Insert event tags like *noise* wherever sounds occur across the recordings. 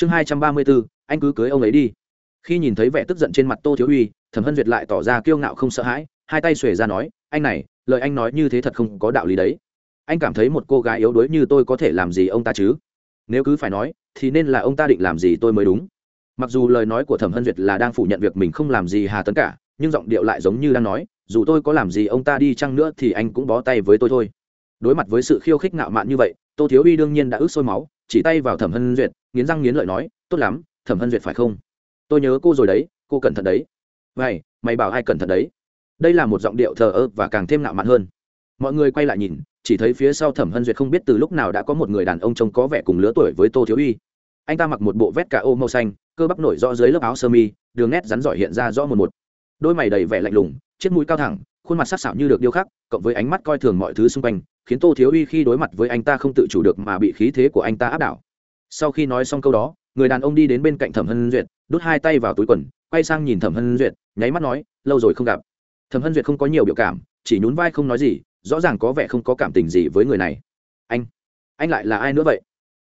chương hai trăm ba mươi bốn anh cứ cưới ông ấy đi. Khi nhìn thấy vẻ tức giận trên mặt tô thiếu uy, thẩm hân duyệt lại tỏ ra kiêu ngạo không sợ hãi, hai tay xuề ra nói, anh này, lời anh nói như thế thật không có đạo lý đấy. Anh cảm thấy một cô gái yếu đuối như tôi có thể làm gì ông ta chứ? Nếu cứ phải nói, thì nên là ông ta định làm gì tôi mới đúng. Mặc dù lời nói của thẩm hân duyệt là đang phủ nhận việc mình không làm gì hà tấn cả, nhưng giọng điệu lại giống như đang nói, dù tôi có làm gì ông ta đi chăng nữa thì anh cũng bó tay với tôi thôi. Đối mặt với sự khiêu khích ngạo mạn như vậy, tô thiếu uy đương nhiên đã ướt sôi máu chỉ tay vào thẩm hân duyệt, nghiến răng nghiến lợi nói, tốt lắm, thẩm hân duyệt phải không? Tôi nhớ cô rồi đấy, cô cẩn thận đấy. Vậy mày bảo ai cẩn thận đấy? Đây là một giọng điệu thờ ơ và càng thêm nạo mạn hơn. Mọi người quay lại nhìn, chỉ thấy phía sau thẩm hân duyệt không biết từ lúc nào đã có một người đàn ông trông có vẻ cùng lứa tuổi với tô thiếu uy. Anh ta mặc một bộ vét cả ô màu xanh, cơ bắp nổi rõ dưới lớp áo sơ mi, đường nét rắn giỏi hiện ra rõ một một. Đôi mày đầy vẻ lạnh lùng, chiếc mũi cao thẳng, khuôn mặt sắc sảo như được điêu khắc, cộng với ánh mắt coi thường mọi thứ xung quanh khiến tô thiếu uy khi đối mặt với anh ta không tự chủ được mà bị khí thế của anh ta áp đảo. Sau khi nói xong câu đó, người đàn ông đi đến bên cạnh thẩm hân duyệt, đút hai tay vào túi quần, quay sang nhìn thẩm hân duyệt, nháy mắt nói, lâu rồi không gặp. Thẩm hân duyệt không có nhiều biểu cảm, chỉ nhún vai không nói gì, rõ ràng có vẻ không có cảm tình gì với người này. Anh anh lại là ai nữa vậy?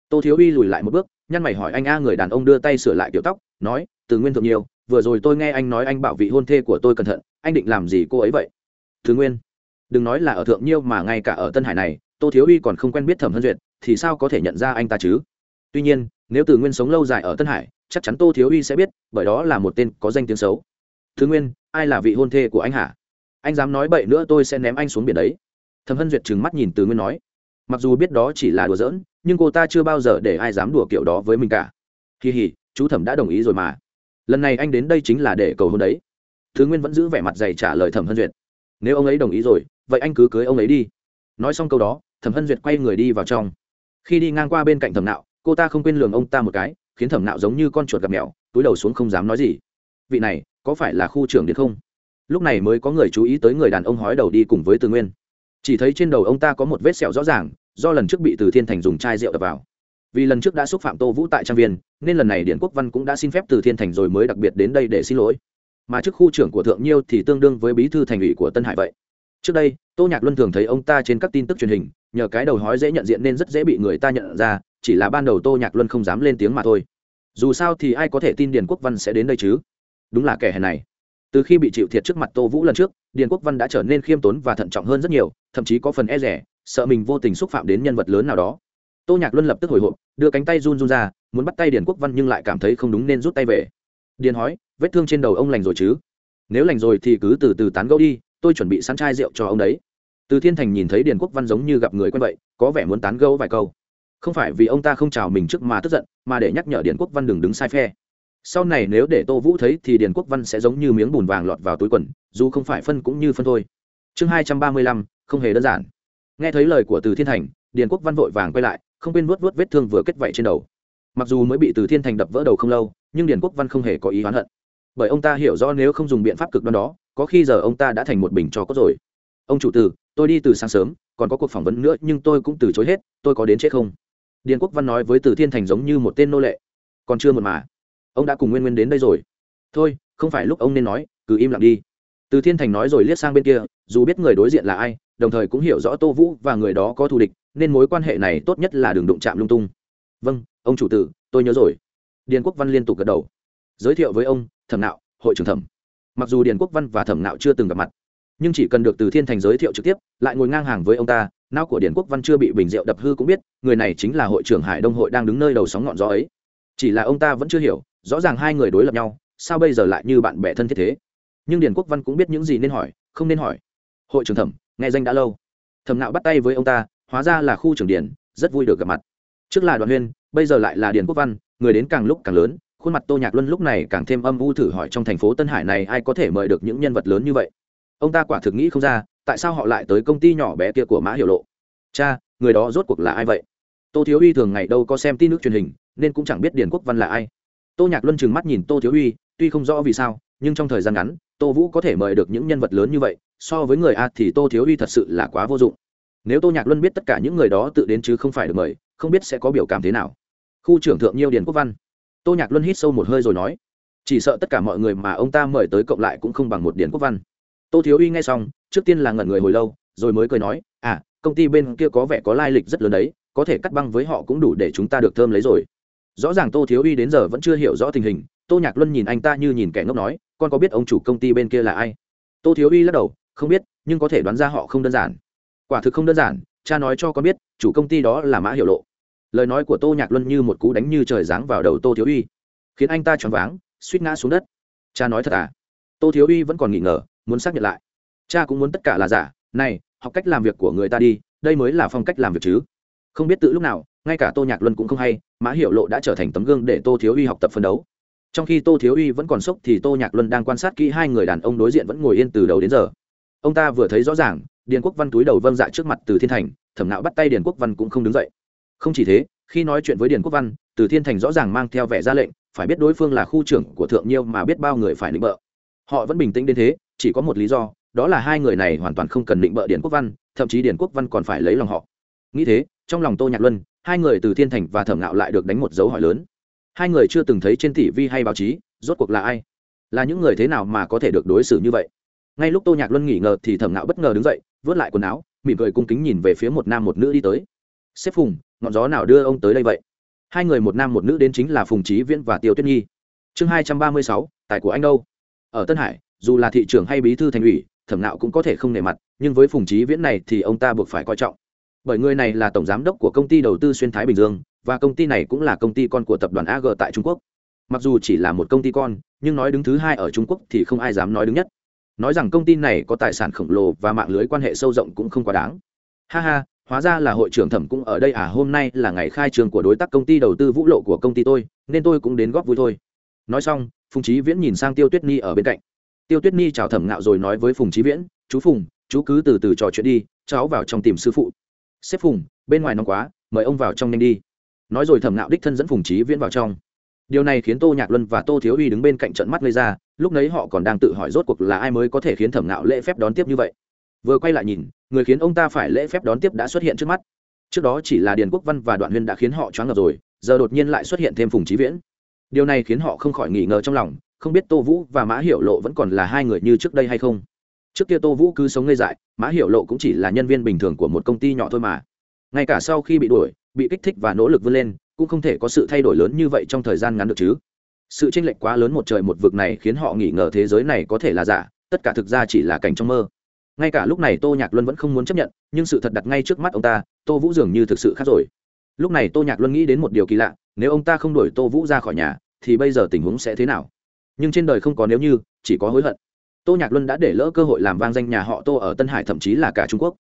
Tô thiếu uy lùi lại một bước, nhăn mày hỏi anh, a, người đàn ông đưa tay sửa lại kiểu tóc, nói, từ nguyên thượng nhiều, vừa rồi tôi nghe anh nói anh bảo vị hôn thê của tôi cẩn thận, anh định làm gì cô ấy vậy? Thứ nguyên đừng nói là ở thượng nhiêu mà ngay cả ở tân hải này, tô thiếu uy còn không quen biết thẩm hân duyệt, thì sao có thể nhận ra anh ta chứ? Tuy nhiên, nếu từ nguyên sống lâu dài ở tân hải, chắc chắn tô thiếu uy sẽ biết, bởi đó là một tên có danh tiếng xấu. Thứ nguyên, ai là vị hôn thê của anh hả? Anh dám nói bậy nữa tôi sẽ ném anh xuống biển đấy. Thẩm hân duyệt trừng mắt nhìn từ nguyên nói. Mặc dù biết đó chỉ là đùa giỡn, nhưng cô ta chưa bao giờ để ai dám đùa kiểu đó với mình cả. Kỳ hỉ, chú thẩm đã đồng ý rồi mà. Lần này anh đến đây chính là để cầu hôn đấy. Thứ nguyên vẫn giữ vẻ mặt dày trả lời thẩm hân duyệt. Nếu ông ấy đồng ý rồi vậy anh cứ cưới ông ấy đi. Nói xong câu đó, thẩm hân duyệt quay người đi vào trong. Khi đi ngang qua bên cạnh thẩm nạo, cô ta không quên lường ông ta một cái, khiến thẩm nạo giống như con chuột gặp mèo, túi đầu xuống không dám nói gì. Vị này, có phải là khu trưởng điện không? Lúc này mới có người chú ý tới người đàn ông hói đầu đi cùng với từ nguyên. Chỉ thấy trên đầu ông ta có một vết sẹo rõ ràng, do lần trước bị từ thiên thành dùng chai rượu đập vào. Vì lần trước đã xúc phạm tô vũ tại trang viên, nên lần này điện quốc văn cũng đã xin phép từ thiên thành rồi mới đặc biệt đến đây để xin lỗi. Mà chức khu trưởng của thượng nhiêu thì tương đương với bí thư thành ủy của tân hải vậy trước đây, tô nhạc luân thường thấy ông ta trên các tin tức truyền hình, nhờ cái đầu hói dễ nhận diện nên rất dễ bị người ta nhận ra, chỉ là ban đầu tô nhạc luân không dám lên tiếng mà thôi. Dù sao thì ai có thể tin điền quốc văn sẽ đến đây chứ? Đúng là kẻ hèn này. Từ khi bị chịu thiệt trước mặt tô vũ lần trước, điền quốc văn đã trở nên khiêm tốn và thận trọng hơn rất nhiều, thậm chí có phần e rẻ, sợ mình vô tình xúc phạm đến nhân vật lớn nào đó. Tô nhạc luân lập tức hồi hộp, đưa cánh tay run run ra, muốn bắt tay điền quốc văn nhưng lại cảm thấy không đúng nên rút tay về. Điền hói, vết thương trên đầu ông lành rồi chứ? Nếu lành rồi thì cứ từ từ tán gẫu đi tôi chuẩn bị sẵn chai rượu cho ông đấy. Từ thiên thành nhìn thấy điền quốc văn giống như gặp người quen vậy, có vẻ muốn tán gẫu vài câu. Không phải vì ông ta không chào mình trước mà tức giận, mà để nhắc nhở điền quốc văn đừng đứng sai phe. Sau này nếu để tô vũ thấy thì điền quốc văn sẽ giống như miếng bùn vàng lọt vào túi quần, dù không phải phân cũng như phân thôi. Chương hai trăm ba mươi lăm, không hề đơn giản. Nghe thấy lời của từ thiên thành, điền quốc văn vội vàng quay lại, không quên vuốt vuốt vết thương vừa kết vảy trên đầu. Mặc dù mới bị từ thiên thành đập vỡ đầu không lâu, nhưng điền quốc văn không hề có ý oán hận. Bởi ông ta hiểu rõ nếu không dùng biện pháp cực đoan đó có khi giờ ông ta đã thành một bình cho cốt rồi. Ông chủ từ tôi đi từ sáng sớm, còn có cuộc phỏng vấn nữa, nhưng tôi cũng từ chối hết, tôi có đến chết không? Điền quốc văn nói với từ thiên thành giống như một tên nô lệ. Còn chưa một mà. Ông đã cùng nguyên nguyên đến đây rồi. Thôi, không phải lúc ông nên nói, cứ im lặng đi. Từ thiên thành nói rồi liếc sang bên kia, dù biết người đối diện là ai, đồng thời cũng hiểu rõ tô vũ và người đó có thù địch, nên mối quan hệ này tốt nhất là đừng đụng chạm lung tung. Vâng ông chủ tử, tôi nhớ rồi. Điền quốc văn liên tục gật đầu. Giới thiệu với ông, thẩm nạo, hội trưởng thẩm mặc dù điền quốc văn và thẩm nạo chưa từng gặp mặt, nhưng chỉ cần được từ thiên thành giới thiệu trực tiếp, lại ngồi ngang hàng với ông ta não của điền quốc văn chưa bị bình rượu đập hư cũng biết, người này chính là hội trưởng hải đông hội đang đứng nơi đầu sóng ngọn gió ấy. Chỉ là ông ta vẫn chưa hiểu, rõ ràng hai người đối lập nhau, sao bây giờ lại như bạn bè thân thiết thế? Nhưng điền quốc văn cũng biết những gì nên hỏi, không nên hỏi. Hội trưởng thẩm, nghe danh đã lâu. Thẩm nạo bắt tay với ông ta, hóa ra là khu trưởng điền, rất vui được gặp mặt. Trước là đoàn huyên, bây giờ lại là điền quốc văn, người đến càng lúc càng lớn khuôn mặt tô nhạc luân lúc này càng thêm âm u thử hỏi trong thành phố tân hải này ai có thể mời được những nhân vật lớn như vậy? Ông ta quả thực nghĩ không ra, tại sao họ lại tới công ty nhỏ bé kia của mã hiểu lộ? Cha, người đó rốt cuộc là ai vậy? Tô thiếu uy thường ngày đâu có xem tin nước truyền hình, nên cũng chẳng biết điền quốc văn là ai. Tô nhạc luân trừng mắt nhìn tô thiếu uy, tuy không rõ vì sao, nhưng trong thời gian ngắn, tô vũ có thể mời được những nhân vật lớn như vậy, so với người a thì tô thiếu uy thật sự là quá vô dụng. Nếu tô nhạc luân biết tất cả những người đó tự đến chứ không phải được mời, không biết sẽ có biểu cảm thế nào. Khu trưởng thượng nhiêu điền quốc văn tô nhạc luân hít sâu một hơi rồi nói, chỉ sợ tất cả mọi người mà ông ta mời tới cộng lại cũng không bằng một điển quốc văn. Tô thiếu uy nghe xong, trước tiên là ngẩn người hồi lâu, rồi mới cười nói à công ty bên kia có vẻ có lai lịch rất lớn đấy, có thể cắt băng với họ cũng đủ để chúng ta được thơm lấy rồi. Rõ ràng tô thiếu uy đến giờ vẫn chưa hiểu rõ tình hình, tô nhạc luân nhìn anh ta như nhìn kẻ ngốc nói, con có biết ông chủ công ty bên kia là ai? Tô thiếu uy lắc đầu, không biết, nhưng có thể đoán ra họ không đơn giản. Quả thực không đơn giản, cha nói cho con biết, chủ công ty đó là mã hiệu lộ lời nói của tô nhạc luân như một cú đánh như trời giáng vào đầu tô thiếu uy. Khiến anh ta choáng váng, suýt ngã xuống đất. Cha nói thật à? Tô thiếu uy vẫn còn nghỉ ngờ, muốn xác nhận lại. Cha cũng muốn tất cả là giả. Này, học cách làm việc của người ta đi, đây mới là phong cách làm việc chứ. Không biết tự lúc nào, ngay cả tô nhạc luân cũng không hay, mã hiệu lộ đã trở thành tấm gương để tô thiếu uy học tập phân đấu. Trong khi tô thiếu uy vẫn còn sốc thì tô nhạc luân đang quan sát kỹ hai người đàn ông đối diện vẫn ngồi yên từ đầu đến giờ. Ông ta vừa thấy rõ ràng, điền quốc văn túi đầu vâng dạ trước mặt từ thiên thành, thẩm nạo bắt tay điền quốc văn cũng không đứng dậy không chỉ thế, khi nói chuyện với điền quốc văn, từ thiên thành rõ ràng mang theo vẻ ra lệnh, phải biết đối phương là khu trưởng của thượng nhiêu mà biết bao người phải định bợ. Họ vẫn bình tĩnh đến thế, chỉ có một lý do, đó là hai người này hoàn toàn không cần định bợ điền quốc văn, thậm chí điền quốc văn còn phải lấy lòng họ. Nghĩ thế, trong lòng tô nhạc luân, hai người từ thiên thành và thẩm nạo lại được đánh một dấu hỏi lớn. Hai người chưa từng thấy trên tỷ vi hay báo chí, rốt cuộc là ai? Là những người thế nào mà có thể được đối xử như vậy? Ngay lúc tô nhạc luân nghỉ ngờ thì thẩm nạo bất ngờ đứng dậy, vớt lại quần áo, mỉm cười cung kính nhìn về phía một nam một nữ đi tới. Xếp phùng ngọn gió nào đưa ông tới đây vậy? Hai người một nam một nữ đến chính là phùng trí viễn và tiêu tuyết nhi. Chương hai trăm ba mươi sáu, tài của anh đâu? Ở tân hải, dù là thị trưởng hay bí thư thành ủy, thẩm nạo cũng có thể không nề mặt, nhưng với phùng trí viễn này thì ông ta buộc phải coi trọng. Bởi người này là tổng giám đốc của công ty đầu tư xuyên thái bình dương, và công ty này cũng là công ty con của tập đoàn ag tại trung quốc. Mặc dù chỉ là một công ty con, nhưng nói đứng thứ hai ở trung quốc thì không ai dám nói đứng nhất. Nói rằng công ty này có tài sản khổng lồ và mạng lưới quan hệ sâu rộng cũng không quá đáng. Ha ha hóa ra là hội trưởng thẩm cũng ở đây à hôm nay là ngày khai trường của đối tác công ty đầu tư vũ lộ của công ty tôi, nên tôi cũng đến góp vui thôi. Nói xong, phùng trí viễn nhìn sang tiêu tuyết nhi ở bên cạnh. Tiêu tuyết nhi chào thẩm ngạo rồi nói với phùng trí viễn, chú phùng, chú cứ từ từ trò chuyện đi, cháu vào trong tìm sư phụ. Xếp phùng, bên ngoài nóng quá, mời ông vào trong nhanh đi. Nói rồi thẩm ngạo đích thân dẫn phùng trí viễn vào trong. Điều này khiến tô nhạc luân và tô thiếu uy đứng bên cạnh trận mắt lây ra, lúc nấy họ còn đang tự hỏi rốt cuộc là ai mới có thể khiến thẩm ngạo lễ phép đón tiếp như vậy vừa quay lại nhìn, người khiến ông ta phải lễ phép đón tiếp đã xuất hiện trước mắt. Trước đó chỉ là điền quốc văn và đoạn huyên đã khiến họ choáng ngợp rồi, giờ đột nhiên lại xuất hiện thêm phùng trí viễn. Điều này khiến họ không khỏi nghỉ ngờ trong lòng, không biết tô vũ và mã hiểu lộ vẫn còn là hai người như trước đây hay không. Trước kia tô vũ cứ sống ngây dại, mã hiểu lộ cũng chỉ là nhân viên bình thường của một công ty nhỏ thôi mà. Ngay cả sau khi bị đuổi, bị kích thích và nỗ lực vươn lên, cũng không thể có sự thay đổi lớn như vậy trong thời gian ngắn được chứ. Sự tranh lệch quá lớn một trời một vực này khiến họ nghỉ ngờ thế giới này có thể là giả, tất cả thực ra chỉ là cảnh trong mơ ngay cả lúc này tô nhạc luân vẫn không muốn chấp nhận, nhưng sự thật đặt ngay trước mắt ông ta, tô vũ dường như thực sự khác rồi. Lúc này tô nhạc luân nghĩ đến một điều kỳ lạ, nếu ông ta không đuổi tô vũ ra khỏi nhà, thì bây giờ tình huống sẽ thế nào? Nhưng trên đời không có nếu như, chỉ có hối hận. Tô nhạc luân đã để lỡ cơ hội làm vang danh nhà họ tô ở tân hải thậm chí là cả trung quốc.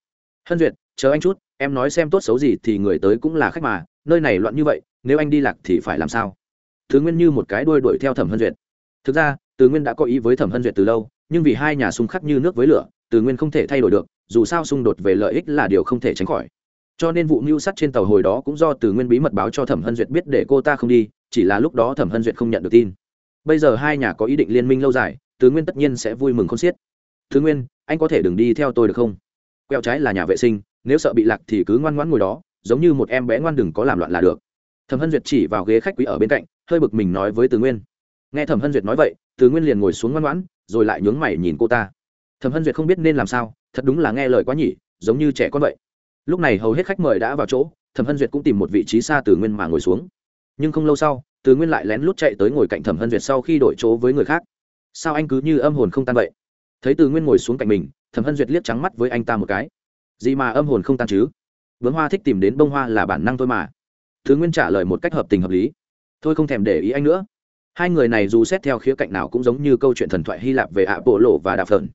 Hân duyệt, chờ anh chút, em nói xem tốt xấu gì thì người tới cũng là khách mà, nơi này loạn như vậy, nếu anh đi lạc thì phải làm sao? Thứ nguyên như một cái đuôi đuổi theo thẩm hân duyệt. Thực ra, từ nguyên đã có ý với thẩm hân duyệt từ lâu, nhưng vì hai nhà xung khắc như nước với lửa từ nguyên không thể thay đổi được, dù sao xung đột về lợi ích là điều không thể tránh khỏi. Cho nên vụ mưu sắt trên tàu hồi đó cũng do từ nguyên bí mật báo cho thẩm hân duyệt biết để cô ta không đi, chỉ là lúc đó thẩm hân duyệt không nhận được tin. Bây giờ hai nhà có ý định liên minh lâu dài, từ nguyên tất nhiên sẽ vui mừng không xiết. Thứ nguyên, anh có thể đừng đi theo tôi được không? Quẹo trái là nhà vệ sinh, nếu sợ bị lạc thì cứ ngoan ngoãn ngồi đó, giống như một em bé ngoan đừng có làm loạn là được. Thẩm hân duyệt chỉ vào ghế khách quý ở bên cạnh, hơi bực mình nói với từ nguyên. Nghe thẩm hân duyệt nói vậy, từ nguyên liền ngồi xuống ngoan ngoãn, rồi lại nhướng mày nhìn cô ta thẩm hân duyệt không biết nên làm sao, thật đúng là nghe lời quá nhỉ, giống như trẻ con vậy. Lúc này hầu hết khách mời đã vào chỗ, thẩm hân duyệt cũng tìm một vị trí xa từ nguyên mà ngồi xuống. Nhưng không lâu sau, từ nguyên lại lén lút chạy tới ngồi cạnh thẩm hân duyệt sau khi đổi chỗ với người khác. Sao anh cứ như âm hồn không tan vậy? Thấy từ nguyên ngồi xuống cạnh mình, thẩm hân duyệt liếc trắng mắt với anh ta một cái. Gì mà âm hồn không tan chứ? Vướng hoa thích tìm đến bông hoa là bản năng thôi mà. Thứ nguyên trả lời một cách hợp tình hợp lý. Thôi không thèm để ý anh nữa. Hai người này dù xét theo khía cạnh nào cũng giống như câu chuyện thần thoại hy lạp về ạ bộ lộ và đạp phởn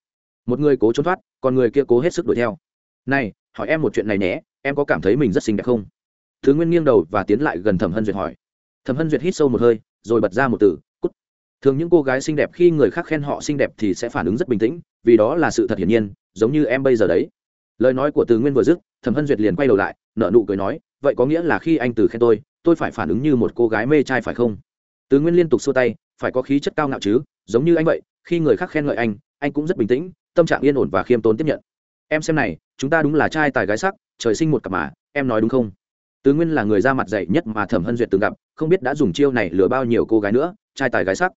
một người cố trốn thoát, còn người kia cố hết sức đuổi theo. Này, hỏi em một chuyện này nhé, em có cảm thấy mình rất xinh đẹp không? Thứ nguyên nghiêng đầu và tiến lại gần thẩm hân duyệt hỏi. Thẩm hân duyệt hít sâu một hơi, rồi bật ra một từ, cút. Thường những cô gái xinh đẹp khi người khác khen họ xinh đẹp thì sẽ phản ứng rất bình tĩnh, vì đó là sự thật hiển nhiên, giống như em bây giờ đấy. Lời nói của từ nguyên vừa dứt, thẩm hân duyệt liền quay đầu lại nợ nụ cười nói, vậy có nghĩa là khi anh từ khen tôi tôi phải phản ứng như một cô gái mê trai phải không? Từ nguyên liên tục xua tay, phải có khí chất cao ngạo chứ, giống như anh vậy, khi người khác khen ngợi anh anh cũng rất bình tĩnh tâm trạng yên ổn và khiêm tốn tiếp nhận. Em xem này, chúng ta đúng là trai tài gái sắc, trời sinh một cặp mà, em nói đúng không? Tứ nguyên là người ra mặt dạy nhất mà thẩm hân duyệt từng gặp, không biết đã dùng chiêu này lừa bao nhiêu cô gái nữa, trai tài gái sắc.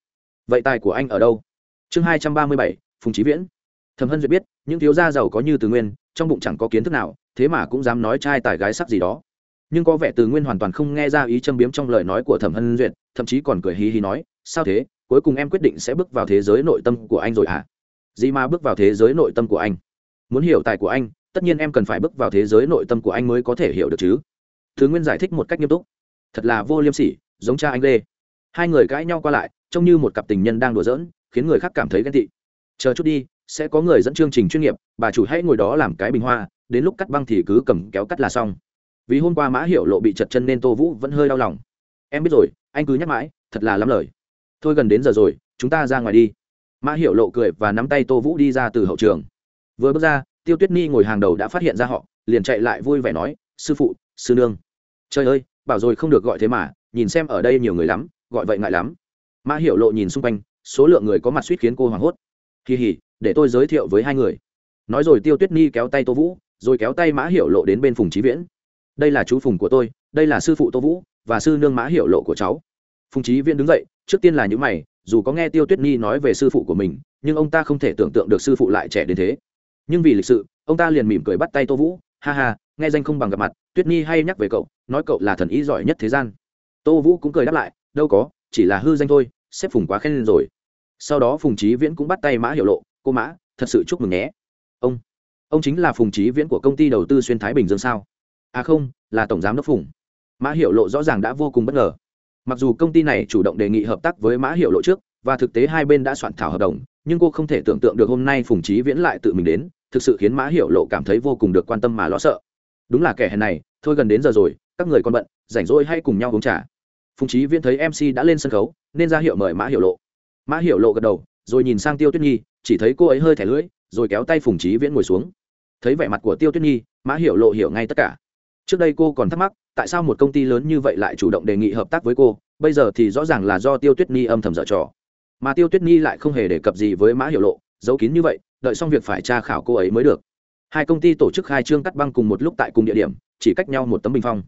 Vậy tài của anh ở đâu? Chương hai trăm ba mươi bảy, phùng trí viễn. Thẩm hân duyệt biết, những thiếu gia giàu có như từ nguyên, trong bụng chẳng có kiến thức nào, thế mà cũng dám nói trai tài gái sắc gì đó. Nhưng có vẻ từ nguyên hoàn toàn không nghe ra ý châm biếm trong lời nói của thẩm hân duyệt, thậm chí còn cười hí hí nói, sao thế? Cuối cùng em quyết định sẽ bước vào thế giới nội tâm của anh rồi à gì mà bước vào thế giới nội tâm của anh. Muốn hiểu tài của anh, tất nhiên em cần phải bước vào thế giới nội tâm của anh mới có thể hiểu được chứ. Thứ nguyên giải thích một cách nghiêm túc. Thật là vô liêm sỉ, giống cha anh lê hai người cãi nhau qua lại, trông như một cặp tình nhân đang đùa giỡn, khiến người khác cảm thấy ghen tị. Chờ chút đi, sẽ có người dẫn chương trình chuyên nghiệp, bà chủ hãy ngồi đó làm cái bình hoa, đến lúc cắt băng thì cứ cầm kéo cắt là xong. Vì hôm qua mã hiệu lộ bị chật chân nên tô vũ vẫn hơi đau lòng. Em biết rồi, anh cứ nhắc mãi, thật là lắm lời. Thôi gần đến giờ rồi, chúng ta ra ngoài đi mã hiệu lộ cười và nắm tay tô vũ đi ra từ hậu trường. Vừa bước ra, tiêu tuyết ni ngồi hàng đầu đã phát hiện ra họ, liền chạy lại vui vẻ nói, sư phụ, sư nương. Trời ơi, bảo rồi không được gọi thế mà, nhìn xem ở đây nhiều người lắm, gọi vậy ngại lắm. Mã hiệu lộ nhìn xung quanh, số lượng người có mặt suýt khiến cô hoảng hốt. Kỳ hỉ để tôi giới thiệu với hai người. Nói rồi tiêu tuyết ni kéo tay tô vũ, rồi kéo tay mã hiệu lộ đến bên phùng trí viễn. Đây là chú phùng của tôi, đây là sư phụ tô vũ và sư nương mã hiệu lộ của cháu. Phùng trí viễn đứng dậy, trước tiên là những mày dù có nghe tiêu tuyết Nhi nói về sư phụ của mình, nhưng ông ta không thể tưởng tượng được sư phụ lại trẻ đến thế. Nhưng vì lịch sự, ông ta liền mỉm cười bắt tay tô vũ, ha ha, nghe danh không bằng gặp mặt, tuyết Nhi hay nhắc về cậu, nói cậu là thần ý giỏi nhất thế gian. Tô vũ cũng cười đáp lại, đâu có, chỉ là hư danh thôi, xếp phùng quá khen lên rồi. Sau đó phùng trí viễn cũng bắt tay mã hiệu lộ, cô mã, thật sự chúc mừng nhé. Ông ông chính là phùng trí viễn của công ty đầu tư xuyên thái bình dương sao? À không, là tổng giám đốc phùng. Mã hiệu lộ rõ ràng đã vô cùng bất ngờ mặc dù công ty này chủ động đề nghị hợp tác với mã hiệu lộ trước, và thực tế hai bên đã soạn thảo hợp đồng, nhưng cô không thể tưởng tượng được hôm nay phùng trí viễn lại tự mình đến, thực sự khiến mã hiệu lộ cảm thấy vô cùng được quan tâm mà lo sợ. Đúng là kẻ hèn này, thôi gần đến giờ rồi, các người còn bận, rảnh rỗi hay cùng nhau uống trà. Phùng trí viễn thấy mc đã lên sân khấu, nên ra hiệu mời mã hiệu lộ. Mã hiệu lộ gật đầu, rồi nhìn sang tiêu tuyết nhi, chỉ thấy cô ấy hơi thẻ lưỡi, rồi kéo tay phùng trí viễn ngồi xuống. Thấy vẻ mặt của tiêu tuyết nhi, mã hiệu lộ hiểu ngay tất cả trước đây cô còn thắc mắc, tại sao một công ty lớn như vậy lại chủ động đề nghị hợp tác với cô, bây giờ thì rõ ràng là do tiêu tuyết nhi âm thầm dở trò. Mà tiêu tuyết nhi lại không hề đề cập gì với mã hiệu lộ, giấu kín như vậy, đợi xong việc phải tra khảo cô ấy mới được. Hai công ty tổ chức khai trương cắt băng cùng một lúc tại cùng địa điểm, chỉ cách nhau một tấm bình phong.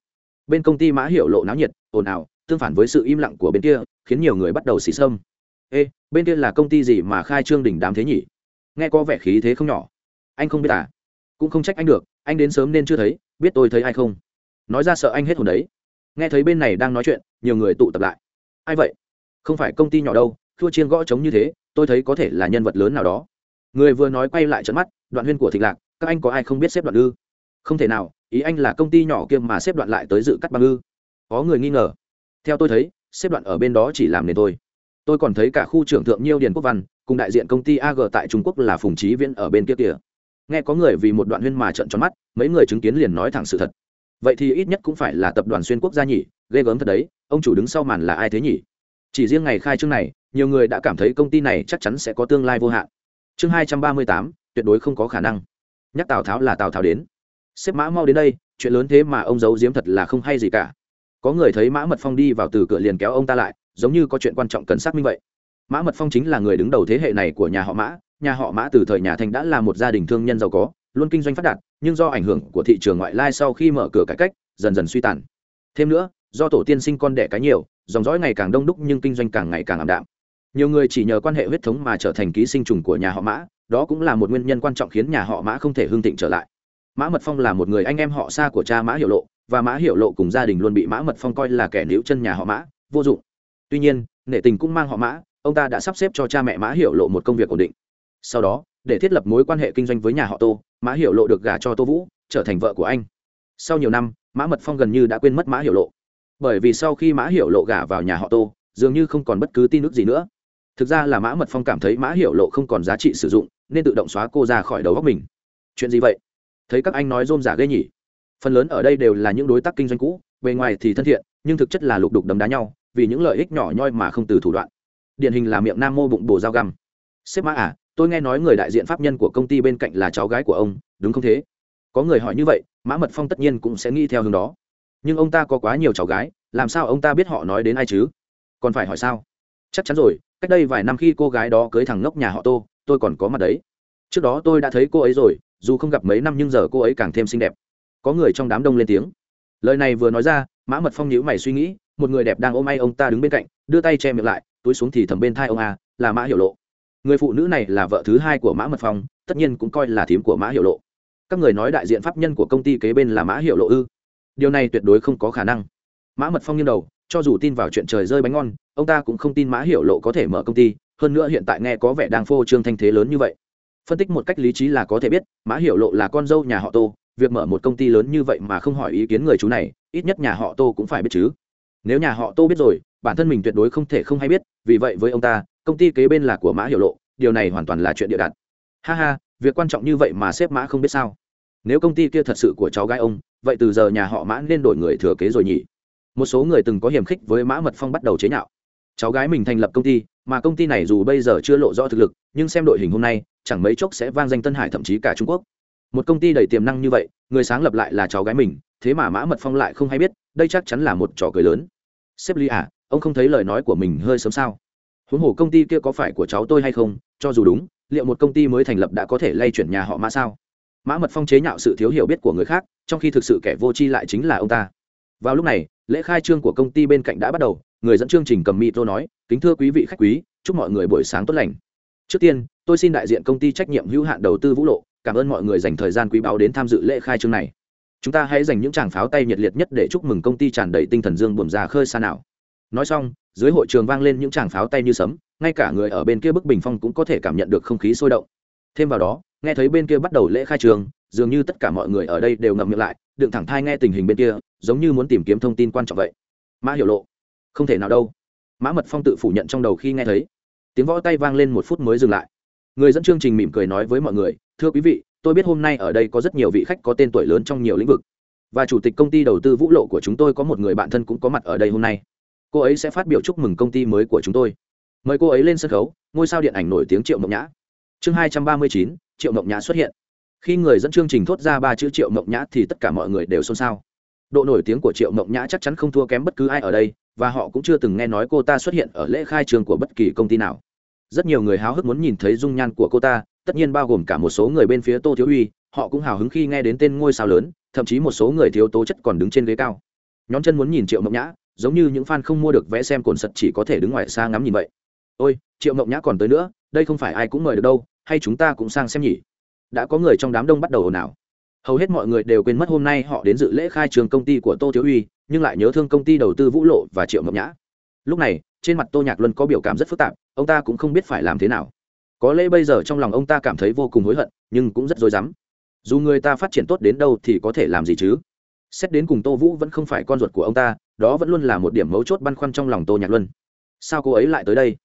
Bên công ty mã hiệu lộ náo nhiệt, ồn ào, tương phản với sự im lặng của bên kia, khiến nhiều người bắt đầu xì sâm ê, bên kia là công ty gì mà khai trương đỉnh đám thế nhỉ? Nghe có vẻ khí thế không nhỏ. Anh không biết à? Cũng không trách anh được anh đến sớm nên chưa thấy, biết tôi thấy ai không? Nói ra sợ anh hết hồn đấy. Nghe thấy bên này đang nói chuyện, nhiều người tụ tập lại. Ai vậy? Không phải công ty nhỏ đâu, thua chiên gõ trống như thế, tôi thấy có thể là nhân vật lớn nào đó. Người vừa nói quay lại trận mắt, đoạn huyên của thịnh lạc, các anh có ai không biết xếp đoạn ư? Không thể nào, ý anh là công ty nhỏ kia mà xếp đoạn lại tới dự cắt băng ư? Có người nghi ngờ. Theo tôi thấy, xếp đoạn ở bên đó chỉ làm nên thôi. Tôi còn thấy cả khu trưởng thượng nhiêu điền quốc văn, cùng đại diện công ty ag tại trung quốc là phùng trí viễn ở bên kia kìa nghe có người vì một đoạn huyên mà trận tròn mắt, mấy người chứng kiến liền nói thẳng sự thật. Vậy thì ít nhất cũng phải là tập đoàn xuyên quốc gia nhỉ, ghê gớm thật đấy, ông chủ đứng sau màn là ai thế nhỉ? Chỉ riêng ngày khai trương này, nhiều người đã cảm thấy công ty này chắc chắn sẽ có tương lai vô hạn. Chương hai trăm ba mươi tám, tuyệt đối không có khả năng. Nhắc tào tháo là tào tháo đến. Xếp mã mau đến đây, chuyện lớn thế mà ông giấu giếm thật là không hay gì cả. Có người thấy mã mật phong đi vào từ cửa liền kéo ông ta lại, giống như có chuyện quan trọng cần xác minh vậy mã mật phong chính là người đứng đầu thế hệ này của nhà họ mã. Nhà họ mã từ thời nhà thanh đã là một gia đình thương nhân giàu có, luôn kinh doanh phát đạt, nhưng do ảnh hưởng của thị trường ngoại lai sau khi mở cửa cải cách, dần dần suy tàn. Thêm nữa, do tổ tiên sinh con đẻ cái nhiều, dòng dõi ngày càng đông đúc nhưng kinh doanh càng ngày càng ảm đạm. Nhiều người chỉ nhờ quan hệ huyết thống mà trở thành ký sinh trùng của nhà họ mã, đó cũng là một nguyên nhân quan trọng khiến nhà họ mã không thể hương thịnh trở lại. Mã mật phong là một người anh em họ xa của cha mã hiệu lộ, và mã hiệu lộ cùng gia đình luôn bị mã mật phong coi là kẻ níu chân nhà họ mã, vô dụng. Tuy nhiên, nể tình cũng mang họ mã ông ta đã sắp xếp cho cha mẹ mã hiểu lộ một công việc ổn định. Sau đó, để thiết lập mối quan hệ kinh doanh với nhà họ tô, mã hiểu lộ được gả cho tô vũ, trở thành vợ của anh. Sau nhiều năm, mã mật phong gần như đã quên mất mã hiểu lộ. Bởi vì sau khi mã hiểu lộ gả vào nhà họ tô, dường như không còn bất cứ tin ức gì nữa. Thực ra là mã mật phong cảm thấy mã hiểu lộ không còn giá trị sử dụng, nên tự động xóa cô ra khỏi đầu góc mình. Chuyện gì vậy? Thấy các anh nói rôm giả ghê nhỉ? Phần lớn ở đây đều là những đối tác kinh doanh cũ, bề ngoài thì thân thiện, nhưng thực chất là lục đục đấm đá nhau, vì những lợi ích nhỏ nhoi mà không từ thủ đoạn điển hình là miệng nam mô bụng bổ dao găm. Sếp mã à tôi nghe nói người đại diện pháp nhân của công ty bên cạnh là cháu gái của ông, đúng không thế? Có người hỏi như vậy, mã mật phong tất nhiên cũng sẽ nghĩ theo hướng đó. Nhưng ông ta có quá nhiều cháu gái, làm sao ông ta biết họ nói đến ai chứ? Còn phải hỏi sao? Chắc chắn rồi, cách đây vài năm khi cô gái đó cưới thằng ngốc nhà họ tô tôi còn có mặt đấy. Trước đó tôi đã thấy cô ấy rồi, dù không gặp mấy năm nhưng giờ cô ấy càng thêm xinh đẹp. Có người trong đám đông lên tiếng. Lời này vừa nói ra, mã mật phong nhíu mày suy nghĩ, một người đẹp đang ôm ai ông ta đứng bên cạnh, đưa tay che miệng lại túi xuống thì thầm bên thai ông a, là mã hiểu lộ. Người phụ nữ này là vợ thứ hai của mã mật phong, tất nhiên cũng coi là thím của mã hiệu lộ. Các người nói đại diện pháp nhân của công ty kế bên là mã hiệu lộ ư? Điều này tuyệt đối không có khả năng. Mã mật phong nghiêng đầu, cho dù tin vào chuyện trời rơi bánh ngon, ông ta cũng không tin mã hiểu lộ có thể mở công ty, hơn nữa hiện tại nghe có vẻ đang phô trương thanh thế lớn như vậy. Phân tích một cách lý trí là có thể biết, mã hiểu lộ là con dâu nhà họ tô, việc mở một công ty lớn như vậy mà không hỏi ý kiến người chú này, ít nhất nhà họ tô cũng phải biết chứ. Nếu nhà họ tô biết rồi bản thân mình tuyệt đối không thể không hay biết, vì vậy với ông ta, công ty kế bên là của mã hiểu lộ, điều này hoàn toàn là chuyện địa đặt ha ha, việc quan trọng như vậy mà sếp mã không biết sao. Nếu công ty kia thật sự của cháu gái ông, vậy từ giờ nhà họ mã nên đổi người thừa kế rồi nhỉ? Một số người từng có hiểm khích với mã mật phong bắt đầu chế nhạo. Cháu gái mình thành lập công ty, mà công ty này dù bây giờ chưa lộ rõ thực lực, nhưng xem đội hình hôm nay, chẳng mấy chốc sẽ vang danh tân hải thậm chí cả trung quốc. Một công ty đầy tiềm năng như vậy, người sáng lập lại là cháu gái mình, thế mà mã mật phong lại không hay biết, đây chắc chắn là một trò cười lớn. Sếp ly à ông không thấy lời nói của mình hơi sớm sao? Huống hồ công ty kia có phải của cháu tôi hay không? Cho dù đúng, liệu một công ty mới thành lập đã có thể lay chuyển nhà họ mã sao? Mã mật phong chế nhạo sự thiếu hiểu biết của người khác, trong khi thực sự kẻ vô tri lại chính là ông ta. Vào lúc này, lễ khai trương của công ty bên cạnh đã bắt đầu, người dẫn chương trình cầm mỹ tô nói, kính thưa quý vị khách quý, chúc mọi người buổi sáng tốt lành. Trước tiên, tôi xin đại diện công ty trách nhiệm hữu hạn đầu tư vũ lộ, cảm ơn mọi người dành thời gian quý báu đến tham dự lễ khai trương này. Chúng ta hãy dành những tràng pháo tay nhiệt liệt nhất để chúc mừng công ty tràn đầy tinh thần dương buồm ra khơi xa nào nói xong, dưới hội trường vang lên những tràng pháo tay như sấm, ngay cả người ở bên kia bức bình phong cũng có thể cảm nhận được không khí sôi động. Thêm vào đó, nghe thấy bên kia bắt đầu lễ khai trường, dường như tất cả mọi người ở đây đều ngậm miệng lại, đựng thẳng thai nghe tình hình bên kia, giống như muốn tìm kiếm thông tin quan trọng vậy. Mã hiểu lộ, không thể nào đâu. Mã mật phong tự phủ nhận trong đầu khi nghe thấy. Tiếng võ tay vang lên một phút mới dừng lại. Người dẫn chương trình mỉm cười nói với mọi người, thưa quý vị, tôi biết hôm nay ở đây có rất nhiều vị khách có tên tuổi lớn trong nhiều lĩnh vực. Và chủ tịch công ty đầu tư vũ lộ của chúng tôi có một người bạn thân cũng có mặt ở đây hôm nay cô ấy sẽ phát biểu chúc mừng công ty mới của chúng tôi. Mời cô ấy lên sân khấu, ngôi sao điện ảnh nổi tiếng triệu mộng nhã. Chương hai trăm ba mươi chín, triệu mộng nhã xuất hiện. Khi người dẫn chương trình thốt ra ba chữ triệu mộng nhã thì tất cả mọi người đều xôn xao. Độ nổi tiếng của triệu mộng nhã chắc chắn không thua kém bất cứ ai ở đây, và họ cũng chưa từng nghe nói cô ta xuất hiện ở lễ khai trường của bất kỳ công ty nào. Rất nhiều người háo hức muốn nhìn thấy dung nhan của cô ta, tất nhiên bao gồm cả một số người bên phía tô thiếu uy, họ cũng hào hứng khi nghe đến tên ngôi sao lớn, thậm chí một số người thiếu tố chất còn đứng trên ghế cao. Nhóm chân muốn nhìn triệu mộng nhã giống như những fan không mua được vé xem cồn sật chỉ có thể đứng ngoài xa ngắm nhìn vậy. Ôi, triệu mộng nhã còn tới nữa, đây không phải ai cũng mời được đâu, hay chúng ta cũng sang xem nhỉ? Đã có người trong đám đông bắt đầu ồn ào. Hầu hết mọi người đều quên mất hôm nay họ đến dự lễ khai trường công ty của tô thiếu uy, nhưng lại nhớ thương công ty đầu tư vũ lộ và triệu mộng nhã. Lúc này, trên mặt tô nhạc luân có biểu cảm rất phức tạp, ông ta cũng không biết phải làm thế nào. Có lẽ bây giờ trong lòng ông ta cảm thấy vô cùng hối hận, nhưng cũng rất dối rắm. Dù người ta phát triển tốt đến đâu thì có thể làm gì chứ? Xét đến cùng tô vũ vẫn không phải con ruột của ông ta, đó vẫn luôn là một điểm mấu chốt băn khoăn trong lòng tô nhạc luân. Sao cô ấy lại tới đây?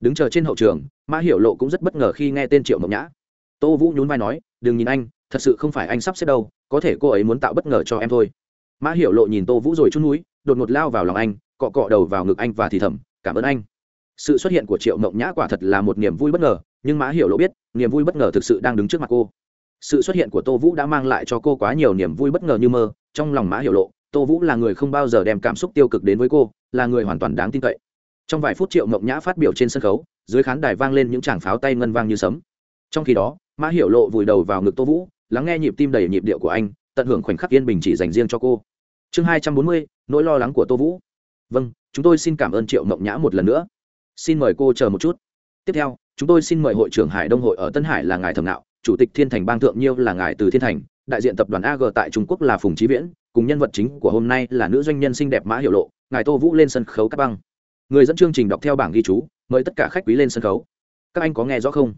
Đứng chờ trên hậu trường, mã hiểu lộ cũng rất bất ngờ khi nghe tên triệu mộng nhã. Tô vũ nhún vai nói, đừng nhìn anh, thật sự không phải anh sắp xếp đâu, có thể cô ấy muốn tạo bất ngờ cho em thôi. Mã hiểu lộ nhìn tô vũ rồi chút núi, đột ngột lao vào lòng anh, cọ cọ đầu vào ngực anh và thì thầm, cảm ơn anh. Sự xuất hiện của triệu mộng nhã quả thật là một niềm vui bất ngờ, nhưng mã hiểu lộ biết, niềm vui bất ngờ thực sự đang đứng trước mặt cô sự xuất hiện của tô vũ đã mang lại cho cô quá nhiều niềm vui bất ngờ như mơ, trong lòng mã hiểu lộ, tô vũ là người không bao giờ đem cảm xúc tiêu cực đến với cô, là người hoàn toàn đáng tin cậy. Trong vài phút triệu mộng nhã phát biểu trên sân khấu, dưới khán đài vang lên những tràng pháo tay ngân vang như sấm. Trong khi đó, mã hiểu lộ vùi đầu vào ngực tô vũ, lắng nghe nhịp tim đầy nhịp điệu của anh, tận hưởng khoảnh khắc yên bình chỉ dành riêng cho cô. Chương hai trăm bốn mươi, nỗi lo lắng của tô vũ. Vâng chúng tôi xin cảm ơn triệu mộng nhã một lần nữa. Xin mời cô chờ một chút. Tiếp theo, chúng tôi xin mời hội trưởng hải đông hội ở tân hải là ngài thẩm nạo chủ tịch thiên thành bang thượng nhiêu là ngài từ thiên thành, đại diện tập đoàn ag tại trung quốc là phùng trí viễn, cùng nhân vật chính của hôm nay là nữ doanh nhân xinh đẹp mã hiệu lộ, ngài tô vũ lên sân khấu cắt băng. Người dẫn chương trình đọc theo bảng ghi chú, mời tất cả khách quý lên sân khấu. Các anh có nghe rõ không?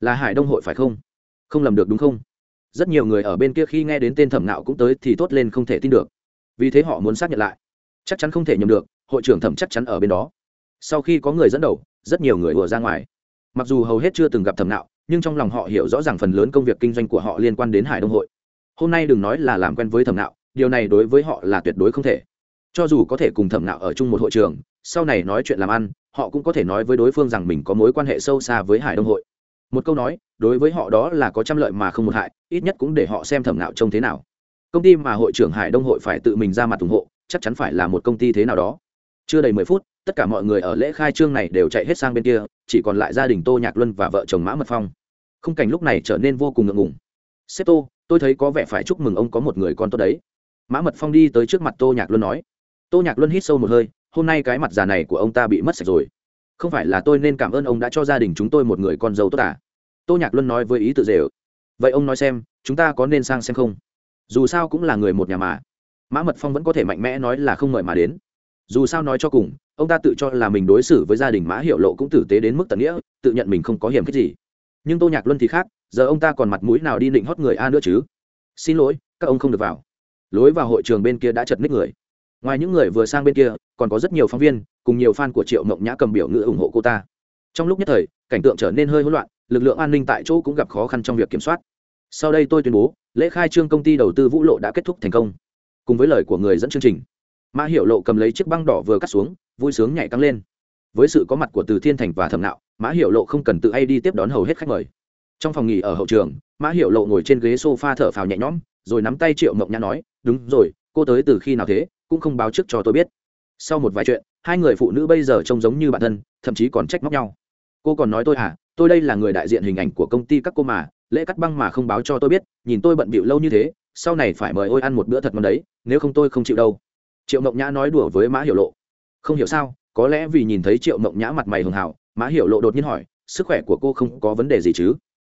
Là hải đông hội phải không? Không lầm được đúng không? Rất nhiều người ở bên kia khi nghe đến tên thẩm nạo cũng tới thì tốt lên không thể tin được. Vì thế họ muốn xác nhận lại. Chắc chắn không thể nhầm được, hội trưởng thẩm chắc chắn ở bên đó. Sau khi có người dẫn đầu, rất nhiều người ùa ra ngoài. Mặc dù hầu hết chưa từng gặp thẩm nạo nhưng trong lòng họ hiểu rõ ràng phần lớn công việc kinh doanh của họ liên quan đến hải đông hội. Hôm nay đừng nói là làm quen với thẩm nạo, điều này đối với họ là tuyệt đối không thể. Cho dù có thể cùng thẩm nạo ở chung một hội trường, sau này nói chuyện làm ăn, họ cũng có thể nói với đối phương rằng mình có mối quan hệ sâu xa với hải đông hội. Một câu nói, đối với họ đó là có trăm lợi mà không một hại, ít nhất cũng để họ xem thẩm nạo trông thế nào. Công ty mà hội trưởng hải đông hội phải tự mình ra mặt ủng hộ, chắc chắn phải là một công ty thế nào đó chưa đầy mười phút, tất cả mọi người ở lễ khai trương này đều chạy hết sang bên kia, chỉ còn lại gia đình tô nhạc luân và vợ chồng mã mật phong. Khung cảnh lúc này trở nên vô cùng ngượng ngùng. Sếp tô, tôi thấy có vẻ phải chúc mừng ông có một người con tốt đấy. Mã mật phong đi tới trước mặt tô nhạc luân nói. Tô nhạc luân hít sâu một hơi, hôm nay cái mặt già này của ông ta bị mất sạch rồi. Không phải là tôi nên cảm ơn ông đã cho gia đình chúng tôi một người con dâu tốt à? Tô nhạc luân nói với ý tự dễ vậy ông nói xem, chúng ta có nên sang xem không? Dù sao cũng là người một nhà mà. Mã mật phong vẫn có thể mạnh mẽ nói là không mời mà đến dù sao nói cho cùng, ông ta tự cho là mình đối xử với gia đình mã hiệu lộ cũng tử tế đến mức tận nghĩa, tự nhận mình không có hiểm khích gì. Nhưng tô nhạc luân thì khác, giờ ông ta còn mặt mũi nào đi định hót người a nữa chứ? Xin lỗi, các ông không được vào. Lối vào hội trường bên kia đã chật ních người. Ngoài những người vừa sang bên kia, còn có rất nhiều phóng viên, cùng nhiều fan của triệu mộng nhã cầm biểu ngữ ủng hộ cô ta. Trong lúc nhất thời, cảnh tượng trở nên hơi hỗn loạn, lực lượng an ninh tại chỗ cũng gặp khó khăn trong việc kiểm soát. Sau đây tôi tuyên bố, lễ khai trương công ty đầu tư vũ lộ đã kết thúc thành công. Cùng với lời của người dẫn chương trình mã hiểu lộ cầm lấy chiếc băng đỏ vừa cắt xuống, vui sướng nhảy căng lên. Với sự có mặt của từ thiên thành và thẩm nạo, mã hiểu lộ không cần tự ai đi tiếp đón hầu hết khách mời. Trong phòng nghỉ ở hậu trường, mã hiểu lộ ngồi trên ghế s o f a thở phào nhẹ nhõm, rồi nắm tay triệu mộng nhã nói, đúng rồi, cô tới từ khi nào thế, cũng không báo trước cho tôi biết. Sau một vài chuyện, hai người phụ nữ bây giờ trông giống như bạn thân, thậm chí còn trách móc nhau. Cô còn nói tôi à tôi đây là người đại diện hình ảnh của công ty các cô mà, lễ cắt băng mà không báo cho tôi biết, nhìn tôi bận bịu lâu như thế, sau này phải mời ôi ăn một bữa thật ngon đấy, nếu không tôi không chịu đâu triệu mộng nhã nói đùa với mã hiểu lộ. Không hiểu sao, có lẽ vì nhìn thấy triệu mộng nhã mặt mày hường hảo mã hiểu lộ đột nhiên hỏi, sức khỏe của cô không có vấn đề gì chứ?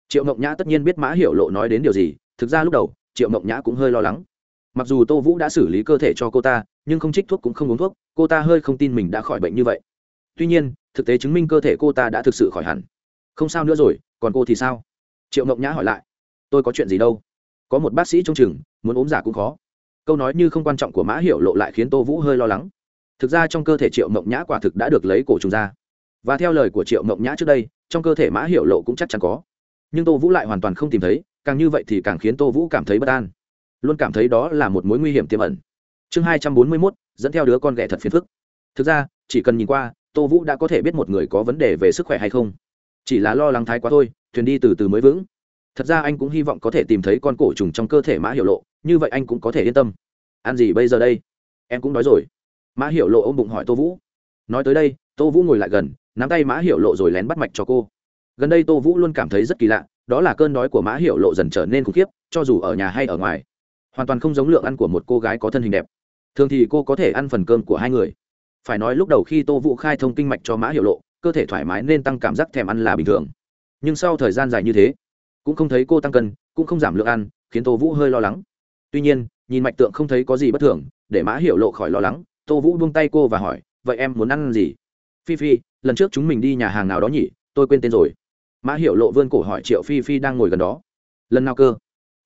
Triệu mộng nhã tất nhiên biết mã hiểu lộ nói đến điều gì, thực ra lúc đầu, triệu mộng nhã cũng hơi lo lắng. Mặc dù tô vũ đã xử lý cơ thể cho cô ta, nhưng không trích thuốc cũng không uống thuốc, cô ta hơi không tin mình đã khỏi bệnh như vậy. Tuy nhiên, thực tế chứng minh cơ thể cô ta đã thực sự khỏi hẳn. Không sao nữa rồi, còn cô thì sao? Triệu mộng nhã hỏi lại. Tôi có chuyện gì đâu? Có một bác sĩ trong chừng, muốn ốm giả cũng khó câu nói như không quan trọng của mã hiểu lộ lại khiến tô vũ hơi lo lắng. Thực ra trong cơ thể triệu mộng nhã quả thực đã được lấy cổ trùng ra. Và theo lời của triệu mộng nhã trước đây, trong cơ thể mã hiểu lộ cũng chắc chắn có. Nhưng tô vũ lại hoàn toàn không tìm thấy, càng như vậy thì càng khiến tô vũ cảm thấy bất an. Luôn cảm thấy đó là một mối nguy hiểm tiềm ẩn. Chương hai trăm bốn mươi mốt, dẫn theo đứa con ghẻ thật phiền phức. Thực ra, chỉ cần nhìn qua, tô vũ đã có thể biết một người có vấn đề về sức khỏe hay không. Chỉ là lo lắng thái quá thôi, thuyền đi từ từ mới vững. Thật ra anh cũng hy vọng có thể tìm thấy con cổ trùng trong cơ thể mã hiệu lộ như vậy anh cũng có thể yên tâm. Ăn gì bây giờ đây? Em cũng đói rồi. Mã hiểu lộ ôm bụng hỏi tô vũ. Nói tới đây, tô vũ ngồi lại gần, nắm tay mã hiểu lộ rồi lén bắt mạch cho cô. Gần đây tô vũ luôn cảm thấy rất kỳ lạ, đó là cơn đói của mã hiểu lộ dần trở nên khủng khiếp, cho dù ở nhà hay ở ngoài, hoàn toàn không giống lượng ăn của một cô gái có thân hình đẹp. Thường thì cô có thể ăn phần cơm của hai người. Phải nói lúc đầu khi tô vũ khai thông kinh mạch cho mã hiểu lộ, cơ thể thoải mái nên tăng cảm giác thèm ăn là bình thường. Nhưng sau thời gian dài như thế, cũng không thấy cô tăng cân, cũng không giảm lượng ăn, khiến tô vũ hơi lo lắng tuy nhiên, nhìn mạch tượng không thấy có gì bất thường, để mã hiểu lộ khỏi lo lắng, tô vũ buông tay cô và hỏi, vậy em muốn ăn gì? Phi phi, lần trước chúng mình đi nhà hàng nào đó nhỉ? Tôi quên tên rồi. Mã hiểu lộ vươn cổ hỏi triệu phi phi đang ngồi gần đó. Lần nào cơ?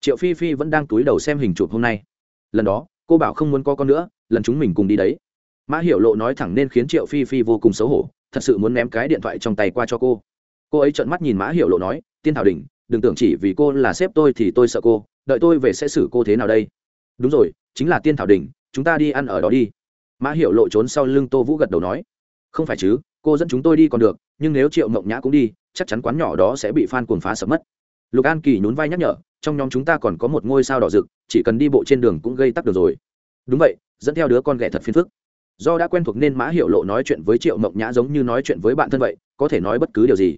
Triệu phi phi vẫn đang túi đầu xem hình chụp hôm nay. Lần đó, cô bảo không muốn có con nữa, lần chúng mình cùng đi đấy. Mã hiểu lộ nói thẳng nên khiến triệu phi phi vô cùng xấu hổ, thật sự muốn ném cái điện thoại trong tay qua cho cô. Cô ấy trợn mắt nhìn mã hiểu lộ nói, tiên thảo đình, đừng tưởng chỉ vì cô là sếp tôi thì tôi sợ cô đợi tôi về sẽ xử cô thế nào đây? Đúng rồi, chính là tiên thảo đình chúng ta đi ăn ở đó đi. Mã hiểu lộ trốn sau lưng tô vũ gật đầu nói. Không phải chứ, cô dẫn chúng tôi đi còn được, nhưng nếu triệu mộng nhã cũng đi, chắc chắn quán nhỏ đó sẽ bị f a n cuồng phá sập mất. Lục an kỳ nhún vai nhắc nhở, trong nhóm chúng ta còn có một ngôi sao đỏ rực, chỉ cần đi bộ trên đường cũng gây tắc được rồi. Đúng vậy, dẫn theo đứa con ghẻ thật phiền phức. Do đã quen thuộc nên mã hiệu lộ nói chuyện với triệu mộng nhã giống như nói chuyện với bạn thân vậy, có thể nói bất cứ điều gì.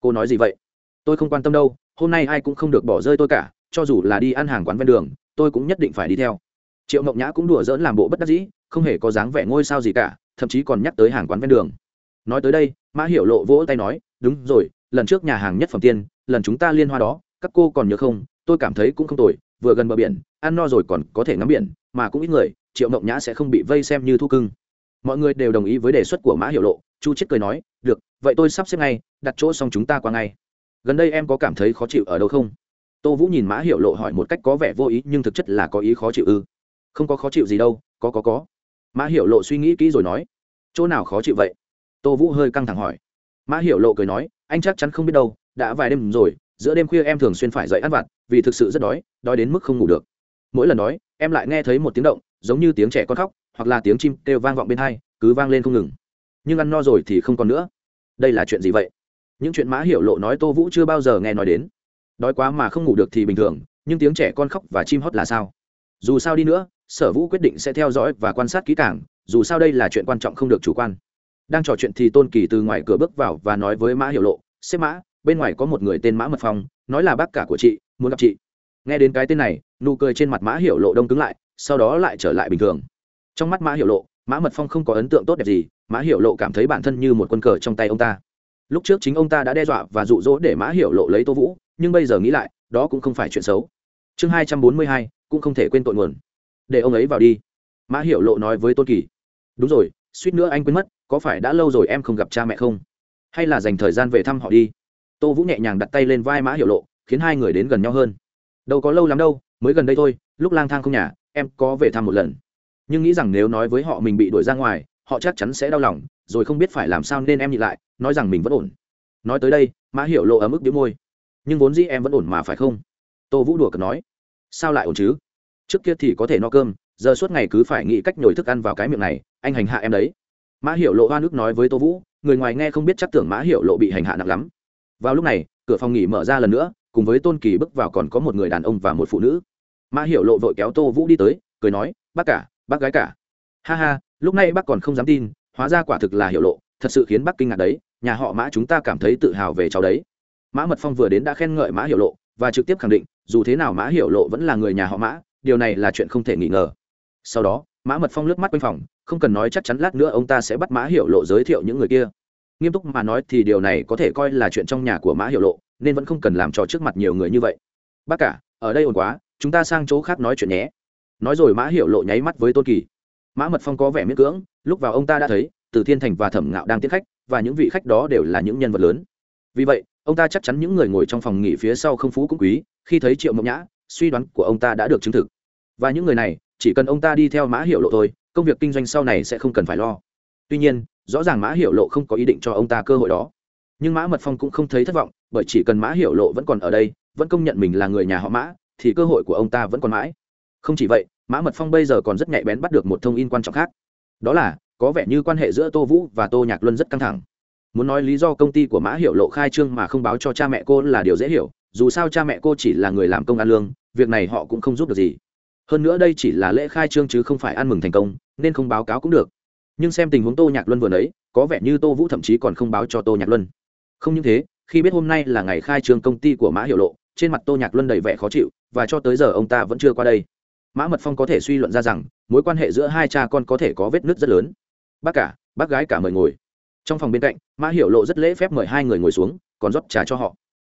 Cô nói gì vậy? Tôi không quan tâm đâu, hôm nay ai cũng không được bỏ rơi tôi cả cho dù là đi ăn hàng quán ven đường, tôi cũng nhất định phải đi theo. Triệu mộng nhã cũng đùa dỡn làm bộ bất đắc dĩ, không hề có dáng vẻ ngôi sao gì cả, thậm chí còn nhắc tới hàng quán ven đường. Nói tới đây, mã hiểu lộ vỗ tay nói, đúng rồi, lần trước nhà hàng nhất phẩm tiên, lần chúng ta liên hoa đó, các cô còn nhớ không? Tôi cảm thấy cũng không tồi, vừa gần bờ biển, ăn no rồi còn có thể ngắm biển, mà cũng ít người, triệu mộng nhã sẽ không bị vây xem như thu cưng. Mọi người đều đồng ý với đề xuất của mã hiểu lộ, chu chết cười nói, được, vậy tôi sắp xếp ngay, đặt chỗ xong chúng ta qua ngay. Gần đây em có cảm thấy khó chịu ở đâu không? Tô vũ nhìn mã hiểu lộ hỏi một cách có vẻ vô ý, nhưng thực chất là có ý khó chịu ư. Không có khó chịu gì đâu, có có có. Mã hiểu lộ suy nghĩ kỹ rồi nói. Chỗ nào khó chịu vậy? Tô vũ hơi căng thẳng hỏi. Mã hiểu lộ cười nói, anh chắc chắn không biết đâu, đã vài đêm rồi, giữa đêm khuya em thường xuyên phải dậy ăn vặt, vì thực sự rất đói đói đến mức không ngủ được. Mỗi lần đói, em lại nghe thấy một tiếng động, giống như tiếng trẻ con khóc, hoặc là tiếng chim kêu vang vọng bên hai, cứ vang lên không ngừng. Nhưng ăn no rồi thì không còn nữa. Đây là chuyện gì vậy? Những chuyện mã hiểu lộ nói tô vũ chưa bao giờ nghe nói đến đói quá mà không ngủ được thì bình thường, nhưng tiếng trẻ con khóc và chim hót là sao? Dù sao đi nữa, sở vũ quyết định sẽ theo dõi và quan sát kỹ càng, dù sao đây là chuyện quan trọng không được chủ quan. Đang trò chuyện thì tôn kỳ từ ngoài cửa bước vào và nói với mã hiểu lộ xếp mã, bên ngoài có một người tên mã mật phong, nói là bác cả của chị, muốn gặp chị. Nghe đến cái tên này, nụ cười trên mặt mã hiểu lộ đông cứng lại, sau đó lại trở lại bình thường. Trong mắt mã hiểu lộ, mã mật phong không có ấn tượng tốt đẹp gì, mã hiểu lộ cảm thấy bản thân như một quân cờ trong tay ông ta. Lúc trước chính ông ta đã đe dọa và rụ rỗ để mã hiểu lộ lấy tô vũ nhưng bây giờ nghĩ lại, đó cũng không phải chuyện xấu. Chương hai trăm bốn mươi hai, cũng không thể quên tội nguồn. Để ông ấy vào đi. Mã hiểu lộ nói với tôn kỳ. Đúng rồi, suýt nữa anh quên mất, có phải đã lâu rồi em không gặp cha mẹ không? Hay là dành thời gian về thăm họ đi? Tô vũ nhẹ nhàng đặt tay lên vai mã hiểu lộ, khiến hai người đến gần nhau hơn. Đâu có lâu lắm đâu, mới gần đây thôi, lúc lang thang không nhà, em có về thăm một lần. Nhưng nghĩ rằng nếu nói với họ mình bị đuổi ra ngoài, họ chắc chắn sẽ đau lòng, rồi không biết phải làm sao nên em nhịn lại, nói rằng mình vẫn ổn. Nói tới đây, mã hiểu lộ ấm ức đĩu môi nhưng vốn dĩ em vẫn ổn mà phải không? Tô vũ đùa cợt nói. Sao lại ổn chứ? Trước kia thì có thể no cơm, giờ suốt ngày cứ phải nghĩ cách nhồi thức ăn vào cái miệng này, anh hành hạ em đấy. Mã hiểu lộ hoa nước nói với tô vũ, người ngoài nghe không biết chắc tưởng mã hiểu lộ bị hành hạ nặng lắm. Vào lúc này, cửa phòng nghỉ mở ra lần nữa, cùng với tôn kỳ bước vào còn có một người đàn ông và một phụ nữ. Mã hiểu lộ vội kéo tô vũ đi tới, cười nói, bác cả, bác gái cả. Ha ha, lúc này bác còn không dám tin, hóa ra quả thực là hiểu lộ, thật sự khiến bác kinh ngạc đấy, nhà họ mã chúng ta cảm thấy tự hào về cháu đấy mã mật phong vừa đến đã khen ngợi mã hiểu lộ, và trực tiếp khẳng định, dù thế nào mã hiểu lộ vẫn là người nhà họ mã, điều này là chuyện không thể nghi ngờ. Sau đó, mã mật phong lướt mắt quanh phòng, không cần nói chắc chắn lát nữa ông ta sẽ bắt mã hiểu lộ giới thiệu những người kia. Nghiêm túc mà nói thì điều này có thể coi là chuyện trong nhà của mã hiểu lộ, nên vẫn không cần làm trò trước mặt nhiều người như vậy. Bác cả, ở đây ổn quá, chúng ta sang chỗ khác nói chuyện nhé. Nói rồi mã hiểu lộ nháy mắt với tôn kỳ. Mã mật phong có vẻ miễn cưỡng, lúc vào ông ta đã thấy, từ thiên thành và thẩm ngạo đang tiếp khách, và những vị khách đó đều là những nhân vật lớn. Vì vậy ông ta chắc chắn những người ngồi trong phòng nghỉ phía sau không phú cũng quý, khi thấy triệu mộng nhã, suy đoán của ông ta đã được chứng thực. Và những người này, chỉ cần ông ta đi theo mã hiệu lộ thôi, công việc kinh doanh sau này sẽ không cần phải lo. Tuy nhiên, rõ ràng mã hiệu lộ không có ý định cho ông ta cơ hội đó. Nhưng mã mật phong cũng không thấy thất vọng, bởi chỉ cần mã hiệu lộ vẫn còn ở đây, vẫn công nhận mình là người nhà họ mã, thì cơ hội của ông ta vẫn còn mãi. Không chỉ vậy, mã mật phong bây giờ còn rất nhạy bén bắt được một thông tin quan trọng khác. Đó là, có vẻ như quan hệ giữa tô vũ và tô nhạc luân rất căng thẳng muốn nói lý do công ty của mã hiệu lộ khai trương mà không báo cho cha mẹ cô là điều dễ hiểu, dù sao cha mẹ cô chỉ là người làm công ăn lương, việc này họ cũng không giúp được gì. Hơn nữa đây chỉ là lễ khai trương chứ không phải ăn mừng thành công, nên không báo cáo cũng được. Nhưng xem tình huống tô nhạc luân vừa nấy có vẻ như tô vũ thậm chí còn không báo cho tô nhạc luân. Không những thế, khi biết hôm nay là ngày khai trương công ty của mã hiệu lộ, trên mặt tô nhạc luân đầy vẻ khó chịu, và cho tới giờ ông ta vẫn chưa qua đây. Mã mật phong có thể suy luận ra rằng, mối quan hệ giữa hai cha con có thể có vết nứt rất lớn. Bác cả, bác gái cả mời ngồi trong phòng bên cạnh, mã hiểu lộ rất lễ phép mời hai người ngồi xuống, còn rót trà cho họ.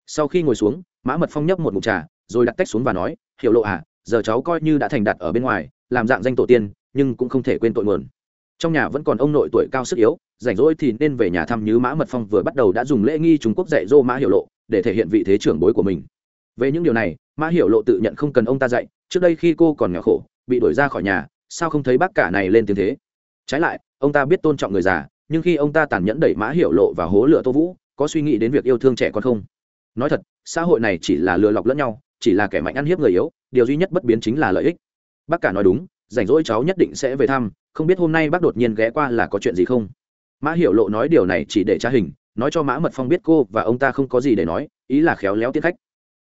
Sau khi ngồi xuống, mã mật phong nhấp một mục trà, rồi đặt tách xuống và nói, hiểu lộ à giờ cháu coi như đã thành đạt ở bên ngoài, làm dạng danh tổ tiên, nhưng cũng không thể quên tội nguồn. Trong nhà vẫn còn ông nội tuổi cao sức yếu, rảnh rỗi thì nên về nhà thăm như mã mật phong vừa bắt đầu đã dùng lễ nghi trung quốc dạy dỗ mã hiểu lộ, để thể hiện vị thế trưởng bối của mình. Về những điều này, mã hiểu lộ tự nhận không cần ông ta dạy, trước đây khi cô còn nhỏ khổ, bị đuổi ra khỏi nhà, sao không thấy bác cả này lên tiếng thế? Trái lại, ông ta biết tôn trọng người già nhưng khi ông ta tàn nhẫn đẩy mã hiểu lộ và hố lựa tô vũ, có suy nghĩ đến việc yêu thương trẻ con không? Nói thật, xã hội này chỉ là lừa lọc lẫn nhau, chỉ là kẻ mạnh ăn hiếp người yếu, điều duy nhất bất biến chính là lợi ích. Bác cả nói đúng, rảnh rỗi cháu nhất định sẽ về thăm, không biết hôm nay bác đột nhiên ghé qua là có chuyện gì không? Mã hiểu lộ nói điều này chỉ để tra hình, nói cho mã mật phong biết cô và ông ta không có gì để nói, ý là khéo léo tiết khách.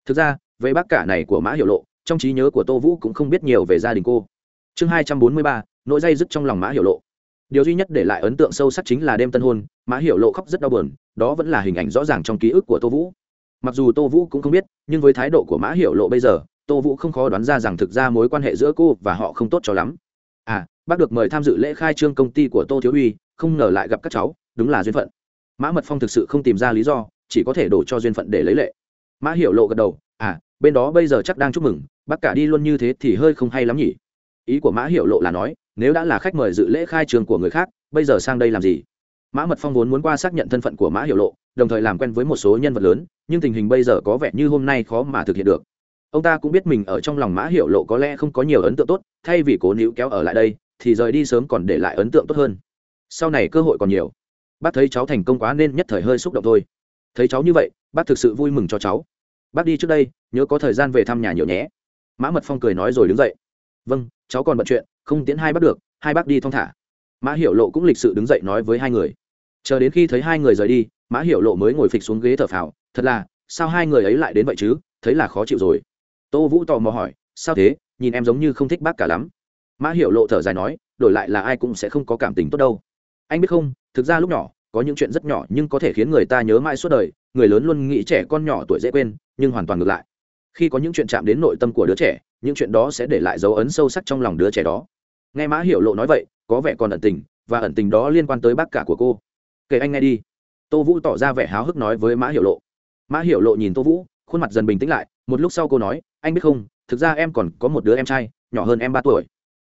Thực ra về bác cả này của mã hiểu lộ, trong trí nhớ của tô vũ cũng không biết nhiều về gia đình cô. Chương hai trăm bốn mươi ba, nỗi dây dứt trong lòng mã hiểu lộ điều duy nhất để lại ấn tượng sâu sắc chính là đêm tân hôn, mã hiểu lộ khóc rất đau buồn, đó vẫn là hình ảnh rõ ràng trong ký ức của tô vũ. Mặc dù tô vũ cũng không biết, nhưng với thái độ của mã hiểu lộ bây giờ, tô vũ không khó đoán ra rằng thực ra mối quan hệ giữa cô và họ không tốt cho lắm. À bác được mời tham dự lễ khai trương công ty của tô thiếu uy không ngờ lại gặp các cháu, đúng là duyên phận. Mã mật phong thực sự không tìm ra lý do, chỉ có thể đổ cho duyên phận để lấy lệ. Mã hiểu lộ gật đầu à bên đó bây giờ chắc đang chúc mừng, bác cả đi luôn như thế thì hơi không hay lắm nhỉ. Ý của mã hiểu lộ là nói nếu đã là khách mời dự lễ khai trường của người khác, bây giờ sang đây làm gì? Mã mật phong vốn muốn qua xác nhận thân phận của mã hiểu lộ, đồng thời làm quen với một số nhân vật lớn, nhưng tình hình bây giờ có vẻ như hôm nay khó mà thực hiện được. Ông ta cũng biết mình ở trong lòng mã hiểu lộ có lẽ không có nhiều ấn tượng tốt, thay vì cố níu kéo ở lại đây, thì rời đi sớm còn để lại ấn tượng tốt hơn. Sau này cơ hội còn nhiều. Bác thấy cháu thành công quá nên nhất thời hơi xúc động thôi. Thấy cháu như vậy, bác thực sự vui mừng cho cháu. Bác đi trước đây, nhớ có thời gian về thăm nhà nhiều nhé. Mã mật phong cười nói rồi đứng dậy. Vâng cháu còn bận chuyện không tiến hai bác được, hai bác đi thong thả. Mã hiểu lộ cũng lịch sự đứng dậy nói với hai người. Chờ đến khi thấy hai người rời đi, mã hiểu lộ mới ngồi phịch xuống ghế thở phào, thật là, sao hai người ấy lại đến vậy chứ? Thấy là khó chịu rồi. Tô vũ tò mò hỏi, sao thế? Nhìn em giống như không thích bác cả lắm. Mã hiểu lộ thở dài nói, đổi lại là ai cũng sẽ không có cảm tình tốt đâu. Anh biết không, thực ra lúc nhỏ, có những chuyện rất nhỏ nhưng có thể khiến người ta nhớ mãi suốt đời, người lớn luôn nghĩ trẻ con nhỏ tuổi dễ quên, nhưng hoàn toàn ngược lại. Khi có những chuyện chạm đến nội tâm của đứa trẻ, những chuyện đó sẽ để lại dấu ấn sâu sắc trong lòng đứa trẻ đó nghe mã hiểu lộ nói vậy, có vẻ còn ẩn tình, và ẩn tình đó liên quan tới bác cả của cô. Kể anh nghe đi. Tô vũ tỏ ra vẻ háo hức nói với mã hiểu lộ. Mã hiểu lộ nhìn tô vũ, khuôn mặt dần bình tĩnh lại, một lúc sau cô nói, anh biết không, thực ra em còn có một đứa em trai, nhỏ hơn em ba tuổi.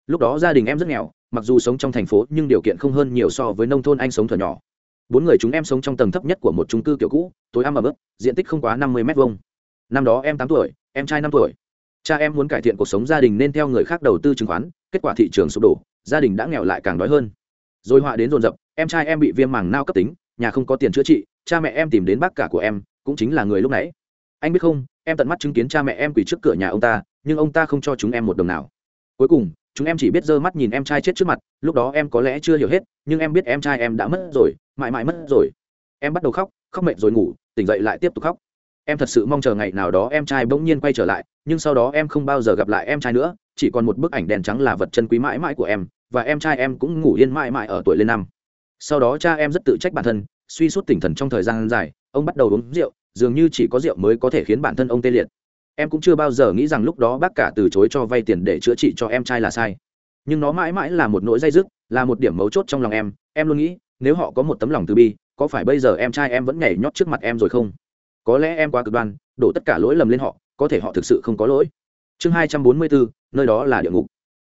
Lúc đó gia đình em rất nghèo, mặc dù sống trong thành phố nhưng điều kiện không hơn nhiều so với nông thôn anh sống thở nhỏ. Bốn người chúng em sống trong tầng thấp nhất của một trung cư kiểu cũ, tối am ở mức diện tích không quá năm mươi m hai năm đó em tám tuổi, em trai năm tuổi. Cha em muốn cải thiện cuộc sống gia đình nên theo người khác đầu tư chứng khoán kết quả thị trường sụp đổ, gia đình đã nghèo lại càng đói hơn. Rồi họa đến dồn dập, em trai em bị viêm màng nao cấp tính, nhà không có tiền chữa trị, cha mẹ em tìm đến bác cả của em, cũng chính là người lúc nãy. Anh biết không, em tận mắt chứng kiến cha mẹ em quỳ trước cửa nhà ông ta, nhưng ông ta không cho chúng em một đồng nào. Cuối cùng, chúng em chỉ biết giơ mắt nhìn em trai chết trước mặt, lúc đó em có lẽ chưa hiểu hết, nhưng em biết em trai em đã mất rồi, mãi mãi mất rồi. Em bắt đầu khóc khóc mệt rồi ngủ, tỉnh dậy lại tiếp tục khóc. Em thật sự mong chờ ngày nào đó em trai bỗng nhiên quay trở lại, nhưng sau đó em không bao giờ gặp lại em trai nữa chỉ còn một bức ảnh đèn trắng là vật chân quý mãi mãi của em, và em trai em cũng ngủ yên mãi mãi ở tuổi lên năm. Sau đó cha em rất tự trách bản thân, suy suốt tinh thần trong thời gian dài, ông bắt đầu uống rượu, dường như chỉ có rượu mới có thể khiến bản thân ông tê liệt. Em cũng chưa bao giờ nghĩ rằng lúc đó bác cả từ chối cho vay tiền để chữa trị cho em trai là sai. Nhưng nó mãi mãi là một nỗi dây dứt, là một điểm mấu chốt trong lòng em. Em luôn nghĩ, nếu họ có một tấm lòng từ bi, có phải bây giờ em trai em vẫn nhảy nhót trước mặt em rồi không? Có lẽ em quá cực đoan, đổ tất cả lỗi lầm lên họ, có thể họ thực sự không có lỗi chương hai trăm bốn mươi bốn nơi đó là địa ngục.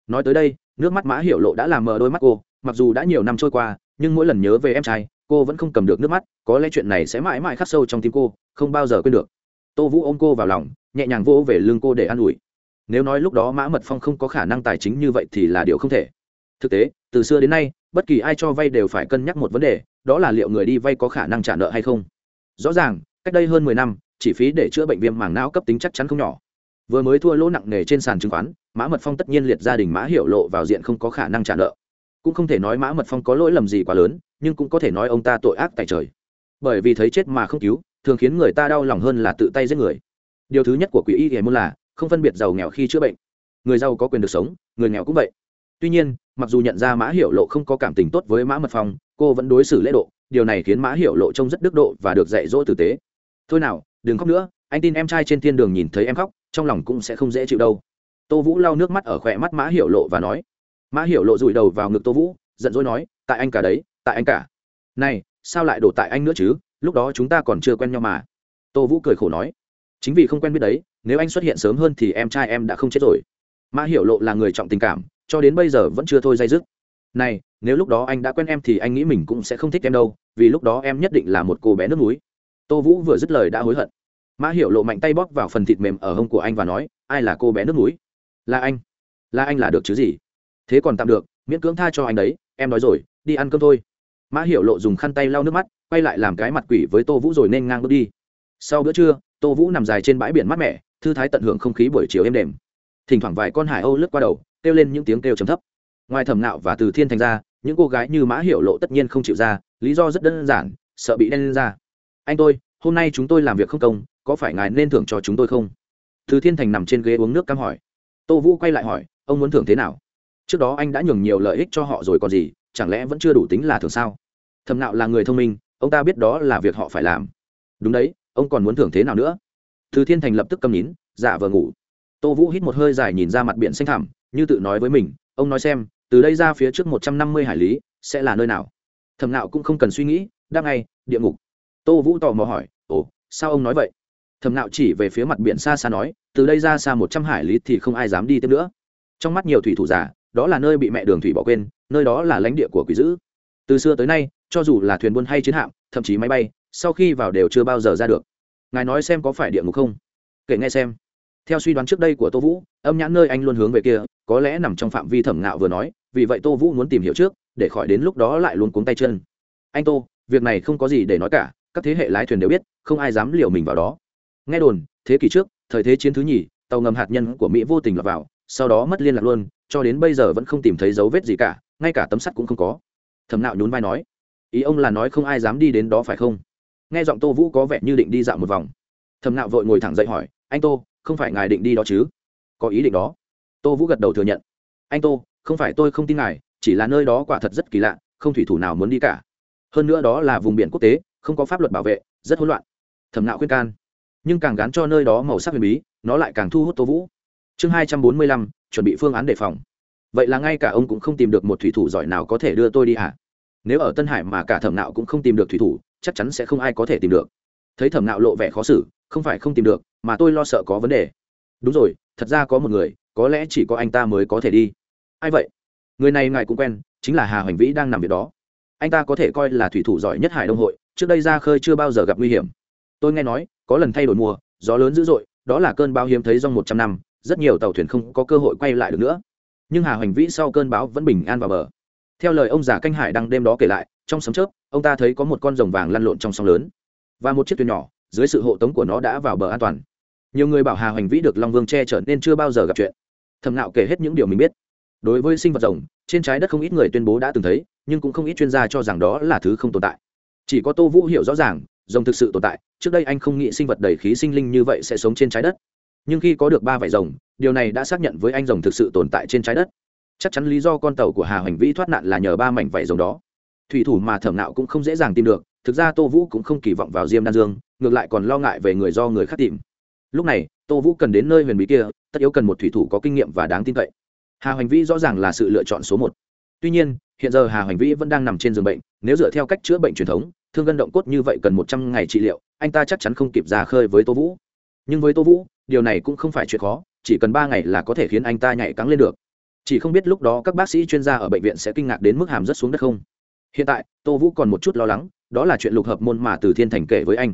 Nói tới đây, nước mắt mã hiểu lộ đã làm mờ đôi mắt cô, mặc dù đã nhiều năm trôi qua, nhưng mỗi lần nhớ về em trai, cô vẫn không cầm được nước mắt, có lẽ chuyện này sẽ mãi mãi khắc sâu trong tim cô, không bao giờ quên được. Tô vũ ôm cô vào lòng, nhẹ nhàng vỗ về lưng cô để an ủi. Nếu nói lúc đó mã mật phong không có khả năng tài chính như vậy thì là điều không thể. Thực tế, từ xưa đến nay, bất kỳ ai cho vay đều phải cân nhắc một vấn đề, đó là liệu người đi vay có khả năng trả nợ hay không. Rõ ràng, cách đây hơn mười năm chi phí để chữa bệnh viêm màng não cấp tính chắc chắn không nhỏ vừa mới thua lỗ nặng nề trên sàn chứng khoán, mã mật phong tất nhiên liệt gia đình mã hiểu lộ vào diện không có khả năng trả nợ. Cũng không thể nói mã mật phong có lỗi lầm gì quá lớn, nhưng cũng có thể nói ông ta tội ác tại trời. Bởi vì thấy chết mà không cứu, thường khiến người ta đau lòng hơn là tự tay giết người. Điều thứ nhất của quỷ y hề môn là, không phân biệt giàu nghèo khi chữa bệnh. Người giàu có quyền được sống, người nghèo cũng vậy. Tuy nhiên, mặc dù nhận ra mã hiểu lộ không có cảm tình tốt với mã mật phong, cô vẫn đối xử lễ độ, điều này khiến mã hiểu lộ trông rất đức độ và được dạy dỗ tử tế. Thôi nào, đừng khóc nữa, anh tin em trai trên thiên đường nhìn thấy em khóc trong lòng cũng sẽ không dễ chịu đâu. Tô vũ lau nước mắt ở khỏe mắt mã hiểu lộ và nói. Mã hiểu lộ rụi đầu vào ngực tô vũ, giận dỗi nói, tại anh cả đấy, tại anh cả. Này, sao lại đổ tại anh nữa chứ? Lúc đó chúng ta còn chưa quen nhau mà. Tô vũ cười khổ nói, chính vì không quen biết đấy, nếu anh xuất hiện sớm hơn thì em trai em đã không chết rồi. Mã hiểu lộ là người trọng tình cảm, cho đến bây giờ vẫn chưa thôi dây dứt. Này, nếu lúc đó anh đã quen em thì anh nghĩ mình cũng sẽ không thích em đâu, vì lúc đó em nhất định là một cô bé nước núi. Tô vũ vừa dứt lời đã hối hận mã hiểu lộ mạnh tay bóp vào phần thịt mềm ở hông của anh và nói, ai là cô bé nước núi là anh. Là anh là được chứ gì? Thế còn tạm được, miễn cưỡng tha cho anh đấy, em nói rồi, đi ăn cơm thôi. Mã hiểu lộ dùng khăn tay lau nước mắt, quay lại làm cái mặt quỷ với tô vũ rồi nên ngang bước đi. Sau bữa trưa, tô vũ nằm dài trên bãi biển mát mẻ, thư thái tận hưởng không khí buổi chiều êm đềm. Thỉnh thoảng vài con hải âu lướt qua đầu, kêu lên những tiếng kêu chấm thấp. Ngoài thẩm nạo và từ thiên thành ra, những cô gái như mã hiểu lộ tất nhiên không chịu ra, lý do rất đơn giản, sợ bị đen lên ra. Anh tôi, hôm nay chúng tôi làm việc không công có phải ngài nên thưởng cho chúng tôi không? Thứ thiên thành nằm trên ghế uống nước cam hỏi. Tô vũ quay lại hỏi, ông muốn thưởng thế nào? Trước đó anh đã nhường nhiều lợi ích cho họ rồi còn gì, chẳng lẽ vẫn chưa đủ tính là thưởng sao? Thẩm nạo là người thông minh, ông ta biết đó là việc họ phải làm. Đúng đấy, ông còn muốn thưởng thế nào nữa? Thứ thiên thành lập tức cầm nín giả vờ ngủ. Tô vũ hít một hơi dài nhìn ra mặt biển xanh thẳm, như tự nói với mình, ông nói xem, từ đây ra phía trước một trăm năm mươi hải lý, sẽ là nơi nào? Thầm nạo cũng không cần suy nghĩ đang ngay, địa ngục. Tô vũ tò mò hỏi, ồ, sao ông nói vậy? Thầm nạo chỉ về phía mặt biển xa xa nói, từ đây ra xa một trăm hải lý thì không ai dám đi tiếp nữa. Trong mắt nhiều thủy thủ giả đó là nơi bị mẹ đường thủy bỏ quên, nơi đó là lãnh địa của quỷ dữ. Từ xưa tới nay, cho dù là thuyền buôn hay chiến hạm, thậm chí máy bay, sau khi vào đều chưa bao giờ ra được. Ngài nói xem có phải địa ngục không? Kể nghe xem. Theo suy đoán trước đây của tô vũ, âm nhãn nơi anh luôn hướng về kia, có lẽ nằm trong phạm vi thẩm ngạo vừa nói, vì vậy tô vũ muốn tìm hiểu trước, để khỏi đến lúc đó lại luôn cuống tay chân. Anh tô, việc này không có gì để nói cả, các thế hệ lái thuyền đều biết, không ai dám liều mình vào đó nghe đồn, thế kỷ trước, thời thế chiến thứ nhì, tàu ngầm hạt nhân của mỹ vô tình lọt vào, sau đó mất liên lạc luôn, cho đến bây giờ vẫn không tìm thấy dấu vết gì cả, ngay cả tấm sắt cũng không có. Thẩm nạo nhún vai nói, ý ông là nói không ai dám đi đến đó phải không? Nghe giọng tô vũ có vẻ như định đi dạo một vòng. Thẩm nạo vội ngồi thẳng dậy hỏi, anh tô, không phải ngài định đi đó chứ? Có ý định đó. Tô vũ gật đầu thừa nhận. Anh tô, không phải tôi không tin ngài, chỉ là nơi đó quả thật rất kỳ lạ, không thủy thủ nào muốn đi cả. Hơn nữa đó là vùng biển quốc tế, không có pháp luật bảo vệ, rất hỗn loạn. Thẩm nạo khuyên can nhưng càng gắn cho nơi đó màu sắc huyền bí, nó lại càng thu hút tô vũ. Chương hai trăm bốn mươi lăm, chuẩn bị phương án đề phòng. Vậy là ngay cả ông cũng không tìm được một thủy thủ giỏi nào có thể đưa tôi đi hả? Nếu ở tân hải mà cả thẩm nạo cũng không tìm được thủy thủ, chắc chắn sẽ không ai có thể tìm được. Thấy thẩm nạo lộ vẻ khó xử, không phải không tìm được, mà tôi lo sợ có vấn đề. Đúng rồi, thật ra có một người, có lẽ chỉ có anh ta mới có thể đi. Ai vậy? Người này ngài cũng quen, chính là hà hoành vĩ đang nằm việc đó. Anh ta có thể coi là thủy thủ giỏi nhất hải đông hội, trước đây ra khơi chưa bao giờ gặp nguy hiểm. Tôi nghe nói có lần thay đổi mùa, gió lớn dữ dội, đó là cơn bão hiếm thấy trong một trăm năm, rất nhiều tàu thuyền không có cơ hội quay lại được nữa. Nhưng hà hoành vĩ sau cơn bão vẫn bình an vào bờ. Theo lời ông già canh hải đang đêm đó kể lại, trong sấm chớp, ông ta thấy có một con rồng vàng lăn lộn trong sóng lớn. Và một chiếc thuyền nhỏ, dưới sự hộ tống của nó đã vào bờ an toàn. Nhiều người bảo hà hoành vĩ được long vương che chở nên chưa bao giờ gặp chuyện. Thầm nạo kể hết những điều mình biết. Đối với sinh vật rồng, trên trái đất không ít người tuyên bố đã từng thấy, nhưng cũng không ít chuyên gia cho rằng đó là thứ không tồn tại. Chỉ có tô vũ hiểu rõ ràng rồng thực sự tồn tại, trước đây anh không nghĩ sinh vật đầy khí sinh linh như vậy sẽ sống trên trái đất. Nhưng khi có được ba vảy rồng, điều này đã xác nhận với anh rồng thực sự tồn tại trên trái đất. Chắc chắn lý do con tàu của hà hoành vĩ thoát nạn là nhờ ba mảnh vảy rồng đó. Thủy thủ mà thẩm nạo cũng không dễ dàng tìm được, thực ra tô vũ cũng không kỳ vọng vào diêm đan dương, ngược lại còn lo ngại về người do người khác tìm. Lúc này, tô vũ cần đến nơi huyền bí kia, tất yếu cần một thủy thủ có kinh nghiệm và đáng tin cậy. Hà hoành vĩ rõ ràng là sự lựa chọn số một. Tuy nhiên, hiện giờ hà hoành vĩ vẫn đang nằm trên giường bệnh, nếu dựa theo cách chữa bệnh truyền thống thương gân động cốt như vậy cần một trăm ngày trị liệu, anh ta chắc chắn không kịp ra khơi với tô vũ. Nhưng với tô vũ, điều này cũng không phải chuyện khó, chỉ cần ba ngày là có thể khiến anh ta nhảy cắn lên được. Chỉ không biết lúc đó các bác sĩ chuyên gia ở bệnh viện sẽ kinh ngạc đến mức hàm rất xuống đất không? Hiện tại, tô vũ còn một chút lo lắng, đó là chuyện lục hợp môn mà từ thiên thành kể với anh.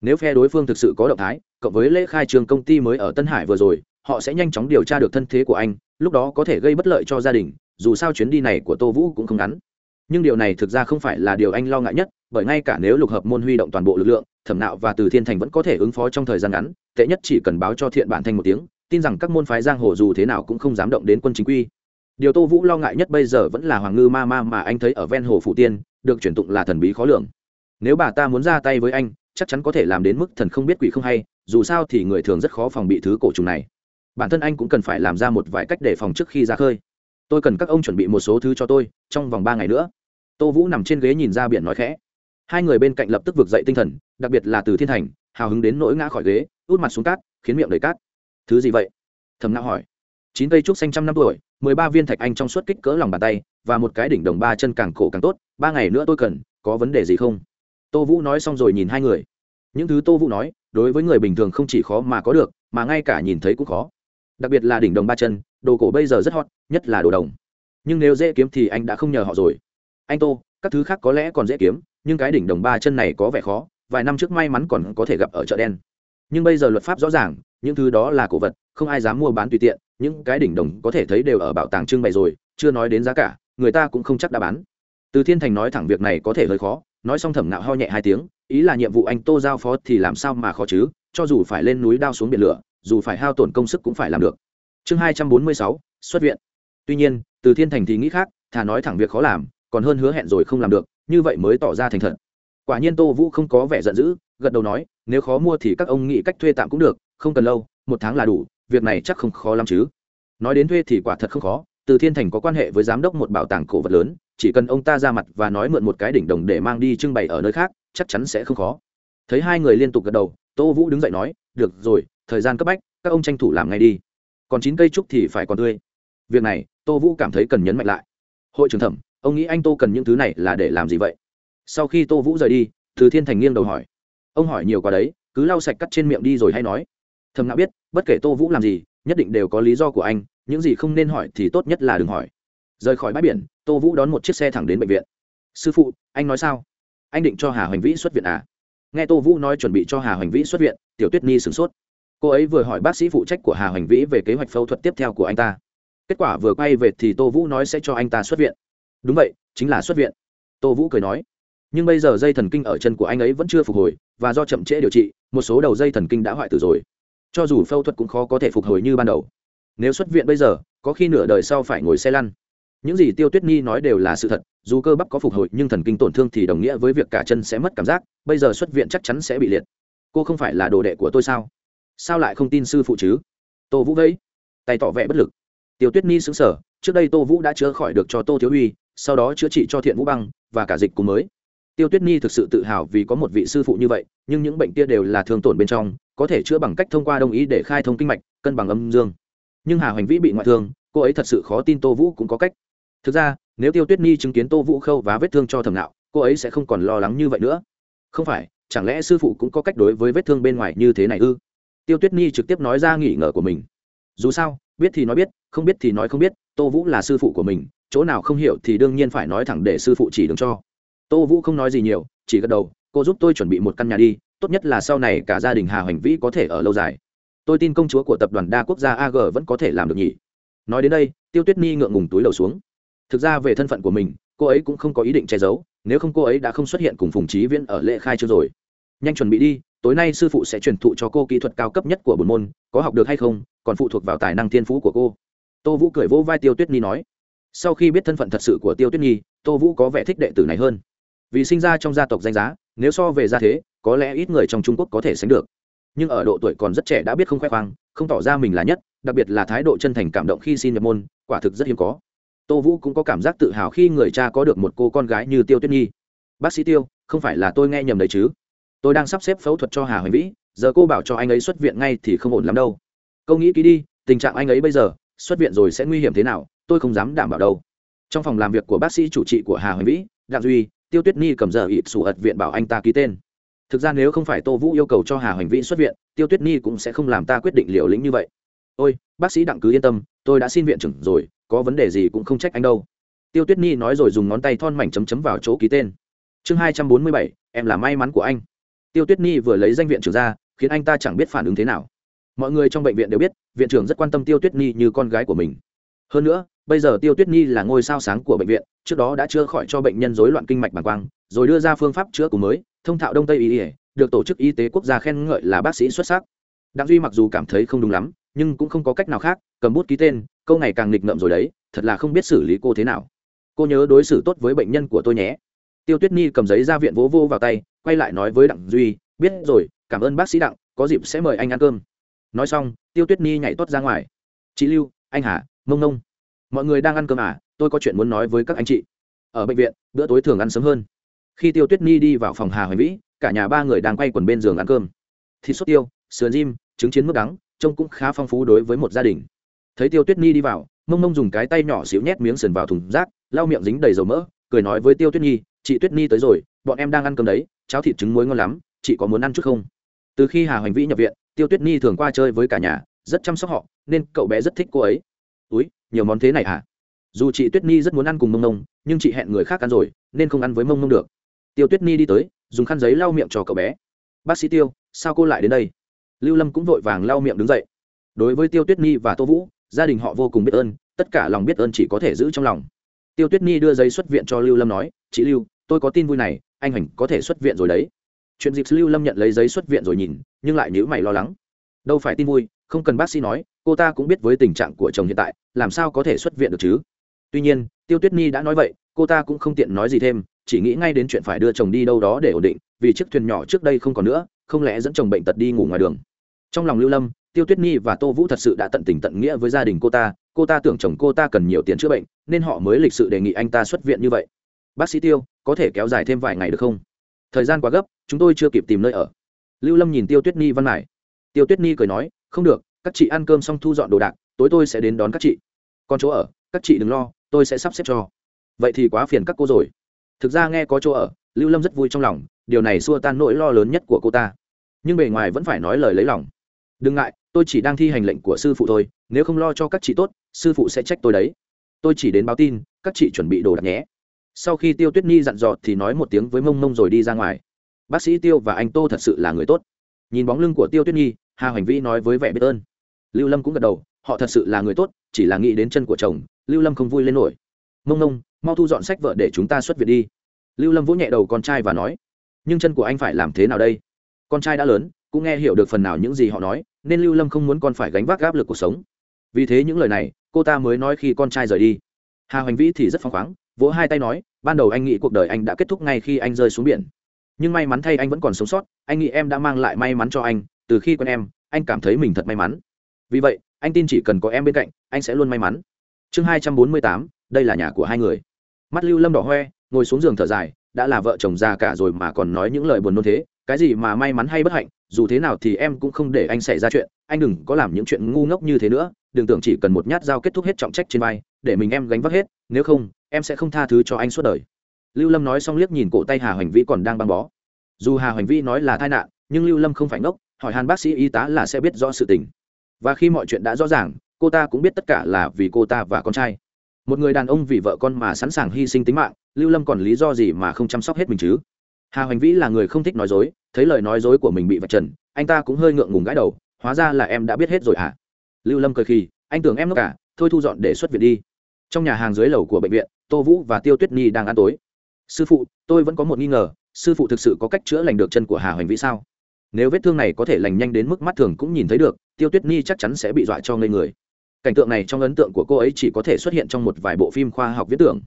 Nếu phe đối phương thực sự có động thái, cộng với lễ khai trường công ty mới ở tân hải vừa rồi, họ sẽ nhanh chóng điều tra được thân thế của anh, lúc đó có thể gây bất lợi cho gia đình, dù sao chuyến đi này của tô vũ cũng không ngắn. Nhưng điều này thực ra không phải là điều anh lo ngại nhất bởi ngay cả nếu lục hợp môn huy động toàn bộ lực lượng, thẩm nạo và từ thiên thành vẫn có thể ứng phó trong thời gian ngắn, tệ nhất chỉ cần báo cho thiện bản thanh một tiếng, tin rằng các môn phái giang hồ dù thế nào cũng không dám động đến quân chính quy. Điều tô vũ lo ngại nhất bây giờ vẫn là hoàng ngư ma ma mà anh thấy ở ven hồ phủ tiên, được chuyển tụng là thần bí khó lường. Nếu bà ta muốn ra tay với anh, chắc chắn có thể làm đến mức thần không biết quỷ không hay, dù sao thì người thường rất khó phòng bị thứ cổ trùng này. Bản thân anh cũng cần phải làm ra một vài cách để phòng trước khi ra khơi. Tôi cần các ông chuẩn bị một số thứ cho tôi, trong vòng ba ngày nữa. Tô vũ nằm trên ghế nhìn ra biển nói khẽ hai người bên cạnh lập tức vực dậy tinh thần, đặc biệt là từ thiên thành, hào hứng đến nỗi ngã khỏi ghế, út mặt xuống cát, khiến miệng đầy cát. Thứ gì vậy? Thầm não hỏi. Chín cây trúc xanh trăm năm tuổi, mười ba viên thạch anh trong suốt kích cỡ lòng bàn tay, và một cái đỉnh đồng ba chân càng cổ càng tốt, ba ngày nữa tôi cần, có vấn đề gì không? Tô vũ nói xong rồi nhìn hai người. Những thứ tô vũ nói, đối với người bình thường không chỉ khó mà có được, mà ngay cả nhìn thấy cũng khó. Đặc biệt là đỉnh đồng ba chân, đồ cổ bây giờ rất hot, nhất là đồ đồng. Nhưng nếu dễ kiếm thì anh đã không nhờ họ rồi. Anh tô, các thứ khác có lẽ còn dễ kiếm nhưng cái đỉnh đồng ba chân này có vẻ khó, vài năm trước may mắn còn có thể gặp ở chợ đen. Nhưng bây giờ luật pháp rõ ràng, những thứ đó là cổ vật, không ai dám mua bán tùy tiện, những cái đỉnh đồng có thể thấy đều ở bảo tàng trưng bày rồi, chưa nói đến giá cả, người ta cũng không chắc đã bán. Từ thiên thành nói thẳng việc này có thể hơi khó, nói xong thẩm nạo ho nhẹ hai tiếng, ý là nhiệm vụ anh tô giao phó thì làm sao mà khó chứ, cho dù phải lên núi đao xuống biển lửa, dù phải hao tổn công sức cũng phải làm được. Chương hai trăm bốn mươi sáu, xuất viện. Tuy nhiên, từ thiên thành thì nghĩ khác, thà nói thẳng việc khó làm, còn hơn hứa hẹn rồi không làm được như vậy mới tỏ ra thành thật. Quả nhiên tô vũ không có vẻ giận dữ, gật đầu nói, nếu khó mua thì các ông nghĩ cách thuê tạm cũng được, không cần lâu, một tháng là đủ, việc này chắc không khó lắm chứ. Nói đến thuê thì quả thật không khó, từ thiên thành có quan hệ với giám đốc một bảo tàng cổ vật lớn, chỉ cần ông ta ra mặt và nói mượn một cái đỉnh đồng để mang đi trưng bày ở nơi khác, chắc chắn sẽ không khó. Thấy hai người liên tục gật đầu, tô vũ đứng dậy nói, được rồi, thời gian cấp bách, các ông tranh thủ làm ngay đi. Còn chín cây trúc thì phải còn tươi. Việc này, tô vũ cảm thấy cần nhấn mạnh lại. Hội trưởng thẩm ông nghĩ anh tô cần những thứ này là để làm gì vậy? Sau khi tô vũ rời đi, từ thiên thành nghiêng đầu hỏi. Ông hỏi nhiều quá đấy, cứ lau sạch cắt trên miệng đi rồi hay nói. Thầm ngã biết, bất kể tô vũ làm gì, nhất định đều có lý do của anh, những gì không nên hỏi thì tốt nhất là đừng hỏi. Rời khỏi bãi biển, tô vũ đón một chiếc xe thẳng đến bệnh viện. Sư phụ, anh nói sao? Anh định cho hà hoành vĩ xuất viện à? Nghe tô vũ nói chuẩn bị cho hà hoành vĩ xuất viện, tiểu tuyết nhi sửng sốt. Cô ấy vừa hỏi bác sĩ phụ trách của hà hoành vĩ về kế hoạch phẫu thuật tiếp theo của anh ta. Kết quả vừa quay về thì tô vũ nói sẽ cho anh ta xuất viện đúng vậy, chính là xuất viện. Tô vũ cười nói. Nhưng bây giờ dây thần kinh ở chân của anh ấy vẫn chưa phục hồi, và do chậm trễ điều trị, một số đầu dây thần kinh đã hoại tử rồi. Cho dù phẫu thuật cũng khó có thể phục hồi như ban đầu. Nếu xuất viện bây giờ, có khi nửa đời sau phải ngồi xe lăn. Những gì tiêu tuyết nhi nói đều là sự thật, dù cơ bắp có phục hồi nhưng thần kinh tổn thương thì đồng nghĩa với việc cả chân sẽ mất cảm giác, bây giờ xuất viện chắc chắn sẽ bị liệt. Cô không phải là đồ đệ của tôi sao? Sao lại không tin sư phụ chứ? Tô vũ vẫy, tay tỏ vẻ bất lực. Tiêu tuyết nhi xứng sở trước đây tô vũ đã chữa khỏi được cho tô thiếu Huy sau đó chữa trị cho thiện vũ băng và cả dịch cùng mới. Tiêu tuyết nhi thực sự tự hào vì có một vị sư phụ như vậy, nhưng những bệnh kia đều là thương tổn bên trong, có thể chữa bằng cách thông qua đông ý để khai thông kinh mạch, cân bằng âm dương. Nhưng hà hoành vĩ bị ngoại thương, cô ấy thật sự khó tin tô vũ cũng có cách. Thực ra, nếu tiêu tuyết nhi chứng kiến tô vũ khâu và vết thương cho thầm nạo, cô ấy sẽ không còn lo lắng như vậy nữa. Không phải, chẳng lẽ sư phụ cũng có cách đối với vết thương bên ngoài như thế này ư? Tiêu tuyết nhi trực tiếp nói ra nghỉ ngờ của mình. Dù sao, biết thì nói biết, không biết thì nói không biết, tô vũ là sư phụ của mình chỗ nào không hiểu thì đương nhiên phải nói thẳng để sư phụ chỉ đường cho. Tô vũ không nói gì nhiều, chỉ gật đầu, cô giúp tôi chuẩn bị một căn nhà đi, tốt nhất là sau này cả gia đình hà hoành vĩ có thể ở lâu dài. Tôi tin công chúa của tập đoàn đa quốc gia ag vẫn có thể làm được nhỉ. Nói đến đây, tiêu tuyết nhi ngượng ngùng túi đầu xuống. Thực ra về thân phận của mình, cô ấy cũng không có ý định che giấu, nếu không cô ấy đã không xuất hiện cùng phùng trí viễn ở lễ khai trương rồi. Nhanh chuẩn bị đi, tối nay sư phụ sẽ truyền thụ cho cô kỹ thuật cao cấp nhất của bồn môn, có học được hay không, còn phụ thuộc vào tài năng thiên phú của cô. Tô vũ cười vỗ vai tiêu tuyết nhi nói sau khi biết thân phận thật sự của tiêu tuyết nhi, tô vũ có vẻ thích đệ tử này hơn. Vì sinh ra trong gia tộc danh giá, nếu so về gia thế, có lẽ ít người trong trung quốc có thể sánh được. Nhưng ở độ tuổi còn rất trẻ đã biết không khoe khoang, không tỏ ra mình là nhất, đặc biệt là thái độ chân thành cảm động khi xin nhập môn, quả thực rất hiếm có. Tô vũ cũng có cảm giác tự hào khi người cha có được một cô con gái như tiêu tuyết nhi. Bác sĩ tiêu, không phải là tôi nghe nhầm đấy chứ? Tôi đang sắp xếp phẫu thuật cho hà hoành vĩ, giờ cô bảo cho anh ấy xuất viện ngay thì không ổn lắm đâu. Câu nghĩ kỹ đi, tình trạng anh ấy bây giờ, xuất viện rồi sẽ nguy hiểm thế nào? Tôi không dám đảm bảo đâu. Trong phòng làm việc của bác sĩ chủ trị của hà hoành vĩ, đặng duy, tiêu tuyết nhi cầm giờ ịt sủ ật viện bảo anh ta ký tên. Thực ra nếu không phải tô vũ yêu cầu cho hà hoành vĩ xuất viện, tiêu tuyết nhi cũng sẽ không làm ta quyết định liều lĩnh như vậy. Ôi, bác sĩ đặng cứ yên tâm, tôi đã xin viện trưởng rồi, có vấn đề gì cũng không trách anh đâu. Tiêu tuyết nhi nói rồi dùng ngón tay thon mảnh chấm chấm vào chỗ ký tên. Chương hai trăm bốn mươi bảy, em là may mắn của anh. Tiêu tuyết nhi vừa lấy danh viện trưởng ra, khiến anh ta chẳng biết phản ứng thế nào. Mọi người trong bệnh viện đều biết, viện trưởng rất quan tâm tiêu tuyết nhi như con gái của mình hơn nữa, bây giờ tiêu tuyết nhi là ngôi sao sáng của bệnh viện, trước đó đã chữa khỏi cho bệnh nhân rối loạn kinh mạch bàng quang, rồi đưa ra phương pháp chữa của mới, thông thạo đông tây y được tổ chức y tế quốc gia khen ngợi là bác sĩ xuất sắc. Đặng duy mặc dù cảm thấy không đúng lắm, nhưng cũng không có cách nào khác, cầm bút ký tên, câu này càng nghịch ngợm rồi đấy, thật là không biết xử lý cô thế nào. Cô nhớ đối xử tốt với bệnh nhân của tôi nhé. Tiêu tuyết nhi cầm giấy ra viện vỗ vô vào tay, quay lại nói với đặng duy, biết rồi, cảm ơn bác sĩ đặng, có dịp sẽ mời anh ăn cơm. Nói xong, tiêu tuyết nhi nhảy tốt ra ngoài. Chị lưu, anh hà mông nông mọi người đang ăn cơm à? Tôi có chuyện muốn nói với các anh chị. Ở bệnh viện, bữa tối thường ăn sớm hơn. Khi tiêu tuyết ni đi vào phòng hà hoài vĩ, cả nhà ba người đang quay quần bên giường ăn cơm. Thịt sốt tiêu, sườn diêm trứng chiến mức đắng, trông cũng khá phong phú đối với một gia đình. Thấy tiêu tuyết ni đi vào mông mông dùng cái tay nhỏ xíu nhét miếng sườn vào thùng rác, lau miệng dính đầy dầu mỡ, cười nói với tiêu tuyết nhi chị tuyết nhi tới rồi, bọn em đang ăn cơm đấy, cháo thịt trứng muối ngon lắm, chị có muốn ăn chút không? Từ khi hà hoành vĩ nhập viện, tiêu tuyết nhi thường qua chơi với cả nhà, rất chăm sóc họ, nên cậu bé rất thích cô ấy úi nhiều món thế này à? Dù chị tuyết nhi rất muốn ăn cùng mông mông, nhưng chị hẹn người khác ăn rồi, nên không ăn với mông mông được. Tiêu tuyết nhi đi tới, dùng khăn giấy lau miệng cho cậu bé. Bác sĩ tiêu, sao cô lại đến đây? Lưu lâm cũng vội vàng lau miệng đứng dậy. Đối với tiêu tuyết nhi và tô vũ, gia đình họ vô cùng biết ơn, tất cả lòng biết ơn chỉ có thể giữ trong lòng. Tiêu tuyết nhi đưa giấy xuất viện cho lưu lâm nói, chị lưu, tôi có tin vui này, anh hành có thể xuất viện rồi đấy. Chuyện dịp lưu lâm nhận lấy giấy xuất viện rồi nhìn, nhưng lại nhữ mày lo lắng. Đâu phải tin vui, không cần bác sĩ nói cô ta cũng biết với tình trạng của chồng hiện tại, làm sao có thể xuất viện được chứ? Tuy nhiên, tiêu tuyết nhi đã nói vậy, cô ta cũng không tiện nói gì thêm, chỉ nghĩ ngay đến chuyện phải đưa chồng đi đâu đó để ổn định, vì chiếc thuyền nhỏ trước đây không còn nữa, không lẽ dẫn chồng bệnh tật đi ngủ ngoài đường. Trong lòng lưu lâm, tiêu tuyết nhi và tô vũ thật sự đã tận tình tận nghĩa với gia đình cô ta cô ta tưởng chồng cô ta cần nhiều tiền chữa bệnh, nên họ mới lịch sự đề nghị anh ta xuất viện như vậy. Bác sĩ tiêu, có thể kéo dài thêm vài ngày được không? Thời gian quá gấp, chúng tôi chưa kịp tìm nơi ở. Lưu lâm nhìn tiêu tuyết nhi văn mải. Tiêu tuyết nhi cười nói, không được các chị ăn cơm xong thu dọn đồ đạc, tối tôi sẽ đến đón các chị. Còn chỗ ở, các chị đừng lo, tôi sẽ sắp xếp cho. Vậy thì quá phiền các cô rồi. Thực ra nghe có chỗ ở, lưu lâm rất vui trong lòng, điều này xua tan nỗi lo lớn nhất của cô ta. Nhưng bề ngoài vẫn phải nói lời lấy lòng. Đừng ngại, tôi chỉ đang thi hành lệnh của sư phụ thôi, nếu không lo cho các chị tốt, sư phụ sẽ trách tôi đấy. Tôi chỉ đến báo tin, các chị chuẩn bị đồ đạc nhé. Sau khi tiêu tuyết nhi dặn dò thì nói một tiếng với mông mông rồi đi ra ngoài. Bác sĩ tiêu và anh tô thật sự là người tốt. Nhìn bóng lưng của tiêu tuyết nhi hà hoành vĩ nói với vẻ biết ơn. Lưu lâm cũng gật đầu họ thật sự là người tốt chỉ là nghĩ đến chân của chồng lưu lâm không vui lên nổi. Mông Nông, mau thu dọn sách vợ để chúng ta xuất viện đi. Lưu lâm vỗ nhẹ đầu con trai và nói nhưng chân của anh phải làm thế nào đây? Con trai đã lớn cũng nghe hiểu được phần nào những gì họ nói nên lưu lâm không muốn con phải gánh vác áp lực cuộc sống. Vì thế những lời này cô ta mới nói khi con trai rời đi. Hà hoành vĩ thì rất phăng khoáng vỗ hai tay nói ban đầu anh nghĩ cuộc đời anh đã kết thúc ngay khi anh rơi xuống biển. Nhưng may mắn thay anh vẫn còn sống sót anh nghĩ em đã mang lại may mắn cho anh từ khi quen em, anh cảm thấy mình thật may mắn. Vì vậy, anh tin chỉ cần có em bên cạnh, anh sẽ luôn may mắn. Chương hai trăm bốn mươi tám, đây là nhà của hai người. Mắt lưu lâm đỏ hoe, ngồi xuống giường thở dài, đã là vợ chồng già cả rồi mà còn nói những lời buồn nôn thế, cái gì mà may mắn hay bất hạnh, dù thế nào thì em cũng không để anh xảy ra chuyện, anh đừng có làm những chuyện ngu ngốc như thế nữa, đừng tưởng chỉ cần một nhát dao kết thúc hết trọng trách trên vai, để mình em gánh vác hết, nếu không, em sẽ không tha thứ cho anh suốt đời. Lưu lâm nói xong liếc nhìn cổ tay hà hoành vĩ còn đang băng bó. Dù hà hoành vĩ nói là tai nạn, nhưng lưu lâm không phải ngốc hỏi hàn bác sĩ y tá là sẽ biết rõ sự tình. Và khi mọi chuyện đã rõ ràng, cô ta cũng biết tất cả là vì cô ta và con trai. Một người đàn ông vì vợ con mà sẵn sàng hy sinh tính mạng, lưu lâm còn lý do gì mà không chăm sóc hết mình chứ? Hà hoành vĩ là người không thích nói dối, thấy lời nói dối của mình bị vạch trần, anh ta cũng hơi ngượng ngùng gãi đầu, hóa ra là em đã biết hết rồi hả? Lưu lâm cười khi anh tưởng em ngốc cả thôi thu dọn để xuất viện đi. Trong nhà hàng dưới lầu của bệnh viện, tô vũ và tiêu tuyết nhi đang ăn tối. Sư phụ, tôi vẫn có một nghi ngờ, sư phụ thực sự có cách chữa lành được chân của hà hoành vĩ sao? Nếu vết thương này có thể lành nhanh đến mức mắt thường cũng nhìn thấy được, tiêu tuyết nhi chắc chắn sẽ bị dọa cho ngây người. Cảnh tượng này trong ấn tượng của cô ấy chỉ có thể xuất hiện trong một vài bộ phim khoa học viết tưởng.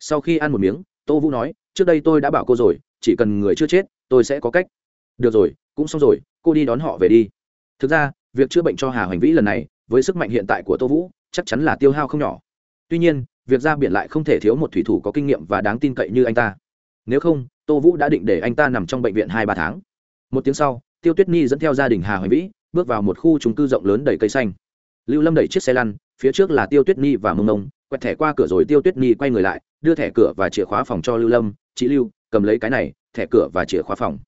Sau khi ăn một miếng, tô vũ nói, trước đây tôi đã bảo cô rồi, chỉ cần người chưa chết, tôi sẽ có cách. Được rồi, cũng xong rồi, cô đi đón họ về đi. Thực ra, việc chữa bệnh cho hà hoành vĩ lần này, với sức mạnh hiện tại của tô vũ, chắc chắn là tiêu hao không nhỏ. Tuy nhiên, việc ra biển lại không thể thiếu một thủy thủ có kinh nghiệm và đáng tin cậy như anh ta. Nếu không, tô vũ đã định để anh ta nằm trong bệnh viện hai ba tháng một tiếng sau, tiêu tuyết nhi dẫn theo gia đình hà hoài vĩ, bước vào một khu trung cư rộng lớn đầy cây xanh. Lưu lâm đẩy chiếc xe lăn, phía trước là tiêu tuyết nhi và mông nông quẹt thẻ qua cửa rồi tiêu tuyết nhi quay người lại, đưa thẻ cửa và chìa khóa phòng cho lưu lâm, chị lưu, cầm lấy cái này, thẻ cửa và chìa khóa phòng.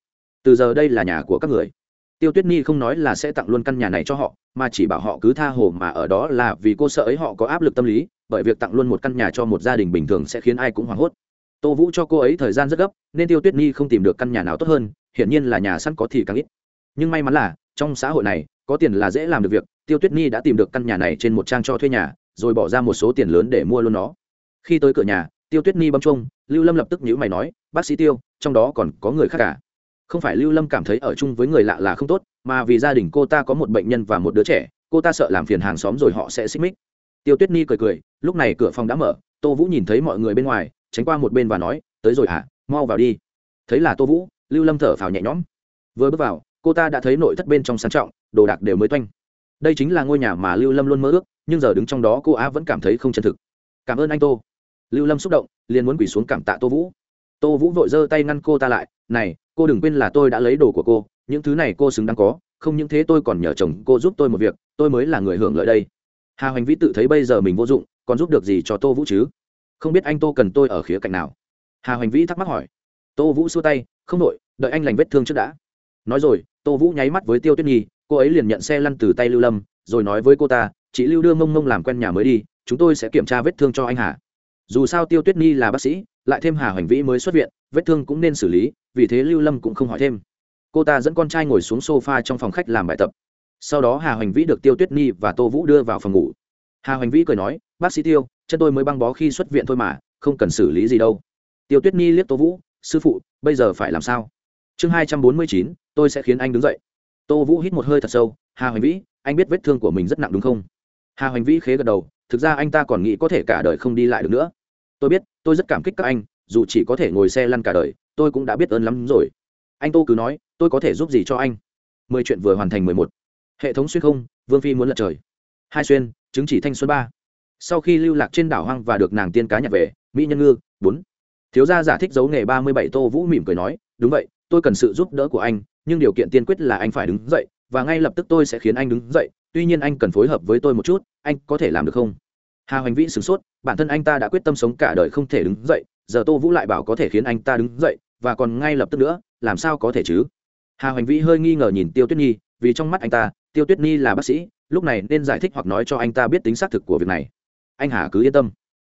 Từ giờ đây là nhà của các người. Tiêu tuyết nhi không nói là sẽ tặng luôn căn nhà này cho họ, mà chỉ bảo họ cứ tha hồ mà ở đó là vì cô sợ ấy họ có áp lực tâm lý, bởi việc tặng luôn một căn nhà cho một gia đình bình thường sẽ khiến ai cũng hoảng hốt. Tô vũ cho cô ấy thời gian rất gấp, nên tiêu tuyết nhi không tìm được căn nhà nào tốt hơn hiển nhiên là nhà sẵn có thì càng ít. Nhưng may mắn là trong xã hội này có tiền là dễ làm được việc tiêu tuyết nhi đã tìm được căn nhà này trên một trang cho thuê nhà rồi bỏ ra một số tiền lớn để mua luôn nó. Khi tới cửa nhà tiêu tuyết nhi bấm chung lưu lâm lập tức nhữ mày nói bác sĩ tiêu trong đó còn có người khác cả không phải lưu lâm cảm thấy ở chung với người lạ là không tốt mà vì gia đình cô ta có một bệnh nhân và một đứa trẻ cô ta sợ làm phiền hàng xóm rồi họ sẽ xích mích. Tiêu tuyết nhi cười cười lúc này cửa phòng đã mở tô vũ nhìn thấy mọi người bên ngoài tránh qua một bên và nói tới rồi hả à, mau vào đi. Thấy là tô vũ lưu lâm thở phào nhẹ nhõm. Vừa bước vào, cô ta đã thấy nội thất bên trong sang trọng, đồ đạc đều mới toanh. Đây chính là ngôi nhà mà lưu lâm luôn mơ ước, nhưng giờ đứng trong đó cô á vẫn cảm thấy không chân thực. Cảm ơn anh tô. Lưu lâm xúc động, liền muốn quỳ xuống cảm tạ tô vũ. Tô vũ vội giơ tay ngăn cô ta lại, này, cô đừng quên là tôi đã lấy đồ của cô, những thứ này cô xứng đáng có, không những thế tôi còn nhờ chồng cô giúp tôi một việc, tôi mới là người hưởng lợi đây. Hà hoành vĩ tự thấy bây giờ mình vô dụng, còn giúp được gì cho tô vũ chứ? Không biết anh tô cần tôi ở khía cạnh nào? Hà hoành vĩ thắc mắc hỏi tô vũ xua tay, không đội đợi anh lành vết thương trước đã. Nói rồi, tô vũ nháy mắt với tiêu tuyết nhi, cô ấy liền nhận xe lăn từ tay lưu lâm, rồi nói với cô ta, chị lưu đưa mông mông làm quen nhà mới đi, chúng tôi sẽ kiểm tra vết thương cho anh hà. Dù sao tiêu tuyết nhi là bác sĩ, lại thêm hà hoành vĩ mới xuất viện, vết thương cũng nên xử lý, vì thế lưu lâm cũng không hỏi thêm. Cô ta dẫn con trai ngồi xuống sofa trong phòng khách làm bài tập. Sau đó hà hoành vĩ được tiêu tuyết nhi và tô vũ đưa vào phòng ngủ. Hà hoành vĩ cười nói, bác sĩ tiêu, chân tôi mới băng bó khi xuất viện thôi mà, không cần xử lý gì đâu. Tiêu tuyết nhi liếc tô vũ sư phụ, bây giờ phải làm sao? Chương hai trăm bốn mươi chín, tôi sẽ khiến anh đứng dậy. Tô vũ hít một hơi thật sâu, hà hoành vĩ, anh biết vết thương của mình rất nặng đúng không? Hà hoành vĩ khế gật đầu, thực ra anh ta còn nghĩ có thể cả đời không đi lại được nữa. Tôi biết, tôi rất cảm kích các anh, dù chỉ có thể ngồi xe lăn cả đời, tôi cũng đã biết ơn lắm rồi. Anh tô cứ nói, tôi có thể giúp gì cho anh? Mười chuyện vừa hoàn thành mười một. Hệ thống xuyên không, vương phi muốn lật trời. Hai xuyên, chứng chỉ thanh xuân ba. Sau khi lưu lạc trên đảo hoang và được nàng tiên cá nhặt về, mỹ nhân ngư, bốn thiếu gia giả thích giấu nghề ba mươi bảy tô vũ mỉm cười nói đúng vậy tôi cần sự giúp đỡ của anh nhưng điều kiện tiên quyết là anh phải đứng dậy và ngay lập tức tôi sẽ khiến anh đứng dậy tuy nhiên anh cần phối hợp với tôi một chút anh có thể làm được không? Hà hoành vĩ sửng sốt bản thân anh ta đã quyết tâm sống cả đời không thể đứng dậy giờ tô vũ lại bảo có thể khiến anh ta đứng dậy và còn ngay lập tức nữa làm sao có thể chứ? Hà hoành vĩ hơi nghi ngờ nhìn tiêu tuyết nhi vì trong mắt anh ta tiêu tuyết nhi là bác sĩ lúc này nên giải thích hoặc nói cho anh ta biết tính xác thực của việc này. Anh hà cứ yên tâm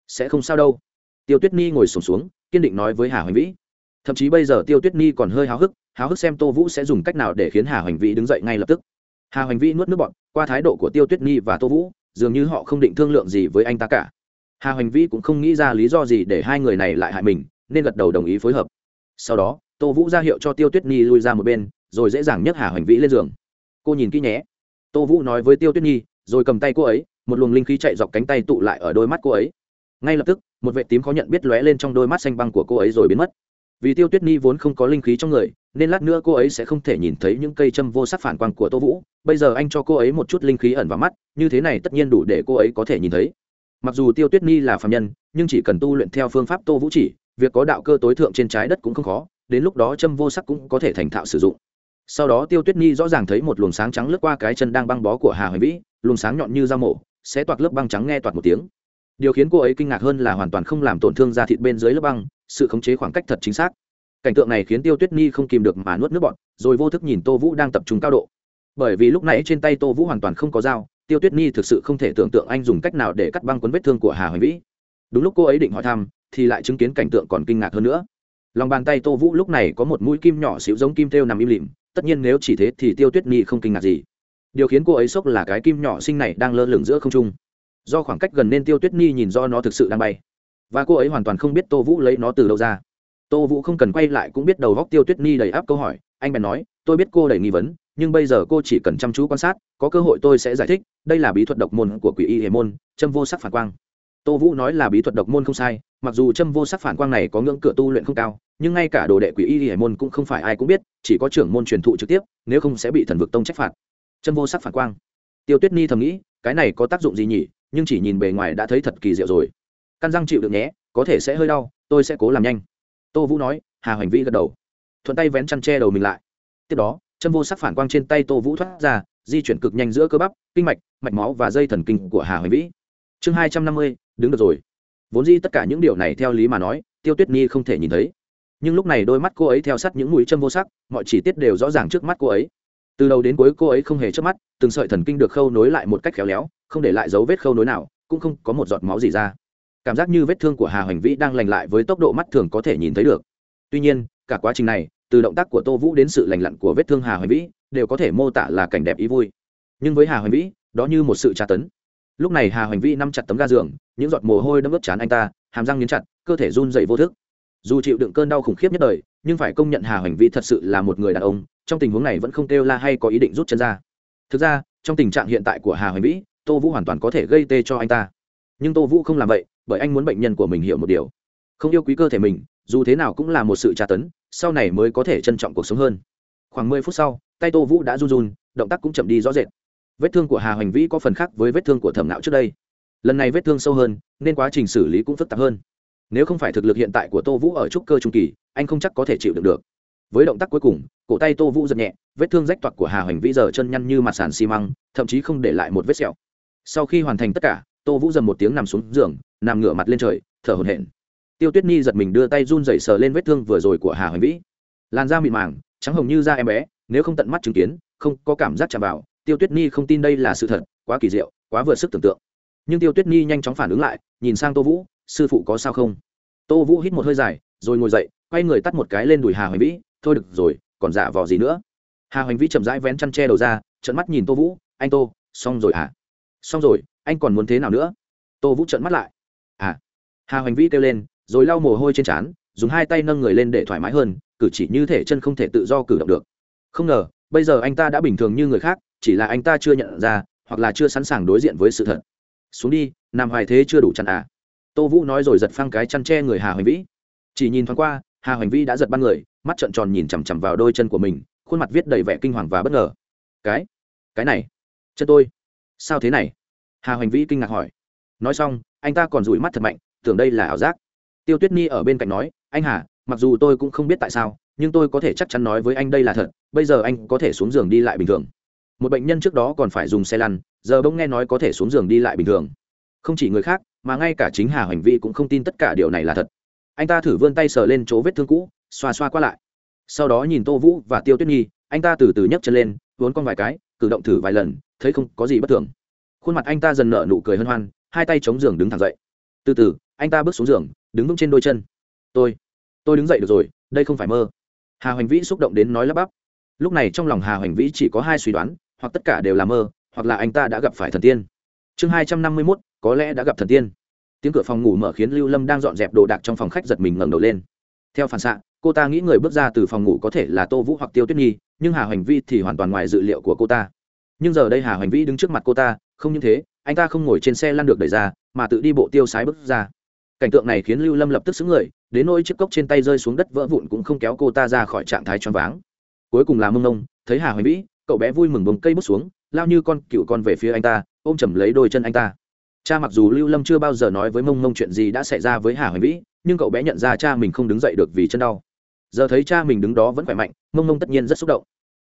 sẽ không sao đâu. Tiêu tuyết nhi ngồi sùng xuống, xuống kiên định nói với hà hoành vĩ. Thậm chí bây giờ tiêu tuyết nhi còn hơi háo hức háo hức xem tô vũ sẽ dùng cách nào để khiến hà hoành vĩ đứng dậy ngay lập tức. Hà hoành vĩ nuốt nước bọn qua thái độ của tiêu tuyết nhi và tô vũ, dường như họ không định thương lượng gì với anh ta cả. Hà hoành vĩ cũng không nghĩ ra lý do gì để hai người này lại hại mình, nên gật đầu đồng ý phối hợp. Sau đó, tô vũ ra hiệu cho tiêu tuyết nhi lui ra một bên, rồi dễ dàng nhấc hà hoành vĩ lên giường. Cô nhìn kỹ nhé. Tô vũ nói với tiêu tuyết nhi rồi cầm tay cô ấy, một luồng linh khí chạy dọc cánh tay tụ lại ở đôi mắt cô ấy. Ngay lập tức một vệ tím khó nhận biết lóe lên trong đôi mắt xanh băng của cô ấy rồi biến mất. Vì tiêu tuyết nhi vốn không có linh khí trong người, nên lát nữa cô ấy sẽ không thể nhìn thấy những cây châm vô sắc phản quang của tô vũ. Bây giờ anh cho cô ấy một chút linh khí ẩn vào mắt, như thế này tất nhiên đủ để cô ấy có thể nhìn thấy. Mặc dù tiêu tuyết nhi là phạm nhân, nhưng chỉ cần tu luyện theo phương pháp tô vũ chỉ, việc có đạo cơ tối thượng trên trái đất cũng không khó, đến lúc đó châm vô sắc cũng có thể thành thạo sử dụng. Sau đó tiêu tuyết nhi rõ ràng thấy một luồng sáng trắng lướt qua cái chân đang băng bó của hà hoài vĩ, luồng sáng nhọn như dao mổ sẽ toạc lớp băng trắng nghe toạc một tiếng điều khiến cô ấy kinh ngạc hơn là hoàn toàn không làm tổn thương da thịt bên dưới lớp băng, sự khống chế khoảng cách thật chính xác. Cảnh tượng này khiến tiêu tuyết nhi không kìm được mà nuốt nước bọn rồi vô thức nhìn tô vũ đang tập trung cao độ. Bởi vì lúc nãy trên tay tô vũ hoàn toàn không có dao, tiêu tuyết nhi thực sự không thể tưởng tượng anh dùng cách nào để cắt băng quấn vết thương của hà hoành vĩ. Đúng lúc cô ấy định hỏi thăm, thì lại chứng kiến cảnh tượng còn kinh ngạc hơn nữa. Lòng bàn tay tô vũ lúc này có một mũi kim nhỏ xíu giống kim thêu nằm im lìm, tất nhiên nếu chỉ thế thì tiêu tuyết nhi không kinh ngạc gì. Điều khiến cô ấy sốc là cái kim nhỏ xinh này đang lơ lửng giữa không trung do khoảng cách gần nên tiêu tuyết nhi nhìn do nó thực sự đang bay. Và cô ấy hoàn toàn không biết tô vũ lấy nó từ đâu ra. Tô vũ không cần quay lại cũng biết đầu góc tiêu tuyết nhi đầy áp câu hỏi. Anh bèn nói, tôi biết cô đầy nghi vấn, nhưng bây giờ cô chỉ cần chăm chú quan sát, có cơ hội tôi sẽ giải thích. Đây là bí thuật độc môn của quỷ y hệ môn, châm vô sắc phản quang. Tô vũ nói là bí thuật độc môn không sai, mặc dù châm vô sắc phản quang này có ngưỡng cửa tu luyện không cao, nhưng ngay cả đồ đệ quỷ y hệ môn cũng không phải ai cũng biết, chỉ có trưởng môn truyền thụ trực tiếp, nếu không sẽ bị thần vực tông trách phạt. Châm vô sắc phản quang. Tiêu tuyết ni thầm nghĩ, cái này có tác dụng gì nhỉ? Nhưng chỉ nhìn bề ngoài đã thấy thật kỳ diệu rồi. Căn răng chịu được nhé, có thể sẽ hơi đau, tôi sẽ cố làm nhanh. Tô vũ nói, hà hoành vĩ gật đầu. Thuận tay vén chăn tre đầu mình lại. Tiếp đó, chân vô sắc phản quang trên tay tô vũ thoát ra, di chuyển cực nhanh giữa cơ bắp, kinh mạch mạch máu và dây thần kinh của hà hoành vĩ chương hai trăm năm mươi, đứng được rồi. Vốn di tất cả những điều này theo lý mà nói, tiêu tuyết nhi không thể nhìn thấy. Nhưng lúc này đôi mắt cô ấy theo sát những mũi châm vô sắc, mọi chi tiết đều rõ ràng trước mắt cô ấy từ đầu đến cuối cô ấy không hề chớp mắt, từng sợi thần kinh được khâu nối lại một cách khéo léo, không để lại dấu vết khâu nối nào, cũng không có một giọt máu gì ra. Cảm giác như vết thương của hà hoành vĩ đang lành lại với tốc độ mắt thường có thể nhìn thấy được. Tuy nhiên, cả quá trình này, từ động tác của tô vũ đến sự lành lặn của vết thương hà hoành vĩ, đều có thể mô tả là cảnh đẹp ý vui. Nhưng với hà hoành vĩ, đó như một sự tra tấn. Lúc này hà hoành vĩ nắm chặt tấm ga giường, những giọt mồ hôi đâm ướt chán anh ta, hàm răng nghiến chặt, cơ thể run dậy vô thức. Dù chịu đựng cơn đau khủng khiếp nhất đời, nhưng phải công nhận hà hoành vĩ thật sự là một người đàn ông trong tình huống này vẫn không kêu la hay có ý định rút chân ra. Thực ra, trong tình trạng hiện tại của hà hoành vĩ, tô vũ hoàn toàn có thể gây tê cho anh ta. Nhưng tô vũ không làm vậy, bởi anh muốn bệnh nhân của mình hiểu một điều. Không yêu quý cơ thể mình, dù thế nào cũng là một sự tra tấn, sau này mới có thể trân trọng cuộc sống hơn. Khoảng mười phút sau, tay tô vũ đã run run, động tác cũng chậm đi rõ rệt. Vết thương của hà hoành vĩ có phần khác với vết thương của thẩm não trước đây. Lần này vết thương sâu hơn, nên quá trình xử lý cũng phức tạp hơn. Nếu không phải thực lực hiện tại của tô vũ ở trúc cơ trung kỳ, anh không chắc có thể chịu đựng được với động tác cuối cùng, cổ tay tô vũ giật nhẹ, vết thương rách toạc của hà hoành vĩ giờ chân nhăn như mặt sàn xi măng, thậm chí không để lại một vết sẹo. Sau khi hoàn thành tất cả, tô vũ dầm một tiếng nằm xuống giường, nằm ngửa mặt lên trời, thở hổn hển. Tiêu tuyết nhi giật mình đưa tay run dậy sờ lên vết thương vừa rồi của hà hoành vĩ. Làn da mịn màng, trắng hồng như da em bé, nếu không tận mắt chứng kiến, không có cảm giác chạm vào, tiêu tuyết nhi không tin đây là sự thật, quá kỳ diệu, quá vượt sức tưởng tượng. Nhưng tiêu tuyết nhi nhanh chóng phản ứng lại, nhìn sang tô vũ, sư phụ có sao không? Tô vũ hít một hơi dài, rồi ngồi dậy, quay người tắt một cái lên đùi hà hoành vĩ thôi được rồi, còn giả vò gì nữa? Hà hoành vĩ chậm rãi vén chăn tre đầu ra trận mắt nhìn tô vũ, anh tô, xong rồi à? Xong rồi, anh còn muốn thế nào nữa? Tô vũ trận mắt lại. À? Hà hoành vĩ kêu lên, rồi lau mồ hôi trên trán, dùng hai tay nâng người lên để thoải mái hơn, cử chỉ như thể chân không thể tự do cử động được. Không ngờ, bây giờ anh ta đã bình thường như người khác, chỉ là anh ta chưa nhận ra, hoặc là chưa sẵn sàng đối diện với sự thật. Xuống đi nằm hoài thế chưa đủ chăn à? Tô vũ nói rồi giật phăng cái chăn tre người hà hoành vĩ. Chỉ nhìn thoáng qua, hà hoành vĩ đã giật ban người mắt trợn tròn nhìn chằm chằm vào đôi chân của mình, khuôn mặt viết đầy vẻ kinh hoàng và bất ngờ. Cái cái này, chân tôi, sao thế này? Hà hoành vĩ kinh ngạc hỏi. Nói xong, anh ta còn rủi mắt thật mạnh, tưởng đây là ảo giác. Tiêu tuyết nhi ở bên cạnh nói, anh hà, mặc dù tôi cũng không biết tại sao, nhưng tôi có thể chắc chắn nói với anh đây là thật, bây giờ anh có thể xuống giường đi lại bình thường. Một bệnh nhân trước đó còn phải dùng xe lăn, giờ bỗng nghe nói có thể xuống giường đi lại bình thường. Không chỉ người khác, mà ngay cả chính hà hoành vĩ cũng không tin tất cả điều này là thật. Anh ta thử vươn tay sờ lên chỗ vết thương cũ xoa xoa qua lại. Sau đó nhìn tô vũ và tiêu tuyết nhi, anh ta từ từ nhấc chân lên, vốn con vài cái, cử động thử vài lần, thấy không có gì bất thường. Khuôn mặt anh ta dần nở nụ cười hân hoan, hai tay chống giường đứng thẳng dậy. Từ từ, anh ta bước xuống giường, đứng vững trên đôi chân. Tôi tôi đứng dậy được rồi, đây không phải mơ. Hà hoành vĩ xúc động đến nói lắp bắp. Lúc này trong lòng hà hoành vĩ chỉ có hai suy đoán, hoặc tất cả đều là mơ, hoặc là anh ta đã gặp phải thần tiên. Chương hai trăm năm mươi mốt, có lẽ đã gặp thần tiên. Tiếng cửa phòng ngủ mở khiến lưu lâm đang dọn dẹp đồ đạc trong phòng khách giật mình ngẩng đầu lên theo phản xạ, cô ta nghĩ người bước ra từ phòng ngủ có thể là tô vũ hoặc tiêu tuyết nhi, nhưng hà hoành vi thì hoàn toàn ngoài dự liệu của cô ta. Nhưng giờ đây hà hoành Vi đứng trước mặt cô ta, không những thế, anh ta không ngồi trên xe lăn được đẩy ra, mà tự đi bộ tiêu sái bước ra. Cảnh tượng này khiến lưu lâm lập tức xứng người, đến nỗi chiếc cốc trên tay rơi xuống đất vỡ vụn cũng không kéo cô ta ra khỏi trạng thái choáng váng. Cuối cùng là mông nông thấy hà hoành vĩ, cậu bé vui mừng bồng cây bước xuống, lao như con cựu con về phía anh ta, ôm chầm lấy đôi chân anh ta cha mặc dù lưu lâm chưa bao giờ nói với mông mông chuyện gì đã xảy ra với hà hoành vĩ, nhưng cậu bé nhận ra cha mình không đứng dậy được vì chân đau. Giờ thấy cha mình đứng đó vẫn khỏe mạnh, mông mông tất nhiên rất xúc động.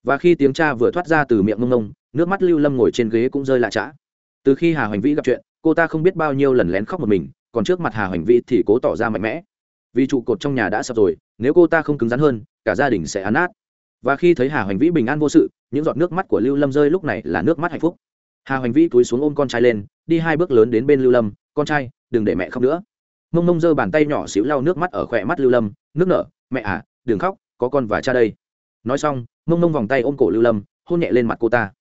Và khi tiếng cha vừa thoát ra từ miệng mông mông, nước mắt lưu lâm ngồi trên ghế cũng rơi lạ chã từ khi hà hoành vĩ gặp chuyện, cô ta không biết bao nhiêu lần lén khóc một mình, còn trước mặt hà hoành vĩ thì cố tỏ ra mạnh mẽ. Vì trụ cột trong nhà đã sập rồi, nếu cô ta không cứng rắn hơn, cả gia đình sẽ án át và khi thấy hà hoành vĩ bình an vô sự, những giọt nước mắt của lưu lâm rơi lúc này là nước mắt hạnh phúc hà hoành vĩ túi xuống ôm con trai lên, đi hai bước lớn đến bên lưu lâm, con trai, đừng để mẹ khóc nữa. Mông mông giơ bàn tay nhỏ xíu lau nước mắt ở khỏe mắt lưu lâm, nước nở, mẹ à đừng khóc, có con và cha đây. Nói xong, mông mông vòng tay ôm cổ lưu lâm, hôn nhẹ lên mặt cô ta.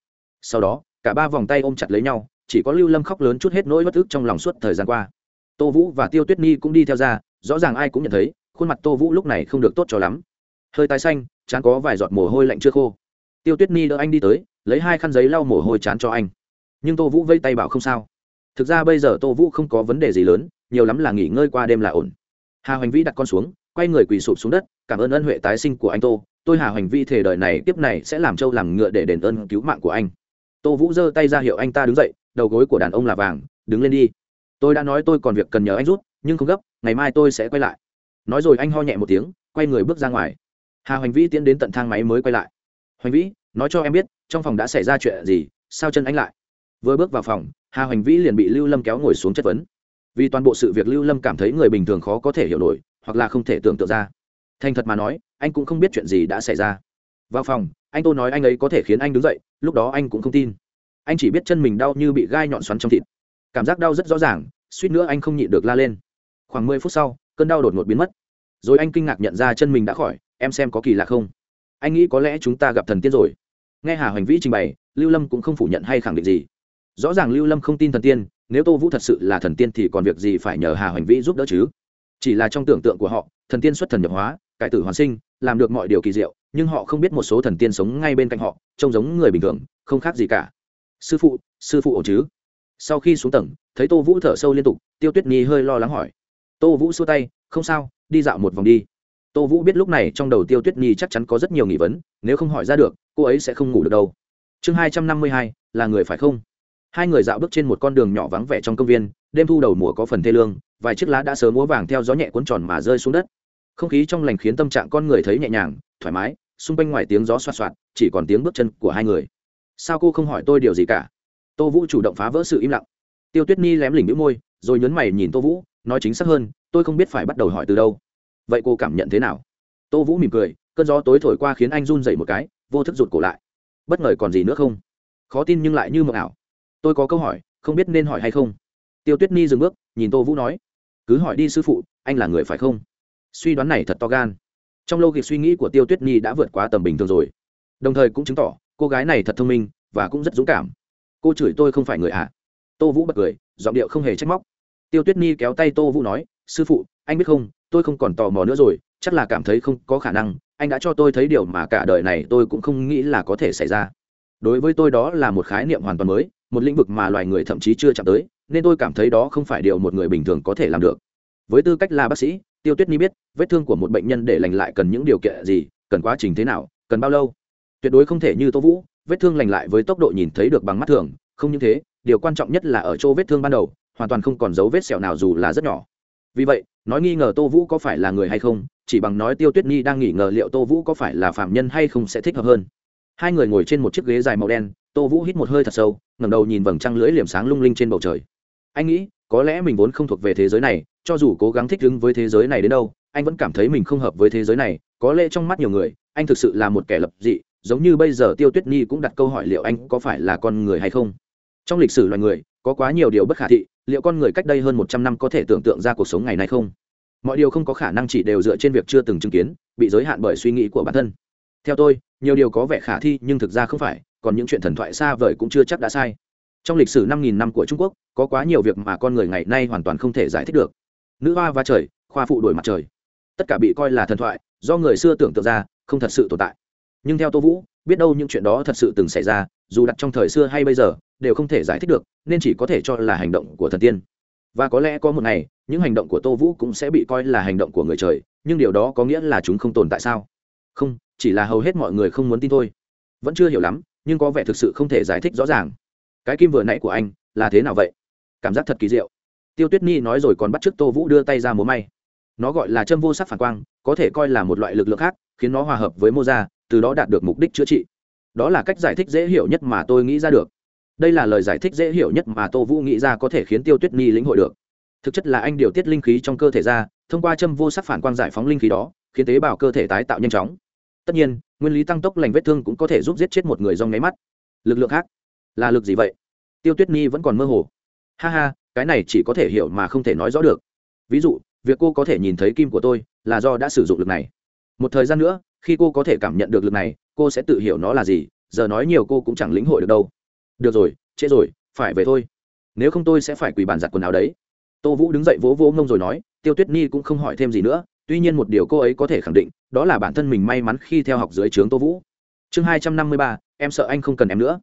Sau đó, cả ba vòng tay ôm chặt lấy nhau, chỉ có lưu lâm khóc lớn chút hết nỗi bất ức trong lòng suốt thời gian qua. Tô vũ và tiêu tuyết nhi cũng đi theo ra, rõ ràng ai cũng nhận thấy, khuôn mặt tô vũ lúc này không được tốt cho lắm. Hơi tái xanh, chán có vài giọt mồ hôi lạnh chưa khô. Tiêu tuyết nhi đỡ anh đi tới, lấy hai khăn giấy lau mồ hôi chán cho anh nhưng tô vũ vây tay bảo không sao. Thực ra bây giờ tô vũ không có vấn đề gì lớn, nhiều lắm là nghỉ ngơi qua đêm là ổn. Hà hoành vĩ đặt con xuống, quay người quỳ sụp xuống đất, cảm ơn ân huệ tái sinh của anh tô, tôi hà hoành vĩ thể đời này tiếp này sẽ làm trâu làm ngựa để đền ơn cứu mạng của anh. Tô vũ giơ tay ra hiệu anh ta đứng dậy, đầu gối của đàn ông là vàng, đứng lên đi. Tôi đã nói tôi còn việc cần nhờ anh rút, nhưng không gấp, ngày mai tôi sẽ quay lại. Nói rồi anh ho nhẹ một tiếng, quay người bước ra ngoài. Hà hoành vĩ tiến đến tận thang máy mới quay lại. Hoành vĩ, nói cho em biết, trong phòng đã xảy ra chuyện gì, sao chân anh lại? Vừa bước vào phòng, hà hoành vĩ liền bị lưu lâm kéo ngồi xuống chất vấn. Vì toàn bộ sự việc lưu lâm cảm thấy người bình thường khó có thể hiểu nổi, hoặc là không thể tưởng tượng ra. Thành thật mà nói, anh cũng không biết chuyện gì đã xảy ra. Vào phòng, anh tô nói anh ấy có thể khiến anh đứng dậy, lúc đó anh cũng không tin. Anh chỉ biết chân mình đau như bị gai nhọn xoắn trong thịt. Cảm giác đau rất rõ ràng, suýt nữa anh không nhịn được la lên. Khoảng mười phút sau, cơn đau đột ngột biến mất. Rồi anh kinh ngạc nhận ra chân mình đã khỏi, em xem có kỳ lạ không? Anh nghĩ có lẽ chúng ta gặp thần tiên rồi. Nghe hà hoành vĩ trình bày, lưu lâm cũng không phủ nhận hay khẳng định gì rõ ràng lưu lâm không tin thần tiên, nếu tô vũ thật sự là thần tiên thì còn việc gì phải nhờ hà hoành vĩ giúp đỡ chứ? Chỉ là trong tưởng tượng của họ, thần tiên xuất thần nhập hóa, cải tử hoàn sinh, làm được mọi điều kỳ diệu, nhưng họ không biết một số thần tiên sống ngay bên cạnh họ, trông giống người bình thường, không khác gì cả. Sư phụ sư phụ ổn chứ? Sau khi xuống tầng, thấy tô vũ thở sâu liên tục, tiêu tuyết nhi hơi lo lắng hỏi. Tô vũ xua tay, không sao, đi dạo một vòng đi. Tô vũ biết lúc này trong đầu tiêu tuyết nhi chắc chắn có rất nhiều nghi vấn, nếu không hỏi ra được, cô ấy sẽ không ngủ được đâu. Chương hai trăm năm mươi hai, là người phải không? Hai người dạo bước trên một con đường nhỏ vắng vẻ trong công viên, đêm thu đầu mùa có phần thê lương, vài chiếc lá đã sớm múa vàng theo gió nhẹ cuốn tròn mà rơi xuống đất. Không khí trong lành khiến tâm trạng con người thấy nhẹ nhàng, thoải mái, xung quanh ngoài tiếng gió xoa xoạt, chỉ còn tiếng bước chân của hai người. Sao cô không hỏi tôi điều gì cả? Tô vũ chủ động phá vỡ sự im lặng. Tiêu tuyết nhi lém lỉnh đĩu môi, rồi nhấn mày nhìn tô vũ, nói chính xác hơn, tôi không biết phải bắt đầu hỏi từ đâu. Vậy cô cảm nhận thế nào? Tô vũ mỉm cười, cơn gió tối thổi qua khiến anh run dậy một cái, vô thức rụt cổ lại. Bất ngờ còn gì nữa không? Khó tin nhưng lại như mộng ảo tôi có câu hỏi, không biết nên hỏi hay không? Tiêu tuyết ni dừng bước, nhìn tô vũ nói. Cứ hỏi đi sư phụ, anh là người phải không? Suy đoán này thật to gan. Trong lâu kịch suy nghĩ của tiêu tuyết ni đã vượt quá tầm bình thường rồi. Đồng thời cũng chứng tỏ, cô gái này thật thông minh và cũng rất dũng cảm. Cô chửi tôi không phải người ạ. À. tô vũ bật cười, giọng điệu không hề trách móc. Tiêu tuyết ni kéo tay tô vũ nói, sư phụ, anh biết không, tôi không còn tò mò nữa rồi, chắc là cảm thấy không có khả năng, anh đã cho tôi thấy điều mà cả đời này tôi cũng không nghĩ là có thể xảy ra. Đối với tôi đó là một khái niệm hoàn toàn mới một lĩnh vực mà loài người thậm chí chưa chạm tới, nên tôi cảm thấy đó không phải điều một người bình thường có thể làm được. Với tư cách là bác sĩ, tiêu tuyết ni biết, vết thương của một bệnh nhân để lành lại cần những điều kiện gì, cần quá trình thế nào, cần bao lâu. Tuyệt đối không thể như tô vũ, vết thương lành lại với tốc độ nhìn thấy được bằng mắt thường, không những thế, điều quan trọng nhất là ở chỗ vết thương ban đầu, hoàn toàn không còn dấu vết sẹo nào dù là rất nhỏ. Vì vậy, nói nghi ngờ tô vũ có phải là người hay không, chỉ bằng nói tiêu tuyết nhi đang nghi ngờ liệu tô vũ có phải là phạm nhân hay không sẽ thích hợp hơn. Hai người ngồi trên một chiếc ghế dài màu đen tô vũ hít một hơi thật sâu, ngẩng đầu nhìn vầng trăng lưỡi liềm sáng lung linh trên bầu trời. Anh nghĩ, có lẽ mình vốn không thuộc về thế giới này, cho dù cố gắng thích ứng với thế giới này đến đâu, anh vẫn cảm thấy mình không hợp với thế giới này. Có lẽ trong mắt nhiều người, anh thực sự là một kẻ lập dị, giống như bây giờ tiêu tuyết nhi cũng đặt câu hỏi liệu anh có phải là con người hay không. Trong lịch sử loài người, có quá nhiều điều bất khả thị, liệu con người cách đây hơn một trăm năm có thể tưởng tượng ra cuộc sống ngày nay không? Mọi điều không có khả năng chỉ đều dựa trên việc chưa từng chứng kiến, bị giới hạn bởi suy nghĩ của bản thân. Theo tôi, nhiều điều có vẻ khả thi nhưng thực ra không phải còn những chuyện thần thoại xa vời cũng chưa chắc đã sai. Trong lịch sử năm nghìn năm của trung quốc, có quá nhiều việc mà con người ngày nay hoàn toàn không thể giải thích được. Nữ hoa và trời, khoa phụ đổi mặt trời. Tất cả bị coi là thần thoại, do người xưa tưởng tượng ra, không thật sự tồn tại. Nhưng theo tô vũ, biết đâu những chuyện đó thật sự từng xảy ra, dù đặt trong thời xưa hay bây giờ, đều không thể giải thích được, nên chỉ có thể cho là hành động của thần tiên. Và có lẽ có một ngày, những hành động của tô vũ cũng sẽ bị coi là hành động của người trời, nhưng điều đó có nghĩa là chúng không tồn tại sao? Không, chỉ là hầu hết mọi người không muốn tin thôi. Vẫn chưa hiểu lắm nhưng có vẻ thực sự không thể giải thích rõ ràng. Cái kim vừa nãy của anh là thế nào vậy? Cảm giác thật kỳ diệu. Tiêu tuyết nhi nói rồi còn bắt t r ư ớ c tô vũ đưa tay ra múa may. Nó gọi là châm vô sắc phản quang, có thể coi là một loại lực lượng khác, khiến nó hòa hợp với mô da, từ đó đạt được mục đích chữa trị. Đó là cách giải thích dễ hiểu nhất mà tôi nghĩ ra được. Đây là lời giải thích dễ hiểu nhất mà tô vũ nghĩ ra có thể khiến tiêu tuyết nhi lĩnh hội được. Thực chất là anh điều tiết linh khí trong cơ thể ra, thông qua châm vô sắc phản quang giải phóng linh khí đó, khiến tế bào cơ thể tái tạo nhanh chóng tất nhiên, nguyên lý tăng tốc lành vết thương cũng có thể giúp giết chết một người do nháy mắt. Lực lượng khác? Là lực gì vậy? Tiêu tuyết nhi vẫn còn mơ hồ. Ha ha, cái này chỉ có thể hiểu mà không thể nói rõ được. Ví dụ, việc cô có thể nhìn thấy kim của tôi là do đã sử dụng lực này. Một thời gian nữa, khi cô có thể cảm nhận được lực này, cô sẽ tự hiểu nó là gì, giờ nói nhiều cô cũng chẳng lĩnh hội được đâu. Được rồi, trễ rồi, phải về thôi. Nếu không tôi sẽ phải quỳ bàn giặt quần áo đấy. Tô vũ đứng dậy vỗ vỗ ngông rồi nói, tiêu tuyết nhi cũng không hỏi thêm gì nữa tuy nhiên một điều cô ấy có thể khẳng định, đó là bản thân mình may mắn khi theo học dưới trướng tô vũ. Chương hai trăm năm mươi ba, em sợ anh không cần em nữa.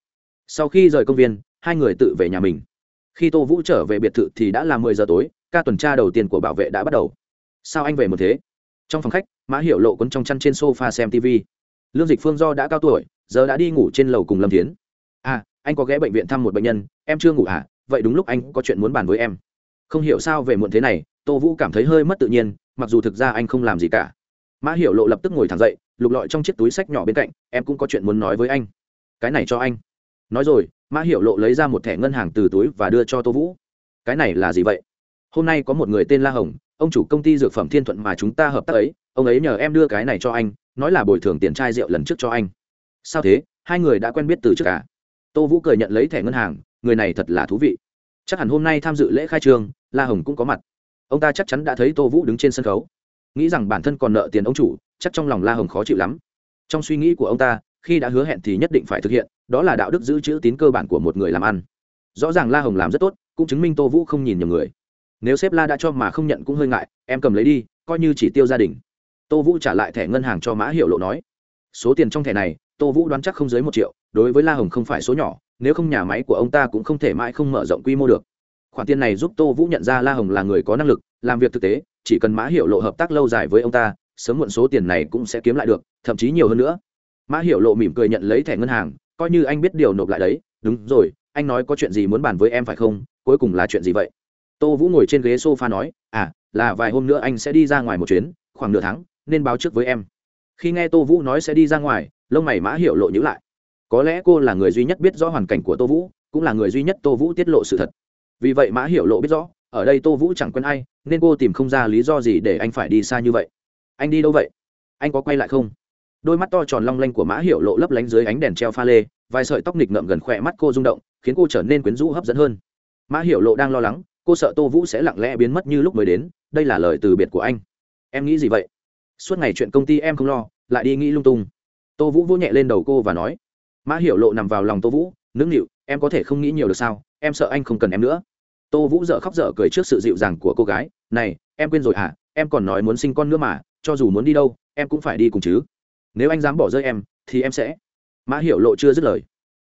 Sau khi rời công viên, hai người tự về nhà mình. Khi tô vũ trở về biệt thự thì đã là mười giờ tối, ca tuần tra đầu tiên của bảo vệ đã bắt đầu. Sao anh về một thế? Trong phòng khách, mã hiệu lộ quấn trong chăn trên sofa xem tv lương dịch phương do đã cao tuổi, giờ đã đi ngủ trên lầu cùng lâm tiến à anh có ghé bệnh viện thăm một bệnh nhân, em chưa ngủ à? Vậy đúng lúc anh có chuyện muốn bàn với em. Không hiểu sao về muộn thế này, tô vũ cảm thấy hơi mất tự nhiên mặc dù thực ra anh không làm gì cả. Mã hiểu lộ lập tức ngồi thẳng dậy, lục lọi trong chiếc túi sách nhỏ bên cạnh, em cũng có chuyện muốn nói với anh. Cái này cho anh. Nói rồi, mã hiểu lộ lấy ra một thẻ ngân hàng từ túi và đưa cho tô vũ. Cái này là gì vậy? Hôm nay có một người tên la hồng, ông chủ công ty dược phẩm thiên thuận mà chúng ta hợp tác ấy, ông ấy nhờ em đưa cái này cho anh, nói là bồi thường tiền chai rượu lần trước cho anh. Sao thế? Hai người đã quen biết từ trước cả tô vũ cười nhận lấy thẻ ngân hàng, người này thật là thú vị. Chắc hẳn hôm nay tham dự lễ khai trương, la hồng cũng có mặt ông ta chắc chắn đã thấy tô vũ đứng trên sân khấu. Nghĩ rằng bản thân còn nợ tiền ông chủ, chắc trong lòng la hồng khó chịu lắm. Trong suy nghĩ của ông ta, khi đã hứa hẹn thì nhất định phải thực hiện, đó là đạo đức giữ chữ tín cơ bản của một người làm ăn. Rõ ràng la hồng làm rất tốt, cũng chứng minh tô vũ không nhìn nhầm người. Nếu sếp la đã cho mà không nhận cũng hơi ngại, em cầm lấy đi, coi như chỉ tiêu gia đình. Tô vũ trả lại thẻ ngân hàng cho mã hiệu lộ nói. Số tiền trong thẻ này, tô vũ đoán chắc không dưới một triệu, đối với la hồng không phải số nhỏ, nếu không nhà máy của ông ta cũng không thể mãi không mở rộng quy mô được khoản tiền này giúp tô vũ nhận ra la hồng là người có năng lực, làm việc thực tế, chỉ cần mã hiệu lộ hợp tác lâu dài với ông ta, sớm muộn số tiền này cũng sẽ kiếm lại được, thậm chí nhiều hơn nữa. Mã hiệu lộ mỉm cười nhận lấy thẻ ngân hàng, coi như anh biết điều nộp lại đấy, đúng rồi, anh nói có chuyện gì muốn bàn với em phải không? Cuối cùng là chuyện gì vậy? Tô vũ ngồi trên ghế s o f a nói à là vài hôm nữa anh sẽ đi ra ngoài một chuyến, khoảng nửa tháng, nên báo trước với em. Khi nghe tô vũ nói sẽ đi ra ngoài, lông mày mã hiệu lộ nhữ lại. Có lẽ cô là người duy nhất biết rõ hoàn cảnh của tô vũ, cũng là người duy nhất tô vũ tiết lộ sự thật vì vậy mã hiểu lộ biết rõ, ở đây tô vũ chẳng quen ai, nên cô tìm không ra lý do gì để anh phải đi xa như vậy. Anh đi đâu vậy? Anh có quay lại không? Đôi mắt to tròn long lanh của mã hiểu lộ lấp lánh dưới ánh đèn treo pha lê, vài sợi tóc nịch ngậm gần khỏe mắt cô rung động, khiến cô trở nên quyến rũ hấp dẫn hơn. Mã hiểu lộ đang lo lắng, cô sợ tô vũ sẽ lặng lẽ biến mất như lúc mới đến, đây là lời từ biệt của anh. Em nghĩ gì vậy? Suốt ngày chuyện công ty em không lo, lại đi nghĩ lung tung. Tô vũ vỗ nhẹ lên đầu cô và nói. Mã hiểu lộ nằm vào lòng tô vũ nướng nịu em có thể không nghĩ nhiều được sao? Em sợ anh không cần em nữa. Tô vũ dợ khóc dở cười trước sự dịu dàng của cô gái. Này, em quên rồi hả? Em còn nói muốn sinh con nữa mà, cho dù muốn đi đâu, em cũng phải đi cùng chứ. Nếu anh dám bỏ rơi em, thì em sẽ. Mã hiểu lộ chưa dứt lời.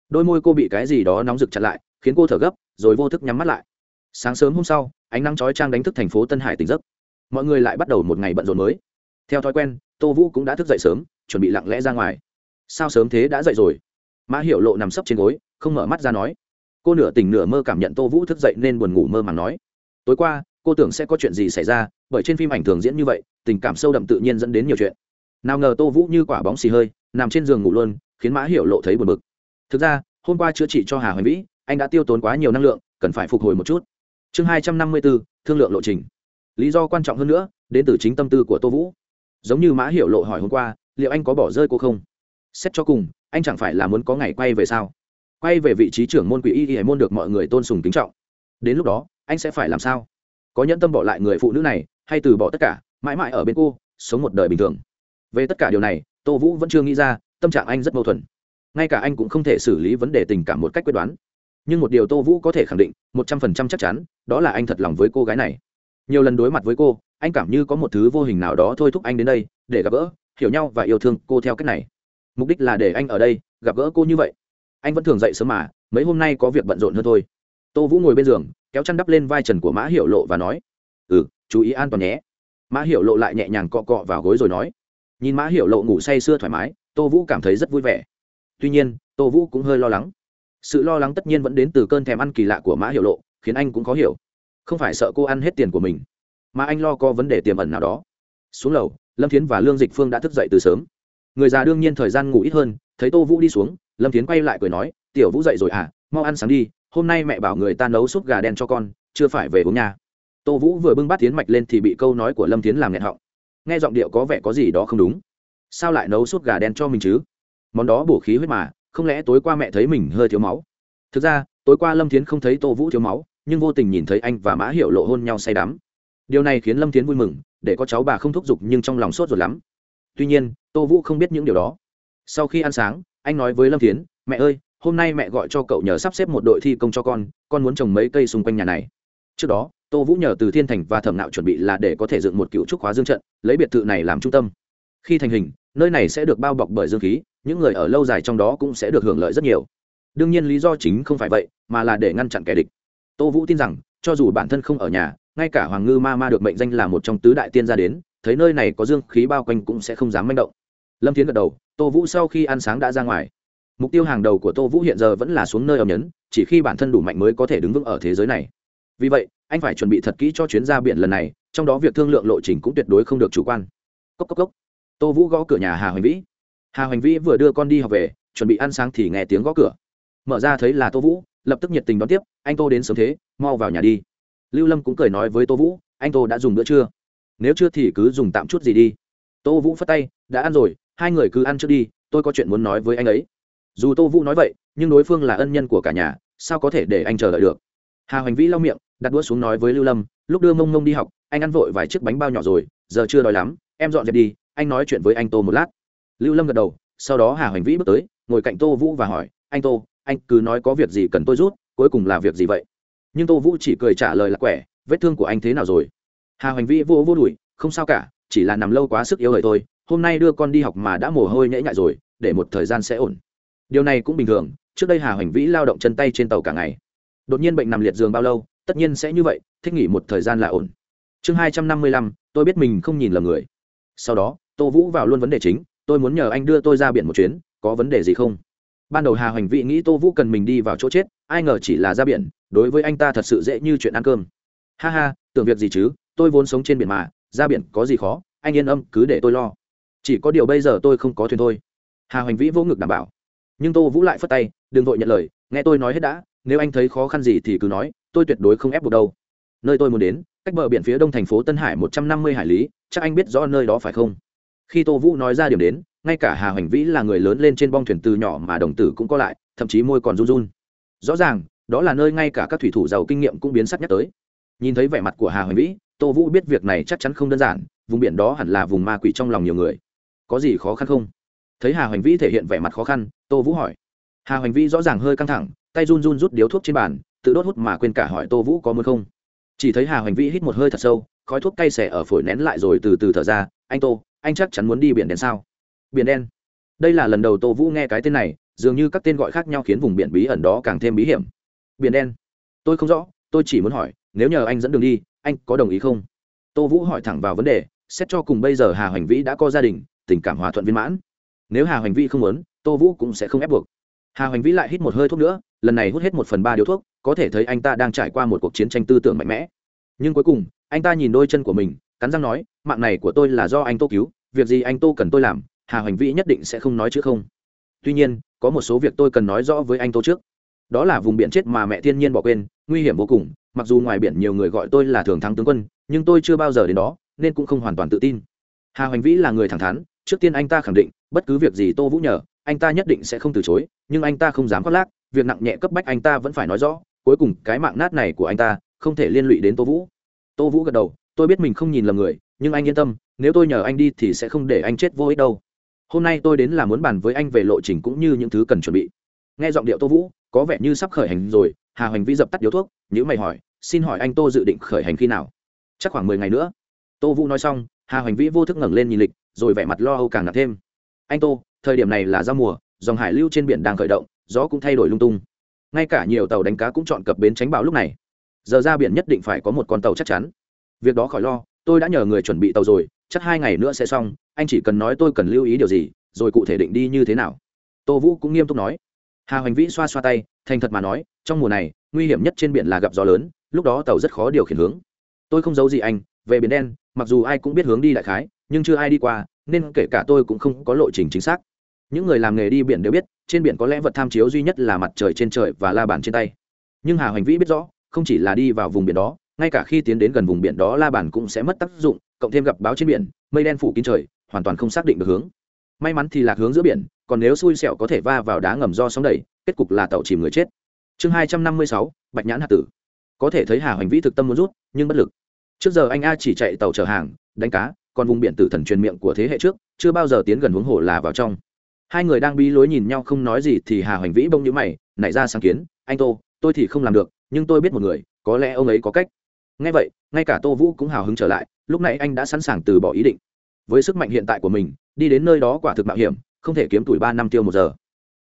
Đôi môi cô bị cái gì đó nóng rực chặt lại, khiến cô thở gấp, rồi vô thức nhắm mắt lại. Sáng sớm hôm sau, ánh nắng chói trang đánh thức thành phố tân hải tỉnh giấc. Mọi người lại bắt đầu một ngày bận rộn mới. Theo thói quen, tô vũ cũng đã thức dậy sớm, chuẩn bị lặng lẽ ra ngoài. Sao sớm thế đã dậy rồi? Mã hiểu lộ nằm sấp trên gối không mở mắt ra nói. Cô nửa tỉnh nửa mơ cảm nhận tô vũ thức dậy nên buồn ngủ mơ màng nói. Tối qua, cô tưởng sẽ có chuyện gì xảy ra, bởi trên phim ảnh thường diễn như vậy, tình cảm sâu đậm tự nhiên dẫn đến nhiều chuyện. Nào ngờ tô vũ như quả bóng xì hơi, nằm trên giường ngủ luôn, khiến mã hiểu lộ thấy buồn bực. Thực ra, hôm qua chữa trị cho hà hoài vĩ, anh đã tiêu tốn quá nhiều năng lượng, cần phải phục hồi một chút. Chương hai trăm năm mươi bốn thương lượng lộ trình. Lý do quan trọng hơn nữa, đến từ chính tâm tư của tô vũ. Giống như mã hiểu lộ hỏi hôm qua, liệu anh có bỏ rơi cô không? Xét cho cùng, anh chẳng phải là muốn có ngày quay về sao? Quay về vị trí trưởng môn quỷ y y môn được mọi người tôn sùng kính trọng. Đến lúc đó, anh sẽ phải làm sao? Có nhẫn tâm bỏ lại người phụ nữ này, hay từ bỏ tất cả, mãi mãi ở bên cô, sống một đời bình thường. Về tất cả điều này, tô vũ vẫn chưa nghĩ ra, tâm trạng anh rất mâu thuẫn. Ngay cả anh cũng không thể xử lý vấn đề tình cảm một cách quyết đoán. Nhưng một điều tô vũ có thể khẳng định, một trăm phần trăm chắc chắn, đó là anh thật lòng với cô gái này. Nhiều lần đối mặt với cô, anh cảm như có một thứ vô hình nào đó thôi thúc anh đến đây, để gặp gỡ, hiểu nhau và yêu thương cô theo cách này. Mục đích là để anh ở đây, gặp gỡ cô như vậy anh vẫn thường dậy sớm mà, mấy hôm nay có việc bận rộn hơn thôi. Tô vũ ngồi bên giường, kéo chăn đắp lên vai trần của mã hiệu lộ và nói ừ chú ý an toàn nhé. Mã hiệu lộ lại nhẹ nhàng cọ cọ vào gối rồi nói. Nhìn mã hiệu lộ ngủ say sưa thoải mái, tô vũ cảm thấy rất vui vẻ. Tuy nhiên, tô vũ cũng hơi lo lắng. Sự lo lắng tất nhiên vẫn đến từ cơn thèm ăn kỳ lạ của mã hiệu lộ, khiến anh cũng khó hiểu. Không phải sợ cô ăn hết tiền của mình, mà anh lo có vấn đề tiềm ẩn nào đó. Xuống lầu, lâm thiến và lương dịch phương đã thức dậy từ sớm. Người già đương nhiên thời gian ngủ ít hơn, thấy tô vũ đi xuống lâm tiến quay lại cười nói, tiểu vũ dậy rồi à mau ăn sáng đi, hôm nay mẹ bảo người ta nấu súp gà đen cho con, chưa phải về uống nhà. Tô vũ vừa bưng bát tiến mạch lên thì bị câu nói của lâm tiến làm nghẹn họng. Nghe giọng điệu có vẻ có gì đó không đúng. Sao lại nấu súp gà đen cho mình chứ? Món đó bổ khí huyết mà, không lẽ tối qua mẹ thấy mình hơi thiếu máu? Thực ra, tối qua lâm tiến không thấy tô vũ thiếu máu, nhưng vô tình nhìn thấy anh và mã hiệu lộ hôn nhau say đắm. Điều này khiến lâm tiến vui mừng, để có cháu bà không thúc giục nhưng trong lòng sốt ruột lắm. Tuy nhiên, tô vũ không biết những điều đó. Sau khi ăn sáng anh nói với lâm Thiến, mẹ ơi hôm nay mẹ gọi cho cậu nhờ sắp xếp một đội thi công cho con con muốn trồng mấy cây xung quanh nhà này. Trước đó tô vũ nhờ từ thiên thành và thẩm nạo chuẩn bị là để có thể dựng một cựu trúc hóa dương trận lấy biệt thự này làm trung tâm. Khi thành hình nơi này sẽ được bao bọc bởi dương khí những người ở lâu dài trong đó cũng sẽ được hưởng lợi rất nhiều. Đương nhiên lý do chính không phải vậy mà là để ngăn chặn kẻ địch. Tô vũ tin rằng cho dù bản thân không ở nhà ngay cả hoàng ngư ma ma được mệnh danh là một trong tứ đại tiên ra đến thấy nơi này có dương khí bao quanh cũng sẽ không dám manh động. Lâm Thiến gật đầu tô vũ sau khi ăn sáng đã ra ngoài. Mục tiêu hàng đầu của tô vũ hiện giờ vẫn là xuống nơi ẩm nhấn, chỉ khi bản thân đủ mạnh mới có thể đứng vững ở thế giới này. Vì vậy, anh phải chuẩn bị thật kỹ cho chuyến ra biển lần này, trong đó việc thương lượng lộ trình cũng tuyệt đối không được chủ quan. Cốc cốc cốc. Tô vũ gõ cửa nhà hà hoành vĩ. Hà hoành vĩ vừa đưa con đi học về, chuẩn bị ăn sáng thì nghe tiếng gõ cửa. Mở ra thấy là tô vũ, lập tức nhiệt tình đón tiếp, anh tô đến sớm thế, mau vào nhà đi. Lưu lâm cũng cười nói với tô vũ, anh tô đã dùng bữa trưa. Nếu chưa thì cứ dùng tạm chút gì đi. Tô vũ phất tay, đã ăn rồi hai người cứ ăn trước đi, tôi có chuyện muốn nói với anh ấy. Dù tô vũ nói vậy, nhưng đối phương là ân nhân của cả nhà, sao có thể để anh chờ đợi được? Hà hoành vĩ lau miệng, đặt đũa xuống nói với lưu lâm, lúc đưa mông mông đi học, anh ăn vội vài chiếc bánh bao nhỏ rồi, giờ chưa đói lắm, em dọn dẹp đi, anh nói chuyện với anh tô một lát. Lưu lâm gật đầu, sau đó hà hoành vĩ bước tới, ngồi cạnh tô vũ và hỏi, anh tô, anh cứ nói có việc gì cần tôi rút cuối cùng là việc gì vậy? Nhưng tô vũ chỉ cười trả lời là quẻ, vết thương của anh thế nào rồi? Hà hoành vĩ vô vô đùi không sao cả, chỉ là nằm lâu quá sức yếu lời thôi hôm nay đưa con đi học mà đã mồ hôi nhễ nhại rồi, để một thời gian sẽ ổn. Điều này cũng bình thường, trước đây hà hoành vĩ lao động chân tay trên tàu cả ngày. Đột nhiên bệnh nằm liệt giường bao lâu, tất nhiên sẽ như vậy, thích nghỉ một thời gian là ổn. Chương hai trăm năm mươi lăm, tôi biết mình không nhìn lầm người. Sau đó, tô vũ vào luôn vấn đề chính, tôi muốn nhờ anh đưa tôi ra biển một chuyến, có vấn đề gì không? Ban đầu hà hoành Vĩ nghĩ tô vũ cần mình đi vào chỗ chết, ai ngờ chỉ là ra biển, đối với anh ta thật sự dễ như chuyện ăn cơm. Ha ha, tưởng việc gì chứ, tôi vốn sống trên biển mà, ra biển có gì khó, anh yên âm cứ để tôi lo chỉ có điều bây giờ tôi không có thuyền thôi. Hà hoành vĩ vô ngực đảm bảo. Nhưng tô vũ lại phất tay, đừng vội nhận lời, nghe tôi nói hết đã, nếu anh thấy khó khăn gì thì cứ nói, tôi tuyệt đối không ép buộc đâu. Nơi tôi muốn đến, cách bờ biển phía đông thành phố tân hải một trăm năm mươi hải lý, chắc anh biết rõ nơi đó phải không? Khi tô vũ nói ra điểm đến, ngay cả hà hoành vĩ là người lớn lên trên bong thuyền từ nhỏ mà đồng tử cũng có lại, thậm chí môi còn run run. Rõ ràng, đó là nơi ngay cả các thủy thủ giàu kinh nghiệm cũng biến sắc nhắc tới. Nhìn thấy vẻ mặt của hà hoành vĩ, tô vũ biết việc này chắc chắn không đơn giản, vùng biển đó hẳn là vùng ma quỷ trong lòng nhiều người có gì khó khăn không? Thấy hà hoành vĩ thể hiện vẻ mặt khó khăn, tô vũ hỏi. Hà hoành vĩ rõ ràng hơi căng thẳng, tay run run rút điếu thuốc trên bàn, tự đốt hút mà quên cả hỏi tô vũ có muốn không. Chỉ thấy hà hoành vĩ hít một hơi thật sâu, khói thuốc cay xẻ ở phổi nén lại rồi từ từ thở ra. Anh tô, anh chắc chắn muốn đi biển đen sao? Biển đen. Đây là lần đầu tô vũ nghe cái tên này, dường như các tên gọi khác nhau khiến vùng biển bí ẩn đó càng thêm bí hiểm. Biển đen. Tôi không rõ, tôi chỉ muốn hỏi, nếu nhờ anh dẫn đường đi, anh có đồng ý không? Tô vũ hỏi thẳng vào vấn đề, xét cho cùng bây giờ hà hoành vĩ đã có gia đình tình cảm hòa thuận viên mãn. Nếu hà hoành vĩ không muốn, tô vũ cũng sẽ không ép buộc. Hà hoành vĩ lại hít một hơi thuốc nữa, lần này hút hết một phần ba điếu thuốc, có thể thấy anh ta đang trải qua một cuộc chiến tranh tư tưởng mạnh mẽ. Nhưng cuối cùng, anh ta nhìn đôi chân của mình, cắn răng nói, mạng này của tôi là do anh tô cứu, việc gì anh tô cần tôi làm, hà hoành vĩ nhất định sẽ không nói chứ không. Tuy nhiên, có một số việc tôi cần nói rõ với anh tô trước. Đó là vùng biển chết mà mẹ thiên nhiên bỏ quên, nguy hiểm vô cùng, mặc dù ngoài biển nhiều người gọi tôi là thường thắng tướng quân, nhưng tôi chưa bao giờ đến đó, nên cũng không hoàn toàn tự tin. Hà hoành vĩ là người thẳng thắn trước tiên anh ta khẳng định, bất cứ việc gì tô vũ nhờ, anh ta nhất định sẽ không từ chối, nhưng anh ta không dám khoác lác, việc nặng nhẹ cấp bách anh ta vẫn phải nói rõ, cuối cùng cái mạng nát này của anh ta không thể liên lụy đến tô vũ. Tô vũ gật đầu, tôi biết mình không nhìn lầm người, nhưng anh yên tâm, nếu tôi nhờ anh đi thì sẽ không để anh chết vô ích đâu. Hôm nay tôi đến là muốn bàn với anh về lộ trình cũng như những thứ cần chuẩn bị. Nghe giọng điệu tô vũ, có vẻ như sắp khởi hành rồi, hà hoành vĩ dập tắt điếu thuốc nhữ mày hỏi, xin hỏi anh tô dự định khởi hành khi nào? Chắc khoảng mười ngày nữa. Tô vũ nói xong, hà hoành vĩ vô thức ngẩng lên nhìn lịch rồi vẻ mặt lo âu càng nặng thêm. Anh tô, thời điểm này là giao mùa, dòng hải lưu trên biển đang khởi động, gió cũng thay đổi lung tung. Ngay cả nhiều tàu đánh cá cũng chọn cập bến tránh bão lúc này. Giờ ra biển nhất định phải có một con tàu chắc chắn. Việc đó khỏi lo, tôi đã nhờ người chuẩn bị tàu rồi, chắc hai ngày nữa sẽ xong, anh chỉ cần nói tôi cần lưu ý điều gì, rồi cụ thể định đi như thế nào. Tô vũ cũng nghiêm túc nói. Hà hoành vĩ xoa xoa tay, thành thật mà nói, trong mùa này, nguy hiểm nhất trên biển là gặp gió lớn, lúc đó tàu rất khó điều khiển hướng. Tôi không giấu gì anh, về biển đen, mặc dù ai cũng biết hướng đi đại khái nhưng chưa ai đi qua, nên kể cả tôi cũng không có lộ trình chính xác. Những người làm nghề đi biển đều biết, trên biển có lẽ vật tham chiếu duy nhất là mặt trời trên trời và la bàn trên tay. Nhưng hà hoành vĩ biết rõ, không chỉ là đi vào vùng biển đó, ngay cả khi tiến đến gần vùng biển đó la bàn cũng sẽ mất tác dụng, cộng thêm gặp báo trên biển, mây đen phủ kín trời, hoàn toàn không xác định được hướng. May mắn thì lạc hướng giữa biển, còn nếu xui xẻo có thể va vào đá ngầm do sóng đẩy, kết cục là tàu chìm người chết. Chương hai trăm năm mươi sáu, bạch nhãn hạt tử. Có thể thấy hà hoành vĩ thực tâm muốn rút, nhưng bất lực. Trước giờ anh a chỉ chạy tàu chở hàng, đánh cá còn vùng biển tử thần truyền miệng của thế hệ trước, chưa bao giờ tiến gần huống hồ là vào trong. Hai người đang bí lối nhìn nhau không nói gì thì hà hoành vĩ bông nhữ mày, nảy ra sáng kiến, anh tô, tôi thì không làm được, nhưng tôi biết một người, có lẽ ông ấy có cách. Ngay vậy, ngay cả tô vũ cũng hào hứng trở lại, lúc này anh đã sẵn sàng từ bỏ ý định. Với sức mạnh hiện tại của mình, đi đến nơi đó quả thực mạo hiểm, không thể kiếm tuổi ba năm tiêu một giờ.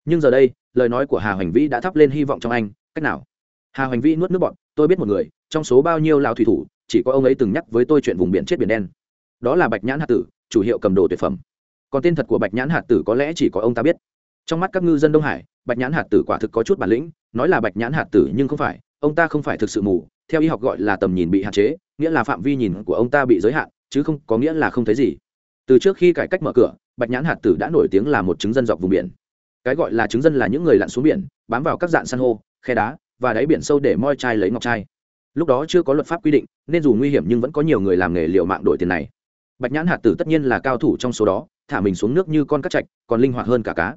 Nhưng giờ đây, lời nói của hà hoành vĩ đã thắp lên hy vọng trong anh, cách nào? Hà hoành vĩ nuốt nước bọn tôi biết một người, trong số bao nhiêu lào thủy thủ, chỉ có ông ấy từng nhắc với tôi chuyện vùng biển chết biển đen đó là bạch nhãn hạt tử, chủ hiệu cầm đồ tuyệt phẩm. Còn tên thật của bạch nhãn hạt tử có lẽ chỉ có ông ta biết. Trong mắt các ngư dân đông hải, bạch nhãn hạt tử quả thực có chút bản lĩnh, nói là bạch nhãn hạt tử nhưng không phải, ông ta không phải thực sự mù, theo y học gọi là tầm nhìn bị hạn chế, nghĩa là phạm vi nhìn của ông ta bị giới hạn, chứ không có nghĩa là không thấy gì. Từ trước khi cải cách mở cửa, bạch nhãn hạt tử đã nổi tiếng là một chứng dân dọc vùng biển. Cái gọi là chứng dân là những người lặn xuống biển, bám vào các dạng san hô, khe đá, và đáy biển sâu để moi chai lấy ngọc chai. Lúc đó chưa có luật pháp quy định, nên dù nguy hiểm nhưng vẫn có nhiều người làm nghề liệu mạng đổi tiền này bạch nhãn hạt tử tất nhiên là cao thủ trong số đó, thả mình xuống nước như con cá chạch còn linh hoạt hơn cả cá.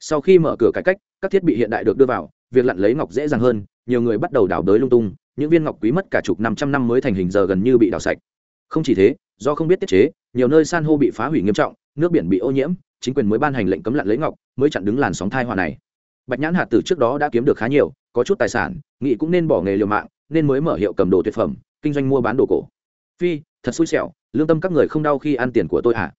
Sau khi mở cửa cải cách, các thiết bị hiện đại được đưa vào, việc lặn lấy ngọc dễ dàng hơn, nhiều người bắt đầu đào đới lung tung, những viên ngọc quý mất cả chục năm trăm năm mới thành hình giờ gần như bị đào sạch. Không chỉ thế, do không biết tiết chế, nhiều nơi san hô bị phá hủy nghiêm trọng, nước biển bị ô nhiễm, chính quyền mới ban hành lệnh cấm lặn lấy ngọc, mới chặn đứng làn sóng thai họa này. Bạch nhãn hạt tử trước đó đã kiếm được khá nhiều, có chút tài sản nghị cũng nên bỏ nghề liều mạng, nên mới mở hiệu cầm đồ tuyệt phẩm, kinh doanh mua bán đồ cổ. Phi, thật xui xẻo lương tâm các người không đau khi ăn tiền của tôi hả?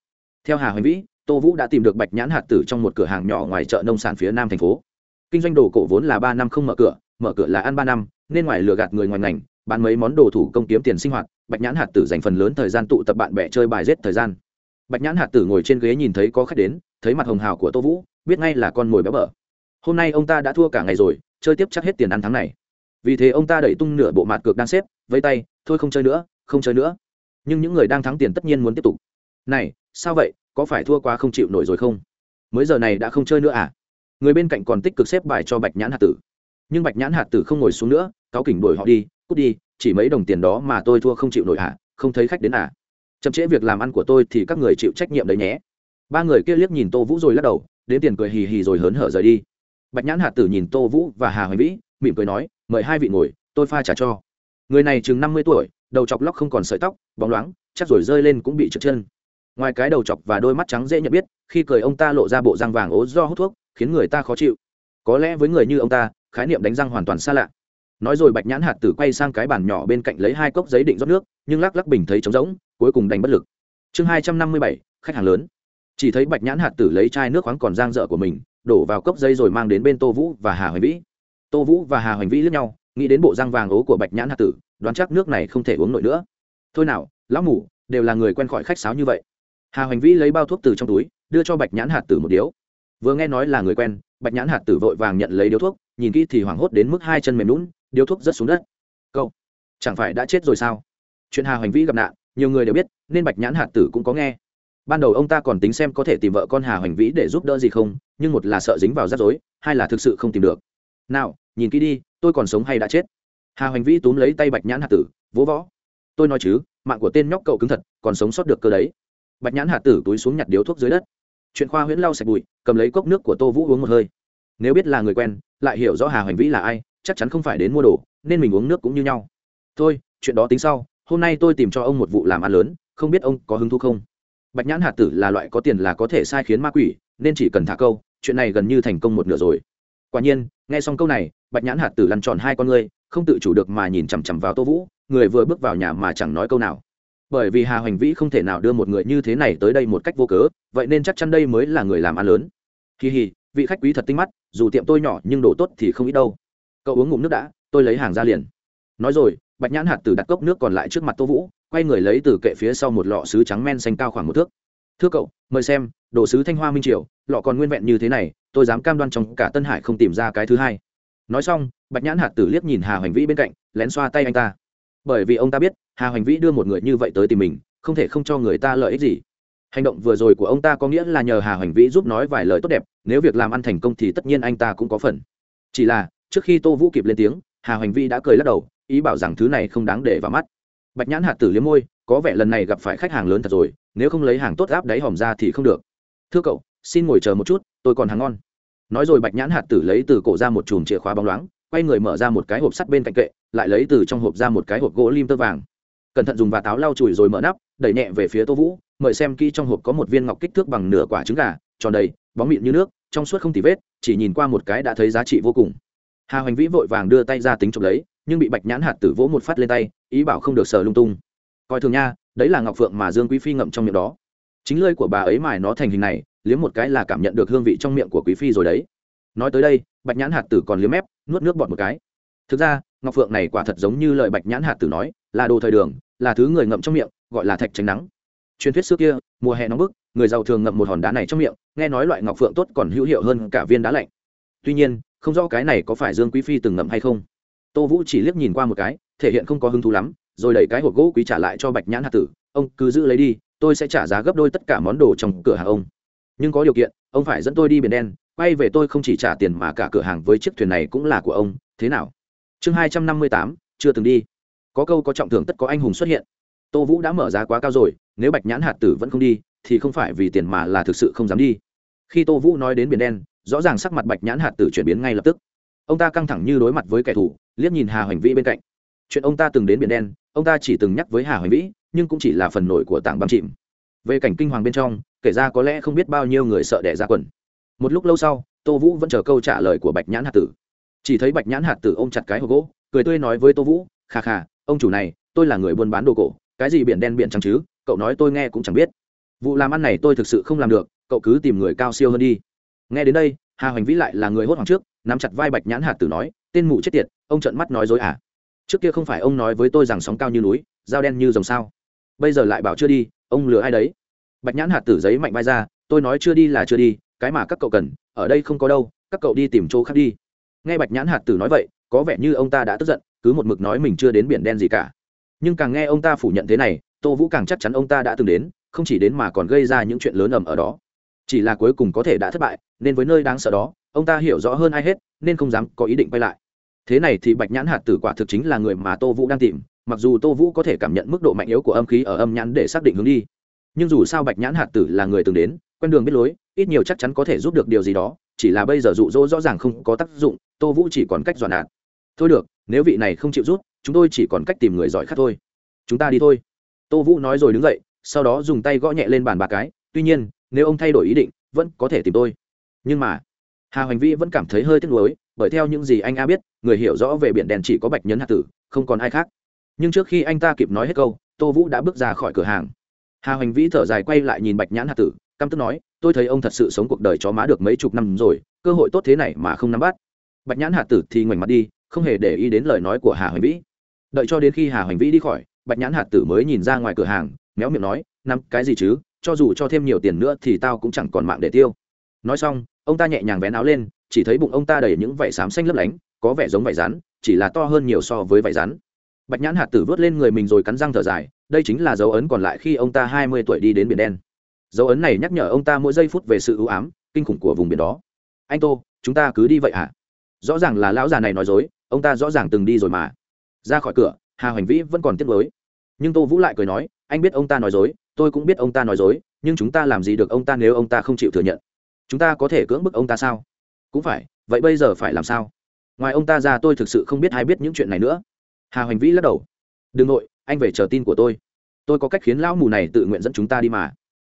Theo hà hoành vĩ, tô vũ đã tìm được bạch nhãn hạt tử trong một cửa hàng nhỏ ngoài chợ nông sản phía nam thành phố. Kinh doanh đồ cổ vốn là ba năm không mở cửa mở cửa là ăn ba năm, nên ngoài lừa gạt người ngoài ngành, bán mấy món đồ thủ công kiếm tiền sinh hoạt, bạch nhãn hạt tử dành phần lớn thời gian tụ tập bạn bè chơi bài rết thời gian. Bạch nhãn hạt tử ngồi trên ghế nhìn thấy có khách đến, thấy mặt hồng hào của tô vũ, biết ngay là con mồi béo bở. Hôm nay ông ta đã thua cả ngày rồi, chơi tiếp chắc hết tiền ăn tháng này. Vì thế ông ta đẩy tung nửa bộ mặt cược đang xếp vây tay, thôi không chơi nữa, không chơi nữa nhưng những người đang thắng tiền tất nhiên muốn tiếp tục. Này, sao vậy? Có phải thua quá không chịu nổi rồi không? Mới giờ này đã không chơi nữa à? Người bên cạnh còn tích cực xếp bài cho bạch nhãn hạt tử. Nhưng bạch nhãn hạt tử không ngồi xuống nữa, cáo kỉnh đuổi họ đi, cút đi, chỉ mấy đồng tiền đó mà tôi thua không chịu nổi à? Không thấy khách đến à? Chậm trễ việc làm ăn của tôi thì các người chịu trách nhiệm đấy nhé. Ba người kia liếc nhìn tô vũ rồi lắc đầu, đến tiền cười hì hì rồi hớn hở rời đi. Bạch nhãn hạt tử nhìn tô vũ và hà hoài vĩ, mỉm cười nói, mời hai vị ngồi, tôi pha trả cho. Người này chừng năm mươi tuổi đầu chọc lóc không còn sợi tóc, bóng loáng, chắc rồi rơi lên cũng bị trượt chân. Ngoài cái đầu chọc và đôi mắt trắng dễ nhận biết, khi cười ông ta lộ ra bộ răng vàng ố do hút thuốc, khiến người ta khó chịu. Có lẽ với người như ông ta, khái niệm đánh răng hoàn toàn xa lạ. Nói rồi bạch nhãn hạt tử quay sang cái bàn nhỏ bên cạnh lấy hai cốc giấy định rót nước, nhưng lắc lắc bình thấy trống rỗng, cuối cùng đành bất lực. Chương hai trăm năm mươi bảy, khách hàng lớn. Chỉ thấy bạch nhãn hạt tử lấy chai nước khoáng còn giang dở của mình, đổ vào cốc giấy rồi mang đến bên tô vũ và hà hoành vĩ. Tô vũ và hà hoành vĩ lướt nhau, nghĩ đến bộ răng vàng ố của bạch nhãn hạt tử đoán chắc nước này không thể uống nổi nữa. Thôi nào, lão mủ đều là người quen khỏi khách sáo như vậy. Hà hoành vĩ lấy bao thuốc từ trong túi, đưa cho bạch nhãn hạt tử một điếu. Vừa nghe nói là người quen, bạch nhãn hạt tử vội vàng nhận lấy điếu thuốc, nhìn kỹ thì hoảng hốt đến mức hai chân mềm lún điếu thuốc rất xuống đất. Cậu, chẳng phải đã chết rồi sao? Chuyện hà hoành vĩ gặp nạn, nhiều người đều biết, nên bạch nhãn hạt tử cũng có nghe. Ban đầu ông ta còn tính xem có thể tìm vợ con hà hoành vĩ để giúp đỡ gì không, nhưng một là sợ dính vào rắc rối, hai là thực sự không tìm được. Nào, nhìn kỹ đi, tôi còn sống hay đã chết? Hà hoành vĩ túm lấy tay bạch nhãn hạt tử vỗ võ tôi nói chứ mạng của tên nhóc cậu cứng thật còn sống sót được cơ đấy bạch nhãn hạt tử túi xuống nhặt điếu thuốc dưới đất chuyện khoa huyễn lau sạch bụi cầm lấy cốc nước của tô vũ uống một hơi nếu biết là người quen lại hiểu rõ hà hoành vĩ là ai chắc chắn không phải đến mua đồ nên mình uống nước cũng như nhau thôi chuyện đó tính sau hôm nay tôi tìm cho ông một vụ làm ăn lớn không biết ông có hứng thú không bạch nhãn hạt tử là loại có tiền là có thể sai khiến ma quỷ nên chỉ cần thả câu chuyện này gần như thành công một nửa rồi quả nhiên nghe xong câu này bạch nhãn hạt tử lăn tròn hai con ngươi không tự chủ được mà nhìn chằm chằm vào tô vũ, người vừa bước vào nhà mà chẳng nói câu nào. Bởi vì hà hoành vĩ không thể nào đưa một người như thế này tới đây một cách vô cớ, vậy nên chắc chắn đây mới là người làm ăn lớn. Kỳ hì, vị khách quý thật tinh mắt, dù tiệm tôi nhỏ nhưng đồ tốt thì không ít đâu. Cậu uống ngụm nước đã, tôi lấy hàng ra liền. Nói rồi, bạch nhãn hạt tử đặt cốc nước còn lại trước mặt tô vũ, quay người lấy từ kệ phía sau một lọ sứ trắng men xanh cao khoảng một thước. Thưa cậu, mời xem, đồ sứ thanh hoa minh triều, lọ còn nguyên vẹn như thế này, tôi dám cam đoan trong cả tân hải không tìm ra cái thứ hai. Nói xong bạch nhãn hạt tử liếc nhìn hà hoành vĩ bên cạnh, lén xoa tay anh ta. Bởi vì ông ta biết, hà hoành vĩ đưa một người như vậy tới tìm mình, không thể không cho người ta lợi ích gì. Hành động vừa rồi của ông ta có nghĩa là nhờ hà hoành vĩ giúp nói vài lời tốt đẹp, nếu việc làm ăn thành công thì tất nhiên anh ta cũng có phần. Chỉ là, trước khi tô vũ kịp lên tiếng, hà hoành vĩ đã cười lắc đầu, ý bảo rằng thứ này không đáng để vào mắt. Bạch nhãn hạt tử liếm môi, có vẻ lần này gặp phải khách hàng lớn thật rồi, nếu không lấy hàng tốt áp đáy hòm ra thì không được. Thưa cậu, xin ngồi chờ một chút, tôi còn hàng ngon. Nói rồi bạch nhãn hạt tử lấy từ cổ ra một chùm chìa khóa bóng loáng quay người mở ra một cái hộp sắt bên cạnh kệ, lại lấy từ trong hộp ra một cái hộp gỗ lim tơ vàng. Cẩn thận dùng và táo lau chùi rồi mở nắp, đẩy nhẹ về phía tô vũ, mời xem kỹ trong hộp có một viên ngọc kích thước bằng nửa quả trứng gà, tròn đầy, bóng mịn như nước, trong suốt không tì vết, chỉ nhìn qua một cái đã thấy giá trị vô cùng. Hà hoành vĩ vội vàng đưa tay ra tính chụp lấy, nhưng bị bạch nhãn hạt tử vỗ một phát lên tay, ý bảo không được sờ lung tung. Coi thường nha, đấy là ngọc phượng mà dương quý phi ngậm trong miệng đó. Chính lơi của bà ấy mài nó thành hình này, liếm một cái là cảm nhận được hương vị trong miệng của quý phi rồi đấy nói tới đây, bạch nhãn hạt tử còn liếm mép, nuốt nước bọt một cái. Thực ra, ngọc phượng này quả thật giống như lời bạch nhãn hạt tử nói, là đồ thời đường, là thứ người ngậm trong miệng, gọi là thạch tránh nắng. Truyền thuyết xưa kia, mùa hè nóng bức, người giàu thường ngậm một hòn đá này trong miệng, nghe nói loại ngọc phượng tốt còn hữu hiệu hơn cả viên đá lạnh. Tuy nhiên, không rõ cái này có phải dương quý phi từng ngậm hay không. Tô vũ chỉ liếc nhìn qua một cái, thể hiện không có hứng thú lắm, rồi đẩy cái hộp gỗ quý trả lại cho bạch nhãn hạt tử. Ông, cứ giữ lấy đi, tôi sẽ trả giá gấp đôi tất cả món đồ trong cửa hàng ông. Nhưng có điều kiện, ông phải dẫn tôi đi biển đen quay về tôi không chỉ trả tiền mà cả cửa hàng với chiếc thuyền này cũng là của ông, thế nào? Chương hai trăm năm mươi tám, chưa từng đi. Có câu có trọng thưởng tất có anh hùng xuất hiện. Tô vũ đã mở giá quá cao rồi, nếu bạch nhãn hạt tử vẫn không đi, thì không phải vì tiền mà là thực sự không dám đi. Khi tô vũ nói đến biển đen, rõ ràng sắc mặt bạch nhãn hạt tử chuyển biến ngay lập tức. Ông ta căng thẳng như đối mặt với kẻ thù, liếc nhìn hà hoành vĩ bên cạnh. Chuyện ông ta từng đến biển đen, ông ta chỉ từng nhắc với hà hoành vĩ, nhưng cũng chỉ là phần nổi của tảng băng chìm. Về cảnh kinh hoàng bên trong, kể ra có lẽ không biết bao nhiêu người sợ đẻ ra quần một lúc lâu sau, tô vũ vẫn chờ câu trả lời của bạch nhãn hạt tử. Chỉ thấy bạch nhãn hạt tử ôm chặt cái hộp gỗ, cười tươi nói với tô vũ khà khà ông chủ này, tôi là người buôn bán đồ cổ, cái gì biển đen biển trắng chứ, cậu nói tôi nghe cũng chẳng biết. Vụ làm ăn này tôi thực sự không làm được, cậu cứ tìm người cao siêu hơn đi. Nghe đến đây, hà hoành vĩ lại là người hốt hoảng trước, nắm chặt vai bạch nhãn hạt tử nói, tên mụ chết tiệt, ông trợn mắt nói dối à? Trước kia không phải ông nói với tôi rằng sóng cao như núi, dao đen như dòng sao? Bây giờ lại bảo chưa đi, ông lừa ai đấy? Bạch nhãn hạt tử giấy mạnh vai ra, tôi nói chưa đi là chưa đi cái mà các cậu cần, ở đây không có đâu, các cậu đi tìm chỗ khác đi. Nghe bạch nhãn hạt tử nói vậy, có vẻ như ông ta đã tức giận, cứ một mực nói mình chưa đến biển đen gì cả. Nhưng càng nghe ông ta phủ nhận thế này, tô vũ càng chắc chắn ông ta đã từng đến, không chỉ đến mà còn gây ra những chuyện lớn ầm ở đó. Chỉ là cuối cùng có thể đã thất bại, nên với nơi đáng sợ đó, ông ta hiểu rõ hơn ai hết, nên không dám có ý định quay lại. Thế này thì bạch nhãn hạt tử quả thực chính là người mà tô vũ đang tìm, mặc dù tô vũ có thể cảm nhận mức độ mạnh yếu của âm khí ở âm nhãn để xác định hướng đi. Nhưng dù sao bạch nhãn hạt tử là người từng đến, quen đường biết lối ít nhiều chắc chắn có thể giúp được điều gì đó, chỉ là bây giờ dụ dỗ rõ ràng không có tác dụng, tô vũ chỉ còn cách dọn nạn thôi được, nếu vị này không chịu rút, chúng tôi chỉ còn cách tìm người giỏi khác thôi. Chúng ta đi thôi. Tô vũ nói rồi đứng dậy, sau đó dùng tay gõ nhẹ lên bàn bà cái, tuy nhiên, nếu ông thay đổi ý định, vẫn có thể tìm tôi. Nhưng mà, hà hoành vĩ vẫn cảm thấy hơi tiếc nuối, bởi theo những gì anh a biết, người hiểu rõ về biển đèn chỉ có bạch nhấn hạt tử, không còn ai khác. Nhưng trước khi anh ta kịp nói hết câu, tô vũ đã bước ra khỏi cửa hàng. Hà hoành vĩ thở dài quay lại nhìn bạch nhãn hạt tử căm tức nói, tôi thấy ông thật sự sống cuộc đời chó má được mấy chục năm rồi, cơ hội tốt thế này mà không nắm bắt. Bạch nhãn hạt tử thì ngoảnh mặt đi, không hề để ý đến lời nói của hà hoành vĩ. Đợi cho đến khi hà hoành vĩ đi khỏi, bạch nhãn hạt tử mới nhìn ra ngoài cửa hàng, méo miệng nói, nắm cái gì chứ? Cho dù cho thêm nhiều tiền nữa thì tao cũng chẳng còn mạng để tiêu. Nói xong, ông ta nhẹ nhàng vén áo lên, chỉ thấy bụng ông ta đầy những vảy xám xanh lấp lánh, có vẻ giống vảy rắn, chỉ là to hơn nhiều so với vảy rắn. Bạch nhãn hạt tử vớt lên người mình rồi cắn răng thở dài, đây chính là dấu ấn còn lại khi ông ta hai mươi tuổi đi đến biển đen dấu ấn này nhắc nhở ông ta mỗi giây phút về sự ưu ám, kinh khủng của vùng biển đó. Anh tô, chúng ta cứ đi vậy hả? Rõ ràng là lão già này nói dối, ông ta rõ ràng từng đi rồi mà. Ra khỏi cửa, hà hoành vĩ vẫn còn tiếc lối nhưng tô vũ lại cười nói, anh biết ông ta nói dối, tôi cũng biết ông ta nói dối, nhưng chúng ta làm gì được ông ta nếu ông ta không chịu thừa nhận? Chúng ta có thể cưỡng bức ông ta sao? Cũng phải, vậy bây giờ phải làm sao? Ngoài ông ta ra tôi thực sự không biết ai biết những chuyện này nữa. Hà hoành vĩ lắc đầu. Đừng nội, anh về chờ tin của tôi. Tôi có cách khiến lão mù này tự nguyện dẫn chúng ta đi mà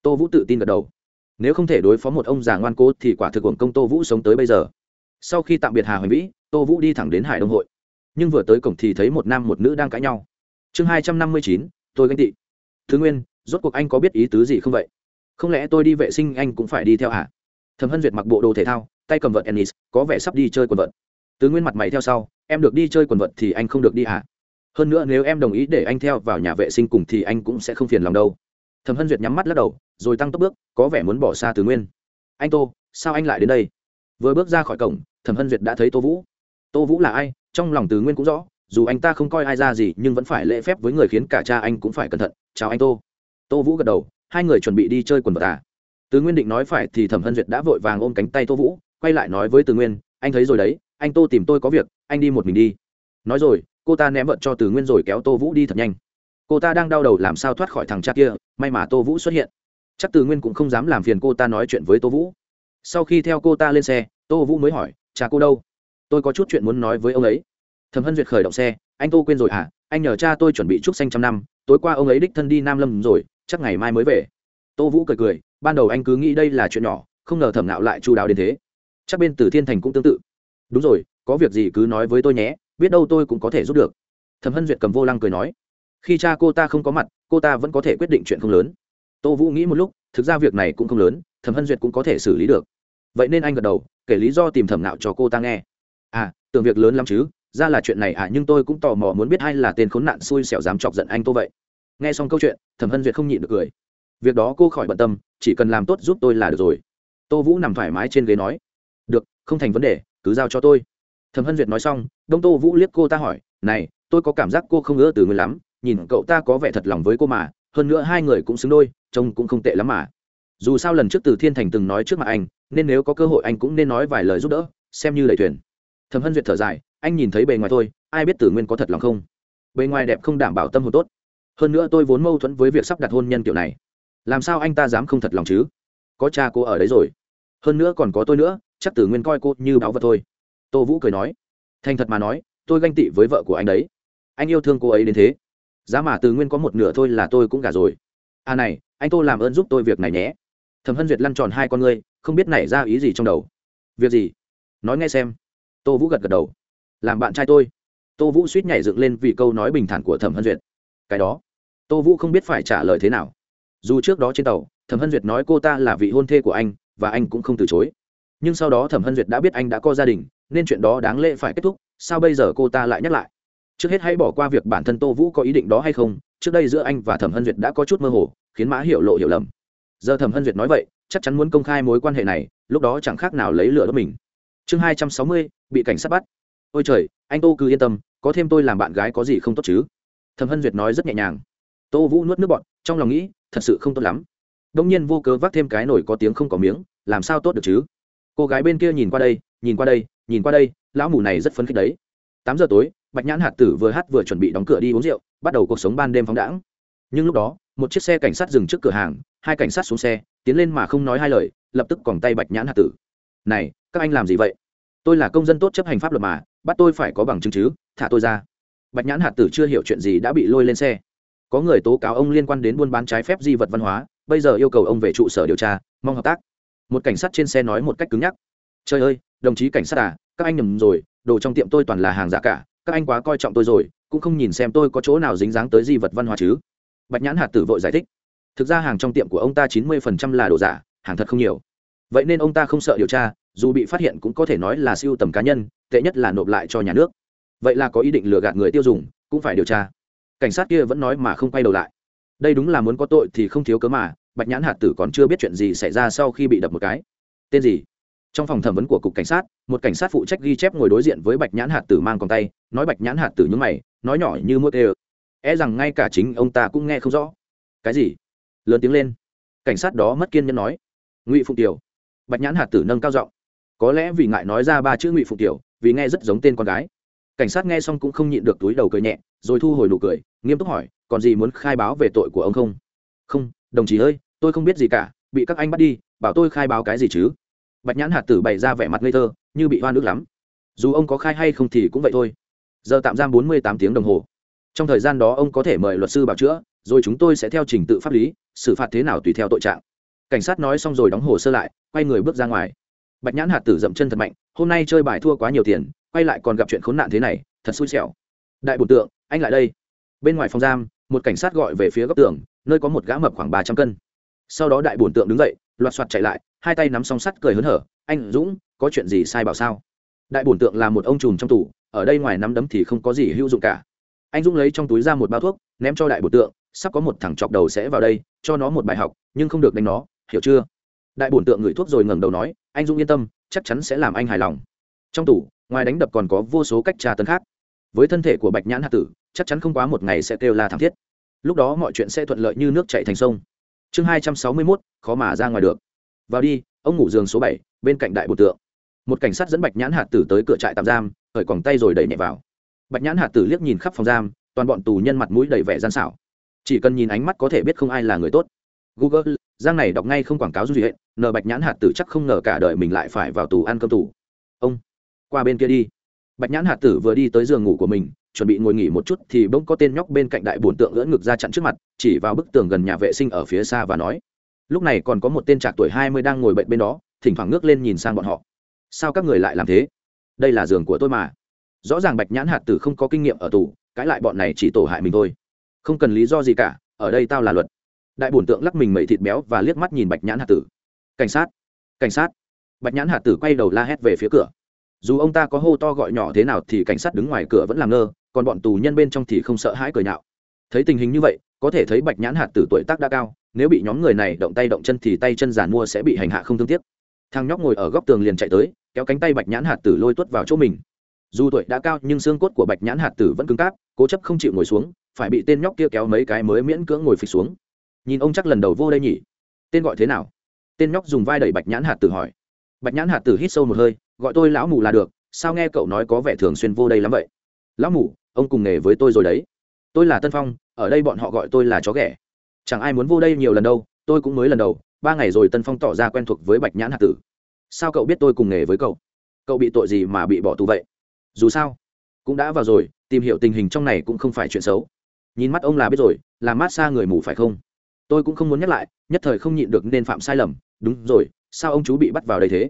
tô vũ tự tin gật đầu. Nếu không thể đối phó một ông già ngoan cố thì quả thực hưởng công tô vũ sống tới bây giờ. Sau khi tạm biệt hà hoành vĩ, tô vũ đi thẳng đến hải đông hội. Nhưng vừa tới cổng thì thấy một nam một nữ đang cãi nhau. Chương hai trăm năm mươi chín, tôi ganh tị. Thứ nguyên, rốt cuộc anh có biết ý tứ gì không vậy? Không lẽ tôi đi vệ sinh anh cũng phải đi theo hả? Thẩm hân duyệt mặc bộ đồ thể thao, tay cầm vợt ennis có vẻ sắp đi chơi quần vợt. Tứ nguyên mặt mày theo sau, em được đi chơi quần vợt thì anh không được đi hả? Hơn nữa nếu em đồng ý để anh theo vào nhà vệ sinh cùng thì anh cũng sẽ không phiền lòng đâu thẩm hân duyệt nhắm mắt lắc đầu, rồi tăng tốc bước, có vẻ muốn bỏ xa Từ nguyên. Anh tô, sao anh lại đến đây? Vừa bước ra khỏi cổng, thẩm hân duyệt đã thấy tô vũ. Tô vũ là ai? Trong lòng Từ nguyên cũng rõ, dù anh ta không coi ai ra gì, nhưng vẫn phải lễ phép với người khiến cả cha anh cũng phải cẩn thận. Chào anh tô. Tô vũ gật đầu, hai người chuẩn bị đi chơi quần vợt à? Từ nguyên định nói phải thì thẩm hân duyệt đã vội vàng ôm cánh tay tô vũ, quay lại nói với Từ nguyên, anh thấy rồi đấy, anh tô tìm tôi có việc, anh đi một mình đi. Nói rồi, cô ta ném vợt cho Từ nguyên rồi kéo tô vũ đi thật nhanh cô ta đang đau đầu làm sao thoát khỏi thằng cha kia, may mà tô vũ xuất hiện. Chắc từ nguyên cũng không dám làm phiền cô ta nói chuyện với tô vũ. Sau khi theo cô ta lên xe, tô vũ mới hỏi, cha cô đâu? Tôi có chút chuyện muốn nói với ông ấy. Thẩm hân duyệt khởi động xe, anh tô quên rồi à? Anh nhờ cha tôi chuẩn bị trúc xanh trăm năm, tối qua ông ấy đích thân đi nam lâm rồi, chắc ngày mai mới về. Tô vũ cười cười, ban đầu anh cứ nghĩ đây là chuyện nhỏ, không ngờ thẩm nạo lại chu đáo đến thế. Chắc bên từ thiên thành cũng tương tự. Đúng rồi, có việc gì cứ nói với tôi nhé, biết đâu tôi cũng có thể giúp được. Thẩm hân duyệt cầm vô lăng cười nói khi cha cô ta không có mặt, cô ta vẫn có thể quyết định chuyện không lớn. Tô vũ nghĩ một lúc, thực ra việc này cũng không lớn, thẩm hân duyệt cũng có thể xử lý được. Vậy nên anh gật đầu, kể lý do tìm thẩm nạo cho cô ta nghe. À tưởng việc lớn lắm chứ, ra là chuyện này à nhưng tôi cũng tò mò muốn biết ai là tên khốn nạn xui xẻo dám chọc giận anh tô vậy. Nghe xong câu chuyện, thẩm hân duyệt không nhịn được cười. Việc đó cô khỏi bận tâm, chỉ cần làm tốt giúp tôi là được rồi. Tô vũ nằm thoải mái trên ghế nói. Được, không thành vấn đề, cứ giao cho tôi. Thẩm hân duyệt nói xong, đông tô vũ liếc cô ta hỏi, này, tôi có cảm giác cô không ưa từ người lắm nhìn cậu ta có vẻ thật lòng với cô mà, hơn nữa hai người cũng xứng đôi, trông cũng không tệ lắm mà. Dù sao lần trước từ thiên thành từng nói trước mặt anh, nên nếu có cơ hội anh cũng nên nói vài lời giúp đỡ, xem như lời thuyền. Thẩm hân duyệt thở dài, anh nhìn thấy bề ngoài thôi, ai biết tử nguyên có thật lòng không? Bề ngoài đẹp không đảm bảo tâm hồn tốt. Hơn nữa tôi vốn mâu thuẫn với việc sắp đặt hôn nhân kiểu này. Làm sao anh ta dám không thật lòng chứ? Có cha cô ở đấy rồi. Hơn nữa còn có tôi nữa, chắc tử nguyên coi cô như báo vật thôi. Tô vũ cười nói. Thành thật mà nói, tôi ganh tị với vợ của anh đấy. Anh yêu thương cô ấy đến thế giá mà từ nguyên có một nửa thôi là tôi cũng gả rồi. À này, anh tô làm ơn giúp tôi việc này nhé. Thẩm hân duyệt lăn tròn hai con ngươi, không biết nảy ra ý gì trong đầu. Việc gì? Nói nghe xem. Tô vũ gật gật đầu. Làm bạn trai tôi. Tô vũ suýt nhảy dựng lên vì câu nói bình thản của thẩm hân duyệt. Cái đó. Tô vũ không biết phải trả lời thế nào. Dù trước đó trên tàu, thẩm hân duyệt nói cô ta là vị hôn thê của anh, và anh cũng không từ chối. Nhưng sau đó thẩm hân duyệt đã biết anh đã có gia đình, nên chuyện đó đáng lẽ phải kết thúc. Sao bây giờ cô ta lại nhắc lại? Trước hết hãy bỏ qua việc bản thân tô vũ có ý định đó hay không, trước đây giữa anh và thẩm hân duyệt đã có chút mơ hồ, khiến mã hiểu lộ hiểu lầm. Giờ thẩm hân duyệt nói vậy, chắc chắn muốn công khai mối quan hệ này, lúc đó chẳng khác nào lấy lửa đốt mình. Chương hai trăm sáu mươi, bị cảnh sát bắt. Ôi trời, anh tô cứ yên tâm, có thêm tôi làm bạn gái có gì không tốt chứ? Thẩm hân duyệt nói rất nhẹ nhàng. Tô vũ nuốt nước bọn trong lòng nghĩ, thật sự không tốt lắm. Đông nhiên vô cớ vác thêm cái nổi có tiếng không có miếng, làm sao tốt được chứ? Cô gái bên kia nhìn qua đây, nhìn qua đây, nhìn qua đây, lão mù này rất phấn khích đấy. Tám giờ tối bạch nhãn hạt tử vừa hát vừa chuẩn bị đóng cửa đi uống rượu, bắt đầu cuộc sống ban đêm phóng đãng. Nhưng lúc đó, một chiếc xe cảnh sát dừng trước cửa hàng, hai cảnh sát xuống xe, tiến lên mà không nói hai lời, lập tức còn tay bạch nhãn hạt tử. Này, các anh làm gì vậy? Tôi là công dân tốt chấp hành pháp luật mà, bắt tôi phải có bằng chứng chứ, thả tôi ra. Bạch nhãn hạt tử chưa hiểu chuyện gì đã bị lôi lên xe. Có người tố cáo ông liên quan đến buôn bán trái phép di vật văn hóa, bây giờ yêu cầu ông về trụ sở điều tra, mong hợp tác. Một cảnh sát trên xe nói một cách cứng nhắc. Trời ơi, đồng chí cảnh sát à các anh nhầm rồi, đồ trong tiệm tôi toàn là hàng giả cả các anh quá coi trọng tôi rồi, cũng không nhìn xem tôi có chỗ nào dính dáng tới di vật văn hóa chứ. Bạch nhãn hạt tử vội giải thích. Thực ra hàng trong tiệm của ông ta chín mươi phần trăm là đồ giả, hàng thật không nhiều. Vậy nên ông ta không sợ điều tra, dù bị phát hiện cũng có thể nói là siêu tầm cá nhân, tệ nhất là nộp lại cho nhà nước. Vậy là có ý định lừa gạt người tiêu dùng, cũng phải điều tra. Cảnh sát kia vẫn nói mà không quay đầu lại. Đây đúng là muốn có tội thì không thiếu cớ mà, bạch nhãn hạt tử còn chưa biết chuyện gì xảy ra sau khi bị đập một cái. Tên gì? Trong phòng thẩm vấn của cục cảnh sát, một cảnh sát phụ trách ghi chép ngồi đối diện với bạch nhãn hạt tử mang còn tay, nói bạch nhãn hạt tử nhúng mày, nói nhỏ như mốt ê e rằng ngay cả chính ông ta cũng nghe không rõ. Cái gì? Lớn tiếng lên. Cảnh sát đó mất kiên nhẫn nói. Ngụy phụng tiểu bạch nhãn hạt tử nâng cao giọng. Có lẽ vì ngại nói ra ba chữ ngụy phụng tiểu vì nghe rất giống tên con gái. Cảnh sát nghe xong cũng không nhịn được túi đầu cười nhẹ, rồi thu hồi nụ cười, nghiêm túc hỏi, còn gì muốn khai báo về tội của ông không? Không, đồng chí ơi, tôi không biết gì cả, bị các anh bắt đi, bảo tôi khai báo cái gì chứ? Bạch nhãn hạt tử bày ra vẻ mặt ngây thơ, như bị hoa nước lắm. Dù ông có khai hay không thì cũng vậy thôi. Giờ tạm giam bốn mươi tám tiếng đồng hồ. Trong thời gian đó ông có thể mời luật sư bảo chữa, rồi chúng tôi sẽ theo trình tự pháp lý, xử phạt thế nào tùy theo tội trạng. Cảnh sát nói xong rồi đóng hồ sơ lại, quay người bước ra ngoài. Bạch nhãn hạt tử dậm chân thật mạnh, hôm nay chơi bài thua quá nhiều tiền, quay lại còn gặp chuyện khốn nạn thế này, thật xui xẻo. Đại bổn tượng, anh lại đây. Bên ngoài phòng giam, một cảnh sát gọi về phía góc tường, nơi có một gã mập khoảng ba trăm cân sau đó đại bổn tượng đứng dậy, loạt soạt chạy lại, hai tay nắm song sắt cười hớn hở, anh dũng, có chuyện gì sai bảo sao? Đại bổn tượng là một ông trùm trong tủ ở đây ngoài nắm đấm thì không có gì hữu dụng cả. Anh dũng lấy trong túi ra một bao thuốc, ném cho đại bổn tượng, sắp có một thằng chọc đầu sẽ vào đây, cho nó một bài học, nhưng không được đánh nó, hiểu chưa? Đại bổn tượng ngửi thuốc rồi ngẩng đầu nói, anh dũng yên tâm, chắc chắn sẽ làm anh hài lòng. Trong tủ ngoài đánh đập còn có vô số cách tra tấn khác. Với thân thể của bạch nhãn hạ tử, chắc chắn không quá một ngày sẽ kêu la thảm thiết. Lúc đó mọi chuyện sẽ thuận lợi như nước chạy thành sông chương hai trăm sáu mươi mốt, khó mà ra ngoài được. Vào đi, ông ngủ giường số bảy, bên cạnh đại bột tượng. Một cảnh sát dẫn bạch nhãn hạt tử tới cửa trại tạm giam, khởi quẳng tay rồi đẩy nhẹ vào. Bạch nhãn hạt tử liếc nhìn khắp phòng giam, toàn bọn tù nhân mặt mũi đầy vẻ gian xảo. Chỉ cần nhìn ánh mắt có thể biết không ai là người tốt. Google, giang này đọc ngay không quảng cáo gì hết, nờ bạch nhãn hạt tử chắc không ngờ cả đời mình lại phải vào tù ăn cơm tù. Ông, qua bên kia đi. Bạch nhãn hạt tử vừa đi tới giường ngủ của mình chuẩn bị ngồi nghỉ một chút thì bỗng có tên nhóc bên cạnh đại bổn tượng ưỡn ngực ra chặn trước mặt, chỉ vào bức tường gần nhà vệ sinh ở phía xa và nói, lúc này còn có một tên trạc tuổi hai mươi đang ngồi bệnh bên đó, thỉnh thoảng ngước lên nhìn sang bọn họ. Sao các người lại làm thế? Đây là giường của tôi mà. Rõ ràng bạch nhãn hạt tử không có kinh nghiệm ở tù, cãi lại bọn này chỉ tổ hại mình thôi. Không cần lý do gì cả, ở đây tao là luật. Đại bổn tượng lắc mình mẩy thịt béo và liếc mắt nhìn bạch nhãn hạt tử. Cảnh sát cảnh sát. Bạch nhãn hạt tử quay đầu la hét về phía cửa dù ông ta có hô to gọi nhỏ thế nào thì cảnh sát đứng ngoài cửa vẫn làm ngơ, còn bọn tù nhân bên trong thì không sợ hãi cười nhạo. Thấy tình hình như vậy, có thể thấy bạch nhãn hạt tử tuổi tác đã cao, nếu bị nhóm người này động tay động chân thì tay chân giàn mua sẽ bị hành hạ không thương tiếc. Thằng nhóc ngồi ở góc tường liền chạy tới, kéo cánh tay bạch nhãn hạt tử lôi tuất vào chỗ mình. Dù tuổi đã cao nhưng xương cốt của bạch nhãn hạt tử vẫn cứng cáp, cố chấp không chịu ngồi xuống, phải bị tên nhóc kia kéo mấy cái mới miễn cưỡng ngồi phịch xuống. Nhìn ông chắc lần đầu vô đây nhỉ? Tên gọi thế nào? Tên nhóc dùng vai đẩy bạch nhãn hạt tử hỏi. Bạch nhãn hạt tử hít sâu một hơi gọi tôi lão mù là được, sao nghe cậu nói có vẻ thường xuyên vô đây lắm vậy? Lão mù, ông cùng nghề với tôi rồi đấy. Tôi là tân phong, ở đây bọn họ gọi tôi là chó ghẻ. Chẳng ai muốn vô đây nhiều lần đâu, tôi cũng mới lần đầu, ba ngày rồi tân phong tỏ ra quen thuộc với bạch nhãn hạt tử. Sao cậu biết tôi cùng nghề với cậu? Cậu bị tội gì mà bị bỏ tù vậy? Dù sao, cũng đã vào rồi, tìm hiểu tình hình trong này cũng không phải chuyện xấu. Nhìn mắt ông là biết rồi, là mát xa người mù phải không? Tôi cũng không muốn nhắc lại, nhất thời không nhịn được nên phạm sai lầm. Đúng rồi, sao ông chú bị bắt vào đây thế?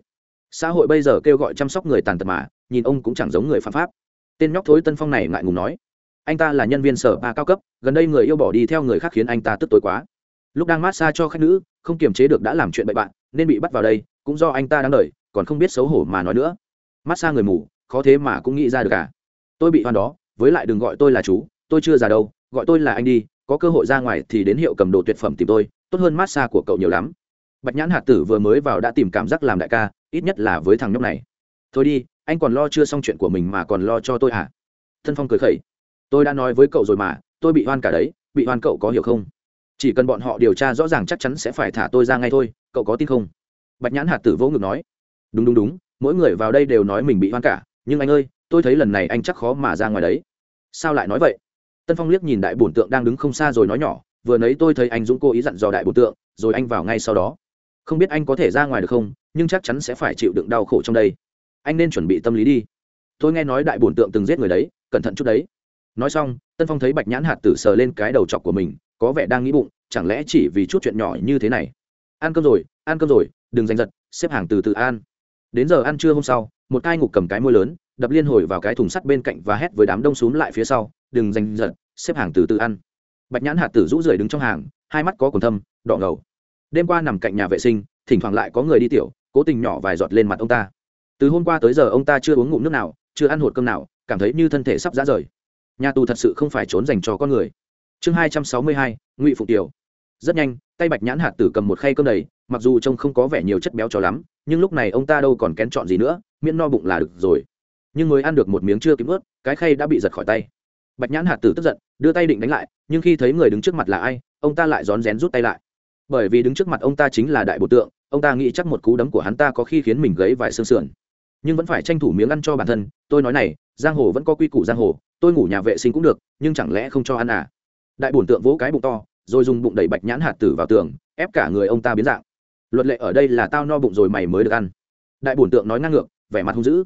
Xã hội bây giờ kêu gọi chăm sóc người tàn tật mà, nhìn ông cũng chẳng giống người phạm pháp. Tên nhóc thối tân phong này ngại ngùng nói, anh ta là nhân viên sở ba cao cấp, gần đây người yêu bỏ đi theo người khác khiến anh ta tức tối quá. Lúc đang mát xa cho khách nữ, không kiềm chế được đã làm chuyện bậy bạn, nên bị bắt vào đây, cũng do anh ta đáng đợi còn không biết xấu hổ mà nói nữa. Mát xa người mù, khó thế mà cũng nghĩ ra được cả tôi bị hoan đó, với lại đừng gọi tôi là chú, tôi chưa già đâu, gọi tôi là anh đi, có cơ hội ra ngoài thì đến hiệu cầm đồ tuyệt phẩm tìm tôi, tốt hơn mát xa của cậu nhiều lắm bạch nhãn hạt tử vừa mới vào đã tìm cảm giác làm đại ca, ít nhất là với thằng nhóc này. Thôi đi, anh còn lo chưa xong chuyện của mình mà còn lo cho tôi à thân phong cười khẩy. Tôi đã nói với cậu rồi mà, tôi bị hoan cả đấy, bị hoan cậu có hiểu không? Chỉ cần bọn họ điều tra rõ ràng chắc chắn sẽ phải thả tôi ra ngay thôi, cậu có tin không? Bạch nhãn hạt tử vỗ ngực nói. Đúng đúng đúng, mỗi người vào đây đều nói mình bị hoan cả, nhưng anh ơi, tôi thấy lần này anh chắc khó mà ra ngoài đấy. Sao lại nói vậy? Tân phong liếc nhìn đại bổn tượng đang đứng không xa rồi nói nhỏ, vừa nấy tôi thấy anh dũng cố ý dặn dò đại bổn tượng, rồi anh vào ngay sau đó không biết anh có thể ra ngoài được không, nhưng chắc chắn sẽ phải chịu đựng đau khổ trong đây. Anh nên chuẩn bị tâm lý đi. Tôi nghe nói đại bổn tượng từng giết người đấy, cẩn thận chút đấy. Nói xong, tân phong thấy bạch nhãn hạt tử sờ lên cái đầu chọc của mình, có vẻ đang nghĩ bụng, chẳng lẽ chỉ vì chút chuyện nhỏ như thế này? Ăn cơm rồi, ăn cơm rồi, đừng giành giật, xếp hàng từ từ ăn. Đến giờ ăn trưa hôm sau, một cai ngục cầm cái môi lớn, đập liên hồi vào cái thùng sắt bên cạnh và hét với đám đông xúm lại phía sau, đừng giành giật, xếp hàng từ từ ăn. Bạch nhãn hạt tử rũ rượi đứng trong hàng, hai mắt có cồn thâm, đỏ ngầu đêm qua nằm cạnh nhà vệ sinh, thỉnh thoảng lại có người đi tiểu, cố tình nhỏ vài giọt lên mặt ông ta. Từ hôm qua tới giờ ông ta chưa uống ngụm nước nào, chưa ăn hột cơm nào, cảm thấy như thân thể sắp ra rời. Nhà tù thật sự không phải trốn dành cho con người. Chương hai trăm sáu mươi hai, ngụy phụng tiểu rất nhanh, tay bạch nhãn hạt tử cầm một khay cơm đầy, mặc dù trông không có vẻ nhiều chất béo cho lắm, nhưng lúc này ông ta đâu còn kén chọn gì nữa, miễn no bụng là được rồi. Nhưng mới ăn được một miếng chưa kịp ướt, cái khay đã bị giật khỏi tay. Bạch nhãn hạt tử tức giận, đưa tay định đánh lại, nhưng khi thấy người đứng trước mặt là ai, ông ta lại rón rén rút tay lại bởi vì đứng trước mặt ông ta chính là đại bộ tượng, ông ta nghĩ chắc một cú đấm của hắn ta có khi khiến mình gấy vài xương sườn. Nhưng vẫn phải tranh thủ miếng ăn cho bản thân, tôi nói này, giang hồ vẫn có quy củ giang hồ, tôi ngủ nhà vệ sinh cũng được, nhưng chẳng lẽ không cho ăn à? Đại bổn tượng vỗ cái bụng to, rồi dùng bụng đẩy bạch nhãn hạt tử vào tường, ép cả người ông ta biến dạng. Luật lệ ở đây là tao no bụng rồi mày mới được ăn. Đại bổn tượng nói ngang ngược, vẻ mặt hung dữ.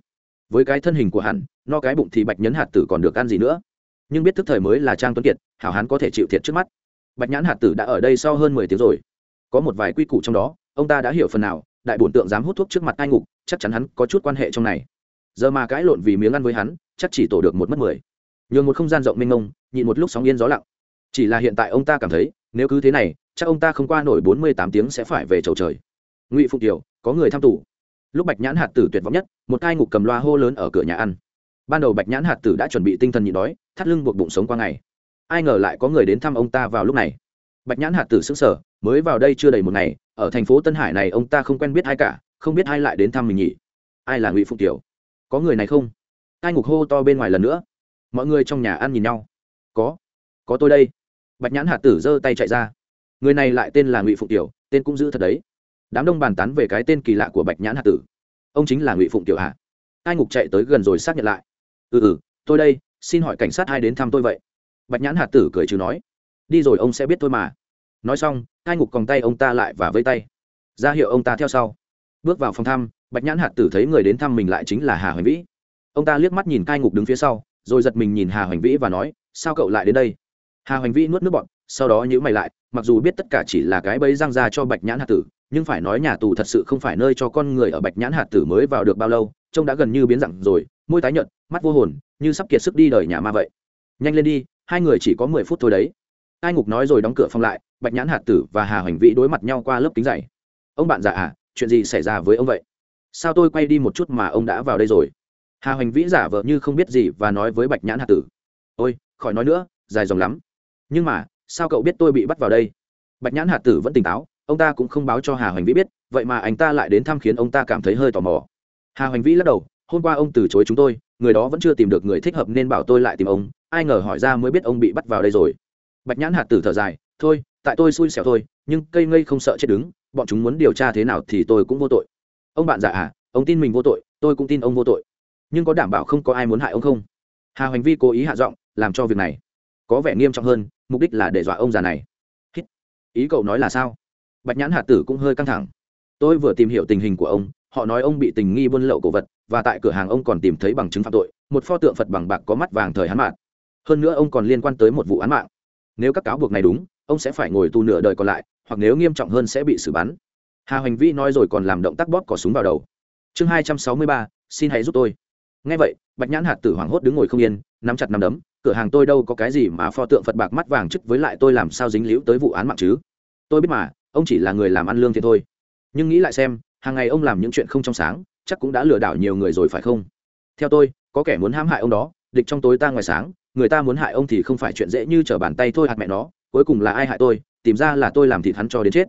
Với cái thân hình của hắn, no cái bụng thì bạch nhấn hạt tử còn được ăn gì nữa? Nhưng biết thức thời mới là trang tuấn kiệt, hảo hán có thể chịu thiệt trước mắt bạch nhãn hạt tử đã ở đây sau hơn mười tiếng rồi. Có một vài quy củ trong đó, ông ta đã hiểu phần nào, đại bổn tượng dám hút thuốc trước mặt ai ngục, chắc chắn hắn có chút quan hệ trong này. Giờ mà cãi lộn vì miếng ăn với hắn, chắc chỉ tổ được một mất mười. Nhường một không gian rộng mênh mông, nhịn một lúc sóng yên gió lặng. Chỉ là hiện tại ông ta cảm thấy, nếu cứ thế này, chắc ông ta không qua nổi bốn mươi tám tiếng sẽ phải về chầu trời. Ngụy phụng kiều, có người thăm tù. Lúc bạch nhãn hạt tử tuyệt vọng nhất, một cai ngục cầm loa hô lớn ở cửa nhà ăn. Ban đầu bạch nhãn hạt tử đã chuẩn bị tinh thần nhịn đói, thắt lưng buộc bụng sống qua ngày ai ngờ lại có người đến thăm ông ta vào lúc này. Bạch nhãn hạt tử xứng sở mới vào đây chưa đầy một ngày, ở thành phố tân hải này ông ta không quen biết ai cả, không biết ai lại đến thăm mình nhỉ? Ai là ngụy phụng Tiểu? có người này không? Ai ngục hô to bên ngoài lần nữa. Mọi người trong nhà ăn nhìn nhau. Có có tôi đây. Bạch nhãn hạt tử giơ tay chạy ra. Người này lại tên là ngụy phụng tiểu tên cũng giữ thật đấy. Đám đông bàn tán về cái tên kỳ lạ của bạch nhãn hạt tử. Ông chính là ngụy phụng tiểu hạ ai ngục chạy tới gần rồi xác nhận lại. Ừ ừ tôi đây, xin hỏi cảnh sát ai đến thăm tôi vậy? Bạch nhãn hạt tử cười chứ nói, đi rồi ông sẽ biết thôi mà. Nói xong hai ngục còng tay ông ta lại và vây tay. Ra hiệu ông ta theo sau. Bước vào phòng thăm, bạch nhãn hạt tử thấy người đến thăm mình lại chính là hà hoành vĩ. Ông ta liếc mắt nhìn cai ngục đứng phía sau, rồi giật mình nhìn hà hoành vĩ và nói, sao cậu lại đến đây? Hà hoành vĩ nuốt nước bọn sau đó nhữ mày lại, mặc dù biết tất cả chỉ là cái bẫy răng ra cho bạch nhãn hạt tử, nhưng phải nói nhà tù thật sự không phải nơi cho con người ở bạch nhãn hạt tử mới vào được bao lâu, trông đã gần như biến dặn rồi, môi tái nhợt, mắt vô hồn, như sắp kiệt sức đi đời nhà ma vậy. Nhanh lên đi hai người chỉ có mười phút thôi đấy. Ai ngục nói rồi đóng cửa phòng lại, bạch nhãn hạt tử và hà hoành vĩ đối mặt nhau qua lớp kính dày. Ông bạn già à chuyện gì xảy ra với ông vậy? Sao tôi quay đi một chút mà ông đã vào đây rồi? Hà hoành vĩ giả vờ như không biết gì và nói với bạch nhãn hạt tử. Ôi, khỏi nói nữa, dài dòng lắm. Nhưng mà, sao cậu biết tôi bị bắt vào đây? Bạch nhãn hạt tử vẫn tỉnh táo, ông ta cũng không báo cho hà hoành vĩ biết, vậy mà anh ta lại đến thăm khiến ông ta cảm thấy hơi tò mò. Hà hoành vĩ lắc đầu hôm qua ông từ chối chúng tôi, người đó vẫn chưa tìm được người thích hợp nên bảo tôi lại tìm ông, ai ngờ hỏi ra mới biết ông bị bắt vào đây rồi. Bạch nhãn hạt tử thở dài, thôi, tại tôi xui xẻo thôi, nhưng cây ngây không sợ chết đứng, bọn chúng muốn điều tra thế nào thì tôi cũng vô tội. Ông bạn già à ông tin mình vô tội, tôi cũng tin ông vô tội. Nhưng có đảm bảo không có ai muốn hại ông không? Hà hoành vi cố ý hạ giọng, làm cho việc này có vẻ nghiêm trọng hơn, mục đích là để dọa ông già này. Hít. ý cậu nói là sao? Bạch nhãn hạt tử cũng hơi căng thẳng. Tôi vừa tìm hiểu tình hình của ông họ nói ông bị tình nghi buôn lậu cổ vật, và tại cửa hàng ông còn tìm thấy bằng chứng phạm tội, một pho tượng phật bằng bạc có mắt vàng thời hán mạng. Hơn nữa ông còn liên quan tới một vụ án mạng. Nếu các cáo buộc này đúng, ông sẽ phải ngồi tù nửa đời còn lại, hoặc nếu nghiêm trọng hơn sẽ bị xử bắn. Hà hoành vĩ nói rồi còn làm động tác bóp cỏ súng vào đầu. Chương hai trăm sáu mươi ba, xin hãy giúp tôi. Ngay vậy, bạch nhãn hạt tử hoảng hốt đứng ngồi không yên, nắm chặt nắm đấm, cửa hàng tôi đâu có cái gì mà pho tượng phật bạc mắt vàng chức với lại tôi làm sao dính líu tới vụ án mạng chứ? Tôi biết mà, ông chỉ là người làm ăn lương thiện thôi. Nhưng nghĩ lại xem hàng ngày ông làm những chuyện không trong sáng, chắc cũng đã lừa đảo nhiều người rồi phải không? Theo tôi, có kẻ muốn hãm hại ông đó, địch trong tối ta ngoài sáng, người ta muốn hại ông thì không phải chuyện dễ như trở bàn tay thôi hạt mẹ nó, cuối cùng là ai hại tôi, tìm ra là tôi làm thịt hắn cho đến chết.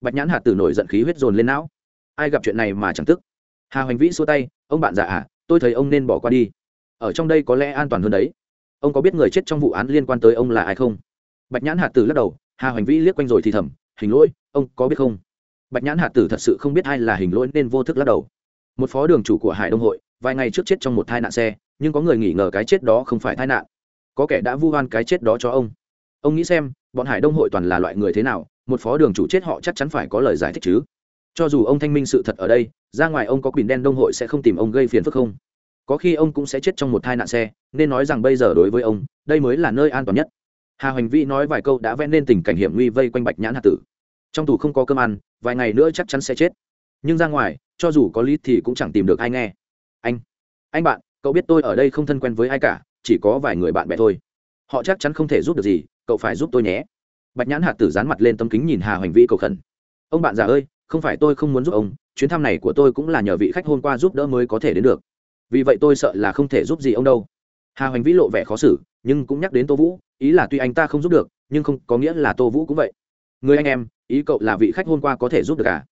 Bạch nhãn hạt tử nổi giận khí huyết dồn lên não. Ai gặp chuyện này mà chẳng tức? Hà hoành vĩ xua tay, ông bạn già à tôi thấy ông nên bỏ qua đi. Ở trong đây có lẽ an toàn hơn đấy. Ông có biết người chết trong vụ án liên quan tới ông là ai không? Bạch nhãn hạt tử lắc đầu, hà hoành vĩ liếc quanh rồi thì thầm, hình lỗi, ông có biết không? Bạch nhãn hạt tử thật sự không biết ai là hình lỗi nên vô thức lắc đầu. Một phó đường chủ của hải đông hội, vài ngày trước chết trong một tai nạn xe, nhưng có người nghỉ ngờ cái chết đó không phải tai nạn. Có kẻ đã vu oan cái chết đó cho ông. Ông nghĩ xem, bọn hải đông hội toàn là loại người thế nào, một phó đường chủ chết họ chắc chắn phải có lời giải thích chứ. Cho dù ông thanh minh sự thật ở đây, ra ngoài ông có quyền đen đông hội sẽ không tìm ông gây phiền phức không? Có khi ông cũng sẽ chết trong một tai nạn xe, nên nói rằng bây giờ đối với ông, đây mới là nơi an toàn nhất. Hà hoành vĩ nói vài câu đã vẽ nên tình cảnh hiểm nguy vây quanh bạch nhãn hạt tử trong tù không có cơm ăn, vài ngày nữa chắc chắn sẽ chết. Nhưng ra ngoài, cho dù có lý thì cũng chẳng tìm được ai nghe. Anh anh bạn, cậu biết tôi ở đây không thân quen với ai cả, chỉ có vài người bạn bè thôi. Họ chắc chắn không thể giúp được gì, cậu phải giúp tôi nhé. Bạch nhãn hạt tử dán mặt lên tấm kính nhìn hà hoành vĩ cầu khẩn. Ông bạn già ơi, không phải tôi không muốn giúp ông, chuyến thăm này của tôi cũng là nhờ vị khách hôm qua giúp đỡ mới có thể đến được. Vì vậy tôi sợ là không thể giúp gì ông đâu. Hà hoành vĩ lộ vẻ khó xử, nhưng cũng nhắc đến tô vũ, ý là tuy anh ta không giúp được, nhưng không có nghĩa là tô vũ cũng vậy người anh em, ý cậu là vị khách hôm qua có thể giúp được cả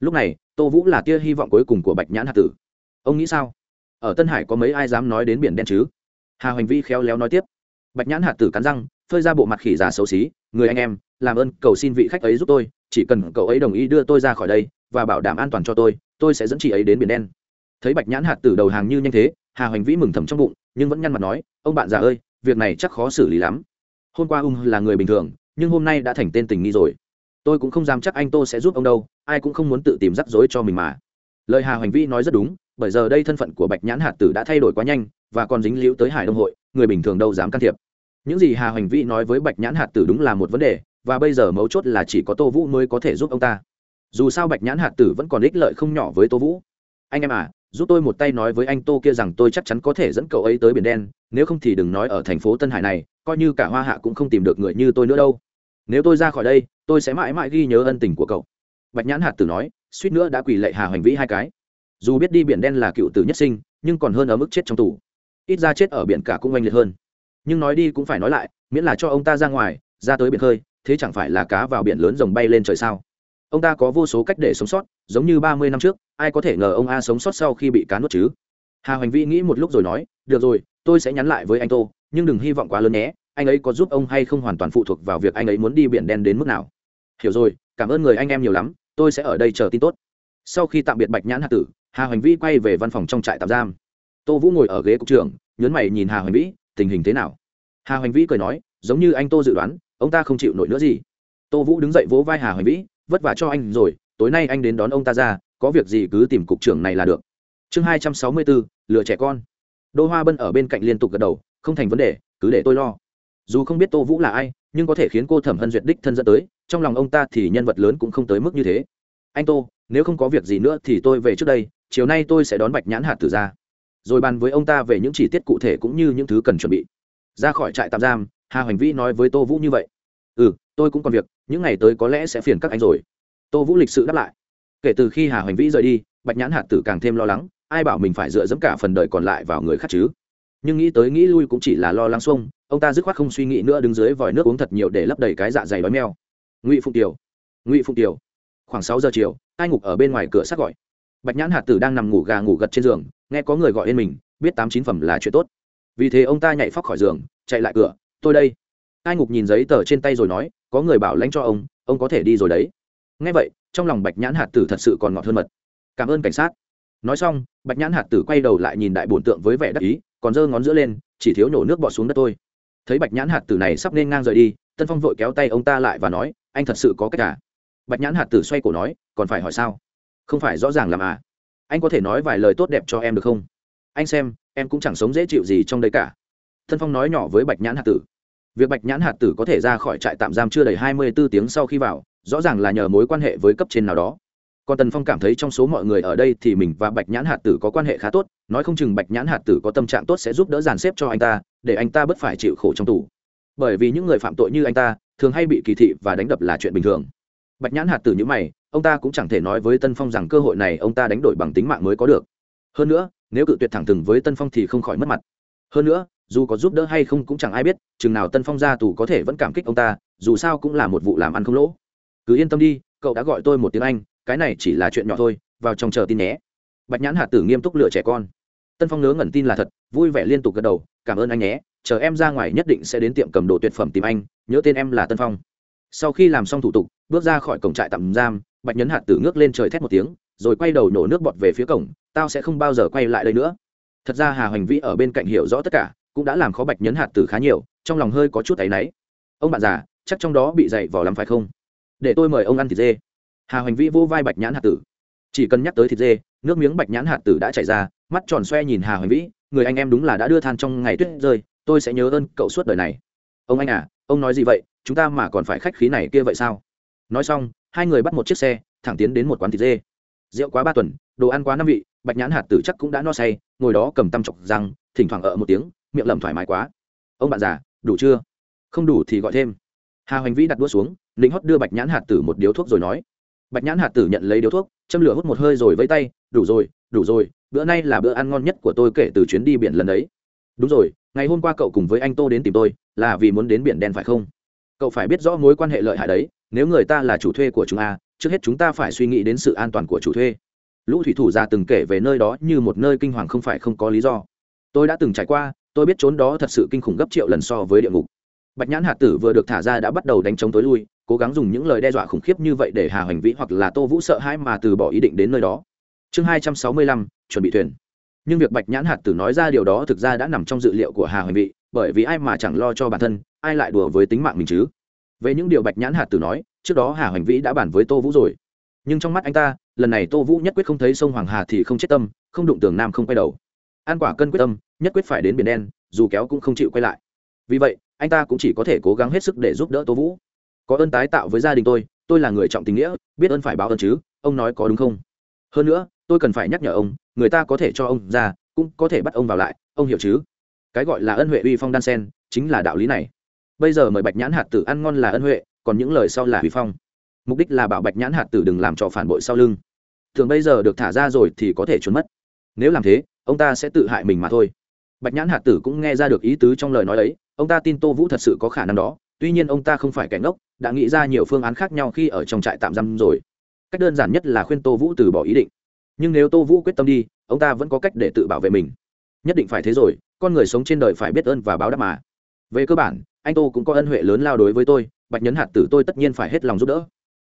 lúc này, tô vũ là tia hy vọng cuối cùng của bạch nhãn hạt tử. Ông nghĩ sao? Ở tân hải có mấy ai dám nói đến biển đen chứ? Hà hoành vĩ khéo léo nói tiếp. Bạch nhãn hạt tử cắn răng, phơi ra bộ mặt khỉ già xấu xí. Người anh em, làm ơn, cầu xin vị khách ấy giúp tôi. Chỉ cần cậu ấy đồng ý đưa tôi ra khỏi đây và bảo đảm an toàn cho tôi tôi sẽ dẫn chị ấy đến biển đen. Thấy bạch nhãn hạt tử đầu hàng như nhanh thế, hà hoành vĩ mừng thầm trong bụng, nhưng vẫn nhăn mặt nói, ông bạn già ơi, việc này chắc khó xử lý lắm. Hôm qua ung là người bình thường nhưng hôm nay đã thành tên tình nghi rồi. Tôi cũng không dám chắc anh tô sẽ giúp ông đâu, ai cũng không muốn tự tìm rắc rối cho mình mà. Lời hà hoành Vi nói rất đúng, bởi giờ đây thân phận của bạch nhãn hạt tử đã thay đổi quá nhanh, và còn dính líu tới hải đông hội, người bình thường đâu dám can thiệp. Những gì hà hoành Vi nói với bạch nhãn hạt tử đúng là một vấn đề, và bây giờ mấu chốt là chỉ có tô vũ mới có thể giúp ông ta. Dù sao bạch nhãn hạt tử vẫn còn ích lợi không nhỏ với tô vũ. Anh em à giúp tôi một tay nói với anh tô kia rằng tôi chắc chắn có thể dẫn cậu ấy tới biển đen, nếu không thì đừng nói ở thành phố tân hải này, coi như cả hoa hạ cũng không tìm được người như tôi nữa đâu nếu tôi ra khỏi đây, tôi sẽ mãi mãi ghi nhớ ân tình của cậu. Bạch nhãn hạt tử nói, suýt nữa đã quỳ lệ hà hoành vĩ hai cái. Dù biết đi biển đen là cựu tử nhất sinh, nhưng còn hơn ở mức chết trong tù. Ít ra chết ở biển cả cũng oanh liệt hơn. Nhưng nói đi cũng phải nói lại, miễn là cho ông ta ra ngoài, ra tới biển khơi, thế chẳng phải là cá vào biển lớn rồng bay lên trời sao? Ông ta có vô số cách để sống sót, giống như ba mươi năm trước, ai có thể ngờ ông a sống sót sau khi bị cá nuốt chứ? Hà hoành vĩ nghĩ một lúc rồi nói, được rồi, tôi sẽ nhắn lại với anh tô, nhưng đừng hy vọng quá lớn nhé anh ấy có giúp ông hay không hoàn toàn phụ thuộc vào việc anh ấy muốn đi biển đen đến mức nào. Hiểu rồi, cảm ơn người anh em nhiều lắm, tôi sẽ ở đây chờ tin tốt. Sau khi tạm biệt bạch nhãn hạ tử, hà hoành vĩ quay về văn phòng trong trại tạm giam. Tô vũ ngồi ở ghế cục trưởng nhấn mày nhìn hà hoành vĩ, tình hình thế nào? Hà hoành vĩ cười nói, giống như anh tô dự đoán, ông ta không chịu nổi nữa gì. Tô vũ đứng dậy vỗ vai hà hoành vĩ, vất vả cho anh rồi, tối nay anh đến đón ông ta ra, có việc gì cứ tìm cục trưởng này là được. Chương hai trăm sáu mươi bốn, lừa trẻ con. Đô hoa bân ở bên cạnh liên tục gật đầu, không thành vấn đề, cứ để tôi lo dù không biết tô vũ là ai, nhưng có thể khiến cô thẩm hân duyệt đích thân dẫn tới, trong lòng ông ta thì nhân vật lớn cũng không tới mức như thế. Anh tô, nếu không có việc gì nữa thì tôi về trước đây, chiều nay tôi sẽ đón bạch nhãn hạt tử ra. Rồi bàn với ông ta về những chi tiết cụ thể cũng như những thứ cần chuẩn bị. Ra khỏi trại tạm giam, hà hoành vĩ nói với tô vũ như vậy. Ừ tôi cũng còn việc, những ngày tới có lẽ sẽ phiền các anh rồi. Tô vũ lịch sự đáp lại. Kể từ khi hà hoành vĩ rời đi, bạch nhãn hạt tử càng thêm lo lắng, ai bảo mình phải dựa dẫm cả phần đời còn lại vào người khác chứ? Nhưng nghĩ tới nghĩ lui cũng chỉ là lo lắng xuông, ông ta dứt khoát không suy nghĩ nữa đứng dưới vòi nước uống thật nhiều để lấp đầy cái dạ dày đói meo. Ngụy phụng tiểu ngụy phụng tiểu khoảng sáu giờ chiều, ai ngục ở bên ngoài cửa sắt gọi. Bạch nhãn hạt tử đang nằm ngủ gà ngủ gật trên giường, nghe có người gọi lên mình, biết tám chín phẩm là chuyện tốt. Vì thế ông ta nhảy phóc khỏi giường, chạy lại cửa, tôi đây. Ai ngục nhìn giấy tờ trên tay rồi nói, có người bảo lãnh cho ông ông có thể đi rồi đấy. Nghe vậy, trong lòng bạch nhãn hạt tử thật sự còn ngọt hơn mật. Cảm ơn cảnh sát. Nói xong, bạch nhãn hạt tử quay đầu lại nhìn đại bổn tượng với vẻ đắc ý còn giơ ngón giữa lên, chỉ thiếu nhổ nước bọt xuống đất thôi. thấy bạch nhãn hạt tử này sắp nên ngang rời đi, tân phong vội kéo tay ông ta lại và nói, anh thật sự có cách cả bạch nhãn hạt tử xoay cổ nói, còn phải hỏi sao? Không phải rõ ràng làm à. Anh có thể nói vài lời tốt đẹp cho em được không? Anh xem, em cũng chẳng sống dễ chịu gì trong đây cả. Tân phong nói nhỏ với bạch nhãn hạt tử. Việc bạch nhãn hạt tử có thể ra khỏi trại tạm giam chưa đầy hai mươi b ố tiếng sau khi vào, rõ ràng là nhờ mối quan hệ với cấp trên nào đó còn tần phong cảm thấy trong số mọi người ở đây thì mình và bạch nhãn hạt tử có quan hệ khá tốt, nói không chừng bạch nhãn hạt tử có tâm trạng tốt sẽ giúp đỡ dàn xếp cho anh ta, để anh ta bất phải chịu khổ trong tù. Bởi vì những người phạm tội như anh ta, thường hay bị kỳ thị và đánh đập là chuyện bình thường. Bạch nhãn hạt tử như mày, ông ta cũng chẳng thể nói với tân phong rằng cơ hội này ông ta đánh đổi bằng tính mạng mới có được. Hơn nữa, nếu cự tuyệt thẳng thừng với tân phong thì không khỏi mất mặt. Hơn nữa, dù có giúp đỡ hay không cũng chẳng ai biết, chừng nào tân phong ra tù có thể vẫn cảm kích ông ta, dù sao cũng là một vụ làm ăn không lỗ. Cứ yên tâm đi, cậu đã gọi tôi một tiếng anh cái này chỉ là chuyện nhỏ thôi, vào trong chờ tin nhé. Bạch nhãn hạt tử nghiêm túc lựa trẻ con. Tân phong nớ ngẩn tin là thật, vui vẻ liên tục gật đầu, cảm ơn anh nhé, chờ em ra ngoài nhất định sẽ đến tiệm cầm đồ tuyệt phẩm tìm anh, nhớ tên em là tân phong. Sau khi làm xong thủ tục, bước ra khỏi cổng trại tạm giam, bạch nhấn hạt tử ngước lên trời thét một tiếng, rồi quay đầu nổ nước bọt về phía cổng, tao sẽ không bao giờ quay lại đây nữa. Thật ra hà hoành vĩ ở bên cạnh hiểu rõ tất cả, cũng đã làm khó bạch nhấn hạt tử khá nhiều, trong lòng hơi có chút áy náy. Ông bạn già, chắc trong đó bị dày vò lắm phải không? Để tôi mời ông ăn thịt dê hà hoành vĩ vô vai bạch nhãn hạt tử chỉ cần nhắc tới thịt dê nước miếng bạch nhãn hạt tử đã chảy ra mắt tròn xoe nhìn hà hoành vĩ người anh em đúng là đã đưa than trong ngày tuyết rơi tôi sẽ nhớ ơn cậu suốt đời này ông anh à ông nói gì vậy chúng ta mà còn phải khách khí này kia vậy sao nói xong hai người bắt một chiếc xe thẳng tiến đến một quán thịt dê rượu quá ba tuần đồ ăn quá năm vị bạch nhãn hạt tử chắc cũng đã no say ngồi đó cầm tăm chọc răng thỉnh thoảng ở một tiếng miệng lầm thoải mái quá ông bạn già đủ chưa không đủ thì gọi thêm hà hoành vĩ đặt đũa xuống lính hót đưa bạch nhãn hạt tử một điếu thuốc rồi nói bạch nhãn hạt tử nhận lấy điếu thuốc châm lửa hút một hơi rồi vẫy tay đủ rồi đủ rồi bữa nay là bữa ăn ngon nhất của tôi kể từ chuyến đi biển lần ấy đúng rồi ngày hôm qua cậu cùng với anh tô đến tìm tôi là vì muốn đến biển đen phải không? Cậu phải biết rõ mối quan hệ lợi hại đấy nếu người ta là chủ thuê của chúng a, trước hết chúng ta phải suy nghĩ đến sự an toàn của chủ thuê. Lũ thủy thủ già từng kể về nơi đó như một nơi kinh hoàng không phải không có lý do. Tôi đã từng trải qua tôi biết trốn đó thật sự kinh khủng gấp triệu lần so với địa ngục. Bạch nhãn hạt tử vừa được thả ra đã bắt đầu đánh chống tối lui cố gắng dùng những lời đe dọa khủng khiếp như vậy để hà hoành vĩ hoặc là tô vũ sợ hãi mà từ bỏ ý định đến nơi đó. Chương hai trăm sáu mươi lăm, chuẩn bị thuyền. Nhưng việc bạch nhãn hạt tử nói ra điều đó thực ra đã nằm trong dự liệu của hà hoành vĩ, bởi vì ai mà chẳng lo cho bản thân, ai lại đùa với tính mạng mình chứ? Về những điều bạch nhãn hạt tử nói, trước đó hà hoành vĩ đã bàn với tô vũ rồi. Nhưng trong mắt anh ta, lần này tô vũ nhất quyết không thấy sông hoàng hà thì không chết tâm, không đụng tường nam không quay đầu. An quả cân quyết tâm, nhất quyết phải đến biển đen, dù kéo cũng không chịu quay lại. Vì vậy, anh ta cũng chỉ có thể cố gắng hết sức để giúp đỡ tô vũ có ơn tái tạo với gia đình tôi tôi là người trọng tình nghĩa, biết ơn phải báo ơn chứ, ông nói có đúng không? Hơn nữa, tôi cần phải nhắc nhở ông, người ta có thể cho ông ra, cũng có thể bắt ông vào lại, ông hiểu chứ? Cái gọi là ân huệ uy phong đan sen, chính là đạo lý này. Bây giờ mời bạch nhãn hạt tử ăn ngon là ân huệ, còn những lời sau là uy phong. Mục đích là bảo bạch nhãn hạt tử đừng làm cho phản bội sau lưng. Thường bây giờ được thả ra rồi thì có thể trốn mất. Nếu làm thế, ông ta sẽ tự hại mình mà thôi. Bạch nhãn hạt tử cũng nghe ra được ý tứ trong lời nói ấy, ông ta tin tô vũ thật sự có khả năng đó tuy nhiên ông ta không phải kẻ ngốc, đã nghĩ ra nhiều phương án khác nhau khi ở trong trại tạm giam rồi. Cách đơn giản nhất là khuyên tô vũ từ bỏ ý định. Nhưng nếu tô vũ quyết tâm đi, ông ta vẫn có cách để tự bảo vệ mình. Nhất định phải thế rồi, con người sống trên đời phải biết ơn và báo đáp mà. Về cơ bản, anh tô cũng có ân huệ lớn lao đối với tôi, bạch nhấn hạt tử tôi tất nhiên phải hết lòng giúp đỡ.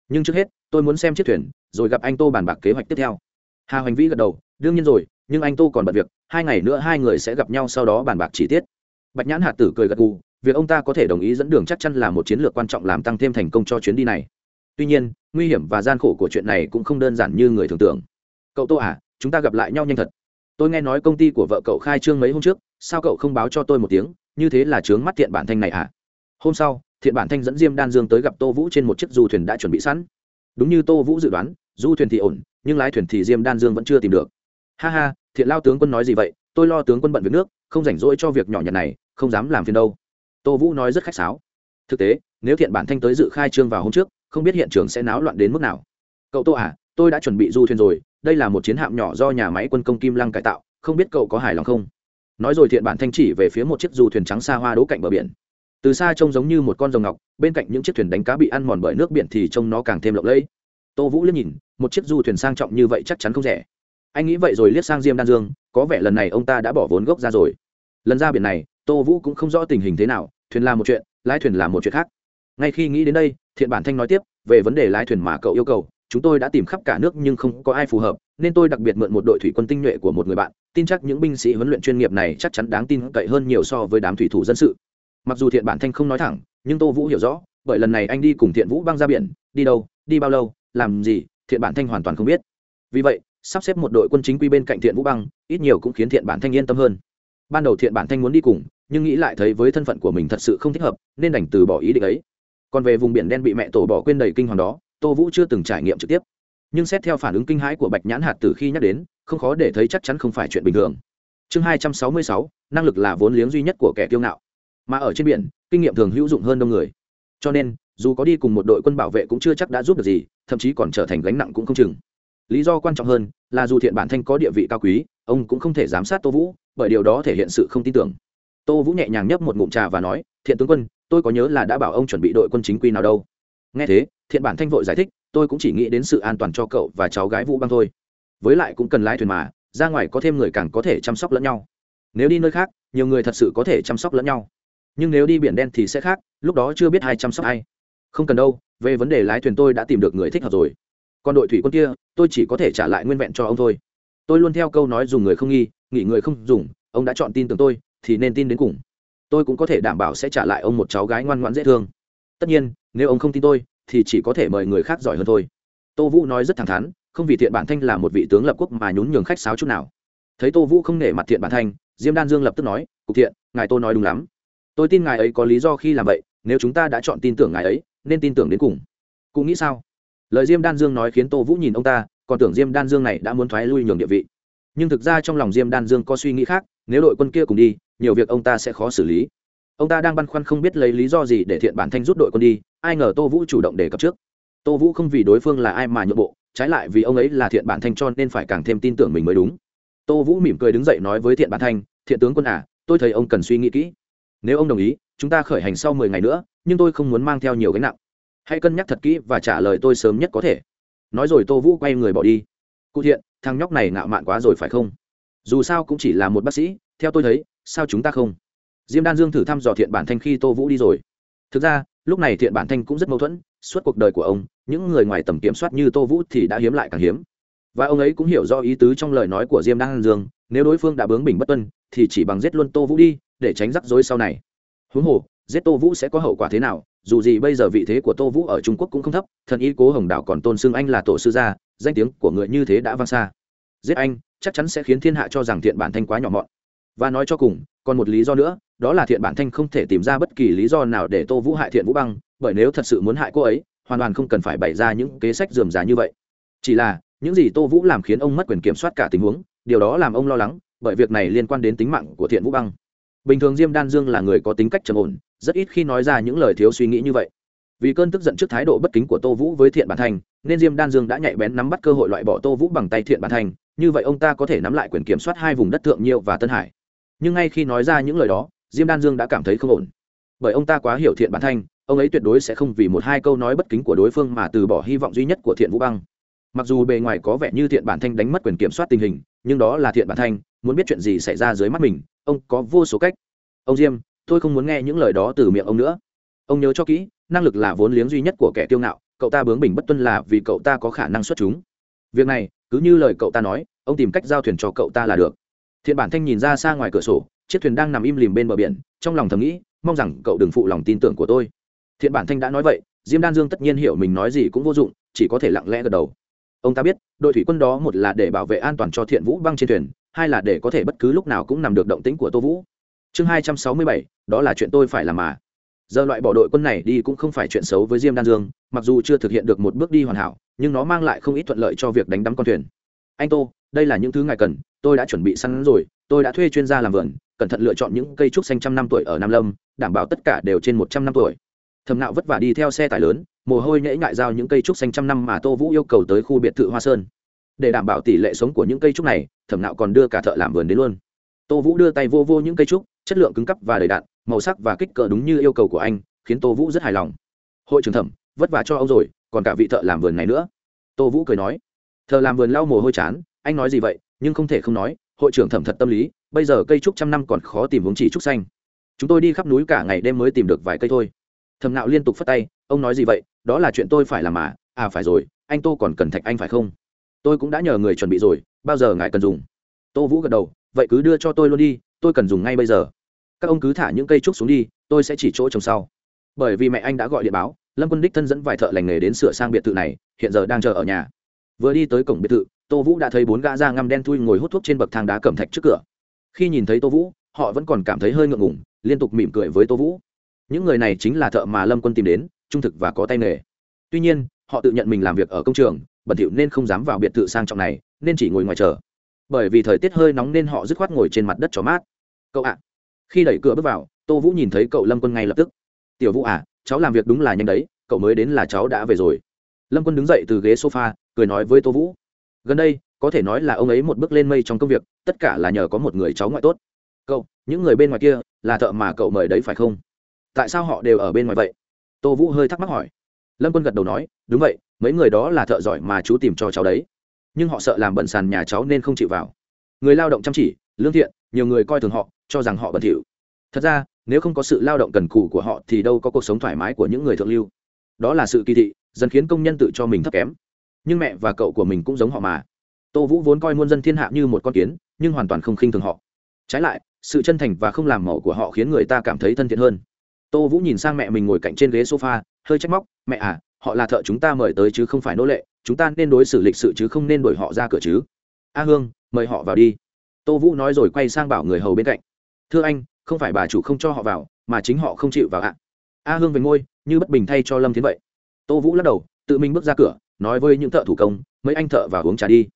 Nhưng trước hết, tôi muốn xem chiếc thuyền, rồi gặp anh tô bàn bạc kế hoạch tiếp theo. Hà hoành vĩ gật đầu, đương nhiên rồi, nhưng anh tô còn bật việc, hai ngày nữa hai người sẽ gặp nhau sau đó bàn bạc chi tiết. Bạch nhãn hạt tử cười gật gù việc ông ta có thể đồng ý dẫn đường chắc chắn là một chiến lược quan trọng làm tăng thêm thành công cho chuyến đi này. Tuy nhiên, nguy hiểm và gian khổ của chuyện này cũng không đơn giản như người thường tưởng. Cậu tô à chúng ta gặp lại nhau nhanh thật. Tôi nghe nói công ty của vợ cậu khai trương mấy hôm trước, sao cậu không báo cho tôi một tiếng, như thế là chướng mắt thiện bản thanh này à? Hôm sau, thiện bản thanh dẫn diêm đan dương tới gặp tô vũ trên một chiếc du thuyền đã chuẩn bị sẵn. Đúng như tô vũ dự đoán, du thuyền thì ổn, nhưng lái thuyền thì diêm đan dương vẫn chưa tìm được. Ha ha, thiện lao tướng quân nói gì vậy? Tôi lo tướng quân bận việc nước, không rảnh rỗi cho việc nhỏ nhặt này, không dám làm phiền đâu tô vũ nói rất khách sáo. Thực tế, nếu thiện bản thanh tới dự khai trương vào hôm trước, không biết hiện trường sẽ náo loạn đến mức nào. Cậu tô à tôi đã chuẩn bị du thuyền rồi, đây là một chiến hạm nhỏ do nhà máy quân công kim lăng cải tạo, không biết cậu có hài lòng không? Nói rồi thiện bản thanh chỉ về phía một chiếc du thuyền trắng xa hoa đỗ cạnh bờ biển. Từ xa trông giống như một con rồng ngọc, bên cạnh những chiếc thuyền đánh cá bị ăn mòn bởi nước biển thì trông nó càng thêm lộng lẫy. Tô vũ liếc nhìn, một chiếc du thuyền sang trọng như vậy chắc chắn không rẻ. Anh nghĩ vậy rồi liếc sang diêm đan dương, có vẻ lần này ông ta đã bỏ vốn gốc ra rồi. Lần ra biển này tô vũ cũng không rõ tình hình thế nào, thuyền là một chuyện, lái thuyền là một chuyện khác. Ngay khi nghĩ đến đây, thiện bản thanh nói tiếp, về vấn đề lái thuyền mà cậu yêu cầu, chúng tôi đã tìm khắp cả nước nhưng không có ai phù hợp, nên tôi đặc biệt mượn một đội thủy quân tinh nhuệ của một người bạn, tin chắc những binh sĩ huấn luyện chuyên nghiệp này chắc chắn đáng tin cậy hơn nhiều so với đám thủy thủ dân sự. Mặc dù thiện bản thanh không nói thẳng, nhưng tô vũ hiểu rõ, bởi lần này anh đi cùng thiện vũ băng ra biển, đi đâu, đi bao lâu, làm gì, thiện bản thanh hoàn toàn không biết. Vì vậy, sắp xếp một đội quân chính quy bên cạnh thiện vũ băng, ít nhiều cũng khiến thiện bản thanh yên tâm hơn. Ban đầu thiện bản thanh muốn đi cùng nhưng nghĩ lại thấy với thân phận của mình thật sự không thích hợp, nên đành từ bỏ ý định ấy. Còn về vùng biển đen bị mẹ tổ bỏ quên đầy kinh hoàng đó, tô vũ chưa từng trải nghiệm trực tiếp. Nhưng xét theo phản ứng kinh hãi của bạch nhãn hạt từ khi nhắc đến, không khó để thấy chắc chắn không phải chuyện bình thường. Chương hai trăm sáu mươi sáu, năng lực là vốn liếng duy nhất của kẻ kiêu ngạo. Mà ở trên biển, kinh nghiệm thường hữu dụng hơn đông người. Cho nên, dù có đi cùng một đội quân bảo vệ cũng chưa chắc đã giúp được gì, thậm chí còn trở thành gánh nặng cũng không chừng. Lý do quan trọng hơn là dù thiện bản thanh có địa vị cao quý, ông cũng không thể giám sát tô vũ, bởi điều đó thể hiện sự không tin tưởng tô vũ nhẹ nhàng nhấp một ngụm trà và nói, thiện tướng quân, tôi có nhớ là đã bảo ông chuẩn bị đội quân chính quy nào đâu. Nghe thế, thiện bản thanh vội giải thích, tôi cũng chỉ nghĩ đến sự an toàn cho cậu và cháu gái vũ băng thôi. Với lại cũng cần lái thuyền mà, ra ngoài có thêm người càng có thể chăm sóc lẫn nhau. Nếu đi nơi khác, nhiều người thật sự có thể chăm sóc lẫn nhau. Nhưng nếu đi biển đen thì sẽ khác, lúc đó chưa biết ai chăm sóc ai. Không cần đâu, về vấn đề lái thuyền tôi đã tìm được người thích hợp rồi. Còn đội thủy quân kia, tôi chỉ có thể trả lại nguyên vẹn cho ông thôi. Tôi luôn theo câu nói dùng người không nghi, nghỉ người không dùng, ông đã chọn tin tưởng tôi thì nên tin đến cùng. Tôi cũng có thể đảm bảo sẽ trả lại ông một cháu gái ngoan ngoãn dễ thương. Tất nhiên, nếu ông không tin tôi, thì chỉ có thể mời người khác giỏi hơn thôi. Tô vũ nói rất thẳng thắn, không vì thiện bản thanh là một vị tướng lập quốc mà nhún nhường khách sáo chút nào. Thấy tô vũ không nể mặt thiện bản thanh, diêm đan dương lập tức nói, cục thiện, ngài tô nói đúng lắm. Tôi tin ngài ấy có lý do khi làm vậy, nếu chúng ta đã chọn tin tưởng ngài ấy, nên tin tưởng đến cùng. Cụ nghĩ sao? Lời diêm đan dương nói khiến tô vũ nhìn ông ta, còn tưởng diêm đan dương này đã muốn thoái lui nhường địa vị. Nhưng thực ra trong lòng diêm đan dương có suy nghĩ khác nếu đội quân kia cùng đi, nhiều việc ông ta sẽ khó xử lý. Ông ta đang băn khoăn không biết lấy lý do gì để thiện bản thanh rút đội quân đi, ai ngờ tô vũ chủ động đề cập trước. Tô vũ không vì đối phương là ai mà nhượng bộ, trái lại vì ông ấy là thiện bản thanh cho nên phải càng thêm tin tưởng mình mới đúng. Tô vũ mỉm cười đứng dậy nói với thiện bản thanh thiện tướng quân à tôi thấy ông cần suy nghĩ kỹ. Nếu ông đồng ý, chúng ta khởi hành sau mười ngày nữa, nhưng tôi không muốn mang theo nhiều gánh nặng. Hãy cân nhắc thật kỹ và trả lời tôi sớm nhất có thể. Nói rồi tô vũ quay người bỏ đi. Cụ thiện, thằng nhóc này ngạo mạn quá rồi phải không? Dù sao cũng chỉ là một bác sĩ, theo tôi thấy, sao chúng ta không? Diêm đan dương thử thăm dò thiện bản thanh khi tô vũ đi rồi. Thực ra, lúc này thiện bản thanh cũng rất mâu thuẫn, suốt cuộc đời của ông, những người ngoài tầm kiểm soát như tô vũ thì đã hiếm lại càng hiếm. Và ông ấy cũng hiểu do ý tứ trong lời nói của diêm đan dương, nếu đối phương đã bướng bình bất tuân, thì chỉ bằng giết luôn tô vũ đi, để tránh rắc rối sau này. Huống hồ, giết tô vũ sẽ có hậu quả thế nào, dù gì bây giờ vị thế của tô vũ ở trung quốc cũng không thấp, thần y cố hồng đạo còn tôn xưng anh là tổ sư gia, danh tiếng của người như thế đã vang xa giết anh, chắc chắn sẽ khiến thiên hạ cho rằng thiện bản thanh quá nhỏ mọn. Và nói cho cùng, còn một lý do nữa, đó là thiện bản thanh không thể tìm ra bất kỳ lý do nào để tô vũ hại thiện vũ băng, bởi nếu thật sự muốn hại cô ấy, hoàn toàn không cần phải bày ra những kế sách dườm giá như vậy. Chỉ là, những gì tô vũ làm khiến ông mất quyền kiểm soát cả tình huống, điều đó làm ông lo lắng, bởi việc này liên quan đến tính mạng của thiện vũ băng. Bình thường diêm đan dương là người có tính cách trầm ổn, rất ít khi nói ra những lời thiếu suy nghĩ như vậy. Vì cơn tức giận trước thái độ bất kính của tô vũ với thiện bản thanh, nên diêm đan dương đã nhạy bén nắm bắt cơ hội loại bỏ tô vũ bằng tay thiện bản thanh như vậy ông ta có thể nắm lại quyền kiểm soát hai vùng đất thượng nhiêu và tân hải. Nhưng ngay khi nói ra những lời đó, diêm đan dương đã cảm thấy không ổn. Bởi ông ta quá hiểu thiện bản thanh, ông ấy tuyệt đối sẽ không vì một hai câu nói bất kính của đối phương mà từ bỏ hy vọng duy nhất của thiện vũ băng. Mặc dù bề ngoài có vẻ như thiện bản thanh đánh mất quyền kiểm soát tình hình, nhưng đó là thiện bản thanh, muốn biết chuyện gì xảy ra dưới mắt mình, ông có vô số cách. Ông diêm, tôi không muốn nghe những lời đó từ miệng ông nữa. Ông nhớ cho kỹ, năng lực là vốn liếng duy nhất của kẻ kiêu ngạo, cậu ta bướng bình bất tuân là vì cậu ta có khả năng xuất chúng. Việc này cứ như lời cậu ta nói, ông tìm cách giao thuyền cho cậu ta là được. Thiện bản thanh nhìn ra xa ngoài cửa sổ, chiếc thuyền đang nằm im lìm bên bờ biển, trong lòng thầm nghĩ, mong rằng cậu đừng phụ lòng tin tưởng của tôi. Thiện bản thanh đã nói vậy, diêm đan dương tất nhiên hiểu mình nói gì cũng vô dụng, chỉ có thể lặng lẽ gật đầu. Ông ta biết, đội thủy quân đó một là để bảo vệ an toàn cho thiện vũ băng trên thuyền, hai là để có thể bất cứ lúc nào cũng nằm được động tĩnh của tô vũ. Chương hai trăm sáu mươi bảy, đó là chuyện tôi phải làm mà giờ loại bỏ đội quân này đi cũng không phải chuyện xấu với diêm đan dương, mặc dù chưa thực hiện được một bước đi hoàn hảo, nhưng nó mang lại không ít thuận lợi cho việc đánh đắm con thuyền. Anh tô, đây là những thứ ngài cần, tôi đã chuẩn bị sẵn rồi, tôi đã thuê chuyên gia làm vườn, cẩn thận lựa chọn những cây trúc xanh trăm năm tuổi ở nam lâm, đảm bảo tất cả đều trên một trăm năm tuổi. Thầm nạo vất vả đi theo xe tải lớn, mồ hôi nhễ ngại giao những cây trúc xanh trăm năm mà tô vũ yêu cầu tới khu biệt thự hoa sơn. Để đảm bảo tỷ lệ sống của những cây trúc này, thẩm nạo còn đưa cả thợ làm vườn đến luôn. Tô vũ đưa tay vô vô những cây trúc, chất lượng cứng cắp và đầy đạn màu sắc và kích cỡ đúng như yêu cầu của anh, khiến tô vũ rất hài lòng. Hội trưởng thẩm, vất vả cho ông rồi, còn cả vị thợ làm vườn này nữa. Tô vũ cười nói. Thợ làm vườn lau mồ hôi chán, anh nói gì vậy, nhưng không thể không nói, hội trưởng thẩm thật tâm lý, bây giờ cây trúc trăm năm còn khó tìm vốn chỉ trúc xanh. Chúng tôi đi khắp núi cả ngày đêm mới tìm được vài cây thôi. Thầm nạo liên tục phất tay. Ông nói gì vậy? Đó là chuyện tôi phải làm mà. À phải rồi, anh tô còn cần thạch anh phải không? Tôi cũng đã nhờ người chuẩn bị rồi, bao giờ ngài cần dùng? Tô vũ gật đầu. Vậy cứ đưa cho tôi luôn đi, tôi cần dùng ngay bây giờ các ông cứ thả những cây trúc xuống đi, tôi sẽ chỉ chỗ trồng sau. Bởi vì mẹ anh đã gọi điện báo, lâm quân đích thân dẫn vài thợ lành nghề đến sửa sang biệt thự này, hiện giờ đang chờ ở nhà. Vừa đi tới cổng biệt thự, tô vũ đã thấy bốn gã da ngăm đen thui ngồi hút thuốc trên bậc thang đá cẩm thạch trước cửa. Khi nhìn thấy tô vũ, họ vẫn còn cảm thấy hơi ngượng ngủng liên tục mỉm cười với tô vũ. Những người này chính là thợ mà lâm quân tìm đến, trung thực và có tay nghề. Tuy nhiên, họ tự nhận mình làm việc ở công trường, bẩn thỉu nên không dám vào biệt thự sang trọng này, nên chỉ ngồi ngoài chờ. Bởi vì thời tiết hơi nóng nên họ dứt khoát ngồi trên mặt đất cho mát. Cậu ạ khi đẩy cửa bước vào, tô vũ nhìn thấy cậu lâm quân ngay lập tức. Tiểu vũ à cháu làm việc đúng là nhanh đấy, cậu mới đến là cháu đã về rồi. Lâm quân đứng dậy từ ghế sofa, cười nói với tô vũ. Gần đây, có thể nói là ông ấy một bước lên mây trong công việc, tất cả là nhờ có một người cháu ngoại tốt. Cậu, những người bên ngoài kia, là thợ mà cậu mời đấy phải không? Tại sao họ đều ở bên ngoài vậy? Tô vũ hơi thắc mắc hỏi. Lâm quân gật đầu nói, đúng vậy, mấy người đó là thợ giỏi mà chú tìm cho cháu đấy. Nhưng họ sợ làm bận sàn nhà cháu nên không chịu vào. Người lao động chăm chỉ, lương thiện, nhiều người coi thường họ cho rằng họ bẩn thỉu. Thật ra, nếu không có sự lao động cần cù của họ thì đâu có cuộc sống thoải mái của những người thượng lưu. Đó là sự kỳ thị, dần khiến công nhân tự cho mình thấp kém. Nhưng mẹ và cậu của mình cũng giống họ mà. Tô vũ vốn coi muôn dân thiên hạ như một con kiến, nhưng hoàn toàn không khinh thường họ. Trái lại, sự chân thành và không làm mẫu của họ khiến người ta cảm thấy thân thiện hơn. Tô vũ nhìn sang mẹ mình ngồi cạnh trên ghế sofa, hơi trách móc, mẹ à họ là thợ chúng ta mời tới chứ không phải nô lệ, chúng ta nên đối xử lịch sự chứ không nên đuổi họ ra cửa chứ. A hương, mời họ vào đi. Tô vũ nói rồi quay sang bảo người hầu bên cạnh thưa anh, không phải bà chủ không cho họ vào, mà chính họ không chịu vào ạ. A hương về ngôi như bất bình thay cho lâm thiến vậy. Tô vũ lắc đầu, tự mình bước ra cửa, nói với những thợ thủ công, mấy anh thợ vào uống trà đi.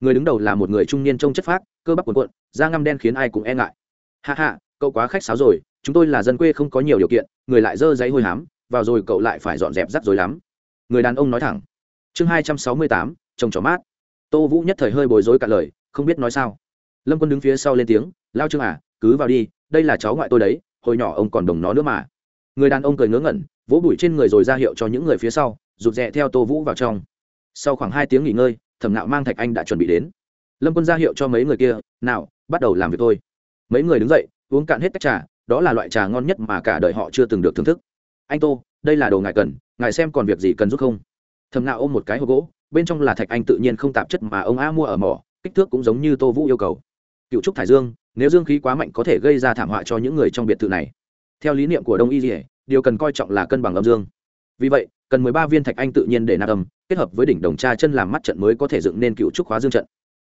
Người đứng đầu là một người trung niên trông chất phác, cơ bắp cuộn cuộn, da ngăm đen khiến ai cũng e ngại. Hạ hạ cậu quá khách sáo rồi, chúng tôi là dân quê không có nhiều điều kiện, người lại dơ giấy hôi hám, vào rồi cậu lại phải dọn dẹp rắc rối lắm. Người đàn ông nói thẳng. Chương hai trăm sáu mươi tám trồng trò mát. Tô vũ nhất thời hơi bối rối cả lời, không biết nói sao. Lâm quân đứng phía sau lên tiếng, lao trương à cứ vào đi, đây là cháu ngoại tôi đấy, hồi nhỏ ông còn đồng nó nữa mà. Người đàn ông cười ngớ ngẩn, vỗ bụi trên người rồi ra hiệu cho những người phía sau, rụt rè theo tô vũ vào trong. Sau khoảng hai tiếng nghỉ ngơi, thẩm nạo mang thạch anh đã chuẩn bị đến. Lâm quân ra hiệu cho mấy người kia nào bắt đầu làm việc thôi. Mấy người đứng dậy, uống cạn hết tách trà, đó là loại trà ngon nhất mà cả đời họ chưa từng được thưởng thức. Anh tô, đây là đồ ngài cần, ngài xem còn việc gì cần giúp không? Thầm nạo ôm một cái hộp gỗ, bên trong là thạch anh tự nhiên không tạp chất mà ông a mua ở mỏ, kích thước cũng giống như tô vũ yêu cầu. Cựu trúc thải dương nếu dương khí quá mạnh có thể gây ra thảm họa cho những người trong biệt thự này. Theo lý niệm của đông y dỉa điều cần coi trọng là cân bằng âm dương. Vì vậy, cần mười ba viên thạch anh tự nhiên để nạp âm, kết hợp với đỉnh đồng tra chân làm mắt trận mới có thể dựng nên cựu trúc khóa dương trận.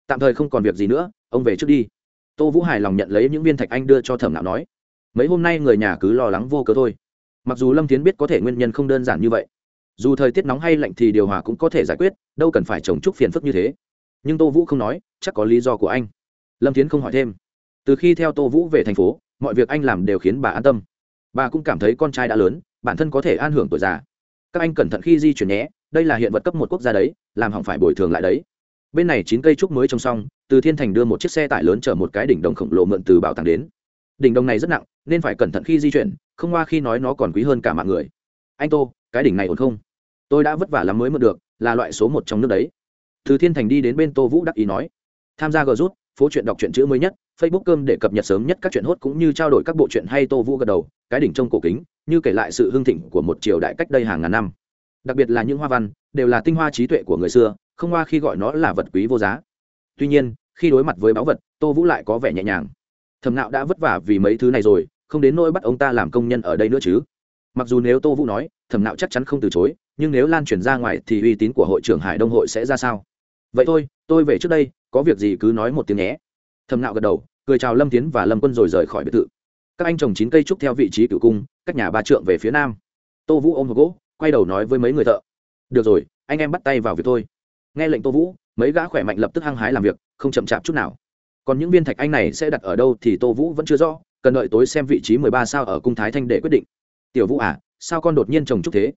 Tạm thời không còn việc gì nữa, ông về trước đi. Tô vũ hài lòng nhận lấy những viên thạch anh đưa cho thẩm nạo nói. Mấy hôm nay người nhà cứ lo lắng vô cớ thôi. Mặc dù lâm tiến biết có thể nguyên nhân không đơn giản như vậy, dù thời tiết nóng hay lạnh thì điều hòa cũng có thể giải quyết, đâu cần phải trồng trúc phiền phức như thế. Nhưng tô vũ không nói, chắc có lý do của anh. Lâm tiến không hỏi thêm từ khi theo tô vũ về thành phố, mọi việc anh làm đều khiến bà an tâm. Bà cũng cảm thấy con trai đã lớn, bản thân có thể an hưởng tuổi già. Các anh cẩn thận khi di chuyển nhé, đây là hiện vật cấp một quốc gia đấy, làm hỏng phải bồi thường lại đấy. Bên này chín cây trúc mới trồng xong, từ thiên thành đưa một chiếc xe tải lớn chở một cái đỉnh đồng khổng lồ mượn từ bảo tàng đến. Đỉnh đồng này rất nặng, nên phải cẩn thận khi di chuyển, không qua khi nói nó còn quý hơn cả mạng người. Anh tô, cái đỉnh này ổn không? Tôi đã vất vả lắm mới mượn được, là loại số một trong nước đấy. Từ thiên thành đi đến bên tô vũ đắc ý nói. Tham gia gờ rút phố chuyện đọc truyện chữ mới nhất, facebook cơm để cập nhật sớm nhất các chuyện hot cũng như trao đổi các bộ truyện hay tô vũ gật đầu, cái đỉnh trong cổ kính, như kể lại sự hưng thịnh của một triều đại cách đây hàng ngàn năm. Đặc biệt là những hoa văn, đều là tinh hoa trí tuệ của người xưa, không hoa khi gọi nó là vật quý vô giá. Tuy nhiên, khi đối mặt với báu vật, tô vũ lại có vẻ nhẹ nhàng. Thẩm nạo đã vất vả vì mấy thứ này rồi, không đến nỗi bắt ông ta làm công nhân ở đây nữa chứ. Mặc dù nếu tô vũ nói, Thẩm nạo chắc chắn không từ chối, nhưng nếu lan truyền ra ngoài thì uy tín của hội trưởng hải đông hội sẽ ra sao? Vậy thôi, tôi về trước đây có việc gì cứ nói một tiếng nhé. Thầm nạo gật đầu, cười chào lâm tiến và lâm quân rồi rời khỏi biệt thự. Các anh trồng chín cây trúc theo vị trí cửu cung, cách nhà ba trượng về phía nam. Tô vũ ôm hộp gỗ, quay đầu nói với mấy người thợ. Được rồi, anh em bắt tay vào việc thôi. Nghe lệnh tô vũ, mấy gã khỏe mạnh lập tức hăng hái làm việc, không chậm chạp chút nào. Còn những viên thạch anh này sẽ đặt ở đâu thì tô vũ vẫn chưa rõ, cần đợi tối xem vị trí mười ba sao ở cung thái thanh để quyết định. Tiểu vũ à sao con đột nhiên trồng trúc thế?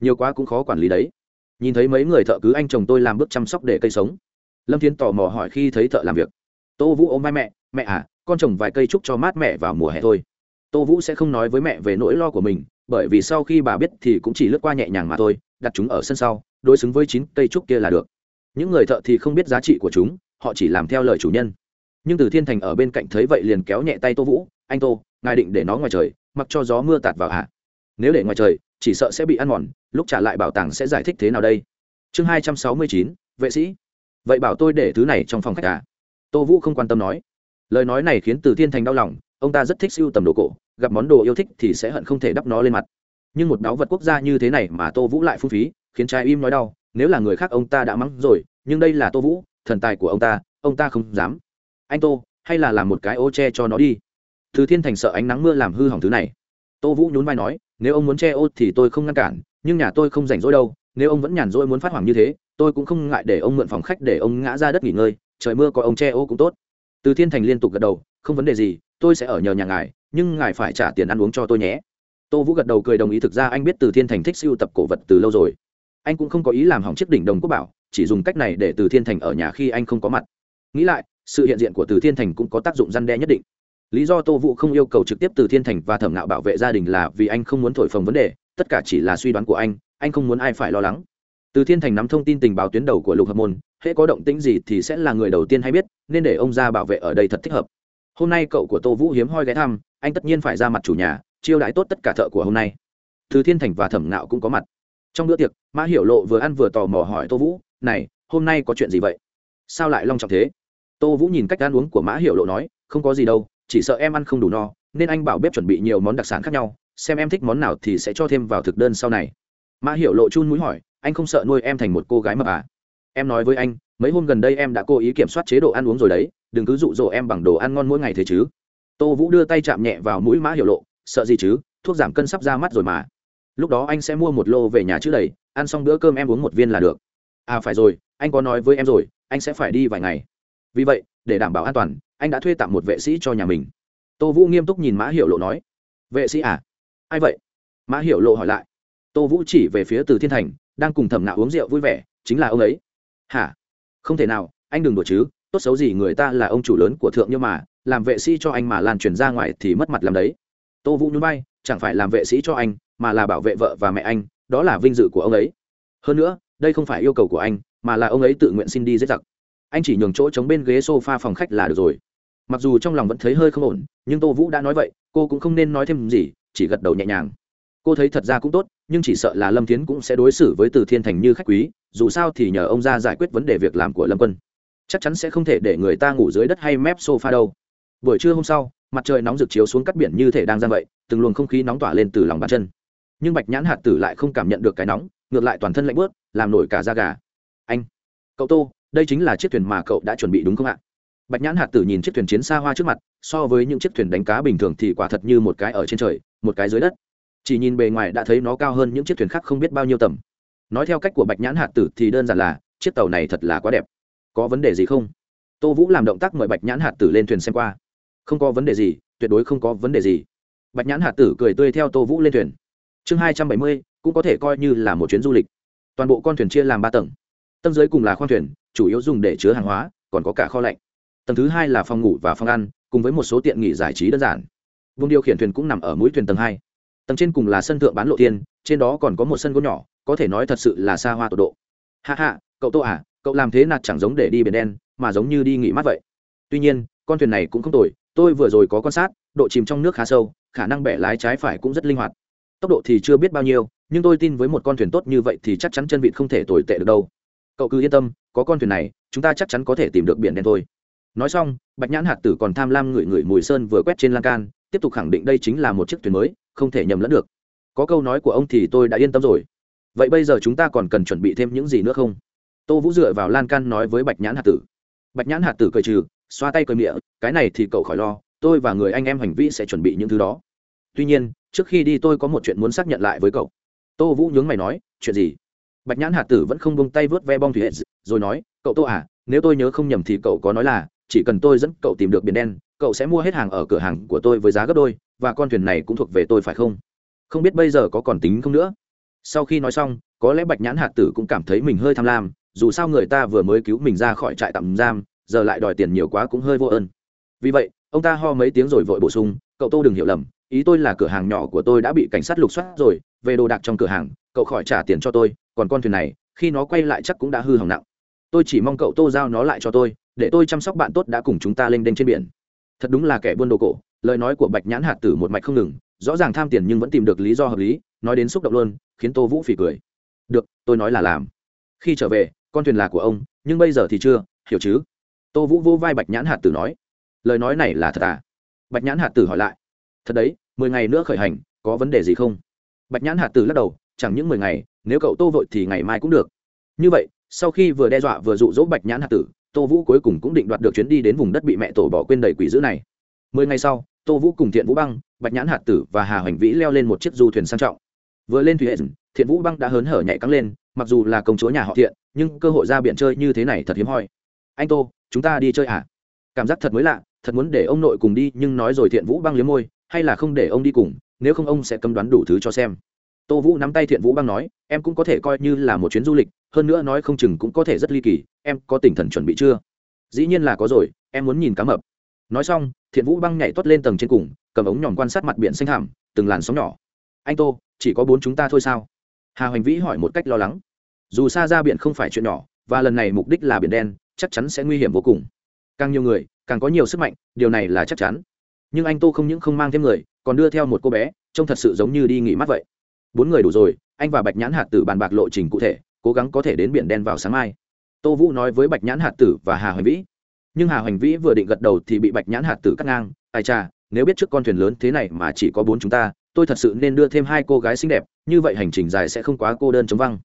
Nhiều quá cũng khó quản lý đấy. Nhìn thấy mấy người thợ cứ anh chồng tôi làm bước chăm sóc để cây sống lâm thiên tò mò hỏi khi thấy thợ làm việc. Tô vũ ôm vai mẹ mẹ à con trồng vài cây trúc cho mát mẹ vào mùa hè thôi. Tô vũ sẽ không nói với mẹ về nỗi lo của mình, bởi vì sau khi bà biết thì cũng chỉ lướt qua nhẹ nhàng mà thôi, đặt chúng ở sân sau, đối xứng với chín cây trúc kia là được. Những người thợ thì không biết giá trị của chúng, họ chỉ làm theo lời chủ nhân. Nhưng từ thiên thành ở bên cạnh thấy vậy liền kéo nhẹ tay tô vũ, anh tô, ngài định để nó ngoài trời, mặc cho gió mưa tạt vào hả? Nếu để ngoài trời, chỉ sợ sẽ bị ăn mòn, lúc trả lại bảo tàng sẽ giải thích thế nào đây? Chương hai trăm sáu mươi chín, vệ sĩ vậy bảo tôi để thứ này trong phòng khách à? Tô vũ không quan tâm nói. Lời nói này khiến từ thiên thành đau lòng, ông ta rất thích sưu tầm đồ cổ, gặp món đồ yêu thích thì sẽ hận không thể đắp nó lên mặt. Nhưng một đáo vật quốc gia như thế này mà tô vũ lại phung phí, khiến trai im nói đau, nếu là người khác ông ta đã mắng rồi, nhưng đây là tô vũ, thần tài của ông ta ông ta không dám. Anh tô, hay là làm một cái ô che cho nó đi. Từ thiên thành sợ ánh nắng mưa làm hư hỏng thứ này. Tô vũ nhún vai nói, nếu ông muốn che ô thì tôi không ngăn cản, nhưng nhà tôi không rảnh rỗi đâu, nếu ông vẫn nhàn rỗi muốn phát hoảng như thế tôi cũng không ngại để ông mượn phòng khách để ông ngã ra đất nghỉ ngơi, trời mưa có ông che ô cũng tốt. Từ thiên thành liên tục gật đầu, không vấn đề gì, tôi sẽ ở nhờ nhà ngài, nhưng ngài phải trả tiền ăn uống cho tôi nhé. Tô vũ gật đầu cười đồng ý, thực ra anh biết từ thiên thành thích siêu tập cổ vật từ lâu rồi. Anh cũng không có ý làm hỏng chiếc đỉnh đồng quốc bảo, chỉ dùng cách này để từ thiên thành ở nhà khi anh không có mặt. Nghĩ lại, sự hiện diện của từ thiên thành cũng có tác dụng răn đe nhất định. Lý do tô vũ không yêu cầu trực tiếp từ thiên thành và thẩm ngạo bảo vệ gia đình là vì anh không muốn thổi phồng vấn đề, tất cả chỉ là suy đoán của anh anh không muốn ai phải lo lắng từ thiên thành nắm thông tin tình báo tuyến đầu của lục hợp môn, hễ có động tĩnh gì thì sẽ là người đầu tiên hay biết, nên để ông ra bảo vệ ở đây thật thích hợp. Hôm nay cậu của tô vũ hiếm hoi ghé thăm, anh tất nhiên phải ra mặt chủ nhà, chiêu đãi tốt tất cả thợ của hôm nay. Từ thiên thành và thẩm nạo cũng có mặt. Trong bữa tiệc, mã hiểu lộ vừa ăn vừa tò mò hỏi tô vũ, này, hôm nay có chuyện gì vậy? Sao lại long trọng thế? Tô vũ nhìn cách ăn uống của mã hiểu lộ nói, không có gì đâu, chỉ sợ em ăn không đủ no, nên anh bảo bếp chuẩn bị nhiều món đặc sản khác nhau, xem em thích món nào thì sẽ cho thêm vào thực đơn sau này. Mã hiểu lộ chun mũi hỏi anh không sợ nuôi em thành một cô gái mập à? Em nói với anh, mấy hôm gần đây em đã cố ý kiểm soát chế độ ăn uống rồi đấy, đừng cứ dụ dỗ em bằng đồ ăn ngon mỗi ngày thế chứ. Tô vũ đưa tay chạm nhẹ vào mũi mã hiểu lộ, sợ gì chứ, thuốc giảm cân sắp ra mắt rồi mà. Lúc đó anh sẽ mua một lô về nhà chứ đầy, ăn xong bữa cơm em uống một viên là được. À phải rồi, anh có nói với em rồi, anh sẽ phải đi vài ngày. Vì vậy, để đảm bảo an toàn, anh đã thuê tạm một vệ sĩ cho nhà mình. Tô vũ nghiêm túc nhìn mã hiểu lộ nói, vệ sĩ à? Ai vậy? Mã hiểu lộ hỏi lại. Tô vũ chỉ về phía từ thiên thành đang cùng thẩm nạo uống rượu vui vẻ, chính là ông ấy. Hả? Không thể nào, anh đừng đùa chứ, tốt xấu gì người ta là ông chủ lớn của thượng nhưng mà, làm vệ sĩ cho anh mà lan truyền ra ngoài thì mất mặt làm đấy. Tô vũ nhún bay chẳng phải làm vệ sĩ cho anh, mà là bảo vệ vợ và mẹ anh, đó là vinh dự của ông ấy. Hơn nữa, đây không phải yêu cầu của anh, mà là ông ấy tự nguyện xin đi giết giặc. Anh chỉ nhường chỗ chống bên ghế s o f a phòng khách là được rồi. Mặc dù trong lòng vẫn thấy hơi không ổn, nhưng tô vũ đã nói vậy, cô cũng không nên nói thêm gì, chỉ gật đầu nhẹ nhàng cô thấy thật ra cũng tốt, nhưng chỉ sợ là lâm thiến cũng sẽ đối xử với từ thiên thành như khách quý, dù sao thì nhờ ông ra giải quyết vấn đề việc làm của lâm quân. Chắc chắn sẽ không thể để người ta ngủ dưới đất hay mép sofa đâu. Buổi trưa hôm sau, mặt trời nóng rực chiếu xuống cắt biển như thể đang ra vậy, từng luồng không khí nóng tỏa lên từ lòng bàn chân. Nhưng bạch nhãn hạt tử lại không cảm nhận được cái nóng, ngược lại toàn thân lạnh bớt làm nổi cả da gà. Anh, cậu tô, đây chính là chiếc thuyền mà cậu đã chuẩn bị đúng không ạ? Bạch nhãn hạt tử nhìn chiếc thuyền chiến xa hoa trước mặt, so với những chiếc thuyền đánh cá bình thường thì quả thật như một cái ở trên trời, một cái dưới đất chỉ nhìn bề ngoài đã thấy nó cao hơn những chiếc thuyền khác không biết bao nhiêu tầm. Nói theo cách của bạch nhãn hạt tử thì đơn giản là, chiếc tàu này thật là quá đẹp. Có vấn đề gì không? Tô vũ làm động tác mời bạch nhãn hạt tử lên thuyền xem qua. Không có vấn đề gì, tuyệt đối không có vấn đề gì. Bạch nhãn hạt tử cười tươi theo tô vũ lên thuyền. Chương hai trăm bảy mươi, cũng có thể coi như là một chuyến du lịch. Toàn bộ con thuyền chia làm ba tầng. Tầng dưới cùng là khoang thuyền, chủ yếu dùng để chứa hàng hóa, còn có cả kho lạnh. Tầng thứ hai là phòng ngủ và phòng ăn, cùng với một số tiện nghỉ giải trí đơn giản. Vùng điều khiển thuyền cũng nằm ở mũi thuyền tầng hai tầng trên cùng là sân thượng bán lộ thiên, trên đó còn có một sân gỗ nhỏ, có thể nói thật sự là xa hoa tột độ. Hạ hạ cậu tô à cậu làm thế nạt chẳng giống để đi biển đen, mà giống như đi nghỉ mát vậy. Tuy nhiên, con thuyền này cũng không tồi, tôi vừa rồi có quan sát, độ chìm trong nước khá sâu, khả năng bẻ lái trái phải cũng rất linh hoạt. Tốc độ thì chưa biết bao nhiêu, nhưng tôi tin với một con thuyền tốt như vậy thì chắc chắn chân vịt không thể tồi tệ được đâu. Cậu cứ yên tâm, có con thuyền này, chúng ta chắc chắn có thể tìm được biển đen thôi. Nói xong, bạch nhãn hạt tử còn tham lam ngửi ngửi mùi sơn vừa quét trên lan can, tiếp tục khẳng định đây chính là một chiếc thuyền mới không thể nhầm lẫn được. Có câu nói của ông thì tôi đã yên tâm rồi. Vậy bây giờ chúng ta còn cần chuẩn bị thêm những gì nữa không? Tô vũ dựa vào lan can nói với bạch nhãn hạt tử. Bạch nhãn hạt tử cười trừ, xoa tay cười miệng cái này thì cậu khỏi lo, tôi và người anh em hành vi sẽ chuẩn bị những thứ đó. Tuy nhiên, trước khi đi tôi có một chuyện muốn xác nhận lại với cậu. Tô vũ nhướng mày nói, chuyện gì? Bạch nhãn hạt tử vẫn không bông tay vớt ve bong thủy hệ rồi nói, cậu tô à nếu tôi nhớ không nhầm thì cậu có nói là, chỉ cần tôi dẫn cậu tìm được biển đen, cậu sẽ mua hết hàng ở cửa hàng của tôi với giá gấp đôi và con thuyền này cũng thuộc về tôi phải không? Không biết bây giờ có còn tính không nữa? Sau khi nói xong, có lẽ bạch nhãn hạt tử cũng cảm thấy mình hơi tham lam, dù sao người ta vừa mới cứu mình ra khỏi trại tạm giam, giờ lại đòi tiền nhiều quá cũng hơi vô ơn. Vì vậy, ông ta ho mấy tiếng rồi vội bổ sung, cậu tô đừng hiểu lầm, ý tôi là cửa hàng nhỏ của tôi đã bị cảnh sát lục soát rồi, về đồ đạc trong cửa hàng, cậu khỏi trả tiền cho tôi, còn con thuyền này, khi nó quay lại chắc cũng đã hư hỏng nặng. Tôi chỉ mong cậu tô giao nó lại cho tôi, để tôi chăm sóc bạn tốt đã cùng chúng ta lên đênh trên biển. Thật đúng là kẻ buôn đồ cổ lời nói của bạch nhãn hạt tử một mạch không ngừng, rõ ràng tham tiền nhưng vẫn tìm được lý do hợp lý, nói đến xúc động luôn, khiến tô vũ phỉ cười. Được, tôi nói là làm. Khi trở về, con thuyền là của ông, nhưng bây giờ thì chưa, hiểu chứ? Tô vũ vô vai bạch nhãn hạt tử nói. Lời nói này là thật à? Bạch nhãn hạt tử hỏi lại. Thật đấy, mười ngày nữa khởi hành, có vấn đề gì không? Bạch nhãn hạt tử lắc đầu. Chẳng những mười ngày, nếu cậu tô vội thì ngày mai cũng được. Như vậy, sau khi vừa đe dọa vừa dụ dỗ bạch nhãn hạt tử, tô vũ cuối cùng cũng định đoạt được chuyến đi đến vùng đất bị mẹ tổ bỏ quên đầy quỷ dữ này. Mười ngày sau tô vũ cùng thiện vũ băng, bạch nhãn hạt tử và hà hoành vĩ leo lên một chiếc du thuyền sang trọng. Vừa lên thủy hệ, thiện vũ băng đã hớn hở nhảy căng lên, mặc dù là công chúa nhà họ thiện, nhưng cơ hội ra biển chơi như thế này thật hiếm hoi. Anh tô, chúng ta đi chơi à? Cảm giác thật mới lạ, thật muốn để ông nội cùng đi, nhưng nói rồi thiện vũ băng liếm môi, hay là không để ông đi cùng, nếu không ông sẽ cấm đoán đủ thứ cho xem. Tô vũ nắm tay thiện vũ băng nói, em cũng có thể coi như là một chuyến du lịch, hơn nữa nói không chừng cũng có thể rất ly kỳ, em có tinh thần chuẩn bị chưa? Dĩ nhiên là có rồi, em muốn nhìn cá mập nói xong, thiện vũ băng nhảy tuất lên tầng trên cùng, cầm ống nhòm quan sát mặt biển xanh hàm từng làn sóng nhỏ. Anh tô, chỉ có bốn chúng ta thôi sao? Hà hoành vĩ hỏi một cách lo lắng. Dù xa ra biển không phải chuyện nhỏ, và lần này mục đích là biển đen, chắc chắn sẽ nguy hiểm vô cùng. Càng nhiều người, càng có nhiều sức mạnh, điều này là chắc chắn. Nhưng anh tô không những không mang thêm người, còn đưa theo một cô bé, trông thật sự giống như đi nghỉ mát vậy. Bốn người đủ rồi, anh và bạch nhãn hạt tử bàn bạc lộ trình cụ thể, cố gắng có thể đến biển đen vào sáng mai. Tô vũ nói với bạch nhãn hạt tử và hà hoành vĩ nhưng hà hoành vĩ vừa định gật đầu thì bị bạch nhãn hạt tử cắt ngang. Ai cha, nếu biết trước con thuyền lớn thế này mà chỉ có bốn chúng ta, tôi thật sự nên đưa thêm hai cô gái xinh đẹp. Như vậy hành trình dài sẽ không quá cô đơn chống văng.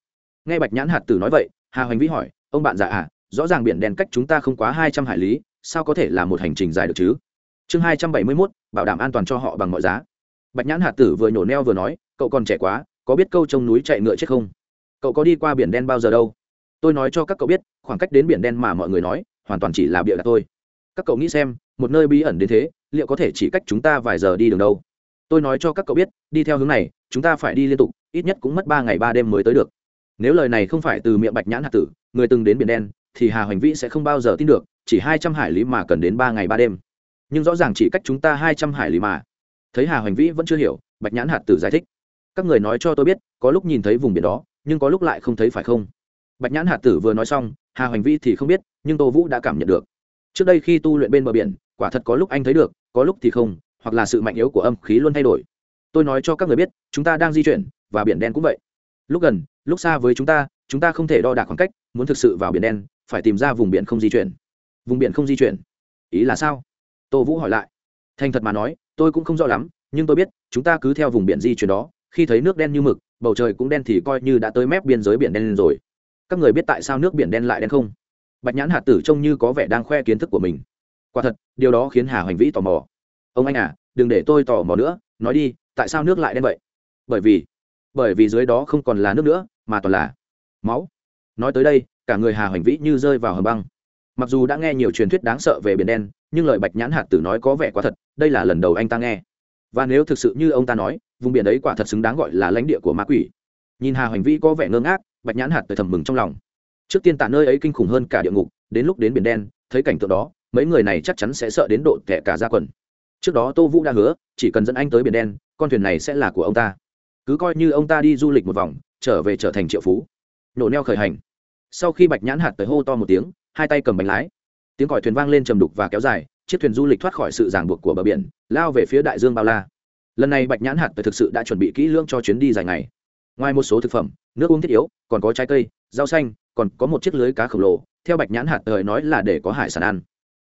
Nghe bạch nhãn hạt tử nói vậy, hà hoành vĩ hỏi, ông bạn già à rõ ràng biển đen cách chúng ta không quá hai trăm hải lý, sao có thể là một hành trình dài được chứ? Chương hai trăm bảy mươi mốt, bảo đảm an toàn cho họ bằng mọi giá. Bạch nhãn hạt tử vừa nhổ neo vừa nói, cậu còn trẻ quá, có biết câu trông núi chạy ngựa chết không? Cậu có đi qua biển đen bao giờ đâu? Tôi nói cho các cậu biết, khoảng cách đến biển đen mà mọi người nói hoàn toàn chỉ là bịa đặt tôi các cậu nghĩ xem, một nơi bí ẩn đến thế, liệu có thể chỉ cách chúng ta vài giờ đi đường đâu? Tôi nói cho các cậu biết, đi theo hướng này, chúng ta phải đi liên tục, ít nhất cũng mất ba ngày ba đêm mới tới được. Nếu lời này không phải từ miệng bạch nhãn hạt tử, người từng đến biển đen, thì hà hoành vĩ sẽ không bao giờ tin được, chỉ hai trăm hải lý mà cần đến ba ngày ba đêm. Nhưng rõ ràng chỉ cách chúng ta hai trăm hải lý mà. Thấy hà hoành vĩ vẫn chưa hiểu, bạch nhãn hạt tử giải thích. Các người nói cho tôi biết, có lúc nhìn thấy vùng biển đó, nhưng có lúc lại không thấy phải không? Bạch nhãn hạt tử vừa nói xong, hà hoành Vi thì không biết, nhưng tô vũ đã cảm nhận được. Trước đây khi tu luyện bên bờ biển, quả thật có lúc anh thấy được, có lúc thì không, hoặc là sự mạnh yếu của âm khí luôn thay đổi. Tôi nói cho các người biết, chúng ta đang di chuyển, và biển đen cũng vậy. Lúc gần, lúc xa với chúng ta chúng ta không thể đo đạc khoảng cách, muốn thực sự vào biển đen, phải tìm ra vùng biển không di chuyển. Vùng biển không di chuyển? Ý là sao? Tô vũ hỏi lại. Thành thật mà nói, tôi cũng không rõ lắm, nhưng tôi biết, chúng ta cứ theo vùng biển di chuyển đó, khi thấy nước đen như mực, bầu trời cũng đen thì coi như đã tới mép biên giới biển đen rồi các người biết tại sao nước biển đen lại đen không? Bạch nhãn hạt tử trông như có vẻ đang khoe kiến thức của mình. Quả thật, điều đó khiến hà hoành vĩ tò mò. Ông anh à đừng để tôi tò mò nữa, nói đi, tại sao nước lại đen vậy? Bởi vì bởi vì dưới đó không còn là nước nữa, mà toàn là máu. Nói tới đây, cả người hà hoành vĩ như rơi vào hầm băng. Mặc dù đã nghe nhiều truyền thuyết đáng sợ về biển đen, nhưng lời bạch nhãn hạt tử nói có vẻ quá thật, đây là lần đầu anh ta nghe. Và nếu thực sự như ông ta nói, vùng biển ấy quả thật xứng đáng gọi là lãnh địa của ma quỷ nhìn hà hoành vĩ có vẻ ngơ ngác, bạch nhãn hạt tới thầm mừng trong lòng. Trước tiên tả nơi ấy kinh khủng hơn cả địa ngục, đến lúc đến biển đen, thấy cảnh tượng đó, mấy người này chắc chắn sẽ sợ đến độ kẻ cả ra quần. Trước đó tô vũ đã hứa, chỉ cần dẫn anh tới biển đen, con thuyền này sẽ là của ông ta. Cứ coi như ông ta đi du lịch một vòng, trở về trở thành triệu phú. Nổ neo khởi hành. Sau khi bạch nhãn hạt tới hô to một tiếng, hai tay cầm bánh lái. Tiếng còi thuyền vang lên trầm đục và kéo dài, chiếc thuyền du lịch thoát khỏi sự ràng buộc của bờ biển, lao về phía đại dương bao la. Lần này bạch nhãn hạt tới thực sự đã chuẩn bị kỹ lưỡng cho chuyến đi dài ngày ngoài một số thực phẩm, nước uống thiết yếu, còn có trái cây, rau xanh, còn có một chiếc lưới cá khổng lồ. Theo bạch nhãn hạt thời nói là để có hải sản ăn.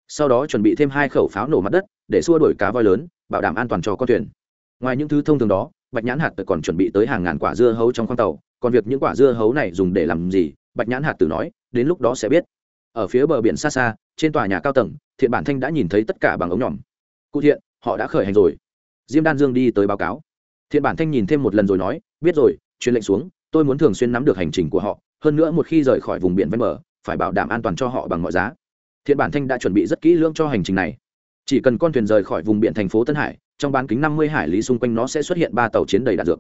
Sau đó chuẩn bị thêm hai khẩu pháo nổ mặt đất, để xua đuổi cá voi lớn, bảo đảm an toàn cho con thuyền. Ngoài những thứ thông thường đó, bạch nhãn hạt còn chuẩn bị tới hàng ngàn quả dưa hấu trong khoang tàu. Còn việc những quả dưa hấu này dùng để làm gì? Bạch nhãn hạt tử nói, đến lúc đó sẽ biết. Ở phía bờ biển xa xa, trên tòa nhà cao tầng, thiện bản thanh đã nhìn thấy tất cả bằng ống nhỏm cụ thiện, họ đã khởi hành rồi. Diêm đan dương đi tới báo cáo. Thiện bản thanh nhìn thêm một lần rồi nói, biết rồi truyền lệnh xuống, tôi muốn thường xuyên nắm được hành trình của họ, hơn nữa một khi rời khỏi vùng biển ven bờ, phải bảo đảm an toàn cho họ bằng mọi giá. Thiện bản thanh đã chuẩn bị rất kỹ lưỡng cho hành trình này. Chỉ cần con thuyền rời khỏi vùng biển thành phố tân hải, trong bán kính năm mươi hải lý xung quanh nó sẽ xuất hiện ba tàu chiến đầy đạn dược.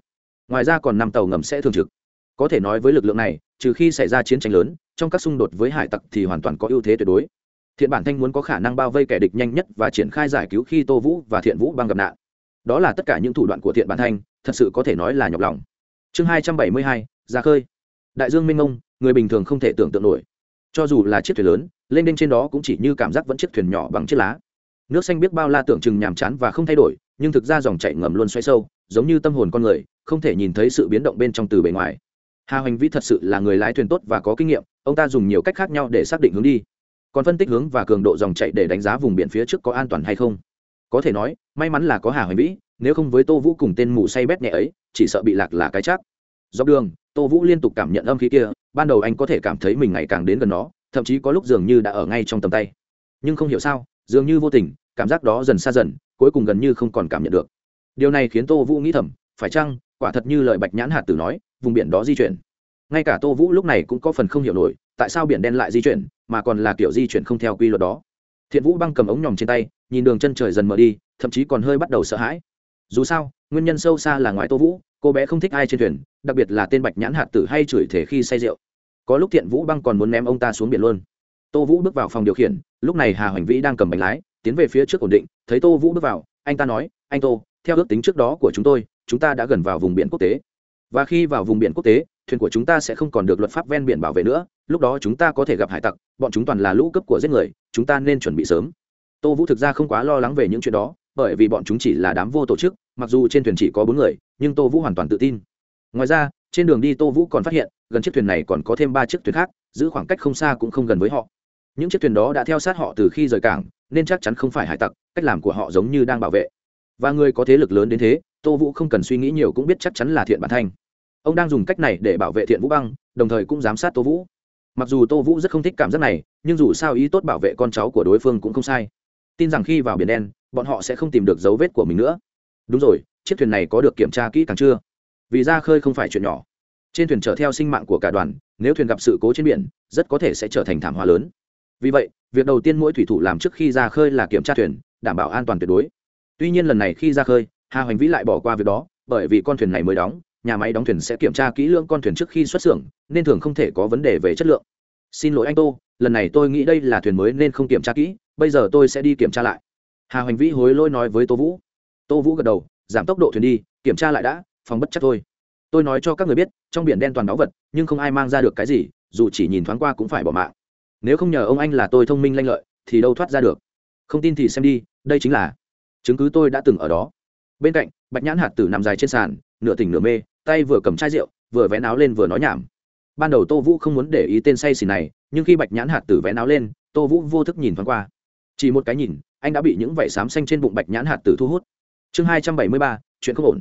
Ngoài ra còn năm tàu ngầm sẽ thường trực. Có thể nói với lực lượng này, trừ khi xảy ra chiến tranh lớn, trong các xung đột với hải tặc thì hoàn toàn có ưu thế tuyệt đối. Thiện bản thanh muốn có khả năng bao vây kẻ địch nhanh nhất và triển khai giải cứu khi tô vũ và thiện vũ băng gặp nạn. Đó là tất cả những thủ đoạn của thiện bản thanh, thật sự có thể nói là nhọc lòng chương hai trăm bảy mươi hai ra khơi. Đại dương minh Mông, người bình thường không thể tưởng tượng nổi. Cho dù là chiếc thuyền lớn lên đênh trên đó cũng chỉ như cảm giác vẫn chiếc thuyền nhỏ bằng chiếc lá. Nước xanh biết bao la tưởng chừng nhàm chán và không thay đổi nhưng thực ra dòng chảy ngầm luôn xoay sâu giống như tâm hồn con người không thể nhìn thấy sự biến động bên trong từ bề ngoài. Hà hoành vĩ thật sự là người lái thuyền tốt và có kinh nghiệm ông ta dùng nhiều cách khác nhau để xác định hướng đi. Còn phân tích hướng và cường độ dòng chảy để đánh giá vùng biển phía trước có an toàn hay không có thể nói, may mắn là có hà hoành vĩ, nếu không với tô vũ cùng tên mù say bét nhẹ ấy, chỉ sợ bị lạc là cái chắc. Dọc đường, tô vũ liên tục cảm nhận âm khí kia, ban đầu anh có thể cảm thấy mình ngày càng đến gần nó, thậm chí có lúc dường như đã ở ngay trong tầm tay. Nhưng không hiểu sao, dường như vô tình, cảm giác đó dần xa dần, cuối cùng gần như không còn cảm nhận được. Điều này khiến tô vũ nghĩ thầm, phải chăng, quả thật như lời bạch nhãn hạt tử nói, vùng biển đó di chuyển. Ngay cả tô vũ lúc này cũng có phần không hiểu nổi, tại sao biển đen lại di chuyển, mà còn là kiểu di chuyển không theo quy luật đó thiện vũ băng cầm ống nhòm trên tay, nhìn đường chân trời dần mở đi, thậm chí còn hơi bắt đầu sợ hãi. Dù sao, nguyên nhân sâu xa là ngoài tô vũ, cô bé không thích ai trên thuyền, đặc biệt là tên bạch nhãn hạt tử hay chửi thể khi say rượu. Có lúc thiện vũ băng còn muốn ném ông ta xuống biển luôn. Tô vũ bước vào phòng điều khiển, lúc này hà hoành vĩ đang cầm bánh lái, tiến về phía trước ổn định, thấy tô vũ bước vào, anh ta nói, anh tô, theo ước tính trước đó của chúng tôi, chúng ta đã gần vào vùng biển quốc tế. Và khi vào vùng biển quốc tế, thuyền của chúng ta sẽ không còn được luật pháp ven biển bảo vệ nữa lúc đó chúng ta có thể gặp hải tặc, bọn chúng toàn là lũ cấp của giết người, chúng ta nên chuẩn bị sớm. Tô vũ thực ra không quá lo lắng về những chuyện đó, bởi vì bọn chúng chỉ là đám vô tổ chức, mặc dù trên thuyền chỉ có bốn người, nhưng tô vũ hoàn toàn tự tin. Ngoài ra, trên đường đi tô vũ còn phát hiện, gần chiếc thuyền này còn có thêm ba chiếc thuyền khác, giữ khoảng cách không xa cũng không gần với họ. Những chiếc thuyền đó đã theo sát họ từ khi rời cảng, nên chắc chắn không phải hải tặc, cách làm của họ giống như đang bảo vệ. Và người có thế lực lớn đến thế, tô vũ không cần suy nghĩ nhiều cũng biết chắc chắn là thiện bản thanh. Ông đang dùng cách này để bảo vệ thiện vũ băng, đồng thời cũng giám sát tô vũ mặc dù tô vũ rất không thích cảm giác này, nhưng dù sao ý tốt bảo vệ con cháu của đối phương cũng không sai. Tin rằng khi vào biển đen, bọn họ sẽ không tìm được dấu vết của mình nữa. Đúng rồi, chiếc thuyền này có được kiểm tra kỹ càng chưa? Vì ra khơi không phải chuyện nhỏ. Trên thuyền chở theo sinh mạng của cả đoàn, nếu thuyền gặp sự cố trên biển, rất có thể sẽ trở thành thảm họa lớn. Vì vậy, việc đầu tiên mỗi thủy thủ làm trước khi ra khơi là kiểm tra thuyền, đảm bảo an toàn tuyệt đối. Tuy nhiên lần này khi ra khơi, hà hoành vĩ lại bỏ qua việc đó, bởi vì con thuyền này mới đóng nhà máy đóng thuyền sẽ kiểm tra kỹ lưỡng con thuyền trước khi xuất xưởng, nên thường không thể có vấn đề về chất lượng. Xin lỗi anh tô, lần này tôi nghĩ đây là thuyền mới nên không kiểm tra kỹ, bây giờ tôi sẽ đi kiểm tra lại. Hà hoành vĩ hối lỗi nói với tô vũ. Tô vũ gật đầu, giảm tốc độ thuyền đi, kiểm tra lại đã, phòng bất chắc thôi. Tôi nói cho các người biết, trong biển đen toàn báu vật, nhưng không ai mang ra được cái gì, dù chỉ nhìn thoáng qua cũng phải bỏ mạng. Nếu không nhờ ông anh là tôi thông minh lanh lợi, thì đâu thoát ra được. Không tin thì xem đi, đây chính là chứng cứ tôi đã từng ở đó. Bên cạnh, bạch nhãn hạt tử nằm dài trên sàn, nửa tỉnh nửa mê tay vừa cầm chai rượu, vừa vén áo lên vừa nói nhảm. Ban đầu tô vũ không muốn để ý tên say xỉn này, nhưng khi bạch nhãn hạt tử vén áo lên, tô vũ vô thức nhìn thoáng qua. Chỉ một cái nhìn, anh đã bị những vảy xám xanh trên bụng bạch nhãn hạt tử thu hút. Chương hai trăm bảy mươi ba, chuyện không ổn.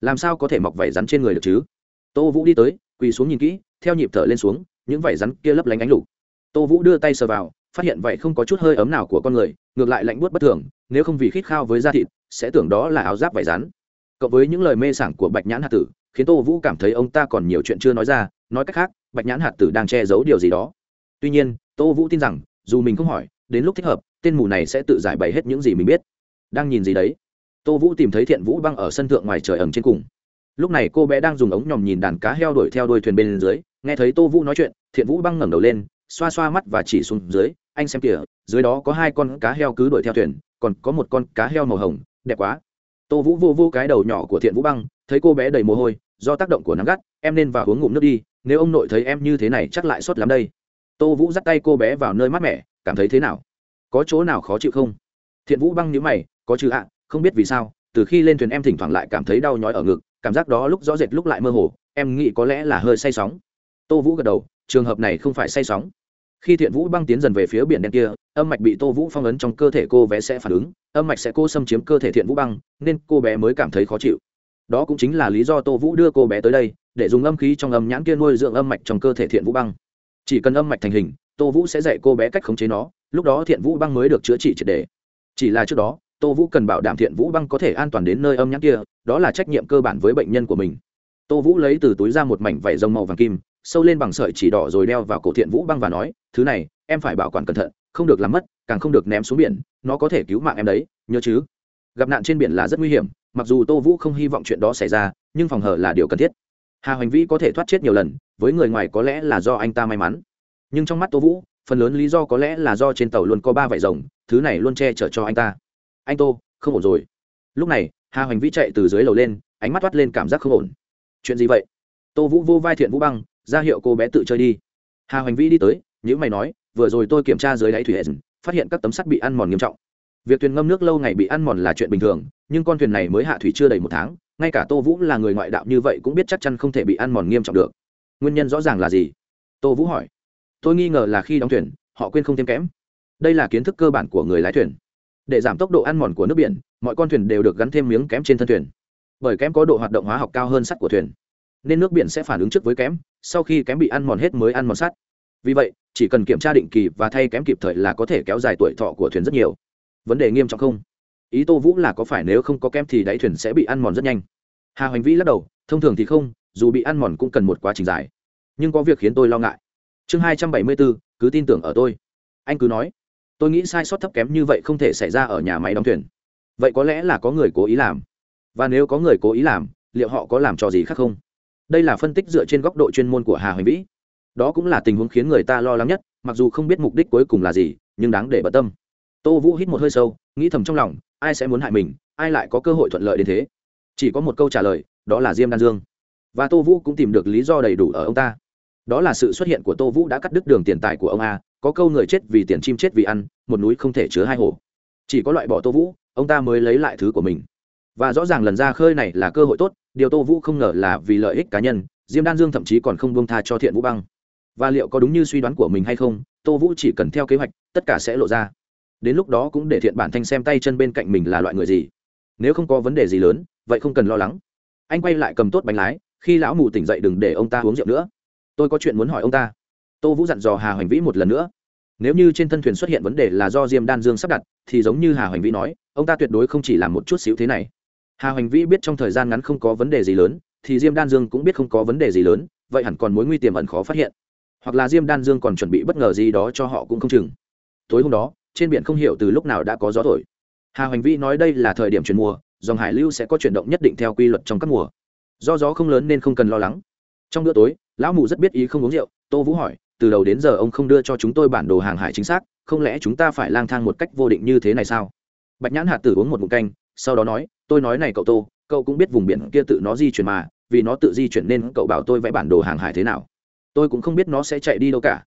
Làm sao có thể mọc vảy rắn trên người được chứ? Tô vũ đi tới, quỳ xuống nhìn kỹ, theo nhịp thở lên xuống, những vảy rắn kia lấp lánh ánh lục. Tô vũ đưa tay sờ vào, phát hiện vậy không có chút hơi ấm nào của con người, ngược lại lạnh buốt bất thường, nếu không vì khít khao với da thịt, sẽ tưởng đó là áo giáp vải rắn. Cộng với những lời mê sảng của bạch nhãn hạt tử khiến tô vũ cảm thấy ông ta còn nhiều chuyện chưa nói ra, nói cách khác, bạch nhãn hạt tử đang che giấu điều gì đó. Tuy nhiên, tô vũ tin rằng, dù mình không hỏi, đến lúc thích hợp, tên mù này sẽ tự giải bày hết những gì mình biết. Đang nhìn gì đấy? Tô vũ tìm thấy thiện vũ băng ở sân thượng ngoài trời ẩm trên cùng. Lúc này cô bé đang dùng ống nhòm nhìn đàn cá heo đuổi theo đuôi thuyền bên dưới, nghe thấy tô vũ nói chuyện, thiện vũ băng ngẩng đầu lên, xoa xoa mắt và chỉ xuống dưới, anh xem kìa, dưới đó có hai con cá heo cứ đuổi theo thuyền, còn có một con cá heo màu hồng, đẹp quá. Tô vũ vô vô cái đầu nhỏ của thiện vũ băng, thấy cô bé đầy mồ hôi do tác động của nắng gắt, em nên vào uống ngụm nước đi, nếu ông nội thấy em như thế này chắc lại sốt lắm đây. Tô vũ dắt tay cô bé vào nơi mát mẻ, cảm thấy thế nào? Có chỗ nào khó chịu không? Thiện vũ băng nhíu mày, có chứ ạ, không biết vì sao, từ khi lên thuyền em thỉnh thoảng lại cảm thấy đau nhói ở ngực, cảm giác đó lúc rõ rệt lúc lại mơ hồ, em nghĩ có lẽ là hơi say sóng. Tô vũ gật đầu, trường hợp này không phải say sóng. Khi thiện vũ băng tiến dần về phía biển đen kia, âm mạch bị tô vũ phong ấn trong cơ thể cô bé sẽ phản ứng, âm mạch sẽ cô xâm chiếm cơ thể thiện vũ băng, nên cô bé mới cảm thấy khó chịu đó cũng chính là lý do tô vũ đưa cô bé tới đây, để dùng âm khí trong âm nhãn kia nuôi dưỡng âm mạch trong cơ thể thiện vũ băng. Chỉ cần âm mạch thành hình, tô vũ sẽ dạy cô bé cách khống chế nó, lúc đó thiện vũ băng mới được chữa trị triệt đề chỉ là trước đó, tô vũ cần bảo đảm thiện vũ băng có thể an toàn đến nơi âm nhãn kia, đó là trách nhiệm cơ bản với bệnh nhân của mình. Tô vũ lấy từ túi ra một mảnh vải rồng màu vàng kim, sâu lên bằng sợi chỉ đỏ rồi đeo vào cổ thiện vũ băng và nói, thứ này, em phải bảo quản cẩn thận, không được làm mất, càng không được ném xuống biển, nó có thể cứu mạng em đấy, nhớ chứ? Gặp nạn trên biển là rất nguy hiểm mặc dù tô vũ không hy vọng chuyện đó xảy ra, nhưng phòng hờ là điều cần thiết. Hà hoành vĩ có thể thoát chết nhiều lần, với người ngoài có lẽ là do anh ta may mắn. Nhưng trong mắt tô vũ, phần lớn lý do có lẽ là do trên tàu luôn có ba vải rồng, thứ này luôn che chở cho anh ta. Anh tô, không ổn rồi. Lúc này, hà hoành vĩ chạy từ dưới lầu lên, ánh mắt toát lên cảm giác không ổn. Chuyện gì vậy? Tô vũ vô vai thiện vũ băng, ra hiệu cô bé tự chơi đi. Hà hoành vĩ đi tới những mày nói, vừa rồi tôi kiểm tra dưới đáy thủy hệ phát hiện các tấm sắt bị ăn mòn nghiêm trọng việc thuyền ngâm nước lâu ngày bị ăn mòn là chuyện bình thường, nhưng con thuyền này mới hạ thủy chưa đầy một tháng, ngay cả tô vũ là người ngoại đạo như vậy cũng biết chắc chắn không thể bị ăn mòn nghiêm trọng được. Nguyên nhân rõ ràng là gì? Tô vũ hỏi. Tôi nghi ngờ là khi đóng thuyền, họ quên không thêm kẽm. Đây là kiến thức cơ bản của người lái thuyền. Để giảm tốc độ ăn mòn của nước biển, mọi con thuyền đều được gắn thêm miếng kẽm trên thân thuyền. Bởi kẽm có độ hoạt động hóa học cao hơn sắt của thuyền, nên nước biển sẽ phản ứng trước với kẽm, sau khi kẽm bị ăn mòn hết mới ăn mòn sắt. Vì vậy, chỉ cần kiểm tra định kỳ và thay kẽm kịp thời là có thể kéo dài tuổi thọ của thuyền rất nhiều vấn đề nghiêm trọng không? Ý tô vũ là có phải nếu không có kem thì đáy thuyền sẽ bị ăn mòn rất nhanh? Hà hoành vĩ lắc đầu, thông thường thì không, dù bị ăn mòn cũng cần một quá trình dài. Nhưng có việc khiến tôi lo ngại. Chương hai trăm bảy mươi bốn cứ tin tưởng ở tôi. Anh cứ nói. Tôi nghĩ sai sót thấp kém như vậy không thể xảy ra ở nhà máy đóng thuyền. Vậy có lẽ là có người cố ý làm. Và nếu có người cố ý làm, liệu họ có làm trò gì khác không? Đây là phân tích dựa trên góc độ chuyên môn của hà hoành vĩ. Đó cũng là tình huống khiến người ta lo lắng nhất, mặc dù không biết mục đích cuối cùng là gì, nhưng đáng để bận tâm tô vũ hít một hơi sâu, nghĩ thầm trong lòng, ai sẽ muốn hại mình, ai lại có cơ hội thuận lợi đến thế? Chỉ có một câu trả lời, đó là diêm đan dương. Và tô vũ cũng tìm được lý do đầy đủ ở ông ta. Đó là sự xuất hiện của tô vũ đã cắt đứt đường tiền tài của ông a, có câu người chết vì tiền chim chết vì ăn, một núi không thể chứa hai hồ. Chỉ có loại bỏ tô vũ, ông ta mới lấy lại thứ của mình. Và rõ ràng lần ra khơi này là cơ hội tốt, điều tô vũ không ngờ là vì lợi ích cá nhân, diêm đan dương thậm chí còn không buông tha cho thiện vũ băng. Và liệu có đúng như suy đoán của mình hay không, tô vũ chỉ cần theo kế hoạch, tất cả sẽ lộ ra đến lúc đó cũng để thiện bản thanh xem tay chân bên cạnh mình là loại người gì. Nếu không có vấn đề gì lớn, vậy không cần lo lắng. Anh quay lại cầm tốt bánh lái, khi lão mù tỉnh dậy đừng để ông ta uống rượu nữa. Tôi có chuyện muốn hỏi ông ta. Tô vũ dặn dò hà hoành vĩ một lần nữa. Nếu như trên thân thuyền xuất hiện vấn đề là do diêm đan dương sắp đặt, thì giống như hà hoành vĩ nói, ông ta tuyệt đối không chỉ làm một chút xíu thế này. Hà hoành vĩ biết trong thời gian ngắn không có vấn đề gì lớn, thì diêm đan dương cũng biết không có vấn đề gì lớn, vậy hẳn còn mối nguy tiềm ẩn khó phát hiện. Hoặc là diêm đan dương còn chuẩn bị bất ngờ gì đó cho họ cũng không chừng. Tối hôm đó trên biển không hiểu từ lúc nào đã có gió thổi. Hà hoành vĩ nói đây là thời điểm chuyển mùa, dòng hải lưu sẽ có chuyển động nhất định theo quy luật trong các mùa. Do gió không lớn nên không cần lo lắng. Trong bữa tối, lão mù rất biết ý không uống rượu, tô vũ hỏi, từ đầu đến giờ ông không đưa cho chúng tôi bản đồ hàng hải chính xác, không lẽ chúng ta phải lang thang một cách vô định như thế này sao? Bạch nhãn hạt tử uống một mụn canh, sau đó nói, tôi nói này cậu tô, cậu cũng biết vùng biển kia tự nó di chuyển mà, vì nó tự di chuyển nên cậu bảo tôi vẽ bản đồ hàng hải thế nào. Tôi cũng không biết nó sẽ chạy đi đâu cả.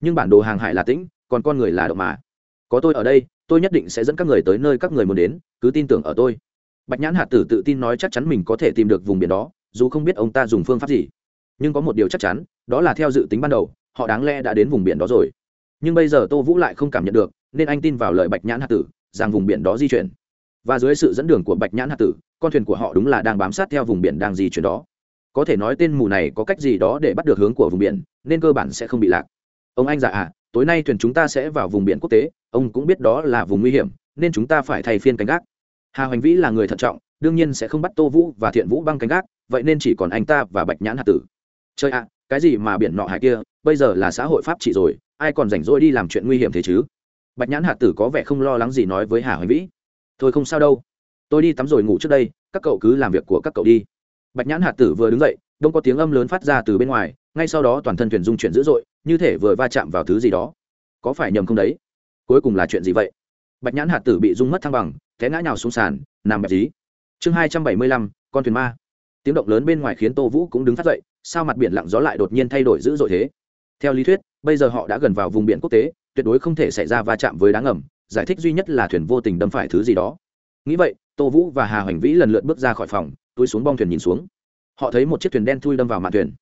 Nhưng bản đồ hàng hải là tĩnh, còn con người là động mà có tôi ở đây, tôi nhất định sẽ dẫn các người tới nơi các người muốn đến, cứ tin tưởng ở tôi. Bạch nhãn hạt tử tự tin nói chắc chắn mình có thể tìm được vùng biển đó, dù không biết ông ta dùng phương pháp gì. Nhưng có một điều chắc chắn, đó là theo dự tính ban đầu, họ đáng lẽ đã đến vùng biển đó rồi. Nhưng bây giờ tô vũ lại không cảm nhận được, nên anh tin vào lời bạch nhãn hạt tử, rằng vùng biển đó di chuyển. Và dưới sự dẫn đường của bạch nhãn hạt tử, con thuyền của họ đúng là đang bám sát theo vùng biển đang di chuyển đó. Có thể nói tên mù này có cách gì đó để bắt được hướng của vùng biển, nên cơ bản sẽ không bị lạc. Ông anh già à tối nay thuyền chúng ta sẽ vào vùng biển quốc tế, ông cũng biết đó là vùng nguy hiểm, nên chúng ta phải thay phiên canh gác. Hà hoành vĩ là người thận trọng, đương nhiên sẽ không bắt tô vũ và thiện vũ băng canh gác, vậy nên chỉ còn anh ta và bạch nhãn hạt tử. Chơi ạ, cái gì mà biển nọ hải kia, bây giờ là xã hội pháp trị rồi, ai còn rảnh rỗi đi làm chuyện nguy hiểm thế chứ? Bạch nhãn hạt tử có vẻ không lo lắng gì nói với hà hoành vĩ. Thôi không sao đâu, tôi đi tắm rồi ngủ trước đây, các cậu cứ làm việc của các cậu đi. Bạch nhãn hạt tử vừa đứng dậy, đông có tiếng âm lớn phát ra từ bên ngoài ngay sau đó toàn thân thuyền dung chuyển dữ dội, như thể vừa va chạm vào thứ gì đó. Có phải nhầm không đấy? Cuối cùng là chuyện gì vậy? Bạch nhãn hạt tử bị rung mất thăng bằng, té ngã nhào xuống sàn, nằm bẹp dí. Chương hai trăm bảy mươi lăm, con thuyền ma. Tiếng động lớn bên ngoài khiến tô vũ cũng đứng phát dậy, sao mặt biển lặng gió lại đột nhiên thay đổi dữ dội thế? Theo lý thuyết, bây giờ họ đã gần vào vùng biển quốc tế, tuyệt đối không thể xảy ra va chạm với đá ngầm, giải thích duy nhất là thuyền vô tình đâm phải thứ gì đó. Nghĩ vậy, tô vũ và hà hoành vĩ lần lượt bước ra khỏi phòng, túi xuống bong thuyền nhìn xuống. Họ thấy một chiếc thuyền đen thui đâm vào mạn thuyền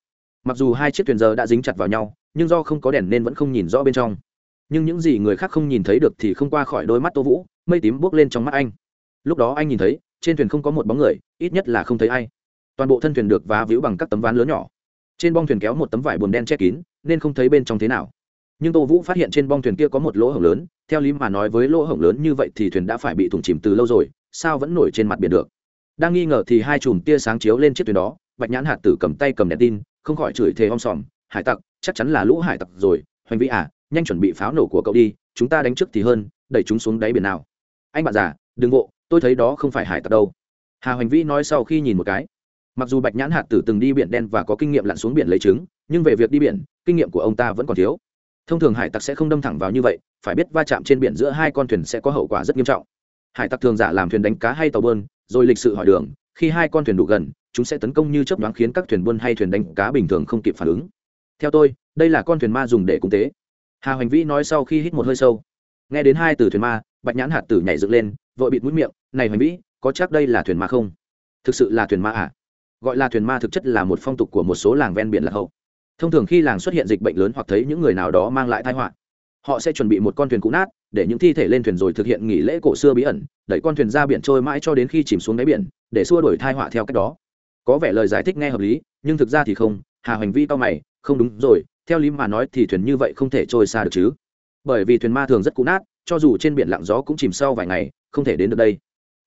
mặc dù hai chiếc thuyền giờ đã dính chặt vào nhau, nhưng do không có đèn nên vẫn không nhìn rõ bên trong. Nhưng những gì người khác không nhìn thấy được thì không qua khỏi đôi mắt tô vũ, mây tím buốc lên trong mắt anh. Lúc đó anh nhìn thấy, trên thuyền không có một bóng người, ít nhất là không thấy ai. Toàn bộ thân thuyền được vá víu bằng các tấm ván lớn nhỏ. Trên bong thuyền kéo một tấm vải bùn đen che kín, nên không thấy bên trong thế nào. Nhưng tô vũ phát hiện trên bong thuyền kia có một lỗ hổng lớn, theo lý mà nói với lỗ hổng lớn như vậy thì thuyền đã phải bị thủng chìm từ lâu rồi, sao vẫn nổi trên mặt biển được? Đang nghi ngờ thì hai chùm tia sáng chiếu lên chiếc thuyền đó, bạch nhãn hạt tử cầm tay cầm đèn tin không khỏi chửi thề om sòm, hải tặc, chắc chắn là lũ hải tặc rồi, hoành vĩ à nhanh chuẩn bị pháo nổ của cậu đi, chúng ta đánh trước thì hơn, đẩy chúng xuống đáy biển nào. Anh bạn già, đừng vộ tôi thấy đó không phải hải tặc đâu. Hà hoành vĩ nói sau khi nhìn một cái. Mặc dù bạch nhãn hạt tử từng đi biển đen và có kinh nghiệm lặn xuống biển lấy trứng, nhưng về việc đi biển, kinh nghiệm của ông ta vẫn còn thiếu. Thông thường hải tặc sẽ không đâm thẳng vào như vậy, phải biết va chạm trên biển giữa hai con thuyền sẽ có hậu quả rất nghiêm trọng. Hải tặc thường giả làm thuyền đánh cá hay tàu bơn, rồi lịch sự hỏi đường, khi hai con thuyền đủ gần chúng sẽ tấn công như chớp nhoáng khiến các thuyền buôn hay thuyền đánh cá bình thường không kịp phản ứng. Theo tôi, đây là con thuyền ma dùng để cung tế. Hà hoành vĩ nói sau khi hít một hơi sâu. Nghe đến hai từ thuyền ma, bạch nhãn hạt tử nhảy dựng lên, vội bịt mũi miệng, này hoành vĩ, có chắc đây là thuyền ma không? Thực sự là thuyền ma à? Gọi là thuyền ma thực chất là một phong tục của một số làng ven biển lạc hậu. Thông thường khi làng xuất hiện dịch bệnh lớn hoặc thấy những người nào đó mang lại tai họa, họ sẽ chuẩn bị một con thuyền cũ nát, để những thi thể lên thuyền rồi thực hiện nghỉ lễ cổ xưa bí ẩn, đẩy con thuyền ra biển trôi mãi cho đến khi chìm xuống đáy biển, để xua đuổi thai họa theo cách đó có vẻ lời giải thích nghe hợp lý, nhưng thực ra thì không, hà hành vi to mày, không đúng rồi, theo lý mà nói thì thuyền như vậy không thể trôi xa được chứ. Bởi vì thuyền ma thường rất cũ nát, cho dù trên biển lặng gió cũng chìm sau vài ngày, không thể đến được đây.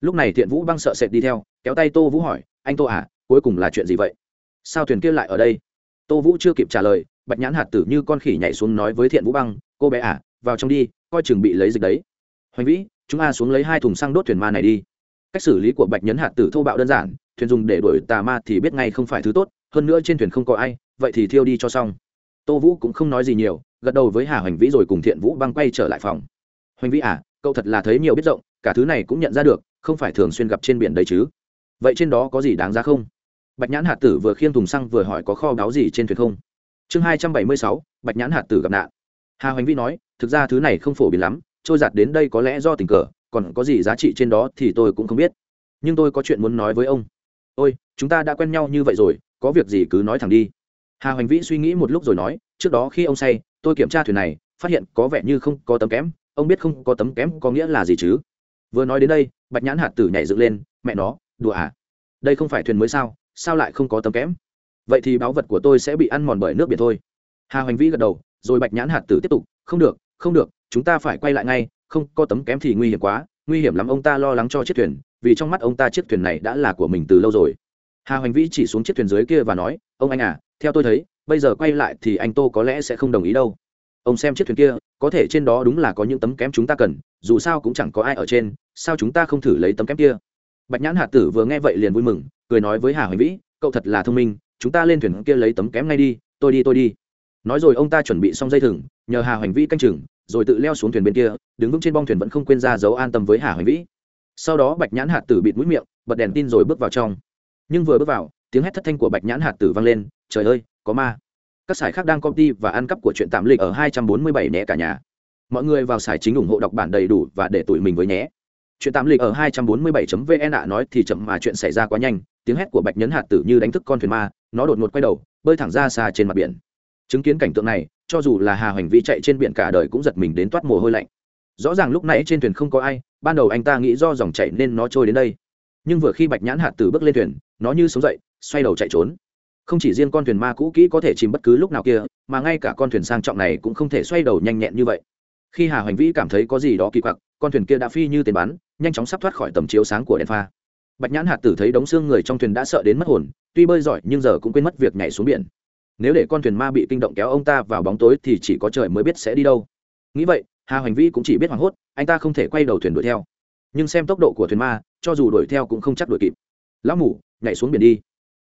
Lúc này thiện vũ băng sợ sệt đi theo, kéo tay tô vũ hỏi, anh tô à cuối cùng là chuyện gì vậy? Sao thuyền kia lại ở đây? Tô vũ chưa kịp trả lời, bạch nhãn hạt tử như con khỉ nhảy xuống nói với thiện vũ băng, cô bé à vào trong đi, coi chừng bị lấy dịch đấy. Hoành vĩ, chúng a xuống lấy hai thùng xăng đốt thuyền ma này đi. Cách xử lý của bạch nhấn hạt tử thô bạo đơn giản thuyền dùng để đuổi tà ma thì biết ngay không phải thứ tốt, hơn nữa trên thuyền không có ai, vậy thì thiêu đi cho xong. Tô vũ cũng không nói gì nhiều, gật đầu với hà hoành vĩ rồi cùng thiện vũ băng quay trở lại phòng. Hoành vĩ à cậu thật là thấy nhiều biết rộng, cả thứ này cũng nhận ra được, không phải thường xuyên gặp trên biển đấy chứ. Vậy trên đó có gì đáng giá không? Bạch nhãn hạt tử vừa khiêng thùng xăng vừa hỏi có kho báu gì trên thuyền không? Chương hai trăm bảy mươi sáu, bạch nhãn hạt tử gặp nạn. Hà hoành vĩ nói, thực ra thứ này không phổ biến lắm, trôi giạt đến đây có lẽ do tình cờ, còn có gì giá trị trên đó thì tôi cũng không biết. Nhưng tôi có chuyện muốn nói với ông ôi, chúng ta đã quen nhau như vậy rồi, có việc gì cứ nói thẳng đi. Hà hoành vĩ suy nghĩ một lúc rồi nói, trước đó khi ông say, tôi kiểm tra thuyền này, phát hiện có vẻ như không có tấm kém, ông biết không có tấm kém có nghĩa là gì chứ? Vừa nói đến đây, bạch nhãn hạt tử nhảy dựng lên, mẹ nó, đùa à? Đây không phải thuyền mới sao sao lại không có tấm kém? Vậy thì báu vật của tôi sẽ bị ăn mòn bởi nước biển thôi. Hà hoành vĩ gật đầu, rồi bạch nhãn hạt tử tiếp tục, không được không được, chúng ta phải quay lại ngay, không có tấm kém thì nguy hiểm quá nguy hiểm lắm, ông ta lo lắng cho chiếc thuyền, vì trong mắt ông ta chiếc thuyền này đã là của mình từ lâu rồi. Hà hoành vĩ chỉ xuống chiếc thuyền dưới kia và nói, ông anh à theo tôi thấy, bây giờ quay lại thì anh tô có lẽ sẽ không đồng ý đâu. Ông xem chiếc thuyền kia, có thể trên đó đúng là có những tấm kém chúng ta cần, dù sao cũng chẳng có ai ở trên, sao chúng ta không thử lấy tấm kém kia? Bạch nhãn hạt tử vừa nghe vậy liền vui mừng, cười nói với hà hoành vĩ, cậu thật là thông minh, chúng ta lên thuyền kia lấy tấm kém ngay đi, tôi đi tôi đi nói rồi ông ta chuẩn bị xong dây thừng, nhờ hà hoành vĩ canh chừng, rồi tự leo xuống thuyền bên kia, đứng vững trên bong thuyền vẫn không quên ra dấu an tâm với hà hoành vĩ. Sau đó bạch nhãn hạt tử bịt mũi miệng, bật đèn tin rồi bước vào trong. Nhưng vừa bước vào, tiếng hét thất thanh của bạch nhãn hạt tử vang lên, trời ơi, có ma. Các sải khác đang công ty và ăn cắp của chuyện tạm lịch ở 247 nhé cả nhà. Mọi người vào sải chính ủng hộ đọc bản đầy đủ và để tụi mình với nhé. Chuyện tạm lịch ở 247.vn ạ, nói thì chậm mà chuyện xảy ra quá nhanh, tiếng hét của bạch nhấn hạt tử như đánh thức con thuyền ma, nó đột ngột quay đầu, bơi thẳng ra xa trên mặt biển chứng kiến cảnh tượng này, cho dù là hà hoành vi chạy trên biển cả đời cũng giật mình đến toát mồ hôi lạnh. Rõ ràng lúc nãy trên thuyền không có ai, ban đầu anh ta nghĩ do dòng chạy nên nó trôi đến đây. Nhưng vừa khi bạch nhãn hạt từ bước lên thuyền, nó như sống dậy, xoay đầu chạy trốn. Không chỉ riêng con thuyền ma cũ kỹ có thể chìm bất cứ lúc nào kia, mà ngay cả con thuyền sang trọng này cũng không thể xoay đầu nhanh nhẹn như vậy. Khi hà hoành vĩ cảm thấy có gì đó kỳ quặc, con thuyền kia đã phi như tiền bắn, nhanh chóng sắp thoát khỏi tầm chiếu sáng của đèn pha. Bạch nhãn hạt tử thấy đống xương người trong thuyền đã sợ đến mất hồn, tuy bơi giỏi nhưng giờ cũng quên mất việc nhảy xuống biển nếu để con thuyền ma bị kinh động kéo ông ta vào bóng tối thì chỉ có trời mới biết sẽ đi đâu. Nghĩ vậy, hà hoành vĩ cũng chỉ biết hoảng hốt, anh ta không thể quay đầu thuyền đuổi theo. Nhưng xem tốc độ của thuyền ma, cho dù đuổi theo cũng không chắc đuổi kịp. Lão mủ nhảy xuống biển đi.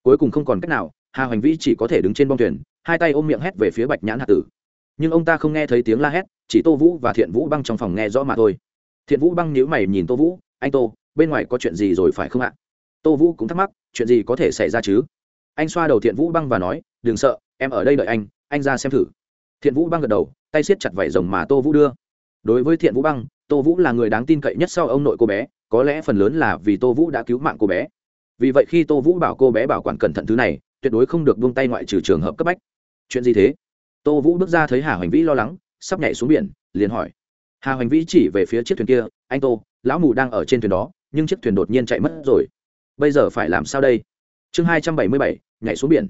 Cuối cùng không còn cách nào, hà hoành vĩ chỉ có thể đứng trên bông thuyền, hai tay ôm miệng hét về phía bạch nhãn hạ tử. Nhưng ông ta không nghe thấy tiếng la hét, chỉ tô vũ và thiện vũ băng trong phòng nghe rõ mà thôi. Thiện vũ băng nhíu mày nhìn tô vũ, anh tô, bên ngoài có chuyện gì rồi phải không ạ? Tô vũ cũng thắc mắc, chuyện gì có thể xảy ra chứ? Anh xoa đầu thiện vũ băng và nói đừng sợ, em ở đây đợi anh anh ra xem thử. Thiện vũ băng gật đầu, tay siết chặt vảy rồng mà tô vũ đưa. Đối với thiện vũ băng, tô vũ là người đáng tin cậy nhất sau ông nội cô bé, có lẽ phần lớn là vì tô vũ đã cứu mạng cô bé. Vì vậy khi tô vũ bảo cô bé bảo quản cẩn thận thứ này, tuyệt đối không được buông tay ngoại trừ trường hợp cấp bách. Chuyện gì thế? Tô vũ bước ra thấy hà hoành vĩ lo lắng, sắp nhảy xuống biển, liền hỏi. Hà hoành vĩ chỉ về phía chiếc thuyền kia, anh tô, lão mù đang ở trên thuyền đó, nhưng chiếc thuyền đột nhiên chạy mất rồi. Bây giờ phải làm sao đây? Chương hai trăm bảy mươi bảy, nhảy xuống biển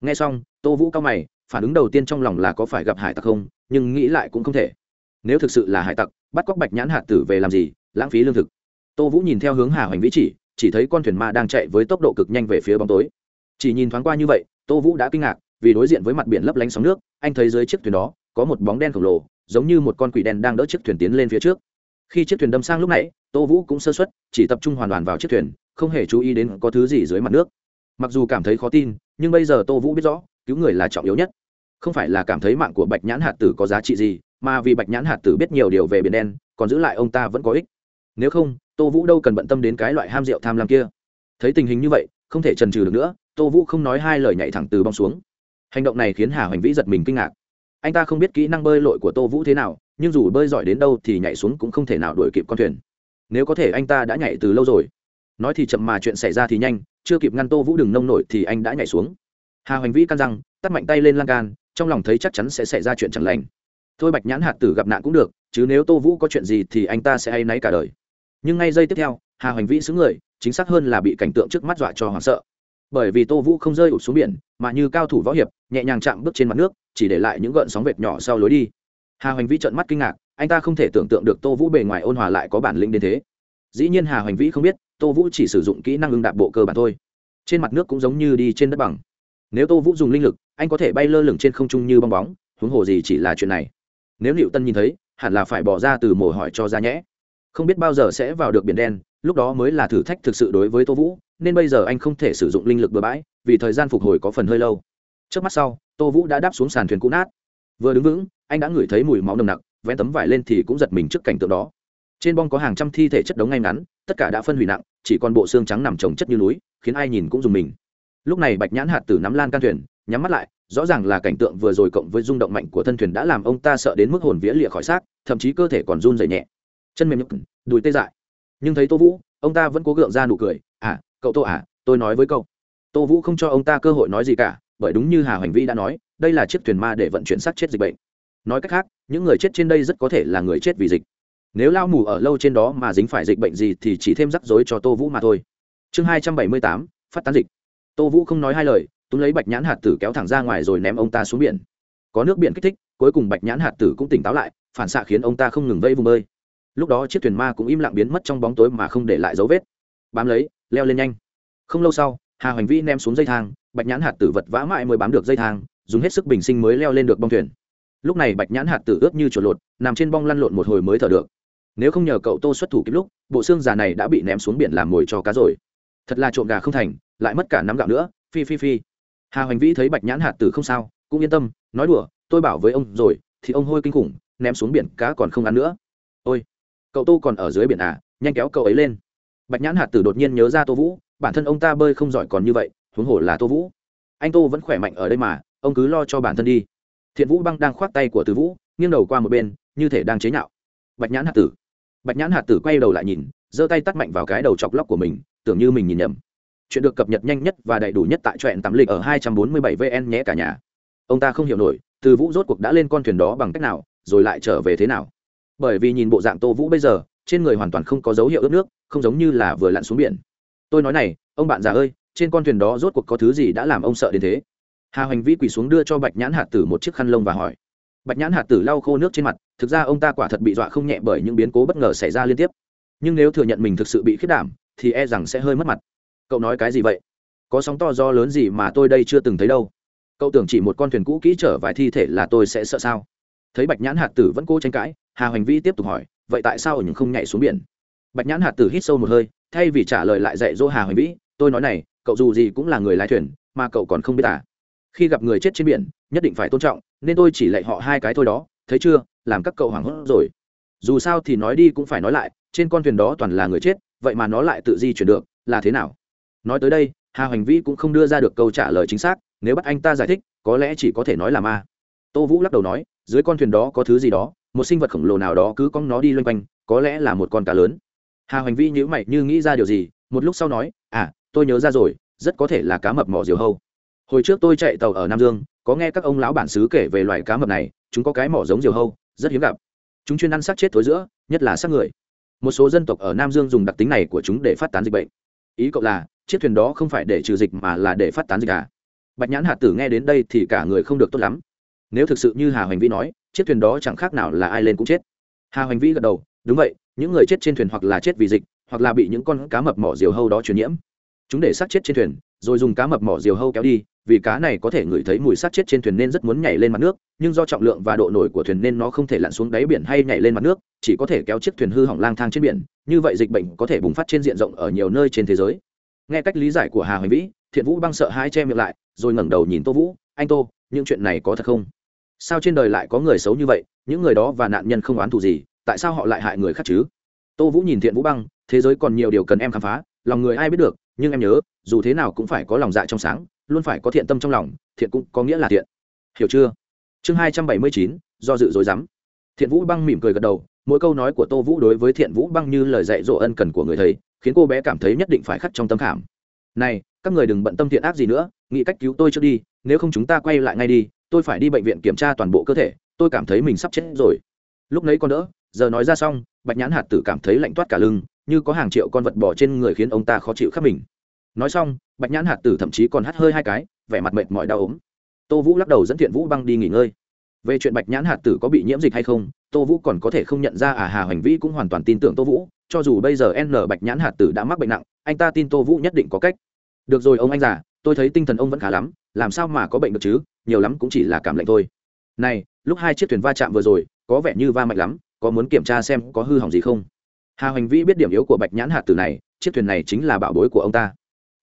nghe xong, tô vũ cao mày, phản ứng đầu tiên trong lòng là có phải gặp hải tặc không, nhưng nghĩ lại cũng không thể. Nếu thực sự là hải tặc, bắt cóc bạch nhãn hạt tử về làm gì, lãng phí lương thực. Tô vũ nhìn theo hướng hà hoành vĩ chỉ chỉ thấy con thuyền ma đang chạy với tốc độ cực nhanh về phía bóng tối. Chỉ nhìn thoáng qua như vậy, tô vũ đã kinh ngạc, vì đối diện với mặt biển lấp lánh sóng nước, anh thấy dưới chiếc thuyền đó, có một bóng đen khổng lồ, giống như một con quỷ đen đang đỡ chiếc thuyền tiến lên phía trước. Khi chiếc thuyền đâm sang lúc nãy, tô vũ cũng sơ xuất chỉ tập trung hoàn toàn vào chiếc thuyền, không hề chú ý đến có thứ gì dưới mặt nước. Mặc dù cảm thấy khó tin nhưng bây giờ tô vũ biết rõ, cứu người là trọng yếu nhất. Không phải là cảm thấy mạng của bạch nhãn hạt tử có giá trị gì, mà vì bạch nhãn hạt tử biết nhiều điều về biển đen, còn giữ lại ông ta vẫn có ích. Nếu không, tô vũ đâu cần bận tâm đến cái loại ham rượu tham lam kia. Thấy tình hình như vậy, không thể trần trừ được nữa, tô vũ không nói hai lời nhảy thẳng từ bong xuống. Hành động này khiến hà hoành vĩ giật mình kinh ngạc. Anh ta không biết kỹ năng bơi lội của tô vũ thế nào, nhưng dù bơi giỏi đến đâu thì nhảy xuống cũng không thể nào đuổi kịp con thuyền. Nếu có thể anh ta đã nhảy từ lâu rồi. Nói thì chậm mà chuyện xảy ra thì nhanh chưa kịp ngăn tô vũ đừng nông nổi thì anh đã nhảy xuống. Hà hoành vĩ căn răng, tắt mạnh tay lên lan can, trong lòng thấy chắc chắn sẽ xảy ra chuyện chẳng lành. Thôi bạch nhãn hạt tử gặp nạn cũng được, chứ nếu tô vũ có chuyện gì thì anh ta sẽ hay náy cả đời. Nhưng ngay giây tiếp theo, hà hoành vĩ xứng người, chính xác hơn là bị cảnh tượng trước mắt dọa cho hoảng sợ. Bởi vì tô vũ không rơi ụt xuống biển, mà như cao thủ võ hiệp, nhẹ nhàng chạm bước trên mặt nước, chỉ để lại những gợn sóng vệt nhỏ sau lối đi. Hà hoành vĩ trợn mắt kinh ngạc, anh ta không thể tưởng tượng được tô vũ bề ngoài ôn hòa lại có bản lĩnh đến thế. Dĩ nhiên hà hoành vĩ không biết tô vũ chỉ sử dụng kỹ năng ưng đạp bộ cơ bản thôi. Trên mặt nước cũng giống như đi trên đất bằng. Nếu tô vũ dùng linh lực, anh có thể bay lơ lửng trên không trung như bong bóng, huống hồ gì chỉ là chuyện này. Nếu liệu tân nhìn thấy, hẳn là phải bỏ ra từ mồ hỏi cho ra nhẽ. Không biết bao giờ sẽ vào được biển đen, lúc đó mới là thử thách thực sự đối với tô vũ, nên bây giờ anh không thể sử dụng linh lực bừa bãi, vì thời gian phục hồi có phần hơi lâu. Trước mắt sau, tô vũ đã đáp xuống sàn thuyền cũ nát. Vừa đứng vững, anh đã ngửi thấy mùi máu nồng nặc, vén tấm vải lên thì cũng giật mình trước cảnh tượng đó trên bong có hàng trăm thi thể chất đống ngay ngắn, tất cả đã phân hủy nặng, chỉ còn bộ xương trắng nằm trồng chất như núi, khiến ai nhìn cũng dùng mình. Lúc này bạch nhãn hạt tử nắm lan can thuyền, nhắm mắt lại, rõ ràng là cảnh tượng vừa rồi cộng với rung động mạnh của thân thuyền đã làm ông ta sợ đến mức hồn vía lịa khỏi xác, thậm chí cơ thể còn run dày nhẹ. Chân mềm nhức đùi tê dại. Nhưng thấy tô vũ, ông ta vẫn cố gượng ra nụ cười à cậu tô à tôi nói với cậu. Tô vũ không cho ông ta cơ hội nói gì cả, bởi đúng như hà hoành Vi đã nói, đây là chiếc thuyền ma để vận chuyển xác chết dịch bệnh. Nói cách khác, những người chết trên đây rất có thể là người chết vì dịch nếu lao mù ở lâu trên đó mà dính phải dịch bệnh gì thì chỉ thêm rắc rối cho tô vũ mà thôi. Chương hai trăm bảy mươi tám, phát tán dịch. Tô vũ không nói hai lời, túm lấy bạch nhãn hạt tử kéo thẳng ra ngoài rồi ném ông ta xuống biển. Có nước biển kích thích, cuối cùng bạch nhãn hạt tử cũng tỉnh táo lại, phản xạ khiến ông ta không ngừng vây vùng bơi. Lúc đó chiếc thuyền ma cũng im lặng biến mất trong bóng tối mà không để lại dấu vết. Bám lấy, leo lên nhanh. Không lâu sau, hà hoành vĩ ném xuống dây thang, bạch nhãn hạt tử vật vã mãi mới bám được dây thang, dùng hết sức bình sinh mới leo lên được bong thuyền. Lúc này bạch nhãn hạt tử ướp như chuột lột, nằm trên bong lăn lộn một hồi mới thở được nếu không nhờ cậu tô xuất thủ kịp lúc, bộ xương già này đã bị ném xuống biển làm mồi cho cá rồi. Thật là trộm gà không thành, lại mất cả nắm gạo nữa, phi phi phi. Hà hoành vĩ thấy bạch nhãn hạt tử không sao, cũng yên tâm, nói đùa, tôi bảo với ông rồi, thì ông hôi kinh khủng, ném xuống biển cá còn không ăn nữa. Ôi, cậu tô còn ở dưới biển à? Nhanh kéo cậu ấy lên. Bạch nhãn hạt tử đột nhiên nhớ ra tô vũ, bản thân ông ta bơi không giỏi còn như vậy, huống hồ là tô vũ. Anh tô vẫn khỏe mạnh ở đây mà, ông cứ lo cho bản thân đi. Thiện vũ băng đang khoác tay của từ vũ, nghiêng đầu qua một bên, như thể đang chế nhạo. Bạch nhãn hạt tử bạch nhãn hạt tử quay đầu lại nhìn, giơ tay tắt mạnh vào cái đầu chọc lóc của mình, tưởng như mình nhìn nhầm. Chuyện được cập nhật nhanh nhất và đầy đủ nhất tại truyện tắm lịch ở 247 vn nhé cả nhà. Ông ta không hiểu nổi, từ vũ rốt cuộc đã lên con thuyền đó bằng cách nào, rồi lại trở về thế nào? Bởi vì nhìn bộ dạng tô vũ bây giờ, trên người hoàn toàn không có dấu hiệu ướt nước, không giống như là vừa lặn xuống biển. Tôi nói này, ông bạn già ơi, trên con thuyền đó rốt cuộc có thứ gì đã làm ông sợ đến thế? Hà hoành vĩ quỳ xuống đưa cho bạch nhãn hạt tử một chiếc khăn lông và hỏi bạch nhãn hạt tử lau khô nước trên mặt, thực ra ông ta quả thật bị dọa không nhẹ bởi những biến cố bất ngờ xảy ra liên tiếp. Nhưng nếu thừa nhận mình thực sự bị khiết đảm, thì e rằng sẽ hơi mất mặt. Cậu nói cái gì vậy? Có sóng to do lớn gì mà tôi đây chưa từng thấy đâu? Cậu tưởng chỉ một con thuyền cũ kỹ trở vài thi thể là tôi sẽ sợ sao? Thấy bạch nhãn hạt tử vẫn cố tranh cãi, hà hoành Vi tiếp tục hỏi, vậy tại sao ở những không nhảy xuống biển? Bạch nhãn hạt tử hít sâu một hơi, thay vì trả lời lại dạy dỗ hà hoành vĩ, tôi nói này, cậu dù gì cũng là người lái thuyền, mà cậu còn không biết à? Khi gặp người chết trên biển, nhất định phải tôn trọng nên tôi chỉ lạy họ hai cái thôi đó, thấy chưa, làm các cậu hoảng hốt rồi. Dù sao thì nói đi cũng phải nói lại, trên con thuyền đó toàn là người chết, vậy mà nó lại tự di chuyển được, là thế nào? Nói tới đây, hà hoành vĩ cũng không đưa ra được câu trả lời chính xác, nếu bắt anh ta giải thích, có lẽ chỉ có thể nói là ma. Tô vũ lắc đầu nói, dưới con thuyền đó có thứ gì đó, một sinh vật khổng lồ nào đó cứ cong nó đi loanh quanh, có lẽ là một con cá lớn. Hà hoành vĩ nhữ mày như nghĩ ra điều gì, một lúc sau nói à tôi nhớ ra rồi, rất có thể là cá mập mỏ diều hâu. Hồi trước tôi chạy tàu ở nam dương có nghe các ông lão bản xứ kể về loài cá mập này, chúng có cái mỏ giống diều hâu, rất hiếm gặp. Chúng chuyên ăn xác chết thối giữa, nhất là xác người. Một số dân tộc ở nam dương dùng đặc tính này của chúng để phát tán dịch bệnh. Ý cậu là, chiếc thuyền đó không phải để trừ dịch mà là để phát tán dịch à? Bạch nhãn hạt tử nghe đến đây thì cả người không được tốt lắm. Nếu thực sự như hà hoành vĩ nói, chiếc thuyền đó chẳng khác nào là ai lên cũng chết. Hà hoành vĩ gật đầu, đúng vậy, những người chết trên thuyền hoặc là chết vì dịch, hoặc là bị những con cá mập mỏ diều hâu đó truyền nhiễm. Chúng để xác chết trên thuyền, rồi dùng cá mập mỏ diều hâu kéo đi vì cá này có thể ngửi thấy mùi sát chết trên thuyền nên rất muốn nhảy lên mặt nước, nhưng do trọng lượng và độ nổi của thuyền nên nó không thể lặn xuống đáy biển hay nhảy lên mặt nước, chỉ có thể kéo chiếc thuyền hư hỏng lang thang trên biển, như vậy dịch bệnh có thể bùng phát trên diện rộng ở nhiều nơi trên thế giới. Nghe cách lý giải của hà hoành vĩ, thiện vũ băng sợ hãi che miệng lại, rồi ngẩng đầu nhìn tô vũ, anh tô, những chuyện này có thật không? Sao trên đời lại có người xấu như vậy? Những người đó và nạn nhân không oán thù gì, tại sao họ lại hại người khác chứ? Tô vũ nhìn thiện vũ băng, thế giới còn nhiều điều cần em khám phá, lòng người ai biết được, nhưng em nhớ, dù thế nào cũng phải có lòng dạ trong sáng luôn phải có thiện tâm trong lòng, thiện cũng có nghĩa là thiện. Hiểu chưa? Chương hai trăm bảy mươi chín, do dự dối rắm. Thiện vũ băng mỉm cười gật đầu, mỗi câu nói của tô vũ đối với thiện vũ băng như lời dạy dỗ ân cần của người thầy, khiến cô bé cảm thấy nhất định phải khắc trong tâm khảm. Này, các người đừng bận tâm thiện ác gì nữa, nghĩ cách cứu tôi trước đi, nếu không chúng ta quay lại ngay đi, tôi phải đi bệnh viện kiểm tra toàn bộ cơ thể, tôi cảm thấy mình sắp chết rồi. Lúc nấy con đỡ, giờ nói ra xong, bạch nhãn hạt tử cảm thấy lạnh toát cả lưng, như có hàng triệu con vật bỏ trên người khiến ông ta khó chịu khắp mình nói xong, bạch nhãn hạt tử thậm chí còn hắt hơi hai cái, vẻ mặt mệt mỏi đau ốm. Tô vũ lắc đầu dẫn thiện vũ băng đi nghỉ ngơi. Về chuyện bạch nhãn hạt tử có bị nhiễm dịch hay không, tô vũ còn có thể không nhận ra à hà hoành vĩ cũng hoàn toàn tin tưởng tô vũ, cho dù bây giờ n bạch nhãn hạt tử đã mắc bệnh nặng, anh ta tin tô vũ nhất định có cách. Được rồi ông anh già, tôi thấy tinh thần ông vẫn khá lắm, làm sao mà có bệnh được chứ, nhiều lắm cũng chỉ là cảm lạnh thôi. Này, lúc hai chiếc thuyền va chạm vừa rồi, có vẻ như va mạnh lắm, có muốn kiểm tra xem có hư hỏng gì không? Hà hoành vĩ biết điểm yếu của bạch nhãn hạt tử này, chiếc thuyền này chính là bảo bối của ông ta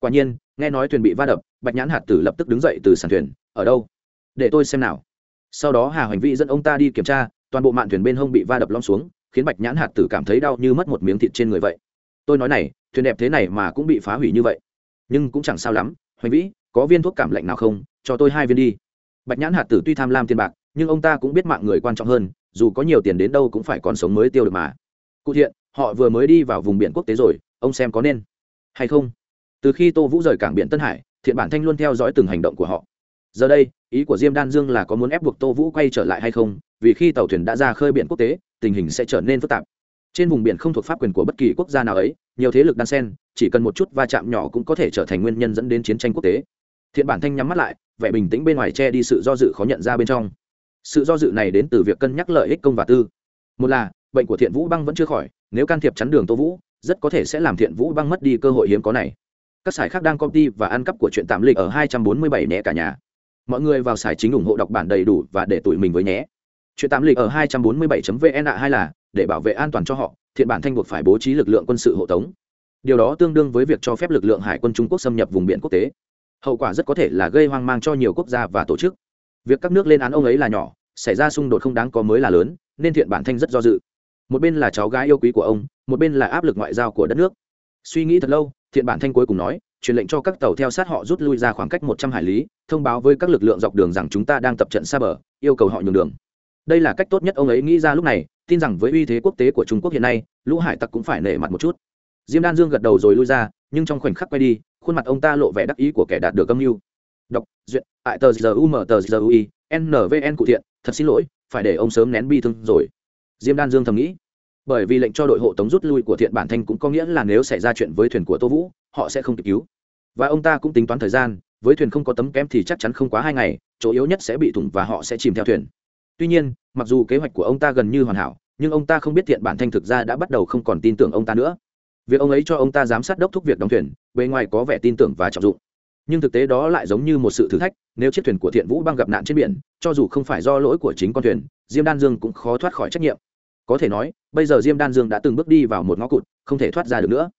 quả nhiên, nghe nói thuyền bị va đập, bạch nhãn hạt tử lập tức đứng dậy từ sàn thuyền, ở đâu? Để tôi xem nào. Sau đó hà hoành vĩ dẫn ông ta đi kiểm tra, toàn bộ mạn thuyền bên hông bị va đập lom xuống, khiến bạch nhãn hạt tử cảm thấy đau như mất một miếng thịt trên người vậy. Tôi nói này, thuyền đẹp thế này mà cũng bị phá hủy như vậy. Nhưng cũng chẳng sao lắm, hoành vĩ, có viên thuốc cảm lạnh nào không? Cho tôi hai viên đi. Bạch nhãn hạt tử tuy tham lam tiền bạc, nhưng ông ta cũng biết mạng người quan trọng hơn, dù có nhiều tiền đến đâu cũng phải còn sống mới tiêu được mà. Cụ thiện, họ vừa mới đi vào vùng biển quốc tế rồi, ông xem có nên hay không? Từ khi tô vũ rời cảng biển tân hải, thiện bản thanh luôn theo dõi từng hành động của họ. Giờ đây, ý của diêm đan dương là có muốn ép buộc tô vũ quay trở lại hay không, vì khi tàu thuyền đã ra khơi biển quốc tế, tình hình sẽ trở nên phức tạp. Trên vùng biển không thuộc pháp quyền của bất kỳ quốc gia nào ấy, nhiều thế lực đan sen chỉ cần một chút va chạm nhỏ cũng có thể trở thành nguyên nhân dẫn đến chiến tranh quốc tế. Thiện bản thanh nhắm mắt lại, vẻ bình tĩnh bên ngoài che đi sự do dự khó nhận ra bên trong. Sự do dự này đến từ việc cân nhắc lợi ích công và tư. Một là, bệnh của thiện vũ băng vẫn chưa khỏi, nếu can thiệp chắn đường tô vũ, rất có thể sẽ làm thiện vũ băng mất đi cơ hội hiếm có này các sải khác đang copy và ăn cắp của chuyện tạm lịch ở 247 nhé cả nhà. Mọi người vào sải chính ủng hộ đọc bản đầy đủ và để tụi mình với nhé. Chuyện tạm lịch ở 247.vn ạ hay là để bảo vệ an toàn cho họ, thiện bản thanh buộc phải bố trí lực lượng quân sự hộ tống. Điều đó tương đương với việc cho phép lực lượng hải quân trung quốc xâm nhập vùng biển quốc tế. Hậu quả rất có thể là gây hoang mang cho nhiều quốc gia và tổ chức. Việc các nước lên án ông ấy là nhỏ, xảy ra xung đột không đáng có mới là lớn, nên thiện bản thanh rất do dự. Một bên là cháu gái yêu quý của ông, một bên là áp lực ngoại giao của đất nước suy nghĩ thật lâu, thiện bản thanh cuối cùng nói, truyền lệnh cho các tàu theo sát họ rút lui ra khoảng cách một trăm hải lý, thông báo với các lực lượng dọc đường rằng chúng ta đang tập trận xa bờ, yêu cầu họ nhường đường. Đây là cách tốt nhất ông ấy nghĩ ra lúc này, tin rằng với uy thế quốc tế của trung quốc hiện nay, lũ hải tặc cũng phải nể mặt một chút. Diêm đan dương gật đầu rồi lui ra, nhưng trong khoảnh khắc quay đi, khuôn mặt ông ta lộ vẻ đắc ý của kẻ đạt được âm mưu. Đọc, duyệt, tại tờ giờ u tờ giờ ui nvn cụ thiện, thật xin lỗi, phải để ông sớm nén bi thương rồi. Diêm đan dương thầm nghĩ bởi vì lệnh cho đội hộ tống rút lui của thiện bản thanh cũng có nghĩa là nếu xảy ra chuyện với thuyền của tô vũ, họ sẽ không kịp cứu. Và ông ta cũng tính toán thời gian, với thuyền không có tấm kém thì chắc chắn không quá hai ngày, chỗ yếu nhất sẽ bị thủng và họ sẽ chìm theo thuyền. Tuy nhiên, mặc dù kế hoạch của ông ta gần như hoàn hảo, nhưng ông ta không biết thiện bản thanh thực ra đã bắt đầu không còn tin tưởng ông ta nữa. Việc ông ấy cho ông ta giám sát đốc thúc việc đóng thuyền, bề ngoài có vẻ tin tưởng và trọng dụng. Nhưng thực tế đó lại giống như một sự thử thách, nếu chiếc thuyền của thiện vũ băng gặp nạn trên biển, cho dù không phải do lỗi của chính con thuyền, diêm đan dương cũng khó thoát khỏi trách nhiệm có thể nói, bây giờ diêm đan dương đã từng bước đi vào một ngõ cụt, không thể thoát ra được nữa.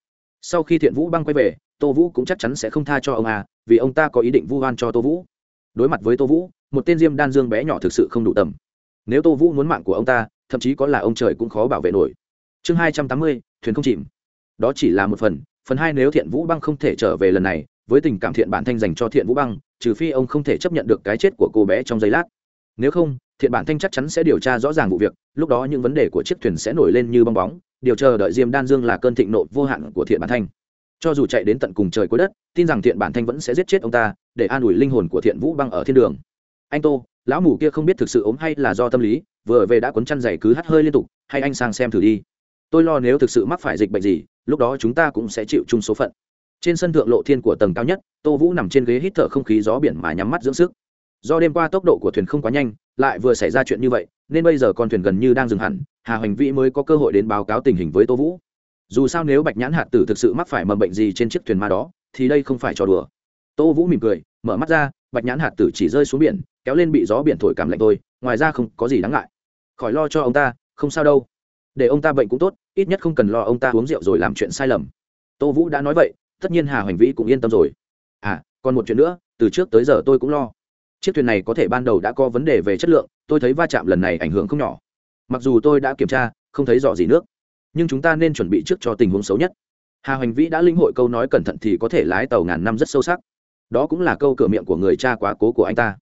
Sau khi thiện vũ băng quay về, tô vũ cũng chắc chắn sẽ không tha cho ông à vì ông ta có ý định vu oan cho tô vũ. Đối mặt với tô vũ, một tên diêm đan dương bé nhỏ thực sự không đủ tầm. Nếu tô vũ muốn mạng của ông ta, thậm chí có là ông trời cũng khó bảo vệ nổi. Chương hai trăm tám mươi, thuyền không chìm. Đó chỉ là một phần phần hai nếu thiện vũ băng không thể trở về lần này, với tình cảm thiện bản thanh dành cho thiện vũ băng, trừ phi ông không thể chấp nhận được cái chết của cô bé trong giây lát nếu không, thiện bản thanh chắc chắn sẽ điều tra rõ ràng vụ việc, lúc đó những vấn đề của chiếc thuyền sẽ nổi lên như bong bóng, điều chờ đợi diêm đan dương là cơn thịnh nộ vô hạn của thiện bản thanh. Cho dù chạy đến tận cùng trời cuối đất, tin rằng thiện bản thanh vẫn sẽ giết chết ông ta, để an ủi linh hồn của thiện vũ băng ở thiên đường. Anh tô, lão mù kia không biết thực sự ốm hay là do tâm lý, vừa về đã cuốn chăn giày cứ hắt hơi liên tục, hay anh sang xem thử đi. Tôi lo nếu thực sự mắc phải dịch bệnh gì, lúc đó chúng ta cũng sẽ chịu chung số phận. Trên sân thượng lộ thiên của tầng cao nhất, tô vũ nằm trên ghế hít thở không khí gió biển mà nhắm mắt dưỡng sức do đêm qua tốc độ của thuyền không quá nhanh, lại vừa xảy ra chuyện như vậy, nên bây giờ con thuyền gần như đang dừng hẳn, hà hoành vĩ mới có cơ hội đến báo cáo tình hình với tô vũ. Dù sao nếu bạch nhãn hạt tử thực sự mắc phải mầm bệnh gì trên chiếc thuyền ma đó, thì đây không phải trò đùa. Tô vũ mỉm cười, mở mắt ra, bạch nhãn hạt tử chỉ rơi xuống biển, kéo lên bị gió biển thổi cảm lạnh thôi, ngoài ra không có gì đáng ngại. Khỏi lo cho ông ta, không sao đâu. Để ông ta bệnh cũng tốt, ít nhất không cần lo ông ta uống rượu rồi làm chuyện sai lầm. Tô vũ đã nói vậy, tất nhiên hà hoành vĩ cũng yên tâm rồi. À còn một chuyện nữa, từ trước tới giờ tôi cũng lo chiếc thuyền này có thể ban đầu đã có vấn đề về chất lượng, tôi thấy va chạm lần này ảnh hưởng không nhỏ. Mặc dù tôi đã kiểm tra, không thấy dò gì nước, nhưng chúng ta nên chuẩn bị trước cho tình huống xấu nhất. Hà hoành vĩ đã linh hội câu nói cẩn thận thì có thể lái tàu ngàn năm rất sâu sắc. Đó cũng là câu cửa miệng của người cha quá cố của anh ta.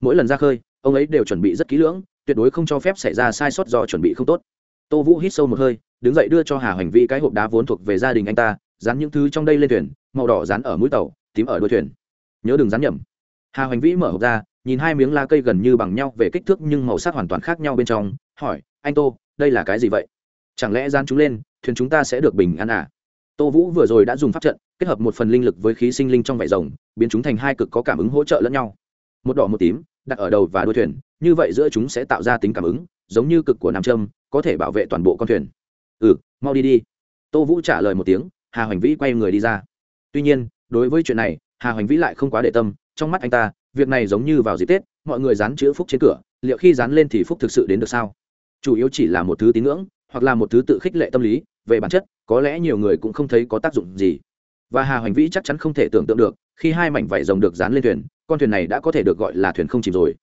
Mỗi lần ra khơi, ông ấy đều chuẩn bị rất kỹ lưỡng, tuyệt đối không cho phép xảy ra sai sót do chuẩn bị không tốt. Tô vũ hít sâu một hơi, đứng dậy đưa cho hà hoành vĩ cái hộp đá vốn thuộc về gia đình anh ta, dán những thứ trong đây lên thuyền, màu đỏ dán ở mũi tàu, tím ở đuôi thuyền. Nhớ đừng dán nhầm hà hoành vĩ mở hộp ra, nhìn hai miếng lá cây gần như bằng nhau về kích thước nhưng màu sắc hoàn toàn khác nhau bên trong, hỏi, anh tô, đây là cái gì vậy? Chẳng lẽ dán chúng lên, thuyền chúng ta sẽ được bình an à? Tô vũ vừa rồi đã dùng pháp trận, kết hợp một phần linh lực với khí sinh linh trong vải rồng, biến chúng thành hai cực có cảm ứng hỗ trợ lẫn nhau. Một đỏ một tím, đặt ở đầu và đuôi thuyền, như vậy giữa chúng sẽ tạo ra tính cảm ứng, giống như cực của nam châm, có thể bảo vệ toàn bộ con thuyền. Ừ mau đi đi. Tô vũ trả lời một tiếng, hà hoành vĩ quay người đi ra. Tuy nhiên, đối với chuyện này, hà hoành vĩ lại không quá để tâm trong mắt anh ta, việc này giống như vào dịp tết, mọi người dán chữ phúc trên cửa, liệu khi dán lên thì phúc thực sự đến được sao? Chủ yếu chỉ là một thứ tín ngưỡng, hoặc là một thứ tự khích lệ tâm lý, về bản chất, có lẽ nhiều người cũng không thấy có tác dụng gì. Và hà hoành vĩ chắc chắn không thể tưởng tượng được, khi hai mảnh vải rồng được dán lên thuyền, con thuyền này đã có thể được gọi là thuyền không chìm rồi.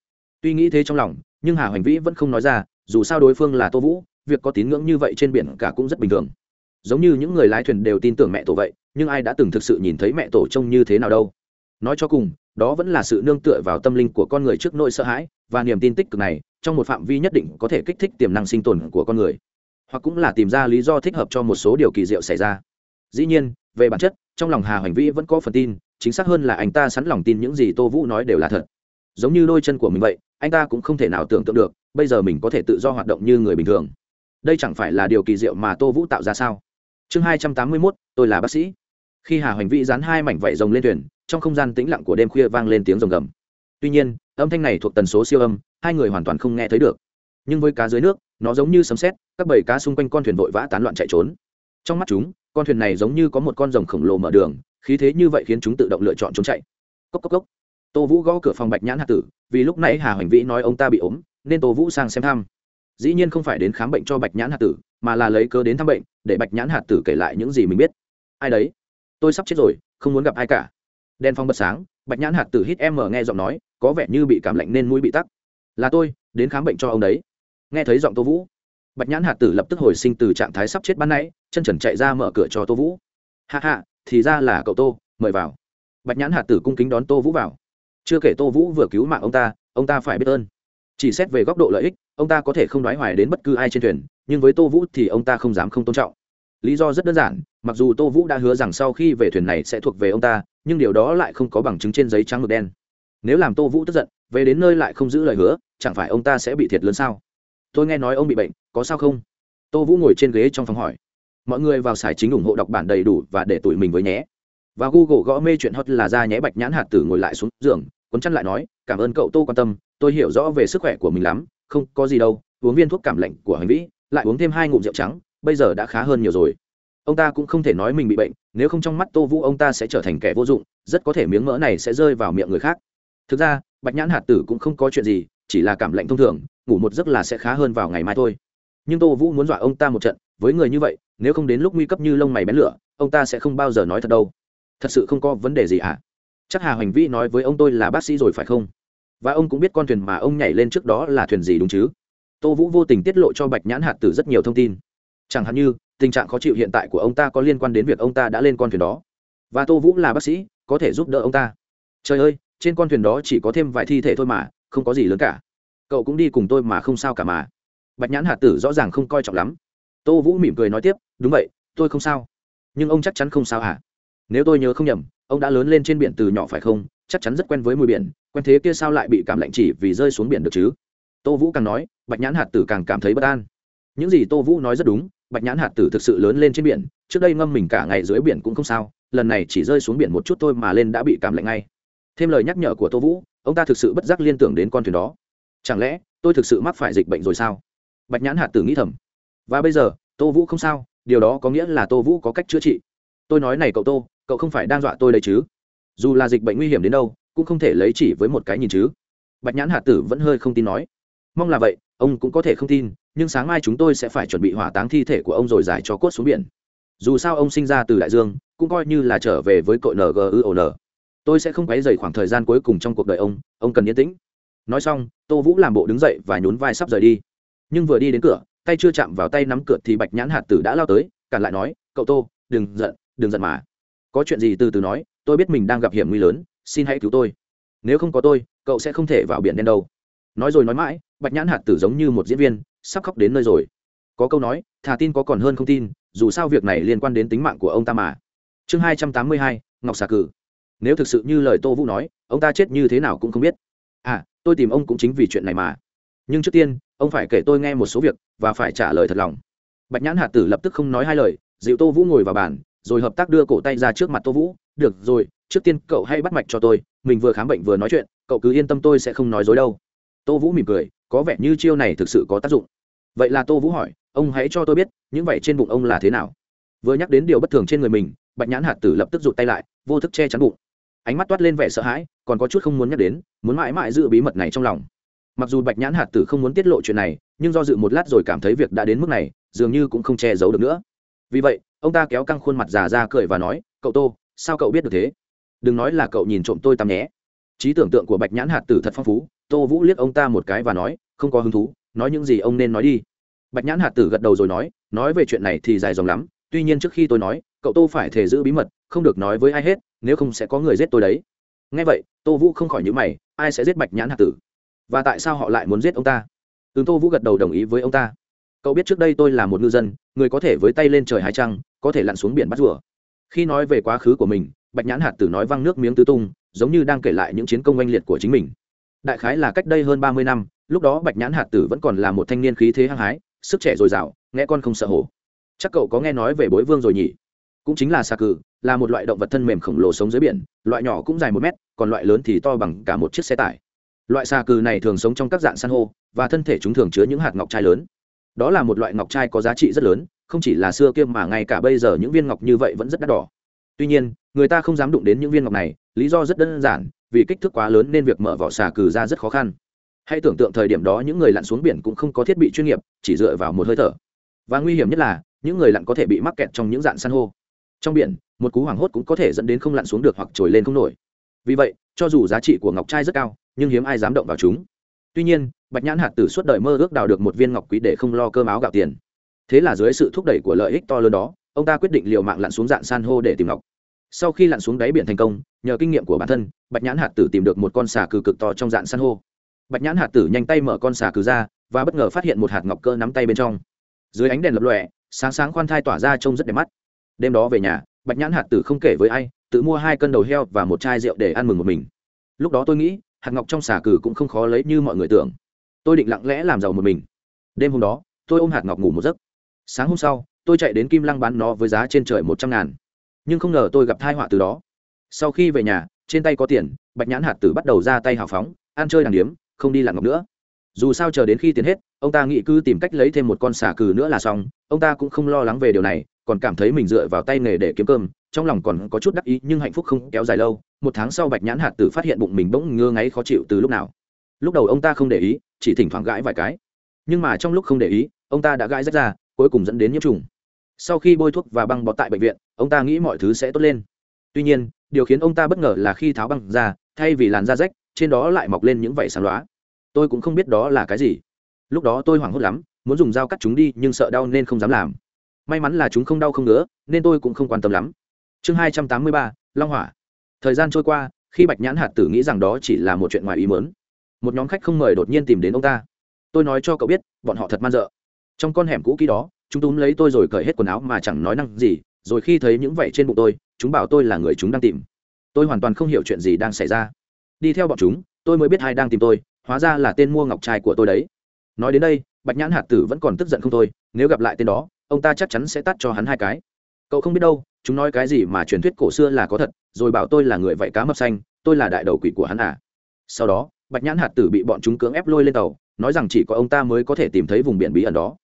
Tuy nghĩ thế trong lòng, nhưng hà hoành vĩ vẫn không nói ra, dù sao đối phương là tô vũ, việc có tín ngưỡng như vậy trên biển cả cũng rất bình thường. Giống như những người lái thuyền đều tin tưởng mẹ tổ vậy, nhưng ai đã từng thực sự nhìn thấy mẹ tổ trông như thế nào đâu? Nói cho cùng đó vẫn là sự nương tựa vào tâm linh của con người trước nỗi sợ hãi và niềm tin tích cực này, trong một phạm vi nhất định có thể kích thích tiềm năng sinh tồn của con người, hoặc cũng là tìm ra lý do thích hợp cho một số điều kỳ diệu xảy ra. Dĩ nhiên, về bản chất, trong lòng hà hoành vĩ vẫn có phần tin, chính xác hơn là anh ta sẵn lòng tin những gì tô vũ nói đều là thật. Giống như đôi chân của mình vậy, anh ta cũng không thể nào tưởng tượng được, bây giờ mình có thể tự do hoạt động như người bình thường. Đây chẳng phải là điều kỳ diệu mà tô vũ tạo ra sao? Chương hai trăm tám mươi mốt, tôi là bác sĩ. Khi hà hoành vĩ dán hai mảnh vảy rồng lên thuyền trong không gian tĩnh lặng của đêm khuya vang lên tiếng rồng gầm. Tuy nhiên, âm thanh này thuộc tần số siêu âm, hai người hoàn toàn không nghe thấy được. Nhưng với cá dưới nước, nó giống như sấm sét, các bầy cá xung quanh con thuyền vội vã tán loạn chạy trốn. Trong mắt chúng, con thuyền này giống như có một con rồng khổng lồ mở đường, khí thế như vậy khiến chúng tự động lựa chọn trốn chạy. Cốc cốc cốc. Tô vũ gõ cửa phòng bạch nhãn hạ tử, vì lúc nãy hà hoành vĩ nói ông ta bị ốm, nên tô vũ sang xem thăm. Dĩ nhiên không phải đến khám bệnh cho bạch nhãn hạt tử, mà là lấy cớ đến thăm bệnh, để bạch nhãn hạt tử kể lại những gì mình biết. Ai đấy? Tôi sắp chết rồi, không muốn gặp ai cả đen phong bật sáng, bạch nhãn hạt tử hít em mở nghe giọng nói, có vẻ như bị cảm lạnh nên mũi bị tắc. Là tôi, đến khám bệnh cho ông đấy. Nghe thấy giọng tô vũ, bạch nhãn hạt tử lập tức hồi sinh từ trạng thái sắp chết ban nãy, chân trần chạy ra mở cửa cho tô vũ. Hạ hạ thì ra là cậu tô, mời vào. Bạch nhãn hạt tử cung kính đón tô vũ vào. Chưa kể tô vũ vừa cứu mạng ông ta ông ta phải biết ơn. Chỉ xét về góc độ lợi ích, ông ta có thể không đoái hoài đến bất cứ ai trên thuyền, nhưng với tô vũ thì ông ta không dám không tôn trọng lý do rất đơn giản, mặc dù tô vũ đã hứa rằng sau khi về thuyền này sẽ thuộc về ông ta, nhưng điều đó lại không có bằng chứng trên giấy trắng ngực đen. Nếu làm tô vũ tức giận, về đến nơi lại không giữ lời hứa, chẳng phải ông ta sẽ bị thiệt lớn sao? Tôi nghe nói ông bị bệnh, có sao không? Tô vũ ngồi trên ghế trong phòng hỏi. Mọi người vào xài chính ủng hộ đọc bản đầy đủ và để tụi mình với nhé. Và google gõ mê chuyện hot là ra nhé bạch nhãn hạt tử ngồi lại xuống giường, quấn chăn lại nói, cảm ơn cậu, tô quan tâm, tôi hiểu rõ về sức khỏe của mình lắm, không có gì đâu, uống viên thuốc cảm lạnh của hành vĩ, lại uống thêm hai ngụm rượu trắng bây giờ đã khá hơn nhiều rồi. Ông ta cũng không thể nói mình bị bệnh, nếu không trong mắt tô vũ ông ta sẽ trở thành kẻ vô dụng, rất có thể miếng mỡ này sẽ rơi vào miệng người khác. Thực ra, bạch nhãn hạt tử cũng không có chuyện gì, chỉ là cảm lạnh thông thường, ngủ một giấc là sẽ khá hơn vào ngày mai thôi. Nhưng tô vũ muốn dọa ông ta một trận, với người như vậy, nếu không đến lúc nguy cấp như lông mày bén lửa, ông ta sẽ không bao giờ nói thật đâu. Thật sự không có vấn đề gì ạ. À? chắc hà hoành vĩ nói với ông tôi là bác sĩ rồi phải không? Và ông cũng biết con thuyền mà ông nhảy lên trước đó là thuyền gì đúng chứ? Tô vũ vô tình tiết lộ cho bạch nhãn hạt tử rất nhiều thông tin chẳng hạn như, tình trạng khó chịu hiện tại của ông ta có liên quan đến việc ông ta đã lên con thuyền đó. Và tô vũ là bác sĩ, có thể giúp đỡ ông ta. Trời ơi, trên con thuyền đó chỉ có thêm vài thi thể thôi mà, không có gì lớn cả. Cậu cũng đi cùng tôi mà không sao cả mà. Bạch nhãn hạt tử rõ ràng không coi trọng lắm. Tô vũ mỉm cười nói tiếp, đúng vậy, tôi không sao. Nhưng ông chắc chắn không sao hả? Nếu tôi nhớ không nhầm, ông đã lớn lên trên biển từ nhỏ phải không? Chắc chắn rất quen với mùi biển, quen thế kia sao lại bị cảm lạnh chỉ vì rơi xuống biển được chứ? Tô vũ càng nói, bạch nhãn hạt tử càng cảm thấy bất an. Những gì tô vũ nói rất đúng bạch nhãn hạt tử thực sự lớn lên trên biển, trước đây ngâm mình cả ngày dưới biển cũng không sao, lần này chỉ rơi xuống biển một chút thôi mà lên đã bị cảm lạnh ngay. Thêm lời nhắc nhở của tô vũ, ông ta thực sự bất giác liên tưởng đến con thuyền đó. Chẳng lẽ, tôi thực sự mắc phải dịch bệnh rồi sao? Bạch nhãn hạt tử nghĩ thầm. Và bây giờ, tô vũ không sao, điều đó có nghĩa là tô vũ có cách chữa trị. Tôi nói này cậu tô, cậu không phải đang dọa tôi đấy chứ? Dù là dịch bệnh nguy hiểm đến đâu, cũng không thể lấy chỉ với một cái nhìn chứ. Bạch nhãn hạt tử vẫn hơi không tin nói. Mong là vậy, ông cũng có thể không tin nhưng sáng mai chúng tôi sẽ phải chuẩn bị hỏa táng thi thể của ông rồi giải cho cốt xuống biển. Dù sao ông sinh ra từ đại dương, cũng coi như là trở về với cội ngun tôi sẽ không quấy dày khoảng thời gian cuối cùng trong cuộc đời ông ông cần yên tĩnh. Nói xong, tô vũ làm bộ đứng dậy và nhún vai sắp rời đi. Nhưng vừa đi đến cửa, tay chưa chạm vào tay nắm cửa thì bạch nhãn hạt tử đã lao tới, cản lại nói, cậu tô, đừng giận đừng giận mà. Có chuyện gì từ từ nói, tôi biết mình đang gặp hiểm nguy lớn, xin hãy cứu tôi. Nếu không có tôi, cậu sẽ không thể vào biển đen đâu. Nói rồi nói mãi, bạch nhãn hạt tử giống như một diễn viên sắp khóc đến nơi rồi. Có câu nói, thà tin có còn hơn không tin, dù sao việc này liên quan đến tính mạng của ông ta mà. Chương hai trăm tám mươi hai, ngọc xà cử. Nếu thực sự như lời tô vũ nói, ông ta chết như thế nào cũng không biết. À tôi tìm ông cũng chính vì chuyện này mà. Nhưng trước tiên, ông phải kể tôi nghe một số việc, và phải trả lời thật lòng. Bạch nhãn hạt tử lập tức không nói hai lời, dịu tô vũ ngồi vào bàn, rồi hợp tác đưa cổ tay ra trước mặt tô vũ. Được rồi, trước tiên cậu hãy bắt mạch cho tôi, mình vừa khám bệnh vừa nói chuyện, cậu cứ yên tâm tôi sẽ không nói dối đâu. Tô vũ mỉm cười có vẻ như chiêu này thực sự có tác dụng. Vậy là tô vũ hỏi, ông hãy cho tôi biết, những vảy trên bụng ông là thế nào? Vừa nhắc đến điều bất thường trên người mình, bạch nhãn hạt tử lập tức rụt tay lại, vô thức che chắn bụng. Ánh mắt toát lên vẻ sợ hãi, còn có chút không muốn nhắc đến, muốn mãi mãi giữ bí mật này trong lòng. Mặc dù bạch nhãn hạt tử không muốn tiết lộ chuyện này, nhưng do dự một lát rồi cảm thấy việc đã đến mức này, dường như cũng không che giấu được nữa. Vì vậy, ông ta kéo căng khuôn mặt già ra cười và nói, cậu tô, sao cậu biết được thế? Đừng nói là cậu nhìn trộm tôi tắm nhé trí tưởng tượng của bạch nhãn hạt tử thật phong phú, tô vũ liếc ông ta một cái và nói, không có hứng thú, nói những gì ông nên nói đi. Bạch nhãn hạt tử gật đầu rồi nói nói về chuyện này thì dài dòng lắm, tuy nhiên trước khi tôi nói, cậu tô phải thể giữ bí mật, không được nói với ai hết, nếu không sẽ có người giết tôi đấy. Ngay vậy, tô vũ không khỏi nhữ mày, ai sẽ giết bạch nhãn hạt tử? Và tại sao họ lại muốn giết ông ta? Ừ tô vũ gật đầu đồng ý với ông ta. Cậu biết trước đây tôi là một ngư dân, người có thể với tay lên trời hái trăng, có thể lặn xuống biển bắt rùa. Khi nói về quá khứ của mình bạch nhãn hạt tử nói văng nước miếng tứ tung, giống như đang kể lại những chiến công oanh liệt của chính mình. Đại khái là cách đây hơn ba mươi năm, lúc đó bạch nhãn hạt tử vẫn còn là một thanh niên khí thế hăng hái, sức trẻ dồi dào, nghe con không sợ hổ. Chắc cậu có nghe nói về bối vương rồi nhỉ? Cũng chính là xà cừ là một loại động vật thân mềm khổng lồ sống dưới biển, loại nhỏ cũng dài một mét, còn loại lớn thì to bằng cả một chiếc xe tải. Loại xà cừ này thường sống trong các dạng san hô, và thân thể chúng thường chứa những hạt ngọc trai lớn. Đó là một loại ngọc trai có giá trị rất lớn, không chỉ là xưa kia mà ngay cả bây giờ những viên ngọc như vậy vẫn rất đắt đỏ tuy nhiên, người ta không dám đụng đến những viên ngọc này, lý do rất đơn giản, vì kích thước quá lớn nên việc mở vỏ xà cừ ra rất khó khăn. Hãy tưởng tượng thời điểm đó những người lặn xuống biển cũng không có thiết bị chuyên nghiệp, chỉ dựa vào một hơi thở. Và nguy hiểm nhất là, những người lặn có thể bị mắc kẹt trong những dạng san hô. Trong biển, một cú hoảng hốt cũng có thể dẫn đến không lặn xuống được hoặc trồi lên không nổi. Vì vậy, cho dù giá trị của ngọc trai rất cao, nhưng hiếm ai dám động vào chúng. Tuy nhiên, bạch nhãn hạt tử suốt đời mơ ước đào được một viên ngọc quý để không lo cơm áo gạo tiền. Thế là dưới sự thúc đẩy của lợi ích to lớn đó ông ta quyết định liều mạng lặn xuống dạng san hô để tìm ngọc. Sau khi lặn xuống đáy biển thành công, nhờ kinh nghiệm của bản thân, bạch nhãn hạt tử tìm được một con xà cừ cực to trong dạng san hô. Bạch nhãn hạt tử nhanh tay mở con xà cừ ra và bất ngờ phát hiện một hạt ngọc cơ nắm tay bên trong. Dưới ánh đèn lập lòe, sáng sáng khoan thai tỏa ra trông rất đẹp mắt. Đêm đó về nhà, bạch nhãn hạt tử không kể với ai, tự mua hai cân đầu heo và một chai rượu để ăn mừng một mình. Lúc đó tôi nghĩ, hạt ngọc trong xà cừ cũng không khó lấy như mọi người tưởng. Tôi định lặng lẽ làm giàu một mình. Đêm hôm đó, tôi ôm hạt ngọc ngủ một giấc. Sáng hôm sau tôi chạy đến kim lăng bán nó với giá trên trời một trăm ngàn. Nhưng không ngờ tôi gặp thai họa từ đó. Sau khi về nhà, trên tay có tiền, bạch nhãn hạt tử bắt đầu ra tay hào phóng, ăn chơi đàng điếm, không đi lặn ngọc nữa. Dù sao chờ đến khi tiền hết, ông ta nghĩ cứ tìm cách lấy thêm một con xà cừ nữa là xong, ông ta cũng không lo lắng về điều này, còn cảm thấy mình dựa vào tay nghề để kiếm cơm, trong lòng còn có chút đắc ý nhưng hạnh phúc không kéo dài lâu. Một tháng sau bạch nhãn hạt tử phát hiện bụng mình bỗng ngơ ngáy khó chịu từ lúc nào. Lúc đầu ông ta không để ý, chỉ thỉnh thoảng gãi vài cái. Nhưng mà trong lúc không để ý, ông ta đã gãi rách ra, cuối cùng dẫn đến nhiễm trùng sau khi bôi thuốc và băng bó tại bệnh viện, ông ta nghĩ mọi thứ sẽ tốt lên. Tuy nhiên, điều khiến ông ta bất ngờ là khi tháo băng ra, thay vì làn da rách, trên đó lại mọc lên những vảy sáng loá tôi cũng không biết đó là cái gì. Lúc đó tôi hoảng hốt lắm, muốn dùng dao cắt chúng đi nhưng sợ đau nên không dám làm. May mắn là chúng không đau không nữa nên tôi cũng không quan tâm lắm. Chương hai trăm tám mươi ba, long hỏa. Thời gian trôi qua, khi bạch nhãn hạt tử nghĩ rằng đó chỉ là một chuyện ngoài ý mớn một nhóm khách không mời đột nhiên tìm đến ông ta. Tôi nói cho cậu biết, bọn họ thật man dợ. Trong con hẻm cũ kỹ đó chúng túm lấy tôi rồi cởi hết quần áo mà chẳng nói năng gì, rồi khi thấy những vảy trên bụng tôi, chúng bảo tôi là người chúng đang tìm. Tôi hoàn toàn không hiểu chuyện gì đang xảy ra. Đi theo bọn chúng, tôi mới biết ai đang tìm tôi, hóa ra là tên mua ngọc trai của tôi đấy. Nói đến đây, bạch nhãn hạt tử vẫn còn tức giận không thôi, nếu gặp lại tên đó, ông ta chắc chắn sẽ tắt cho hắn hai cái. Cậu không biết đâu, chúng nói cái gì mà truyền thuyết cổ xưa là có thật, rồi bảo tôi là người vạy cá mập xanh, tôi là đại đầu quỷ của hắn à. Sau đó, bạch nhãn hạt tử bị bọn chúng cưỡng ép lôi lên tàu, nói rằng chỉ có ông ta mới có thể tìm thấy vùng biển bí ẩn đó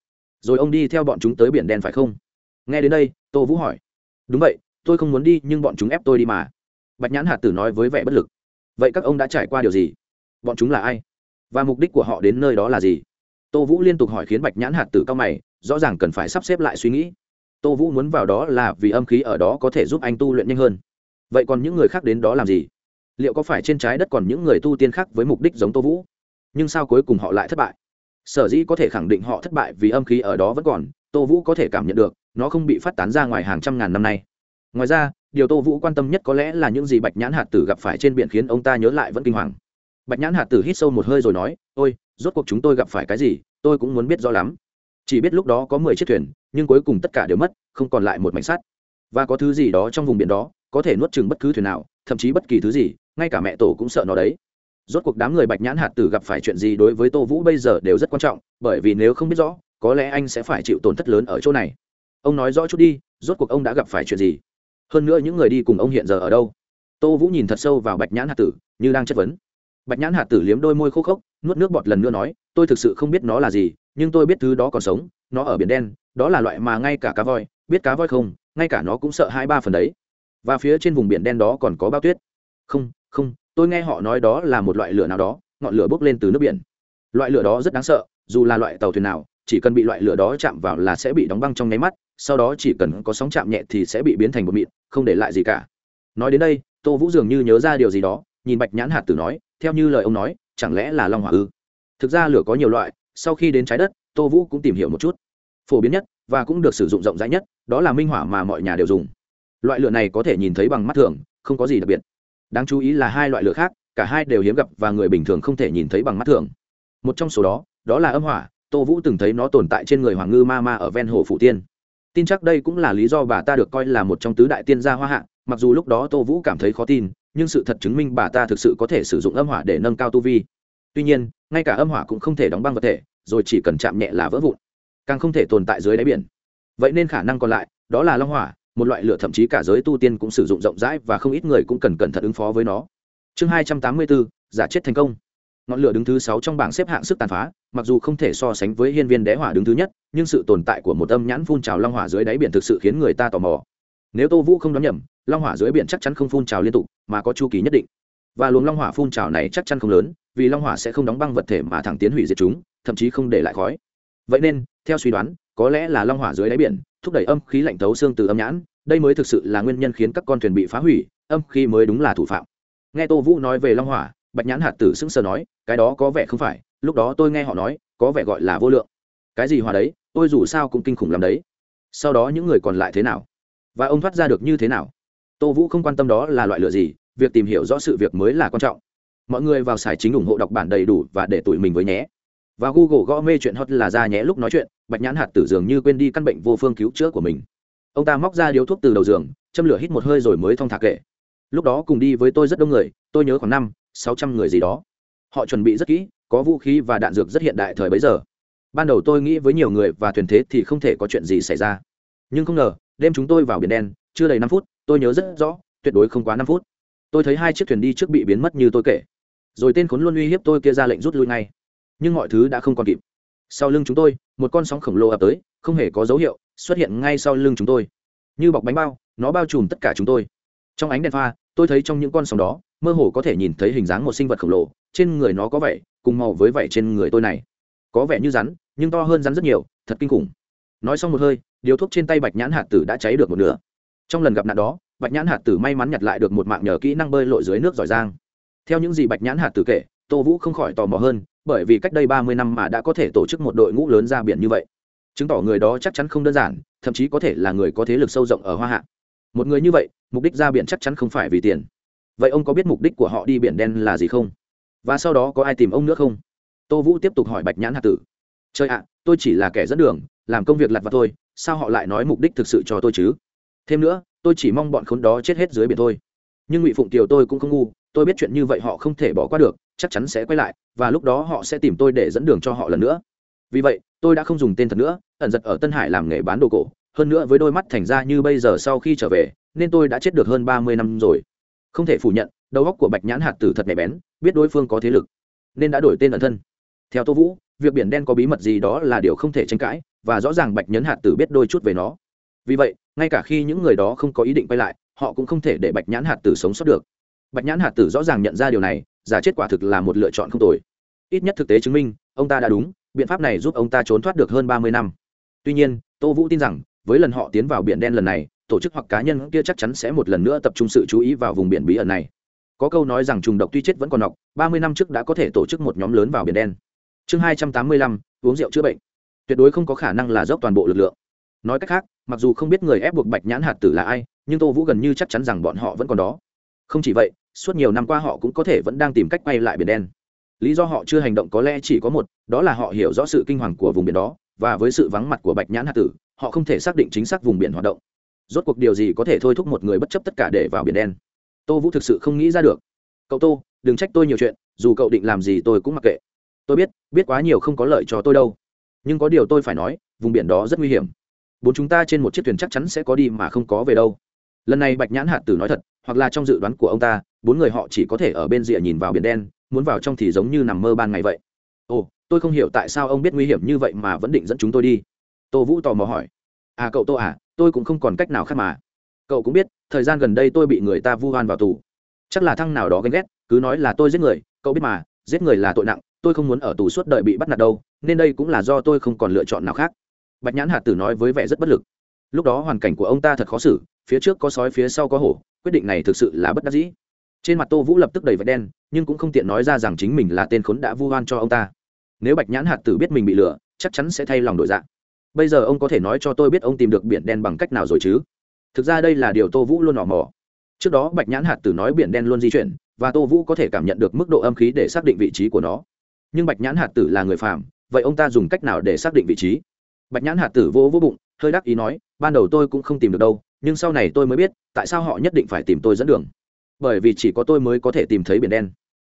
rồi ông đi theo bọn chúng tới biển đen phải không? Nghe đến đây, tô vũ hỏi. Đúng vậy, tôi không muốn đi, nhưng bọn chúng ép tôi đi mà. Bạch nhãn hạt tử nói với vẻ bất lực. Vậy các ông đã trải qua điều gì? Bọn chúng là ai? Và mục đích của họ đến nơi đó là gì? Tô vũ liên tục hỏi khiến bạch nhãn hạt tử cao mày, rõ ràng cần phải sắp xếp lại suy nghĩ. Tô vũ muốn vào đó là vì âm khí ở đó có thể giúp anh tu luyện nhanh hơn. Vậy còn những người khác đến đó làm gì? Liệu có phải trên trái đất còn những người tu tiên khác với mục đích giống tô vũ? Nhưng sao cuối cùng họ lại thất bại? Sở dĩ có thể khẳng định họ thất bại vì âm khí ở đó vẫn còn, tô vũ có thể cảm nhận được, nó không bị phát tán ra ngoài hàng trăm ngàn năm nay. Ngoài ra, điều tô vũ quan tâm nhất có lẽ là những gì bạch nhãn hạt tử gặp phải trên biển khiến ông ta nhớ lại vẫn kinh hoàng. Bạch nhãn hạt tử hít sâu một hơi rồi nói, ôi, rốt cuộc chúng tôi gặp phải cái gì, tôi cũng muốn biết rõ lắm. Chỉ biết lúc đó có mười chiếc thuyền, nhưng cuối cùng tất cả đều mất, không còn lại một mảnh sắt. Và có thứ gì đó trong vùng biển đó, có thể nuốt chừng bất cứ thuyền nào, thậm chí bất kỳ thứ gì, ngay cả mẹ tổ cũng sợ nó đấy rốt cuộc đám người bạch nhãn hạt tử gặp phải chuyện gì đối với tô vũ bây giờ đều rất quan trọng, bởi vì nếu không biết rõ, có lẽ anh sẽ phải chịu tổn thất lớn ở chỗ này. Ông nói rõ chút đi, rốt cuộc ông đã gặp phải chuyện gì? Hơn nữa những người đi cùng ông hiện giờ ở đâu? Tô vũ nhìn thật sâu vào bạch nhãn hạt tử, như đang chất vấn. Bạch nhãn hạt tử liếm đôi môi khô khốc, nuốt nước bọt lần nữa nói, tôi thực sự không biết nó là gì, nhưng tôi biết thứ đó còn sống, nó ở biển đen, đó là loại mà ngay cả cá voi, biết cá voi không, ngay cả nó cũng sợ hai ba phần đấy. Và phía trên vùng biển đen đó còn có bao tuyết. Không không tôi nghe họ nói đó là một loại lửa nào đó, ngọn lửa bốc lên từ nước biển. Loại lửa đó rất đáng sợ, dù là loại tàu thuyền nào, chỉ cần bị loại lửa đó chạm vào là sẽ bị đóng băng trong nháy mắt, sau đó chỉ cần có sóng chạm nhẹ thì sẽ bị biến thành bột mịn, không để lại gì cả. Nói đến đây, tô vũ dường như nhớ ra điều gì đó, nhìn bạch nhãn hạt tử nói, theo như lời ông nói, chẳng lẽ là long hỏa ư? Thực ra lửa có nhiều loại, sau khi đến trái đất, tô vũ cũng tìm hiểu một chút. Phổ biến nhất, và cũng được sử dụng rộng rãi nhất, đó là minh hỏa mà mọi nhà đều dùng. Loại lửa này có thể nhìn thấy bằng mắt thường, không có gì đặc biệt đáng chú ý là hai loại lửa khác, cả hai đều hiếm gặp và người bình thường không thể nhìn thấy bằng mắt thường. Một trong số đó đó là âm hỏa, tô vũ từng thấy nó tồn tại trên người hoàng ngư ma ma ở ven hồ phủ tiên. Tin chắc đây cũng là lý do bà ta được coi là một trong tứ đại tiên gia hoa hạ, mặc dù lúc đó tô vũ cảm thấy khó tin, nhưng sự thật chứng minh bà ta thực sự có thể sử dụng âm hỏa để nâng cao tu vi. Tuy nhiên, ngay cả âm hỏa cũng không thể đóng băng vật thể, rồi chỉ cần chạm nhẹ là vỡ vụn, càng không thể tồn tại dưới đáy biển. Vậy nên khả năng còn lại, đó là long hỏa một loại lửa thậm chí cả giới tu tiên cũng sử dụng rộng rãi và không ít người cũng cần cẩn thận ứng phó với nó. Chương hai trăm tám mươi bốn giả chết thành công. Ngọn lửa đứng thứ sáu trong bảng xếp hạng sức tàn phá, mặc dù không thể so sánh với hiên viên đế hỏa đứng thứ nhất, nhưng sự tồn tại của một âm nhãn phun trào long hỏa dưới đáy biển thực sự khiến người ta tò mò. Nếu tô vũ không đoán nhầm, long hỏa dưới biển chắc chắn không phun trào liên tục, mà có chu kỳ nhất định. Và luồng long hỏa phun trào này chắc chắn không lớn, vì long hỏa sẽ không đóng băng vật thể mà thẳng tiến hủy diệt chúng, thậm chí không để lại khói. Vậy nên, theo suy đoán, có lẽ là long hỏa dưới đáy biển thúc đẩy âm khí lạnh thấu xương từ âm nhãn, đây mới thực sự là nguyên nhân khiến các con thuyền bị phá hủy, âm khí mới đúng là thủ phạm. Nghe tô vũ nói về long hỏa, bạch nhãn hạt tử sững sờ nói, cái đó có vẻ không phải, lúc đó tôi nghe họ nói, có vẻ gọi là vô lượng. Cái gì hòa đấy, tôi dù sao cũng kinh khủng lắm đấy. Sau đó những người còn lại thế nào? Và ông thoát ra được như thế nào? Tô vũ không quan tâm đó là loại lựa gì, việc tìm hiểu rõ sự việc mới là quan trọng. Mọi người vào sải chính ủng hộ đọc bản đầy đủ và để tụi mình với nhé và google gõ mê chuyện hot là ra nhé lúc nói chuyện, bạch nhãn hạt tử dường như quên đi căn bệnh vô phương cứu chữa của mình. Ông ta móc ra điếu thuốc từ đầu giường, châm lửa hít một hơi rồi mới thong thả kệ lúc đó cùng đi với tôi rất đông người, tôi nhớ khoảng năm, sáu trăm người gì đó. Họ chuẩn bị rất kỹ, có vũ khí và đạn dược rất hiện đại thời bấy giờ. Ban đầu tôi nghĩ với nhiều người và thuyền thế thì không thể có chuyện gì xảy ra. Nhưng không ngờ, đêm chúng tôi vào biển đen, chưa đầy năm phút, tôi nhớ rất rõ, tuyệt đối không quá năm phút. Tôi thấy hai chiếc thuyền đi trước bị biến mất như tôi kể. Rồi tên khốn luôn uy hiếp tôi kia ra lệnh rút lui ngay nhưng mọi thứ đã không còn kịp. Sau lưng chúng tôi, một con sóng khổng lồ ập tới, không hề có dấu hiệu, xuất hiện ngay sau lưng chúng tôi. Như bọc bánh bao, nó bao trùm tất cả chúng tôi. Trong ánh đèn pha, tôi thấy trong những con sóng đó, mơ hồ có thể nhìn thấy hình dáng một sinh vật khổng lồ, trên người nó có vảy cùng màu với vảy trên người tôi này. Có vẻ như rắn, nhưng to hơn rắn rất nhiều, thật kinh khủng. Nói xong một hơi, điếu thuốc trên tay bạch nhãn hạt tử đã cháy được một nửa. Trong lần gặp nạn đó, bạch nhãn hạt tử may mắn nhặt lại được một mạng nhờ kỹ năng bơi lội dưới nước giỏi giang. Theo những gì bạch nhãn hạt tử kể, tô vũ không khỏi tò mò hơn bởi vì cách đây ba mươi năm mà đã có thể tổ chức một đội ngũ lớn ra biển như vậy. Chứng tỏ người đó chắc chắn không đơn giản, thậm chí có thể là người có thế lực sâu rộng ở hoa hạ. Một người như vậy, mục đích ra biển chắc chắn không phải vì tiền. Vậy ông có biết mục đích của họ đi biển đen là gì không? Và sau đó có ai tìm ông nữa không? Tô vũ tiếp tục hỏi bạch nhãn hạt tử. Trời ạ, tôi chỉ là kẻ dẫn đường, làm công việc lặt vặt thôi, sao họ lại nói mục đích thực sự cho tôi chứ? Thêm nữa, tôi chỉ mong bọn khốn đó chết hết dưới biển thôi. Nhưng ngụy phụng kiều tôi cũng không ngu, tôi biết chuyện như vậy họ không thể bỏ qua được chắc chắn sẽ quay lại, và lúc đó họ sẽ tìm tôi để dẫn đường cho họ lần nữa. Vì vậy, tôi đã không dùng tên thật nữa, ẩn giật ở tân hải làm nghề bán đồ cổ, hơn nữa với đôi mắt thành ra như bây giờ sau khi trở về, nên tôi đã chết được hơn ba mươi năm rồi. Không thể phủ nhận, đầu óc của bạch nhãn hạt tử thật nhạy bén, biết đối phương có thế lực, nên đã đổi tên ẩn thân. Theo tô vũ, việc biển đen có bí mật gì đó là điều không thể tranh cãi, và rõ ràng bạch nhấn hạt tử biết đôi chút về nó. Vì vậy, ngay cả khi những người đó không có ý định quay lại, họ cũng không thể để bạch nhãn hạt tử sống sót được. Bạch nhãn hạt tử rõ ràng nhận ra điều này giả chết quả thực là một lựa chọn không tồi. Ít nhất thực tế chứng minh, ông ta đã đúng, biện pháp này giúp ông ta trốn thoát được hơn ba mươi năm. Tuy nhiên, tô vũ tin rằng, với lần họ tiến vào biển đen lần này, tổ chức hoặc cá nhân kia chắc chắn sẽ một lần nữa tập trung sự chú ý vào vùng biển bí ẩn này. Có câu nói rằng trùng độc tuy chết vẫn còn nọc ba mươi năm trước đã có thể tổ chức một nhóm lớn vào biển đen. Chương hai trăm tám mươi lăm, uống rượu chữa bệnh. Tuyệt đối không có khả năng là dốc toàn bộ lực lượng. Nói cách khác, mặc dù không biết người ép buộc bạch nhãn hạt tử là ai, nhưng tô vũ gần như chắc chắn rằng bọn họ vẫn còn đó. Không chỉ vậy suốt nhiều năm qua họ cũng có thể vẫn đang tìm cách quay lại biển đen. Lý do họ chưa hành động có lẽ chỉ có một, đó là họ hiểu rõ sự kinh hoàng của vùng biển đó, và với sự vắng mặt của bạch nhãn hạt tử, họ không thể xác định chính xác vùng biển hoạt động. Rốt cuộc điều gì có thể thôi thúc một người bất chấp tất cả để vào biển đen? Tô vũ thực sự không nghĩ ra được. Cậu tô, đừng trách tôi nhiều chuyện, dù cậu định làm gì tôi cũng mặc kệ. Tôi biết biết quá nhiều không có lợi cho tôi đâu. Nhưng có điều tôi phải nói, vùng biển đó rất nguy hiểm. Bốn chúng ta trên một chiếc thuyền chắc chắn sẽ có đi mà không có về đâu. Lần này bạch nhãn hạt tử nói thật hoặc là trong dự đoán của ông ta, bốn người họ chỉ có thể ở bên rìa nhìn vào biển đen, muốn vào trong thì giống như nằm mơ ban ngày vậy. Ồ, tôi không hiểu tại sao ông biết nguy hiểm như vậy mà vẫn định dẫn chúng tôi đi. Tô vũ tò mò hỏi. À cậu tô à tôi cũng không còn cách nào khác mà. Cậu cũng biết, thời gian gần đây tôi bị người ta vu oan vào tù. Chắc là thăng nào đó ghen ghét, cứ nói là tôi giết người, cậu biết mà, giết người là tội nặng, tôi không muốn ở tù suốt đời bị bắt nạt đâu, nên đây cũng là do tôi không còn lựa chọn nào khác. Bạch nhãn hạt tử nói với vẻ rất bất lực lúc đó hoàn cảnh của ông ta thật khó xử, phía trước có sói, phía sau có hổ, quyết định này thực sự là bất đắc dĩ. Trên mặt tô vũ lập tức đầy vạch đen, nhưng cũng không tiện nói ra rằng chính mình là tên khốn đã vu oan cho ông ta. Nếu bạch nhãn hạt tử biết mình bị lừa, chắc chắn sẽ thay lòng đổi dạng. Bây giờ ông có thể nói cho tôi biết ông tìm được biển đen bằng cách nào rồi chứ? Thực ra đây là điều tô vũ luôn nỏ mò. Trước đó bạch nhãn hạt tử nói biển đen luôn di chuyển, và tô vũ có thể cảm nhận được mức độ âm khí để xác định vị trí của nó. Nhưng bạch nhãn hạt tử là người phạm vậy ông ta dùng cách nào để xác định vị trí? Bạch nhãn hạt tử vô vô bụng hơi đắc ý nói, ban đầu tôi cũng không tìm được đâu, nhưng sau này tôi mới biết, tại sao họ nhất định phải tìm tôi dẫn đường. Bởi vì chỉ có tôi mới có thể tìm thấy biển đen.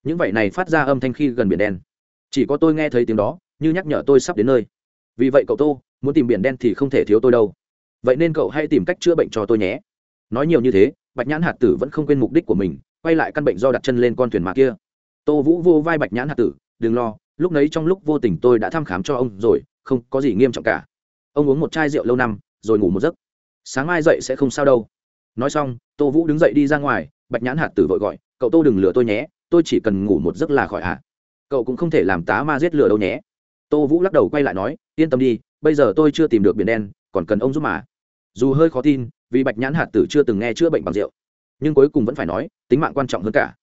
Những vậy này phát ra âm thanh khi gần biển đen. Chỉ có tôi nghe thấy tiếng đó, như nhắc nhở tôi sắp đến nơi. Vì vậy cậu tô muốn tìm biển đen thì không thể thiếu tôi đâu. Vậy nên cậu hãy tìm cách chữa bệnh cho tôi nhé. Nói nhiều như thế, bạch nhãn hạt tử vẫn không quên mục đích của mình, quay lại căn bệnh do đặt chân lên con thuyền mà kia. Tô vũ vô vai bạch nhãn hạt tử, đừng lo, lúc nấy trong lúc vô tình tôi đã thăm khám cho ông rồi, không có gì nghiêm trọng cả ông uống một chai rượu lâu năm, rồi ngủ một giấc. Sáng mai dậy sẽ không sao đâu. Nói xong, tô vũ đứng dậy đi ra ngoài, bạch nhãn hạt tử vội gọi, cậu tô đừng lừa tôi nhé, tôi chỉ cần ngủ một giấc là khỏi hạ cậu cũng không thể làm tá ma giết lừa đâu nhé. Tô vũ lắc đầu quay lại nói, yên tâm đi, bây giờ tôi chưa tìm được biển đen, còn cần ông giúp mà. Dù hơi khó tin, vì bạch nhãn hạt tử chưa từng nghe chữa bệnh bằng rượu, nhưng cuối cùng vẫn phải nói, tính mạng quan trọng hơn cả.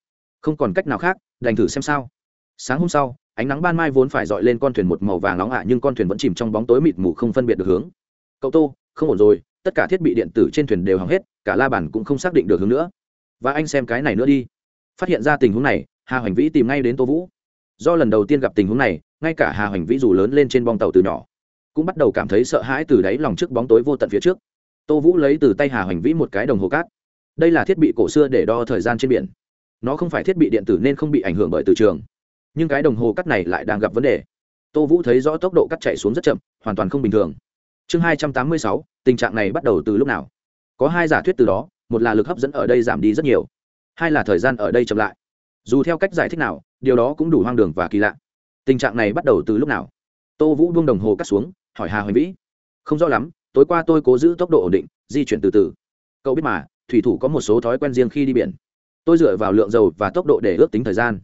Không còn cách nào khác, đành thử xem sao. Sáng hôm sau ánh nắng ban mai vốn phải dọi lên con thuyền một màu vàng nóng ạ, nhưng con thuyền vẫn chìm trong bóng tối mịt mù không phân biệt được hướng. Cậu tô, không ổn rồi, tất cả thiết bị điện tử trên thuyền đều hỏng hết, cả la bàn cũng không xác định được hướng nữa. Và anh xem cái này nữa đi. Phát hiện ra tình huống này, hà hoành vĩ tìm ngay đến tô vũ. Do lần đầu tiên gặp tình huống này, ngay cả hà hoành vĩ dù lớn lên trên bong tàu từ nhỏ, cũng bắt đầu cảm thấy sợ hãi từ đáy lòng trước bóng tối vô tận phía trước. Tô vũ lấy từ tay hà hoành vĩ một cái đồng hồ cát. Đây là thiết bị cổ xưa để đo thời gian trên biển. Nó không phải thiết bị điện tử nên không bị ảnh hưởng bởi từ trường nhưng cái đồng hồ cắt này lại đang gặp vấn đề. Tô vũ thấy rõ tốc độ cắt chạy xuống rất chậm, hoàn toàn không bình thường. Chương hai trăm tám mươi sáu, tình trạng này bắt đầu từ lúc nào? Có hai giả thuyết từ đó, một là lực hấp dẫn ở đây giảm đi rất nhiều, hai là thời gian ở đây chậm lại. Dù theo cách giải thích nào, điều đó cũng đủ hoang đường và kỳ lạ. Tình trạng này bắt đầu từ lúc nào? Tô vũ buông đồng hồ cắt xuống, hỏi hà hoành vĩ. Không rõ lắm, tối qua tôi cố giữ tốc độ ổn định, di chuyển từ từ. Cậu biết mà, thủy thủ có một số thói quen riêng khi đi biển. Tôi dựa vào lượng dầu và tốc độ để ước tính thời gian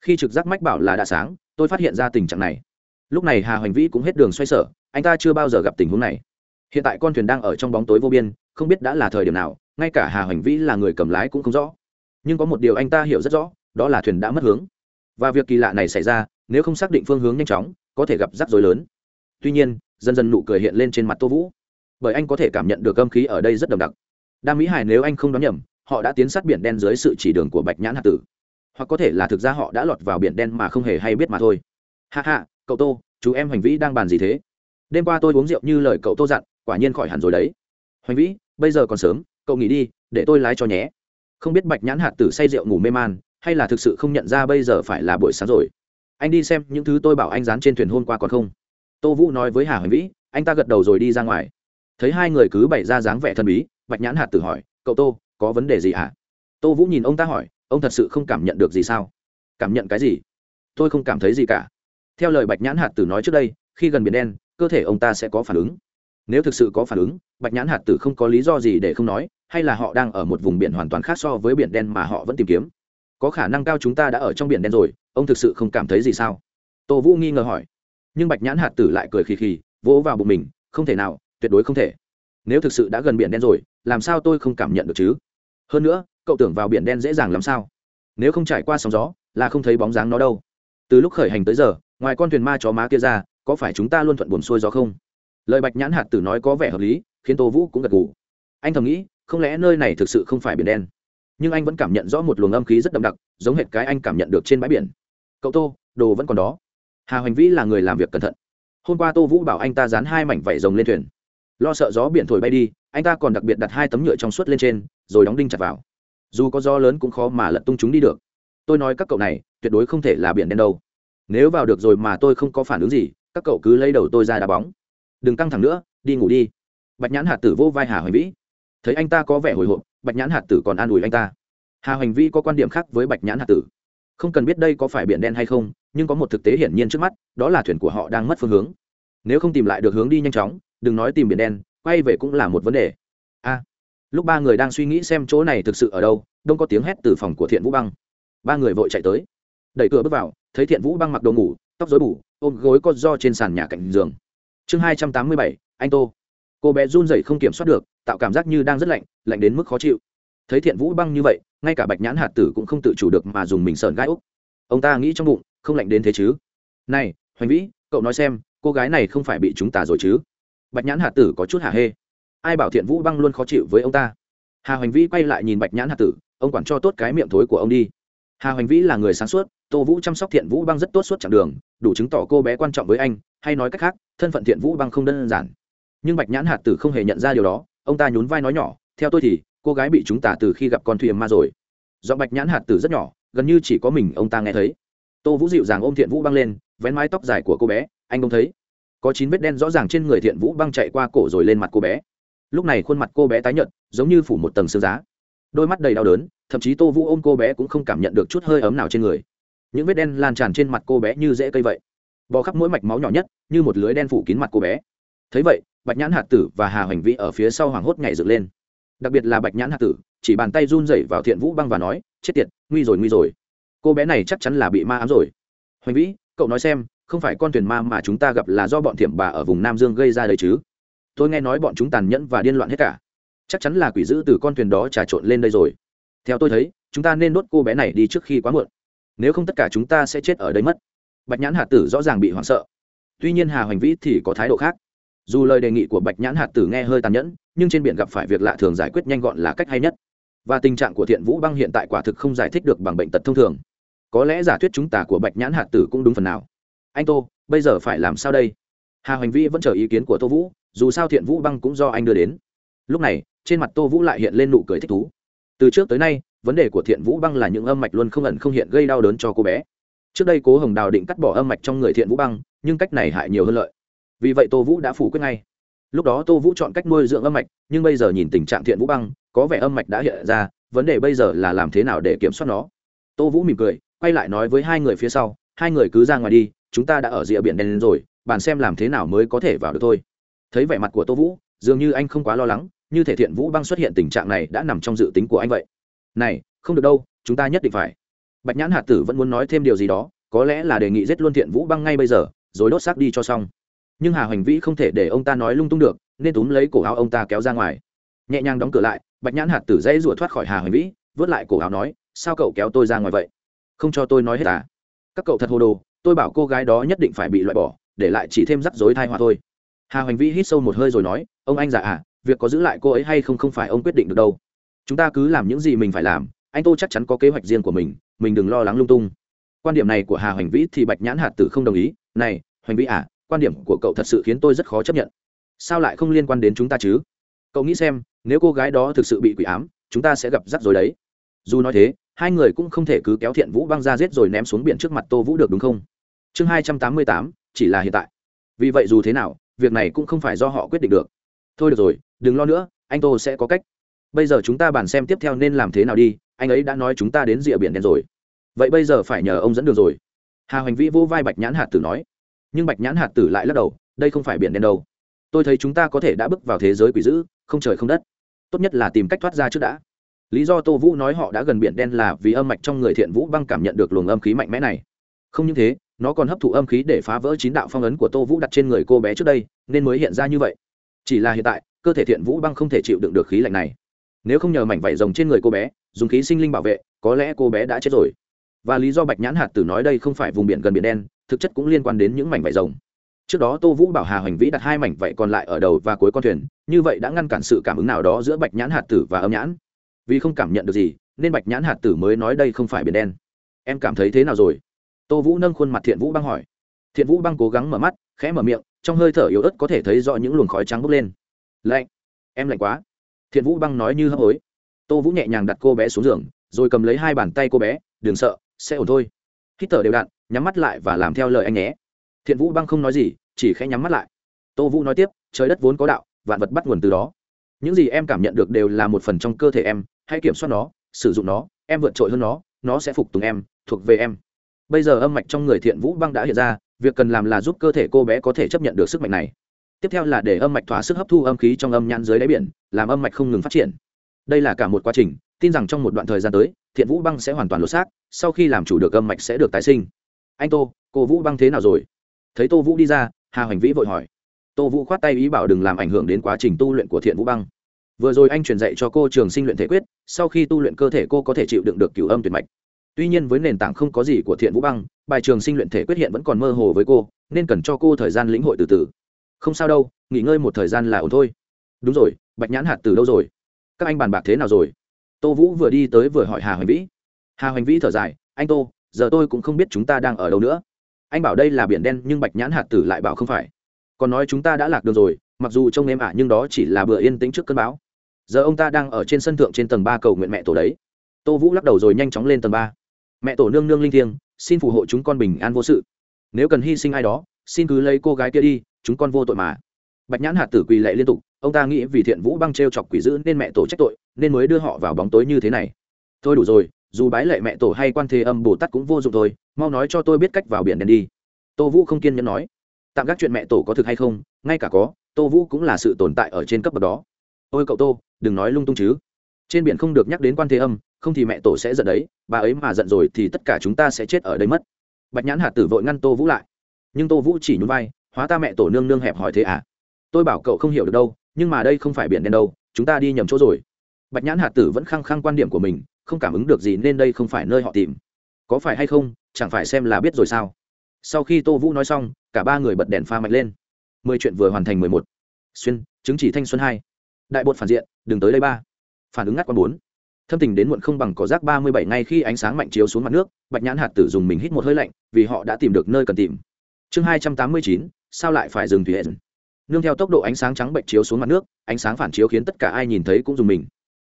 khi trực giác mách bảo là đã sáng, tôi phát hiện ra tình trạng này. Lúc này hà hoành vĩ cũng hết đường xoay sở, anh ta chưa bao giờ gặp tình huống này. Hiện tại con thuyền đang ở trong bóng tối vô biên, không biết đã là thời điểm nào, ngay cả hà hoành vĩ là người cầm lái cũng không rõ. Nhưng có một điều anh ta hiểu rất rõ, đó là thuyền đã mất hướng. Và việc kỳ lạ này xảy ra, nếu không xác định phương hướng nhanh chóng, có thể gặp rắc rối lớn. Tuy nhiên, dần dần nụ cười hiện lên trên mặt tô vũ. Bởi anh có thể cảm nhận được âm khí ở đây rất đậm đặc. Đa mỹ hải nếu anh không đoán nhầm, họ đã tiến sát biển đen dưới sự chỉ đường của bạch nhãn hạt tử hoặc có thể là thực ra họ đã lọt vào biển đen mà không hề hay biết mà thôi. Hạ hạ cậu tô, chú em hoành vĩ đang bàn gì thế? Đêm qua tôi uống rượu như lời cậu tô dặn, quả nhiên khỏi hẳn rồi đấy. Hoành vĩ, bây giờ còn sớm, cậu nghỉ đi, để tôi lái cho nhé. Không biết bạch nhãn hạt tử say rượu ngủ mê man, hay là thực sự không nhận ra bây giờ phải là buổi sáng rồi? Anh đi xem những thứ tôi bảo anh dán trên thuyền hôm qua còn không? Tô vũ nói với hà hoành vĩ, anh ta gật đầu rồi đi ra ngoài. Thấy hai người cứ bày ra dáng vẻ thần bí, bạch nhãn hạt tử hỏi, cậu tô, có vấn đề gì hả tô vũ nhìn ông ta hỏi ông thật sự không cảm nhận được gì sao? Cảm nhận cái gì? Tôi không cảm thấy gì cả. Theo lời bạch nhãn hạt tử nói trước đây, khi gần biển đen, cơ thể ông ta sẽ có phản ứng. Nếu thực sự có phản ứng, bạch nhãn hạt tử không có lý do gì để không nói, hay là họ đang ở một vùng biển hoàn toàn khác so với biển đen mà họ vẫn tìm kiếm. Có khả năng cao chúng ta đã ở trong biển đen rồi, ông thực sự không cảm thấy gì sao? Tô vũ nghi ngờ hỏi. Nhưng bạch nhãn hạt tử lại cười khì khì, vỗ vào bụng mình, không thể nào, tuyệt đối không thể. Nếu thực sự đã gần biển đen rồi, làm sao tôi không cảm nhận được chứ? Hơn nữa cậu tưởng vào biển đen dễ dàng làm sao? Nếu không trải qua sóng gió, là không thấy bóng dáng nó đâu. Từ lúc khởi hành tới giờ, ngoài con thuyền ma chó má kia ra, có phải chúng ta luôn thuận buồn xuôi gió không? Lời bạch nhãn hạt tử nói có vẻ hợp lý, khiến tô vũ cũng gật gù. Anh thầm nghĩ, không lẽ nơi này thực sự không phải biển đen? Nhưng anh vẫn cảm nhận rõ một luồng âm khí rất đậm đặc, giống hệt cái anh cảm nhận được trên bãi biển. Cậu tô, đồ vẫn còn đó. Hà hoành vĩ là người làm việc cẩn thận. Hôm qua tô vũ bảo anh ta dán hai mảnh vải rồng lên thuyền. Lo sợ gió biển thổi bay đi, anh ta còn đặc biệt đặt hai tấm nhựa trong suốt lên trên, rồi đóng đinh chặt vào dù có gió lớn cũng khó mà lật tung chúng đi được. Tôi nói các cậu này, tuyệt đối không thể là biển đen đâu. Nếu vào được rồi mà tôi không có phản ứng gì, các cậu cứ lấy đầu tôi ra đá bóng. Đừng căng thẳng nữa, đi ngủ đi. Bạch nhãn hạt tử vô vai hà hoành vĩ. Thấy anh ta có vẻ hồi hộp, bạch nhãn hạt tử còn an ủi anh ta. Hà hoành vĩ có quan điểm khác với bạch nhãn hạt tử. Không cần biết đây có phải biển đen hay không, nhưng có một thực tế hiển nhiên trước mắt, đó là thuyền của họ đang mất phương hướng. Nếu không tìm lại được hướng đi nhanh chóng, đừng nói tìm biển đen, quay về cũng là một vấn đề. A lúc ba người đang suy nghĩ xem chỗ này thực sự ở đâu, đông có tiếng hét từ phòng của thiện vũ băng. Ba người vội chạy tới. Đẩy cửa bước vào, thấy thiện vũ băng mặc đồ ngủ, tóc dối bù, ôm gối con do trên sàn nhà cạnh giường. Chương hai trăm tám mươi bảy, anh tô. Cô bé run rẩy không kiểm soát được, tạo cảm giác như đang rất lạnh lạnh đến mức khó chịu. Thấy thiện vũ băng như vậy, ngay cả bạch nhãn hạt tử cũng không tự chủ được mà dùng mình sờn gai úc. Ông ta nghĩ trong bụng, không lạnh đến thế chứ? Này, hoành vĩ, cậu nói xem, cô gái này không phải bị chúng ta rồi chứ? Bạch nhãn hạt tử có chút hả hê ai bảo thiện vũ băng luôn khó chịu với ông ta? Hà hoành vĩ quay lại nhìn bạch nhãn hạt tử, ông quản cho tốt cái miệng thối của ông đi. Hà hoành vĩ là người sáng suốt, tô vũ chăm sóc thiện vũ băng rất tốt suốt chặng đường, đủ chứng tỏ cô bé quan trọng với anh, hay nói cách khác, thân phận thiện vũ băng không đơn giản. Nhưng bạch nhãn hạt tử không hề nhận ra điều đó, ông ta nhún vai nói nhỏ, theo tôi thì, cô gái bị chúng ta từ khi gặp con thuyền ma rồi. Do bạch nhãn hạt tử rất nhỏ, gần như chỉ có mình ông ta nghe thấy. Tô vũ dịu dàng ôm thiện vũ băng lên, vén mái tóc dài của cô bé, anh không thấy? Có chín vết đen rõ ràng trên người thiện vũ băng chạy qua cổ rồi lên mặt cô bé lúc này khuôn mặt cô bé tái nhợt, giống như phủ một tầng xương giá. Đôi mắt đầy đau đớn, thậm chí tô vũ ôm cô bé cũng không cảm nhận được chút hơi ấm nào trên người. Những vết đen lan tràn trên mặt cô bé như rễ cây vậy. Bò khắp mỗi mạch máu nhỏ nhất, như một lưới đen phủ kín mặt cô bé. Thấy vậy, bạch nhãn hạt tử và hà hoành vĩ ở phía sau hoảng hốt nhảy dựng lên. Đặc biệt là bạch nhãn hạt tử, chỉ bàn tay run rẩy vào thiện vũ băng và nói, chết tiệt, nguy rồi nguy rồi. Cô bé này chắc chắn là bị ma ám rồi. Hoành vĩ, cậu nói xem, không phải con thuyền ma mà chúng ta gặp là do bọn thiểm bà ở vùng nam dương gây ra đấy chứ? Tôi nghe nói bọn chúng tàn nhẫn và điên loạn hết cả. Chắc chắn là quỷ dữ từ con thuyền đó trà trộn lên đây rồi. Theo tôi thấy, chúng ta nên đốt cô bé này đi trước khi quá muộn. Nếu không tất cả chúng ta sẽ chết ở đây mất. Bạch nhãn hạt tử rõ ràng bị hoảng sợ. Tuy nhiên hà hoành vĩ thì có thái độ khác. Dù lời đề nghị của bạch nhãn hạt tử nghe hơi tàn nhẫn, nhưng trên biển gặp phải việc lạ thường giải quyết nhanh gọn là cách hay nhất. Và tình trạng của thiện vũ băng hiện tại quả thực không giải thích được bằng bệnh tật thông thường. Có lẽ giả thuyết chúng ta của bạch nhãn hạt tử cũng đúng phần nào. Anh tô, bây giờ phải làm sao đây? Hà hoành vĩ vẫn chờ ý kiến của tô vũ dù sao thiện vũ băng cũng do anh đưa đến. Lúc này, trên mặt tô vũ lại hiện lên nụ cười thích thú. Từ trước tới nay, vấn đề của thiện vũ băng là những âm mạch luôn không ẩn không hiện gây đau đớn cho cô bé. Trước đây cố hồng đào định cắt bỏ âm mạch trong người thiện vũ băng, nhưng cách này hại nhiều hơn lợi. Vì vậy tô vũ đã phủ quyết ngay. Lúc đó tô vũ chọn cách nuôi dưỡng âm mạch, nhưng bây giờ nhìn tình trạng thiện vũ băng, có vẻ âm mạch đã hiện ra, vấn đề bây giờ là làm thế nào để kiểm soát nó. Tô vũ mỉm cười, quay lại nói với hai người phía sau, hai người cứ ra ngoài đi, chúng ta đã ở rìa biển đen rồi, bàn xem làm thế nào mới có thể vào được thôi thấy vẻ mặt của tô vũ, dường như anh không quá lo lắng, như thể thiện vũ băng xuất hiện tình trạng này đã nằm trong dự tính của anh vậy. Này, không được đâu, chúng ta nhất định phải. Bạch nhãn hạt tử vẫn muốn nói thêm điều gì đó, có lẽ là đề nghị giết luôn thiện vũ băng ngay bây giờ, rồi đốt xác đi cho xong. Nhưng hà hoành vĩ không thể để ông ta nói lung tung được, nên túm lấy cổ áo ông ta kéo ra ngoài. Nhẹ nhàng đóng cửa lại, bạch nhãn hạt tử dây rủa thoát khỏi hà hoành vĩ, vớt lại cổ áo nói, sao cậu kéo tôi ra ngoài vậy? Không cho tôi nói hết à? Các cậu thật hồ đồ, tôi bảo cô gái đó nhất định phải bị loại bỏ, để lại chỉ thêm rắc rối thai họa thôi hà hoành vĩ hít sâu một hơi rồi nói, ông anh già à việc có giữ lại cô ấy hay không không phải ông quyết định được đâu. Chúng ta cứ làm những gì mình phải làm, anh tô chắc chắn có kế hoạch riêng của mình mình đừng lo lắng lung tung. Quan điểm này của hà hoành vĩ thì bạch nhãn hạt tử không đồng ý, này, hoành vĩ à quan điểm của cậu thật sự khiến tôi rất khó chấp nhận. Sao lại không liên quan đến chúng ta chứ? Cậu nghĩ xem, nếu cô gái đó thực sự bị quỷ ám, chúng ta sẽ gặp rắc rối đấy. Dù nói thế, hai người cũng không thể cứ kéo thiện vũ băng ra giết rồi ném xuống biển trước mặt tô vũ được đúng không? Chương hai trăm tám mươi tám, chỉ là hiện tại. Vì vậy dù thế nào việc này cũng không phải do họ quyết định được. Thôi được rồi, đừng lo nữa, anh tô sẽ có cách. Bây giờ chúng ta bàn xem tiếp theo nên làm thế nào đi, anh ấy đã nói chúng ta đến rìa biển đen rồi. Vậy bây giờ phải nhờ ông dẫn đường rồi. Hà hoành vĩ vô vai bạch nhãn hạt tử nói. Nhưng bạch nhãn hạt tử lại lắc đầu, đây không phải biển đen đâu. Tôi thấy chúng ta có thể đã bước vào thế giới quỷ dữ, không trời không đất. Tốt nhất là tìm cách thoát ra trước đã. Lý do tô vũ nói họ đã gần biển đen là vì âm mạch trong người thiện vũ băng cảm nhận được luồng âm khí mạnh mẽ này. Không những thế nó còn hấp thụ âm khí để phá vỡ chín đạo phong ấn của tô vũ đặt trên người cô bé trước đây, nên mới hiện ra như vậy. Chỉ là hiện tại, cơ thể thiện vũ băng không thể chịu đựng được khí lạnh này. Nếu không nhờ mảnh vảy rồng trên người cô bé, dùng khí sinh linh bảo vệ, có lẽ cô bé đã chết rồi. Và lý do bạch nhãn hạt tử nói đây không phải vùng biển gần biển đen, thực chất cũng liên quan đến những mảnh vảy rồng. Trước đó tô vũ bảo hà hoành vĩ đặt hai mảnh vảy còn lại ở đầu và cuối con thuyền, như vậy đã ngăn cản sự cảm ứng nào đó giữa bạch nhãn hạt tử và âm nhãn. Vì không cảm nhận được gì, nên bạch nhãn hạt tử mới nói đây không phải biển đen. Em cảm thấy thế nào rồi? Tô vũ nâng khuôn mặt thiện vũ băng hỏi. Thiện vũ băng cố gắng mở mắt, khẽ mở miệng, trong hơi thở yếu ớt có thể thấy rõ những luồng khói trắng bốc lên. Lạnh. Em lạnh quá. Thiện vũ băng nói như hấp hối. Tô vũ nhẹ nhàng đặt cô bé xuống giường, rồi cầm lấy hai bàn tay cô bé, đừng sợ, sẽ ổn thôi. Hít thở đều đặn, nhắm mắt lại và làm theo lời anh nhé. Thiện vũ băng không nói gì, chỉ khẽ nhắm mắt lại. Tô vũ nói tiếp, trời đất vốn có đạo, vạn vật bắt nguồn từ đó. Những gì em cảm nhận được đều là một phần trong cơ thể em, hãy kiểm soát nó, sử dụng nó, em vượt trội hơn nó nó sẽ phục tùng em, thuộc về em bây giờ âm mạch trong người thiện vũ băng đã hiện ra, việc cần làm là giúp cơ thể cô bé có thể chấp nhận được sức mạnh này. Tiếp theo là để âm mạch thỏa sức hấp thu âm khí trong âm nhãn dưới đáy biển, làm âm mạch không ngừng phát triển. Đây là cả một quá trình, tin rằng trong một đoạn thời gian tới, thiện vũ băng sẽ hoàn toàn lột xác, sau khi làm chủ được âm mạch sẽ được tái sinh. Anh tô, cô vũ băng thế nào rồi? Thấy tô vũ đi ra, hà hoành vĩ vội hỏi. Tô vũ khoát tay ý bảo đừng làm ảnh hưởng đến quá trình tu luyện của thiện vũ băng. Vừa rồi anh truyền dạy cho cô trường sinh luyện thể quyết, sau khi tu luyện cơ thể cô có thể chịu đựng được cửu âm tuyệt mạch tuy nhiên với nền tảng không có gì của thiện vũ băng, bài trường sinh luyện thể quyết hiện vẫn còn mơ hồ với cô, nên cần cho cô thời gian lĩnh hội từ từ. Không sao đâu, nghỉ ngơi một thời gian là ổn thôi. Đúng rồi, bạch nhãn hạt từ đâu rồi? Các anh bàn bạc thế nào rồi? Tô vũ vừa đi tới vừa hỏi hà hoành vĩ. Hà hoành vĩ thở dài, anh tô, giờ tôi cũng không biết chúng ta đang ở đâu nữa. Anh bảo đây là biển đen, nhưng bạch nhãn hạt tử lại bảo không phải. Còn nói chúng ta đã lạc đường rồi, mặc dù trông em ả, nhưng đó chỉ là bữa yên tĩnh trước cơn bão. Giờ ông ta đang ở trên sân thượng trên tầng ba cầu nguyện mẹ tổ đấy. Tô vũ lắc đầu rồi nhanh chóng lên tầng ba mẹ tổ nương nương linh thiêng, xin phù hộ chúng con bình an vô sự. Nếu cần hy sinh ai đó, xin cứ lấy cô gái kia đi, chúng con vô tội mà. Bạch nhãn hạt tử quỳ lệ liên tục, ông ta nghĩ vì thiện vũ băng t r e o chọc quỷ dữ nên mẹ tổ trách tội, nên mới đưa họ vào bóng tối như thế này. Thôi đủ rồi, dù bái lệ mẹ tổ hay quan thế âm bồ tát cũng vô dụng thôi, mau nói cho tôi biết cách vào biển đen đi. Tô vũ không kiên nhẫn nói. Tạm gác chuyện mẹ tổ có thực hay không? Ngay cả có, tô vũ cũng là sự tồn tại ở trên cấp bậc đó. Ôi cậu tô, đừng nói lung tung chứ. Trên biển không được nhắc đến quan thế âm không thì mẹ tổ sẽ giận đấy, bà ấy mà giận rồi thì tất cả chúng ta sẽ chết ở đây mất. Bạch nhãn hạt tử vội ngăn tô vũ lại. Nhưng tô vũ chỉ nhún vai, hóa ta mẹ tổ nương nương hẹp hỏi thế à? Tôi bảo cậu không hiểu được đâu, nhưng mà đây không phải biển đen đâu, chúng ta đi nhầm chỗ rồi. Bạch nhãn hạt tử vẫn khăng khăng quan điểm của mình, không cảm ứng được gì nên đây không phải nơi họ tìm. Có phải hay không, chẳng phải xem là biết rồi sao? Sau khi tô vũ nói xong, cả ba người bật đèn pha mạnh lên. Mười chuyện vừa hoàn thành mười một. Xuyên, chứng chỉ thanh xuân hai. Đại bột phản diện, đừng tới đây ba. Phản ứng ngắt quan bốn thâm tình đến muộn không bằng có rác ba mươi bảy ngay khi ánh sáng mạnh chiếu xuống mặt nước, bạch nhãn hạt tử dùng mình hít một hơi lạnh, vì họ đã tìm được nơi cần tìm. Chương hai trăm tám mươi chín, sao lại phải dừng thủy hệ? Nương theo tốc độ ánh sáng trắng bệnh chiếu xuống mặt nước, ánh sáng phản chiếu khiến tất cả ai nhìn thấy cũng dùng mình.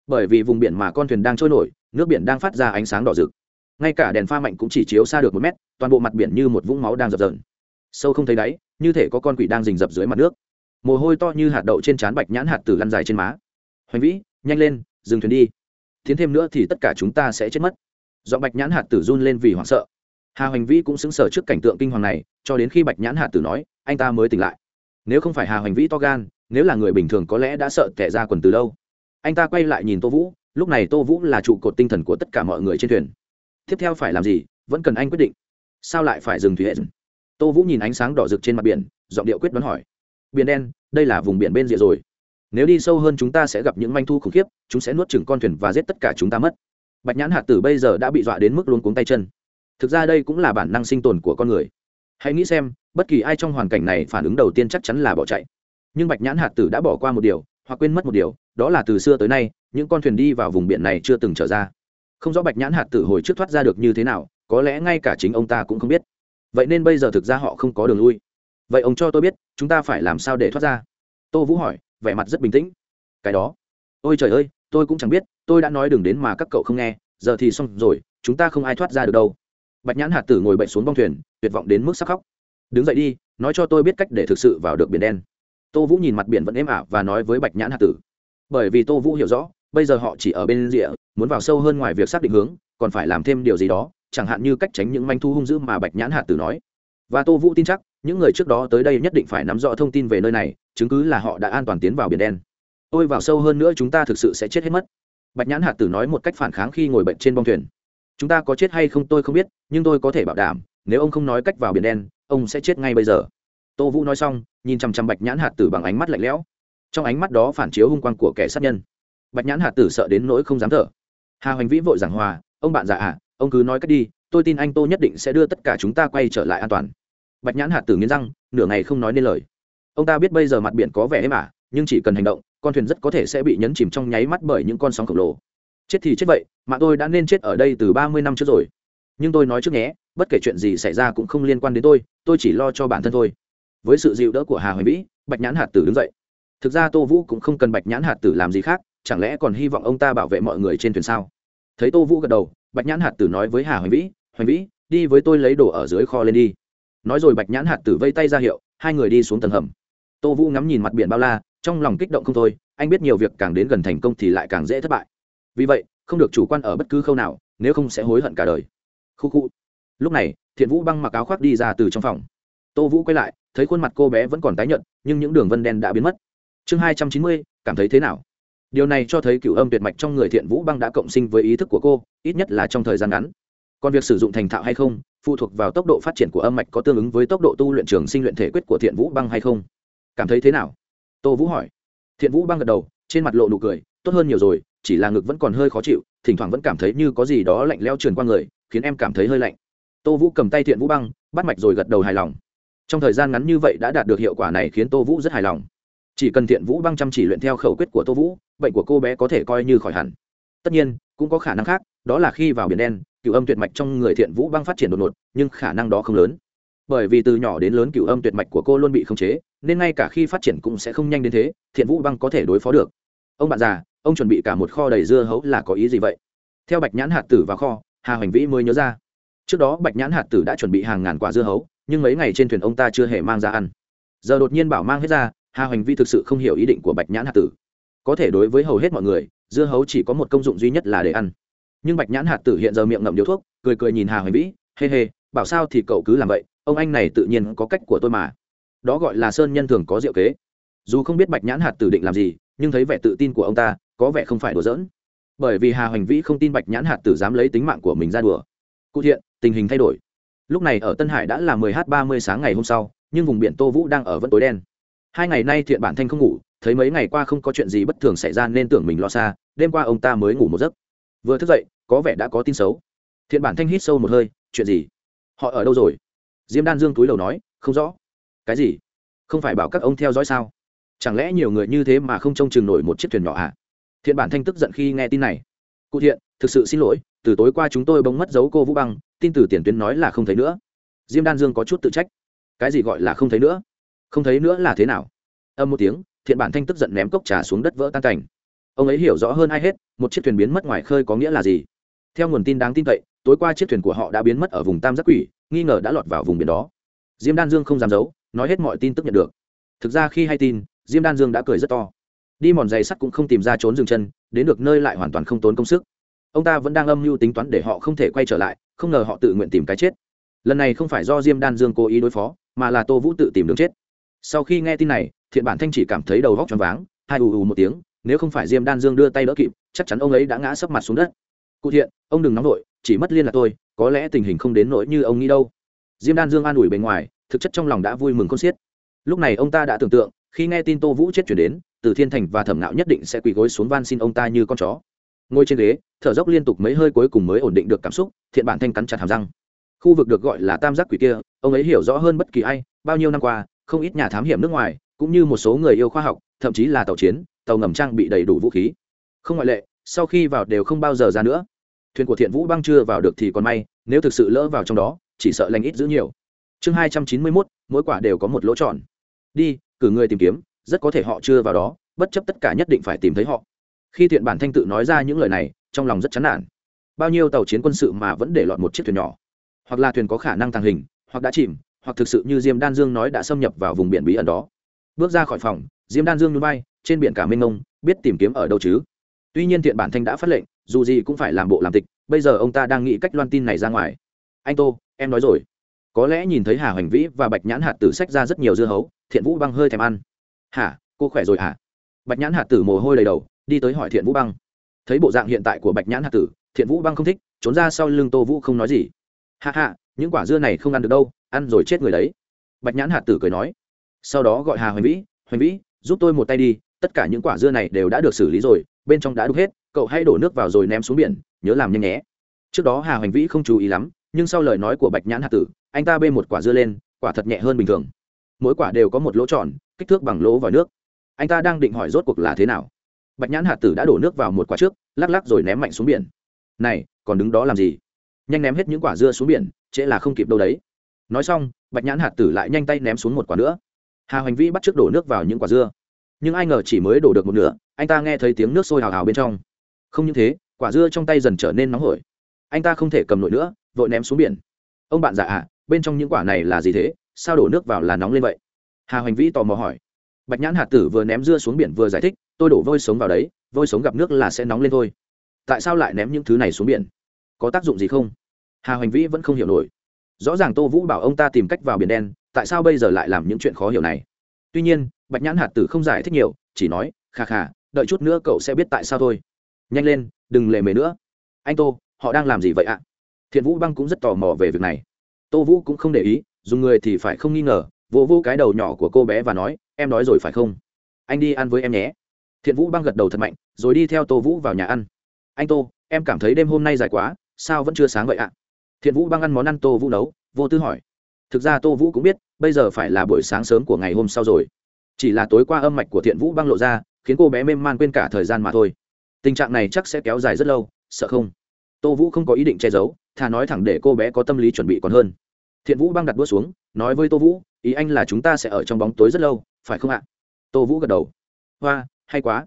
Bởi vì vùng biển mà con thuyền đang trôi nổi, nước biển đang phát ra ánh sáng đỏ rực. Ngay cả đèn pha mạnh cũng chỉ chiếu xa được một mét, toàn bộ mặt biển như một vũng máu đang dập dờn. Sâu không thấy đáy, như thể có con quỷ đang rình rập dưới mặt nước. Mồ hôi to như hạt đậu trên trán bạch nhãn hạt tử lăn dài trên má. Hoành vĩ, nhanh lên, dừng thuyền đi tiến thêm nữa thì tất cả chúng ta sẽ chết mất. Do bạch nhãn hạt tử run lên vì hoảng sợ. Hà hoành vĩ cũng xứng sở trước cảnh tượng kinh hoàng này, cho đến khi bạch nhãn hạt tử nói, anh ta mới tỉnh lại. Nếu không phải hà hoành vĩ to gan, nếu là người bình thường có lẽ đã sợ kẻ ra quần từ lâu. Anh ta quay lại nhìn tô vũ, lúc này tô vũ là trụ cột tinh thần của tất cả mọi người trên thuyền. Tiếp theo phải làm gì? Vẫn cần anh quyết định. Sao lại phải dừng thủy hệ? Tô vũ nhìn ánh sáng đỏ rực trên mặt biển, giọng điệu quyết đoán hỏi. Biển đen, đây là vùng biển bên rìa rồi nếu đi sâu hơn chúng ta sẽ gặp những manh thu khủng khiếp, chúng sẽ nuốt chừng con thuyền và giết tất cả chúng ta mất. Bạch nhãn hạt tử bây giờ đã bị dọa đến mức luôn cuống tay chân. Thực ra đây cũng là bản năng sinh tồn của con người. Hãy nghĩ xem, bất kỳ ai trong hoàn cảnh này phản ứng đầu tiên chắc chắn là bỏ chạy. Nhưng bạch nhãn hạt tử đã bỏ qua một điều, hoặc quên mất một điều, đó là từ xưa tới nay, những con thuyền đi vào vùng biển này chưa từng trở ra. Không rõ bạch nhãn hạt tử hồi trước thoát ra được như thế nào, có lẽ ngay cả chính ông ta cũng không biết. Vậy nên bây giờ thực ra họ không có đường lui. Vậy ông cho tôi biết, chúng ta phải làm sao để thoát ra? Tô vũ hỏi vẻ mặt rất bình tĩnh. Cái đó. Ôi trời ơi, tôi cũng chẳng biết, tôi đã nói đừng đến mà các cậu không nghe, giờ thì xong rồi, chúng ta không ai thoát ra được đâu. Bạch nhãn hạt tử ngồi bệnh xuống bong thuyền, tuyệt vọng đến mức sắc khóc. Đứng dậy đi, nói cho tôi biết cách để thực sự vào được biển đen. Tô vũ nhìn mặt biển vẫn êm ả và nói với bạch nhãn hạt tử. Bởi vì tô vũ hiểu rõ, bây giờ họ chỉ ở bên rìa, muốn vào sâu hơn ngoài việc xác định hướng, còn phải làm thêm điều gì đó, chẳng hạn như cách tránh những manh thu hung dữ mà bạch nhãn hạt tử nói. Và tô vũ tin chắc những người trước đó tới đây nhất định phải nắm rõ thông tin về nơi này, chứng cứ là họ đã an toàn tiến vào biển đen. Tôi vào sâu hơn nữa chúng ta thực sự sẽ chết hết mất. Bạch nhãn hạt tử nói một cách phản kháng khi ngồi bệnh trên bong thuyền. Chúng ta có chết hay không tôi không biết, nhưng tôi có thể bảo đảm, nếu ông không nói cách vào biển đen, ông sẽ chết ngay bây giờ. Tô vũ nói xong, nhìn chằm chằm bạch nhãn hạt tử bằng ánh mắt lạnh lẽo. Trong ánh mắt đó phản chiếu hung quang của kẻ sát nhân. Bạch nhãn hạt tử sợ đến nỗi không dám thở. Hà hoành vĩ vội giảng hòa, ông bạn già à ông cứ nói cách đi, tôi tin anh tô nhất định sẽ đưa tất cả chúng ta quay trở lại an toàn bạch nhãn hạt tử nghiến răng, nửa ngày không nói nên lời. Ông ta biết bây giờ mặt biển có vẻ êm ả, nhưng chỉ cần hành động, con thuyền rất có thể sẽ bị nhấn chìm trong nháy mắt bởi những con sóng khổng lồ. Chết thì chết vậy, mà tôi đã nên chết ở đây từ ba mươi năm trước rồi. Nhưng tôi nói trước nhé, bất kể chuyện gì xảy ra cũng không liên quan đến tôi tôi chỉ lo cho bản thân thôi. Với sự dịu đỡ của hà hoài vĩ, bạch nhãn hạt tử đứng dậy. Thực ra tô vũ cũng không cần bạch nhãn hạt tử làm gì khác, chẳng lẽ còn hy vọng ông ta bảo vệ mọi người trên thuyền sao? Thấy tô vũ gật đầu, bạch nhãn hạt tử nói với hà hoài vĩ hoài vĩ, đi với tôi lấy đồ ở dưới kho lên đi nói rồi bạch nhãn hạt tử vây tay ra hiệu, hai người đi xuống tầng hầm. Tô vũ ngắm nhìn mặt biển bao la, trong lòng kích động không thôi, anh biết nhiều việc càng đến gần thành công thì lại càng dễ thất bại. Vì vậy, không được chủ quan ở bất cứ khâu nào, nếu không sẽ hối hận cả đời. Khu khu. Lúc này, thiện vũ băng mặc áo khoác đi ra từ trong phòng. Tô vũ quay lại, thấy khuôn mặt cô bé vẫn còn tái nhợt, nhưng những đường vân đen đã biến mất. Chương hai trăm chín mươi, cảm thấy thế nào? Điều này cho thấy cựu âm tuyệt mạch trong người thiện vũ băng đã cộng sinh với ý thức của cô, ít nhất là trong thời gian ngắn. Còn việc sử dụng thành thạo hay không phụ thuộc vào tốc độ phát triển của âm mạch có tương ứng với tốc độ tu luyện trường sinh luyện thể quyết của thiện vũ băng hay không? Cảm thấy thế nào? Tô vũ hỏi. Thiện vũ băng gật đầu, trên mặt lộ nụ cười, tốt hơn nhiều rồi, chỉ là ngực vẫn còn hơi khó chịu, thỉnh thoảng vẫn cảm thấy như có gì đó lạnh leo trườn qua người, khiến em cảm thấy hơi lạnh. Tô vũ cầm tay thiện vũ băng, bắt mạch rồi gật đầu hài lòng. Trong thời gian ngắn như vậy đã đạt được hiệu quả này khiến tô vũ rất hài lòng. Chỉ cần thiện vũ băng chăm chỉ luyện theo khẩu quyết của tô vũ, bệnh của cô bé có thể coi như khỏi hẳn. Tất nhiên, cũng có khả năng khác, đó là khi vào biển đen cựu âm tuyệt mạch trong người thiện vũ băng phát triển đột ngột, nhưng khả năng đó không lớn. Bởi vì từ nhỏ đến lớn cựu âm tuyệt mạch của cô luôn bị khống chế, nên ngay cả khi phát triển cũng sẽ không nhanh đến thế, thiện vũ băng có thể đối phó được. Ông bạn già, ông chuẩn bị cả một kho đầy dưa hấu là có ý gì vậy? Theo bạch nhãn hạt tử vào kho, hà hoành vĩ mới nhớ ra. Trước đó bạch nhãn hạt tử đã chuẩn bị hàng ngàn quả dưa hấu, nhưng mấy ngày trên thuyền ông ta chưa hề mang ra ăn. Giờ đột nhiên bảo mang hết ra, hà hoành vĩ thực sự không hiểu ý định của bạch nhãn hạt tử. Có thể đối với hầu hết mọi người, dưa hấu chỉ có một công dụng duy nhất là để ăn nhưng bạch nhãn hạt tử hiện giờ miệng ngậm điếu thuốc, cười cười nhìn hà hoành vĩ, hê hê, bảo sao thì cậu cứ làm vậy, ông anh này tự nhiên có cách của tôi mà. Đó gọi là sơn nhân thường có diệu kế. Dù không biết bạch nhãn hạt tử định làm gì, nhưng thấy vẻ tự tin của ông ta, có vẻ không phải đùa giỡn. Bởi vì hà hoành vĩ không tin bạch nhãn hạt tử dám lấy tính mạng của mình ra đùa. Cụ thiện, tình hình thay đổi. Lúc này ở tân hải đã là 10 h 30 sáng ngày hôm sau, nhưng vùng biển tô vũ đang ở vẫn tối đen. Hai ngày nay thiện bản thanh không ngủ, thấy mấy ngày qua không có chuyện gì bất thường xảy ra nên tưởng mình lo xa, đêm qua ông ta mới ngủ một giấc. Vừa thức dậy có vẻ đã có tin xấu. Thiện bản thanh hít sâu một hơi, chuyện gì? Họ ở đâu rồi? Diêm đan dương túi đầu nói, không rõ. Cái gì? Không phải bảo các ông theo dõi sao? Chẳng lẽ nhiều người như thế mà không trông chừng nổi một chiếc thuyền nhỏ à? Thiện bản thanh tức giận khi nghe tin này. Cụ thiện, thực sự xin lỗi, từ tối qua chúng tôi bỗng mất dấu cô vũ băng, tin từ tiền tuyến nói là không thấy nữa. Diêm đan dương có chút tự trách. Cái gì gọi là không thấy nữa? Không thấy nữa là thế nào? Âm một tiếng, thiện bản thanh tức giận ném cốc trà xuống đất vỡ tan cảnh ông ấy hiểu rõ hơn ai hết, một chiếc thuyền biến mất ngoài khơi có nghĩa là gì? Theo nguồn tin đáng tin cậy, tối qua chiếc thuyền của họ đã biến mất ở vùng tam giác quỷ, nghi ngờ đã lọt vào vùng biển đó. Diêm đan dương không dám giấu, nói hết mọi tin tức nhận được. Thực ra khi hay tin, diêm đan dương đã cười rất to. Đi mòn giày sắt cũng không tìm ra trốn dừng chân, đến được nơi lại hoàn toàn không tốn công sức. Ông ta vẫn đang âm mưu tính toán để họ không thể quay trở lại, không ngờ họ tự nguyện tìm cái chết. Lần này không phải do diêm đan dương cố ý đối phó, mà là tô vũ tự tìm đường chết. Sau khi nghe tin này, thiện bản thanh chỉ cảm thấy đầu góc t r váng, hai ù ù một tiếng, nếu không phải diêm đan dương đưa tay đỡ kịp, chắc chắn ông ấy đã ngã sấp mặt xuống đất cụ thiện, ông đừng nóng vội, chỉ mất liên lạc tôi, có lẽ tình hình không đến nỗi như ông nghĩ đâu. Diêm đan dương an ủi bề ngoài, thực chất trong lòng đã vui mừng con xiết. Lúc này ông ta đã tưởng tượng, khi nghe tin tô vũ chết chuyển đến, từ thiên thành và thẩm nạo nhất định sẽ quỳ gối xuống van xin ông ta như con chó. Ngồi trên ghế, thở dốc liên tục mấy hơi cuối cùng mới ổn định được cảm xúc, thiện bản thanh cắn chặt hàm răng. Khu vực được gọi là tam giác quỷ kia, ông ấy hiểu rõ hơn bất kỳ ai, bao nhiêu năm qua, không ít nhà thám hiểm nước ngoài, cũng như một số người yêu khoa học, thậm chí là tàu chiến, tàu ngầm trang bị đầy đủ vũ khí. Không ngoại lệ sau khi vào đều không bao giờ ra nữa. Thuyền của thiện vũ băng chưa vào được thì còn may, nếu thực sự lỡ vào trong đó, chỉ sợ lành ít giữ nhiều. Chương hai trăm chín mươi mốt, mỗi quả đều có một lỗ tròn. Đi, cử người tìm kiếm, rất có thể họ chưa vào đó, bất chấp tất cả nhất định phải tìm thấy họ. Khi thiện bản thanh tự nói ra những lời này, trong lòng rất chán nản. Bao nhiêu tàu chiến quân sự mà vẫn để lọt một chiếc thuyền nhỏ. Hoặc là thuyền có khả năng tàng hình, hoặc đã chìm, hoặc thực sự như diêm đan dương nói đã xâm nhập vào vùng biển bí ẩn đó. Bước ra khỏi phòng, diêm đan dương núi bay trên biển cả mênh mông, biết tìm kiếm ở đâu chứ? Tuy nhiên thiện bản thanh đã phát lệnh, dù gì cũng phải làm bộ làm tịch, bây giờ ông ta đang nghĩ cách loan tin này ra ngoài. Anh tô, em nói rồi. Có lẽ nhìn thấy hà hoành vĩ và bạch nhãn hạt tử sách ra rất nhiều dưa hấu, thiện vũ băng hơi thèm ăn. Hả, cô khỏe rồi hả? Bạch nhãn hạt tử mồ hôi đầy đầu, đi tới hỏi thiện vũ băng. Thấy bộ dạng hiện tại của bạch nhãn hạt tử, thiện vũ băng không thích, trốn ra sau lưng tô vũ không nói gì. Hạ hạ những quả dưa này không ăn được đâu, ăn rồi chết người đấy. Bạch nhãn hạt tử cười nói. Sau đó gọi hà hoành vĩ hoành vĩ, giúp tôi một tay đi, tất cả những quả dưa này đều đã được xử lý rồi bên trong đã đục hết, cậu hãy đổ nước vào rồi ném xuống biển, nhớ làm nhanh nhé. Trước đó hà hoành vĩ không chú ý lắm, nhưng sau lời nói của bạch nhãn hạt tử, anh ta bê một quả dưa lên, quả thật nhẹ hơn bình thường. Mỗi quả đều có một lỗ tròn, kích thước bằng lỗ vào nước. Anh ta đang định hỏi rốt cuộc là thế nào. Bạch nhãn hạt tử đã đổ nước vào một quả trước, lắc lắc rồi ném mạnh xuống biển. Này, còn đứng đó làm gì? Nhanh ném hết những quả dưa xuống biển, trễ là không kịp đâu đấy. Nói xong, bạch nhãn hạt tử lại nhanh tay ném xuống một quả nữa. Hà hoành vĩ bắt trước đổ nước vào những quả dưa nhưng ai ngờ chỉ mới đổ được một nửa anh ta nghe thấy tiếng nước sôi hào hào bên trong. Không những thế quả dưa trong tay dần trở nên nóng hổi. Anh ta không thể cầm nổi nữa vội ném xuống biển. Ông bạn già ạ à, bên trong những quả này là gì thế? Sao đổ nước vào là nóng lên vậy? Hà hoành vĩ tò mò hỏi. Bạch nhãn hạt tử vừa ném dưa xuống biển vừa giải thích tôi đổ vôi sống vào đấy vôi sống gặp nước là sẽ nóng lên thôi. Tại sao lại ném những thứ này xuống biển? Có tác dụng gì không? Hà hoành vĩ vẫn không hiểu nổi. Rõ ràng tô vũ bảo ông ta tìm cách vào biển đen tại sao bây giờ lại làm những chuyện khó hiểu này? Tuy nhiên bạch nhãn hạt tử không giải thích nhiều, chỉ nói, khà khà, đợi chút nữa cậu sẽ biết tại sao thôi. Nhanh lên, đừng lề mề nữa. Anh tô, họ đang làm gì vậy ạ? Thiện vũ băng cũng rất tò mò về việc này. Tô vũ cũng không để ý, dùng người thì phải không nghi ngờ, vỗ vô cái đầu nhỏ của cô bé và nói, em nói rồi phải không? Anh đi ăn với em nhé. Thiện vũ băng gật đầu thật mạnh, rồi đi theo tô vũ vào nhà ăn. Anh tô, em cảm thấy đêm hôm nay dài quá, sao vẫn chưa sáng vậy ạ? Thiện vũ băng ăn món ăn tô vũ nấu, vô tư hỏi. Thực ra tô vũ cũng biết, bây giờ phải là buổi sáng sớm của ngày hôm sau rồi chỉ là tối qua âm mạch của thiện vũ băng lộ ra, khiến cô bé mê man quên cả thời gian mà thôi. Tình trạng này chắc sẽ kéo dài rất lâu, sợ không? Tô vũ không có ý định che giấu, thà nói thẳng để cô bé có tâm lý chuẩn bị còn hơn. Thiện vũ băng đặt đũa xuống, nói với tô vũ, ý anh là chúng ta sẽ ở trong bóng tối rất lâu, phải không ạ? Tô vũ gật đầu. Hoa, hay quá.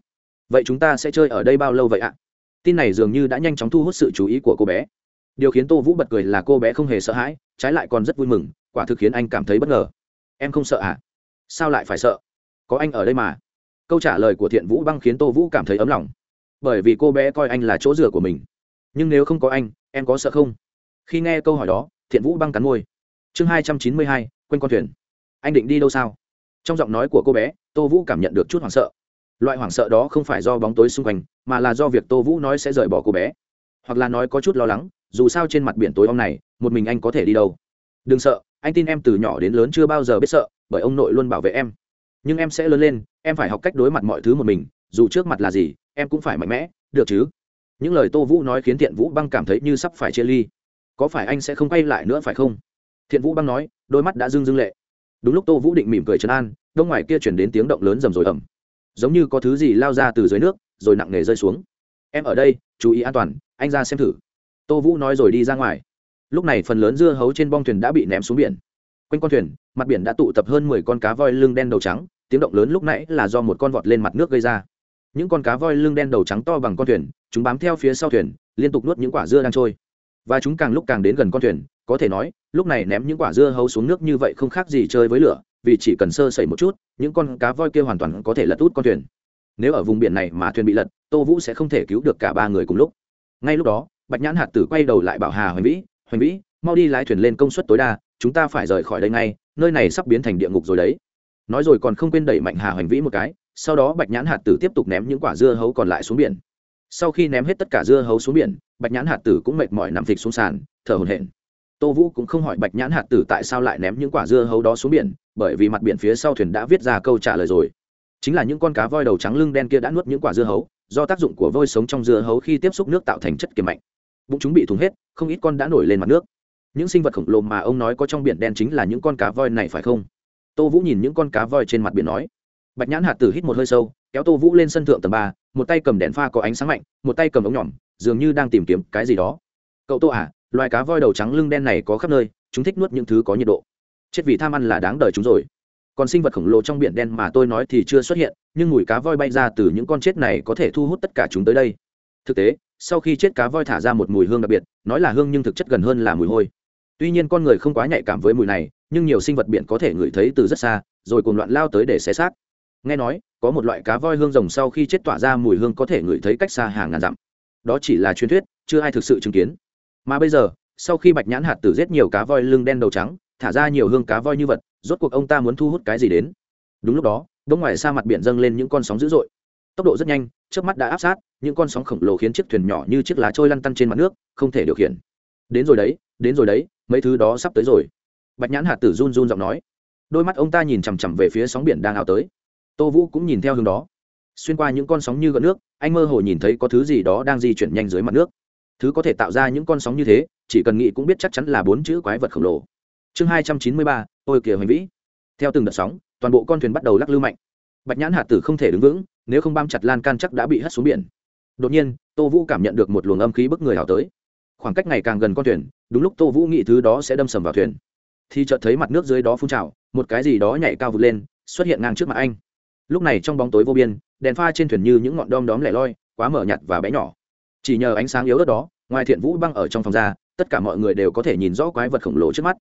Vậy chúng ta sẽ chơi ở đây bao lâu vậy ạ? Tin này dường như đã nhanh chóng thu hút sự chú ý của cô bé. Điều khiến tô vũ bật cười là cô bé không hề sợ hãi, trái lại còn rất vui mừng, quả thực khiến anh cảm thấy bất ngờ. Em không sợ ạ sao lại phải sợ? Có anh ở đây mà. Câu trả lời của thiện vũ băng khiến tô vũ cảm thấy ấm lòng. Bởi vì cô bé coi anh là chỗ dựa của mình. Nhưng nếu không có anh, em có sợ không? Khi nghe câu hỏi đó, thiện vũ băng cắn môi. Chương hai trăm chín mươi hai, quanh con thuyền. Anh định đi đâu sao? Trong giọng nói của cô bé, tô vũ cảm nhận được chút hoảng sợ. Loại hoảng sợ đó không phải do bóng tối xung quanh, mà là do việc tô vũ nói sẽ rời bỏ cô bé. Hoặc là nói có chút lo lắng, dù sao trên mặt biển tối om này một mình anh có thể đi đâu. Đừng sợ, anh tin em từ nhỏ đến lớn chưa bao giờ biết sợ, bởi ông nội luôn bảo vệ em nhưng em sẽ lớn lên, em phải học cách đối mặt mọi thứ một mình, dù trước mặt là gì, em cũng phải mạnh mẽ, được chứ? Những lời tô vũ nói khiến thiện vũ băng cảm thấy như sắp phải chia ly. Có phải anh sẽ không quay lại nữa phải không? Thiện vũ băng nói, đôi mắt đã dưng dưng lệ. Đúng lúc tô vũ định mỉm cười trấn an, đông ngoài kia chuyển đến tiếng động lớn rầm rồi ẩm giống như có thứ gì lao ra từ dưới nước, rồi nặng nề rơi xuống. Em ở đây, chú ý an toàn, anh ra xem thử. Tô vũ nói rồi đi ra ngoài. Lúc này phần lớn dưa hấu trên bong thuyền đã bị ném xuống biển quanh con thuyền, mặt biển đã tụ tập hơn mười con cá voi lưng đen đầu trắng, tiếng động lớn lúc nãy là do một con vọt lên mặt nước gây ra. Những con cá voi lưng đen đầu trắng to bằng con thuyền, chúng bám theo phía sau thuyền, liên tục nuốt những quả dưa đang trôi. Và chúng càng lúc càng đến gần con thuyền, có thể nói, lúc này ném những quả dưa hấu xuống nước như vậy không khác gì chơi với lửa, vì chỉ cần sơ sẩy một chút, những con cá voi kia hoàn toàn có thể lật út con thuyền. Nếu ở vùng biển này mà thuyền bị lật, tô vũ sẽ không thể cứu được cả ba người cùng lúc. Ngay lúc đó, bạch nhãn hạt tử quay đầu lại bảo hà hoành vĩ hoành vĩ, mau đi lái thuyền lên công suất tối đa chúng ta phải rời khỏi đây ngay, nơi này sắp biến thành địa ngục rồi đấy. Nói rồi còn không quên đẩy mạnh hà hoành vĩ một cái, sau đó bạch nhãn hạt tử tiếp tục ném những quả dưa hấu còn lại xuống biển. Sau khi ném hết tất cả dưa hấu xuống biển, bạch nhãn hạt tử cũng mệt mỏi nằm thịt xuống sàn, thở hổn hển. Tô vũ cũng không hỏi bạch nhãn hạt tử tại sao lại ném những quả dưa hấu đó xuống biển, bởi vì mặt biển phía sau thuyền đã viết ra câu trả lời rồi. Chính là những con cá voi đầu trắng lưng đen kia đã nuốt những quả dưa hấu, do tác dụng của vôi sống trong dưa hấu khi tiếp xúc nước tạo thành chất kiềm mạnh. Bụng chúng bị thùng hết, không ít con đã nổi lên mặt nước những sinh vật khổng lồ mà ông nói có trong biển đen chính là những con cá voi này phải không? Tô vũ nhìn những con cá voi trên mặt biển nói. Bạch nhãn hạt tử hít một hơi sâu, kéo tô vũ lên sân thượng tầng ba, một tay cầm đèn pha có ánh sáng mạnh, một tay cầm ống nhỏm dường như đang tìm kiếm cái gì đó. Cậu tô à loài cá voi đầu trắng lưng đen này có khắp nơi, chúng thích nuốt những thứ có nhiệt độ. Chết vì tham ăn là đáng đời chúng rồi. Còn sinh vật khổng lồ trong biển đen mà tôi nói thì chưa xuất hiện, nhưng mùi cá voi bay ra từ những con chết này có thể thu hút tất cả chúng tới đây. Thực tế, sau khi chết cá voi thả ra một mùi hương đặc biệt, nói là hương nhưng thực chất gần hơn là mùi hôi tuy nhiên con người không quá nhạy cảm với mùi này, nhưng nhiều sinh vật biển có thể ngửi thấy từ rất xa, rồi cùng loạn lao tới để xé xác. Nghe nói, có một loại cá voi hương rồng sau khi chết tỏa ra mùi hương có thể ngửi thấy cách xa hàng ngàn dặm. Đó chỉ là truyền thuyết, chưa ai thực sự chứng kiến. Mà bây giờ, sau khi bạch nhãn hạt tử giết nhiều cá voi lưng đen đầu trắng, thả ra nhiều hương cá voi như vật, rốt cuộc ông ta muốn thu hút cái gì đến? Đúng lúc đó đ ngoài xa mặt biển dâng lên những con sóng dữ dội. Tốc độ rất nhanh trước mắt đã áp sát, những con sóng khổng lồ khiến chiếc thuyền nhỏ như chiếc lá trôi lăn tăn trên mặt nước, không thể điều khiển. Đến rồi đấy, đến rồi đấy mấy thứ đó sắp tới rồi. Bạch nhãn hạt tử run run giọng nói. Đôi mắt ông ta nhìn chằm chằm về phía sóng biển đang ảo tới. Tô vũ cũng nhìn theo hướng đó. Xuyên qua những con sóng như gợn nước, anh mơ hồ nhìn thấy có thứ gì đó đang di chuyển nhanh dưới mặt nước. Thứ có thể tạo ra những con sóng như thế, chỉ cần nghĩ cũng biết chắc chắn là bốn chữ quái vật khổng lồ. Chương hai trăm chín mươi ba ôi kìa hoành vĩ. Theo từng đợt sóng, toàn bộ con thuyền bắt đầu lắc lư mạnh. Bạch nhãn hạt tử không thể đứng vững, nếu không bám chặt lan can chắc đã bị hất xuống biển. Đột nhiên, tô vũ cảm nhận được một luồng âm khí bức người hào tới khoảng cách ngày càng gần con thuyền, đúng lúc tô vũ nghĩ thứ đó sẽ đâm sầm vào thuyền. Thì chợt thấy mặt nước dưới đó phun trào, một cái gì đó nhảy cao vượt lên, xuất hiện ngang trước mặt anh. Lúc này trong bóng tối vô biên, đèn pha trên thuyền như những ngọn đom đóm lẻ loi, quá mở nhạt và bé nhỏ. Chỉ nhờ ánh sáng yếu ớt đó, ngoài thiện vũ băng ở trong phòng ra, tất cả mọi người đều có thể nhìn rõ quái vật khổng lồ trước mắt.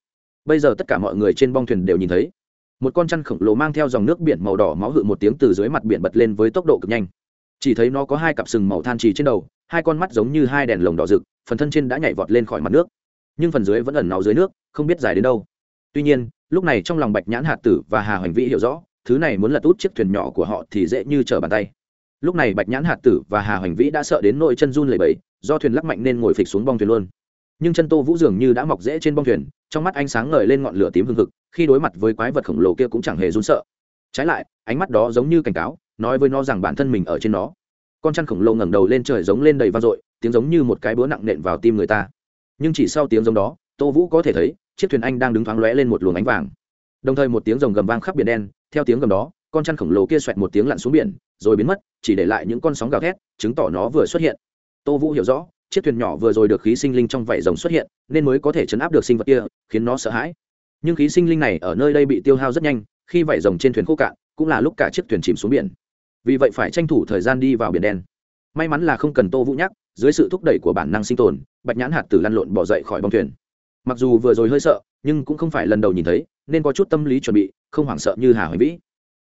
Bây giờ tất cả mọi người trên bong thuyền đều nhìn thấy. Một con chăn khổng lồ mang theo dòng nước biển màu đỏ máu hự một tiếng từ dưới mặt biển bật lên với tốc độ cực nhanh. Chỉ thấy nó có hai cặp sừng màu than trì trên đầu, hai con mắt giống như hai đèn lồng đỏ rực phần thân trên đã nhảy vọt lên khỏi mặt nước, nhưng phần dưới vẫn ẩn náu dưới nước, không biết dài đến đâu. Tuy nhiên, lúc này trong lòng bạch nhãn hạt tử và hà hoành vĩ hiểu rõ, thứ này muốn lật út chiếc thuyền nhỏ của họ thì dễ như trở bàn tay. Lúc này bạch nhãn hạt tử và hà hoành vĩ đã sợ đến nỗi chân run lẩy bẫy do thuyền lắc mạnh nên ngồi phịch xuống bong thuyền luôn. Nhưng chân tô vũ dường như đã mọc rễ trên bong thuyền, trong mắt ánh sáng ngời lên ngọn lửa tím hương thực khi đối mặt với quái vật khổng lồ kia cũng chẳng hề run sợ. Trái lại, ánh mắt đó giống như cảnh cáo, nói với nó rằng bản thân mình ở trên nó. Con chăn khổng lồ ngẩng đầu lên trời giống lên đầy vang dội tiếng giống như một cái búa nặng nện vào tim người ta. Nhưng chỉ sau tiếng giống đó, tô vũ có thể thấy, chiếc thuyền anh đang đứng thoáng lóe lên một luồng ánh vàng. Đồng thời một tiếng rồng gầm vang khắp biển đen, theo tiếng gầm đó, con chăn khổng lồ kia xoẹt một tiếng lặn xuống biển, rồi biến mất, chỉ để lại những con sóng gào thét, chứng tỏ nó vừa xuất hiện. Tô vũ hiểu rõ, chiếc thuyền nhỏ vừa rồi được khí sinh linh trong vảy rồng xuất hiện, nên mới có thể chấn áp được sinh vật kia, khiến nó sợ hãi. Nhưng khí sinh linh này ở nơi đây bị tiêu hao rất nhanh, khi vảy rồng trên thuyền khô cạn, cũng là lúc cả chiếc thuyền chìm xuống biển. Vì vậy phải tranh thủ thời gian đi vào biển đen. May mắn là không cần tô vũ nhắc dưới sự thúc đẩy của bản năng sinh tồn, bạch nhãn hạt tử lăn lộn bỏ dậy khỏi bong thuyền. Mặc dù vừa rồi hơi sợ, nhưng cũng không phải lần đầu nhìn thấy, nên có chút tâm lý chuẩn bị, không hoảng sợ như hà hoành vĩ.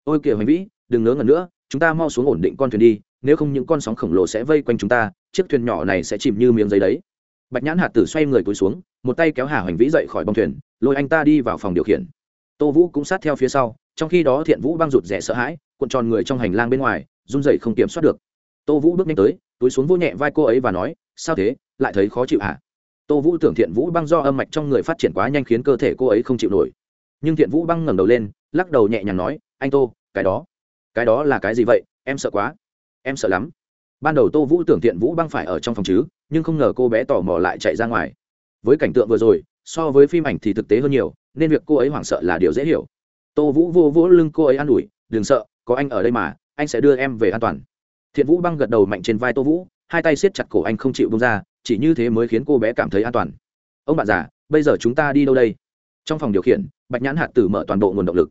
Ôi kìa hoành vĩ, đừng ngớ ngẩn nữa, chúng ta mau xuống ổn định con thuyền đi, nếu không những con sóng khổng lồ sẽ vây quanh chúng ta, chiếc thuyền nhỏ này sẽ chìm như miếng giấy đấy. Bạch nhãn hạt tử xoay người cúi xuống, một tay kéo hà hoành vĩ dậy khỏi bong thuyền, lôi anh ta đi vào phòng điều khiển. Tô vũ cũng sát theo phía sau, trong khi đó thiện vũ băng rụt rẻ sợ hãi, cuộn tròn người trong hành lang bên ngoài, run dậy không kiểm soát được. Tô vũ bước nhanh tới túi xuống vô nhẹ vai cô ấy và nói, sao thế? Lại thấy khó chịu hả? À? tô vũ tưởng thiện vũ băng do âm mạch trong người phát triển quá nhanh khiến cơ thể cô ấy không chịu nổi. Nhưng thiện vũ băng ngẩng đầu lên, lắc đầu nhẹ nhàng nói, anh tô, cái đó cái đó là cái gì vậy? Em sợ quá, em sợ lắm. Ban đầu tô vũ tưởng thiện vũ băng phải ở trong phòng chứ, nhưng không ngờ cô bé tò mò lại chạy ra ngoài. Với cảnh tượng vừa rồi, so với phim ảnh thì thực tế hơn nhiều, nên việc cô ấy hoảng sợ là điều dễ hiểu. Tô vũ vô vỗ lưng cô ấy an ủi, đừng sợ, có anh ở đây mà, anh sẽ đưa em về an toàn thiện vũ băng gật đầu mạnh trên vai tô vũ, hai tay siết chặt cổ anh không chịu bông ra, chỉ như thế mới khiến cô bé cảm thấy an toàn. Ông bạn già, bây giờ chúng ta đi đâu đây? Trong phòng điều khiển, bạch nhãn hạt tử mở toàn bộ nguồn động lực.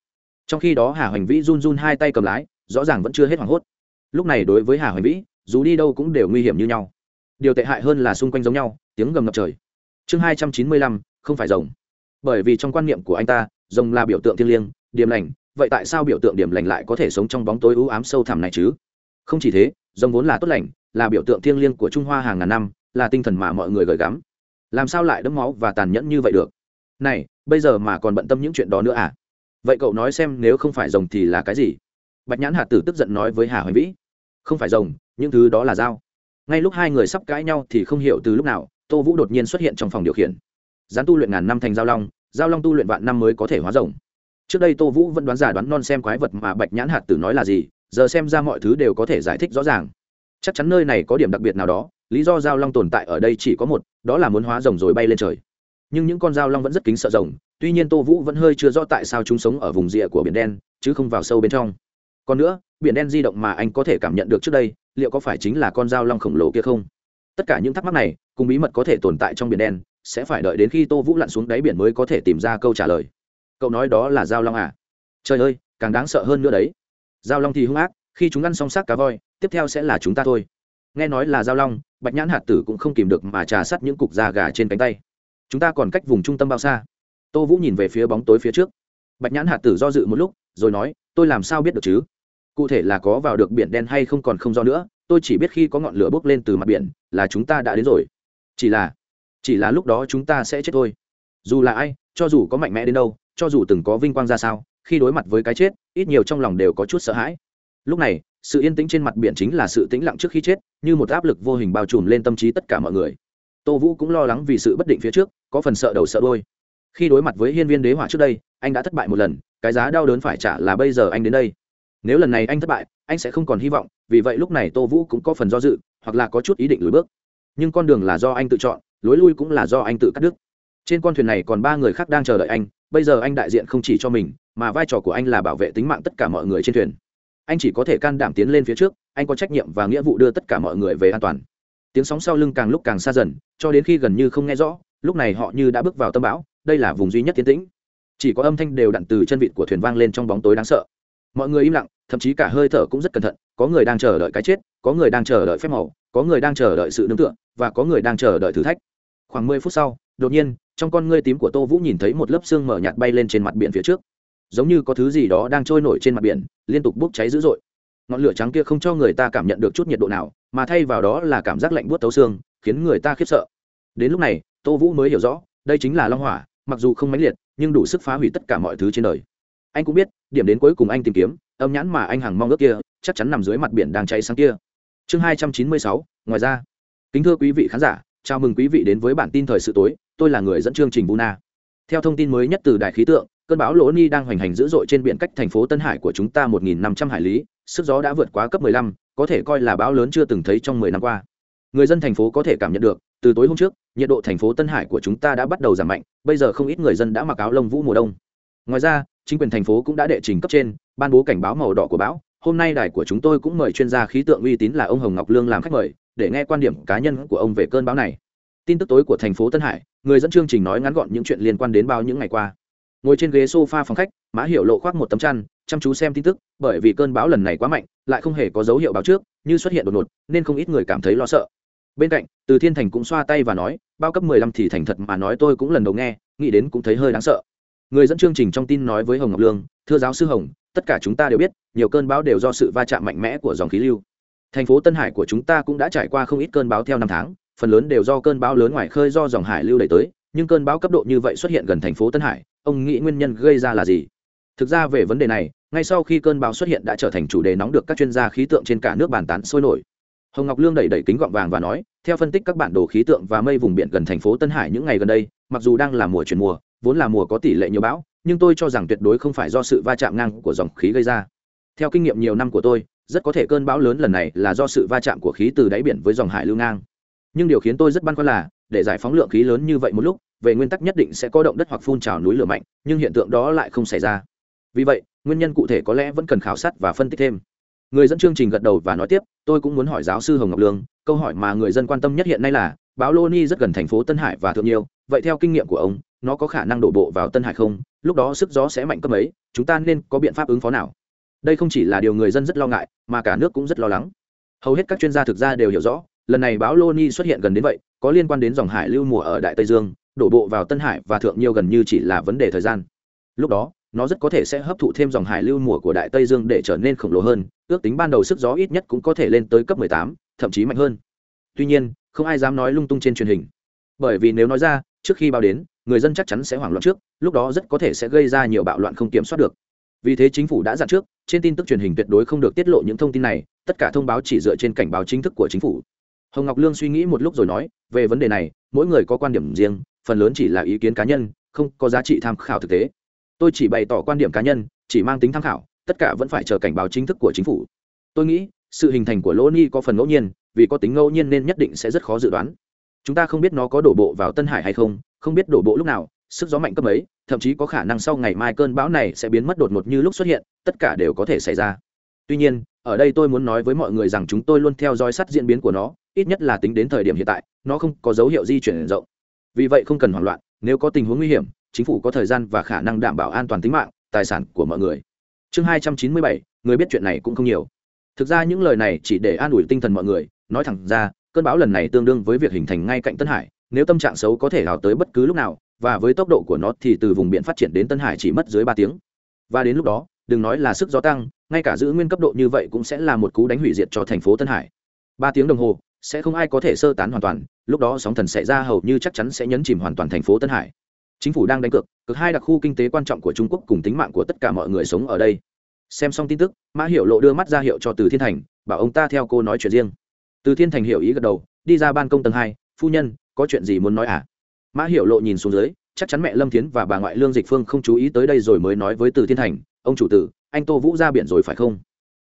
Trong khi đó hà hoành vĩ run run hai tay cầm lái, rõ ràng vẫn chưa hết hoảng hốt. Lúc này đối với hà hoành vĩ, dù đi đâu cũng đều nguy hiểm như nhau. Điều tệ hại hơn là xung quanh giống nhau, tiếng gầm ngập trời. Chương hai trăm chín mươi lăm, không phải rồng. Bởi vì trong quan niệm của anh ta, rồng là biểu tượng thiêng liêng điềm lành, vậy tại sao biểu tượng điểm lành lại có thể sống trong bóng tối ưu ám sâu thẳm này chứ? Không chỉ thế rồng vốn là tốt lành, là biểu tượng thiêng liêng của trung hoa hàng ngàn năm, là tinh thần mà mọi người gửi gắm. Làm sao lại đẫm máu và tàn nhẫn như vậy được? Này, bây giờ mà còn bận tâm những chuyện đó nữa à? Vậy cậu nói xem nếu không phải rồng thì là cái gì? Bạch nhãn hạt tử tức giận nói với hà hoành vĩ. Không phải rồng, những thứ đó là dao. Ngay lúc hai người sắp cãi nhau thì không hiểu từ lúc nào, tô vũ đột nhiên xuất hiện trong phòng điều khiển. Gián tu luyện ngàn năm thành giao long giao long tu luyện vạn năm mới có thể hóa rồng. Trước đây tô vũ vẫn đoán giả đoán non xem quái vật mà bạch nhãn hạt tử nói là gì giờ xem ra mọi thứ đều có thể giải thích rõ ràng. Chắc chắn nơi này có điểm đặc biệt nào đó, lý do giao long tồn tại ở đây chỉ có một, đó là muốn hóa rồng rồi bay lên trời. Nhưng những con giao long vẫn rất kính sợ rồng, tuy nhiên tô vũ vẫn hơi chưa rõ tại sao chúng sống ở vùng rìa của biển đen, chứ không vào sâu bên trong. Còn nữa, biển đen di động mà anh có thể cảm nhận được trước đây, liệu có phải chính là con dao long khổng lồ kia không? Tất cả những thắc mắc này, cùng bí mật có thể tồn tại trong biển đen, sẽ phải đợi đến khi tô vũ lặn xuống đáy biển mới có thể tìm ra câu trả lời. Cậu nói đó là dao long à? Trời ơi, càng đáng sợ hơn nữa đấy. Giao long thì hung ác, khi chúng ăn xong xác cá voi, tiếp theo sẽ là chúng ta thôi. Nghe nói là Giao long, bạch nhãn hạt tử cũng không kìm được mà trà sắt những cục da gà trên cánh tay. Chúng ta còn cách vùng trung tâm bao xa? Tô vũ nhìn về phía bóng tối phía trước. Bạch nhãn hạt tử do dự một lúc, rồi nói, tôi làm sao biết được chứ? Cụ thể là có vào được biển đen hay không còn không do nữa, tôi chỉ biết khi có ngọn lửa bốc lên từ mặt biển là chúng ta đã đến rồi. Chỉ là chỉ là lúc đó chúng ta sẽ chết thôi. Dù là ai, cho dù có mạnh mẽ đến đâu, cho dù từng có vinh quang ra sao khi đối mặt với cái chết, ít nhiều trong lòng đều có chút sợ hãi. Lúc này, sự yên tĩnh trên mặt biển chính là sự tĩnh lặng trước khi chết, như một áp lực vô hình bao trùm lên tâm trí tất cả mọi người. Tô vũ cũng lo lắng vì sự bất định phía trước, có phần sợ đầu sợ đôi khi đối mặt với hiên viên đế hỏa trước đây, anh đã thất bại một lần, cái giá đau đớn phải trả là bây giờ anh đến đây. Nếu lần này anh thất bại, anh sẽ không còn hy vọng, vì vậy lúc này tô vũ cũng có phần do dự, hoặc là có chút ý định lùi bước. Nhưng con đường là do anh tự chọn, lối lui cũng là do anh tự cắt đứt. Trên con thuyền này còn ba người khác đang chờ đợi anh, bây giờ anh đại diện không chỉ cho mình mà vai trò của anh là bảo vệ tính mạng tất cả mọi người trên thuyền. Anh chỉ có thể can đảm tiến lên phía trước, anh có trách nhiệm và nghĩa vụ đưa tất cả mọi người về an toàn. Tiếng sóng sau lưng càng lúc càng xa dần, cho đến khi gần như không nghe rõ, lúc này họ như đã bước vào tâm bão, đây là vùng duy nhất tiến tĩnh. Chỉ có âm thanh đều đặn từ chân vịt của thuyền vang lên trong bóng tối đáng sợ. Mọi người im lặng, thậm chí cả hơi thở cũng rất cẩn thận, có người đang chờ đợi cái chết, có người đang chờ đợi phép màu, có người đang chờ đợi sự nương tựa, và có người đang chờ đợi thử thách. Khoảng mười phút sau, đột nhiên, trong con ngươi tím của tô vũ nhìn thấy một lớp xương mở nhạt bay lên trên mặt biển phía trước giống như có thứ gì đó đang trôi nổi trên mặt biển liên tục bốc cháy dữ dội. Ngọn lửa trắng kia không cho người ta cảm nhận được chút nhiệt độ nào mà thay vào đó là cảm giác lạnh buốt tấu xương khiến người ta khiếp sợ. Đến lúc này tô vũ mới hiểu rõ đây chính là long hỏa mặc dù không mãnh liệt nhưng đủ sức phá hủy tất cả mọi thứ trên đời. Anh cũng biết điểm đến cuối cùng anh tìm kiếm âm nhãn mà anh hằng mong ước kia chắc chắn nằm dưới mặt biển đang cháy sáng kia. Chương hai trăm chín mươi sáu ngoài ra. Kính thưa quý vị khán giả chào mừng quý vị đến với bản tin thời sự tối tôi là người dẫn chương trình Buna. Theo thông tin mới nhất từ đài khí tượng, cơn bão Lỗ Ni đang hoành hành dữ dội trên biển cách thành phố Tân Hải của chúng ta 1.500 hải lý, sức gió đã vượt quá cấp 15, có thể coi là bão lớn chưa từng thấy trong 10 năm qua. Người dân thành phố có thể cảm nhận được, từ tối hôm trước, nhiệt độ thành phố Tân Hải của chúng ta đã bắt đầu giảm mạnh, bây giờ không ít người dân đã mặc áo lông vũ mùa đông. Ngoài ra, chính quyền thành phố cũng đã đệ trình cấp trên, ban bố cảnh báo màu đỏ của bão. Hôm nay đài của chúng tôi cũng mời chuyên gia khí tượng uy tín là ông Hồng Ngọc Lương làm khách mời, để nghe quan điểm cá nhân của ông về cơn bão này tin tức tối của thành phố tân hải người dẫn chương trình nói ngắn gọn những chuyện liên quan đến bao những ngày qua ngồi trên ghế sofa phòng khách, mã hiệu lộ khoác một tấm chăn, chăm chú xem tin tức, bởi vì cơn bão lần này quá mạnh, lại không hề có dấu hiệu báo trước, như xuất hiện đột ngột, nên không ít người cảm thấy lo sợ. Bên cạnh, từ thiên thành cũng xoa tay và nói, bao cấp mười lăm thì thành thật mà nói tôi cũng lần đầu nghe, nghĩ đến cũng thấy hơi đáng sợ. Người dẫn chương trình trong tin nói với hồng ngọc lương, thưa giáo sư hồng, tất cả chúng ta đều biết, nhiều cơn bão đều do sự va chạm mạnh mẽ của dòng khí lưu. Thành phố tân hải của chúng ta cũng đã trải qua không ít cơn bão theo năm tháng, phần lớn đều do cơn bão lớn ngoài khơi do dòng hải lưu đẩy tới, nhưng cơn bão cấp độ như vậy xuất hiện gần thành phố tân hải ông nghĩ nguyên nhân gây ra là gì? Thực ra về vấn đề này, ngay sau khi cơn bão xuất hiện đã trở thành chủ đề nóng được các chuyên gia khí tượng trên cả nước bàn tán sôi nổi. Hồng ngọc lương đẩy đẩy kính gọng vàng và nói, theo phân tích các bản đồ khí tượng và mây vùng biển gần thành phố tân hải những ngày gần đây, mặc dù đang là mùa chuyển mùa, vốn là mùa có tỷ lệ nhiều bão, nhưng tôi cho rằng tuyệt đối không phải do sự va chạm ngang của dòng khí gây ra. Theo kinh nghiệm nhiều năm của tôi, rất có thể cơn bão lớn lần này là do sự va chạm của khí từ đáy biển với dòng hải lưu ngang. Nhưng điều khiến tôi rất băn khoăn là, để giải phóng lượng khí lớn như vậy một lúc về nguyên tắc nhất định sẽ có động đất hoặc phun trào núi lửa mạnh, nhưng hiện tượng đó lại không xảy ra. Vì vậy, nguyên nhân cụ thể có lẽ vẫn cần khảo sát và phân tích thêm. Người dẫn chương trình gật đầu và nói tiếp, tôi cũng muốn hỏi giáo sư hồng ngọc lương, câu hỏi mà người dân quan tâm nhất hiện nay là, bão lô ni rất gần thành phố tân hải và thượng nhiêu vậy theo kinh nghiệm của ông, nó có khả năng đổ bộ vào tân hải không? Lúc đó sức gió sẽ mạnh cấp ấy chúng ta nên có biện pháp ứng phó nào? Đây không chỉ là điều người dân rất lo ngại, mà cả nước cũng rất lo lắng. Hầu hết các chuyên gia thực ra đều hiểu rõ, lần này bão loni xuất hiện gần đến vậy, có liên quan đến dòng hải lưu mùa ở đại tây dương đổ bộ vào tân hải và thượng nhiêu gần như chỉ là vấn đề thời gian. Lúc đó nó rất có thể sẽ hấp thụ thêm dòng hải lưu mùa của đại tây dương để trở nên khổng lồ hơn ước tính ban đầu sức gió ít nhất cũng có thể lên tới cấp 18, thậm chí mạnh hơn. Tuy nhiên không ai dám nói lung tung trên truyền hình. Bởi vì nếu nói ra trước khi báo đến người dân chắc chắn sẽ hoảng loạn trước lúc đó rất có thể sẽ gây ra nhiều bạo loạn không kiểm soát được. Vì thế chính phủ đã dặn trước trên tin tức truyền hình tuyệt đối không được tiết lộ những thông tin này tất cả thông báo chỉ dựa trên cảnh báo chính thức của chính phủ. Hồng ngọc lương suy nghĩ một lúc rồi nói về vấn đề này mỗi người có quan điểm riêng phần lớn chỉ là ý kiến cá nhân, không có giá trị tham khảo thực tế. Tôi chỉ bày tỏ quan điểm cá nhân, chỉ mang tính tham khảo, tất cả vẫn phải chờ cảnh báo chính thức của chính phủ. Tôi nghĩ, sự hình thành của lỗ ni có phần ngẫu nhiên, vì có tính ngẫu nhiên nên nhất định sẽ rất khó dự đoán. Chúng ta không biết nó có đổ bộ vào tân hải hay không không biết đổ bộ lúc nào, sức gió mạnh cấp ấy thậm chí có khả năng sau ngày mai cơn bão này sẽ biến mất đột ngột như lúc xuất hiện, tất cả đều có thể xảy ra. Tuy nhiên, ở đây tôi muốn nói với mọi người rằng chúng tôi luôn theo dõi sát diễn biến của nó, ít nhất là tính đến thời điểm hiện tại, nó không có dấu hiệu di chuyển rộng vì vậy không cần hoảng loạn, nếu có tình huống nguy hiểm, chính phủ có thời gian và khả năng đảm bảo an toàn tính mạng, tài sản của mọi người. Chương hai trăm chín mươi bảy, người biết chuyện này cũng không nhiều. Thực ra những lời này chỉ để an ủi tinh thần mọi người, nói thẳng ra, cơn bão lần này tương đương với việc hình thành ngay cạnh tân hải, nếu tâm trạng xấu có thể hào tới bất cứ lúc nào, và với tốc độ của nó thì từ vùng biển phát triển đến tân hải chỉ mất dưới ba tiếng. Và đến lúc đó, đừng nói là sức gió tăng, ngay cả giữ nguyên cấp độ như vậy cũng sẽ là một cú đánh hủy diệt cho thành phố tân hải. Ba tiếng đồng hồ, sẽ không ai có thể sơ tán hoàn toàn lúc đó sóng thần xảy ra hầu như chắc chắn sẽ nhấn chìm hoàn toàn thành phố tân hải. Chính phủ đang đánh cược, cực hai đặc khu kinh tế quan trọng của trung quốc cùng tính mạng của tất cả mọi người sống ở đây. Xem xong tin tức, mã hiệu lộ đưa mắt ra hiệu cho từ thiên thành, bảo ông ta theo cô nói chuyện riêng. Từ thiên thành hiểu ý gật đầu, đi ra ban công tầng hai, phu nhân, có chuyện gì muốn nói à? Mã hiệu lộ nhìn xuống dưới, chắc chắn mẹ lâm thiến và bà ngoại lương dịch phương không chú ý tới đây rồi mới nói với từ thiên thành, ông chủ tử, anh tô vũ ra biển rồi phải không?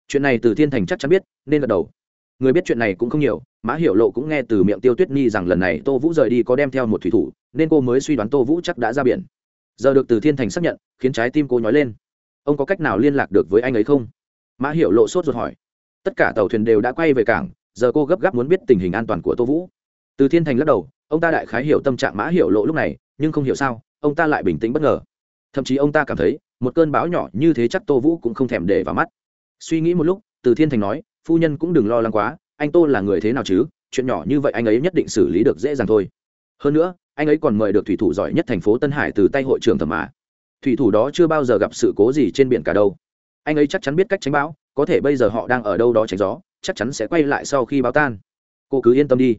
Chuyện này từ thiên thành chắc chắn biết, nên gật đầu người biết chuyện này cũng không nhiều, mã hiểu lộ cũng nghe từ miệng tiêu tuyết nhi rằng lần này tô vũ rời đi có đem theo một thủy thủ, nên cô mới suy đoán tô vũ chắc đã ra biển. Giờ được từ thiên thành xác nhận, khiến trái tim cô nhói lên. Ông có cách nào liên lạc được với anh ấy không? Mã hiểu lộ sốt ruột hỏi. Tất cả tàu thuyền đều đã quay về cảng, giờ cô gấp gáp muốn biết tình hình an toàn của tô vũ. Từ thiên thành lắc đầu, ông ta đại khái hiểu tâm trạng mã hiểu lộ lúc này, nhưng không hiểu sao, ông ta lại bình tĩnh bất ngờ. Thậm chí ông ta cảm thấy, một cơn bão nhỏ như thế chắc tô vũ cũng không thèm để vào mắt. Suy nghĩ một lúc, từ thiên thành nói phu nhân cũng đừng lo lắng quá, anh tô là người thế nào chứ? Chuyện nhỏ như vậy anh ấy nhất định xử lý được dễ dàng thôi. Hơn nữa, anh ấy còn mời được thủy thủ giỏi nhất thành phố tân hải từ tay hội trưởng thẩm mà. Thủy thủ đó chưa bao giờ gặp sự cố gì trên biển cả đâu. Anh ấy chắc chắn biết cách tránh bão, có thể bây giờ họ đang ở đâu đó tránh gió, chắc chắn sẽ quay lại sau khi báo tan. Cô cứ yên tâm đi.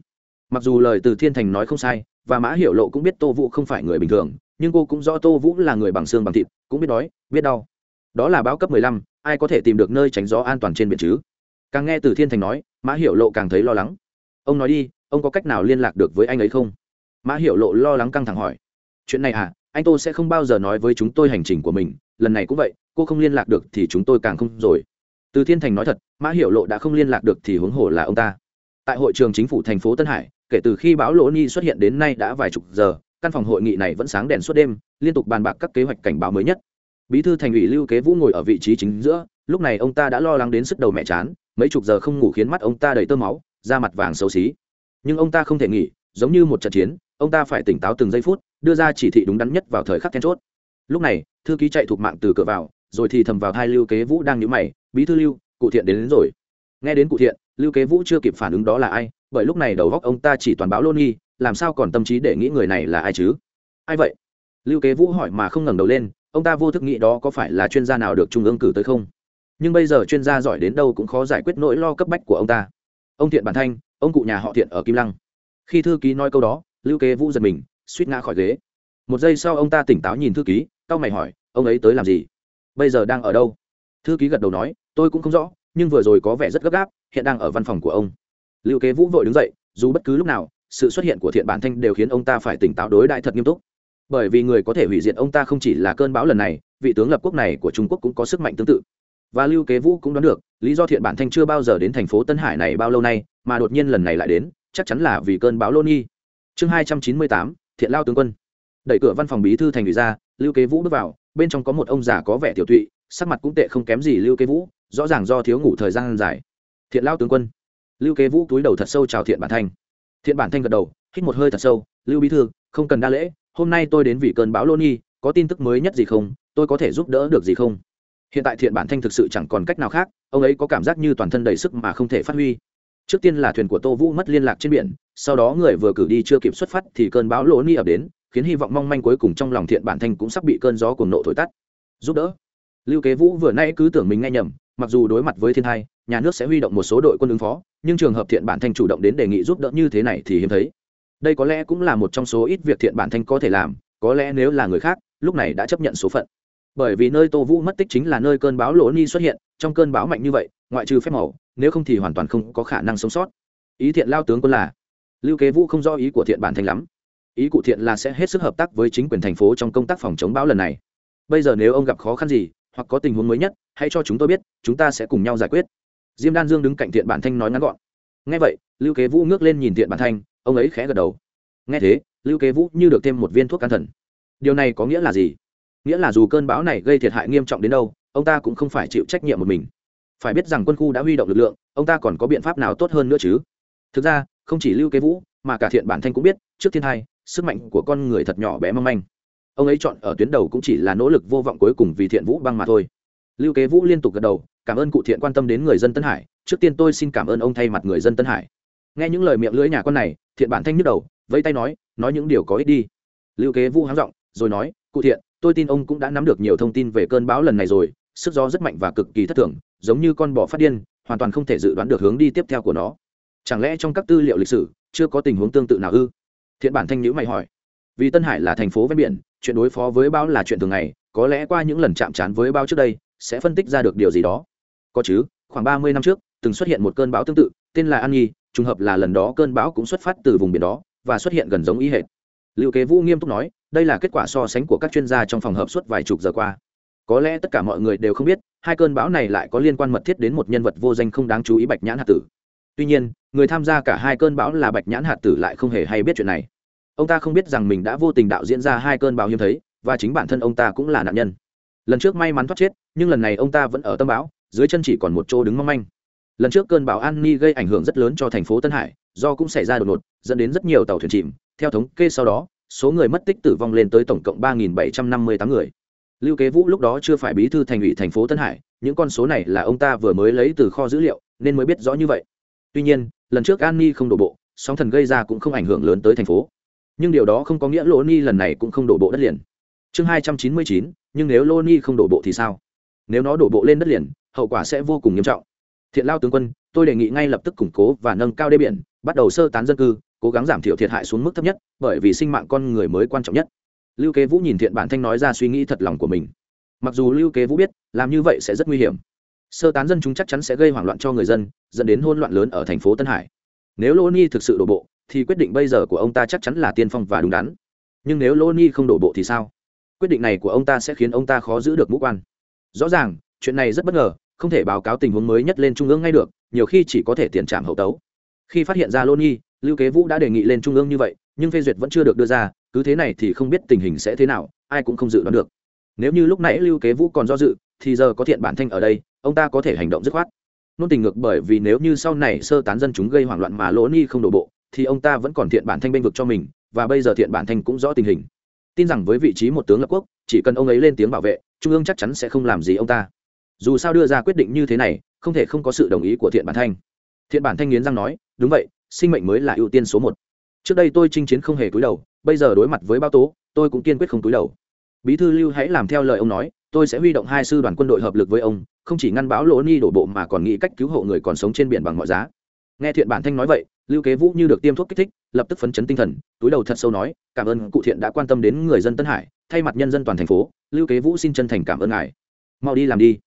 Mặc dù lời từ thiên thành nói không sai, và mã hiểu lộ cũng biết tô vũ không phải người bình thường, nhưng cô cũng rõ tô vũ là người bằng xương bằng thịt, cũng biết đói, biết đau. Đó là báo cấp mười lăm, ai có thể tìm được nơi tránh gió an toàn trên biển chứ? Càng nghe từ thiên thành nói, mã hiểu lộ càng thấy lo lắng. Ông nói đi, ông có cách nào liên lạc được với anh ấy không? Mã hiểu lộ lo lắng căng thẳng hỏi. Chuyện này à anh tô sẽ không bao giờ nói với chúng tôi hành trình của mình, lần này cũng vậy, cô không liên lạc được thì chúng tôi càng không rồi. Từ thiên thành nói thật, mã hiểu lộ đã không liên lạc được thì huống hồ là ông ta. Tại hội trường chính phủ thành phố tân hải, kể từ khi báo lỗ ni xuất hiện đến nay đã vài chục giờ, căn phòng hội nghị này vẫn sáng đèn suốt đêm, liên tục bàn bạc các kế hoạch cảnh báo mới nhất. Bí thư thành ủy lưu kế vũ ngồi ở vị trí chính giữa, lúc này ông ta đã lo lắng đến sức đầu mẹ chán mấy chục giờ không ngủ khiến mắt ông ta đầy tơ máu da mặt vàng xấu xí. Nhưng ông ta không thể nghỉ giống như một trận chiến ông ta phải tỉnh táo từng giây phút đưa ra chỉ thị đúng đắn nhất vào thời khắc then chốt. Lúc này thư ký chạy thuộc mạng từ cửa vào rồi thì thầm vào hai lưu kế vũ đang nhíu mày bí thư lưu cụ thiện đến, đến rồi. Nghe đến cụ thiện lưu kế vũ chưa kịp phản ứng đó là ai bởi lúc này đầu góc ông ta chỉ toàn báo lôn nghi làm sao còn tâm trí để nghĩ người này là ai chứ? Ai vậy? Lưu kế vũ hỏi mà không ngẩng đầu lên ông ta vô thức nghĩ đó có phải là chuyên gia nào được trung ương cử tới không? Nhưng bây giờ chuyên gia giỏi đến đâu cũng khó giải quyết nỗi lo cấp bách của ông ta. Ông thiện bản thanh, ông cụ nhà họ thiện ở kim lăng. Khi thư ký nói câu đó, lưu kế vũ giật mình, suýt ngã khỏi ghế. Một giây sau ông ta tỉnh táo nhìn thư ký c mày hỏi, ông ấy tới làm gì? Bây giờ đang ở đâu? Thư ký gật đầu nói, tôi cũng không rõ, nhưng vừa rồi có vẻ rất gấp gáp, hiện đang ở văn phòng của ông. Lưu kế vũ vội đứng dậy, dù bất cứ lúc nào, sự xuất hiện của thiện bản thanh đều khiến ông ta phải tỉnh táo đối đại thật nghiêm túc. Bởi vì người có thể hủy diệt ông ta không chỉ là cơn bão lần này, vị tướng lập quốc này của trung quốc cũng có sức mạnh tương tự và lưu kế vũ cũng đoán được, lý do thiện bản thanh chưa bao giờ đến thành phố tân hải này bao lâu nay, mà đột nhiên lần này lại đến, chắc chắn là vì cơn bão lôn nghi. Chương hai trăm chín mươi tám, thiện lao tướng quân. Đẩy cửa văn phòng bí thư thành ủy ra, lưu kế vũ bước vào, bên trong có một ông già có vẻ tiểu tụy, sắc mặt cũng tệ không kém gì lưu kế vũ, rõ ràng do thiếu ngủ thời gian dài. Thiện lao tướng quân. Lưu kế vũ túi đầu thật sâu chào thiện bản thanh. Thiện bản thanh gật đầu, hít một hơi thật sâu, lưu bí thư, không cần đa lễ, hôm nay tôi đến vì cơn bão lô nghi, có tin tức mới nhất gì không? Tôi có thể giúp đỡ được gì không? Hiện tại thiện bản thanh thực sự chẳng còn cách nào khác, ông ấy có cảm giác như toàn thân đầy sức mà không thể phát huy. Trước tiên là thuyền của tô vũ mất liên lạc trên biển, sau đó người vừa cử đi chưa kịp xuất phát thì cơn bão lỗ ni ập đến, khiến hy vọng mong manh cuối cùng trong lòng thiện bản thanh cũng sắp bị cơn gió cuồng nộ thổi tắt. Giúp đỡ. Lưu kế vũ vừa nay cứ tưởng mình nghe nhầm, mặc dù đối mặt với thiên hai, nhà nước sẽ huy động một số đội quân ứng phó, nhưng trường hợp thiện bản thanh chủ động đến đề nghị giúp đỡ như thế này thì hiếm thấy. Đây có lẽ cũng là một trong số ít việc thiện bản thanh có thể làm, có lẽ nếu là người khác, lúc này đã chấp nhận số phận bởi vì nơi tô vũ mất tích chính là nơi cơn bão lỗ ni xuất hiện, trong cơn bão mạnh như vậy, ngoại trừ phép màu, nếu không thì hoàn toàn không có khả năng sống sót. Ý thiện lao tướng quân là, lưu kế vũ không rõ ý của thiện bản thanh lắm. Ý cụ thiện là sẽ hết sức hợp tác với chính quyền thành phố trong công tác phòng chống bão lần này. Bây giờ nếu ông gặp khó khăn gì, hoặc có tình huống mới nhất, hãy cho chúng tôi biết, chúng ta sẽ cùng nhau giải quyết. Diêm đan dương đứng cạnh thiện bản thanh nói ngắn gọn. Nghe vậy, lưu kế vũ ngước lên nhìn thiện bản thanh, ông ấy khẽ gật đầu. Nghe thế, lưu kế vũ như được thêm một viên thuốc can thần. Điều này có nghĩa là gì? Nghĩa là dù cơn bão này gây thiệt hại nghiêm trọng đến đâu, ông ta cũng không phải chịu trách nhiệm một mình. Phải biết rằng quân khu đã huy động lực lượng, ông ta còn có biện pháp nào tốt hơn nữa chứ? Thực ra, không chỉ lưu kế vũ, mà cả thiện bản thanh cũng biết, trước thiên hai, sức mạnh của con người thật nhỏ bé mong manh. Ông ấy chọn ở tuyến đầu cũng chỉ là nỗ lực vô vọng cuối cùng vì thiện vũ băng mà thôi. Lưu kế vũ liên tục gật đầu, cảm ơn cụ thiện quan tâm đến người dân tân hải, trước tiên tôi xin cảm ơn ông thay mặt người dân tân hải. Nghe những lời miệng lưỡi nhà con này, thiện bản thanh nhức đầu, vẫy tay nói nói những điều có ích đi. Lưu kế vũ háng giọng, rồi nói, cụ thiện tôi tin ông cũng đã nắm được nhiều thông tin về cơn bão lần này rồi, sức gió rất mạnh và cực kỳ thất thường, giống như con bò phát điên, hoàn toàn không thể dự đoán được hướng đi tiếp theo của nó. Chẳng lẽ trong các tư liệu lịch sử, chưa có tình huống tương tự nào ư? Thiện bản thanh nhữ mày hỏi. Vì tân hải là thành phố ven biển, chuyện đối phó với bão là chuyện thường ngày, có lẽ qua những lần chạm trán với bão trước đây, sẽ phân tích ra được điều gì đó. Có chứ, khoảng ba mươi năm trước, từng xuất hiện một cơn bão tương tự, tên là an nhi, trùng hợp là lần đó cơn bão cũng xuất phát từ vùng biển đó, và xuất hiện gần giống ý hệt. Lưu kế vũ nghiêm túc nói đây là kết quả so sánh của các chuyên gia trong phòng hợp suốt vài chục giờ qua. Có lẽ tất cả mọi người đều không biết, hai cơn bão này lại có liên quan mật thiết đến một nhân vật vô danh không đáng chú ý bạch nhãn hạt tử. Tuy nhiên, người tham gia cả hai cơn bão là bạch nhãn hạt tử lại không hề hay biết chuyện này. Ông ta không biết rằng mình đã vô tình đạo diễn ra hai cơn bão hiếm thấy, và chính bản thân ông ta cũng là nạn nhân. Lần trước may mắn thoát chết, nhưng lần này ông ta vẫn ở tâm bão, dưới chân chỉ còn một chỗ đứng mong manh. Lần trước cơn bão an ni gây ảnh hưởng rất lớn cho thành phố tân hải, do cũng xảy ra đột ngột, dẫn đến rất nhiều tàu thuyền chìm, theo thống kê sau đó số người mất tích tử vong lên tới tổng cộng ba bảy trăm năm mươi tám người. Lưu kế vũ lúc đó chưa phải bí thư thành ủy thành phố tân hải, những con số này là ông ta vừa mới lấy từ kho dữ liệu, nên mới biết rõ như vậy. Tuy nhiên, lần trước an ni không đổ bộ, sóng thần gây ra cũng không ảnh hưởng lớn tới thành phố. Nhưng điều đó không có nghĩa lỗ ni lần này cũng không đổ bộ đất liền. Chương hai trăm chín mươi chín, nhưng nếu lô ni không đổ bộ thì sao? Nếu nó đổ bộ lên đất liền, hậu quả sẽ vô cùng nghiêm trọng. Thiện lao tướng quân, tôi đề nghị ngay lập tức củng cố và nâng cao đê biển, bắt đầu sơ tán dân cư cố gắng giảm thiểu thiệt hại xuống mức thấp nhất, bởi vì sinh mạng con người mới quan trọng nhất. Lưu kế vũ nhìn thiện bản thanh nói ra suy nghĩ thật lòng của mình. Mặc dù lưu kế vũ biết, làm như vậy sẽ rất nguy hiểm. Sơ tán dân chúng chắc chắn sẽ gây hoảng loạn cho người dân, dẫn đến hôn loạn lớn ở thành phố tân hải. Nếu lô ni thực sự đổ bộ, thì quyết định bây giờ của ông ta chắc chắn là tiên phong và đúng đắn. Nhưng nếu lô ni không đổ bộ thì sao? Quyết định này của ông ta sẽ khiến ông ta khó giữ được mũ quan. Rõ ràng, chuyện này rất bất ngờ, không thể báo cáo tình huống mới nhất lên trung ương ngay được, nhiều khi chỉ có thể tiền trảm hậu tấu. Khi phát hiện ra lô ni lưu kế vũ đã đề nghị lên trung ương như vậy, nhưng phê duyệt vẫn chưa được đưa ra, cứ thế này thì không biết tình hình sẽ thế nào, ai cũng không dự đoán được. Nếu như lúc nãy lưu kế vũ còn do dự, thì giờ có thiện bản thanh ở đây, ông ta có thể hành động dứt khoát. Nôn tình ngược bởi vì nếu như sau này sơ tán dân chúng gây hoảng loạn mà lỗ ni không đổ bộ, thì ông ta vẫn còn thiện bản thanh bênh vực cho mình, và bây giờ thiện bản thanh cũng rõ tình hình. Tin rằng với vị trí một tướng lập quốc, chỉ cần ông ấy lên tiếng bảo vệ, trung ương chắc chắn sẽ không làm gì ông ta. Dù sao đưa ra quyết định như thế này, không thể không có sự đồng ý của thiện bản thanh. Thiện bản thanh nghiến răng nói, đúng vậy sinh mệnh mới là ưu tiên số một. Trước đây tôi chinh chiến không hề cúi đầu, bây giờ đối mặt với bao tố, tôi cũng kiên quyết không cúi đầu. Bí thư lưu hãy làm theo lời ông nói, tôi sẽ huy động hai sư đoàn quân đội hợp lực với ông, không chỉ ngăn bão lỗ ni đổ bộ mà còn nghĩ cách cứu hộ người còn sống trên biển bằng mọi giá. Nghe thiện bản thanh nói vậy, lưu kế vũ như được tiêm thuốc kích thích, lập tức phấn chấn tinh thần, túi đầu thật sâu nói, cảm ơn cụ thiện đã quan tâm đến người dân tân hải, thay mặt nhân dân toàn thành phố, lưu kế vũ xin chân thành cảm ơn ngài. Mau đi làm đi.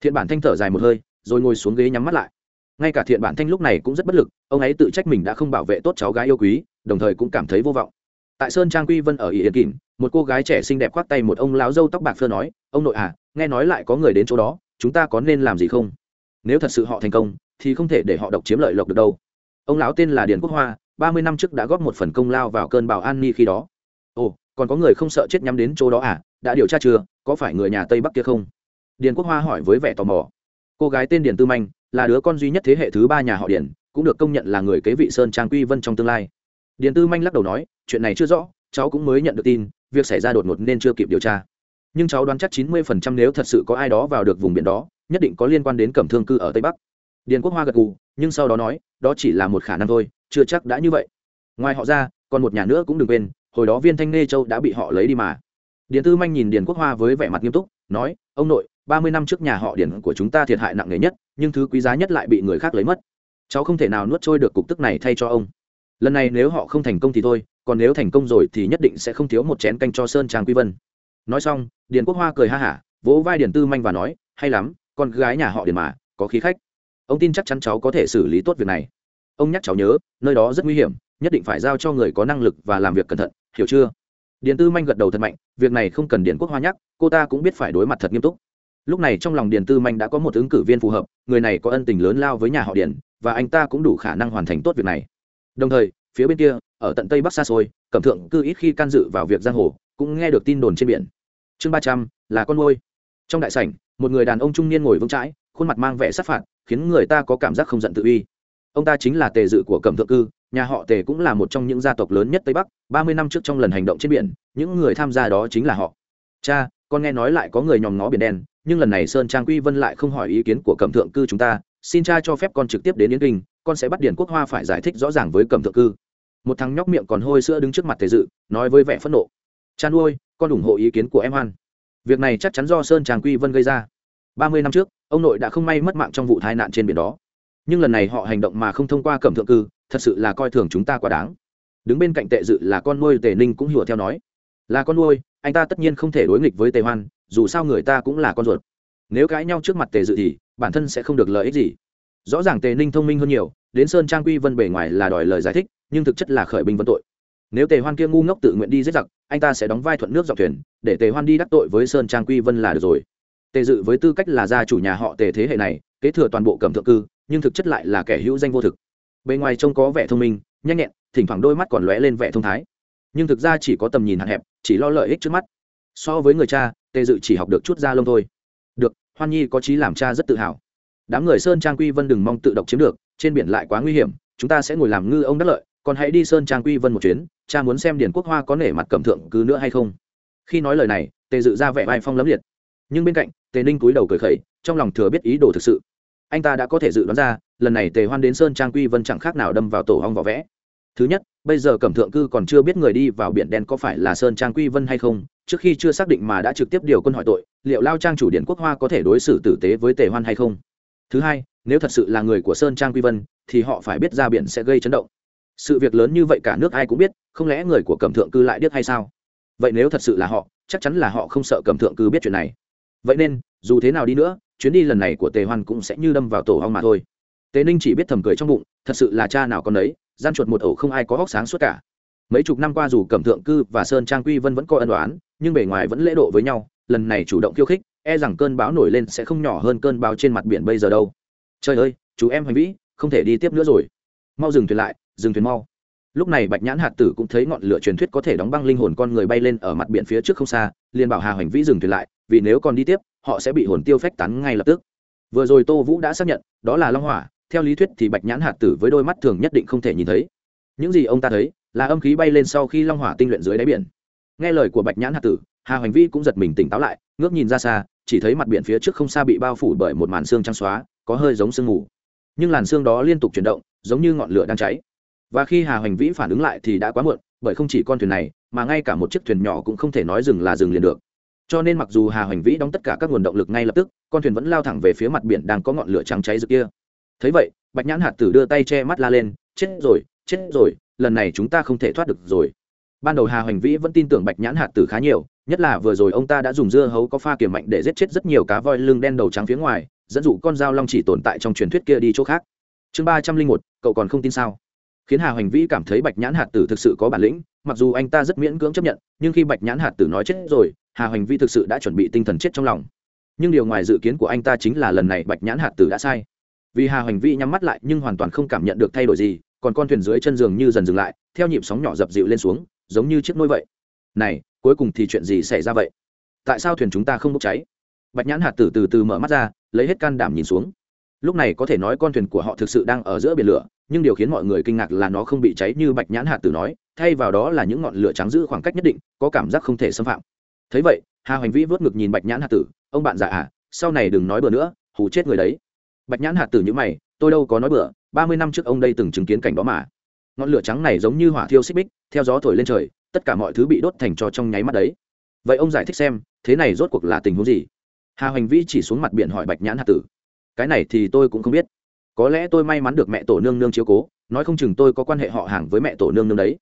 Thiện bản thanh thở dài một hơi, rồi ngồi xuống ghế nhắm mắt lại ngay cả thiện bản thanh lúc này cũng rất bất lực, ông ấy tự trách mình đã không bảo vệ tốt cháu gái yêu quý, đồng thời cũng cảm thấy vô vọng. Tại sơn trang quy vân ở ỷ yên kỳnh một cô gái trẻ xinh đẹp khoác tay một ông lão dâu tóc bạc phơ nói, ông nội à nghe nói lại có người đến chỗ đó, chúng ta có nên làm gì không? Nếu thật sự họ thành công, thì không thể để họ độc chiếm lợi lộc được đâu. Ông lão tên là điền quốc hoa, ba mươi năm trước đã góp một phần công lao vào cơn bão an ni khi đó. Ồ, còn có người không sợ chết nhắm đến chỗ đó à? Đã điều tra chưa? Có phải người nhà tây bắc kia không? Điền quốc hoa hỏi với vẻ tò mò. Cô gái tên điền tư manh là đứa con duy nhất thế hệ thứ ba nhà họ điền, cũng được công nhận là người kế vị sơn trang quy vân trong tương lai. Điền tư manh lắc đầu nói, chuyện này chưa rõ, cháu cũng mới nhận được tin, việc xảy ra đột ngột nên chưa kịp điều tra. Nhưng cháu đoán chắc chín mươi phần trăm nếu thật sự có ai đó vào được vùng biển đó, nhất định có liên quan đến cẩm thương cư ở tây bắc. Điền quốc hoa gật gù, nhưng sau đó nói, đó chỉ là một khả năng thôi, chưa chắc đã như vậy. Ngoài họ ra, còn một nhà nữa cũng đừng quên, hồi đó viên thanh nê châu đã bị họ lấy đi mà. Điền tư manh nhìn điền quốc hoa với vẻ mặt nghiêm túc, nói, ông nội ba mươi năm trước nhà họ điền của chúng ta thiệt hại nặng nề nhất, nhưng thứ quý giá nhất lại bị người khác lấy mất. Cháu không thể nào nuốt trôi được cục tức này thay cho ông. Lần này nếu họ không thành công thì thôi, còn nếu thành công rồi thì nhất định sẽ không thiếu một chén canh cho sơn trang quy vân. Nói xong, điền quốc hoa cười ha hả, vỗ vai điền tư manh và nói, hay lắm, con gái nhà họ điền mà, có khí khách. Ông tin chắc chắn cháu có thể xử lý tốt việc này. Ông nhắc cháu nhớ, nơi đó rất nguy hiểm, nhất định phải giao cho người có năng lực và làm việc cẩn thận, hiểu chưa? Điền tư manh gật đầu thật mạnh, việc này không cần điền quốc hoa nhắc, cô ta cũng biết phải đối mặt thật nghiêm túc lúc này trong lòng điền tư manh đã có một ứng cử viên phù hợp, người này có ân tình lớn lao với nhà họ điền, và anh ta cũng đủ khả năng hoàn thành tốt việc này. Đồng thời, phía bên kia, ở tận tây bắc xa xôi, cẩm thượng cư ít khi can dự vào việc giang hồ, cũng nghe được tin đồn trên biển. Chương ba trăm, là con môi trong đại sảnh, một người đàn ông trung niên ngồi vững chãi, khuôn mặt mang vẻ sát phạt, khiến người ta có cảm giác không giận tự uy. Ông ta chính là tề dự của cẩm thượng cư, nhà họ tề cũng là một trong những gia tộc lớn nhất tây bắc, ba mươi năm trước trong lần hành động trên biển, những người tham gia đó chính là họ. Cha con nghe nói lại có người nhòm ngó biển đen, nhưng lần này sơn trang quy vân lại không hỏi ý kiến của cẩm thượng cư chúng ta, xin cha cho phép con trực tiếp đến yến kinh, con sẽ bắt điển quốc hoa phải giải thích rõ ràng với cẩm thượng cư. Một thằng nhóc miệng còn hôi sữa đứng trước mặt tề dự, nói với vẻ phẫn nộ. Chăn nuôi con ủng hộ ý kiến của em hoan. Việc này chắc chắn do sơn Trang quy vân gây ra. Ba mươi năm trước, ông nội đã không may mất mạng trong vụ tai nạn trên biển đó. Nhưng lần này họ hành động mà không thông qua cẩm thượng cư, thật sự là coi thường chúng ta quá đáng. Đứng bên cạnh tệ dự là con nuôi tề ninh cũng hùa theo nói. Là con nuôi anh ta tất nhiên không thể đối nghịch với tề hoan, dù sao người ta cũng là con ruột. Nếu cãi nhau trước mặt tề dự thì, bản thân sẽ không được lợi ích gì. Rõ ràng tề ninh thông minh hơn nhiều, đến sơn trang quy vân bề ngoài là đòi lời giải thích, nhưng thực chất là khởi binh vân tội. Nếu tề hoan kia ngu ngốc tự nguyện đi giết giặc, anh ta sẽ đóng vai thuận nước dọc thuyền, để tề hoan đi đắc tội với sơn trang quy vân là được rồi. Tề dự với tư cách là gia chủ nhà họ tề thế hệ này, kế thừa toàn bộ cẩm thượng cư, nhưng thực chất lại là kẻ hữu danh vô thực. Bề ngoài trông có vẻ thông minh, nhanh nhẹn, thỉnh thoảng đôi mắt còn lóe lên vẻ thông thái. Nhưng thực ra chỉ có tầm nhìn hạn hẹp chỉ lo lợi ích trước mắt. So với người cha, tề dự chỉ học được chút da lông thôi. Được, hoan nhi có trí làm cha rất tự hào. Đám người sơn trang quy vân đừng mong tự độc chiếm được, trên biển lại quá nguy hiểm, chúng ta sẽ ngồi làm ngư ông đắc lợi, còn hãy đi sơn trang quy vân một chuyến, cha muốn xem điển quốc hoa có nể mặt cẩm thượng cứ nữa hay không. Khi nói lời này, tề dự ra vẻ vai phong lấm liệt. Nhưng bên cạnh, tề ninh cúi đầu cười khẩy, trong lòng thừa biết ý đồ thực sự. Anh ta đã có thể dự đoán ra, lần này tề hoan đến sơn trang quy vân chẳng khác nào đâm vào tổ hong vỏ vẽ. Thứ nhất bây giờ cẩm thượng cư còn chưa biết người đi vào biển đen có phải là sơn trang quy vân hay không, trước khi chưa xác định mà đã trực tiếp điều quân hỏi tội, liệu lao trang chủ điện quốc hoa có thể đối xử tử tế với tề hoan hay không? Thứ hai, nếu thật sự là người của sơn trang quy vân, thì họ phải biết ra biển sẽ gây chấn động. Sự việc lớn như vậy cả nước ai cũng biết, không lẽ người của cẩm thượng cư lại biết hay sao? Vậy nếu thật sự là họ, chắc chắn là họ không sợ cẩm thượng cư biết chuyện này. Vậy nên, dù thế nào đi nữa, chuyến đi lần này của tề hoan cũng sẽ như đâm vào tổ hong mà thôi. Tề ninh chỉ biết thầm cười trong bụng, thật sự là cha nào con đấy gian chuột một ổ không ai có hóc sáng suốt cả. Mấy chục năm qua dù cẩm thượng cư và sơn trang quy vân vẫn coi ân đoán nhưng bề ngoài vẫn lễ độ với nhau, lần này chủ động khiêu khích e rằng cơn bão nổi lên sẽ không nhỏ hơn cơn bão trên mặt biển bây giờ đâu. Trời ơi, chú em hoành vĩ, không thể đi tiếp nữa rồi. Mau dừng thuyền lại, dừng thuyền mau. Lúc này bạch nhãn hạt tử cũng thấy ngọn lửa truyền thuyết có thể đóng băng linh hồn con người bay lên ở mặt biển phía trước không xa, liền bảo hà hoành vĩ dừng thuyền lại, vì nếu còn đi tiếp, họ sẽ bị hồn tiêu phách tán ngay lập tức. Vừa rồi tô vũ đã xác nhận, đó là long hỏa theo lý thuyết thì bạch nhãn hạt tử với đôi mắt thường nhất định không thể nhìn thấy. Những gì ông ta thấy là âm khí bay lên sau khi long hỏa tinh luyện dưới đáy biển. Nghe lời của bạch nhãn hạt tử, hà hoành vi cũng giật mình tỉnh táo lại, ngước nhìn ra xa, chỉ thấy mặt biển phía trước không xa bị bao phủ bởi một màn xương trắng xóa, có hơi giống sương mù. Nhưng làn xương đó liên tục chuyển động, giống như ngọn lửa đang cháy. Và khi hà hoành vĩ phản ứng lại thì đã quá muộn, bởi không chỉ con thuyền này, mà ngay cả một chiếc thuyền nhỏ cũng không thể nói dừng là dừng liền được. Cho nên mặc dù hà hoành vĩ đóng tất cả các nguồn động lực ngay lập tức, con thuyền vẫn lao thẳng về phía mặt biển đang có ngọn lửa trắng cháy rực kia thấy vậy, bạch nhãn hạt tử đưa tay che mắt la lên, chết rồi chết rồi, lần này chúng ta không thể thoát được rồi. Ban đầu hà hoành vĩ vẫn tin tưởng bạch nhãn hạt tử khá nhiều, nhất là vừa rồi ông ta đã dùng dưa hấu có pha kiềm mạnh để giết chết rất nhiều cá voi lưng đen đầu trắng phía ngoài, dẫn dụ con dao long chỉ tồn tại trong truyền thuyết kia đi chỗ khác. Chương ba trăm linh một, cậu còn không tin sao? Khiến hà hoành vĩ cảm thấy bạch nhãn hạt tử thực sự có bản lĩnh, mặc dù anh ta rất miễn cưỡng chấp nhận, nhưng khi bạch nhãn hạt tử nói chết rồi, hà hoành vĩ thực sự đã chuẩn bị tinh thần chết trong lòng. Nhưng điều ngoài dự kiến của anh ta chính là lần này bạch nhãn hạt tử đã sai vì hà hoành vĩ nhắm mắt lại nhưng hoàn toàn không cảm nhận được thay đổi gì, còn con thuyền dưới chân giường như dần dừng lại, theo nhịp sóng nhỏ dập dịu lên xuống, giống như chiếc nôi vậy. Này, cuối cùng thì chuyện gì xảy ra vậy? Tại sao thuyền chúng ta không bốc cháy? Bạch nhãn hạt tử từ từ mở mắt ra, lấy hết can đảm nhìn xuống. Lúc này có thể nói con thuyền của họ thực sự đang ở giữa biển lửa, nhưng điều khiến mọi người kinh ngạc là nó không bị cháy như bạch nhãn hạt tử nói, thay vào đó là những ngọn lửa trắng giữ khoảng cách nhất định, có cảm giác không thể xâm phạm. Thấy vậy, hà hoành vĩ vớt ngực nhìn bạch nhãn hạt tử, ông bạn già à sau này đừng nói bừa nữa, hù chết người đấy bạch nhãn hạt tử nhữ mày, tôi đâu có nói bừa, ba mươi năm trước ông đây từng chứng kiến cảnh đó mà. Ngọn lửa trắng này giống như hỏa thiêu xích bích, theo gió thổi lên trời, tất cả mọi thứ bị đốt thành cho trong nháy mắt đấy. Vậy ông giải thích xem, thế này rốt cuộc là tình huống gì? Hà hoành vĩ chỉ xuống mặt biển hỏi bạch nhãn hạt tử. Cái này thì tôi cũng không biết. Có lẽ tôi may mắn được mẹ tổ nương nương chiếu cố, nói không chừng tôi có quan hệ họ hàng với mẹ tổ nương nương đấy.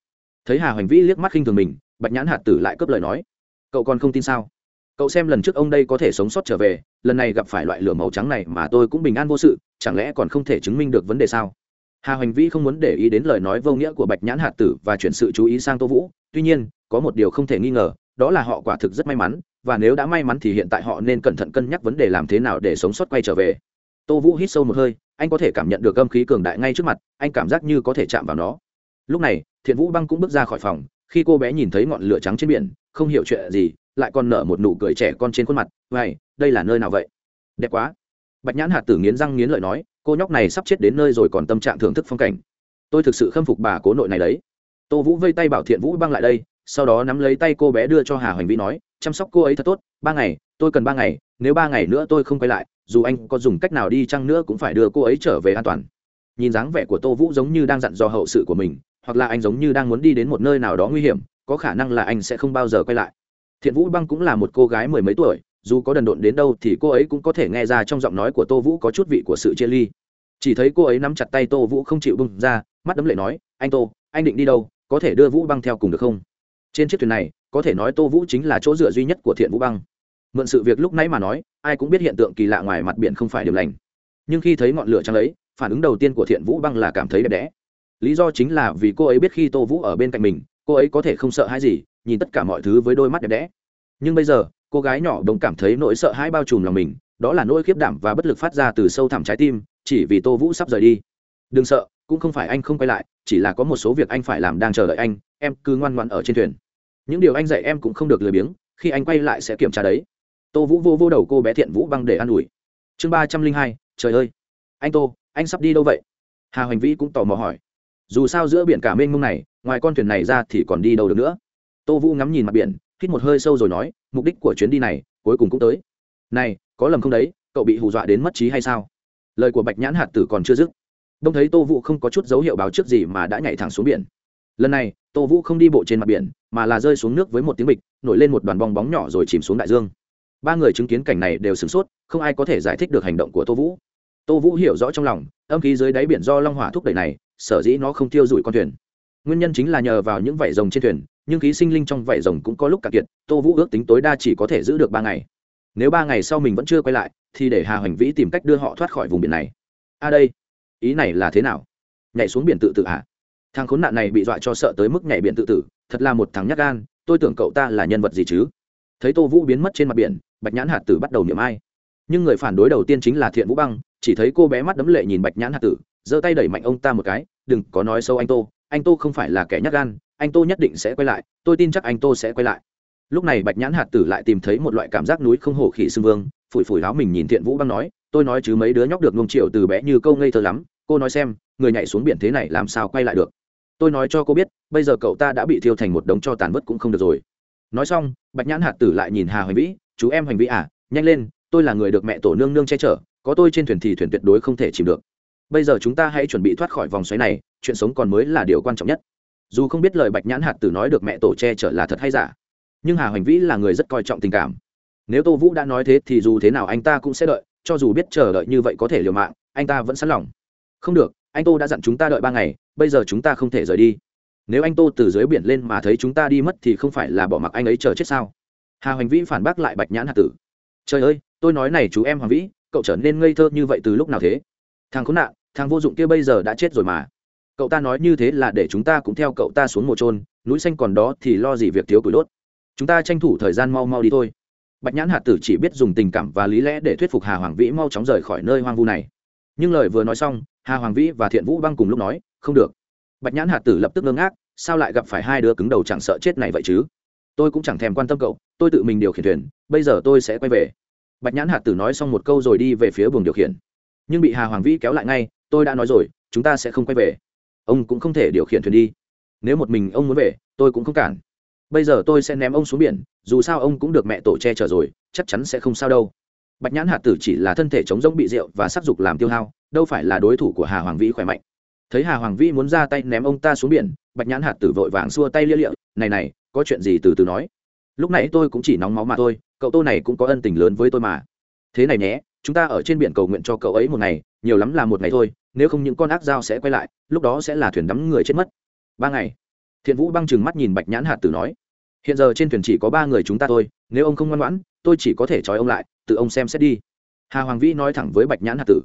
Thấy hà hoành vĩ liếc mắt khinh thường mình, bạch nhãn hạt tử lại cướp lời nói. Cậu còn không tin sao? Cậu xem lần trước ông đây có thể sống sót trở về, lần này gặp phải loại lửa màu trắng này mà tôi cũng bình an vô sự, chẳng lẽ còn không thể chứng minh được vấn đề sao? Hà hoành vĩ không muốn để ý đến lời nói vô nghĩa của bạch nhãn hạt tử và chuyển sự chú ý sang tô vũ, tuy nhiên, có một điều không thể nghi ngờ, đó là họ quả thực rất may mắn, và nếu đã may mắn thì hiện tại họ nên cẩn thận cân nhắc vấn đề làm thế nào để sống sót quay trở về. Tô vũ hít sâu một hơi, anh có thể cảm nhận được âm khí cường đại ngay trước mặt, anh cảm giác như có thể chạm vào nó. Lúc này, thiện vũ băng cũng bước ra khỏi phòng, khi cô bé nhìn thấy ngọn lửa trắng trên biển, không hiểu chuyện gì lại còn nở một nụ cười trẻ con trên khuôn mặt vậy đây là nơi nào vậy? Đẹp quá. Bạch nhãn hạt tử nghiến răng nghiến lợi nói, cô nhóc này sắp chết đến nơi rồi còn tâm trạng thưởng thức phong cảnh. Tôi thực sự khâm phục bà cố nội này đấy. Tô vũ vây tay bảo thiện vũ băng lại đây, sau đó nắm lấy tay cô bé đưa cho hà hoành vĩ nói, chăm sóc cô ấy thật tốt, ba ngày, tôi cần ba ngày, nếu ba ngày nữa tôi không quay lại, dù anh có dùng cách nào đi chăng nữa cũng phải đưa cô ấy trở về an toàn. Nhìn dáng vẻ của tô vũ giống như đang dặn dò hậu sự của mình, hoặc là anh giống như đang muốn đi đến một nơi nào đó nguy hiểm, có khả năng là anh sẽ không bao giờ quay lại thiện vũ băng cũng là một cô gái mười mấy tuổi, dù có đần độn đến đâu thì cô ấy cũng có thể nghe ra trong giọng nói của tô vũ có chút vị của sự chia ly. Chỉ thấy cô ấy nắm chặt tay tô vũ không chịu bưng ra, mắt đấm lệ nói, anh tô, anh định đi đâu, có thể đưa vũ băng theo cùng được không? Trên chiếc thuyền này, có thể nói tô vũ chính là chỗ dựa duy nhất của thiện vũ băng. Mượn sự việc lúc nãy mà nói, ai cũng biết hiện tượng kỳ lạ ngoài mặt biển không phải điều lành. Nhưng khi thấy ngọn lửa trăng ấy, phản ứng đầu tiên của thiện vũ băng là cảm thấy đẹp đẽ. Lý do chính là vì cô ấy biết khi tô vũ ở bên cạnh mình, cô ấy có thể không sợ hãi gì nhìn tất cả mọi thứ với đôi mắt đẹp đẽ. Nhưng bây giờ, cô gái nhỏ đ ố n g cảm thấy nỗi sợ hãi bao trùm lòng mình, đó là nỗi khiếp đảm và bất lực phát ra từ sâu thẳm trái tim, chỉ vì tô vũ sắp rời đi. Đừng sợ, cũng không phải anh không quay lại, chỉ là có một số việc anh phải làm đang chờ đợi anh, em cứ ngoan ngoan ở trên thuyền. Những điều anh dạy em cũng không được lười biếng, khi anh quay lại sẽ kiểm tra đấy. Tô vũ vô vô đầu cô bé thiện vũ băng để an ủi. Chương ba trăm linh hai, trời ơi. Anh tô, anh sắp đi đâu vậy? Hà hoành vĩ cũng tò mò hỏi. Dù sao giữa biển cả mênh mông này, ngoài con thuyền này ra thì còn đi đâu được nữa? Tô vũ ngắm nhìn mặt biển, hít một hơi sâu rồi nói, mục đích của chuyến đi này, cuối cùng cũng tới. Này, có lầm không đấy? Cậu bị hù dọa đến mất trí hay sao? Lời của bạch nhãn hạt tử còn chưa dứt, đông thấy tô vũ không có chút dấu hiệu báo trước gì mà đã nhảy thẳng xuống biển. Lần này, tô vũ không đi bộ trên mặt biển, mà là rơi xuống nước với một tiếng bịch, nổi lên một đoàn bong bóng nhỏ rồi chìm xuống đại dương. Ba người chứng kiến cảnh này đều sửng sốt, không ai có thể giải thích được hành động của tô vũ. Tô vũ hiểu rõ trong lòng, âm khí dưới đáy biển do long hỏa thúc đẩy này, sở dĩ nó không tiêu rụi con thuyền. Nguyên nhân chính là nhờ vào những vảy rồng trên thuyền nhưng khí sinh linh trong vảy rồng cũng có lúc cạn kiệt, tô vũ ước tính tối đa chỉ có thể giữ được ba ngày. Nếu ba ngày sau mình vẫn chưa quay lại, thì để hà hoành vĩ tìm cách đưa họ thoát khỏi vùng biển này. A đây, ý này là thế nào? Nhảy xuống biển tự tử à thằng khốn nạn này bị dọa cho sợ tới mức nhảy biển tự tử, thật là một thằng nhát gan, tôi tưởng cậu ta là nhân vật gì chứ? Thấy tô vũ biến mất trên mặt biển, bạch nhãn hạt tử bắt đầu niệm ai. Nhưng người phản đối đầu tiên chính là thiện vũ băng, chỉ thấy cô bé mắt đấm lệ nhìn bạch nhãn hạt tử, giơ tay đẩy mạnh ông ta một cái, đừng có nói sâu anh tô anh tô không phải là kẻ nhát gan, anh tô nhất định sẽ quay lại, tôi tin chắc anh tô sẽ quay lại. Lúc này bạch nhãn hạt tử lại tìm thấy một loại cảm giác núi không hổ khỉ xương vương, phủi phủi láo mình nhìn thiện vũ băng nói, tôi nói chứ mấy đứa nhóc được ngông triệu từ bé như câu ngây thơ lắm, cô nói xem, người nhảy xuống biển thế này làm sao quay lại được? Tôi nói cho cô biết, bây giờ cậu ta đã bị thiêu thành một đống cho tàn vất cũng không được rồi. Nói xong, bạch nhãn hạt tử lại nhìn hà hoành vĩ, chú em hoành vĩ à nhanh lên, tôi là người được mẹ tổ nương nương che chở, có tôi trên thuyền thì thuyền tuyệt đối không thể chìm được bây giờ chúng ta hãy chuẩn bị thoát khỏi vòng xoáy này, chuyện sống còn mới là điều quan trọng nhất. Dù không biết lời bạch nhãn hạt tử nói được mẹ tổ che chở là thật hay giả, nhưng hà hoành vĩ là người rất coi trọng tình cảm. Nếu tô vũ đã nói thế thì dù thế nào anh ta cũng sẽ đợi, cho dù biết chờ đợi như vậy có thể liều mạng, anh ta vẫn sẵn lòng. Không được, anh tô đã dặn chúng ta đợi ba ngày, bây giờ chúng ta không thể rời đi. Nếu anh tô từ dưới biển lên mà thấy chúng ta đi mất thì không phải là bỏ mặc anh ấy chờ chết sao? Hà hoành vĩ phản bác lại bạch nhãn hạt tử. Trời ơi, tôi nói này chú em hoàng vĩ, cậu trở nên ngây thơ như vậy từ lúc nào thế? Thằng khốn nạn, thằng vô dụng kia bây giờ đã chết rồi mà. Cậu ta nói như thế là để chúng ta cũng theo cậu ta xuống mồ trôn núi xanh còn đó thì lo gì việc thiếu củi đốt. Chúng ta tranh thủ thời gian mau mau đi thôi. Bạch nhãn hạt tử chỉ biết dùng tình cảm và lý lẽ để thuyết phục hà hoàng vĩ mau chóng rời khỏi nơi hoang vu này. Nhưng lời vừa nói xong, hà hoàng vĩ và thiện vũ băng cùng lúc nói, không được. Bạch nhãn hạt tử lập tức ngơ ngác, sao lại gặp phải hai đứa cứng đầu chẳng sợ chết này vậy chứ? Tôi cũng chẳng thèm quan tâm cậu, tôi tự mình điều khiển thuyền, bây giờ tôi sẽ quay về. Bạch nhãn hạt tử nói xong một câu rồi đi về phía buồng điều khiển nhưng bị hà hoàng vĩ kéo lại ngay, tôi đã nói rồi, chúng ta sẽ không quay về. Ông cũng không thể điều khiển thuyền đi. Nếu một mình ông muốn về, tôi cũng không cản. Bây giờ tôi sẽ ném ông xuống biển, dù sao ông cũng được mẹ tổ che chở rồi, chắc chắn sẽ không sao đâu. Bạch nhãn hạt tử chỉ là thân thể chống rỗng bị rượu và sắc dục làm tiêu hao, đâu phải là đối thủ của hà hoàng vĩ khỏe mạnh. Thấy hà hoàng vĩ muốn ra tay ném ông ta xuống biển, bạch nhãn hạt tử vội vàng xua tay lia lịa, này này, có chuyện gì từ từ nói. Lúc nãy tôi cũng chỉ nóng máu mà thôi, cậu tô này cũng có ân tình lớn với tôi mà. Thế này nhé chúng ta ở trên biển cầu nguyện cho cậu ấy một ngày, nhiều lắm là một ngày thôi, nếu không những con ác dao sẽ quay lại, lúc đó sẽ là thuyền đắm người chết mất. Ba ngày. Thiện vũ băng chừng mắt nhìn bạch nhãn hạt tử nói, hiện giờ trên thuyền chỉ có ba người chúng ta thôi, nếu ông không ngoan ngoãn, tôi chỉ có thể trói ông lại, tự ông xem xét đi. Hà hoàng vĩ nói thẳng với bạch nhãn hạt tử.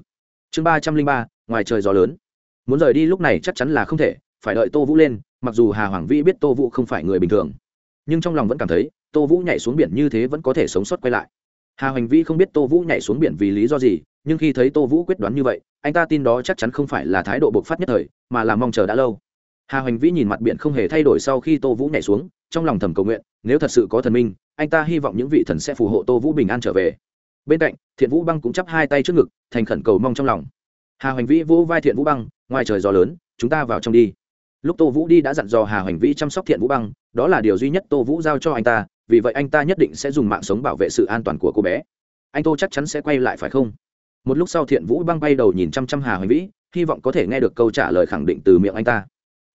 Chương ba trăm linh ba, ngoài trời gió lớn. Muốn rời đi lúc này chắc chắn là không thể, phải đợi tô vũ lên, mặc dù hà hoàng vĩ biết tô vũ không phải người bình thường. Nhưng trong lòng vẫn cảm thấy, tô vũ nhảy xuống biển như thế vẫn có thể sống sót quay lại hà hoành vĩ không biết tô vũ nhảy xuống biển vì lý do gì, nhưng khi thấy tô vũ quyết đoán như vậy, anh ta tin đó chắc chắn không phải là thái độ bộc phát nhất thời, mà là mong chờ đã lâu. Hà hoành vĩ nhìn mặt biển không hề thay đổi sau khi tô vũ nhảy xuống, trong lòng thầm cầu nguyện, nếu thật sự có thần minh, anh ta hy vọng những vị thần sẽ phù hộ tô vũ bình an trở về. Bên cạnh, thiện vũ băng cũng chắp hai tay trước ngực, thành khẩn cầu mong trong lòng. Hà hoành vĩ vỗ vai thiện vũ băng, ngoài trời gió lớn, chúng ta vào trong đi. Lúc tô vũ đi đã dặn dò hà hoành vĩ chăm sóc thiện vũ băng, đó là điều duy nhất tô vũ giao cho anh ta vì vậy anh ta nhất định sẽ dùng mạng sống bảo vệ sự an toàn của cô bé. Anh tô chắc chắn sẽ quay lại phải không? Một lúc sau thiện vũ băng bay đầu nhìn chăm chăm hà hoành vĩ, hy vọng có thể nghe được câu trả lời khẳng định từ miệng anh ta.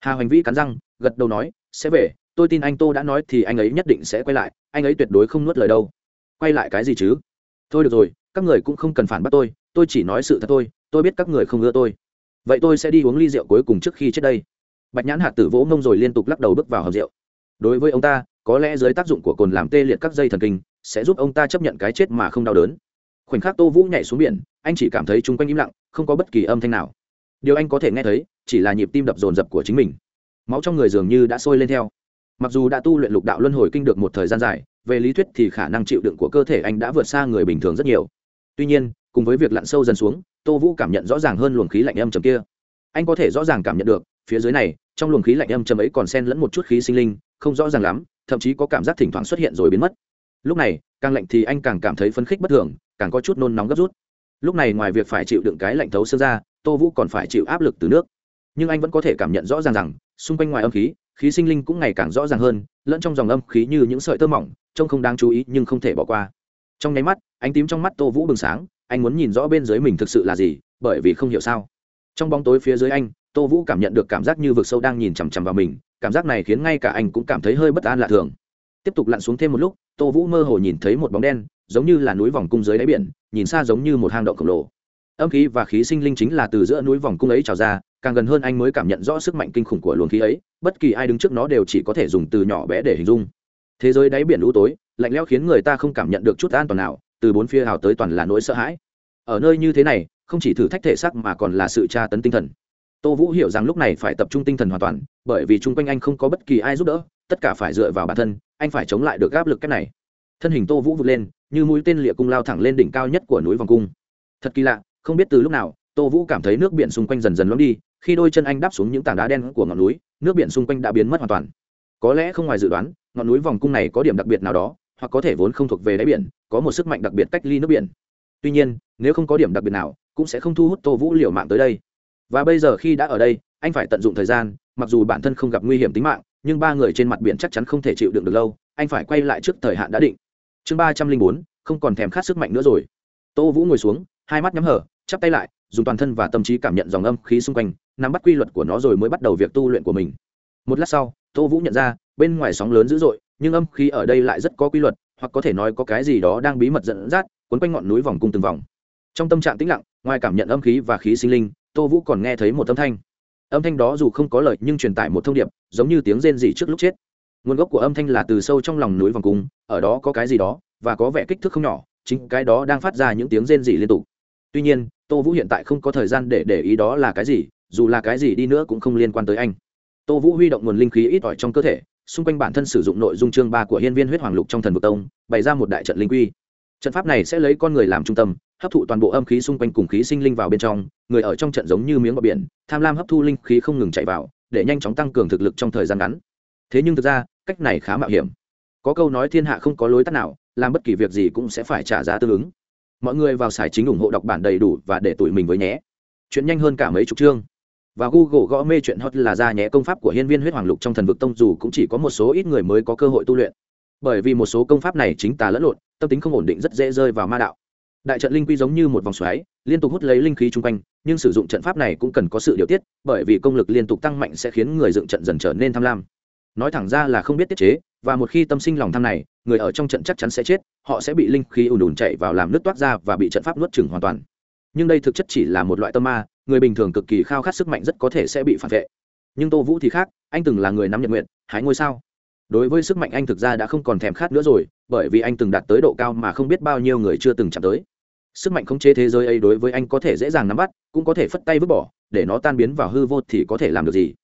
Hà hoành vĩ cắn răng, gật đầu nói, sẽ về, tôi tin anh tô đã nói thì anh ấy nhất định sẽ quay lại, anh ấy tuyệt đối không nuốt lời đâu. Quay lại cái gì chứ? Thôi được rồi, các người cũng không cần phản bác tôi tôi chỉ nói sự thật thôi, tôi biết các người không ưa tôi. Vậy tôi sẽ đi uống ly rượu cuối cùng trước khi chết đây. Bạch nhãn hạt tử vỗ mông rồi liên tục lắc đầu bước vào hầm rượu. Đối với ông ta có lẽ dưới tác dụng của cồn làm tê liệt các dây thần kinh, sẽ giúp ông ta chấp nhận cái chết mà không đau đớn. Khoảnh khắc tô vũ nhảy xuống biển, anh chỉ cảm thấy chung quanh im lặng, không có bất kỳ âm thanh nào. Điều anh có thể nghe thấy, chỉ là nhịp tim đập rồn rập của chính mình. Máu trong người dường như đã sôi lên theo. Mặc dù đã tu luyện lục đạo luân hồi kinh được một thời gian dài, về lý thuyết thì khả năng chịu đựng của cơ thể anh đã vượt xa người bình thường rất nhiều. Tuy nhiên, cùng với việc lặn sâu dần xuống, tô vũ cảm nhận rõ ràng hơn luồng khí lạnh âm trầm kia. Anh có thể rõ ràng cảm nhận được, phía dưới này, trong luồng khí lạnh âm trầm ấy còn xen lẫn một chút khí sinh linh, không rõ ràng lắm thậm chí có cảm giác thỉnh thoảng xuất hiện rồi biến mất. Lúc này, càng lạnh thì anh càng cảm thấy phấn khích bất thường, càng có chút nôn nóng gấp rút. Lúc này ngoài việc phải chịu đựng cái lạnh thấu xương ra, tô vũ còn phải chịu áp lực từ nước. Nhưng anh vẫn có thể cảm nhận rõ ràng rằng, xung quanh ngoài âm khí khí sinh linh cũng ngày càng rõ ràng hơn, lẫn trong dòng âm khí như những sợi tơ mỏng, trông không đáng chú ý nhưng không thể bỏ qua. Trong nháy mắt, ánh tím trong mắt tô vũ bừng sáng, anh muốn nhìn rõ bên dưới mình thực sự là gì, bởi vì không hiểu sao. Trong bóng tối phía dưới anh, tô vũ cảm nhận được cảm giác như vực sâu đang nhìn chằm chằm vào mình cảm giác này khiến ngay cả anh cũng cảm thấy hơi bất an lạ thường. Tiếp tục lặn xuống thêm một lúc, tô vũ mơ hồ nhìn thấy một bóng đen, giống như là núi vòng cung dưới đáy biển, nhìn xa giống như một hang động khổng lồ. Âm khí và khí sinh linh chính là từ giữa núi vòng cung ấy trào ra, càng gần hơn anh mới cảm nhận rõ sức mạnh kinh khủng của luồng khí ấy, bất kỳ ai đứng trước nó đều chỉ có thể dùng từ nhỏ bé để hình dung. Thế giới đáy biển lũ tối, lạnh lẽo khiến người ta không cảm nhận được chút an toàn nào, từ bốn phía hào tới toàn là nỗi sợ hãi. Ở nơi như thế này, không chỉ thử thách thể xác mà còn là sự tra tấn tinh thần tô vũ hiểu rằng lúc này phải tập trung tinh thần hoàn toàn, bởi vì chung quanh anh không có bất kỳ ai giúp đỡ, tất cả phải dựa vào bản thân, anh phải chống lại được áp lực cách này. Thân hình tô vũ vụt lên, như mũi tên lịa cung lao thẳng lên đỉnh cao nhất của núi vòng cung. Thật kỳ lạ, không biết từ lúc nào, tô vũ cảm thấy nước biển xung quanh dần dần lóng đi, khi đôi chân anh đáp xuống những tảng đá đen của ngọn núi, nước biển xung quanh đã biến mất hoàn toàn. Có lẽ không ngoài dự đoán, ngọn núi vòng cung này có điểm đặc biệt nào đó, hoặc có thể vốn không thuộc về đáy biển, có một sức mạnh đặc biệt cách ly nước biển. Tuy nhiên, nếu không có điểm đặc biệt nào, cũng sẽ không thu hút tô vũ liều mạng tới đây và bây giờ khi đã ở đây, anh phải tận dụng thời gian, mặc dù bản thân không gặp nguy hiểm tính mạng, nhưng ba người trên mặt biển chắc chắn không thể chịu đựng được lâu, anh phải quay lại trước thời hạn đã định. Chương ba trăm linh bốn, không còn thèm khát sức mạnh nữa rồi. Tô vũ ngồi xuống, hai mắt nhắm hở, chắp tay lại, dùng toàn thân và tâm trí cảm nhận dòng âm khí xung quanh, nắm bắt quy luật của nó rồi mới bắt đầu việc tu luyện của mình. Một lát sau, tô vũ nhận ra, bên ngoài sóng lớn dữ dội, nhưng âm khí ở đây lại rất có quy luật, hoặc có thể nói có cái gì đó đang bí mật dẫn dắt quấn quanh ngọn núi vòng cung từng vòng. Trong tâm trạng tĩnh lặng, ngoài cảm nhận âm khí và khí sinh linh tô vũ còn nghe thấy một âm thanh. Âm thanh đó dù không có lợi nhưng truyền tải một thông điệp, giống như tiếng rên rỉ trước lúc chết. Nguồn gốc của âm thanh là từ sâu trong lòng núi vòng cung, ở đó có cái gì đó, và có vẻ kích thước không nhỏ, chính cái đó đang phát ra những tiếng rên rỉ liên tục. Tuy nhiên, tô vũ hiện tại không có thời gian để để ý đó là cái gì, dù là cái gì đi nữa cũng không liên quan tới anh. Tô vũ huy động nguồn linh khí ít ỏi trong cơ thể, xung quanh bản thân sử dụng nội dung chương ba của hiên viên huyết hoàng lục trong thần vực tông, bày ra một đại trận linh quy. Trận pháp này sẽ lấy con người làm trung tâm hấp thụ toàn bộ âm khí xung quanh cùng khí sinh linh vào bên trong, người ở trong trận giống như miếng bọc biển, tham lam hấp thu linh khí không ngừng chạy vào, để nhanh chóng tăng cường thực lực trong thời gian ngắn. Thế nhưng thực ra, cách này khá mạo hiểm. Có câu nói thiên hạ không có lối tắt nào, làm bất kỳ việc gì cũng sẽ phải trả giá tương ứng. Mọi người vào sải chính ủng hộ đọc bản đầy đủ và để tụi mình với nhé. Chuyện nhanh hơn cả mấy chục chương. Và google gõ mê chuyện hot là ra nhé công pháp của hiên viên huyết hoàng lục trong thần vực tông, dù cũng chỉ có một số ít người mới có cơ hội tu luyện. Bởi vì một số công pháp này chính tà lẫn lộn, tâm tính không ổn định rất dễ rơi vào ma đạo đại trận linh quy giống như một vòng xoáy, liên tục hút lấy linh khí chung quanh, nhưng sử dụng trận pháp này cũng cần có sự điều tiết, bởi vì công lực liên tục tăng mạnh sẽ khiến người dựng trận dần trở nên tham lam. Nói thẳng ra là không biết tiết chế, và một khi tâm sinh lòng tham này, người ở trong trận chắc chắn sẽ chết, họ sẽ bị linh khí ùn ùn chạy vào làm nước toát ra và bị trận pháp nuốt chừng hoàn toàn. Nhưng đây thực chất chỉ là một loại tâm ma, người bình thường cực kỳ khao khát sức mạnh rất có thể sẽ bị phản vệ. Nhưng tô vũ thì khác, anh từng là người nắm nhật nguyện, hái ngôi sao. Đối với sức mạnh anh thực ra đã không còn thèm khát nữa rồi, bởi vì anh từng đạt tới độ cao mà không biết bao nhiêu người chưa từng chạm tới sức mạnh khống chế thế giới ấy đối với anh có thể dễ dàng nắm bắt, cũng có thể phất tay vứt bỏ, để nó tan biến vào hư vô thì có thể làm được gì?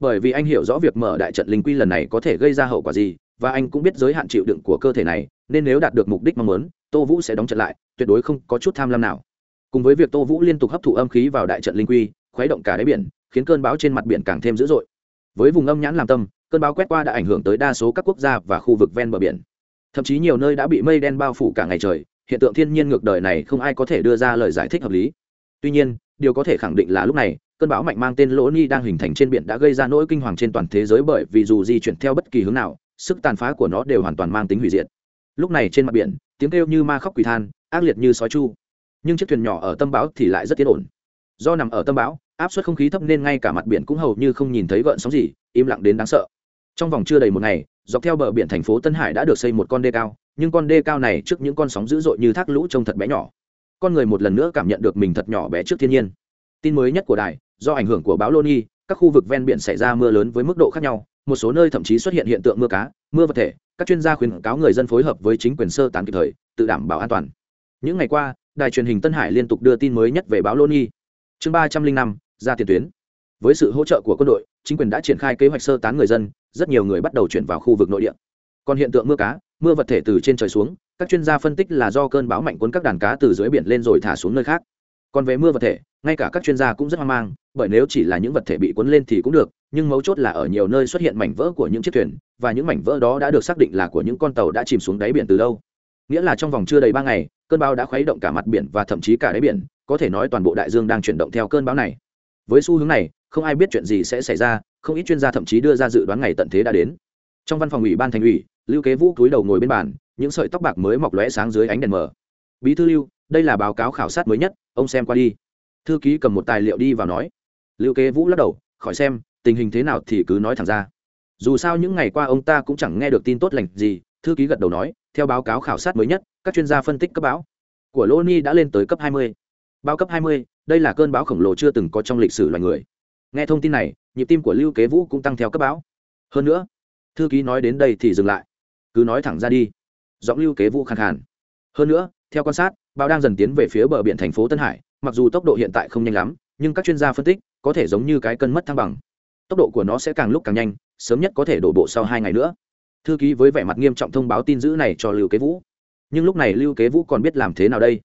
Bởi vì anh hiểu rõ việc mở đại trận linh quy lần này có thể gây ra hậu quả gì, và anh cũng biết giới hạn chịu đựng của cơ thể này, nên nếu đạt được mục đích mong muốn, tô vũ sẽ đóng trận lại, tuyệt đối không có chút tham lam nào. Cùng với việc tô vũ liên tục hấp thụ âm khí vào đại trận linh quy, khuấy động cả đáy biển, khiến cơn bão trên mặt biển càng thêm dữ dội. Với vùng âm nhãn làm tâm, cơn bão quét qua đã ảnh hưởng tới đa số các quốc gia và khu vực ven bờ biển. Thậm chí nhiều nơi đã bị mây đen bao phủ cả ngày trời hiện tượng thiên nhiên ngược đời này không ai có thể đưa ra lời giải thích hợp lý. Tuy nhiên, điều có thể khẳng định là lúc này, cơn bão mạnh mang tên lỗ ni đang hình thành trên biển đã gây ra nỗi kinh hoàng trên toàn thế giới bởi vì dù di chuyển theo bất kỳ hướng nào, sức tàn phá của nó đều hoàn toàn mang tính hủy diệt. Lúc này trên mặt biển, tiếng kêu như ma khóc quỷ than, ác liệt như sói chu. Nhưng chiếc thuyền nhỏ ở tâm bão thì lại rất yên ổn. Do nằm ở tâm bão, áp suất không khí thấp nên ngay cả mặt biển cũng hầu như không nhìn thấy gợn sóng gì, im lặng đến đáng sợ. Trong vòng chưa đầy một ngày, dọc theo bờ biển thành phố tân hải đã được xây một con đê cao nhưng con đê cao này trước những con sóng dữ dội như thác lũ trông thật bé nhỏ. Con người một lần nữa cảm nhận được mình thật nhỏ bé trước thiên nhiên. Tin mới nhất của đài, do ảnh hưởng của báo loni các khu vực ven biển xảy ra mưa lớn với mức độ khác nhau, một số nơi thậm chí xuất hiện hiện tượng mưa cá, mưa vật thể. Các chuyên gia khuyến cáo người dân phối hợp với chính quyền sơ tán kịp thời, tự đảm bảo an toàn. Những ngày qua, đài truyền hình tân hải liên tục đưa tin mới nhất về báo loni chương ba trăm linh năm, ra tiền tuyến. Với sự hỗ trợ của quân đội, chính quyền đã triển khai kế hoạch sơ tán người dân, rất nhiều người bắt đầu chuyển vào khu vực nội địa còn hiện tượng mưa cá, mưa vật thể từ trên trời xuống, các chuyên gia phân tích là do cơn bão mạnh cuốn các đàn cá từ dưới biển lên rồi thả xuống nơi khác. Còn về mưa vật thể, ngay cả các chuyên gia cũng rất hoang mang, bởi nếu chỉ là những vật thể bị cuốn lên thì cũng được, nhưng mấu chốt là ở nhiều nơi xuất hiện mảnh vỡ của những chiếc thuyền, và những mảnh vỡ đó đã được xác định là của những con tàu đã chìm xuống đáy biển từ lâu. Nghĩa là trong vòng chưa đầy ba ngày, cơn bão đã khuấy động cả mặt biển và thậm chí cả đáy biển, có thể nói toàn bộ đại dương đang chuyển động theo cơn bão này. Với xu hướng này, không ai biết chuyện gì sẽ xảy ra, không ít chuyên gia thậm chí đưa ra dự đoán ngày tận thế đã đến trong văn phòng ủy ban thành ủy lưu kế vũ cúi đầu ngồi bên bàn những sợi tóc bạc mới mọc lóe sáng dưới ánh đèn mờ. Bí thư lưu đây là báo cáo khảo sát mới nhất ông xem qua đi. Thư ký cầm một tài liệu đi vào nói. Lưu kế vũ lắc đầu khỏi xem tình hình thế nào thì cứ nói thẳng ra. Dù sao những ngày qua ông ta cũng chẳng nghe được tin tốt lành gì. Thư ký gật đầu nói theo báo cáo khảo sát mới nhất các chuyên gia phân tích cấp bão của lô ni đã lên tới cấp 20. báo cấp 20, đây là cơn bão khổng lồ chưa từng có trong lịch sử loài người. Nghe thông tin này nhịp tim của lưu kế vũ cũng tăng theo cấp bão hơn nữa thư ký nói đến đây thì dừng lại. Cứ nói thẳng ra đi. Giọng lưu kế vũ khẳng khàn. Hơn nữa, theo quan sát, bão đang dần tiến về phía bờ biển thành phố tân hải, mặc dù tốc độ hiện tại không nhanh lắm, nhưng các chuyên gia phân tích, có thể giống như cái cân mất thăng bằng. Tốc độ của nó sẽ càng lúc càng nhanh, sớm nhất có thể đổ bộ sau hai ngày nữa. Thư ký với vẻ mặt nghiêm trọng thông báo tin dữ này cho lưu kế vũ. Nhưng lúc này lưu kế vũ còn biết làm thế nào đây?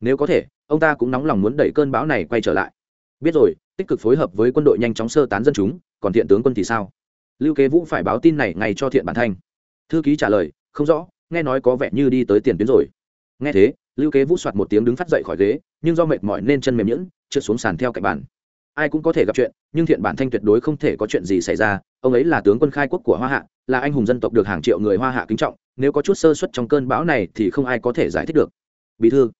Nếu có thể, ông ta cũng nóng lòng muốn đẩy cơn bão này quay trở lại. Biết rồi, tích cực phối hợp với quân đội nhanh chóng sơ tán dân chúng, còn thiện tướng quân thì sao? Lưu kế vũ phải báo tin này ngay cho thiện bản thanh. Thư ký trả lời, không rõ, nghe nói có vẻ như đi tới tiền tuyến rồi. Nghe thế, lưu kế vũ soạt một tiếng đứng phát dậy khỏi ghế, nhưng do mệt mỏi nên chân mềm nhẫn trượt xuống sàn theo cạnh bàn. Ai cũng có thể gặp chuyện, nhưng thiện bản thanh tuyệt đối không thể có chuyện gì xảy ra. Ông ấy là tướng quân khai quốc của hoa hạ, là anh hùng dân tộc được hàng triệu người hoa hạ kính trọng, nếu có chút sơ suất trong cơn bão này thì không ai có thể giải thích được. Bí thư.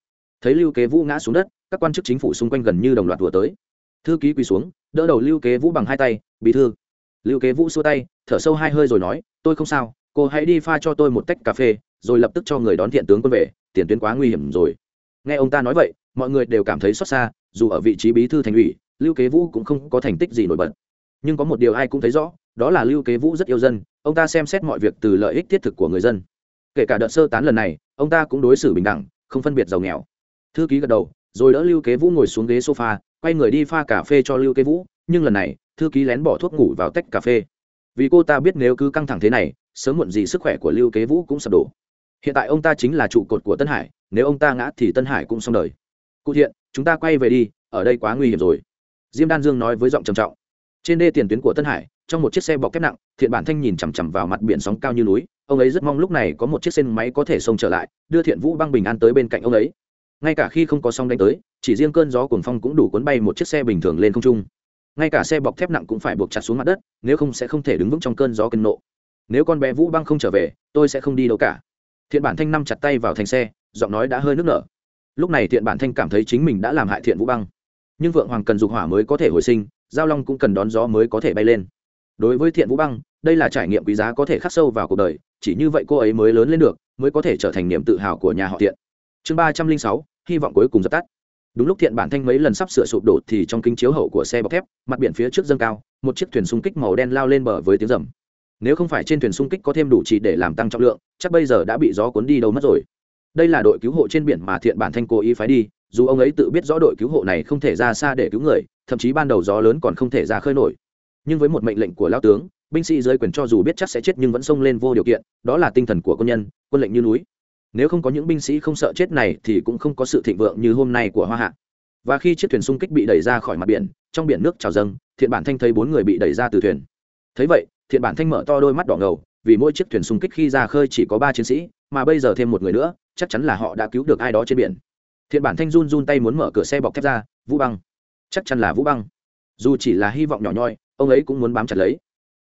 Thấy lưu kế vũ ngã xuống đất, các quan chức chính phủ xung quanh gần như đồng loạt vừa tới. Thư ký quỳ xuống, đỡ đầu lưu kế vũ bằng hai tay, bí thư lưu kế vũ xua tay, thở sâu hai hơi rồi nói, tôi không sao, cô hãy đi pha cho tôi một tách cà phê, rồi lập tức cho người đón thiện tướng quân về, tiền tuyến quá nguy hiểm rồi. Nghe ông ta nói vậy, mọi người đều cảm thấy xót xa, dù ở vị trí bí thư thành ủy, lưu kế vũ cũng không có thành tích gì nổi bật. Nhưng có một điều ai cũng thấy rõ, đó là lưu kế vũ rất yêu dân, ông ta xem xét mọi việc từ lợi ích thiết thực của người dân. Kể cả đợt sơ tán lần này, ông ta cũng đối xử bình đẳng, không phân biệt giàu nghèo. Thư ký gật đầu, rồi đỡ lưu kế vũ ngồi xuống ghế sofa, quay người đi pha cà phê cho lưu kế vũ, nhưng lần này thư ký lén bỏ thuốc ngủ vào tách cà phê. Vì cô ta biết nếu cứ căng thẳng thế này, sớm muộn gì sức khỏe của lưu kế vũ cũng sập đổ. Hiện tại ông ta chính là trụ cột của tân hải, nếu ông ta ngã thì tân hải cũng xong đời. Cụ thiện, chúng ta quay về đi, ở đây quá nguy hiểm rồi. Diêm đan dương nói với giọng trầm trọng. Trên đê tiền tuyến của tân hải, trong một chiếc xe bọc thép nặng, thiện bản thanh nhìn chằm chằm vào mặt biển sóng cao như núi, ông ấy rất mong lúc này có một chiếc xe máy có thể xông trở lại, đưa thiện vũ băng bình an tới bên cạnh ông ấy. Ngay cả khi không có sóng đánh tới, chỉ riêng cơn gió cuồng phong cũng đủ cuốn bay một chiếc xe bình thường lên không trung ngay cả xe bọc thép nặng cũng phải buộc chặt xuống mặt đất, nếu không sẽ không thể đứng vững trong cơn gió kinh nộ. Nếu con bé vũ băng không trở về, tôi sẽ không đi đâu cả. Thiện bản thanh năm chặt tay vào thành xe, giọng nói đã hơi nức nở. Lúc này thiện bản thanh cảm thấy chính mình đã làm hại thiện vũ băng. Nhưng vượng hoàng cần dục hỏa mới có thể hồi sinh, giao long cũng cần đón gió mới có thể bay lên. Đối với thiện vũ băng, đây là trải nghiệm quý giá có thể khắc sâu vào cuộc đời, chỉ như vậy cô ấy mới lớn lên được, mới có thể trở thành niềm tự hào của nhà họ thiện. Chương ba trăm linh sáu, hy vọng cuối cùng dập tắt đúng lúc thiện bản thanh mấy lần sắp sửa sụp đổ thì trong kính chiếu hậu của xe bọc thép, mặt biển phía trước dâng cao, một chiếc thuyền xung kích màu đen lao lên bờ với tiếng rầm. Nếu không phải trên thuyền xung kích có thêm đủ chỉ để làm tăng trọng lượng, chắc bây giờ đã bị gió cuốn đi đâu mất rồi. Đây là đội cứu hộ trên biển mà thiện bản thanh cố ý phái đi, dù ông ấy tự biết rõ đội cứu hộ này không thể ra xa để cứu người, thậm chí ban đầu gió lớn còn không thể ra khơi nổi. Nhưng với một mệnh lệnh của lao tướng, binh sĩ dưới quyền cho dù biết chắc sẽ chết nhưng vẫn xông lên vô điều kiện, đó là tinh thần của quân nhân, quân lệnh như núi nếu không có những binh sĩ không sợ chết này thì cũng không có sự thịnh vượng như hôm nay của hoa hạ. Và khi chiếc thuyền xung kích bị đẩy ra khỏi mặt biển, trong biển nước trào dâng, thiện bản thanh thấy bốn người bị đẩy ra từ thuyền. Thấy vậy, thiện bản thanh mở to đôi mắt đỏ ngầu, vì mỗi chiếc thuyền xung kích khi ra khơi chỉ có ba chiến sĩ, mà bây giờ thêm một người nữa, chắc chắn là họ đã cứu được ai đó trên biển. Thiện bản thanh run run tay muốn mở cửa xe bọc thép ra, vũ băng. Chắc chắn là vũ băng. Dù chỉ là hy vọng nhỏ nhoi, ông ấy cũng muốn bám chặt lấy.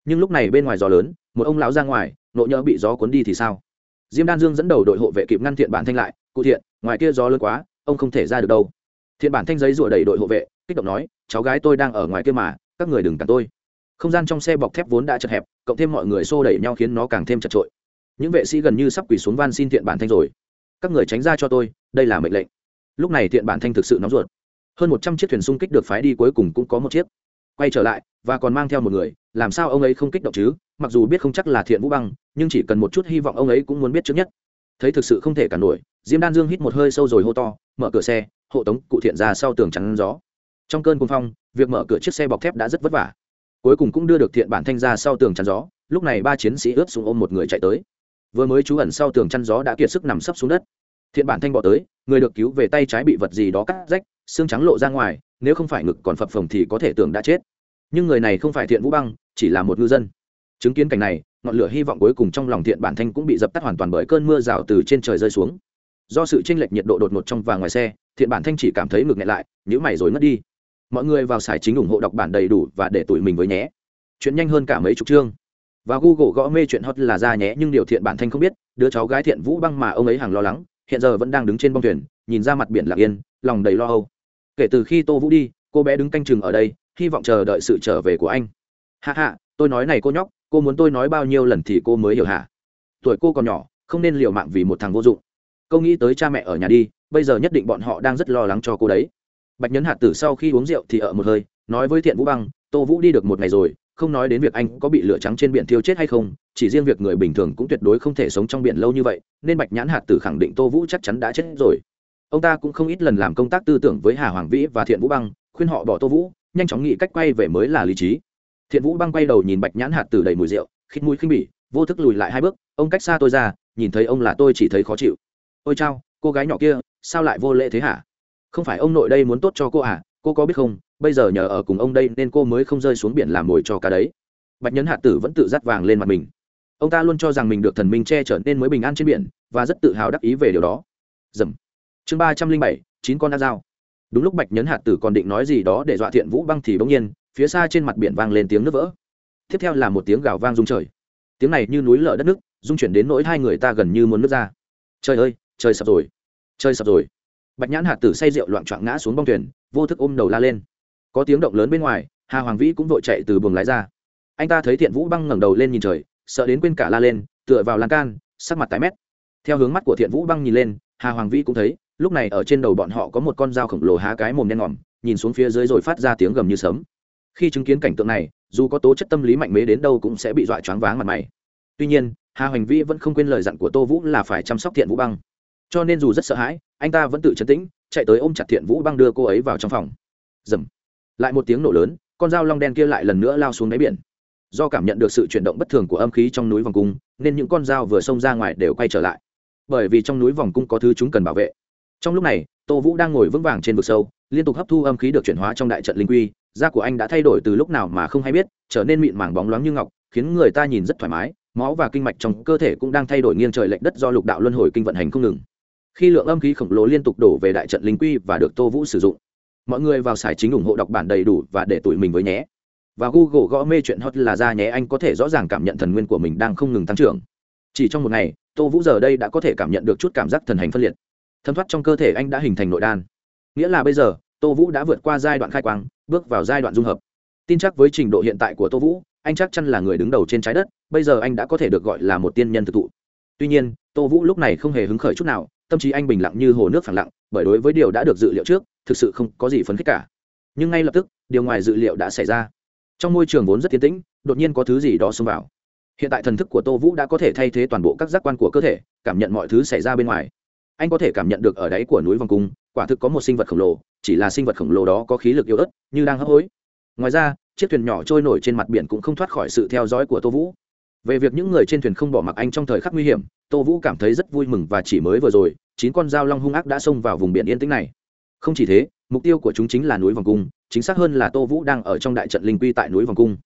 Nhưng lúc này bên ngoài gió lớn, một ông lão ra ngoài, nộ nhỡ bị gió cuốn đi thì sao? Diêm đan dương dẫn đầu đội hộ vệ kịp ngăn thiện bản thanh lại, cụ thiện, ngoài kia gió lớn quá, ông không thể ra được đâu. Thiện bản thanh giấy rủa đầy đội hộ vệ, kích động nói, cháu gái tôi đang ở ngoài kia mà, các người đừng cản tôi. Không gian trong xe bọc thép vốn đã chật hẹp, cộng thêm mọi người xô đẩy nhau khiến nó càng thêm chật trội. Những vệ sĩ gần như sắp quỳ xuống van xin thiện bản thanh rồi. Các người tránh ra cho tôi, đây là mệnh lệnh. Lúc này thiện bản thanh thực sự nóng ruột. Hơn một trăm chiếc thuyền xung kích được phái đi cuối cùng cũng có một chiếc quay trở lại, và còn mang theo một người, làm sao ông ấy không kích động chứ? Mặc dù biết không chắc là thiện vũ băng, nhưng chỉ cần một chút hy vọng ông ấy cũng muốn biết trước nhất. Thấy thực sự không thể cản nổi, diêm đan dương hít một hơi sâu rồi hô to, mở cửa xe, hộ tống cụ thiện ra sau tường chắn gió. Trong cơn cuồng phong, việc mở cửa chiếc xe bọc thép đã rất vất vả. Cuối cùng cũng đưa được thiện bản thanh ra sau tường chắn gió, lúc này ba chiến sĩ ướp xuống ôm một người chạy tới. Vừa mới trú ẩn sau tường chắn gió đã kiệt sức nằm sấp xuống đất. Thiện bản thanh bỏ tới, người được cứu về tay trái bị vật gì đó cắt rách xương trắng lộ ra ngoài, nếu không phải ngực còn phập phồng thì có thể tưởng đã chết. Nhưng người này không phải thiện vũ băng, chỉ là một ngư dân. Chứng kiến cảnh này, ngọn lửa hy vọng cuối cùng trong lòng thiện bản thanh cũng bị dập tắt hoàn toàn bởi cơn mưa rào từ trên trời rơi xuống. Do sự chênh lệch nhiệt độ đột ngột trong và ngoài xe, thiện bản thanh chỉ cảm thấy ngực nhẹ lại nhữ mày rồi ngất đi. Mọi người vào xài chính ủng hộ đọc bản đầy đủ và để tụi mình với nhé. Chuyện nhanh hơn cả mấy chục chương. Và google gõ mê chuyện hot là ra nhé, nhưng điều thiện bản thanh không biết, đứa cháu gái thiện vũ băng mà ông ấy hàng lo lắng, hiện giờ vẫn đang đứng trên bông thuyền, nhìn ra mặt biển lặng yên, lòng đầy lo âu kể từ khi tô vũ đi, cô bé đứng canh chừng ở đây, hy vọng chờ đợi sự trở về của anh. Hạ hạ, tôi nói này cô nhóc, cô muốn tôi nói bao nhiêu lần thì cô mới hiểu hả? Tuổi cô còn nhỏ, không nên liều mạng vì một thằng vô dụng. Cô nghĩ tới cha mẹ ở nhà đi, bây giờ nhất định bọn họ đang rất lo lắng cho cô đấy. Bạch nhấn hạt tử sau khi uống rượu thì ở một hơi, nói với thiện vũ băng, tô vũ đi được một ngày rồi, không nói đến việc anh có bị lửa trắng trên biển thiêu chết hay không, chỉ riêng việc người bình thường cũng tuyệt đối không thể sống trong biển lâu như vậy, nên bạch nhãn hạt tử khẳng định tô vũ chắc chắn đã chết rồi ông ta cũng không ít lần làm công tác tư tưởng với hà hoàng vĩ và thiện vũ băng, khuyên họ bỏ tô vũ, nhanh chóng nghĩ cách quay về mới là lý trí. Thiện vũ băng quay đầu nhìn bạch nhãn hạt tử đầy mùi rượu, khít mũi khinh bỉ, vô thức lùi lại hai bước, ông cách xa tôi ra, nhìn thấy ông là tôi chỉ thấy khó chịu. Ôi chao, cô gái nhỏ kia, sao lại vô lễ thế hả? Không phải ông nội đây muốn tốt cho cô à cô có biết không, bây giờ nhờ ở cùng ông đây nên cô mới không rơi xuống biển làm mồi cho cá đấy. Bạch nhấn hạt tử vẫn tự dắt vàng lên mặt mình. Ông ta luôn cho rằng mình được thần minh che chở nên mới bình an trên biển, và rất tự hào đắc ý về điều đó. Dầm chương ba trăm linh bảy, chín con đã dao. Đúng lúc bạch nhấn hạt tử còn định nói gì đó để dọa thiện vũ băng thì bỗng nhiên, phía xa trên mặt biển vang lên tiếng nước vỡ. Tiếp theo là một tiếng gào vang rung trời. Tiếng này như núi lở đất nước, rung chuyển đến nỗi hai người ta gần như muốn nước ra. Trời ơi, trời sập rồi. Trời sập rồi. Bạch nhãn hạt tử say rượu loạn trọn ngã xuống bong thuyền, vô thức ôm đầu la lên. Có tiếng động lớn bên ngoài, hà hoàng vĩ cũng vội chạy từ buồng lái ra. Anh ta thấy thiện vũ băng ngẩng đầu lên nhìn trời, sợ đến quên cả la lên, tựa vào lan can, sắc mặt tái mét. Theo hướng mắt của thiện vũ băng nhìn lên, hà hoàng vĩ cũng thấy lúc này ở trên đầu bọn họ có một con dao khổng lồ há cái mồm đen ngòm, nhìn xuống phía dưới rồi phát ra tiếng gầm như sấm. Khi chứng kiến cảnh tượng này, dù có tố chất tâm lý mạnh mẽ đến đâu cũng sẽ bị dọa choáng váng mặt mày. Tuy nhiên, hà hoành vĩ vẫn không quên lời dặn của tô vũ là phải chăm sóc thiện vũ băng. Cho nên dù rất sợ hãi, anh ta vẫn tự chấn tĩnh, chạy tới ôm chặt thiện vũ băng đưa cô ấy vào trong phòng. Dầm. Lại một tiếng nổ lớn, con dao long đen kia lại lần nữa lao xuống đáy biển. Do cảm nhận được sự chuyển động bất thường của âm khí trong núi vòng cung, nên những con dao vừa xông ra ngoài đều quay trở lại. Bởi vì trong núi vòng cung có thứ chúng cần bảo vệ trong lúc này, tô vũ đang ngồi vững vàng trên vực sâu, liên tục hấp thu âm khí được chuyển hóa trong đại trận linh quy, da của anh đã thay đổi từ lúc nào mà không hay biết, trở nên mịn màng bóng loáng như ngọc, khiến người ta nhìn rất thoải mái, máu và kinh mạch trong cơ thể cũng đang thay đổi nghiêng trời lệch đất do lục đạo luân hồi kinh vận hành không ngừng. Khi lượng âm khí khổng lồ liên tục đổ về đại trận linh quy và được tô vũ sử dụng, mọi người vào sải chính ủng hộ đọc bản đầy đủ và để tụi mình với nhé. Và google gõ mê chuyện hot là ra nhé, anh có thể rõ ràng cảm nhận thần nguyên của mình đang không ngừng tăng trưởng. Chỉ trong một ngày, tô vũ giờ đây đã có thể cảm nhận được chút cảm giác thần hành phân liệt thấm thoát trong cơ thể anh đã hình thành nội đan. Nghĩa là bây giờ, tô vũ đã vượt qua giai đoạn khai quang, bước vào giai đoạn dung hợp. Tin chắc với trình độ hiện tại của tô vũ, anh chắc chắn là người đứng đầu trên trái đất, bây giờ anh đã có thể được gọi là một tiên nhân thực thụ. Tuy nhiên, tô vũ lúc này không hề hứng khởi chút nào, tâm trí anh bình lặng như hồ nước phẳng lặng, bởi đối với điều đã được dự liệu trước, thực sự không có gì phấn khích cả. Nhưng ngay lập tức, điều ngoài dự liệu đã xảy ra. Trong môi trường vốn rất tiến tĩnh, đột nhiên có thứ gì đó xông vào. Hiện tại thần thức của tô vũ đã có thể thay thế toàn bộ các giác quan của cơ thể, cảm nhận mọi thứ xảy ra bên ngoài anh có thể cảm nhận được ở đáy của núi vòng cung, quả thực có một sinh vật khổng lồ, chỉ là sinh vật khổng lồ đó có khí lực yếu ớt, như đang hấp hối. Ngoài ra, chiếc thuyền nhỏ trôi nổi trên mặt biển cũng không thoát khỏi sự theo dõi của tô vũ. Về việc những người trên thuyền không bỏ mặc anh trong thời khắc nguy hiểm, tô vũ cảm thấy rất vui mừng và chỉ mới vừa rồi, chín con dao long hung ác đã xông vào vùng biển yên tĩnh này. Không chỉ thế, mục tiêu của chúng chính là núi vòng cung, chính xác hơn là tô vũ đang ở trong đại trận linh quy tại núi vòng cung.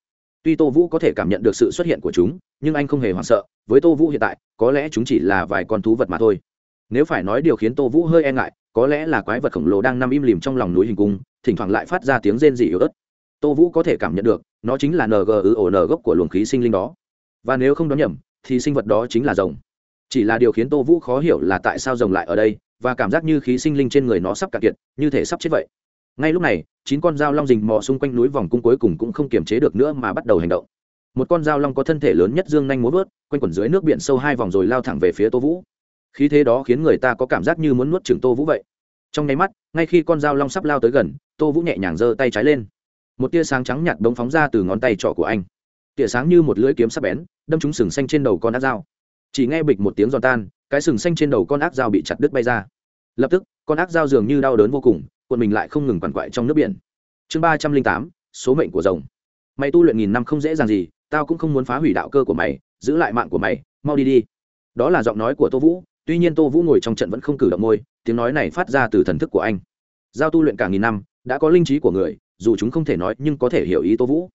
Tuy tô vũ có thể cảm nhận được sự xuất hiện của chúng, nhưng anh không hề hoảng sợ, với tô vũ hiện tại, có lẽ chúng chỉ là vài con thú vật mà thôi nếu phải nói điều khiến tô vũ hơi e ngại, có lẽ là quái vật khổng lồ đang nằm im lìm trong lòng núi hình cung, thỉnh thoảng lại phát ra tiếng rên rỉ yếu ớt. Tô vũ có thể cảm nhận được, nó chính là ng ứ ổ n gốc của luồng khí sinh linh đó. Và nếu không đoán nhầm, thì sinh vật đó chính là rồng. Chỉ là điều khiến tô vũ khó hiểu là tại sao rồng lại ở đây, và cảm giác như khí sinh linh trên người nó sắp cạn kiệt, như thể sắp chết vậy. Ngay lúc này, chín con dao long rình mò xung quanh núi vòng cung cuối cùng cũng không kiềm chế được nữa mà bắt đầu hành động. Một con dao long có thân thể lớn nhất dương nhanh muốn vớt, quanh quẩn dưới nước biển sâu hai vòng rồi lao thẳng về phía tô vũ khí thế đó khiến người ta có cảm giác như muốn nuốt chừng tô vũ vậy. Trong nháy mắt, ngay khi con dao long sắp lao tới gần, tô vũ nhẹ nhàng giơ tay trái lên. Một tia sáng trắng nhạt bỗng phóng ra từ ngón tay trỏ của anh. Tia sáng như một lưỡi kiếm sắc bén, đâm trúng sừng xanh trên đầu con ác dao. Chỉ nghe bịch một tiếng giòn tan, cái sừng xanh trên đầu con ác dao bị chặt đứt bay ra. Lập tức, con ác dao dường như đau đớn vô cùng, cuộn mình lại không ngừng quằn quại trong nước biển. Chương ba trăm linh tám, số mệnh của rồng. Mày tu luyện nghìn năm không dễ dàng gì, tao cũng không muốn phá hủy đạo cơ của mày, giữ lại mạng của mày, mau đi đi. Đó là giọng nói của tô vũ tuy nhiên tô vũ ngồi trong trận vẫn không cử động môi, tiếng nói này phát ra từ thần thức của anh. Giao tu luyện cả nghìn năm, đã có linh trí của người, dù chúng không thể nói nhưng có thể hiểu ý tô vũ.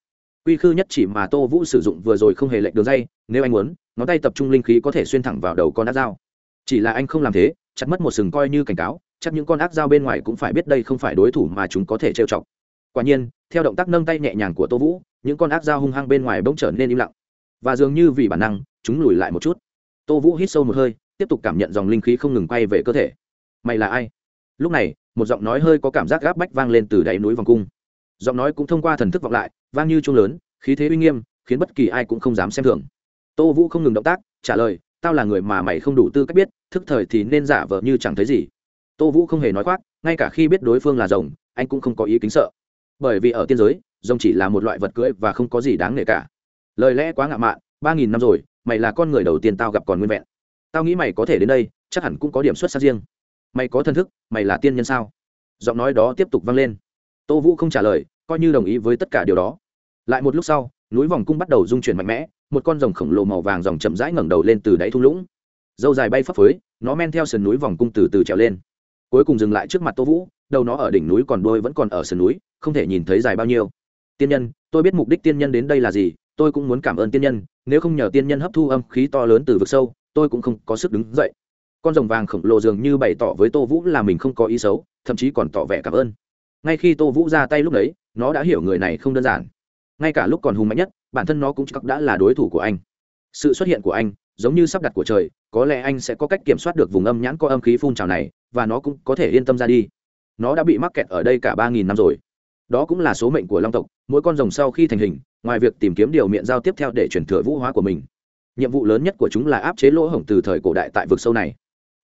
Quy khư nhất chỉ mà tô vũ sử dụng vừa rồi không hề lệnh đường dây, nếu anh muốn, ngón tay tập trung linh khí có thể xuyên thẳng vào đầu con ác dao. Chỉ là anh không làm thế, chặt mất một sừng coi như cảnh cáo, chắc những con ác dao bên ngoài cũng phải biết đây không phải đối thủ mà chúng có thể trêu chọc. Quả nhiên, theo động tác nâng tay nhẹ nhàng của tô vũ, những con ác dao hung hăng bên ngoài bỗng trở nên im lặng. Và dường như vì bản năng, chúng lùi lại một chút. Tô vũ hít sâu một hơi tiếp tục cảm nhận dòng linh khí không ngừng quay về cơ thể. Mày là ai? Lúc này, một giọng nói hơi có cảm giác gáp bách vang lên từ đáy núi vòng cung. Giọng nói cũng thông qua thần thức vọng lại, vang như chuông lớn, khí thế uy nghiêm, khiến bất kỳ ai cũng không dám xem thường. Tô vũ không ngừng động tác, trả lời, tao là người mà mày không đủ tư cách biết, thức thời thì nên giả vờ như chẳng thấy gì. Tô vũ không hề nói khoác, ngay cả khi biết đối phương là rồng, anh cũng không có ý kính sợ. Bởi vì ở tiên giới, rồng chỉ là một loại vật cưỡi và không có gì đáng nể cả. Lời lẽ quá ngạo mạn, ba nghìn năm rồi, mày là con người đầu tiên tao gặp còn nguyên vẹn tao nghĩ mày có thể đến đây, chắc hẳn cũng có điểm xuất sắc riêng. Mày có thân thức, mày là tiên nhân sao? Giọng nói đó tiếp tục vang lên. Tô vũ không trả lời, coi như đồng ý với tất cả điều đó. Lại một lúc sau, núi vòng cung bắt đầu rung chuyển mạnh mẽ, một con rồng khổng lồ màu vàng dòng chậm rãi ngẩng đầu lên từ đáy thung lũng. Dâu dài bay phấp phới, nó men theo sườn núi vòng cung từ từ trèo lên. Cuối cùng dừng lại trước mặt tô vũ, đầu nó ở đỉnh núi còn đôi vẫn còn ở sườn núi, không thể nhìn thấy dài bao nhiêu. Tiên nhân, tôi biết mục đích tiên nhân đến đây là gì, tôi cũng muốn cảm ơn tiên nhân, nếu không nhờ tiên nhân hấp thu âm khí to lớn từ vực sâu tôi cũng không có sức đứng dậy. Con rồng vàng khổng lồ dường như bày tỏ với tô vũ là mình không có ý xấu, thậm chí còn tỏ vẻ cảm ơn. Ngay khi tô vũ ra tay lúc đấy, nó đã hiểu người này không đơn giản. Ngay cả lúc còn hùng mạnh nhất, bản thân nó cũng chắc đã là đối thủ của anh. Sự xuất hiện của anh, giống như sắp đặt của trời, có lẽ anh sẽ có cách kiểm soát được vùng âm nhãn có âm khí phun trào này, và nó cũng có thể yên tâm ra đi. Nó đã bị mắc kẹt ở đây cả ba nghìn năm rồi. Đó cũng là số mệnh của long tộc, mỗi con rồng sau khi thành hình, ngoài việc tìm kiếm điều miệng giao tiếp theo để chuyển thừa vũ hóa của mình nhiệm vụ lớn nhất của chúng là áp chế lỗ hổng từ thời cổ đại tại vực sâu này.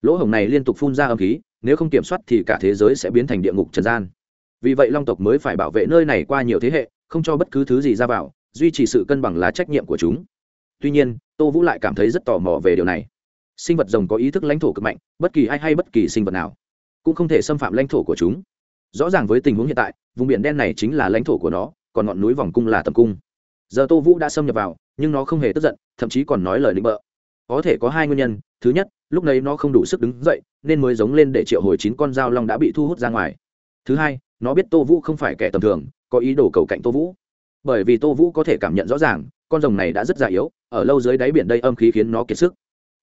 Lỗ hổng này liên tục phun ra âm khí, nếu không kiểm soát thì cả thế giới sẽ biến thành địa ngục trần gian. Vì vậy long tộc mới phải bảo vệ nơi này qua nhiều thế hệ, không cho bất cứ thứ gì ra vào, duy trì sự cân bằng là trách nhiệm của chúng. Tuy nhiên, tô vũ lại cảm thấy rất tò mò về điều này. Sinh vật rồng có ý thức lãnh thổ cực mạnh, bất kỳ ai hay bất kỳ sinh vật nào cũng không thể xâm phạm lãnh thổ của chúng. Rõ ràng với tình huống hiện tại, vùng biển đen này chính là lãnh thổ của nó, còn ngọn núi vòng cung là tầm cung. Giờ tô vũ đã xâm nhập vào nhưng nó không hề tức giận, thậm chí còn nói lời định bợ. Có thể có hai nguyên nhân, thứ nhất, lúc này nó không đủ sức đứng dậy, nên mới giống lên để triệu hồi chín con dao long đã bị thu hút ra ngoài. Thứ hai, nó biết tô vũ không phải kẻ tầm thường, có ý đồ cầu cạnh tô vũ. Bởi vì tô vũ có thể cảm nhận rõ ràng, con rồng này đã rất già yếu, ở lâu dưới đáy biển đây âm khí khiến nó kiệt sức.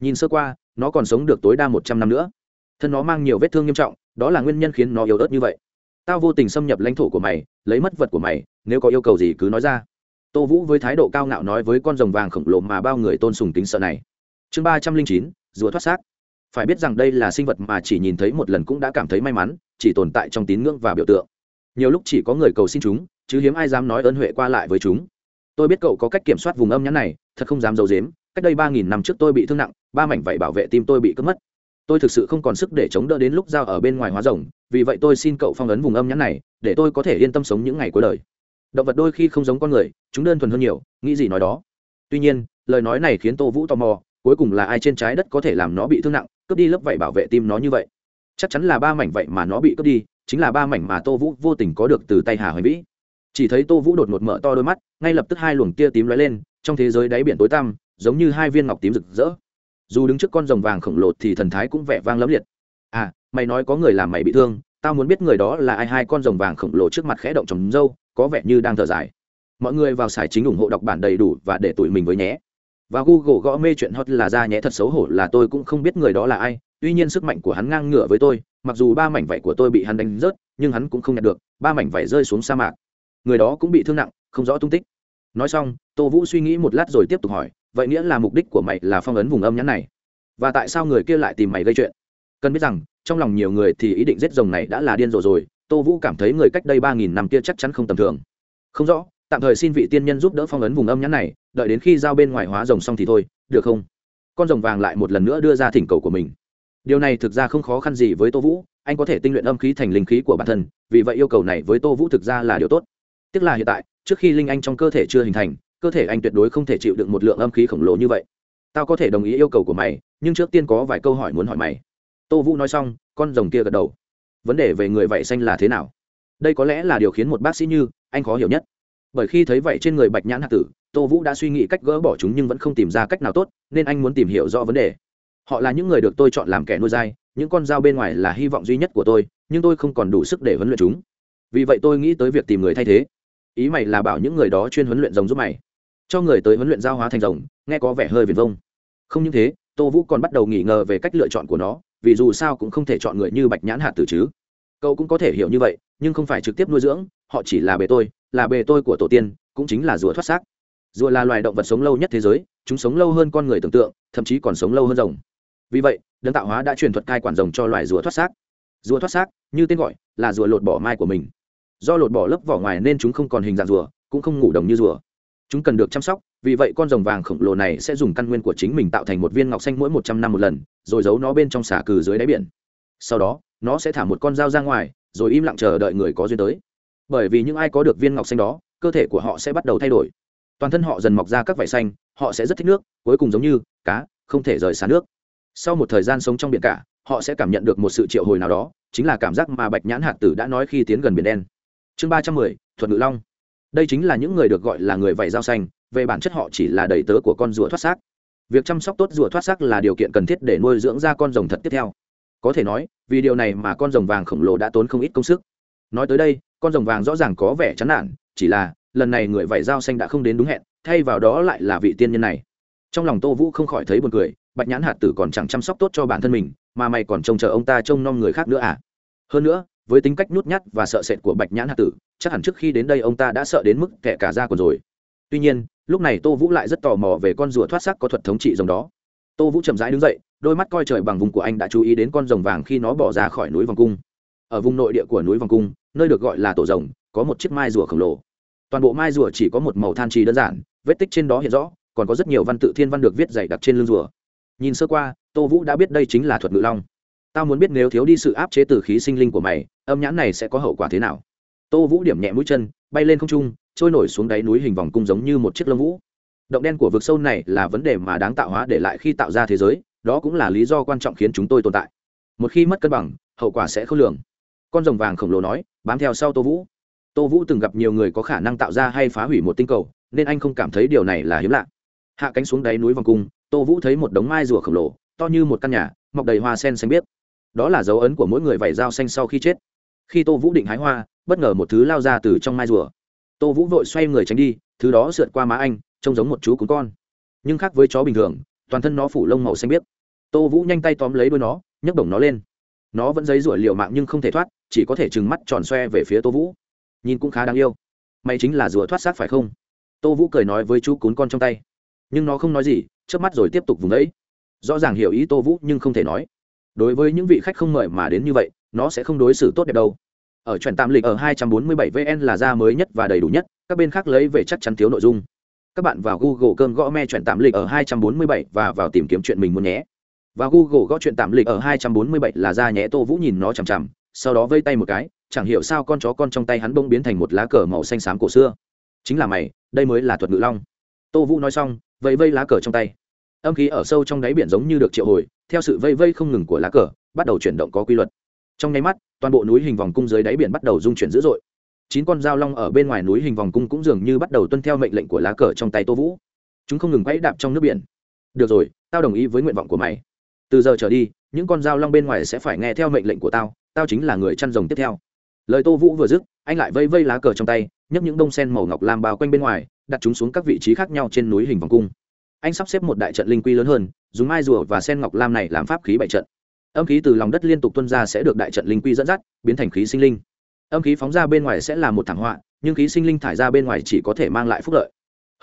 Nhìn sơ qua, nó còn sống được tối đa một trăm năm nữa. Thân nó mang nhiều vết thương nghiêm trọng, đó là nguyên nhân khiến nó yếu ớt như vậy. Tao vô tình xâm nhập lãnh thổ của mày, lấy mất vật của mày, nếu có yêu cầu gì cứ nói ra tô vũ với thái độ cao ngạo nói với con rồng vàng khổng lồ mà bao người tôn sùng kính sợ này. Chương ba trăm linh chín, rùa thoát xác. Phải biết rằng đây là sinh vật mà chỉ nhìn thấy một lần cũng đã cảm thấy may mắn, chỉ tồn tại trong tín ngưỡng và biểu tượng. Nhiều lúc chỉ có người cầu xin chúng, chứ hiếm ai dám nói ơn huệ qua lại với chúng. Tôi biết cậu có cách kiểm soát vùng âm nhãn này, thật không dám d i ấ u dếm cách đây ba nghìn năm trước tôi bị thương nặng, ba mảnh vảy bảo vệ tim tôi bị cướp mất. Tôi thực sự không còn sức để chống đỡ đến lúc giao ở bên ngoài hóa rồng, vì vậy tôi xin cậu phong ấn vùng âm nhãn này, để tôi có thể yên tâm sống những ngày cuối đời động vật đôi khi không giống con người, chúng đơn thuần hơn nhiều, nghĩ gì nói đó. Tuy nhiên, lời nói này khiến tô vũ tò mò, cuối cùng là ai trên trái đất có thể làm nó bị thương nặng, cướp đi lớp vảy bảo vệ tim nó như vậy. Chắc chắn là ba mảnh vậy mà nó bị cướp đi, chính là ba mảnh mà tô vũ vô tình có được từ tay hà hoành vĩ. Chỉ thấy tô vũ đột ngột mở to đôi mắt, ngay lập tức hai luồng tia tím lóe lên, trong thế giới đáy biển tối tăm, giống như hai viên ngọc tím rực rỡ. Dù đứng trước con rồng vàng khổng lồ thì thần thái cũng vẻ vang lẫm liệt. À mày nói có người làm mày bị thương, tao muốn biết người đó là ai, hai con rồng vàng khổng lồ trước mặt khẽ động trồng dâu có vẻ như đang thở dài. Mọi người vào sải chính ủng hộ đọc bản đầy đủ và để tụi mình với nhé. Và google gõ mê chuyện hot là ra nhé, thật xấu hổ là tôi cũng không biết người đó là ai, tuy nhiên sức mạnh của hắn ngang ngửa với tôi, mặc dù ba mảnh vảy của tôi bị hắn đánh rớt, nhưng hắn cũng không nhận được, ba mảnh vảy rơi xuống sa mạc. Người đó cũng bị thương nặng, không rõ tung tích. Nói xong, tô vũ suy nghĩ một lát rồi tiếp tục hỏi, vậy nghĩa là mục đích của mày là phong ấn vùng âm nhãn này? Và tại sao người kia lại tìm mày gây chuyện? Cần biết rằng, trong lòng nhiều người thì ý định giết rồng này đã là điên rồ rồi tô vũ cảm thấy người cách đây ba nghìn năm kia chắc chắn không tầm thường. Không rõ, tạm thời xin vị tiên nhân giúp đỡ phong ấn vùng âm nhãn này, đợi đến khi giao bên ngoài hóa rồng xong thì thôi, được không? Con rồng vàng lại một lần nữa đưa ra thỉnh cầu của mình. Điều này thực ra không khó khăn gì với tô vũ, anh có thể tinh luyện âm khí thành linh khí của bản thân, vì vậy yêu cầu này với tô vũ thực ra là điều tốt. Tức là hiện tại, trước khi linh anh trong cơ thể chưa hình thành, cơ thể anh tuyệt đối không thể chịu đựng một lượng âm khí khổng lồ như vậy. Tao có thể đồng ý yêu cầu của mày, nhưng trước tiên có vài câu hỏi muốn hỏi mày. Tô vũ nói xong, con rồng kia gật đầu vấn đề về người vậy xanh là thế nào? Đây có lẽ là điều khiến một bác sĩ như anh khó hiểu nhất. Bởi khi thấy vậy trên người bạch nhãn hạt tử, tô vũ đã suy nghĩ cách gỡ bỏ chúng nhưng vẫn không tìm ra cách nào tốt, nên anh muốn tìm hiểu rõ vấn đề. Họ là những người được tôi chọn làm kẻ nuôi dai, những con dao bên ngoài là hy vọng duy nhất của tôi, nhưng tôi không còn đủ sức để huấn luyện chúng. Vì vậy tôi nghĩ tới việc tìm người thay thế. Ý mày là bảo những người đó chuyên huấn luyện rồng giúp mày. Cho người tới huấn luyện giao hóa thành rồng, nghe có vẻ hơi viền vông. Không những thế, tô vũ còn bắt đầu nghỉ ngờ về cách lựa chọn của nó vì dù sao cũng không thể chọn người như bạch nhãn hạt tử chứ. Cậu cũng có thể hiểu như vậy, nhưng không phải trực tiếp nuôi dưỡng, họ chỉ là bề tôi, là bề tôi của tổ tiên, cũng chính là rùa thoát xác. Rùa là loài động vật sống lâu nhất thế giới, chúng sống lâu hơn con người tưởng tượng, thậm chí còn sống lâu hơn rồng. Vì vậy, đấng tạo hóa đã truyền thuật cai quản rồng cho loài rùa thoát xác. Rùa thoát xác, như tên gọi, là rùa lột bỏ mai của mình. Do lột bỏ lớp vỏ ngoài nên chúng không còn hình dạng rùa, cũng không ngủ đồng như rùa chúng cần được chăm sóc, vì vậy con rồng vàng khổng lồ này sẽ dùng căn nguyên của chính mình tạo thành một viên ngọc xanh mỗi một trăm năm một lần, rồi giấu nó bên trong xà cừ dưới đáy biển. Sau đó, nó sẽ thả một con dao ra ngoài, rồi im lặng chờ đợi người có duyên tới. Bởi vì những ai có được viên ngọc xanh đó, cơ thể của họ sẽ bắt đầu thay đổi. Toàn thân họ dần mọc ra các vảy xanh, họ sẽ rất thích nước, cuối cùng giống như cá, không thể rời xa nước. Sau một thời gian sống trong biển cả, họ sẽ cảm nhận được một sự triệu hồi nào đó, chính là cảm giác mà bạch nhãn hạt tử đã nói khi tiến gần biển đen. Chương ba trăm mười, thuật ngự long đây chính là những người được gọi là người vảy dao xanh, về bản chất họ chỉ là đầy tớ của con rùa thoát xác. Việc chăm sóc tốt rùa thoát xác là điều kiện cần thiết để nuôi dưỡng ra con rồng thật tiếp theo. Có thể nói, vì điều này mà con rồng vàng khổng lồ đã tốn không ít công sức. Nói tới đây, con rồng vàng rõ ràng có vẻ chán nản, chỉ là, lần này người vảy dao xanh đã không đến đúng hẹn, thay vào đó lại là vị tiên nhân này. Trong lòng tô vũ không khỏi thấy buồn cười, bạch nhãn hạt tử còn chẳng chăm sóc tốt cho bản thân mình, mà mày còn trông chờ ông ta trông nom người khác nữa à? Hơn nữa, với tính cách nhút nhát và sợ sệt của bạch nhãn hạt tử chắc hẳn trước khi đến đây ông ta đã sợ đến mức kẻ cả ra còn rồi. Tuy nhiên, lúc này tô vũ lại rất tò mò về con rùa thoát sắc có thuật thống trị rồng đó. Tô vũ chậm rãi đứng dậy, đôi mắt coi trời bằng vùng của anh đã chú ý đến con rồng vàng khi nó bỏ ra khỏi núi vòng cung. Ở vùng nội địa của núi vòng cung, nơi được gọi là tổ rồng, có một chiếc mai rùa khổng lồ. Toàn bộ mai rùa chỉ có một màu than trì đơn giản, vết tích trên đó hiện rõ, còn có rất nhiều văn tự thiên văn được viết dày đặc trên lưng rùa. Nhìn sơ qua, tô vũ đã biết đây chính là thuật ngự long. Tao muốn biết nếu thiếu đi sự áp chế từ khí sinh linh của mày, âm nhãn này sẽ có hậu quả thế nào? Tô vũ điểm nhẹ mũi chân, bay lên không trung, trôi nổi xuống đáy núi hình vòng cung giống như một chiếc lông vũ. Động đen của vực sâu này là vấn đề mà đáng tạo hóa để lại khi tạo ra thế giới, đó cũng là lý do quan trọng khiến chúng tôi tồn tại. Một khi mất cân bằng, hậu quả sẽ không lường. Con rồng vàng khổng lồ nói, bám theo sau tô vũ. Tô vũ từng gặp nhiều người có khả năng tạo ra hay phá hủy một tinh cầu, nên anh không cảm thấy điều này là hiếm lạ. Hạ cánh xuống đáy núi vòng cung, tô vũ thấy một đống mai rùa khổng lồ, to như một căn nhà, mọc đầy hoa sen xanh biếc. Đó là dấu ấn của mỗi người vảy dao xanh sau khi chết. Khi tô vũ định hái hoa bất ngờ một thứ lao ra từ trong mai rùa. Tô vũ vội xoay người tránh đi, thứ đó sượt qua má anh, trông giống một chú cún con. Nhưng khác với chó bình thường, toàn thân nó phủ lông màu xanh biếc. Tô vũ nhanh tay tóm lấy đuôi nó, nhấc bổng nó lên. Nó vẫn giấy rủi liều mạng nhưng không thể thoát, chỉ có thể trừng mắt tròn xoe về phía tô vũ. Nhìn cũng khá đáng yêu. Mày chính là rùa thoát xác phải không? Tô vũ cười nói với chú cún con trong tay. Nhưng nó không nói gì trước mắt rồi tiếp tục vùng ấy. Rõ ràng hiểu ý tô vũ nhưng không thể nói. Đối với những vị khách không mời mà đến như vậy, nó sẽ không đối xử tốt đẹp đâu ở chuẩn tạm lịch ở 247 vn là ra mới nhất và đầy đủ nhất, các bên khác lấy về chắc chắn thiếu nội dung. Các bạn vào google cơn gõ me chuyện tạm lịch ở 247 và vào tìm kiếm chuyện mình muốn nhé. Và google gõ chuyện tạm lịch ở 247 là ra nhé, tô vũ nhìn nó chằm chằm, sau đó vây tay một cái, chẳng hiểu sao con chó con trong tay hắn bỗng biến thành một lá cờ màu xanh xám cổ xưa. Chính là mày, đây mới là thuật ngữ long. Tô vũ nói xong, vẫy vây lá cờ trong tay. Âm khí ở sâu trong đáy biển giống như được triệu hồi, theo sự vây vây không ngừng của lá cờ, bắt đầu chuyển động có quy luật. Trong nháy mắt toàn bộ núi hình vòng cung dưới đáy biển bắt đầu rung chuyển dữ dội. Chín con dao long ở bên ngoài núi hình vòng cung cũng dường như bắt đầu tuân theo mệnh lệnh của lá cờ trong tay tô vũ. Chúng không ngừng quẫy đạp trong nước biển. Được rồi, tao đồng ý với nguyện vọng của mày. Từ giờ trở đi, những con dao long bên ngoài sẽ phải nghe theo mệnh lệnh của tao tao chính là người chăn rồng tiếp theo. Lời tô vũ vừa dứt, anh lại vây vây lá cờ trong tay, nhấc những bông sen màu ngọc lam bao quanh bên ngoài, đặt chúng xuống các vị trí khác nhau trên núi hình vòng cung. Anh sắp xếp một đại trận linh quy lớn hơn, dùng mai rùa và sen ngọc lam này làm pháp khí bảy trận âm khí từ lòng đất liên tục tuân ra sẽ được đại trận linh quy dẫn dắt, biến thành khí sinh linh. Âm khí phóng ra bên ngoài sẽ là một thảm họa, nhưng khí sinh linh thải ra bên ngoài chỉ có thể mang lại phúc lợi.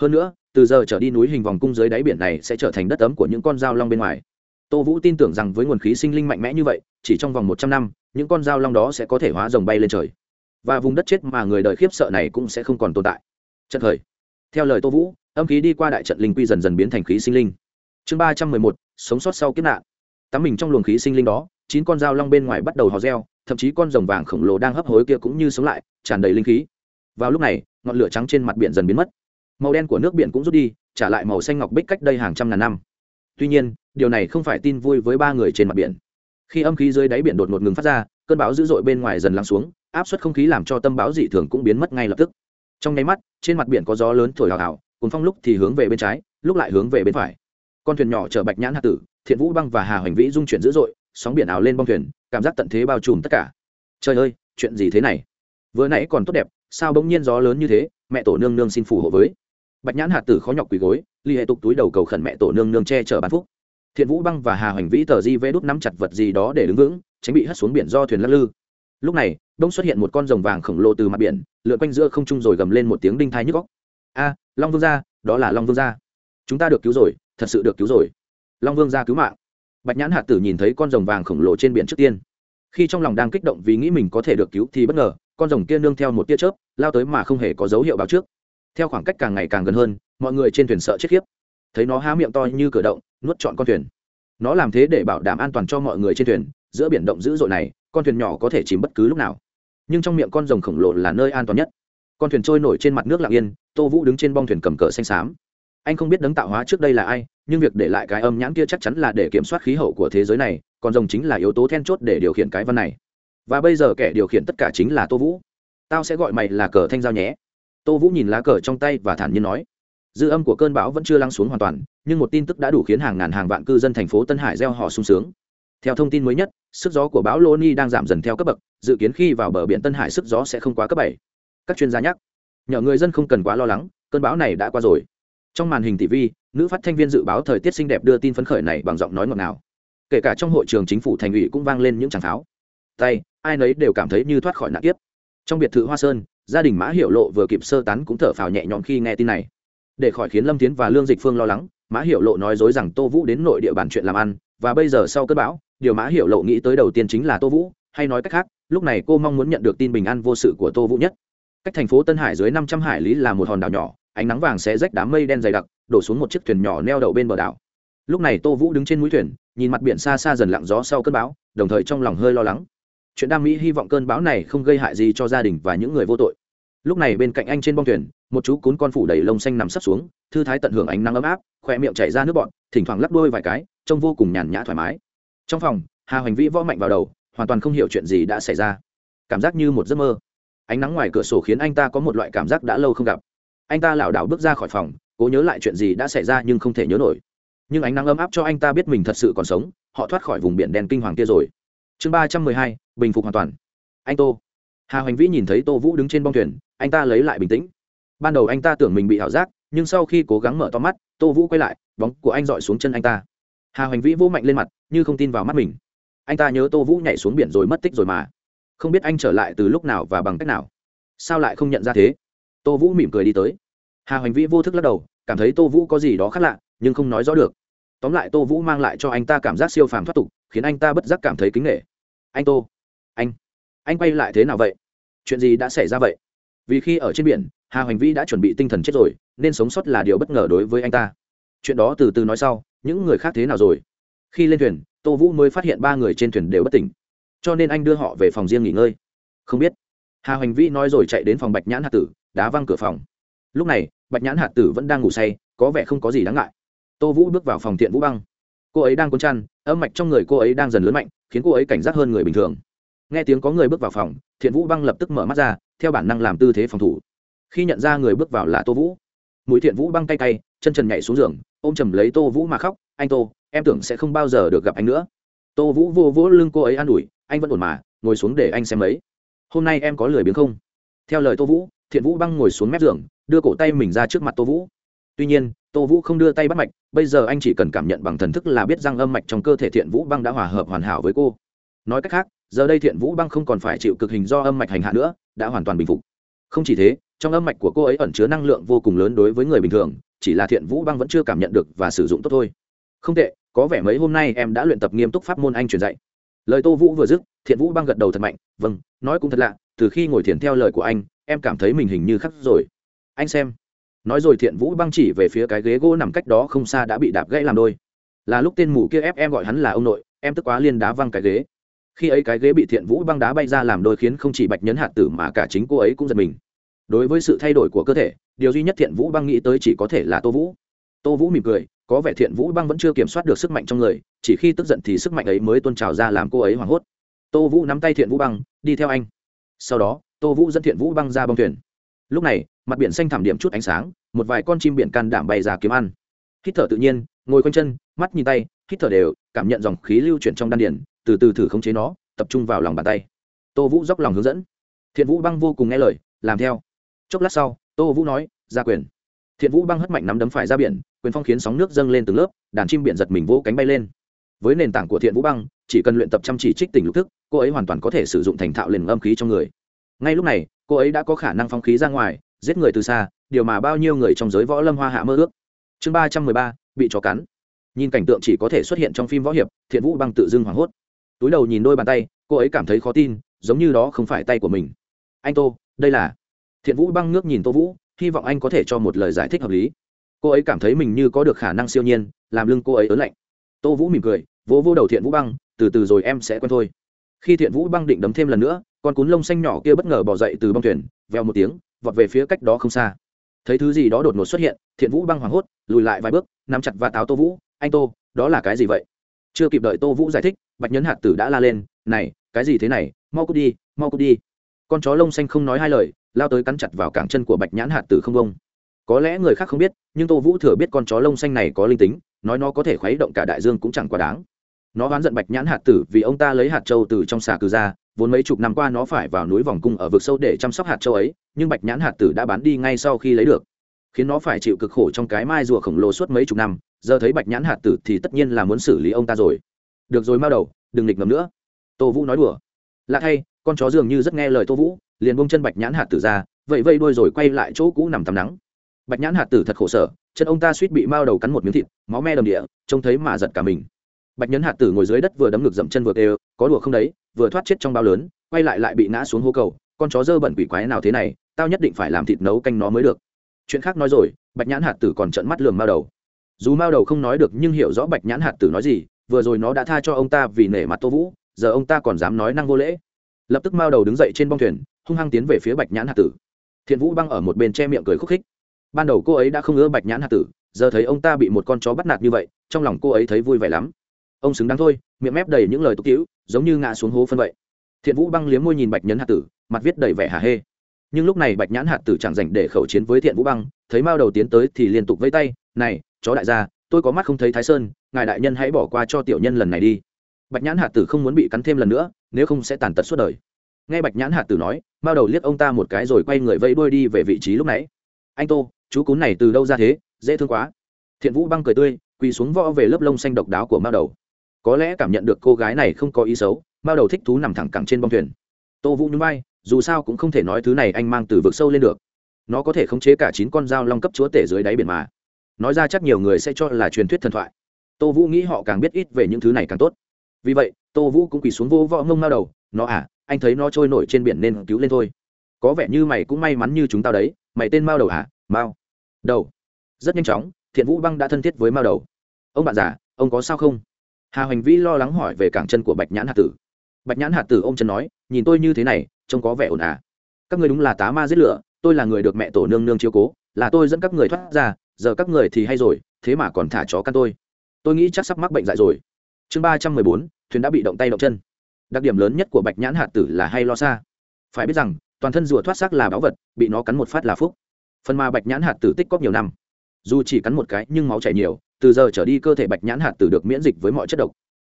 Hơn nữa, từ giờ trở đi núi hình vòng cung dưới đáy biển này sẽ trở thành đất ấm của những con dao long bên ngoài. Tô vũ tin tưởng rằng với nguồn khí sinh linh mạnh mẽ như vậy, chỉ trong vòng một trăm năm, những con dao long đó sẽ có thể hóa rồng bay lên trời. Và vùng đất chết mà người đời khiếp sợ này cũng sẽ không còn tồn tại. Trận thời theo lời tô vũ, âm khí đi qua đại trận linh quy dần dần biến thành khí sinh linh. Chương ba trăm mười một, sống sót sau kiếp nạn tắm mình trong luồng khí sinh linh đó, chín con dao long bên ngoài bắt đầu hò reo, thậm chí con rồng vàng khổng lồ đang hấp hối kia cũng như sống lại, tràn đầy linh khí. Vào lúc này, ngọn lửa trắng trên mặt biển dần biến mất. Màu đen của nước biển cũng rút đi, trả lại màu xanh ngọc bích cách đây hàng trăm ngàn năm. Tuy nhiên, điều này không phải tin vui với ba người trên mặt biển. Khi âm khí dưới đáy biển đột ngột ngừng phát ra, cơn bão dữ dội bên ngoài dần lắng xuống, áp suất không khí làm cho tâm bão dị thường cũng biến mất ngay lập tức. Trong nháy mắt, trên mặt biển có gió lớn thổi hào hào cùng phong lúc thì hướng về bên trái, lúc lại hướng về bên phải. Con thuyền nhỏ chở bạch nhãn hạ tử thiện vũ băng và hà hoành vĩ dung chuyển dữ dội, sóng biển ảo lên bong thuyền, cảm giác tận thế bao trùm tất cả. Trời ơi, chuyện gì thế này? Vừa nãy còn tốt đẹp, sao bỗng nhiên gió lớn như thế, mẹ tổ nương nương xin phù hộ với. Bạch nhãn hạt tử khó nhọc quỳ gối, ly hệ tục túi đầu cầu khẩn mẹ tổ nương nương che chở bán phúc. Thiện vũ băng và hà hoành vĩ tờ di vê đút nắm chặt vật gì đó để đứng vững, tránh bị hất xuống biển do thuyền lắc lư. Lúc này đông xuất hiện một con rồng vàng khổng lồ từ mặt biển, lượn quanh giữa không trung rồi gầm lên một tiếng đinh thai nhức góc a, long vương gia, đó là long vương gia. Chúng ta được cứu rồi, thật sự được cứu rồi long vương ra cứu mạng. Bạch nhãn hạt tử nhìn thấy con rồng vàng khổng lồ trên biển trước tiên. Khi trong lòng đang kích động vì nghĩ mình có thể được cứu thì bất ngờ, con rồng kia nương theo một tia chớp, lao tới mà không hề có dấu hiệu báo trước. Theo khoảng cách càng ngày càng gần hơn, mọi người trên thuyền sợ chết khiếp. Thấy nó há miệng to như cửa động, nuốt trọn con thuyền. Nó làm thế để bảo đảm an toàn cho mọi người trên thuyền, giữa biển động dữ dội này, con thuyền nhỏ có thể chìm bất cứ lúc nào. Nhưng trong miệng con rồng khổng lồ là nơi an toàn nhất. Con thuyền trôi nổi trên mặt nước lặng yên, tô vũ đứng trên bong thuyền cầm cờ xanh xám anh không biết đấng tạo hóa trước đây là ai, nhưng việc để lại cái âm nhãn kia chắc chắn là để kiểm soát khí hậu của thế giới này, còn rồng chính là yếu tố then chốt để điều khiển cái văn này. Và bây giờ kẻ điều khiển tất cả chính là tô vũ. Tao sẽ gọi mày là cờ thanh giao nhé. Tô vũ nhìn lá cờ trong tay và thản nhiên nói. Dư âm của cơn bão vẫn chưa lắng xuống hoàn toàn, nhưng một tin tức đã đủ khiến hàng ngàn hàng vạn cư dân thành phố tân hải gieo họ sung sướng. Theo thông tin mới nhất, sức gió của bão Loni đang giảm dần theo cấp bậc, dự kiến khi vào bờ biển tân hải sức gió sẽ không quá cấp bảy. Các chuyên gia nhắc, nhờ người dân không cần quá lo lắng, cơn bão này đã qua rồi trong màn hình tv nữ phát thanh viên dự báo thời tiết xinh đẹp đưa tin phấn khởi này bằng giọng nói ngọt ngào. Kể cả trong hội trường chính phủ thành ủy cũng vang lên những tràng pháo. Tay, ai nấy đều cảm thấy như thoát khỏi nạn kiếp. Trong biệt thự hoa sơn, gia đình mã hiệu lộ vừa kịp sơ tán cũng thở phào nhẹ nhõm khi nghe tin này. Để khỏi khiến lâm tiến và lương dịch phương lo lắng, mã hiệu lộ nói dối rằng tô vũ đến nội địa bàn chuyện làm ăn, và bây giờ sau cơn bão, điều mã hiệu lộ nghĩ tới đầu tiên chính là tô vũ, hay nói cách khác, lúc này cô mong muốn nhận được tin bình an vô sự của tô vũ nhất cách thành phố tân hải dưới năm trăm hải lý là một hòn đảo nhỏ, ánh nắng vàng sẽ rách đám mây đen dày đặc, đổ xuống một chiếc thuyền nhỏ neo đậu bên bờ đảo. Lúc này tô vũ đứng trên mũi thuyền, nhìn mặt biển xa xa dần lặng gió sau cơn bão, đồng thời trong lòng hơi lo lắng. Chuyện đam mỹ hy vọng cơn bão này không gây hại gì cho gia đình và những người vô tội. Lúc này bên cạnh anh trên bong thuyền, một chú cún con phủ đầy lông xanh nằm sấp xuống, thư thái tận hưởng ánh nắng ấm áp khoe miệng chảy ra nước bọn thỉnh thoảng lắp đôi vài cái, trông vô cùng nhàn nhã thoải mái. Trong phòng, hà hoành vĩ võ mạnh vào đầu, hoàn toàn không hiểu chuyện gì đã xảy ra. Cảm giác như một giấc mơ ánh nắng ngoài cửa sổ khiến anh ta có một loại cảm giác đã lâu không gặp. Anh ta lảo đảo bước ra khỏi phòng, cố nhớ lại chuyện gì đã xảy ra nhưng không thể nhớ nổi. Nhưng ánh nắng ấm áp cho anh ta biết mình thật sự còn sống, họ thoát khỏi vùng biển đen kinh hoàng kia rồi. Chương ba trăm mười hai, bình phục hoàn toàn. Anh tô. Hà hoành vĩ nhìn thấy tô vũ đứng trên bong thuyền, anh ta lấy lại bình tĩnh. Ban đầu anh ta tưởng mình bị ảo giác, nhưng sau khi cố gắng mở to mắt, tô vũ quay lại, bóng của anh dọi xuống chân anh ta. Hà hoành vĩ vỗ mạnh lên mặt, như không tin vào mắt mình. Anh ta nhớ tô vũ nhảy xuống biển rồi mất tích rồi mà không biết anh trở lại từ lúc nào và bằng cách nào. Sao lại không nhận ra thế? Tô vũ mỉm cười đi tới. Hà hoành vĩ vô thức lắc đầu, cảm thấy tô vũ có gì đó khác lạ, nhưng không nói rõ được. Tóm lại tô vũ mang lại cho anh ta cảm giác siêu phàm thoát tục, khiến anh ta bất giác cảm thấy kính nghệ anh tô, anh anh quay lại thế nào vậy? Chuyện gì đã xảy ra vậy? Vì khi ở trên biển, hà hoành vĩ đã chuẩn bị tinh thần chết rồi, nên sống sót là điều bất ngờ đối với anh ta. Chuyện đó từ từ nói sau, những người khác thế nào rồi? Khi lên thuyền, tô vũ mới phát hiện ba người trên thuyền đều bất tỉnh cho nên anh đưa họ về phòng riêng nghỉ ngơi. Không biết. Hà hoành vĩ nói rồi chạy đến phòng bạch nhãn hạt tử, đá văng cửa phòng. Lúc này, bạch nhãn hạt tử vẫn đang ngủ say, có vẻ không có gì đáng ngại. Tô vũ bước vào phòng thiện vũ băng. Cô ấy đang cuốn chăn, âm mạch trong người cô ấy đang dần lớn mạnh, khiến cô ấy cảnh giác hơn người bình thường. Nghe tiếng có người bước vào phòng, thiện vũ băng lập tức mở mắt ra, theo bản năng làm tư thế phòng thủ. Khi nhận ra người bước vào là tô vũ. Mũi thiện vũ băng tay tay chân trần nhảy xuống giường, ôm chầm lấy tô vũ mà khóc. Anh tô, em tưởng sẽ không bao giờ được gặp anh nữa. Tô vũ vô vỗ lưng cô ấy an ủi anh vẫn ổn mà, ngồi xuống để anh xem ấy hôm nay em có lười biếng không? Theo lời tô vũ, thiện vũ băng ngồi xuống mép giường, đưa cổ tay mình ra trước mặt tô vũ. Tuy nhiên, tô vũ không đưa tay bắt mạch, bây giờ anh chỉ cần cảm nhận bằng thần thức là biết rằng âm mạch trong cơ thể thiện vũ băng đã hòa hợp hoàn hảo với cô. Nói cách khác, giờ đây thiện vũ băng không còn phải chịu cực hình do âm mạch hành hạ nữa, đã hoàn toàn bình phục. Không chỉ thế, trong âm mạch của cô ấy ẩn chứa năng lượng vô cùng lớn đối với người bình thường, chỉ là thiện vũ băng vẫn chưa cảm nhận được và sử dụng tốt thôi. Không tệ, có vẻ mấy hôm nay em đã luyện tập nghiêm túc pháp môn anh truyền dạy lời tô vũ vừa dứt, thiện vũ băng gật đầu thật mạnh vâng nói cũng thật lạ, từ khi ngồi thiền theo lời của anh, em cảm thấy mình hình như khắc rồi. Anh xem. Nói rồi thiện vũ băng chỉ về phía cái ghế gỗ nằm cách đó không xa đã bị đạp gãy làm đôi. Là lúc tên mù kia ép em gọi hắn là ông nội, em tức quá liên đá văng cái ghế. Khi ấy cái ghế bị thiện vũ băng đá bay ra làm đôi khiến không chỉ bạch nhấn hạt tử mà cả chính cô ấy cũng giật mình. Đối với sự thay đổi của cơ thể, điều duy nhất thiện vũ băng nghĩ tới chỉ có thể là tô vũ. Tô vũ mỉm cười có vẻ thiện vũ băng vẫn chưa kiểm soát được sức mạnh trong người, chỉ khi tức giận thì sức mạnh ấy mới tôn trào ra làm cô ấy hoảng hốt. Tô vũ nắm tay thiện vũ băng, đi theo anh. Sau đó, tô vũ dẫn thiện vũ băng ra bong thuyền. Lúc này, mặt biển xanh thảm điểm chút ánh sáng, một vài con chim biển can đảm bay ra kiếm ăn. Hít thở tự nhiên, ngồi quanh chân, mắt nhìn tay, hít thở đều, cảm nhận dòng khí lưu chuyển trong đan điển từ từ thử khống chế nó, tập trung vào lòng bàn tay. Tô vũ dốc lòng hướng dẫn. Thiện vũ băng vô cùng nghe lời, làm theo. Chốc lát sau, tô vũ nói ra quyền. Thiện vũ băng hất mạnh nắm đấm phải ra biển quyền phong khiến sóng nước dâng lên từng lớp, đàn chim biển giật mình vỗ cánh bay lên. Với nền tảng của thiện vũ băng, chỉ cần luyện tập chăm chỉ trích tỉnh lục thức, cô ấy hoàn toàn có thể sử dụng thành thạo liền âm khí trong người. Ngay lúc này, cô ấy đã có khả năng phong khí ra ngoài, giết người từ xa, điều mà bao nhiêu người trong giới võ lâm hoa hạ mơ ước. Chương ba trăm mười ba, bị chó cắn. Nhìn cảnh tượng chỉ có thể xuất hiện trong phim võ hiệp, thiện vũ băng tự dưng hoảng hốt. Túi đầu nhìn đôi bàn tay, cô ấy cảm thấy khó tin, giống như đó không phải tay của mình. Anh tô, đây là thiện vũ băng ngước nhìn tô vũ, hy vọng anh có thể cho một lời giải thích hợp lý cô ấy cảm thấy mình như có được khả năng siêu nhiên, làm lưng cô ấy ớn lạnh. Tô vũ mỉm cười, vỗ vô đầu thiện vũ băng, từ từ rồi em sẽ quen thôi. Khi thiện vũ băng định đấm thêm lần nữa, con cún lông xanh nhỏ kia bất ngờ bỏ dậy từ băng thuyền veo một tiếng, vọt về phía cách đó không xa. Thấy thứ gì đó đột ngột xuất hiện, thiện vũ băng hoảng hốt, lùi lại vài bước, nắm chặt và táo tô vũ, anh tô, đó là cái gì vậy? Chưa kịp đợi tô vũ giải thích, bạch nhấn hạt tử đã la lên, này, cái gì thế này? Mau cút đi, mau cút đi. Con chó lông xanh không nói hai lời, lao tới cắn chặt vào cảng chân của bạch nhãn hạt tử không bông có lẽ người khác không biết, nhưng tô vũ thừa biết con chó lông xanh này có linh tính, nói nó có thể khuấy động cả đại dương cũng chẳng quá đáng. Nó oán giận bạch nhãn hạt tử vì ông ta lấy hạt châu từ trong xà cừ ra, vốn mấy chục năm qua nó phải vào núi vòng cung ở vực sâu để chăm sóc hạt châu ấy, nhưng bạch nhãn hạt tử đã bán đi ngay sau khi lấy được. Khiến nó phải chịu cực khổ trong cái mai rùa khổng lồ suốt mấy chục năm, giờ thấy bạch nhãn hạt tử thì tất nhiên là muốn xử lý ông ta rồi. Được rồi mau đầu, đừng nghịch ngầm nữa. Tô vũ nói đùa. Lạ thay, con chó dường như rất nghe lời tô vũ, liền bông chân bạch nhãn hạt tử ra, vậy vây đuôi rồi quay lại chỗ cũ nằm tắm nắng bạch nhãn hạt tử thật khổ sở chân ông ta suýt bị mao đầu cắn một miếng thịt máu me đầm địa trông thấy mà giật cả mình. Bạch nhẫn hạt tử ngồi dưới đất vừa đấm ngực dậm chân vừa tê, có đùa không đấy vừa thoát chết trong bao lớn quay lại lại bị ngã xuống hố cầu con chó dơ bẩn quỷ quái nào thế này tao nhất định phải làm thịt nấu canh nó mới được. Chuyện khác nói rồi bạch nhãn hạt tử còn trận mắt lườm mao đầu. Dù mao đầu không nói được nhưng hiểu rõ bạch nhãn hạt tử nói gì vừa rồi nó đã tha cho ông ta vì nể mặt tô vũ giờ ông ta còn dám nói năng vô lễ. Lập tức mao đầu đứng dậy trên bong thuyền hung hăng tiến về phía bạch nhãn hạt tử. Thiện vũ băng ở một bên che miệng cười khúc khích ban đầu cô ấy đã không ưa bạch nhãn hạt tử, giờ thấy ông ta bị một con chó bắt nạt như vậy, trong lòng cô ấy thấy vui vẻ lắm. Ông xứng đáng thôi, miệng mép đầy những lời tục tiễu giống như ngã xuống hố phân vậy. Thiện vũ băng liếm môi nhìn bạch nhấn hạt tử, mặt viết đầy vẻ hà hê. Nhưng lúc này bạch nhãn hạt tử chẳng dành để khẩu chiến với thiện vũ băng, thấy mao đầu tiến tới thì liên tục vẫy tay, này, chó đại gia, tôi có mắt không thấy thái sơn, ngài đại nhân hãy bỏ qua cho tiểu nhân lần này đi. Bạch nhãn hạt tử không muốn bị cắn thêm lần nữa, nếu không sẽ tàn tật suốt đời. Nghe bạch nhãn hạt tử nói, mao đầu liếc ông ta một cái rồi quay người vẫy đuôi đi về vị trí lúc nãy. Anh tô chú cún này từ đâu ra thế dễ thương quá. Thiện vũ băng cười tươi quỳ xuống võ về lớp lông xanh độc đáo của mao đầu. Có lẽ cảm nhận được cô gái này không có ý xấu mao đầu thích thú nằm thẳng cẳng trên bông thuyền. Tô vũ nhún bay, dù sao cũng không thể nói thứ này anh mang từ vực sâu lên được. Nó có thể khống chế cả chín con dao long cấp chúa tể dưới đáy biển mà. Nói ra chắc nhiều người sẽ cho là truyền thuyết thần thoại. Tô vũ nghĩ họ càng biết ít về những thứ này càng tốt. Vì vậy tô vũ cũng quỳ xuống vô võ ngông mao đầu nó à anh thấy nó trôi nổi trên biển nên cứu lên thôi. Có vẻ như mày cũng may mắn như chúng tao đấy mày tên mao đầu à? Mao đầu rất nhanh chóng thiện vũ băng đã thân thiết với mao đầu ông bạn già ông có sao không hà hoành vĩ lo lắng hỏi về cảng chân của bạch nhãn hạt tử bạch nhãn hạt tử ô m chân nói nhìn tôi như thế này trông có vẻ ổn à các người đúng là tá ma giết lửa tôi là người được mẹ tổ nương nương chiếu cố là tôi dẫn các người thoát ra giờ các người thì hay rồi thế mà còn thả chó căn tôi tôi nghĩ chắc sắp mắc bệnh dại rồi chương ba trăm mười bốn thuyền đã bị động tay động chân đặc điểm lớn nhất của bạch nhãn hạt tử là hay lo xa phải biết rằng toàn thân rùa thoát xác là báu vật bị nó cắn một phát là phúc phần mà bạch nhãn hạt tử tích cóp nhiều năm. Dù chỉ cắn một cái, nhưng máu chảy nhiều, từ giờ trở đi cơ thể bạch nhãn hạt tử được miễn dịch với mọi chất độc.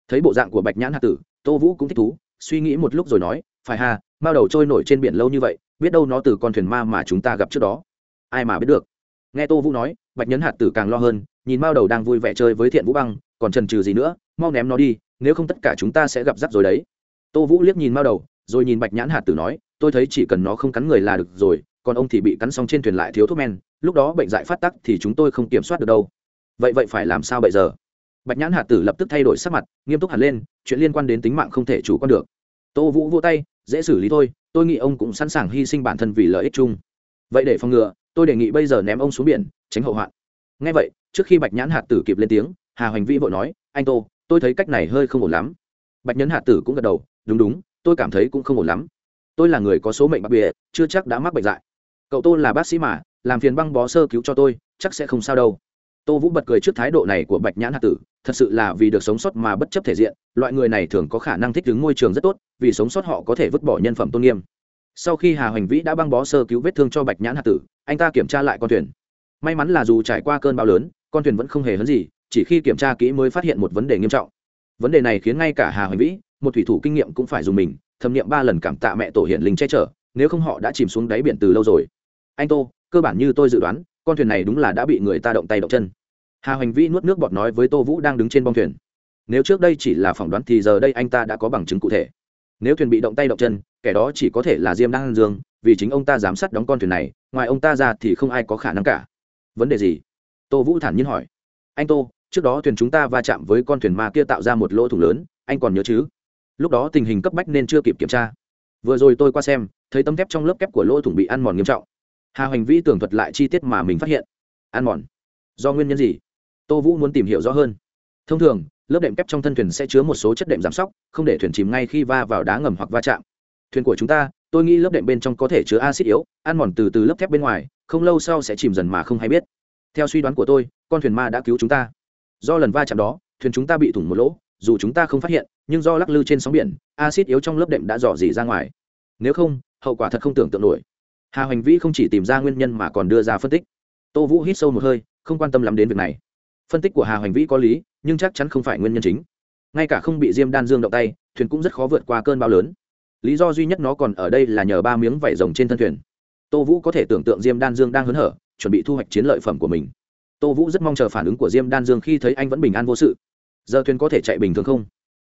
Thấy bộ dạng của bạch nhãn hạt tử, tô vũ cũng thích thú, suy nghĩ một lúc rồi nói, phải hà mao đầu trôi nổi trên biển lâu như vậy, biết đâu nó từ con thuyền ma mà chúng ta gặp trước đó. Ai mà biết được. Nghe tô vũ nói, bạch nhấn hạt tử càng lo hơn, nhìn mao đầu đang vui vẻ chơi với thiện vũ băng, còn trần trừ gì nữa, mau ném nó đi, nếu không tất cả chúng ta sẽ gặp rắc rồi đấy. Tô vũ liếc nhìn mao đầu, rồi nhìn bạch nhãn hạt tử nói, tôi thấy chỉ cần nó không cắn người là được rồi còn ông thì bị cắn xong trên thuyền lại thiếu thuốc men, lúc đó bệnh dại phát tắc thì chúng tôi không kiểm soát được đâu. Vậy vậy phải làm sao bây giờ? Bạch nhãn hạt tử lập tức thay đổi sắc mặt, nghiêm túc hẳn lên, chuyện liên quan đến tính mạng không thể chủ quan được. Tô vũ vô tay, dễ xử lý thôi, tôi nghĩ ông cũng sẵn sàng hy sinh bản thân vì lợi ích chung. Vậy để phòng ngừa, tôi đề nghị bây giờ ném ông xuống biển, tránh hậu hoạn. Ngay vậy, trước khi bạch nhãn hạt tử kịp lên tiếng, hà hoành vĩ vội nói, anh tô, tôi thấy cách này hơi không ổn lắm. Bạch nhẫn hạt tử cũng gật đầu, đúng đúng, tôi cảm thấy cũng không ổn lắm. Tôi là người có số mệnh bạc bìa chưa chắc đã mắc bệnh dại cậu tô là bác sĩ mà, làm phiền băng bó sơ cứu cho tôi, chắc sẽ không sao đâu. Tô vũ bật cười trước thái độ này của bạch nhãn hạ tử, thật sự là vì được sống sót mà bất chấp thể diện, loại người này thường có khả năng thích ứng môi trường rất tốt, vì sống sót họ có thể vứt bỏ nhân phẩm tôn nghiêm. Sau khi hà hoành vĩ đã băng bó sơ cứu vết thương cho bạch nhãn hạ tử, anh ta kiểm tra lại con thuyền. May mắn là dù trải qua cơn bão lớn, con thuyền vẫn không hề hấn gì, chỉ khi kiểm tra kỹ mới phát hiện một vấn đề nghiêm trọng. Vấn đề này khiến ngay cả hà hoành vĩ, một thủy thủ kinh nghiệm cũng phải dùng mình, thâm nghiệm ba lần cảm tạ mẹ tổ hiển linh che chở, nếu không họ đã chìm xuống đáy biển từ lâu rồi anh tô, cơ bản như tôi dự đoán, con thuyền này đúng là đã bị người ta động tay động chân. Hà hoành vĩ nuốt nước bọt nói với tô vũ đang đứng trên bong thuyền. Nếu trước đây chỉ là phỏng đoán thì giờ đây anh ta đã có bằng chứng cụ thể. Nếu thuyền bị động tay động chân, kẻ đó chỉ có thể là diêm đăng dương, vì chính ông ta giám sát đóng con thuyền này, ngoài ông ta ra thì không ai có khả năng cả. Vấn đề gì? Tô vũ thản nhiên hỏi. Anh tô, trước đó thuyền chúng ta va chạm với con thuyền ma kia tạo ra một lỗ thủng lớn, anh còn nhớ chứ? Lúc đó tình hình cấp bách nên chưa kịp kiểm tra. Vừa rồi tôi qua xem, thấy tấm thép trong lớp kép của lỗ thủng bị ăn mòn nghiêm trọng hà hoành vĩ tường thuật lại chi tiết mà mình phát hiện. Ăn mòn. Do nguyên nhân gì? Tô vũ muốn tìm hiểu rõ hơn. Thông thường, lớp đệm kép trong thân thuyền sẽ chứa một số chất đệm giảm sóc, không để thuyền chìm ngay khi va vào đá ngầm hoặc va chạm. Thuyền của chúng ta, tôi nghĩ lớp đệm bên trong có thể chứa acid yếu, ăn mòn từ từ lớp thép bên ngoài, không lâu sau sẽ chìm dần mà không hay biết. Theo suy đoán của tôi, con thuyền ma đã cứu chúng ta. Do lần va chạm đó, thuyền chúng ta bị thủng một lỗ, dù chúng ta không phát hiện, nhưng do lắc lư trên sóng biển acid yếu trong lớp đệm đã dò dỉ ra ngoài. Nếu không, hậu quả thật không tưởng tượng nổi hà hoành vĩ không chỉ tìm ra nguyên nhân mà còn đưa ra phân tích. Tô vũ hít sâu một hơi, không quan tâm lắm đến việc này. Phân tích của hà hoành vĩ có lý, nhưng chắc chắn không phải nguyên nhân chính. Ngay cả không bị diêm đan dương động tay, thuyền cũng rất khó vượt qua cơn bão lớn. Lý do duy nhất nó còn ở đây là nhờ ba miếng vải rồng trên thân thuyền. Tô vũ có thể tưởng tượng diêm đan dương đang hớn hở, chuẩn bị thu hoạch chiến lợi phẩm của mình. Tô vũ rất mong chờ phản ứng của diêm đan dương khi thấy anh vẫn bình an vô sự. Giờ thuyền có thể chạy bình thường không?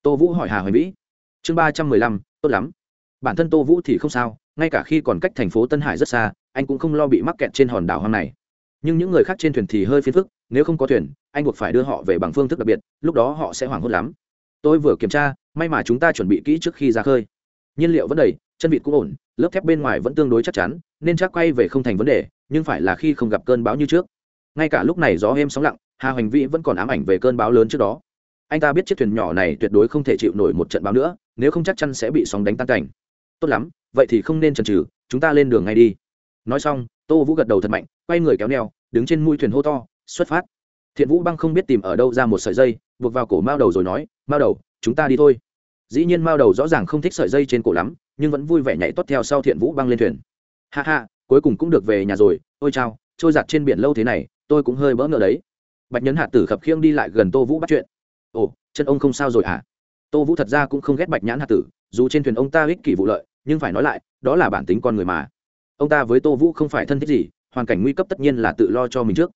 Tô vũ hỏi hà Hoành vĩ. Chương ba trăm mười lăm, tốt lắm bản thân tô vũ thì không sao, ngay cả khi còn cách thành phố tân hải rất xa, anh cũng không lo bị mắc kẹt trên hòn đảo hoang này. Nhưng những người khác trên thuyền thì hơi phiền phức, nếu không có thuyền, anh buộc phải đưa họ về bằng phương thức đặc biệt, lúc đó họ sẽ hoảng hốt lắm. Tôi vừa kiểm tra, may mà chúng ta chuẩn bị kỹ trước khi ra khơi. Nhiên liệu vẫn đầy, chân vịt cũng ổn, lớp thép bên ngoài vẫn tương đối chắc chắn, nên chắc quay về không thành vấn đề, nhưng phải là khi không gặp cơn bão như trước. Ngay cả lúc này gió êm sóng lặng, hà hoành vĩ vẫn còn ám ảnh về cơn bão lớn trước đó. Anh ta biết chiếc thuyền nhỏ này tuyệt đối không thể chịu nổi một trận bão nữa, nếu không chắc chắn sẽ bị sóng đánh tan cảnh tốt lắm, vậy thì không nên chần chừ, chúng ta lên đường ngay đi. Nói xong, tô vũ gật đầu thật mạnh, quay người kéo neo, đứng trên mũi thuyền hô to, xuất phát. Thiện vũ băng không biết tìm ở đâu ra một sợi dây, buộc vào cổ mao đầu rồi nói, mao đầu, chúng ta đi thôi. Dĩ nhiên mao đầu rõ ràng không thích sợi dây trên cổ lắm, nhưng vẫn vui vẻ nhảy tót theo sau thiện vũ băng lên thuyền. Ha ha, cuối cùng cũng được về nhà rồi, ôi chao, trôi giặt trên biển lâu thế này, tôi cũng hơi bỡ ngỡ đấy. Bạch nhấn hạt tử khập khiêng đi lại gần tô vũ bắt chuyện. Ồ, chân ông không sao rồi hả? Tô vũ thật ra cũng không ghét bạch nhãn hạt tử, dù trên thuyền ông ta ích kỷ vụ lợi nhưng phải nói lại, đó là bản tính con người mà. Ông ta với tô vũ không phải thân thiết gì, hoàn cảnh nguy cấp tất nhiên là tự lo cho mình trước.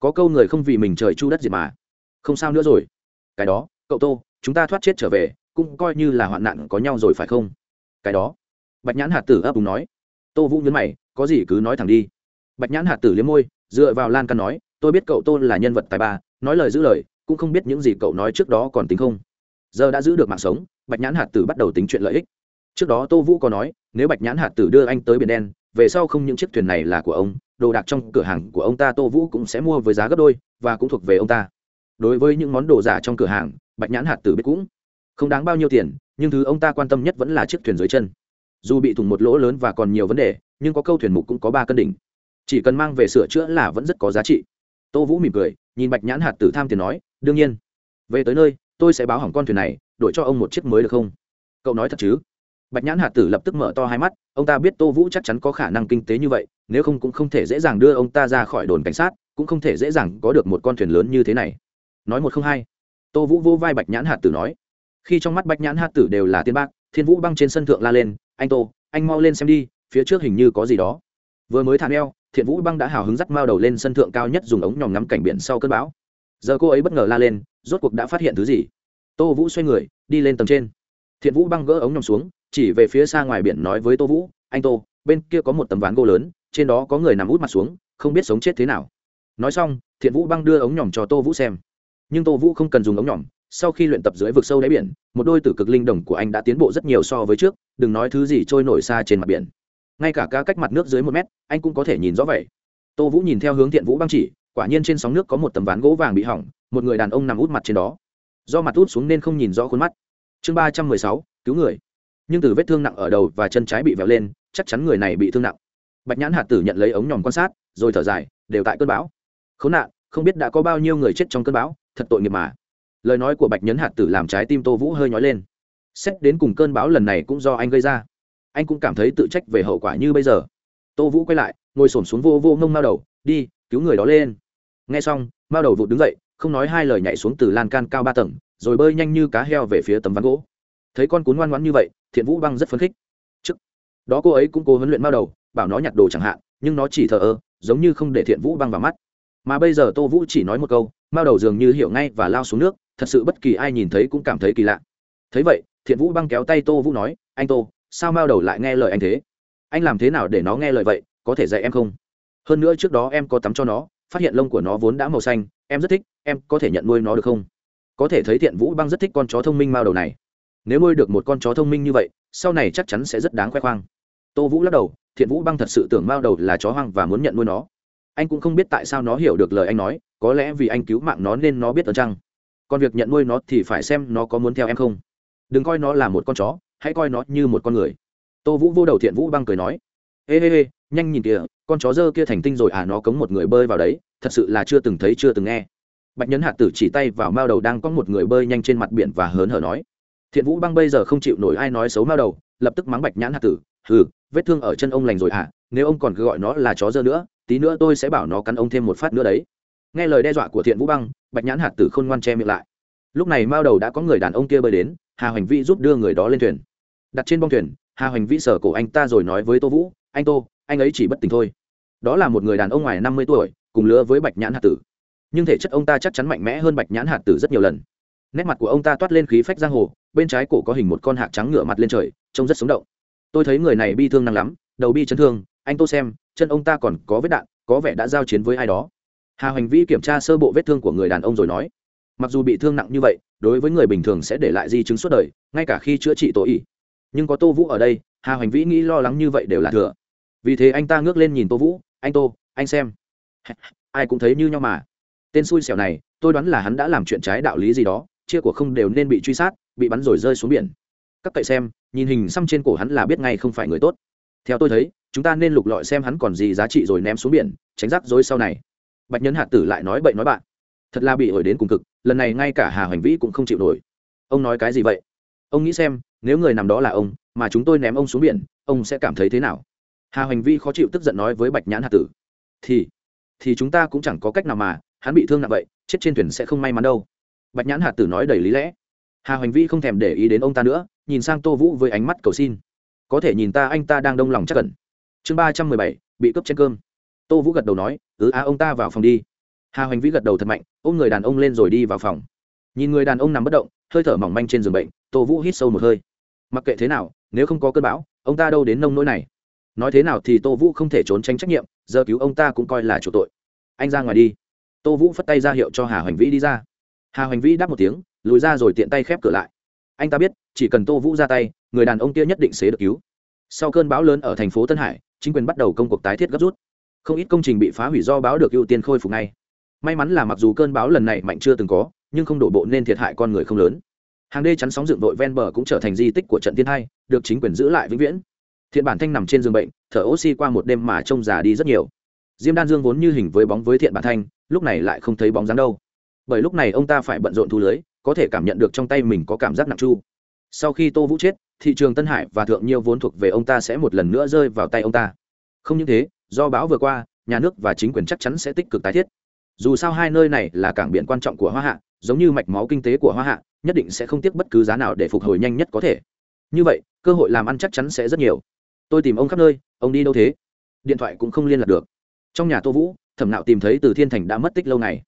Có câu người không vì mình trời chu đất gì mà. Không sao nữa rồi. Cái đó, cậu tô, chúng ta thoát chết trở về, cũng coi như là hoạn nạn có nhau rồi phải không? Cái đó. Bạch nhãn hạt tử ấp úng nói. Tô vũ nhấn mày, có gì cứ nói thẳng đi. Bạch nhãn hạt tử liếm môi, dựa vào lan căn nói, tôi biết cậu tô là nhân vật tài ba, nói lời giữ lời, cũng không biết những gì cậu nói trước đó còn tính không. Giờ đã giữ được mạng sống, bạch nhãn hạt tử bắt đầu tính chuyện lợi ích trước đó tô vũ có nói, nếu bạch nhãn hạt tử đưa anh tới biển đen, về sau không những chiếc thuyền này là của ông, đồ đạc trong cửa hàng của ông ta tô vũ cũng sẽ mua với giá gấp đôi, và cũng thuộc về ông ta. Đối với những món đồ giả trong cửa hàng, bạch nhãn hạt tử biết cũng không đáng bao nhiêu tiền, nhưng thứ ông ta quan tâm nhất vẫn là chiếc thuyền dưới chân. Dù bị thủng một lỗ lớn và còn nhiều vấn đề, nhưng có câu thuyền mục cũng có ba cân đỉnh. Chỉ cần mang về sửa chữa là vẫn rất có giá trị. Tô vũ mỉm cười, nhìn bạch nhãn hạt tử tham tiền nói, đương nhiên. Về tới nơi, tôi sẽ báo hỏng con thuyền này, đổi cho ông một chiếc mới được không? Cậu nói thật chứ? Bạch nhãn hạt tử lập tức mở to hai mắt, ông ta biết tô vũ chắc chắn có khả năng kinh tế như vậy, nếu không cũng không thể dễ dàng đưa ông ta ra khỏi đồn cảnh sát, cũng không thể dễ dàng có được một con thuyền lớn như thế này. Nói một không hai, tô vũ vô vai bạch nhãn hạt tử nói. Khi trong mắt bạch nhãn hạt tử đều là tiên bác, thiên vũ băng trên sân thượng la lên, anh tô, anh mau lên xem đi, phía trước hình như có gì đó. Vừa mới thả eo, thiện vũ băng đã hào hứng dắt mao đầu lên sân thượng cao nhất dùng ống nhòm ngắm cảnh biển sau cơn bão. Giờ cô ấy bất ngờ la lên, rốt cuộc đã phát hiện thứ gì? Tô vũ xoay người, đi lên tầng trên thiện vũ băng gỡ ống nhòm xuống, chỉ về phía xa ngoài biển nói với tô vũ, anh tô, bên kia có một tấm ván gỗ lớn, trên đó có người nằm út mặt xuống, không biết sống chết thế nào. Nói xong, thiện vũ băng đưa ống nhòm cho tô vũ xem. Nhưng tô vũ không cần dùng ống nhỏm sau khi luyện tập dưới vực sâu đáy biển, một đôi tử cực linh đồng của anh đã tiến bộ rất nhiều so với trước, đừng nói thứ gì trôi nổi xa trên mặt biển. Ngay cả ca cách mặt nước dưới một mét, anh cũng có thể nhìn rõ vậy. Tô vũ nhìn theo hướng thiện vũ băng chỉ, quả nhiên trên sóng nước có một tấm ván gỗ vàng bị hỏng, một người đàn ông nằm út mặt trên đó. Do mặt út xuống nên không nhìn rõ khuôn mắt chương ba trăm mười sáu, cứu người. Nhưng từ vết thương nặng ở đầu và chân trái bị vẹo lên, chắc chắn người này bị thương nặng. Bạch nhãn hạt tử nhận lấy ống nhòm quan sát, rồi thở dài, đều tại cơn bão. Khốn nạn, không biết đã có bao nhiêu người chết trong cơn bão, thật tội nghiệp mà. Lời nói của bạch nhấn hạt tử làm trái tim tô vũ hơi nhói lên. Xét đến cùng cơn bão lần này cũng do anh gây ra. Anh cũng cảm thấy tự trách về hậu quả như bây giờ. Tô vũ quay lại, ngồi s ổ m xuống vô vô ngông mao đầu, đi, cứu người đó lên. N g h e xong, mao đầu vụt đứng dậy, không nói hai lời nhảy xuống từ lan can cao ba tầng rồi bơi nhanh như cá heo về phía tấm ván gỗ. Thấy con cún ngoan ngoãn như vậy, thiện vũ băng rất phấn khích. Trước, đó cô ấy cũng cố huấn luyện mao đầu, bảo nó nhặt đồ chẳng hạn, nhưng nó chỉ thờ ơ, giống như không để thiện vũ băng vào mắt. Mà bây giờ tô vũ chỉ nói một câu, mao đầu dường như hiểu ngay và lao xuống nước, thật sự bất kỳ ai nhìn thấy cũng cảm thấy kỳ lạ. Thấy vậy, thiện vũ băng kéo tay tô vũ nói, anh tô, sao mao đầu lại nghe lời anh thế? Anh làm thế nào để nó nghe lời vậy, có thể dạy em không? Hơn nữa trước đó em có tắm cho nó, phát hiện lông của nó vốn đã màu xanh, em rất thích, em có thể nhận nuôi nó được không? Có thể thấy thiện vũ băng rất thích con chó thông minh mao đầu này. Nếu nuôi được một con chó thông minh như vậy, sau này chắc chắn sẽ rất đáng khoe khoang. Tô vũ lắc đầu, thiện vũ băng thật sự tưởng mao đầu là chó hoang và muốn nhận nuôi nó. Anh cũng không biết tại sao nó hiểu được lời anh nói, có lẽ vì anh cứu mạng nó nên nó biết ơn chăng. Còn việc nhận nuôi nó thì phải xem nó có muốn theo em không. Đừng coi nó là một con chó, hãy coi nó như một con người. Tô vũ vô đầu thiện vũ băng cười nói, ê ê ê, nhanh nhìn kìa, con chó dơ kia thành tinh rồi à nó cống một người bơi vào đấy, thật sự là chưa từng thấy chưa từng nghe bạch nhấn hạt tử chỉ tay vào mao đầu đang có một người bơi nhanh trên mặt biển và hớn hở nói, thiện vũ băng bây giờ không chịu nổi ai nói xấu mao đầu, lập tức mắng bạch nhãn hạt tử ừ vết thương ở chân ông lành rồi à nếu ông còn cứ gọi nó là chó dơ nữa, tí nữa tôi sẽ bảo nó cắn ông thêm một phát nữa đấy. Nghe lời đe dọa của thiện vũ băng, bạch nhãn hạt tử khôn ngoan che miệng lại. Lúc này mao đầu đã có người đàn ông kia bơi đến, hà hoành vĩ giúp đưa người đó lên thuyền. Đặt trên bong thuyền, hà hoành vĩ sở cổ anh ta rồi nói với tô vũ, anh tô, anh ấy chỉ bất tỉnh thôi. Đó là một người đàn ông ngoài năm mươi tuổi, cùng lứa với bạch nhãn hạt tử nhưng thể chất ông ta chắc chắn mạnh mẽ hơn bạch nhãn hạt tử rất nhiều lần. Nét mặt của ông ta toát lên khí phách giang hồ, bên trái cổ có hình một con hạc trắng ngựa mặt lên trời, trông rất sống động. Tôi thấy người này bi thương năng lắm, đầu bi chấn thương, anh tô xem, chân ông ta còn có vết đạn, có vẻ đã giao chiến với ai đó. Hà hoành vĩ kiểm tra sơ bộ vết thương của người đàn ông rồi nói, mặc dù bị thương nặng như vậy, đối với người bình thường sẽ để lại di chứng suốt đời, ngay cả khi chữa trị tối ỉ nhưng có tô vũ ở đây, hà hoành vĩ nghĩ lo lắng như vậy đều là thừa. Vì thế anh ta ngước lên nhìn tô vũ, anh tô, anh xem. *laughs* Ai cũng thấy như nhau mà tên xui xẻo này, tôi đoán là hắn đã làm chuyện trái đạo lý gì đó, chia của không đều nên bị truy sát, bị bắn rồi rơi xuống biển. Các cậy xem, nhìn hình xăm trên cổ hắn là biết ngay không phải người tốt. Theo tôi thấy, chúng ta nên lục lọi xem hắn còn gì giá trị rồi ném xuống biển, tránh rắc rối sau này. Bạch nhân hạt tử lại nói bậy nói bạn. Thật là bị ổi đến cùng cực, lần này ngay cả hà hoành vĩ cũng không chịu nổi. Ông nói cái gì vậy? Ông nghĩ xem, nếu người nằm đó là ông, mà chúng tôi ném ông xuống biển, ông sẽ cảm thấy thế nào? Hà hoành vĩ khó chịu tức giận nói với bạch nhãn hạt tử. Thì thì chúng ta cũng chẳng có cách nào mà hắn bị thương nặng vậy, chết trên thuyền sẽ không may mắn đâu. Bạch nhãn hạt tử nói đầy lý lẽ. Hà hoành vĩ không thèm để ý đến ông ta nữa, nhìn sang tô vũ với ánh mắt cầu xin. Có thể nhìn ta, anh ta đang đông lòng chắc cẩn. Chương ba trăm mười bảy, bị cướp trên cơm. Tô vũ gật đầu nói ừ à ông ta vào phòng đi. Hà hoành vĩ gật đầu thật mạnh, ôm người đàn ông lên rồi đi vào phòng. Nhìn người đàn ông nằm bất động, hơi thở mỏng manh trên giường bệnh, tô vũ hít sâu một hơi. Mặc kệ thế nào, nếu không có cơn bão, ông ta đâu đến nông nỗi này. Nói thế nào thì tô vũ không thể trốn tránh trách nhiệm, giờ cứu ông ta cũng coi là chủ tội. Anh ra ngoài đi tô vũ phất tay ra hiệu cho hà hoành vĩ đi ra. Hà hoành vĩ đáp một tiếng, lùi ra rồi tiện tay khép cửa lại. Anh ta biết, chỉ cần tô vũ ra tay, người đàn ông kia nhất định sẽ được cứu. Sau cơn bão lớn ở thành phố tân hải, chính quyền bắt đầu công cuộc tái thiết gấp rút. Không ít công trình bị phá hủy do báo được ưu tiên khôi phục ngay. May mắn là mặc dù cơn bão lần này mạnh chưa từng có, nhưng không đổ bộ nên thiệt hại con người không lớn. Hàng đê chắn sóng dựng đội ven bờ cũng trở thành di tích của trận thiên hai, được chính quyền giữ lại vĩnh viễn. Thiện bản thanh nằm trên giường bệnh, thở oxy qua một đêm mà trông già đi rất nhiều diêm đan dương vốn như hình với bóng với thiện bản thanh, lúc này lại không thấy bóng dáng đâu. Bởi lúc này ông ta phải bận rộn thu lưới, có thể cảm nhận được trong tay mình có cảm giác nặng chu sau khi tô vũ chết, thị trường tân hải và thượng nhiêu vốn thuộc về ông ta sẽ một lần nữa rơi vào tay ông ta. Không những thế, do bão vừa qua, nhà nước và chính quyền chắc chắn sẽ tích cực tái thiết. Dù sao hai nơi này là cảng biển quan trọng của hoa hạ, giống như mạch máu kinh tế của hoa hạ, nhất định sẽ không tiếc bất cứ giá nào để phục hồi nhanh nhất có thể. Như vậy, cơ hội làm ăn chắc chắn sẽ rất nhiều. Tôi tìm ông khắp nơi, ông đi đâu thế? Điện thoại cũng không liên lạc được trong nhà tô vũ, thẩm nạo tìm thấy từ thiên thành đã mất tích lâu ngày.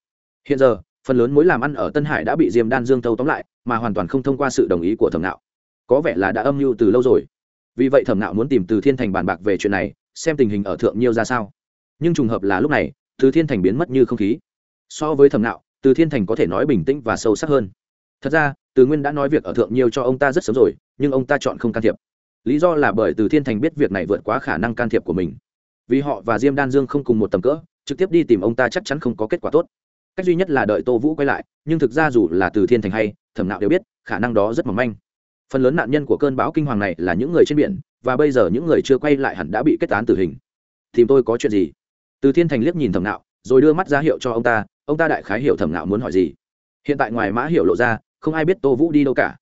Hiện giờ, phần lớn mối làm ăn ở tân hải đã bị diêm đan dương tâu tóm lại, mà hoàn toàn không thông qua sự đồng ý của thẩm nạo. Có vẻ là đã âm mưu từ lâu rồi. Vì vậy thẩm nạo muốn tìm từ thiên thành bàn bạc về chuyện này, xem tình hình ở thượng nhiêu ra sao. Nhưng trùng hợp là lúc này, từ thiên thành biến mất như không khí. So với thẩm nạo, từ thiên thành có thể nói bình tĩnh và sâu sắc hơn. Thật ra, từ nguyên đã nói việc ở thượng nhiêu cho ông ta rất sớm rồi, nhưng ông ta chọn không can thiệp. Lý do là bởi từ thiên thành biết việc này vượt quá khả năng can thiệp của mình vì họ và diêm đan dương không cùng một tầm cỡ, trực tiếp đi tìm ông ta chắc chắn không có kết quả tốt. Cách duy nhất là đợi tô vũ quay lại, nhưng thực ra dù là từ thiên thành hay thẩm nạo đều biết, khả năng đó rất mỏng manh. Phần lớn nạn nhân của cơn bão kinh hoàng này là những người trên biển, và bây giờ những người chưa quay lại hẳn đã bị kết án tử hình. Tìm tôi có chuyện gì? Từ thiên thành liếc nhìn thẩm nạo, rồi đưa mắt ra hiệu cho ông ta ông ta đại khái hiểu thẩm nạo muốn hỏi gì. Hiện tại ngoài mã hiểu lộ ra, không ai biết tô vũ đi đâu cả.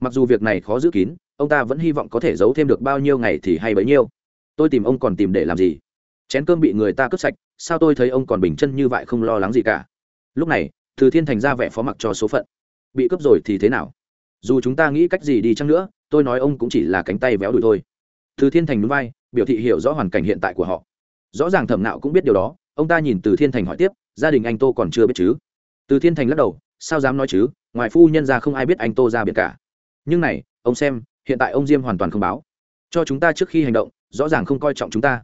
Mặc dù việc này khó giữ kín, ông ta vẫn hy vọng có thể giấu thêm được bao nhiêu ngày thì hay bấy nhiêu. Tôi tìm ông còn tìm để làm gì? Chén cơm bị người ta cướp sạch, sao tôi thấy ông còn bình chân như vậy không lo lắng gì cả? Lúc này, từ thiên thành ra vẻ phó mặc cho số phận. Bị cướp rồi thì thế nào? Dù chúng ta nghĩ cách gì đi chăng nữa, tôi nói ông cũng chỉ là cánh tay véo đùi thôi. Từ thiên thành núi vai, biểu thị hiểu rõ hoàn cảnh hiện tại của họ. Rõ ràng thẩm nạo cũng biết điều đó, ông ta nhìn từ thiên thành hỏi tiếp, gia đình anh tô còn chưa biết chứ? Từ thiên thành lắc đầu, sao dám nói chứ? Ngoài phu nhân ra không ai biết anh tô ra biệt cả. Nhưng này, ông xem, hiện tại ông diêm hoàn toàn không báo. Cho chúng ta trước khi hành động, rõ ràng không coi trọng chúng ta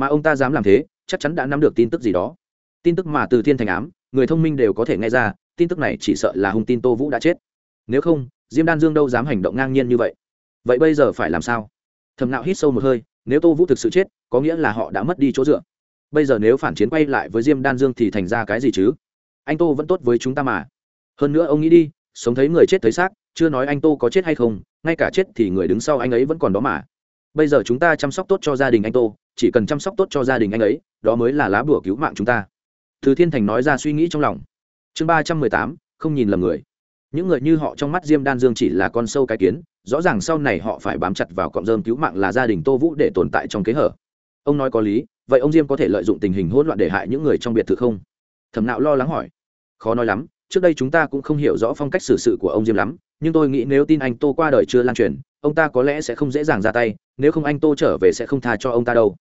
mà ông ta dám làm thế, chắc chắn đã nắm được tin tức gì đó. Tin tức mà từ thiên thành ám, người thông minh đều có thể nghe ra, tin tức này chỉ sợ là hung tin tô vũ đã chết. Nếu không, diêm đan dương đâu dám hành động ngang nhiên như vậy? Vậy bây giờ phải làm sao? Thầm nạo hít sâu một hơi, nếu tô vũ thực sự chết, có nghĩa là họ đã mất đi chỗ dựa. Bây giờ nếu phản chiến quay lại với diêm đan dương thì thành ra cái gì chứ? Anh tô vẫn tốt với chúng ta mà. Hơn nữa ông nghĩ đi, sống thấy người chết thấy xác, chưa nói anh tô có chết hay không, ngay cả chết thì người đứng sau anh ấy vẫn còn đó mà. Bây giờ chúng ta chăm sóc tốt cho gia đình anh tô chỉ cần chăm sóc tốt cho gia đình anh ấy, đó mới là lá bùa cứu mạng chúng ta. Từ thiên thành nói ra suy nghĩ trong lòng. Chương ba trăm mười tám, không nhìn lầm người. Những người như họ trong mắt diêm đan dương chỉ là con sâu cái kiến, rõ ràng sau này họ phải bám chặt vào cọng rơm cứu mạng là gia đình tô vũ để tồn tại trong kế hở. Ông nói có lý, vậy ông diêm có thể lợi dụng tình hình hỗn loạn để hại những người trong biệt thự không? Thẩm nạo lo lắng hỏi. Khó nói lắm, trước đây chúng ta cũng không hiểu rõ phong cách xử sự của ông diêm lắm, nhưng tôi nghĩ nếu tin anh tô qua đời chưa lan truyền ông ta có lẽ sẽ không dễ dàng ra tay, nếu không anh tô trở về sẽ không tha cho ông ta đâu.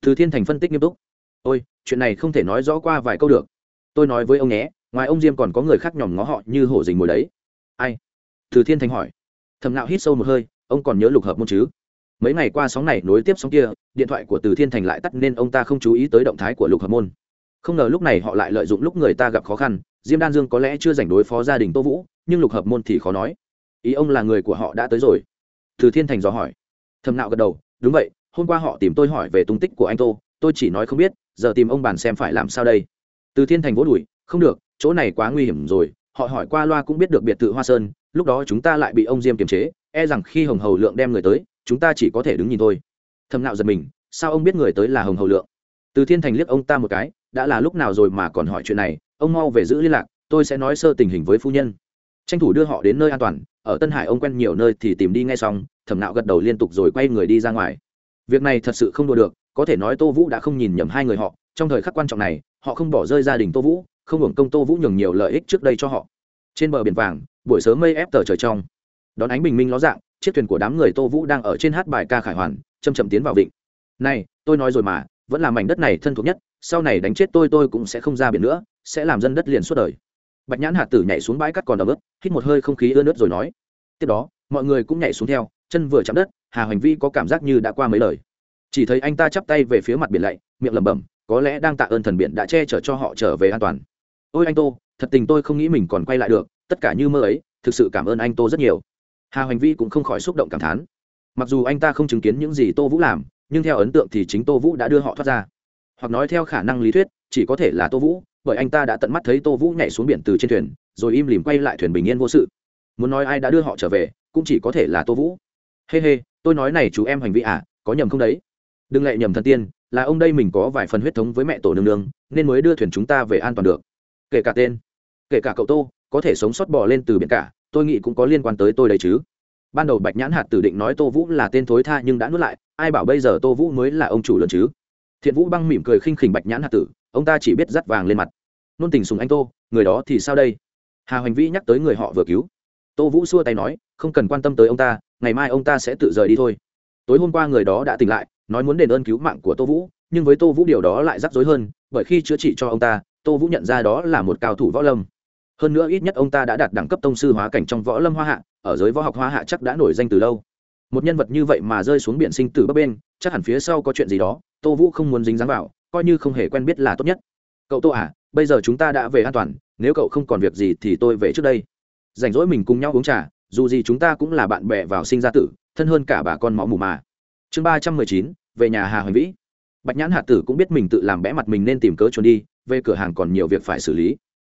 Từ thiên thành phân tích nghiêm túc. Ôi, chuyện này không thể nói rõ qua vài câu được. Tôi nói với ông nhé, ngoài ông diêm còn có người khác nhòm ngó họ như hổ dình mồi đấy. Ai? Từ thiên thành hỏi. Thầm nạo hít sâu một hơi, ông còn nhớ lục hợp môn chứ? Mấy ngày qua sóng này nối tiếp sóng kia, điện thoại của từ thiên thành lại tắt nên ông ta không chú ý tới động thái của lục hợp môn. Không ngờ lúc này họ lại lợi dụng lúc người ta gặp khó khăn, diêm đan dương có lẽ chưa giành đối phó gia đình tô vũ, nhưng lục hợp môn thì khó nói. Ý ông là người của họ đã tới rồi từ thiên thành dò hỏi. Thầm nạo gật đầu, đúng vậy, hôm qua họ tìm tôi hỏi về tung tích của anh tô, tôi chỉ nói không biết, giờ tìm ông bàn xem phải làm sao đây. Từ thiên thành vỗ đùi, không được, chỗ này quá nguy hiểm rồi, họ hỏi qua loa cũng biết được biệt thự hoa sơn, lúc đó chúng ta lại bị ông diêm kiềm chế e rằng khi hồng hầu lượng đem người tới, chúng ta chỉ có thể đứng nhìn thôi. Thầm nạo giật mình, sao ông biết người tới là hồng hầu lượng? Từ thiên thành liếc ông ta một cái, đã là lúc nào rồi mà còn hỏi chuyện này, ông mau về giữ liên lạc, tôi sẽ nói sơ tình hình với phu nhân tranh thủ đưa họ đến nơi an toàn, ở tân hải ông quen nhiều nơi thì tìm đi ngay xong, thẩm nạo gật đầu liên tục rồi quay người đi ra ngoài. Việc này thật sự không đùa được, có thể nói tô vũ đã không nhìn nhầm hai người họ, trong thời khắc quan trọng này, họ không bỏ rơi gia đình tô vũ, không hưởng công tô vũ nhường nhiều lợi ích trước đây cho họ. Trên bờ biển vàng, buổi sớm mây ép tờ trời trong. Đón ánh bình minh ló dạng, chiếc thuyền của đám người tô vũ đang ở trên hát bài ca khải hoàn chầm chậm tiến vào vịnh. Này, tôi nói rồi mà, vẫn là mảnh đất này thân thuộc nhất, sau này đánh chết tôi tôi cũng sẽ không ra biển nữa, sẽ làm dân đất liền suốt đời bạch nhãn hạt tử nhảy xuống bãi cắt còn ấm ướt, hít một hơi không khí ưa nước rồi nói. Tiếp đó, mọi người cũng nhảy xuống theo, chân vừa chạm đất, hà hoành vi có cảm giác như đã qua mấy lời. Chỉ thấy anh ta chắp tay về phía mặt biển lạy, miệng lẩm bẩm, có lẽ đang tạ ơn thần biển đã che chở cho họ trở về an toàn. Ôi anh tô, thật tình tôi không nghĩ mình còn quay lại được, tất cả như mơ ấy, thực sự cảm ơn anh tô rất nhiều. Hà hoành vi cũng không khỏi xúc động cảm thán. Mặc dù anh ta không chứng kiến những gì tô vũ làm, nhưng theo ấn tượng thì chính tô vũ đã đưa họ thoát ra. Hoặc nói theo khả năng lý thuyết chỉ có thể là tô vũ bởi anh ta đã tận mắt thấy tô vũ nhảy xuống biển từ trên thuyền rồi im lìm quay lại thuyền bình yên vô sự. Muốn nói ai đã đưa họ trở về cũng chỉ có thể là tô vũ. Hê、hey、hê、hey, tôi nói này chú em hành vi à có nhầm không đấy? Đừng lại nhầm thần tiên là ông đây mình có vài phần huyết thống với mẹ tổ nương nương nên mới đưa thuyền chúng ta về an toàn được. Kể cả tên kể cả cậu tô có thể sống sót bỏ lên từ biển cả tôi nghĩ cũng có liên quan tới tôi đấy chứ. Ban đầu bạch nhãn hạt tử định nói tô vũ là tên thối tha nhưng đã nuốt lại ai bảo bây giờ tô vũ mới là ông chủ lớn chứ? Thiện vũ băng mỉm cười khinh khỉnh bạch nhãn hạt tử ông ta chỉ biết dắt vàng lên mặt. Nôn tình sùng anh tô, người đó thì sao đây? Hà hoành vĩ nhắc tới người họ vừa cứu. Tô vũ xua tay nói, không cần quan tâm tới ông ta, ngày mai ông ta sẽ tự rời đi thôi. Tối hôm qua người đó đã tỉnh lại, nói muốn đền ơn cứu mạng của tô vũ, nhưng với tô vũ điều đó lại rắc rối hơn, bởi khi chữa trị cho ông ta, tô vũ nhận ra đó là một cao thủ võ lâm. Hơn nữa ít nhất ông ta đã đạt đẳng cấp tông sư hóa cảnh trong võ lâm hoa hạ, ở giới võ học hoa hạ chắc đã nổi danh từ lâu. Một nhân vật như vậy mà rơi xuống biển sinh tử bấp bên chắc hẳn phía sau có chuyện gì đó, tô vũ không muốn dính dáng vào coi như không hề quen biết là tốt nhất. Cậu tô à bây giờ chúng ta đã về an toàn, nếu cậu không còn việc gì thì tôi về trước đây. Rảnh rỗi mình cùng nhau uống trà, dù gì chúng ta cũng là bạn bè vào sinh ra tử, thân hơn cả bà con máu mù mà. Chương ba trăm mười chín, về nhà hà hoành vĩ. Bạch nhãn hạ tử cũng biết mình tự làm bẽ mặt mình nên tìm cớ trốn đi, về cửa hàng còn nhiều việc phải xử lý.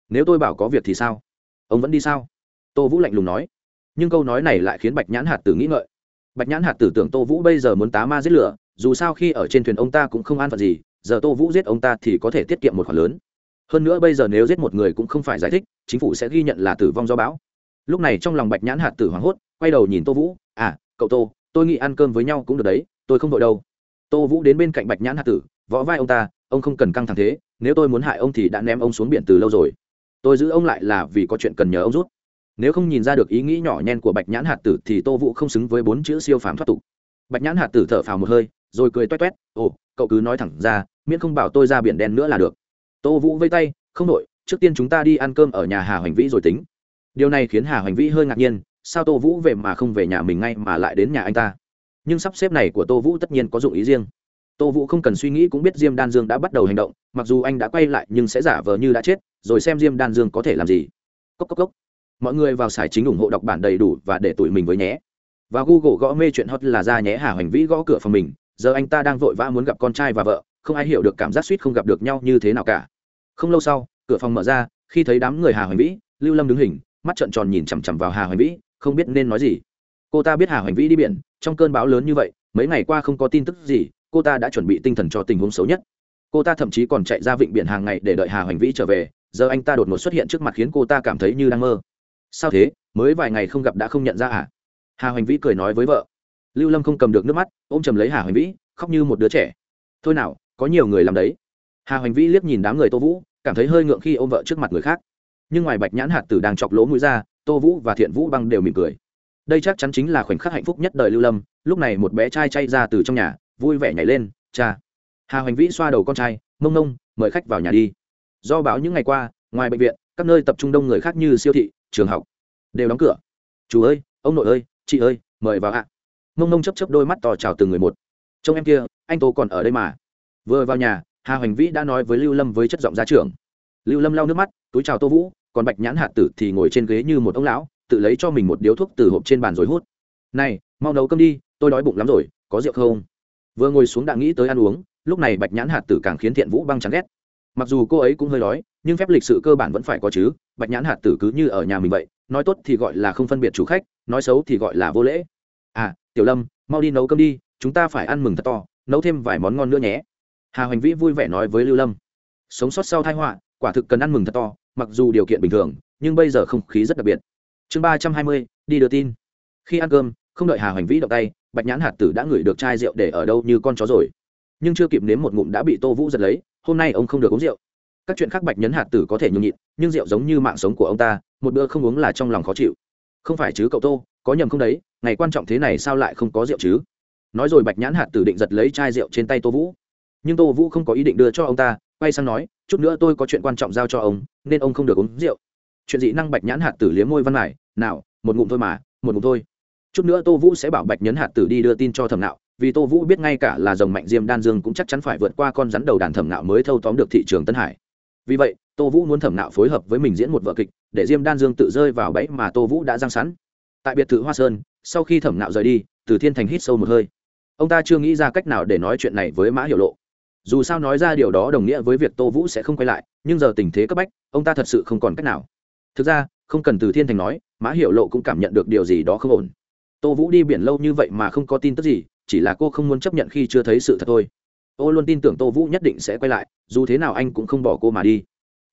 Nếu tôi bảo có việc thì sao? Ông vẫn đi sao? Tô vũ lạnh lùng nói. Nhưng câu nói này lại khiến bạch nhãn hạt tử nghĩ ngợi. Bạch nhãn hạt tử tưởng tô vũ bây giờ muốn tá ma giết lửa, dù sao khi ở trên thuyền ông ta cũng không an phận gì giờ tô vũ giết ông ta thì có thể tiết kiệm một khoản lớn. Hơn nữa bây giờ nếu giết một người cũng không phải giải thích, chính phủ sẽ ghi nhận là tử vong do bão. Lúc này trong lòng bạch nhãn hạt tử hoảng hốt, quay đầu nhìn tô vũ à cậu tô, tôi nghĩ ăn cơm với nhau cũng được đấy, tôi không vội đâu. Tô vũ đến bên cạnh bạch nhãn hạt tử, võ vai ông ta, ông không cần căng thẳng thế, nếu tôi muốn hại ông thì đã ném ông xuống biển từ lâu rồi. Tôi giữ ông lại là vì có chuyện cần nhờ ông rút. Nếu không nhìn ra được ý nghĩ nhỏ nhen của bạch nhãn hạt tử thì tô vũ không xứng với bốn chữ siêu phàm thoát tục. Bạch nhãn hạt tử thở phào một hơi, rồi cười toét toét, ồ, cậu cứ nói thẳng ra miễn không bảo tôi ra biển đen nữa là được. Tô vũ vây tay, không đội trước tiên chúng ta đi ăn cơm ở nhà hà hoành vĩ rồi tính. Điều này khiến hà hoành vĩ hơi ngạc nhiên, sao tô vũ về mà không về nhà mình ngay mà lại đến nhà anh ta? Nhưng sắp xếp này của tô vũ tất nhiên có dụng ý riêng. Tô vũ không cần suy nghĩ cũng biết diêm đan dương đã bắt đầu hành động, mặc dù anh đã quay lại nhưng sẽ giả vờ như đã chết, rồi xem diêm đan dương có thể làm gì. Cốc cốc cốc. Mọi người vào sải chính ủng hộ đọc bản đầy đủ và để tụi mình với nhé. Và google gõ mê chuyện hot là ra nhé hà hoành vĩ gõ cửa phòng mình, giờ anh ta đang vội vã muốn gặp con trai và vợ không ai hiểu được cảm giác suýt không gặp được nhau như thế nào cả. Không lâu sau, cửa phòng mở ra, khi thấy đám người hà hoành vĩ, lưu lâm đứng hình, mắt trợn tròn nhìn chằm chằm vào hà hoành vĩ, không biết nên nói gì. Cô ta biết hà hoành vĩ đi biển, trong cơn bão lớn như vậy, mấy ngày qua không có tin tức gì, cô ta đã chuẩn bị tinh thần cho tình huống xấu nhất. Cô ta thậm chí còn chạy ra vịnh biển hàng ngày để đợi hà hoành vĩ trở về, giờ anh ta đột ngột xuất hiện trước mặt khiến cô ta cảm thấy như đang mơ. Sao thế? Mới vài ngày không gặp đã không nhận ra à? Hà hoành vĩ cười nói với vợ. Lưu lâm không cầm được nước mắt, ôm chầm lấy hà hoành vĩ, khóc như một đứa trẻ. Thôi nào có nhiều người làm đấy. Hà hoành vĩ liếc nhìn đám người tô vũ, cảm thấy hơi ngượng khi ôm vợ trước mặt người khác. Nhưng ngoài bạch nhãn hạt tử đang chọc lỗ mũi ra, tô vũ và thiện vũ băng đều mỉm cười. Đây chắc chắn chính là khoảnh khắc hạnh phúc nhất đời lưu lâm, lúc này một bé trai chay ra từ trong nhà, vui vẻ nhảy lên, cha. Hà hoành vĩ xoa đầu con trai mông nông mời khách vào nhà đi. Do báo những ngày qua, ngoài bệnh viện, các nơi tập trung đông người khác như siêu thị, trường học đều đóng cửa. Chú ơi, ông nội ơi, chị ơi, mời vào ạ. À. mông nông chấp chấp đôi mắt tò chào từng người một. Trông em kia, anh tô còn ở đây mà vừa vào nhà, hà hoành vĩ đã nói với lưu lâm với chất giọng gia trưởng. Lưu lâm lau nước mắt, túi chào tô vũ, còn bạch nhãn hạt tử thì ngồi trên ghế như một ông lão, tự lấy cho mình một điếu thuốc từ hộp trên bàn rồi hút. Này, mau nấu cơm đi, tôi đói bụng lắm rồi, có rượu không? Vừa ngồi xuống đã nghĩ tới ăn uống, lúc này bạch nhãn hạt tử càng khiến thiện vũ băng chán ghét. Mặc dù cô ấy cũng hơi đói, nhưng phép lịch sự cơ bản vẫn phải có chứ, bạch nhãn hạt tử cứ như ở nhà mình vậy, nói tốt thì gọi là không phân biệt chủ khách, nói xấu thì gọi là vô lễ. À tiểu lâm, mau đi nấu cơm đi, chúng ta phải ăn mừng thật to, nấu thêm vài món ngon nữa nhé hà hoành vĩ vui vẻ nói với lưu lâm. Sống sót sau thai họa, quả thực cần ăn mừng thật to, mặc dù điều kiện bình thường, nhưng bây giờ không khí rất đặc biệt. Chương ba trăm hai mươi, đi đưa tin. Khi ăn cơm, không đợi hà hoành vĩ động tay, bạch nhãn hạt tử đã ngửi được chai rượu để ở đâu như con chó rồi. Nhưng chưa kịp nếm một ngụm đã bị tô vũ giật lấy, hôm nay ông không được uống rượu. Các chuyện khác bạch nhấn hạt tử có thể nhung nhịn, nhưng rượu giống như mạng sống của ông ta, một bữa không uống là trong lòng khó chịu. Không phải chứ cậu tô, có nhầm không đấy, ngày quan trọng thế này sao lại không có rượu chứ? Nói rồi bạch nhãn hạt tử định giật lấy chai rượu trên tay tô vũ nhưng tô vũ không có ý định đưa cho ông ta, quay sang nói, chút nữa tôi có chuyện quan trọng giao cho ông, nên ông không được uống rượu. Chuyện dị năng bạch nhãn hạt tử liếm môi văn mải, nào, một ngụm thôi mà, một ngụm thôi. Chút nữa tô vũ sẽ bảo bạch nhấn hạt tử đi đưa tin cho thẩm nạo, vì tô vũ biết ngay cả là dòng mạnh diêm đan dương cũng chắc chắn phải vượt qua con rắn đầu đàn thẩm nạo mới thâu tóm được thị trường tân hải. Vì vậy, tô vũ muốn thẩm nạo phối hợp với mình diễn một vở kịch, để diêm đan dương tự rơi vào bẫy mà tô vũ đã giang sẵn. Tại biệt thự hoa sơn, sau khi thẩm nạo rời đi, từ thiên thành hít sâu một hơi. Ông ta chưa nghĩ ra cách nào để nói chuyện này với mã hiểu lộ dù sao nói ra điều đó đồng nghĩa với việc tô vũ sẽ không quay lại, nhưng giờ tình thế cấp bách, ông ta thật sự không còn cách nào. Thực ra, không cần từ thiên thành nói, mã hiểu lộ cũng cảm nhận được điều gì đó không ổn. Tô vũ đi biển lâu như vậy mà không có tin tức gì, chỉ là cô không muốn chấp nhận khi chưa thấy sự thật thôi. Ô luôn tin tưởng tô vũ nhất định sẽ quay lại, dù thế nào anh cũng không bỏ cô mà đi.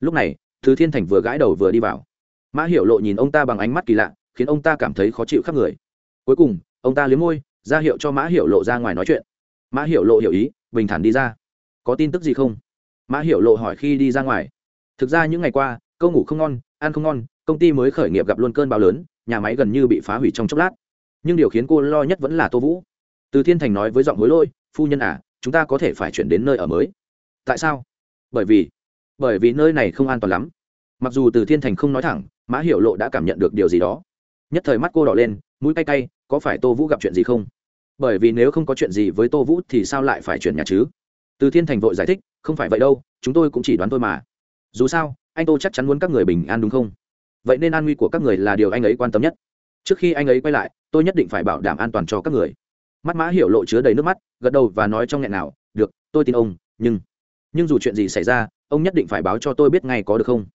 Lúc này thứ thiên thành vừa gãi đầu vừa đi vào. Mã hiểu lộ nhìn ông ta bằng ánh mắt kỳ lạ, khiến ông ta cảm thấy khó chịu khắp người. Cuối cùng, ông ta liếm môi, ra hiệu cho mã hiểu lộ ra ngoài nói chuyện. Mã hiểu lộ hiểu ý, bình thản đi ra có tin tức gì không? Mã hiểu lộ hỏi khi đi ra ngoài. Thực ra những ngày qua, câu ngủ không ngon, ăn không ngon, công ty mới khởi nghiệp gặp luôn cơn bão lớn, nhà máy gần như bị phá hủy trong chốc lát. Nhưng điều khiến cô lo nhất vẫn là tô vũ. Từ thiên thành nói với giọng hối lôi phu nhân à chúng ta có thể phải chuyển đến nơi ở mới. Tại sao? Bởi vì bởi vì nơi này không an toàn lắm. Mặc dù từ thiên thành không nói thẳng, mã hiểu lộ đã cảm nhận được điều gì đó. Nhất thời mắt cô đỏ lên, mũi cay cay, có phải tô vũ gặp chuyện gì không? Bởi vì nếu không có chuyện gì với tô vũ thì sao lại phải chuyển nhà chứ? Từ thiên thành vội giải thích, không phải vậy đâu, chúng tôi cũng chỉ đoán thôi mà. Dù sao, anh tô chắc chắn muốn các người bình an đúng không? Vậy nên an nguy của các người là điều anh ấy quan tâm nhất. Trước khi anh ấy quay lại, tôi nhất định phải bảo đảm an toàn cho các người. Mắt mã hiểu lộ chứa đầy nước mắt, gật đầu và nói trong nghẹn nào, được, tôi tin ông, nhưng nhưng dù chuyện gì xảy ra, ông nhất định phải báo cho tôi biết ngay có được không?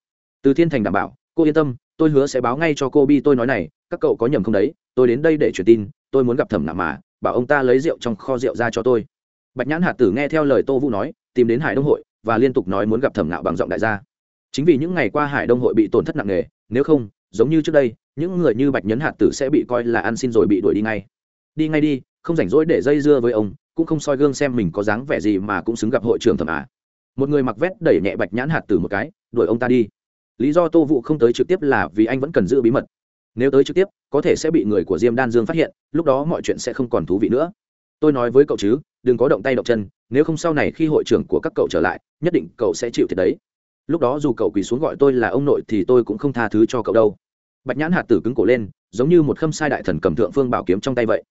Từ thiên thành đảm bảo, cô yên tâm, tôi hứa sẽ báo ngay cho cô bi tôi nói này, các cậu có nhầm không đấy? Tôi đến đây để truyền tin, tôi muốn gặp thẩm nạ mà, bảo ông ta lấy rượu trong kho rượu ra cho tôi bạch nhãn hạt tử nghe theo lời tô vũ nói, tìm đến hải đông hội và liên tục nói muốn gặp thẩm nạo bằng giọng đại gia. Chính vì những ngày qua hải đông hội bị tổn thất nặng nề, nếu không, giống như trước đây, những người như bạch nhấn hạt tử sẽ bị coi là ăn xin rồi bị đuổi đi ngay. Đi ngay đi, không rảnh rỗi để dây dưa với ông, cũng không soi gương xem mình có dáng vẻ gì mà cũng xứng gặp hội trưởng thẩm à. Một người mặc vét đẩy nhẹ bạch nhãn hạt tử một cái, đuổi ông ta đi. Lý do tô vụ không tới trực tiếp là vì anh vẫn cần giữ bí mật. Nếu tới trực tiếp, có thể sẽ bị người của diêm đan dương phát hiện, lúc đó mọi chuyện sẽ không còn thú vị nữa. Tôi nói với cậu chứ đừng có động tay động chân, nếu không sau này khi hội trưởng của các cậu trở lại, nhất định cậu sẽ chịu thiệt đấy. Lúc đó dù cậu quỳ xuống gọi tôi là ông nội thì tôi cũng không tha thứ cho cậu đâu. Bạch nhãn hạt tử cứng cổ lên, giống như một khâm sai đại thần cầm thượng phương bảo kiếm trong tay vậy.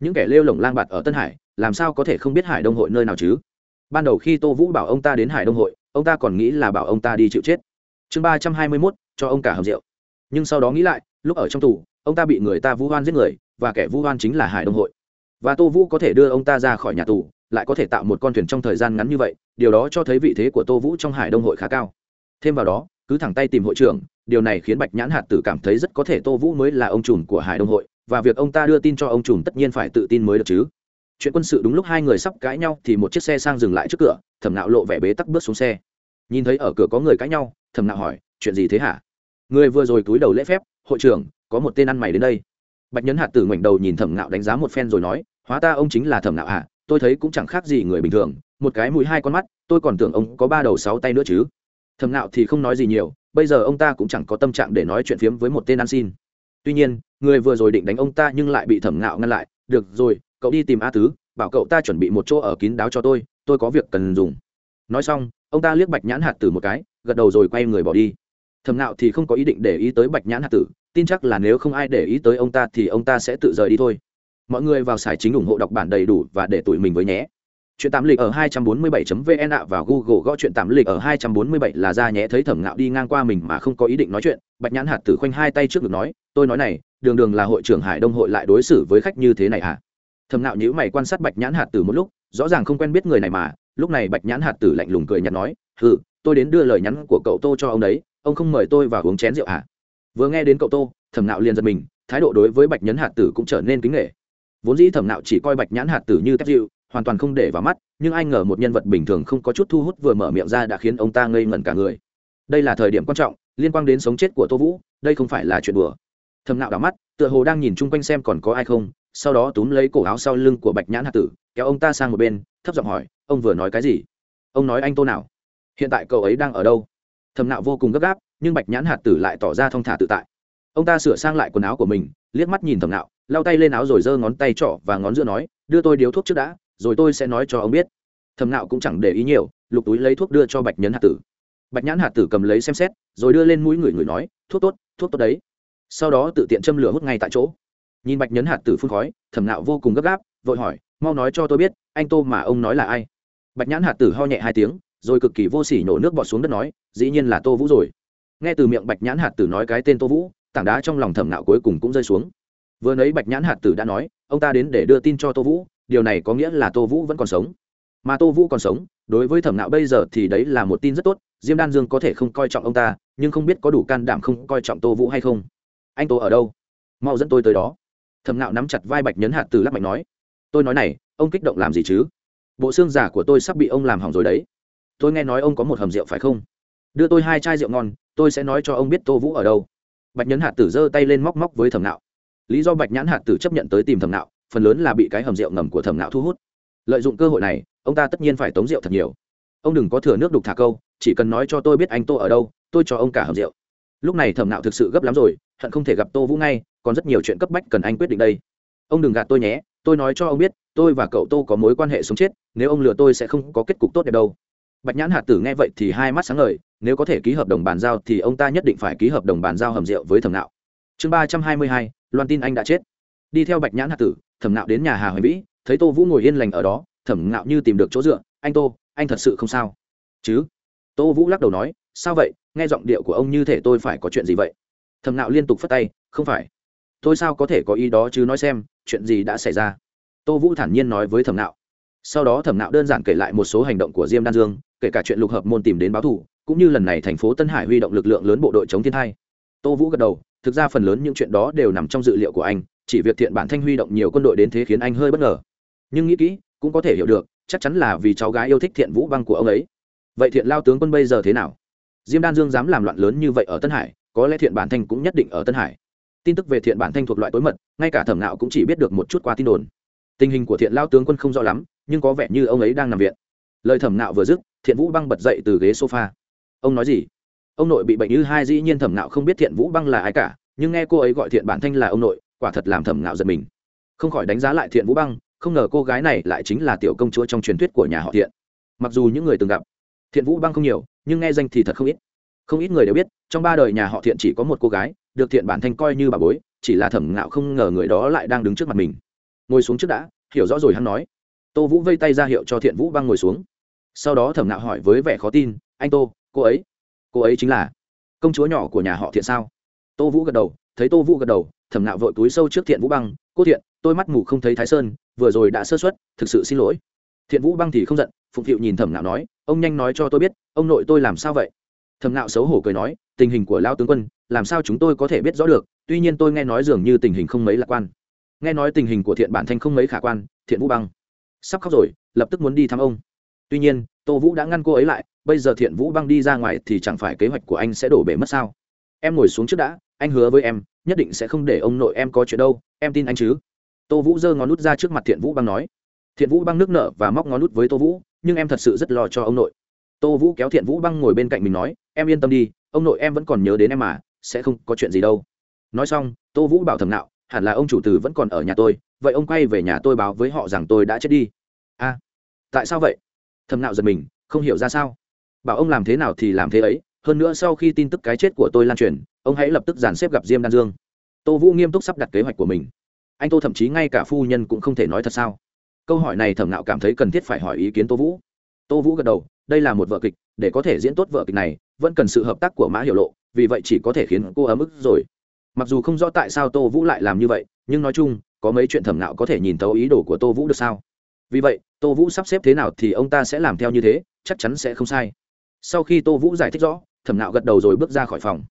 Những kẻ lêu lồng lang bạt ở tân hải, làm sao có thể không biết hải đông hội nơi nào chứ? Ban đầu khi tô vũ bảo ông ta đến hải đông hội, ông ta còn nghĩ là bảo ông ta đi chịu chết. Chương ba trăm hai mươi mốt, cho ông cả hầm rượu. Nhưng sau đó nghĩ lại, lúc ở trong tù, ông ta bị người ta vu hoan giết người, và kẻ vu hoan chính là hải đông hội và tô vũ có thể đưa ông ta ra khỏi nhà tù, lại có thể tạo một con thuyền trong thời gian ngắn như vậy, điều đó cho thấy vị thế của tô vũ trong hải đông hội khá cao. Thêm vào đó, cứ thẳng tay tìm hội trưởng, điều này khiến bạch nhãn hạt tử cảm thấy rất có thể tô vũ mới là ông trùm của hải đông hội, và việc ông ta đưa tin cho ông trùm tất nhiên phải tự tin mới được chứ. Chuyện quân sự đúng lúc hai người sắp cãi nhau thì một chiếc xe sang dừng lại trước cửa, thẩm nạo lộ vẻ bế tắc bước xuống xe. Nhìn thấy ở cửa có người cãi nhau, thẩm nạo hỏi, chuyện gì thế hả? Người vừa rồi túi đầu lễ phép, hội trưởng, có một tên ăn mày đến đây bạch nhấn hạt tử ngoảnh đầu nhìn thẩm nạo đánh giá một phen rồi nói, hóa ta ông chính là thẩm nạo à? tôi thấy cũng chẳng khác gì người bình thường, một cái mũi hai con mắt, tôi còn tưởng ông có ba đầu sáu tay nữa chứ. Thẩm nạo thì không nói gì nhiều, bây giờ ông ta cũng chẳng có tâm trạng để nói chuyện phiếm với một tên ăn xin. Tuy nhiên, người vừa rồi định đánh ông ta nhưng lại bị thẩm nạo ngăn lại, được rồi, cậu đi tìm a tứ, bảo cậu ta chuẩn bị một chỗ ở kín đáo cho tôi tôi có việc cần dùng. Nói xong, ông ta liếc bạch nhãn hạt tử một cái, gật đầu rồi quay người bỏ đi thẩm nạo thì không có ý định để ý tới bạch nhãn hạt tử, tin chắc là nếu không ai để ý tới ông ta thì ông ta sẽ tự rời đi thôi. Mọi người vào sải chính ủng hộ đọc bản đầy đủ và để tụi mình với nhé. Chuyện tạm lịch ở 247.vn ạ vào google gõ chuyện tạm lịch ở 247 là ra nhé, thấy thẩm ngạo đi ngang qua mình mà không có ý định nói chuyện, bạch nhãn hạt tử khoanh hai tay trước ngực nói, tôi nói này, đường đường là hội trưởng hải đông hội lại đối xử với khách như thế này à thẩm ngạo nhữ mày quan sát bạch nhãn hạt tử một lúc, rõ ràng không quen biết người này mà, lúc này bạch nhãn hạt tử lạnh lùng cười nhạt nói ừ tôi đến đưa lời nhắn của cậu tô cho ông đấy ông không mời tôi vào uống chén rượu à? Vừa nghe đến cậu tô, thẩm nạo liền giật mình, thái độ đối với bạch nhấn hạt tử cũng trở nên kính nghệ vốn dĩ thẩm nạo chỉ coi bạch nhãn hạt tử như tép dịu hoàn toàn không để vào mắt, nhưng ai ngờ một nhân vật bình thường không có chút thu hút vừa mở miệng ra đã khiến ông ta ngây ngẩn cả người. Đây là thời điểm quan trọng, liên quan đến sống chết của tô vũ, đây không phải là chuyện đùa. Thầm nạo đỏ mắt, tựa hồ đang nhìn chung quanh xem còn có ai không, sau đó túm lấy cổ áo sau lưng của bạch nhãn hạt tử, kéo ông ta sang một bên, thấp giọng hỏi, ông vừa nói cái gì? Ông nói anh tô nào? Hiện tại cậu ấy đang ở đâu? Thầm nạo vô cùng gấp gáp, nhưng bạch nhãn hạt tử lại tỏ ra thong thả tự tại. Ông ta sửa sang lại quần áo của mình, liếc mắt nhìn thầm nạo, lau tay lên áo rồi giơ ngón tay trỏ và ngón giữa nói, đưa tôi điếu thuốc trước đã, rồi tôi sẽ nói cho ông biết. Thầm nạo cũng chẳng để ý nhiều, lục túi lấy thuốc đưa cho bạch Nhãn hạt tử. Bạch nhãn hạt tử cầm lấy xem xét, rồi đưa lên mũi người người nói, thuốc tốt thuốc tốt đấy. Sau đó tự tiện châm lửa hút ngay tại chỗ. Nhìn bạch nhấn hạt tử phun khói, thầm nạo vô cùng gấp gáp, vội hỏi, mau nói cho tôi biết, anh tô mà ông nói là ai? Bạch nhãn hạt tử ho nhẹ hai tiếng rồi cực kỳ vô sỉ nhổ nước bọt xuống đất nói, dĩ nhiên là tô vũ rồi. Nghe từ miệng bạch nhãn hạt tử nói cái tên tô vũ, tảng đá trong lòng thẩm nạo cuối cùng cũng rơi xuống. Vừa nấy bạch nhãn hạt tử đã nói, ông ta đến để đưa tin cho tô vũ, điều này có nghĩa là tô vũ vẫn còn sống. Mà tô vũ còn sống, đối với thẩm nạo bây giờ thì đấy là một tin rất tốt, diêm đan dương có thể không coi trọng ông ta, nhưng không biết có đủ can đảm không coi trọng tô vũ hay không. Anh tô ở đâu? Mau dẫn tôi tới đó. Thẩm nạo nắm chặt vai bạch nhấn hạt từ lắc mạnh nói, tôi nói này, ông kích động làm gì chứ? Bộ xương giả của tôi sắp bị ông làm hỏng rồi đấy tôi nghe nói ông có một hầm rượu phải không? Đưa tôi hai chai rượu ngon, tôi sẽ nói cho ông biết tô vũ ở đâu. Bạch nhẫn hạt tử giơ tay lên móc móc với thẩm nạo. Lý do bạch nhãn hạt tử chấp nhận tới tìm thẩm nạo, phần lớn là bị cái hầm rượu ngầm của thẩm nạo thu hút. Lợi dụng cơ hội này, ông ta tất nhiên phải tống rượu thật nhiều. Ông đừng có thừa nước đục thả câu, chỉ cần nói cho tôi biết anh tô ở đâu, tôi cho ông cả hầm rượu. Lúc này thẩm nạo thực sự gấp lắm rồi, hận không thể gặp tô vũ ngay, còn rất nhiều chuyện cấp bách cần anh quyết định đây. Ông đừng gạt tôi nhé, tôi nói cho ông biết, tôi và cậu tô có mối quan hệ sống chết, nếu ông lừa tôi sẽ không có kết cục tốt đẹp đâu bạch nhãn hạt tử nghe vậy thì hai mắt sáng ngời, nếu có thể ký hợp đồng bàn giao thì ông ta nhất định phải ký hợp đồng bàn giao hầm rượu với thẩm nạo. Chương ba trăm hai mươi hai, loan tin anh đã chết. Đi theo bạch nhãn hạt tử, thẩm nạo đến nhà hà hoài vĩ, thấy tô vũ ngồi yên lành ở đó, thẩm nạo như tìm được chỗ dựa, anh tô, anh thật sự không sao? Chứ? Tô vũ lắc đầu nói, sao vậy? Nghe giọng điệu của ông như thể tôi phải có chuyện gì vậy? Thầm nạo liên tục phất tay, không phải. Tôi sao có thể có ý đó chứ, nói xem, chuyện gì đã xảy ra? Tô vũ thản nhiên nói với thẩm nạo. Sau đó thẩm nạo đơn giản kể lại một số hành động của diêm đan dương kể cả chuyện lục hợp môn tìm đến báo thủ cũng như lần này thành phố tân hải huy động lực lượng lớn bộ đội chống thiên thai. Tô vũ gật đầu, thực ra phần lớn những chuyện đó đều nằm trong dự liệu của anh, chỉ việc thiện bản thanh huy động nhiều quân đội đến thế khiến anh hơi bất ngờ. Nhưng nghĩ kỹ, cũng có thể hiểu được, chắc chắn là vì cháu gái yêu thích thiện vũ băng của ông ấy. Vậy thiện lao tướng quân bây giờ thế nào? Diêm đan dương dám làm loạn lớn như vậy ở tân hải, có lẽ thiện bản thanh cũng nhất định ở tân hải. Tin tức về thiện bản thanh thuộc loại tối mật, ngay cả thẩm nạo cũng chỉ biết được một chút qua tin đồn. Tình hình của thiện lao tướng quân không rõ lắm, nhưng có vẻ như ông ấy đang nằm viện. Lời thẩm nạo vừa dứt thiện vũ băng bật dậy từ ghế sofa. Ông nói gì? Ông nội bị bệnh như hai dĩ nhiên thẩm nạo không biết thiện vũ băng là ai cả, nhưng nghe cô ấy gọi thiện bản thanh là ông nội, quả thật làm thẩm nạo giật mình. Không khỏi đánh giá lại thiện vũ băng, không ngờ cô gái này lại chính là tiểu công chúa trong truyền thuyết của nhà họ thiện. Mặc dù những người từng gặp thiện vũ băng không nhiều, nhưng nghe danh thì thật không ít. Không ít người đều biết, trong ba đời nhà họ thiện chỉ có một cô gái, được thiện bản thanh coi như bà bối, chỉ là thẩm ngạo không ngờ người đó lại đang đứng trước mặt mình. Ngồi xuống trước đã, hiểu rõ rồi hắn nói. Tô vũ vây tay ra hiệu cho thiện vũ băng ngồi xuống sau đó thẩm ngạo hỏi với vẻ khó tin, anh tô, cô ấy cô ấy chính là công chúa nhỏ của nhà họ thiện sao? Tô vũ gật đầu, thấy tô vũ gật đầu, thẩm ngạo vội túi sâu trước thiện vũ băng, cô thiện, tôi mắt mù không thấy thái sơn, vừa rồi đã sơ xuất thực sự xin lỗi. Thiện vũ băng thì không giận, phụng thiệu nhìn thẩm ngạo nói, ông nhanh nói cho tôi biết, ông nội tôi làm sao vậy? Thẩm ngạo xấu hổ cười nói, tình hình của lao tướng quân, làm sao chúng tôi có thể biết rõ được, tuy nhiên tôi nghe nói dường như tình hình không mấy lạc quan. Nghe nói tình hình của thiện bản thanh không mấy khả quan, thiện vũ băng, sắp khóc rồi, lập tức muốn đi thăm ông tuy nhiên, tô vũ đã ngăn cô ấy lại, bây giờ thiện vũ băng đi ra ngoài thì chẳng phải kế hoạch của anh sẽ đổ bể mất sao? Em ngồi xuống trước đã, anh hứa với em, nhất định sẽ không để ông nội em có chuyện đâu, em tin anh chứ? Tô vũ giơ ngón nút ra trước mặt thiện vũ băng nói. Thiện vũ băng nước nở và móc ngón nút với tô vũ, nhưng em thật sự rất lo cho ông nội. Tô vũ kéo thiện vũ băng ngồi bên cạnh mình nói, em yên tâm đi, ông nội em vẫn còn nhớ đến em mà, sẽ không có chuyện gì đâu. Nói xong, tô vũ bảo thầm nạo, hẳn là ông chủ tử vẫn còn ở nhà tôi, vậy ông quay về nhà tôi báo với họ rằng tôi đã chết đi. A, tại sao vậy? Thầm nạo giật mình, không hiểu ra sao. Bảo ông làm thế nào thì làm thế ấy, hơn nữa sau khi tin tức cái chết của tôi lan truyền, ông hãy lập tức dàn xếp gặp diêm đan dương. Tô vũ nghiêm túc sắp đặt kế hoạch của mình. Anh tô thậm chí ngay cả phu nhân cũng không thể nói thật sao? Câu hỏi này thẩm nạo cảm thấy cần thiết phải hỏi ý kiến tô vũ. Tô vũ gật đầu, đây là một vở kịch, để có thể diễn tốt vở kịch này, vẫn cần sự hợp tác của mã hiểu lộ, vì vậy chỉ có thể khiến cô ấm ức rồi. Mặc dù không rõ tại sao tô vũ lại làm như vậy, nhưng nói chung, có mấy chuyện thẩm nạo có thể nhìn thấu ý đồ của tô vũ được sao? Vì vậy tô vũ sắp xếp thế nào thì ông ta sẽ làm theo như thế, chắc chắn sẽ không sai. Sau khi tô vũ giải thích rõ, thẩm nạo gật đầu rồi bước ra khỏi phòng.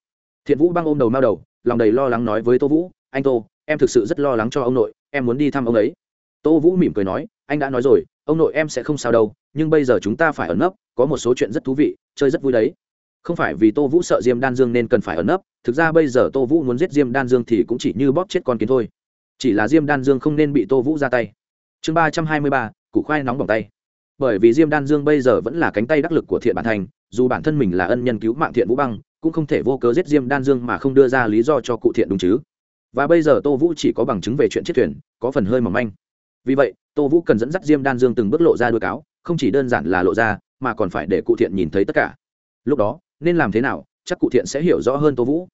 Thiện vũ băng ôm đầu mao đầu, lòng đầy lo lắng nói với tô vũ, anh tô, em thực sự rất lo lắng cho ông nội, em muốn đi thăm ông ấy. Tô vũ mỉm cười nói, anh đã nói rồi, ông nội em sẽ không sao đâu, nhưng bây giờ chúng ta phải ẩn nấp, có một số chuyện rất thú vị, chơi rất vui đấy. Không phải vì tô vũ sợ diêm đan dương nên cần phải ẩn nấp, thực ra bây giờ tô vũ muốn giết diêm đan dương thì cũng chỉ như bóp chết con kiến thôi. Chỉ là diêm đan dương không nên bị tô vũ ra tay. Chương ba trăm hai mươi ba củ khoai nóng bỏng tay. Bởi vì diêm đan dương bây giờ vẫn là cánh tay đắc lực của thiện bản thành, dù bản thân mình là ân nhân cứu mạng thiện vũ băng, cũng không thể vô cớ giết diêm đan dương mà không đưa ra lý do cho cụ thiện đúng chứ. Và bây giờ tô vũ chỉ có bằng chứng về chuyện chiếc thuyền, có phần hơi mỏng manh. Vì vậy, tô vũ cần dẫn dắt diêm đan dương từng bước lộ ra đôi cáo, không chỉ đơn giản là lộ ra, mà còn phải để cụ thiện nhìn thấy tất cả. Lúc đó, nên làm thế nào, chắc cụ thiện sẽ hiểu rõ hơn tô vũ.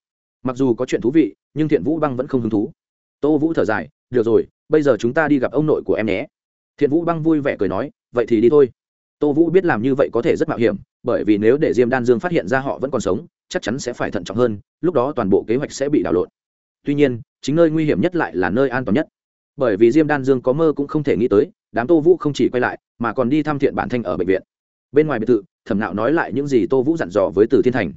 Mặc dù có chuyện thú vị, nhưng thiện vũ băng vẫn không hứng thú. Tô vũ thở dài, được rồi, bây giờ chúng ta đi gặp ông nội của em nhé thiện vũ băng vui vẻ cười nói, vậy thì đi thôi. Tô vũ biết làm như vậy có thể rất mạo hiểm, bởi vì nếu để diêm đan dương phát hiện ra họ vẫn còn sống, chắc chắn sẽ phải thận trọng hơn, lúc đó toàn bộ kế hoạch sẽ bị đảo lộn. Tuy nhiên, chính nơi nguy hiểm nhất lại là nơi an toàn nhất. Bởi vì diêm đan dương có mơ cũng không thể nghĩ tới, đám tô vũ không chỉ quay lại, mà còn đi thăm thiện bản thanh ở bệnh viện. Bên ngoài biệt thự, thẩm nạo nói lại những gì tô vũ dặn dò với từ thiên thành.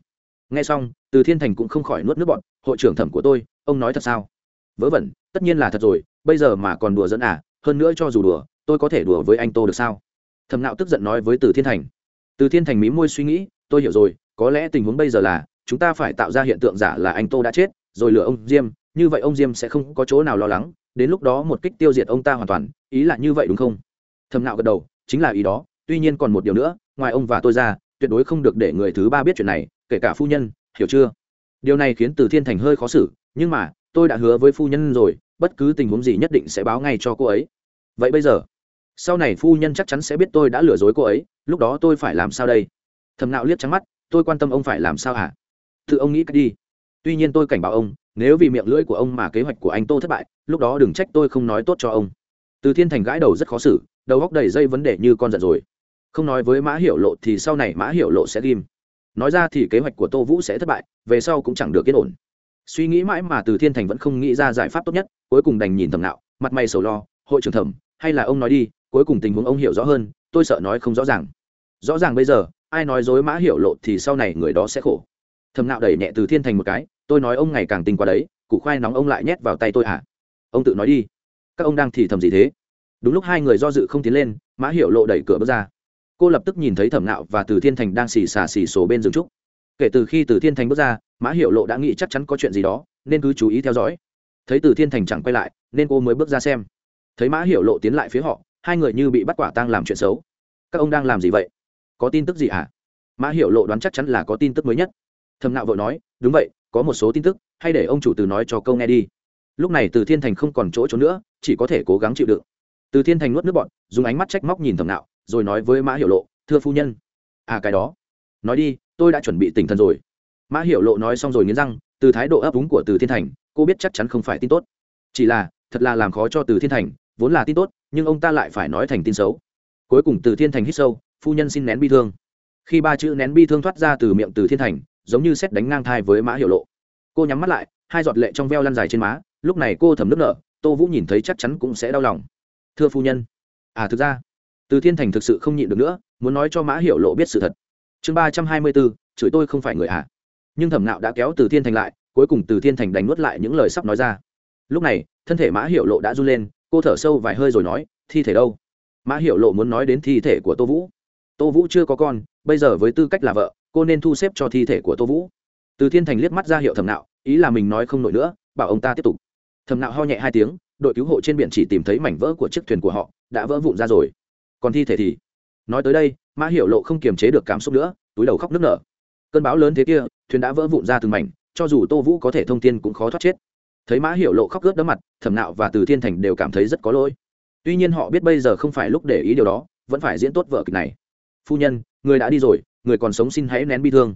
N g h e xong, từ thiên thành cũng không khỏi nuốt nước bọn hội trưởng thẩm của tôi, ông nói thật sao? Vớ vẩn, tất nhiên là thật rồi, bây giờ mà còn đùa dẫn à hơn nữa cho dù đùa tôi có thể đùa với anh tô được sao? Thầm nạo tức giận nói với từ thiên thành. Từ thiên thành mí môi suy nghĩ, tôi hiểu rồi, có lẽ tình huống bây giờ là, chúng ta phải tạo ra hiện tượng giả là anh tô đã chết, rồi lừa ông diêm, như vậy ông diêm sẽ không có chỗ nào lo lắng, đến lúc đó một kích tiêu diệt ông ta hoàn toàn, ý là như vậy đúng không? Thầm nạo gật đầu, chính là ý đó, tuy nhiên còn một điều nữa, ngoài ông và tôi ra, tuyệt đối không được để người thứ ba biết chuyện này, kể cả phu nhân, hiểu chưa? Điều này khiến từ thiên thành hơi khó xử, nhưng mà, tôi đã hứa với phu nhân rồi, bất cứ tình huống gì nhất định sẽ báo ngay cho cô ấy. Vậy bây giờ sau này phu nhân chắc chắn sẽ biết tôi đã lừa dối cô ấy, lúc đó tôi phải làm sao đây? Thầm nạo liếc trắng mắt, tôi quan tâm ông phải làm sao hả? Tự ông nghĩ cách đi. Tuy nhiên tôi cảnh báo ông, nếu vì miệng lưỡi của ông mà kế hoạch của anh tô thất bại, lúc đó đừng trách tôi không nói tốt cho ông. Từ thiên thành gãi đầu rất khó xử, đầu góc đầy dây vấn đề như con giận rồi. Không nói với mã hiểu lộ thì sau này mã hiểu lộ sẽ ghim. Nói ra thì kế hoạch của tô vũ sẽ thất bại, về sau cũng chẳng được yên ổn. Suy nghĩ mãi mà từ thiên thành vẫn không nghĩ ra giải pháp tốt nhất, cuối cùng đành nhìn thầm nạo, mặt mày sầu lo, hội trưởng thẩm, hay là ông nói đi cuối cùng tình huống ông hiểu rõ hơn, tôi sợ nói không rõ ràng. Rõ ràng bây giờ, ai nói dối mã hiểu lộ thì sau này người đó sẽ khổ. Thầm nạo đẩy nhẹ từ thiên thành một cái, tôi nói ông ngày càng tình quá đấy, củ khoai nóng ông lại nhét vào tay tôi à ông tự nói đi. Các ông đang thì thầm gì thế? Đúng lúc hai người do dự không tiến lên, mã hiểu lộ đẩy cửa bước ra. Cô lập tức nhìn thấy thẩm nạo và từ thiên thành đang xì xà xì sổ bên rừng trúc. Kể từ khi từ thiên thành bước ra, mã hiểu lộ đã nghĩ chắc chắn có chuyện gì đó, nên cứ chú ý theo dõi. Thấy từ thiên thành chẳng quay lại, nên cô mới bước ra xem. Thấy mã hiểu lộ tiến lại phía họ hai người như bị bắt quả tang làm chuyện xấu. Các ông đang làm gì vậy? Có tin tức gì hả? Mã Hiểu lộ đoán chắc chắn là có tin tức mới nhất. Thầm nạo vội nói, đúng vậy, có một số tin tức, hay để ông chủ từ nói cho câu nghe đi. Lúc này từ thiên thành không còn chỗ trốn nữa, chỉ có thể cố gắng chịu đựng. Từ thiên thành nuốt nước bọn dùng ánh mắt trách móc nhìn thầm nạo rồi nói với mã Hiểu lộ, thưa phu nhân. À cái đó. Nói đi, tôi đã chuẩn bị tỉnh thần rồi. Mã hiểu lộ nói xong rồi nghiến răng, từ thái độ ấp úng của từ thiên thành, cô biết chắc chắn không phải tin tốt. Chỉ là, thật là làm khó cho từ thiên thành vốn là tin tốt, nhưng ông ta lại phải nói thành tin xấu. Cuối cùng từ thiên thành hít sâu, phu nhân xin nén bi thương. Khi ba chữ nén bi thương thoát ra từ miệng từ thiên thành, giống như xét đánh ngang thai với mã hiệu lộ. Cô nhắm mắt lại, hai giọt lệ trong veo lăn dài trên má, lúc này cô thầm nước nở, tô vũ nhìn thấy chắc chắn cũng sẽ đau lòng. Thưa phu nhân. À thực ra, từ thiên thành thực sự không nhịn được nữa, muốn nói cho mã hiệu lộ biết sự thật. Chương ba trăm hai mươi bốn, chửi tôi không phải người ạ. À. nhưng thẩm nạo đã kéo từ thiên thành lại, cuối cùng từ thiên thành đánh nuốt lại những lời sắp nói ra. Lúc này, thân thể mã hiệu lộ đã run lên cô thở sâu vài hơi rồi nói, thi thể đâu? Mã hiệu lộ muốn nói đến thi thể của tô vũ. Tô vũ chưa có con, bây giờ với tư cách là vợ, cô nên thu xếp cho thi thể của tô vũ. Từ thiên thành liếc mắt ra hiệu thẩm nạo, ý là mình nói không nổi nữa, bảo ông ta tiếp tục. Thẩm nạo ho nhẹ hai tiếng, đội cứu hộ trên biển chỉ tìm thấy mảnh vỡ của chiếc thuyền của họ, đã vỡ vụn ra rồi. Còn thi thể thì? Nói tới đây, mã hiệu lộ không kiềm chế được cảm xúc nữa, túi đầu khóc nức nở. Cơn bão lớn thế kia, thuyền đã vỡ vụn ra từng mảnh, cho dù tô vũ có thể thông tin cũng khó thoát chết thấy mã hiệu lộ khóc gớt đấm mặt, thẩm nạo và từ thiên thành đều cảm thấy rất có lỗi. tuy nhiên họ biết bây giờ không phải lúc để ý điều đó, vẫn phải diễn tốt vở kịch này. phu nhân, người đã đi rồi, người còn sống xin hãy nén bi thương.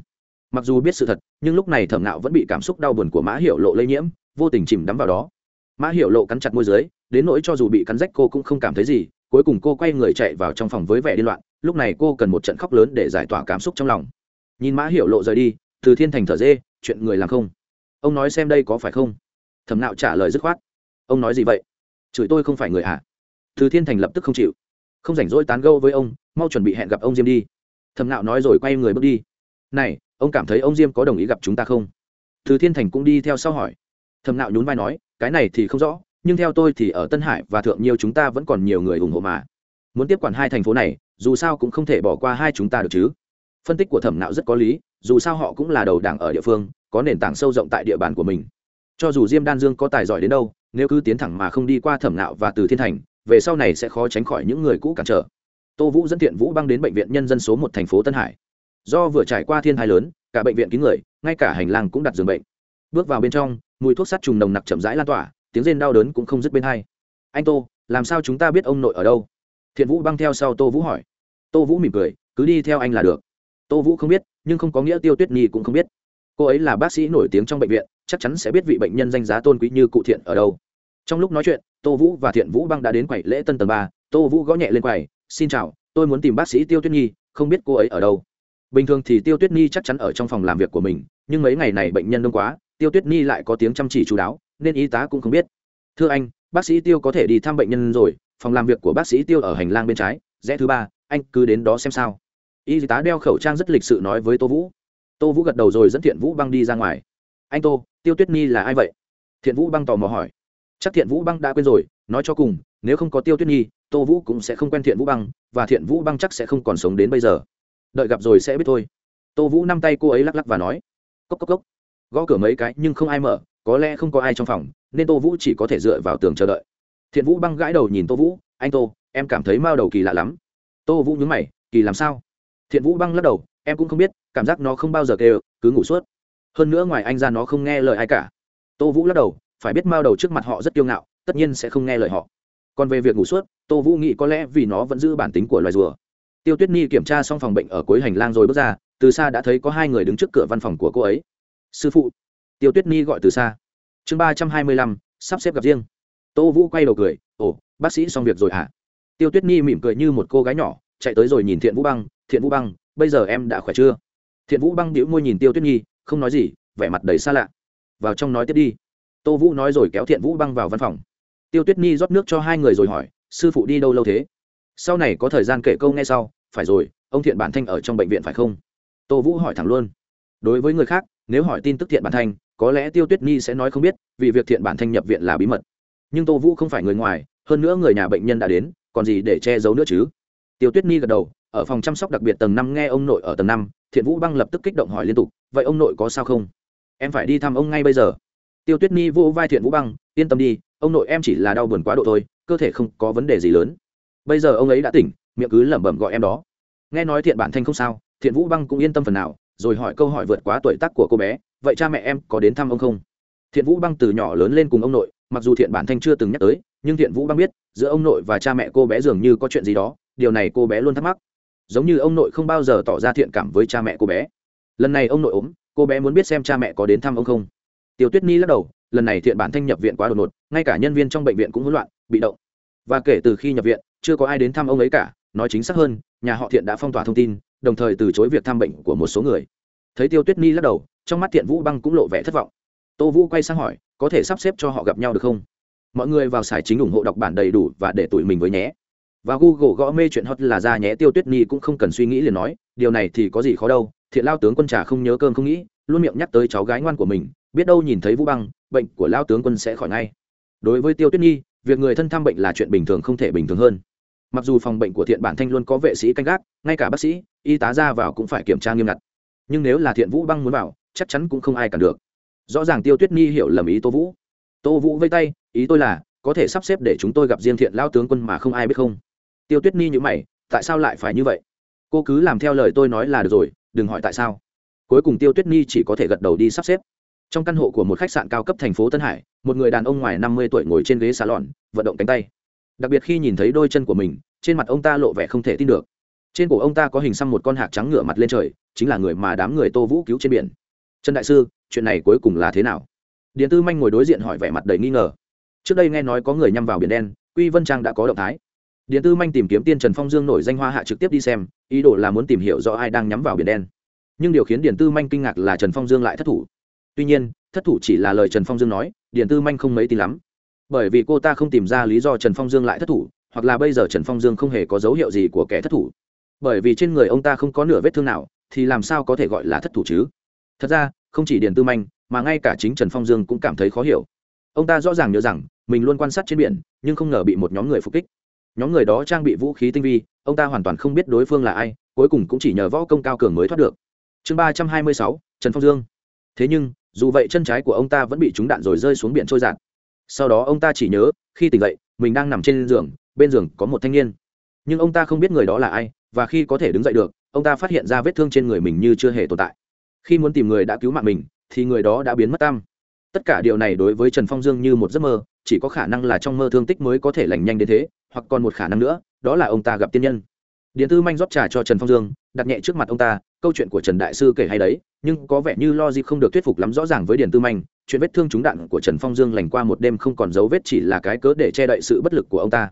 mặc dù biết sự thật, nhưng lúc này thẩm nạo vẫn bị cảm xúc đau buồn của mã hiệu lộ lây nhiễm, vô tình chìm đắm vào đó. mã hiệu lộ cắn chặt môi dưới, đến nỗi cho dù bị cắn rách cô cũng không cảm thấy gì, cuối cùng cô quay người chạy vào trong phòng với vẻ điên loạn, lúc này cô cần một trận khóc lớn để giải tỏa cảm xúc trong lòng. nhìn mã hiểu lộ rời đi, từ thiên thành thở dê, chuyện người làm không. ông nói xem đây có phải không? Thẩm nạo trả lời dứt khoát. Ông nói gì vậy? Chửi tôi không phải người hả? À? từ thiên thành lập tức không chịu. Không rảnh rỗi tán gâu với ông, mau chuẩn bị hẹn gặp ông diêm đi. Thẩm nạo nói rồi quay người bước đi. Này, ông cảm thấy ông diêm có đồng ý gặp chúng ta không? Từ thiên thành cũng đi theo sau hỏi. Thẩm nạo nhún vai nói, cái này thì không rõ, nhưng theo tôi thì ở tân hải và thượng nhiêu chúng ta vẫn còn nhiều người ủng hộ mà. Muốn tiếp quản hai thành phố này, dù sao cũng không thể bỏ qua hai chúng ta được chứ. Phân tích của thẩm nạo rất có lý, dù sao họ cũng là đầu đảng ở địa phương, có nền tảng sâu rộng tại địa bàn của mình cho dù diêm đan dương có tài giỏi đến đâu, nếu cứ tiến thẳng mà không đi qua thẩm nạo và từ thiên thành, về sau này sẽ khó tránh khỏi những người cũ cản trở. Tô vũ dẫn thiện vũ băng đến bệnh viện nhân dân số một thành phố tân hải. Do vừa trải qua thiên hai lớn, cả bệnh viện kín người, ngay cả hành lang cũng đặt giường bệnh. Bước vào bên trong, mùi thuốc sát trùng nồng nặc chậm rãi lan tỏa, tiếng rên đau đớn cũng không dứt bên hai. Anh tô, làm sao chúng ta biết ông nội ở đâu? Thiện vũ băng theo sau tô vũ hỏi. Tô vũ mỉm cười, cứ đi theo anh là được. Tô vũ không biết, nhưng không có nghĩa tiêu tuyết nhi cũng không biết. Cô ấy là bác sĩ nổi tiếng trong bệnh viện chắc chắn sẽ biết vị bệnh nhân danh giá tôn quý như cụ thiện ở đâu. Trong lúc nói chuyện, tô vũ và thiện vũ băng đã đến quầy lễ tân tầng ba. Tô vũ gõ nhẹ lên quầy, xin chào, tôi muốn tìm bác sĩ tiêu tuyết nhi, không biết cô ấy ở đâu. Bình thường thì tiêu tuyết nhi chắc chắn ở trong phòng làm việc của mình, nhưng mấy ngày này bệnh nhân đông quá, tiêu tuyết nhi lại có tiếng chăm chỉ chú đáo, nên y tá cũng không biết. Thưa anh, bác sĩ tiêu có thể đi thăm bệnh nhân rồi, phòng làm việc của bác sĩ tiêu ở hành lang bên trái, rẽ thứ ba, anh cứ đến đó xem sao. Y tá đeo khẩu trang rất lịch sự nói với tô vũ. Tô vũ gật đầu rồi dẫn thiện vũ băng đi ra ngoài. Anh tô tiêu tuyết nhi là ai vậy? Thiện vũ băng tò mò hỏi. Chắc thiện vũ băng đã quên rồi, nói cho cùng, nếu không có tiêu tuyết nhi, tô vũ cũng sẽ không quen thiện vũ băng, và thiện vũ băng chắc sẽ không còn sống đến bây giờ. Đợi gặp rồi sẽ biết thôi. Tô vũ năm tay cô ấy lắc lắc và nói. Cốc cốc cốc. Gõ cửa mấy cái nhưng không ai mở, có lẽ không có ai trong phòng, nên tô vũ chỉ có thể dựa vào tường chờ đợi. Thiện vũ băng gãi đầu nhìn tô vũ, anh tô, em cảm thấy mao đầu kỳ lạ lắm. Tô vũ nhớ mày, kỳ làm sao? Thiện vũ băng lắc đầu, em cũng không biết, cảm giác nó không bao giờ kêu, cứ ngủ suốt hơn nữa ngoài anh ra nó không nghe lời ai cả. Tô vũ lắc đầu, phải biết mao đầu trước mặt họ rất kiêu ngạo, tất nhiên sẽ không nghe lời họ. Còn về việc ngủ suốt, tô vũ nghĩ có lẽ vì nó vẫn giữ bản tính của loài rùa. Tiêu tuyết nhi kiểm tra xong phòng bệnh ở cuối hành lang rồi bước ra, từ xa đã thấy có hai người đứng trước cửa văn phòng của cô ấy. Sư phụ. Tiêu tuyết nhi gọi từ xa. Chương ba trăm hai mươi lăm, sắp xếp gặp riêng. Tô vũ quay đầu cười, ồ, bác sĩ xong việc rồi hả? Tiêu tuyết nhi mỉm cười như một cô gái nhỏ, chạy tới rồi nhìn thiện vũ băng, thiện vũ băng, bây giờ em đã khỏe chưa? Thiện vũ băng đĩu môi nhìn tiêu tuyết nhi không nói gì, vẻ mặt đầy xa lạ. Vào trong nói tiếp đi. Tô vũ nói rồi kéo thiện vũ băng vào văn phòng. Tiêu tuyết nhi rót nước cho hai người rồi hỏi, sư phụ đi đâu lâu thế? Sau này có thời gian kể câu nghe sau. Phải rồi, ông thiện bản thanh ở trong bệnh viện phải không? Tô vũ hỏi thẳng luôn. Đối với người khác, nếu hỏi tin tức thiện bản thanh, có lẽ tiêu tuyết nhi sẽ nói không biết, vì việc thiện bản thanh nhập viện là bí mật. Nhưng tô vũ không phải người ngoài, hơn nữa người nhà bệnh nhân đã đến, còn gì để che giấu nữa chứ? Tiêu tuyết nhi gật đầu, ở phòng chăm sóc đặc biệt tầng năm nghe ông nội ở tầng năm thiện vũ băng lập tức kích động hỏi liên tục, vậy ông nội có sao không? Em phải đi thăm ông ngay bây giờ. Tiêu tuyết nhi vô vai thiện vũ băng, yên tâm đi, ông nội em chỉ là đau buồn quá độ thôi, cơ thể không có vấn đề gì lớn. Bây giờ ông ấy đã tỉnh, miệng cứ lẩm bẩm gọi em đó. Nghe nói thiện bản thanh không sao, thiện vũ băng cũng yên tâm phần nào, rồi hỏi câu hỏi vượt quá tuổi tác của cô bé, vậy cha mẹ em có đến thăm ông không? Thiện vũ băng từ nhỏ lớn lên cùng ông nội, mặc dù thiện bản thanh chưa từng nhắc tới, nhưng thiện vũ băng biết, giữa ông nội và cha mẹ cô bé dường như có chuyện gì đó, điều này cô bé luôn thắc mắc giống như ông nội không bao giờ tỏ ra thiện cảm với cha mẹ cô bé. Lần này ông nội ốm, cô bé muốn biết xem cha mẹ có đến thăm ông không. Tiêu tuyết nhi lắc đầu, lần này thiện bản thanh nhập viện quá đột ngột, ngay cả nhân viên trong bệnh viện cũng hỗn loạn, bị động. Và kể từ khi nhập viện, chưa có ai đến thăm ông ấy cả, nói chính xác hơn, nhà họ thiện đã phong tỏa thông tin, đồng thời từ chối việc thăm bệnh của một số người. Thấy tiêu tuyết nhi lắc đầu, trong mắt thiện vũ băng cũng lộ vẻ thất vọng. Tô vũ quay sang hỏi, có thể sắp xếp cho họ gặp nhau được không? Mọi người vào sải chính ủng hộ đọc bản đầy đủ và để tụi mình với nhé và google gõ mê chuyện hot là ra nhé, tiêu tuyết nhi cũng không cần suy nghĩ liền nói, điều này thì có gì khó đâu, thiện lao tướng quân trà không nhớ cơm không nghĩ, luôn miệng nhắc tới cháu gái ngoan của mình, biết đâu nhìn thấy vũ băng, bệnh của lao tướng quân sẽ khỏi ngay. Đối với tiêu tuyết nhi, việc người thân thăm bệnh là chuyện bình thường không thể bình thường hơn. Mặc dù phòng bệnh của thiện bản thanh luôn có vệ sĩ canh gác, ngay cả bác sĩ, y tá ra vào cũng phải kiểm tra nghiêm ngặt. Nhưng nếu là thiện vũ băng muốn vào, chắc chắn cũng không ai cản được. Rõ ràng tiêu tuyết nhi hiểu lầm ý tô vũ. Tô vũ vây tay, ý tôi là, có thể sắp xếp để chúng tôi gặp riêng thiện lao tướng quân mà không ai biết không? Tiêu tuyết nhi nhữ mày, tại sao lại phải như vậy? Cô cứ làm theo lời tôi nói là được rồi, đừng hỏi tại sao. Cuối cùng tiêu tuyết nhi chỉ có thể gật đầu đi sắp xếp. Trong căn hộ của một khách sạn cao cấp thành phố tân hải, một người đàn ông ngoài năm mươi tuổi ngồi trên ghế salon, vận động cánh tay. Đặc biệt khi nhìn thấy đôi chân của mình, trên mặt ông ta lộ vẻ không thể tin được. Trên cổ ông ta có hình xăm một con hạc trắng ngửa mặt lên trời, chính là người mà đám người tô vũ cứu trên biển. Trần đại sư, chuyện này cuối cùng là thế nào? Điện tư manh ngồi đối diện hỏi vẻ mặt đầy nghi ngờ. Trước đây nghe nói có người nhằm vào biển đen, quy vân trang đã có động thái điện tư manh tìm kiếm tiên trần phong dương nổi danh hoa hạ trực tiếp đi xem, ý đồ là muốn tìm hiểu rõ ai đang nhắm vào biển đen. Nhưng điều khiến điện tư manh kinh ngạc là trần phong dương lại thất thủ. Tuy nhiên, thất thủ chỉ là lời trần phong dương nói, điện tư manh không mấy tin lắm. Bởi vì cô ta không tìm ra lý do trần phong dương lại thất thủ, hoặc là bây giờ trần phong dương không hề có dấu hiệu gì của kẻ thất thủ. Bởi vì trên người ông ta không có nửa vết thương nào, thì làm sao có thể gọi là thất thủ chứ? Thật ra, không chỉ điền tư manh, mà ngay cả chính trần phong dương cũng cảm thấy khó hiểu. Ông ta rõ ràng nhớ rằng, mình luôn quan sát trên biển, nhưng không ngờ bị một nhóm người phục kích nhóm người đó trang bị vũ khí tinh vi, ông ta hoàn toàn không biết đối phương là ai, cuối cùng cũng chỉ nhờ võ công cao cường mới thoát được. Chương ba trăm hai mươi sáu, trần phong dương. Thế nhưng, dù vậy chân trái của ông ta vẫn bị trúng đạn rồi rơi xuống biển trôi giạt. Sau đó ông ta chỉ nhớ, khi tỉnh dậy, mình đang nằm trên giường, bên giường có một thanh niên. Nhưng ông ta không biết người đó là ai, và khi có thể đứng dậy được, ông ta phát hiện ra vết thương trên người mình như chưa hề tồn tại. Khi muốn tìm người đã cứu mạng mình, thì người đó đã biến mất tam tất cả điều này đối với trần phong dương như một giấc mơ chỉ có khả năng là trong mơ thương tích mới có thể lành nhanh đến thế, hoặc còn một khả năng nữa, đó là ông ta gặp tiên nhân. Điện tư manh rót trà cho trần phong dương, đặt nhẹ trước mặt ông ta, câu chuyện của trần đại sư kể hay đấy, nhưng có vẻ như lo gì không được thuyết phục lắm rõ ràng với điện tư manh, chuyện vết thương trúng đạn của trần phong dương lành qua một đêm không còn dấu vết chỉ là cái cớ để che đậy sự bất lực của ông ta.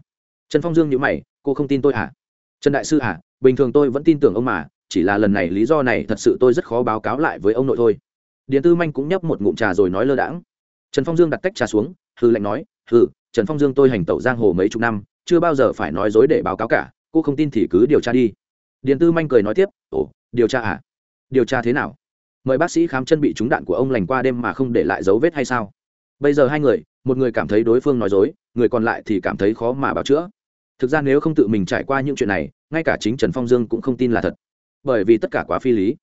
Trần phong dương nhữ mày, cô không tin tôi à trần đại sư à bình thường tôi vẫn tin tưởng ông mà, chỉ là lần này lý do này thật sự tôi rất khó báo cáo lại với ông nội thôi. Điện tư manh cũng nhấp một ngụm trà rồi nói lơ đãng. Trần phong dương đặt tách trà xuống hư lệnh nói hư trần phong dương tôi hành tẩu giang hồ mấy chục năm, chưa bao giờ phải nói dối để báo cáo cả, cô không tin thì cứ điều tra đi. Điện tư manh cười nói tiếp, ồ, điều tra à? Điều tra thế nào? Mời bác sĩ khám chân bị trúng đạn của ông lành qua đêm mà không để lại dấu vết hay sao? Bây giờ hai người, một người cảm thấy đối phương nói dối, người còn lại thì cảm thấy khó mà báo chữa. Thực ra nếu không tự mình trải qua những chuyện này, ngay cả chính trần phong dương cũng không tin là thật. Bởi vì tất cả quá phi lý.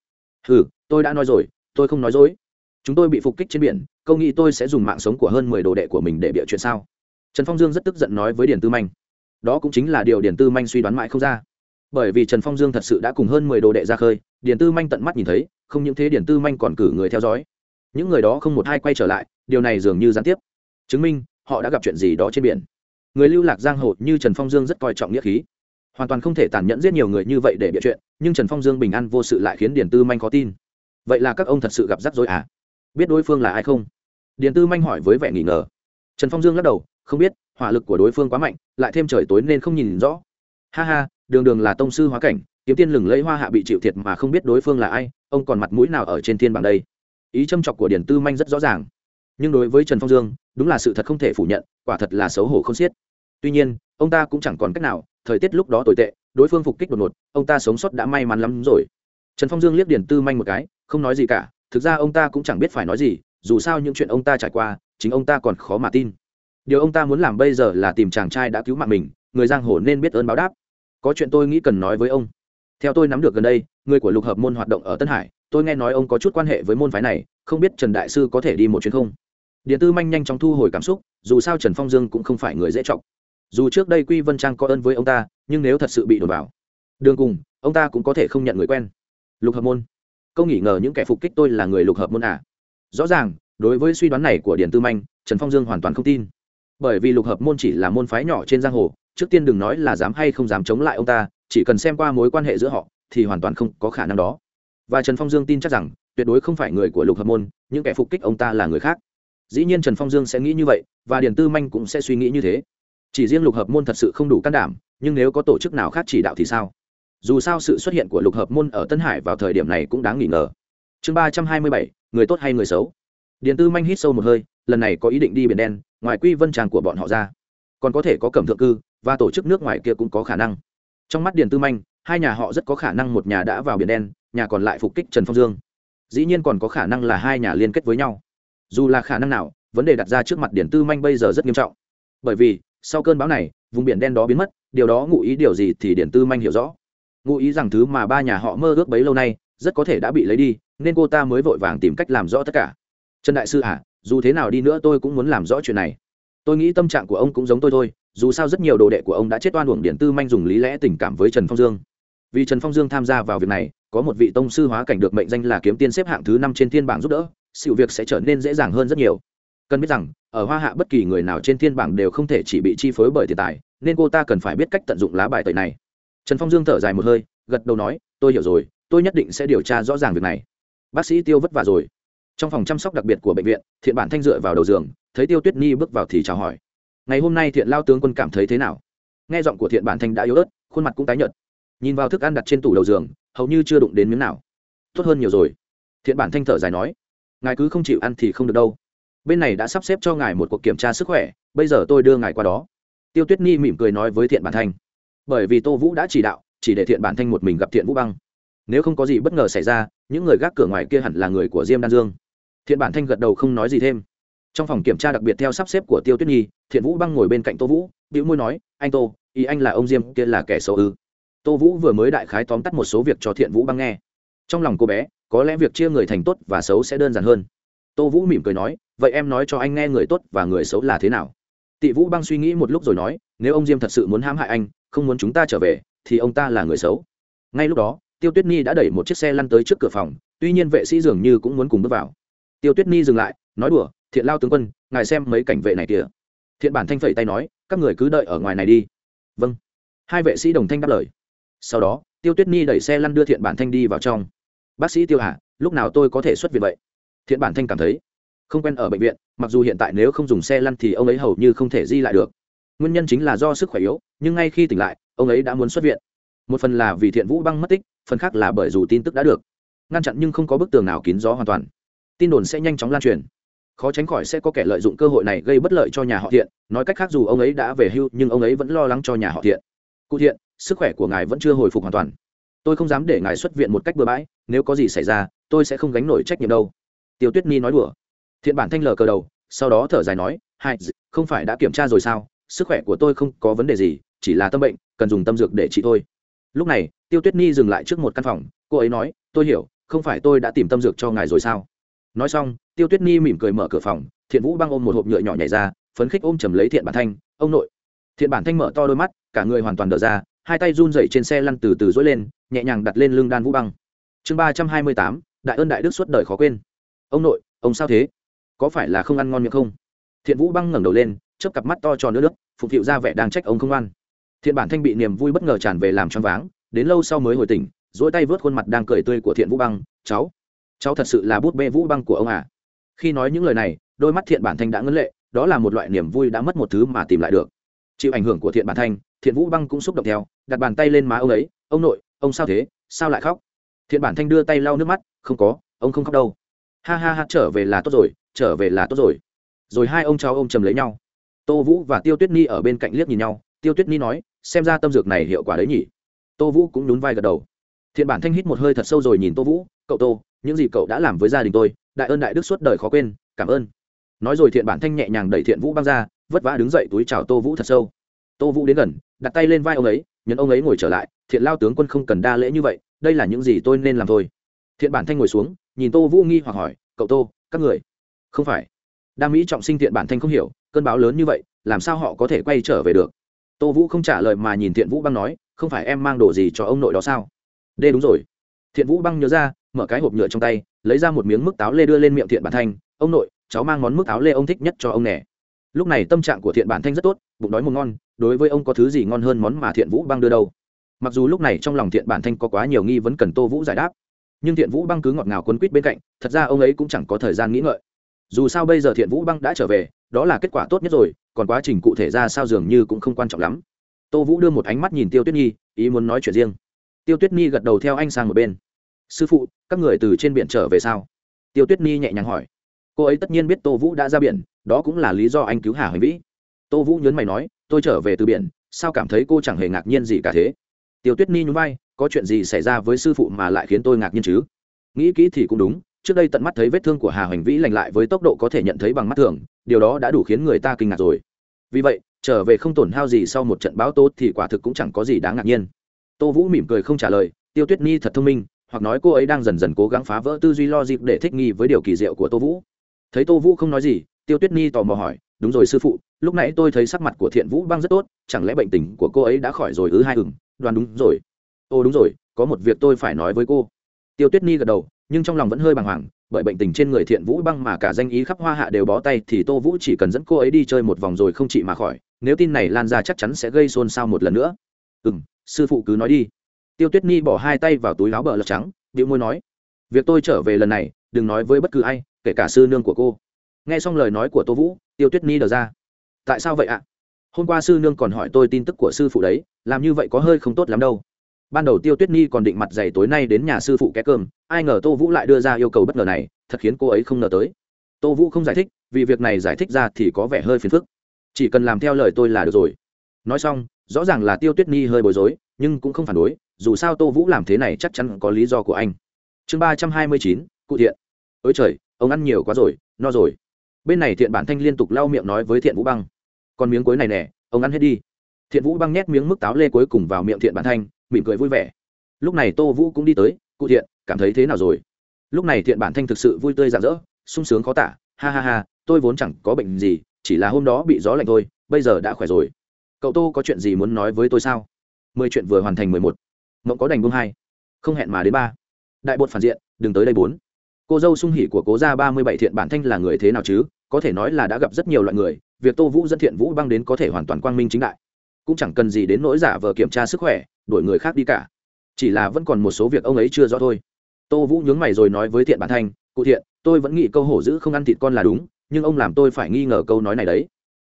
Ừ tôi đã nói rồi, tôi không nói dối chúng tôi bị phục kích trên biển, câu nghĩ tôi sẽ dùng mạng sống của hơn mười đồ đệ của mình để bịa chuyện sao? Trần phong dương rất tức giận nói với điền tư manh. Đó cũng chính là điều điền tư manh suy đoán mãi không ra. Bởi vì trần phong dương thật sự đã cùng hơn mười đồ đệ ra khơi, điền tư manh tận mắt nhìn thấy, không những thế điền tư manh còn cử người theo dõi. Những người đó không một hai quay trở lại, điều này dường như gián tiếp. Chứng minh, họ đã gặp chuyện gì đó trên biển. Người lưu lạc giang hồ như trần phong dương rất coi trọng nghĩa khí. Hoàn toàn không thể tàn nhẫn giết nhiều người như vậy để bịa chuyện, nhưng trần phong dương bình an vô sự lại khiến điền tư manh khó tin. Vậy là các ông thật sự gặp rắc rối à? Biết đối phương là ai không? Điền tư manh hỏi với vẻ nghi ngờ. Trần phong dương lắc đầu, không biết, hỏa lực của đối phương quá mạnh, lại thêm trời tối nên không nhìn rõ. Ha ha, đường đường là tông sư hóa cảnh, kiếm tiên lừng lấy hoa hạ bị chịu thiệt mà không biết đối phương là ai, ông còn mặt mũi nào ở trên thiên bảng đây? Ý châm chọc của điển tư manh rất rõ ràng. Nhưng đối với trần phong dương, đúng là sự thật không thể phủ nhận, quả thật là xấu hổ không xiết. Tuy nhiên, ông ta cũng chẳng còn cách nào, thời tiết lúc đó tồi tệ, đối phương phục kích đột ngột, ông ta sống sót đã may mắn lắm rồi. Trần phong dương liếc điển tư manh một cái, không nói gì cả thực ra ông ta cũng chẳng biết phải nói gì, dù sao những chuyện ông ta trải qua, chính ông ta còn khó mà tin. Điều ông ta muốn làm bây giờ là tìm chàng trai đã cứu mạng mình, người giang hồ nên biết ơn báo đáp. Có chuyện tôi nghĩ cần nói với ông. Theo tôi nắm được gần đây, người của lục hợp môn hoạt động ở tân hải, tôi nghe nói ông có chút quan hệ với môn phái này, không biết trần đại sư có thể đi một chuyến không? Điện tư manh nhanh chóng thu hồi cảm xúc, dù sao trần phong dương cũng không phải người dễ trọng dù trước đây quy vân trang có ơn với ông ta, nhưng nếu thật sự bị đổ vào, đường cùng, ông ta cũng có thể không nhận người quen. Lục hợp môn câu nghĩ ngờ những kẻ phục kích tôi là người lục hợp môn à. Rõ ràng, đối với suy đoán này của điền tư manh, trần phong dương hoàn toàn không tin. Bởi vì lục hợp môn chỉ là môn phái nhỏ trên giang hồ, trước tiên đừng nói là dám hay không dám chống lại ông ta, chỉ cần xem qua mối quan hệ giữa họ, thì hoàn toàn không có khả năng đó. Và trần phong dương tin chắc rằng, tuyệt đối không phải người của lục hợp môn, những kẻ phục kích ông ta là người khác. Dĩ nhiên trần phong dương sẽ nghĩ như vậy, và điền tư manh cũng sẽ suy nghĩ như thế. Chỉ riêng lục hợp môn thật sự không đủ can đảm, nhưng nếu có tổ chức nào khác chỉ đạo thì sao? Dù sao sự xuất hiện của lục hợp môn ở tân hải vào thời điểm này cũng đáng nghi ngờ. Chương ba trăm hai mươi bảy, người tốt hay người xấu? Điền tư manh hít sâu một hơi, lần này có ý định đi biển đen, ngoài quy vân tràng của bọn họ ra. Còn có thể có cẩm thượng cư, và tổ chức nước ngoài kia cũng có khả năng. Trong mắt điền tư manh, hai nhà họ rất có khả năng một nhà đã vào biển đen, nhà còn lại phục kích trần phong dương. Dĩ nhiên còn có khả năng là hai nhà liên kết với nhau. Dù là khả năng nào, vấn đề đặt ra trước mặt điền tư manh bây giờ rất nghiêm trọng. Bởi vì, sau cơn bão này, vùng biển đen đó biến mất, điều đó ngụ ý điều gì thì điền tư manh hiểu rõ ngụ ý rằng thứ mà ba nhà họ mơ ước bấy lâu nay rất có thể đã bị lấy đi, nên cô ta mới vội vàng tìm cách làm rõ tất cả. Trần đại sư à dù thế nào đi nữa tôi cũng muốn làm rõ chuyện này. Tôi nghĩ tâm trạng của ông cũng giống tôi thôi, dù sao rất nhiều đồ đệ của ông đã chết oan uổng điện tư manh dùng lý lẽ tình cảm với trần phong dương. Vì trần phong dương tham gia vào việc này, có một vị tông sư hóa cảnh được mệnh danh là kiếm tiên xếp hạng thứ năm trên thiên bảng giúp đỡ, sự việc sẽ trở nên dễ dàng hơn rất nhiều. Cần biết rằng, ở hoa hạ bất kỳ người nào trên thiên bảng đều không thể chỉ bị chi phối bởi tiền tài, nên cô ta cần phải biết cách tận dụng lá bài tẩy này trần phong dương thở dài một hơi, gật đầu nói, tôi hiểu rồi, tôi nhất định sẽ điều tra rõ ràng việc này. Bác sĩ tiêu vất vả rồi. Trong phòng chăm sóc đặc biệt của bệnh viện, thiện bản thanh dựa vào đầu giường, thấy tiêu tuyết nhi bước vào thì chào hỏi. Ngày hôm nay thiện lao tướng quân cảm thấy thế nào? Nghe giọng của thiện bản thanh đã yếu ớt, khuôn mặt cũng tái nhợt. Nhìn vào thức ăn đặt trên tủ đầu giường, hầu như chưa đụng đến miếng nào. Tốt hơn nhiều rồi. Thiện bản thanh thở dài nói, ngài cứ không chịu ăn thì không được đâu. Bên này đã sắp xếp cho ngài một cuộc kiểm tra sức khỏe, bây giờ tôi đưa ngài qua đó. Tiêu tuyết nhi mỉm cười nói với thiện bản thanh bởi vì tô vũ đã chỉ đạo, chỉ để thiện bản thanh một mình gặp thiện vũ băng. Nếu không có gì bất ngờ xảy ra, những người gác cửa ngoài kia hẳn là người của diêm đan dương. Thiện bản thanh gật đầu không nói gì thêm. Trong phòng kiểm tra đặc biệt theo sắp xếp của tiêu tuyết nhi, thiện vũ băng ngồi bên cạnh tô vũ, bĩu môi nói, anh tô, ý anh là ông diêm, kia là kẻ xấu ư? Tô vũ vừa mới đại khái tóm tắt một số việc cho thiện vũ băng nghe. Trong lòng cô bé, có lẽ việc chia người thành tốt và xấu sẽ đơn giản hơn. Tô vũ mỉm cười nói, vậy em nói cho anh nghe người tốt và người xấu là thế nào? Tị vũ băng suy nghĩ một lúc rồi nói, nếu ông diêm thật sự muốn hãm hại anh không muốn chúng ta trở về, thì ông ta là người xấu. Ngay lúc đó, tiêu tuyết nhi đã đẩy một chiếc xe lăn tới trước cửa phòng, tuy nhiên vệ sĩ dường như cũng muốn cùng bước vào. Tiêu tuyết nhi dừng lại, nói đùa, thiện lao tướng quân, ngài xem mấy cảnh vệ này kìa. Thiện bản thanh phẩy tay nói, các người cứ đợi ở ngoài này đi. Vâng. Hai vệ sĩ đồng thanh đáp lời. Sau đó, tiêu tuyết nhi đẩy xe lăn đưa thiện bản thanh đi vào trong. Bác sĩ tiêu hà lúc nào tôi có thể xuất viện vậy? Thiện bản thanh cảm thấy. Không quen ở bệnh viện, mặc dù hiện tại nếu không dùng xe lăn thì ông ấy hầu như không thể di lại được nguyên nhân chính là do sức khỏe yếu, nhưng ngay khi tỉnh lại, ông ấy đã muốn xuất viện. Một phần là vì thiện vũ băng mất tích, phần khác là bởi dù tin tức đã được. Ngăn chặn nhưng không có bức tường nào kín gió hoàn toàn. Tin đồn sẽ nhanh chóng lan truyền. Khó tránh khỏi sẽ có kẻ lợi dụng cơ hội này gây bất lợi cho nhà họ thiện. Nói cách khác dù ông ấy đã về hưu, nhưng ông ấy vẫn lo lắng cho nhà họ thiện. Cụ thiện, sức khỏe của ngài vẫn chưa hồi phục hoàn toàn. Tôi không dám để ngài xuất viện một cách bừa bãi, nếu có gì xảy ra, tôi sẽ không gánh nổi trách nhiệm đâu. Tiêu tuyết ni nói đùa. Thiện bản thanh lờ cờ đầu, sau đó thở dài nói, hai, không phải đã kiểm tra rồi sao? Sức khỏe của tôi không có vấn đề gì, chỉ là tâm bệnh, cần dùng tâm dược để trị thôi. Lúc này, tiêu tuyết Nhi dừng lại trước một căn phòng, cô ấy nói, tôi hiểu, không phải tôi đã tìm tâm dược cho ngài rồi sao? Nói xong, tiêu tuyết Nhi mỉm cười mở cửa phòng, thiện vũ băng ôm một hộp nhựa nhỏ nhảy ra, phấn khích ôm chầm lấy thiện bản thanh, ông nội. Thiện bản thanh mở to đôi mắt, cả người hoàn toàn đờ ra, hai tay run dậy trên xe lăn từ từ dối lên, nhẹ nhàng đặt lên lưng đan vũ băng. Chương ba trăm hai mươi tám, đại ơn đại đức suốt đời khó quên. Ông nội, ông sao thế? Có phải là không ăn ngon miệng không? Thiện vũ băng ngẩng đầu lên chớp cặp mắt to tròn nước nước phục vụ ra vẻ đang trách ông không ăn thiện bản thanh bị niềm vui bất ngờ tràn về làm choáng váng, đến lâu sau mới hồi tỉnh dỗi tay vớt khuôn mặt đang cười tươi của thiện vũ băng, cháu cháu thật sự là bút bê vũ băng của ông à? Khi nói những lời này, đôi mắt thiện bản thanh đã ngấn lệ, đó là một loại niềm vui đã mất một thứ mà tìm lại được. Chịu ảnh hưởng của thiện bản thanh, thiện vũ băng cũng xúc động theo, đặt bàn tay lên má ông ấy, ông nội, ông sao thế? Sao lại khóc? Thiện bản thanh đưa tay lau nước mắt, không có, ông không khóc đâu. Ha ha ha, trở về là tốt rồi, trở về là tốt rồi. Rồi hai ông cháu ông chầm lấy nhau tô vũ và tiêu tuyết ni ở bên cạnh liếc nhìn nhau, tiêu tuyết ni nói, xem ra tâm dược này hiệu quả đấy nhỉ. Tô vũ cũng nhún vai gật đầu. Thiện bản thanh hít một hơi thật sâu rồi nhìn tô vũ, cậu tô, những gì cậu đã làm với gia đình tôi, đại ơn đại đức suốt đời khó quên, cảm ơn. Nói rồi thiện bản thanh nhẹ nhàng đẩy thiện vũ băng ra, vất vã đứng dậy túi chào tô vũ thật sâu. Tô vũ đến gần, đặt tay lên vai ông ấy, nhấn ông ấy ngồi trở lại, thiện lao tướng quân không cần đa lễ như vậy, đây là những gì tôi nên làm thôi. Thiện bản thanh ngồi xuống, nhìn tô vũ nghi hoặc hỏi, cậu tô, các người, không phải đa mỹ trọng sinh thiện bản thanh không hiểu, cơn báo lớn như vậy, làm sao họ có thể quay trở về được? Tô vũ không trả lời mà nhìn thiện vũ băng nói, không phải em mang đồ gì cho ông nội đó sao? Đê đúng rồi. Thiện vũ băng nhớ ra, mở cái hộp nhựa trong tay, lấy ra một miếng mức táo lê đưa lên miệng thiện bản thanh ông nội, cháu mang món mức táo lê ông thích nhất cho ông nè. Lúc này tâm trạng của thiện bản thanh rất tốt, bụng đói một ngon, đối với ông có thứ gì ngon hơn món mà thiện vũ băng đưa đâu? Mặc dù lúc này trong lòng thiện bản thanh có quá nhiều nghi vấn cần tô vũ giải đáp, nhưng thiện vũ băng cứ ngọt ngào quấn quýt bên cạnh, thật ra ông ấy cũng chẳng có thời gian nghĩ ngợi dù sao bây giờ thiện vũ băng đã trở về, đó là kết quả tốt nhất rồi, còn quá trình cụ thể ra sao dường như cũng không quan trọng lắm. Tô vũ đưa một ánh mắt nhìn tiêu tuyết nhi, ý muốn nói chuyện riêng. Tiêu tuyết nhi gật đầu theo anh sang một bên. Sư phụ, các người từ trên biển trở về sao? Tiêu tuyết nhi nhẹ nhàng hỏi. Cô ấy tất nhiên biết tô vũ đã ra biển, đó cũng là lý do anh cứu hà hoành vĩ. Tô vũ nhấn mày nói, tôi trở về từ biển, sao cảm thấy cô chẳng hề ngạc nhiên gì cả thế? Tiêu tuyết nhi nhún vai, có chuyện gì xảy ra với sư phụ mà lại khiến tôi ngạc nhiên chứ? Nghĩ kỹ thì cũng đúng trước đây tận mắt thấy vết thương của hà hoành vĩ lành lại với tốc độ có thể nhận thấy bằng mắt thường, điều đó đã đủ khiến người ta kinh ngạc rồi. Vì vậy, trở về không tổn hao gì sau một trận báo tốt thì quả thực cũng chẳng có gì đáng ngạc nhiên. Tô vũ mỉm cười không trả lời, tiêu tuyết Nhi thật thông minh, hoặc nói cô ấy đang dần dần cố gắng phá vỡ tư duy lo dịp để thích nghi với điều kỳ diệu của tô vũ. Thấy tô vũ không nói gì, tiêu tuyết Nhi tò mò hỏi, đúng rồi sư phụ, lúc nãy tôi thấy sắc mặt của thiện vũ băng rất tốt, chẳng lẽ bệnh tình của cô ấy đã khỏi rồi ư? Hai ừng đoán đúng rồi. Ô đúng rồi, có một việc tôi phải nói với cô. Tiêu tuyết Nhi gật đầu nhưng trong lòng vẫn hơi bàng hoàng, bởi bệnh tình trên người thiện vũ băng mà cả danh ý khắp hoa hạ đều bó tay thì tô vũ chỉ cần dẫn cô ấy đi chơi một vòng rồi không chị mà khỏi, nếu tin này lan ra chắc chắn sẽ gây xôn xao một lần nữa. Ừ m sư phụ cứ nói đi. Tiêu tuyết nhi bỏ hai tay vào túi áo bờ lật trắng điệu môi nói, việc tôi trở về lần này, đừng nói với bất cứ ai, kể cả sư nương của cô. Nghe xong lời nói của tô vũ, tiêu tuyết nhi đờ ra. Tại sao vậy ạ? Hôm qua sư nương còn hỏi tôi tin tức của sư phụ đấy, làm như vậy có hơi không tốt lắm đâu ban đầu tiêu tuyết ni còn định mặt dày tối nay đến nhà sư phụ ké cơm, ai ngờ tô vũ lại đưa ra yêu cầu bất ngờ này, thật khiến cô ấy không ngờ tới. Tô vũ không giải thích, vì việc này giải thích ra thì có vẻ hơi phiền phức. Chỉ cần làm theo lời tôi là được rồi. Nói xong, rõ ràng là tiêu tuyết ni hơi bối rối, nhưng cũng không phản đối, dù sao tô vũ làm thế này chắc chắn có lý do của anh. Chương ba trăm hai mươi chín, cụ thiện. Ôi trời, ông ăn nhiều quá rồi, no rồi. Bên này thiện bản thanh liên tục lau miệng nói với thiện vũ băng. Còn miếng cuối này nè, ông ăn hết đi. Thiện vũ băng nhét miếng mức táo lê cuối cùng vào miệng thiện bản thanh mỉm cười vui vẻ. Lúc này tô vũ cũng đi tới, cụ thiện, cảm thấy thế nào rồi? Lúc này thiện bản thanh thực sự vui tươi rạng rỡ, sung sướng khó tả. Ha ha ha, tôi vốn chẳng có bệnh gì, chỉ là hôm đó bị gió lạnh thôi, bây giờ đã khỏe rồi. Cậu tô có chuyện gì muốn nói với tôi sao? Mười chuyện vừa hoàn thành mười một. Mộng có đành buông hai. Không hẹn mà đến ba. Đại bột phản diện, đừng tới đây bốn. Cô dâu sung hỉ của cố gia ba mươi bảy thiện bản thanh là người thế nào chứ? Có thể nói là đã gặp rất nhiều loại người, việc tô vũ dẫn thiện vũ băng đến có thể hoàn toàn quang minh chính đại. Cũng chẳng cần gì đến nỗi giả vờ kiểm tra sức khỏe đuổi người khác đi cả. Chỉ là vẫn còn một số việc ông ấy chưa rõ thôi. Tô vũ nhướng mày rồi nói với thiện bản thanh, cụ thiện, tôi vẫn nghĩ câu hổ dữ không ăn thịt con là đúng, nhưng ông làm tôi phải nghi ngờ câu nói này đấy.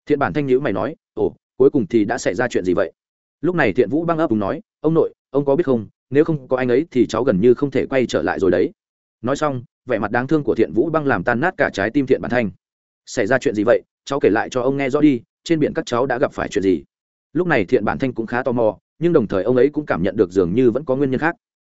Thiện bản thanh nhữ mày nói, ồ, cuối cùng thì đã xảy ra chuyện gì vậy? Lúc này thiện vũ băng ấp đúng nói, ông nội, ông có biết không, nếu không có anh ấy thì cháu gần như không thể quay trở lại rồi đấy. Nói xong, vẻ mặt đáng thương của thiện vũ băng làm tan nát cả trái tim thiện bản thanh. Xảy ra chuyện gì vậy? Cháu kể lại cho ông nghe rõ đi, trên biển các cháu đã gặp phải chuyện gì? Lúc này thiện bản thanh cũng khá tò mò nhưng đồng thời ông ấy cũng cảm nhận được dường như vẫn có nguyên nhân khác.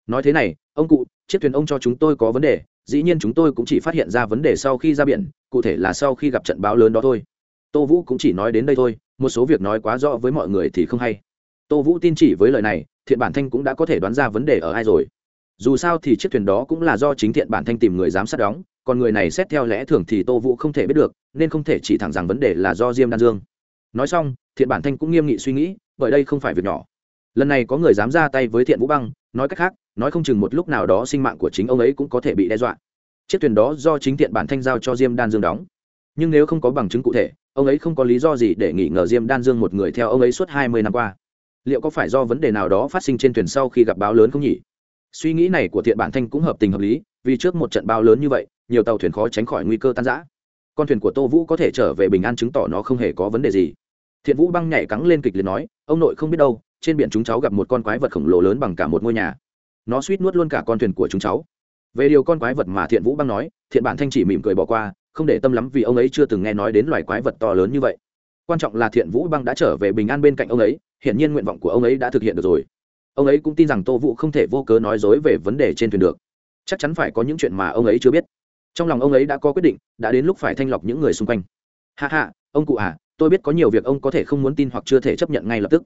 Nói thế này, ông cụ, chiếc thuyền ông cho chúng tôi có vấn đề, dĩ nhiên chúng tôi cũng chỉ phát hiện ra vấn đề sau khi ra biển, cụ thể là sau khi gặp trận báo lớn đó thôi. Tô vũ cũng chỉ nói đến đây thôi, một số việc nói quá rõ với mọi người thì không hay. Tô vũ tin chỉ với lời này, thiện bản thanh cũng đã có thể đoán ra vấn đề ở ai rồi. Dù sao thì chiếc thuyền đó cũng là do chính thiện bản thanh tìm người giám sát đóng, còn người này xét theo lẽ thường thì tô vũ không thể biết được, nên không thể chỉ thẳng rằng vấn đề là do diêm đan dương. Nói xong, thiện bản thanh cũng nghiêm nghị suy nghĩ, bởi đây không phải việc nhỏ lần này có người dám ra tay với thiện vũ băng, nói cách khác, nói không chừng một lúc nào đó sinh mạng của chính ông ấy cũng có thể bị đe dọa. Chiếc thuyền đó do chính thiện bản thanh giao cho diêm đan dương đóng. Nhưng nếu không có bằng chứng cụ thể, ông ấy không có lý do gì để nghỉ ngờ diêm đan dương một người theo ông ấy suốt hai mươi năm qua. Liệu có phải do vấn đề nào đó phát sinh trên thuyền sau khi gặp báo lớn không nhỉ? Suy nghĩ này của thiện bản thanh cũng hợp tình hợp lý, vì trước một trận báo lớn như vậy, nhiều tàu thuyền khó tránh khỏi nguy cơ tan giã con thuyền của tô vũ có thể trở về bình an chứng tỏ nó không hề có vấn đề gì. Thiện vũ băng nhảy cắn lên kịch liệt nói, ông nội không biết đâu trên biển chúng cháu gặp một con quái vật khổng lồ lớn bằng cả một ngôi nhà. Nó suýt nuốt luôn cả con thuyền của chúng cháu. Về điều con quái vật mà thiện vũ băng nói, thiện bản thanh chỉ mỉm cười bỏ qua, không để tâm lắm vì ông ấy chưa từng nghe nói đến loài quái vật to lớn như vậy. Quan trọng là thiện vũ băng đã trở về bình an bên cạnh ông ấy, hiển nhiên nguyện vọng của ông ấy đã thực hiện được rồi. Ông ấy cũng tin rằng tô vũ không thể vô cớ nói dối về vấn đề trên thuyền được. Chắc chắn phải có những chuyện mà ông ấy chưa biết. Trong lòng ông ấy đã có quyết định, đã đến lúc phải thanh lọc những người xung quanh. Hạ hạ ông cụ à tôi biết có nhiều việc ông có thể không muốn tin hoặc chưa thể chấp nhận ngay lập tức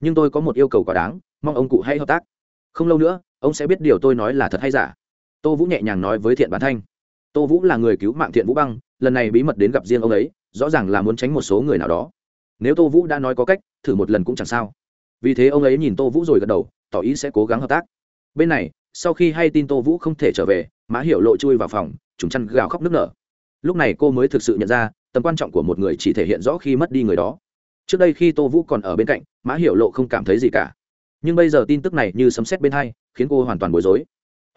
nhưng tôi có một yêu cầu quá đáng, mong ông cụ hãy hợp tác. Không lâu nữa, ông sẽ biết điều tôi nói là thật hay giả. Tô vũ nhẹ nhàng nói với thiện bản thanh. Tô vũ là người cứu mạng thiện vũ băng, lần này bí mật đến gặp riêng ông ấy, rõ ràng là muốn tránh một số người nào đó. Nếu tô vũ đã nói có cách, thử một lần cũng chẳng sao. Vì thế ông ấy nhìn tô vũ rồi gật đầu, tỏ ý sẽ cố gắng hợp tác. Bên này, sau khi hay tin tô vũ không thể trở về, mã hiểu lộ chui vào phòng chúng chăn gào khóc nức nở. Lúc này cô mới thực sự nhận ra, tầm quan trọng của một người chỉ thể hiện rõ khi mất đi người đó trước đây khi tô vũ còn ở bên cạnh, mã hiểu lộ không cảm thấy gì cả. Nhưng bây giờ tin tức này như sấm sét bên hai, khiến cô hoàn toàn bối rối.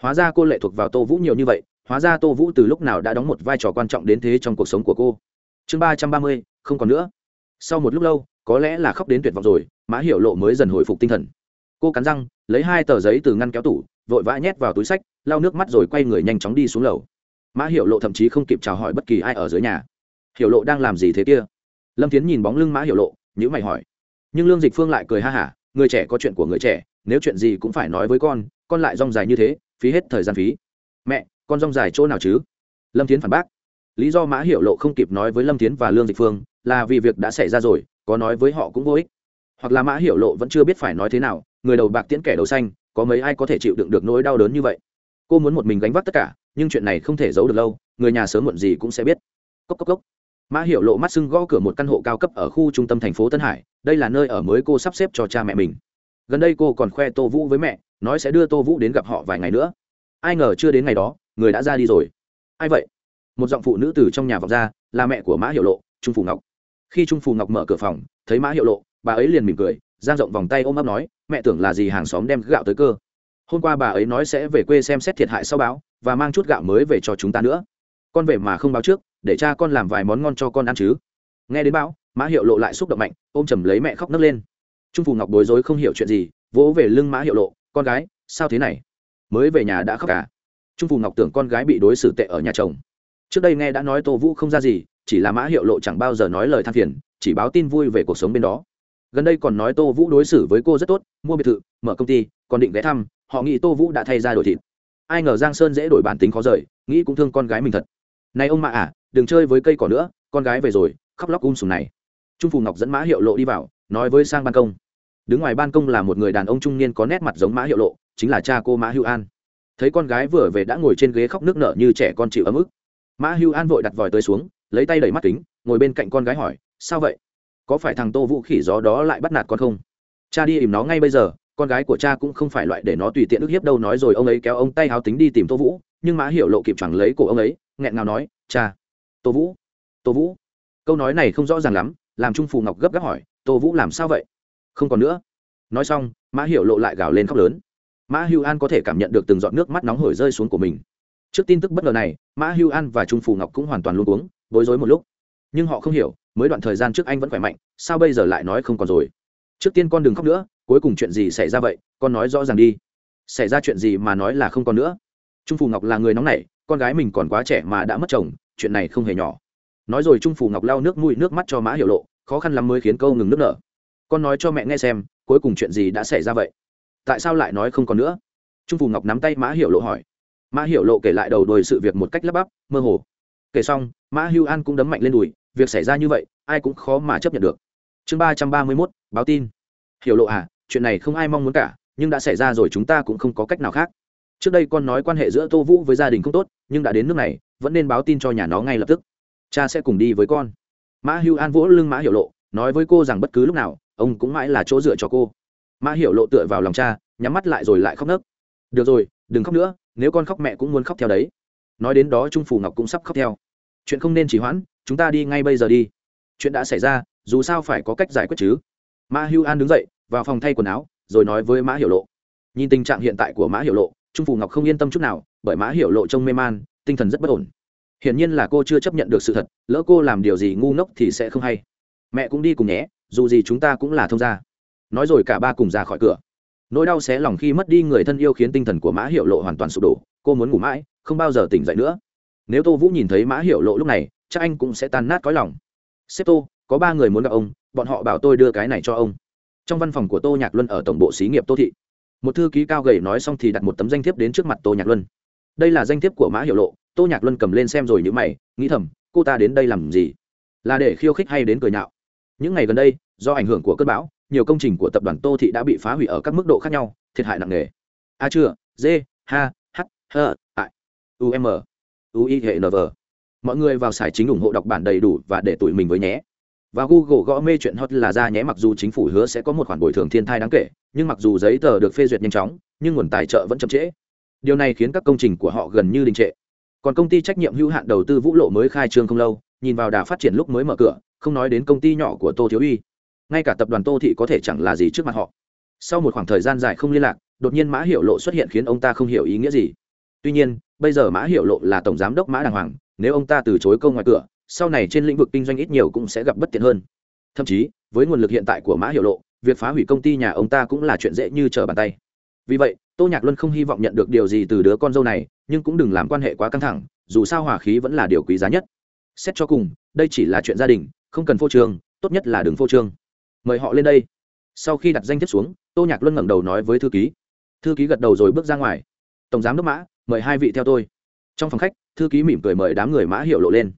Hóa ra cô lệ thuộc vào tô vũ nhiều như vậy, hóa ra tô vũ từ lúc nào đã đóng một vai trò quan trọng đến thế trong cuộc sống của cô. Chương ba trăm ba mươi, không còn nữa. Sau một lúc lâu, có lẽ là khóc đến tuyệt vọng rồi, mã hiểu lộ mới dần hồi phục tinh thần. Cô cắn răng, lấy hai tờ giấy từ ngăn kéo tủ, vội vã nhét vào túi sách, lau nước mắt rồi quay người nhanh chóng đi xuống lầu. Mã hiểu lộ thậm chí không kịp chào hỏi bất kỳ ai ở dưới nhà. Hiểu lộ đang làm gì thế kia? Lâm tiến nhìn bóng lưng mã hiểu lộ nhữ mày hỏi. Nhưng lương dịch phương lại cười ha hả, người trẻ có chuyện của người trẻ, nếu chuyện gì cũng phải nói với con con lại rong dài như thế, phí hết thời gian phí. Mẹ, con rong dài chỗ nào chứ? Lâm tiến phản bác. Lý do mã hiểu lộ không kịp nói với lâm tiến và lương dịch phương là vì việc đã xảy ra rồi, có nói với họ cũng vô ích. Hoặc là mã hiểu lộ vẫn chưa biết phải nói thế nào, người đầu bạc tiễn kẻ đầu xanh, có mấy ai có thể chịu đựng được nỗi đau đớn như vậy? Cô muốn một mình gánh vác tất cả, nhưng chuyện này không thể giấu được lâu, người nhà sớm muộn gì cũng sẽ biết. Cốc cốc cốc mã hiểu lộ mắt sưng gõ cửa một căn hộ cao cấp ở khu trung tâm thành phố tân hải, đây là nơi ở mới cô sắp xếp cho cha mẹ mình. Gần đây cô còn khoe tô vũ với mẹ, nói sẽ đưa tô vũ đến gặp họ vài ngày nữa. Ai ngờ chưa đến ngày đó, người đã ra đi rồi. Ai vậy? Một giọng phụ nữ từ trong nhà vọng ra, là mẹ của mã hiệu lộ, trung phủ ngọc. Khi trung phủ ngọc mở cửa phòng, thấy mã hiệu lộ, bà ấy liền mỉm cười, giang rộng vòng tay ôm ấp nói, mẹ tưởng là gì hàng xóm đem gạo tới cơ. Hôm qua bà ấy nói sẽ về quê xem xét thiệt hại sau báo và mang chút gạo mới về cho chúng ta nữa. Con về mà không báo trước để cha con làm vài món ngon cho con ăn chứ. Nghe đến bão, mã hiệu lộ lại xúc động mạnh ôm chầm lấy mẹ khóc nấc lên. Trung phù ngọc bối rối không hiểu chuyện gì vỗ về lưng mã hiệu lộ con gái sao thế này? Mới về nhà đã khóc cả trung phù ngọc tưởng con gái bị đối xử tệ ở nhà chồng. Trước đây nghe đã nói tô vũ không ra gì chỉ là mã hiệu lộ chẳng bao giờ nói lời than phiền chỉ báo tin vui về cuộc sống bên đó. Gần đây còn nói tô vũ đối xử với cô rất tốt mua biệt thự mở công ty còn định ghé thăm họ nghĩ tô vũ đã thay ra đổi thịt. Ai ngờ giang sơn dễ đổi bản tính khó rời nghĩ cũng thương con gái mình thật này ông mạ à đừng chơi với cây cỏ nữa, con gái về rồi, khóc lóc um sùm này. Trung phù ngọc dẫn mã hiệu lộ đi vào, nói với sang ban công. Đứng ngoài ban công là một người đàn ông trung niên có nét mặt giống mã hiệu lộ, chính là cha cô mã hữu an. Thấy con gái vừa về đã ngồi trên ghế khóc nước nở như trẻ con chịu ấm ức. Mã hữu an vội đặt vòi tới xuống, lấy tay đẩy mắt kính, ngồi bên cạnh con gái hỏi, sao vậy? Có phải thằng tô vũ khỉ gió đó lại bắt nạt con không? Cha đi ìm nó ngay bây giờ, con gái của cha cũng không phải loại để nó tùy tiện ức hiếp đâu, nói rồi ông ấy kéo ông tay háo tính đi tìm tô vũ, nhưng mã hiểu lộ kịp chẳng lấy cổ ông ấy nghẹn ngào nói, cha, tô vũ tô vũ. Câu nói này không rõ ràng lắm, làm trung phù ngọc gấp gáp hỏi, tô vũ làm sao vậy? Không còn nữa. Nói xong, mã hiểu lộ lại gào lên khóc lớn. Mã hưu an có thể cảm nhận được từng giọt nước mắt nóng hổi rơi xuống của mình. Trước tin tức bất ngờ này, mã hưu an và trung phù ngọc cũng hoàn toàn luôn uống bối rối một lúc. Nhưng họ không hiểu, mới đoạn thời gian trước anh vẫn khỏe mạnh, sao bây giờ lại nói không còn rồi? Trước tiên con đừng khóc nữa, cuối cùng chuyện gì xảy ra vậy, con nói rõ ràng đi. Xảy ra chuyện gì mà nói là không còn nữa. Trung phù ngọc là người nóng nảy con gái mình còn quá trẻ mà đã mất chồng, chuyện này không hề nhỏ. Nói rồi trung phù ngọc lau nước mũi, nước mắt cho mã hiểu lộ, khó khăn lắm mới khiến câu ngừng nước nở. Con nói cho mẹ nghe xem, cuối cùng chuyện gì đã xảy ra vậy? Tại sao lại nói không còn nữa? Trung phù ngọc nắm tay mã hiểu lộ hỏi. Mã hiểu lộ kể lại đầu đuôi sự việc một cách lấp bắp, mơ hồ. Kể xong, mã hưu an cũng đấm mạnh lên đùi, việc xảy ra như vậy, ai cũng khó mà chấp nhận được. Chương ba trăm ba mươi mốt, báo tin. Hiểu lộ à chuyện này không ai mong muốn cả, nhưng đã xảy ra rồi chúng ta cũng không có cách nào khác. Trước đây con nói quan hệ giữa tô vũ với gia đình không tốt nhưng đã đến nước này, vẫn nên báo tin cho nhà nó ngay lập tức. Cha sẽ cùng đi với con. Mã hưu an vỗ lưng mã hiểu lộ, nói với cô rằng bất cứ lúc nào, ông cũng mãi là chỗ dựa cho cô. Mã hiểu lộ tựa vào lòng cha, nhắm mắt lại rồi lại khóc nấc. Được rồi, đừng khóc nữa, nếu con khóc mẹ cũng muốn khóc theo đấy. Nói đến đó trung phù ngọc cũng sắp khóc theo. Chuyện không nên chỉ hoãn, chúng ta đi ngay bây giờ đi. Chuyện đã xảy ra, dù sao phải có cách giải quyết chứ. Mã hưu an đứng dậy, vào phòng thay quần áo, rồi nói với mã hiểu lộ. Nhìn tình trạng hiện tại của mã hiểu lộ, trung phù ngọc không yên tâm chút nào bởi mã hiểu lộ trông mê man, tinh thần rất bất ổn. Hiển nhiên là cô chưa chấp nhận được sự thật, lỡ cô làm điều gì ngu ngốc thì sẽ không hay. Mẹ cũng đi cùng nhé, dù gì chúng ta cũng là thông gia. Nói rồi cả ba cùng ra khỏi cửa. Nỗi đau xé lòng khi mất đi người thân yêu khiến tinh thần của mã hiệu lộ hoàn toàn sụp đổ, cô muốn ngủ mãi, không bao giờ tỉnh dậy nữa. Nếu tô vũ nhìn thấy mã hiệu lộ lúc này, chắc anh cũng sẽ tan nát cõi lòng. Sếp tô, có ba người muốn gặp ông, bọn họ bảo tôi đưa cái này cho ông. Trong văn phòng của tô nhạc luân ở tổng bộ xí nghiệp tô thị. Một thư ký cao gầy nói xong thì đặt một tấm danh thiếp đến trước mặt tô nhạc luân đây là danh thiếp của mã hiệu lộ, tô nhạc luân cầm lên xem rồi những mày, nghĩ thầm, cô ta đến đây làm gì? Là để khiêu khích hay đến cười nhạo? Những ngày gần đây, do ảnh hưởng của cơn bão, nhiều công trình của tập đoàn tô thị đã bị phá hủy ở các mức độ khác nhau, thiệt hại nặng nề. A chưa d h h h, i, u, m, u, i hệ n, v. Mọi người vào sải chính ủng hộ đọc bản đầy đủ và để tụi mình với nhé. Và google gõ mê chuyện hot là ra nhé, mặc dù chính phủ hứa sẽ có một khoản bồi thường thiên thai đáng kể, nhưng mặc dù giấy tờ được phê duyệt nhanh chóng, nhưng nguồn tài trợ vẫn chậm trễ điều này khiến các công trình của họ gần như đình trệ. Còn công ty trách nhiệm hữu hạn đầu tư vũ lộ mới khai trương không lâu, nhìn vào đà phát triển lúc mới mở cửa, không nói đến công ty nhỏ của tô thiếu uy. Ngay cả tập đoàn tô thị có thể chẳng là gì trước mặt họ. Sau một khoảng thời gian dài không liên lạc, đột nhiên mã hiệu lộ xuất hiện khiến ông ta không hiểu ý nghĩa gì. Tuy nhiên, bây giờ mã hiệu lộ là tổng giám đốc mã đàng hoàng, nếu ông ta từ chối câu ngoài cửa, sau này trên lĩnh vực kinh doanh ít nhiều cũng sẽ gặp bất tiện hơn. Thậm chí, với nguồn lực hiện tại của mã hiệu lộ, việc phá hủy công ty nhà ông ta cũng là chuyện dễ như trở bàn tay. Vì vậy tô nhạc luân không hy vọng nhận được điều gì từ đứa con dâu này, nhưng cũng đừng làm quan hệ quá căng thẳng, dù sao hòa khí vẫn là điều quý giá nhất. Xét cho cùng, đây chỉ là chuyện gia đình, không cần phô trương, tốt nhất là đừng phô trương. Mời họ lên đây. Sau khi đặt danh thiếp xuống, tô nhạc luân ngẩng đầu nói với thư ký. Thư ký gật đầu rồi bước ra ngoài. Tổng giám đốc mã, mời hai vị theo tôi. Trong phòng khách, thư ký mỉm cười mời đám người mã hiệu lộ lên.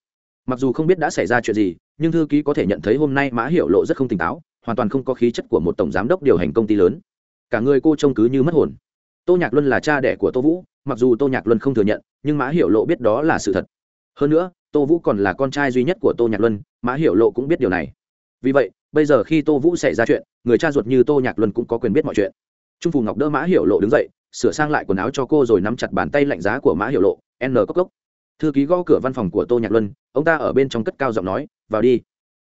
Mặc dù không biết đã xảy ra chuyện gì, nhưng thư ký có thể nhận thấy hôm nay mã hiệu lộ rất không tỉnh táo, hoàn toàn không có khí chất của một tổng giám đốc điều hành công ty lớn. Cả người cô trông cứ như mất hồn tô nhạc luân là cha đẻ của tô vũ, mặc dù tô nhạc luân không thừa nhận, nhưng mã Hiểu lộ biết đó là sự thật. Hơn nữa, tô vũ còn là con trai duy nhất của tô nhạc luân, mã Hiểu lộ cũng biết điều này. Vì vậy, bây giờ khi tô vũ xảy ra chuyện, người cha ruột như tô nhạc luân cũng có quyền biết mọi chuyện. Trung phù ngọc đỡ mã Hiểu lộ đứng dậy, sửa sang lại quần áo cho cô rồi nắm chặt bàn tay lạnh giá của mã Hiểu lộ, n cốc cốc. Thư ký gõ cửa văn phòng của tô nhạc luân, ông ta ở bên trong cất cao giọng nói, vào đi.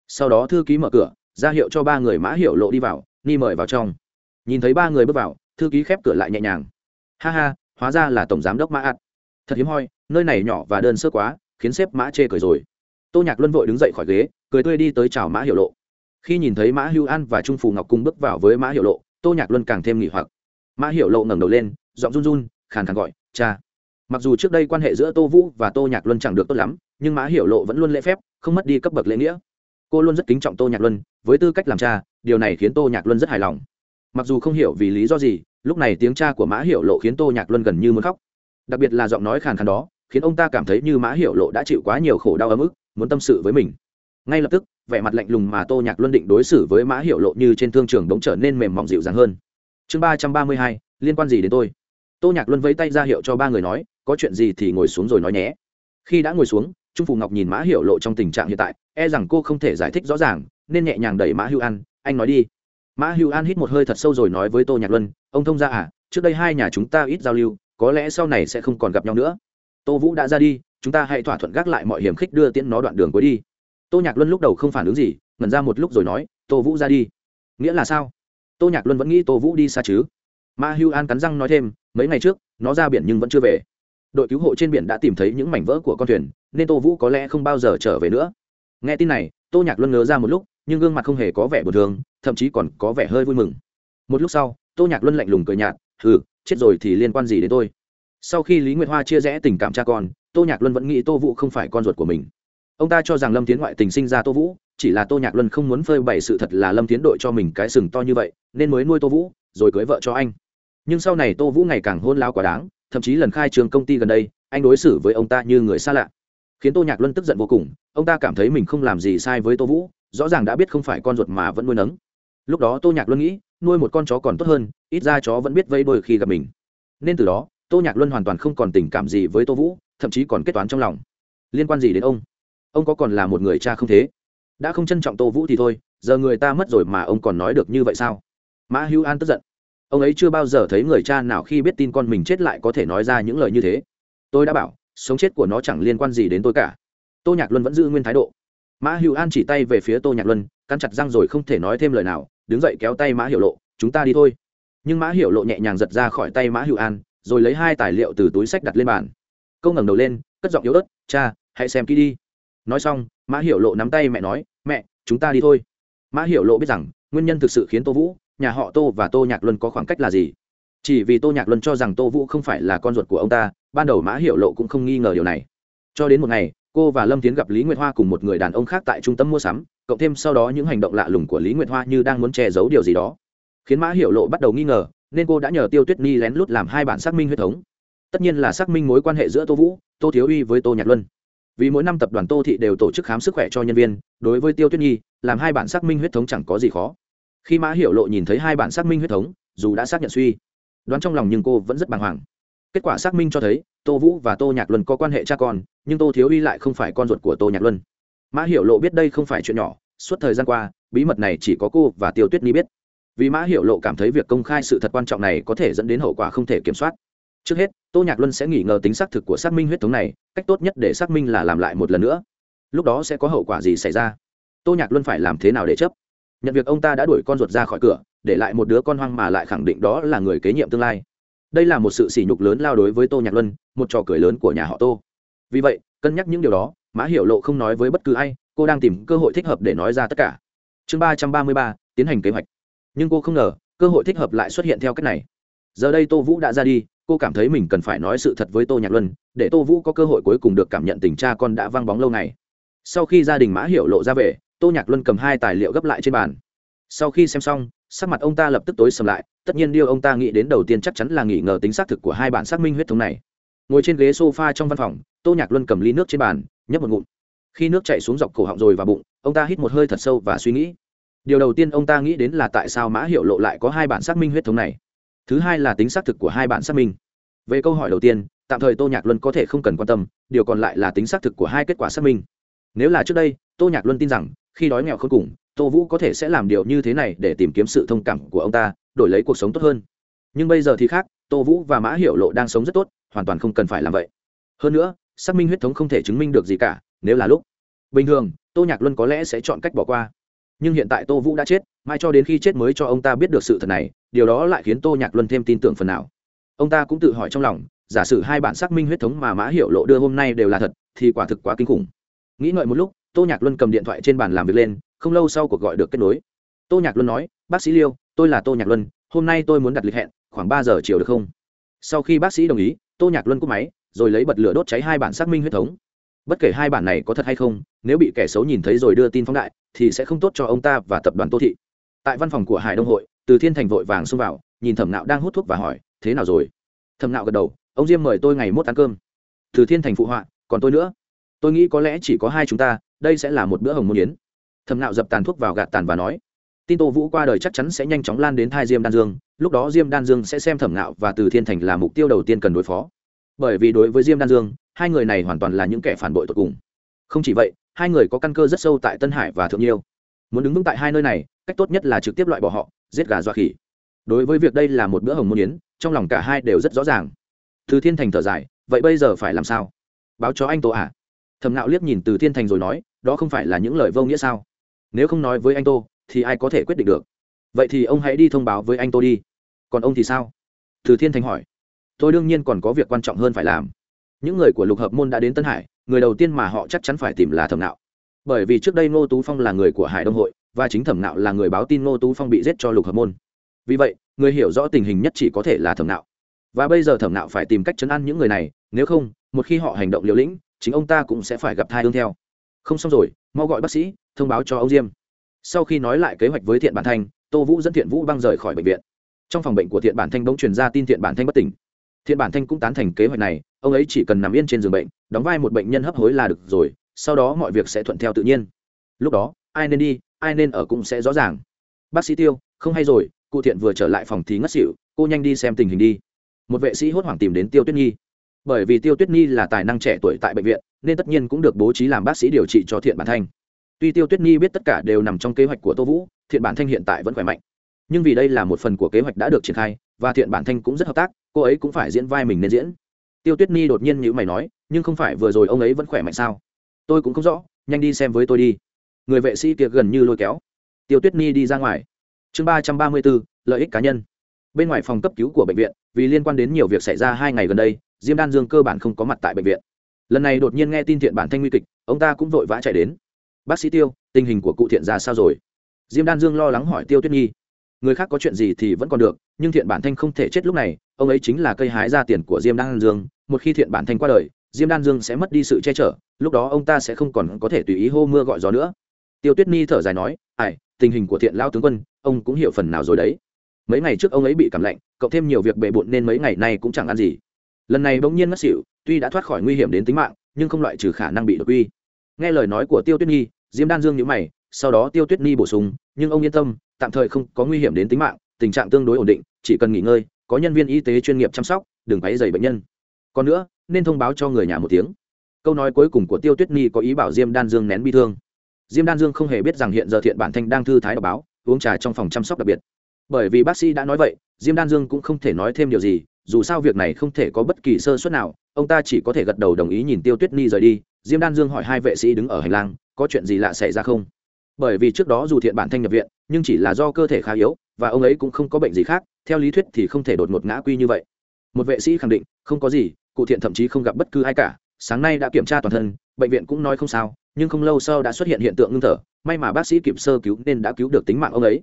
Sau đó thư ký mở cửa, ra hiệu cho ba người mã hiệu lộ đi vào ni mời vào trong. Nhìn thấy ba người bước vào thư ký khép cửa lại nhẹ nhàng. Ha ha, hóa ra là tổng giám đốc mã ạt. Thật hiếm hoi, nơi này nhỏ và đơn sơ quá, khiến sếp mã chê cười rồi. Tô nhạc luân vội đứng dậy khỏi ghế, cười tươi đi tới chào mã hiệu lộ. Khi nhìn thấy mã hưu an và trung phù ngọc cung bước vào với mã hiệu lộ, tô nhạc luân càng thêm nghỉ hoặc. Mã hiệu lộ ngẩng đầu lên, giọng run run, khàn khàn gọi, cha. Mặc dù trước đây quan hệ giữa tô vũ và tô nhạc luân chẳng được tốt lắm, nhưng mã hiệu lộ vẫn luôn lễ phép, không mất đi cấp bậc lễ nghĩa. Cô luôn rất kính trọng tô nhạc luân, với tư cách làm cha, điều này khiến tô nhạc luân rất hài lòng. Mặc dù không hiểu vì lý do gì lúc này tiếng cha của mã hiệu lộ khiến tô nhạc luân gần như muốn khóc. Đặc biệt là giọng nói khàn khàn đó, khiến ông ta cảm thấy như mã hiệu lộ đã chịu quá nhiều khổ đau ấm ức, muốn tâm sự với mình. Ngay lập tức, vẻ mặt lạnh lùng mà tô nhạc luân định đối xử với mã hiệu lộ như trên thương trường đống trở nên mềm mỏng dịu dàng hơn. Chương ba trăm ba mươi hai, liên quan gì đến tôi? Tô nhạc luân vẫy tay ra hiệu cho ba người nói, có chuyện gì thì ngồi xuống rồi nói nhé. Khi đã ngồi xuống, trung phù ngọc nhìn mã hiệu lộ trong tình trạng hiện tại e rằng cô không thể giải thích rõ ràng, nên nhẹ nhàng đẩy mã hưu an anh nói đi mã hữu an hít một hơi thật sâu rồi nói với tô nhạc luân, ông thông ra à trước đây hai nhà chúng ta ít giao lưu, có lẽ sau này sẽ không còn gặp nhau nữa. Tô vũ đã ra đi, chúng ta hãy thỏa thuận gác lại mọi hiểm khích đưa tiễn nó đoạn đường cuối đi. Tô nhạc luân lúc đầu không phản ứng gì, ngẩn ra một lúc rồi nói, tô vũ ra đi. Nghĩa là sao? Tô nhạc luân vẫn nghĩ tô vũ đi xa chứ. Ma hưu an cắn răng nói thêm, mấy ngày trước, nó ra biển nhưng vẫn chưa về. Đội cứu hộ trên biển đã tìm thấy những mảnh vỡ của con thuyền, nên tô vũ có lẽ không bao giờ trở về nữa. Nghe tin này, tô nhạc luân ngớ ra một lúc nhưng gương mặt không hề có vẻ buồn thương, thậm chí còn có vẻ hơi vui mừng. Một lúc sau, tô nhạc luân lạnh lùng cười nhạt, hừ, chết rồi thì liên quan gì đến tôi? Sau khi lý nguyệt hoa chia rẽ tình cảm cha con, tô nhạc luân vẫn nghĩ tô vũ không phải con ruột của mình. Ông ta cho rằng lâm tiến ngoại tình sinh ra tô vũ, chỉ là tô nhạc luân không muốn phơi bày sự thật là lâm tiến đội cho mình cái sừng to như vậy, nên mới nuôi tô vũ, rồi cưới vợ cho anh. Nhưng sau này tô vũ ngày càng hôn lao quá đáng, thậm chí lần khai trường công ty gần đây, anh đối xử với ông ta như người xa lạ. Khiến tô nhạc luân tức giận vô cùng, ông ta cảm thấy mình không làm gì sai với tô vũ rõ ràng đã biết không phải con ruột mà vẫn nuôi nấng. Lúc đó tô nhạc luân nghĩ, nuôi một con chó còn tốt hơn, ít ra chó vẫn biết vây đôi khi gặp mình. Nên từ đó, tô nhạc luân hoàn toàn không còn tình cảm gì với tô vũ, thậm chí còn kết toán trong lòng. Liên quan gì đến ông? Ông có còn là một người cha không thế? Đã không trân trọng tô vũ thì thôi, giờ người ta mất rồi mà ông còn nói được như vậy sao? Mã hữu an tức giận. Ông ấy chưa bao giờ thấy người cha nào khi biết tin con mình chết lại có thể nói ra những lời như thế. Tôi đã bảo, sống chết của nó chẳng liên quan gì đến tôi cả. Tô nhạc luân vẫn giữ nguyên thái độ mã hữu an chỉ tay về phía tô nhạc luân, cắn chặt răng rồi không thể nói thêm lời nào, đứng dậy kéo tay mã Hiệu lộ, chúng ta đi thôi. Nhưng mã Hiệu lộ nhẹ nhàng giật ra khỏi tay mã hữu an, rồi lấy hai tài liệu từ túi sách đặt lên bàn. Câu ngẩng đầu lên, cất giọng yếu ớt, cha, hãy xem kỹ đi. Nói xong, mã Hiệu lộ nắm tay mẹ nói, mẹ, chúng ta đi thôi. Mã Hiệu lộ biết rằng, nguyên nhân thực sự khiến tô vũ, nhà họ tô và tô nhạc luân có khoảng cách là gì. Chỉ vì tô nhạc luân cho rằng tô vũ không phải là con ruột của ông ta, ban đầu mã Hiệu lộ cũng không nghi ngờ điều này. Cho đến một ngày cô và lâm tiến gặp lý nguyệt hoa cùng một người đàn ông khác tại trung tâm mua sắm, cộng thêm sau đó những hành động lạ lùng của lý nguyệt hoa như đang muốn che giấu điều gì đó. Khiến mã hiểu lộ bắt đầu nghi ngờ, nên cô đã nhờ tiêu tuyết ni lén lút làm hai bản xác minh huyết thống. Tất nhiên là xác minh mối quan hệ giữa tô vũ, tô thiếu uy với tô nhạc luân. Vì mỗi năm tập đoàn tô thị đều tổ chức khám sức khỏe cho nhân viên, đối với tiêu tuyết nhi làm hai bản xác minh huyết thống chẳng có gì khó. Khi mã hiểu lộ nhìn thấy hai bản xác minh huyết thống, dù đã xác nhận suy, đoán trong lòng nhưng cô vẫn rất bàng hoàng kết quả xác minh cho thấy, tô vũ và tô nhạc luân có quan hệ cha con, nhưng tô thiếu uy lại không phải con ruột của tô nhạc luân. Mã hiểu lộ biết đây không phải chuyện nhỏ, suốt thời gian qua, bí mật này chỉ có cô và tiêu tuyết ni biết. Vì mã hiểu lộ cảm thấy việc công khai sự thật quan trọng này có thể dẫn đến hậu quả không thể kiểm soát. Trước hết, tô nhạc luân sẽ nghỉ ngờ tính xác thực của xác minh huyết thống này, cách tốt nhất để xác minh là làm lại một lần nữa. Lúc đó sẽ có hậu quả gì xảy ra? Tô nhạc luân phải làm thế nào để chấp? Nhận việc ông ta đã đuổi con ruột ra khỏi cửa, để lại một đứa con hoang mà lại khẳng định đó là người kế nhiệm tương lai đây là một sự sỉ nhục lớn lao đối với tô nhạc luân, một trò cười lớn của nhà họ tô. Vì vậy, cân nhắc những điều đó, mã hiểu lộ không nói với bất cứ ai, cô đang tìm cơ hội thích hợp để nói ra tất cả. Chương ba trăm ba mươi ba, tiến hành kế hoạch. Nhưng cô không ngờ, cơ hội thích hợp lại xuất hiện theo cách này. Giờ đây tô vũ đã ra đi, cô cảm thấy mình cần phải nói sự thật với tô nhạc luân, để tô vũ có cơ hội cuối cùng được cảm nhận tình cha con đã văng bóng lâu ngày. Sau khi gia đình mã hiểu lộ ra về, tô nhạc luân cầm hai tài liệu gấp lại trên bàn. Sau khi xem xong sắc mặt ông ta lập tức tối sầm lại, tất nhiên điều ông ta nghĩ đến đầu tiên chắc chắn là nghi ngờ tính xác thực của hai bản xác minh huyết thống này. Ngồi trên ghế s o f a trong văn phòng, tô nhạc luân cầm ly nước trên bàn, nhấp một ngụm. Khi nước chạy xuống dọc cổ họng rồi vào bụng, ông ta hít một hơi thật sâu và suy nghĩ. Điều đầu tiên ông ta nghĩ đến là tại sao mã hiệu lộ lại có hai bản xác minh huyết thống này. Thứ hai là tính xác thực của hai bản xác minh. Về câu hỏi đầu tiên, tạm thời tô nhạc luân có thể không cần quan tâm, điều còn lại là tính xác thực của hai kết quả xác minh. Nếu là trước đây, tô nhạc luân tin rằng khi đói nghèo khốn cùng, tô vũ có thể sẽ làm điều như thế này để tìm kiếm sự thông cảm của ông ta, đổi lấy cuộc sống tốt hơn. Nhưng bây giờ thì khác, tô vũ và mã hiểu lộ đang sống rất tốt, hoàn toàn không cần phải làm vậy. Hơn nữa, xác minh huyết thống không thể chứng minh được gì cả, nếu là lúc. Bình thường, tô nhạc luân có lẽ sẽ chọn cách bỏ qua. Nhưng hiện tại tô vũ đã chết, mai cho đến khi chết mới cho ông ta biết được sự thật này, điều đó lại khiến tô nhạc luân thêm tin tưởng phần nào. Ông ta cũng tự hỏi trong lòng, giả sử hai bản xác minh huyết thống mà mã hiệu lộ đưa hôm nay đều là thật, thì quả thực quá kinh khủng. Nghĩ ngợi một lúc tô nhạc luân cầm điện thoại trên bàn làm việc lên, không lâu sau cuộc gọi được kết nối. Tô nhạc luân nói, bác sĩ liêu, tôi là tô nhạc luân, hôm nay tôi muốn đặt lịch hẹn, khoảng ba giờ chiều được không? Sau khi bác sĩ đồng ý, tô nhạc luân cúp máy, rồi lấy bật lửa đốt cháy hai bản xác minh huyết thống. Bất kể hai bản này có thật hay không, nếu bị kẻ xấu nhìn thấy rồi đưa tin phóng đại, thì sẽ không tốt cho ông ta và tập đoàn tô thị. Tại văn phòng của hải đông hội, từ thiên thành vội vàng xông vào, nhìn thẩm nạo đang hút thuốc và hỏi, thế nào rồi? Thẩm nạo gật đầu, ông diêm mời tôi ngày mốt ăn cơm. Từ thiên thành phụ họa, còn tôi nữa tôi nghĩ có lẽ chỉ có hai chúng ta, đây sẽ là một bữa hồng môn yến. Thẩm nạo dập tàn thuốc vào gạt tàn và nói, tin tô vũ qua đời chắc chắn sẽ nhanh chóng lan đến thai diêm đan dương, lúc đó diêm đan dương sẽ xem thẩm nạo và từ thiên thành là mục tiêu đầu tiên cần đối phó. Bởi vì đối với diêm đan dương, hai người này hoàn toàn là những kẻ phản bội tột cùng. Không chỉ vậy, hai người có căn cơ rất sâu tại tân hải và thượng nhiêu. Muốn đứng vững tại hai nơi này, cách tốt nhất là trực tiếp loại bỏ họ, giết gà dọa khỉ. Đối với việc đây là một bữa hồng môn yến, trong lòng cả hai đều rất rõ ràng. Từ thiên thành thở dài, vậy bây giờ phải làm sao? Báo cho anh tô à thầm nạo liếc nhìn từ thiên thành rồi nói, đó không phải là những lời vô nghĩa sao? Nếu không nói với anh tô, thì ai có thể quyết định được? Vậy thì ông hãy đi thông báo với anh tô đi. Còn ông thì sao? Từ thiên thành hỏi. Tôi đương nhiên còn có việc quan trọng hơn phải làm. Những người của lục hợp môn đã đến tân hải, người đầu tiên mà họ chắc chắn phải tìm là thẩm nạo bởi vì trước đây ngô tú phong là người của hải đông hội, và chính thẩm nạo là người báo tin ngô tú phong bị giết cho lục hợp môn. Vì vậy, người hiểu rõ tình hình nhất chỉ có thể là thẩm nạo và bây giờ thẩm nạo phải tìm cách chấn an những người này, nếu không, một khi họ hành động liều lĩnh chính ông ta cũng sẽ phải gặp thai ương theo. Không xong rồi, mau gọi bác sĩ, thông báo cho ông diêm. Sau khi nói lại kế hoạch với thiện bản thanh, tô vũ dẫn thiện vũ băng rời khỏi bệnh viện. Trong phòng bệnh của thiện bản thanh bỗng truyền ra tin thiện bản thanh bất tỉnh. Thiện bản thanh cũng tán thành kế hoạch này, ông ấy chỉ cần nằm yên trên giường bệnh, đóng vai một bệnh nhân hấp hối là được rồi, sau đó mọi việc sẽ thuận theo tự nhiên. Lúc đó, ai nên đi, ai nên ở cũng sẽ rõ ràng. Bác sĩ tiêu, không hay rồi, cụ thiện vừa trở lại phòng thì ngất xỉu, cô nhanh đi xem tình hình đi. Một vệ sĩ hốt hoảng tìm đến tiêu tuyết nhi bởi vì tiêu tuyết nhi là tài năng trẻ tuổi tại bệnh viện, nên tất nhiên cũng được bố trí làm bác sĩ điều trị cho thiện bản thanh. Tuy tiêu tuyết nhi biết tất cả đều nằm trong kế hoạch của tô vũ, thiện bản thanh hiện tại vẫn khỏe mạnh. Nhưng vì đây là một phần của kế hoạch đã được triển khai, và thiện bản thanh cũng rất hợp tác, cô ấy cũng phải diễn vai mình nên diễn. Tiêu tuyết nhi đột nhiên như mày nói, nhưng không phải vừa rồi ông ấy vẫn khỏe mạnh sao? Tôi cũng không rõ, nhanh đi xem với tôi đi. Người vệ sĩ kia gần như lôi kéo. Tiêu tuyết nhi đi ra ngoài. Chương ba trăm ba mươi bốn, lợi ích cá nhân. Bên ngoài phòng cấp cứu của bệnh viện, vì liên quan đến nhiều việc xảy ra hai ngày gần đây diêm đan dương cơ bản không có mặt tại bệnh viện. Lần này đột nhiên nghe tin thiện bản thanh nguy kịch, ông ta cũng vội vã chạy đến. Bác sĩ tiêu, tình hình của cụ thiện ra sao rồi? Diêm đan dương lo lắng hỏi tiêu tuyết nhi. Người khác có chuyện gì thì vẫn còn được, nhưng thiện bản thanh không thể chết lúc này, ông ấy chính là cây hái ra tiền của diêm đan dương. Một khi thiện bản thanh qua đời, diêm đan dương sẽ mất đi sự che chở, lúc đó ông ta sẽ không còn có thể tùy ý hô mưa gọi gió nữa. Tiêu tuyết Nhi thở dài nói, ai, tình hình của thiện lao tướng quân, ông cũng hiểu phần nào rồi đấy. Mấy ngày trước ông ấy bị cảm lạnh cộng thêm nhiều việc bề bộn nên mấy ngày nay cũng chẳng ăn gì lần này bỗng nhiên ngất xỉu, tuy đã thoát khỏi nguy hiểm đến tính mạng, nhưng không loại trừ khả năng bị đột quy. Nghe lời nói của tiêu tuyết nhi, diêm đan dương nhữ mày, sau đó tiêu tuyết nhi bổ sung, nhưng ông yên tâm, tạm thời không có nguy hiểm đến tính mạng, tình trạng tương đối ổn định, chỉ cần nghỉ ngơi, có nhân viên y tế chuyên nghiệp chăm sóc, đừng váy dày bệnh nhân. Còn nữa, nên thông báo cho người nhà một tiếng. Câu nói cuối cùng của tiêu tuyết nhi có ý bảo diêm đan dương nén bi thương. Diêm đan dương không hề biết rằng hiện giờ thiện bản thanh đang thư thái đọc báo, uống trà trong phòng chăm sóc đặc biệt. Bởi vì bác sĩ đã nói vậy, diêm đan dương cũng không thể nói thêm điều gì dù sao việc này không thể có bất kỳ sơ suất nào, ông ta chỉ có thể gật đầu đồng ý nhìn tiêu tuyết ni rời đi, diêm đan dương hỏi hai vệ sĩ đứng ở hành lang, có chuyện gì lạ xảy ra không? Bởi vì trước đó dù thiện bản thanh nhập viện, nhưng chỉ là do cơ thể khá yếu, và ông ấy cũng không có bệnh gì khác, theo lý thuyết thì không thể đột ngột ngã quy như vậy. Một vệ sĩ khẳng định, không có gì, cụ thiện thậm chí không gặp bất cứ ai cả, sáng nay đã kiểm tra toàn thân, bệnh viện cũng nói không sao, nhưng không lâu sau đã xuất hiện hiện tượng ngưng thở, may mà bác sĩ kịp sơ cứu nên đã cứu được tính mạng ông ấy.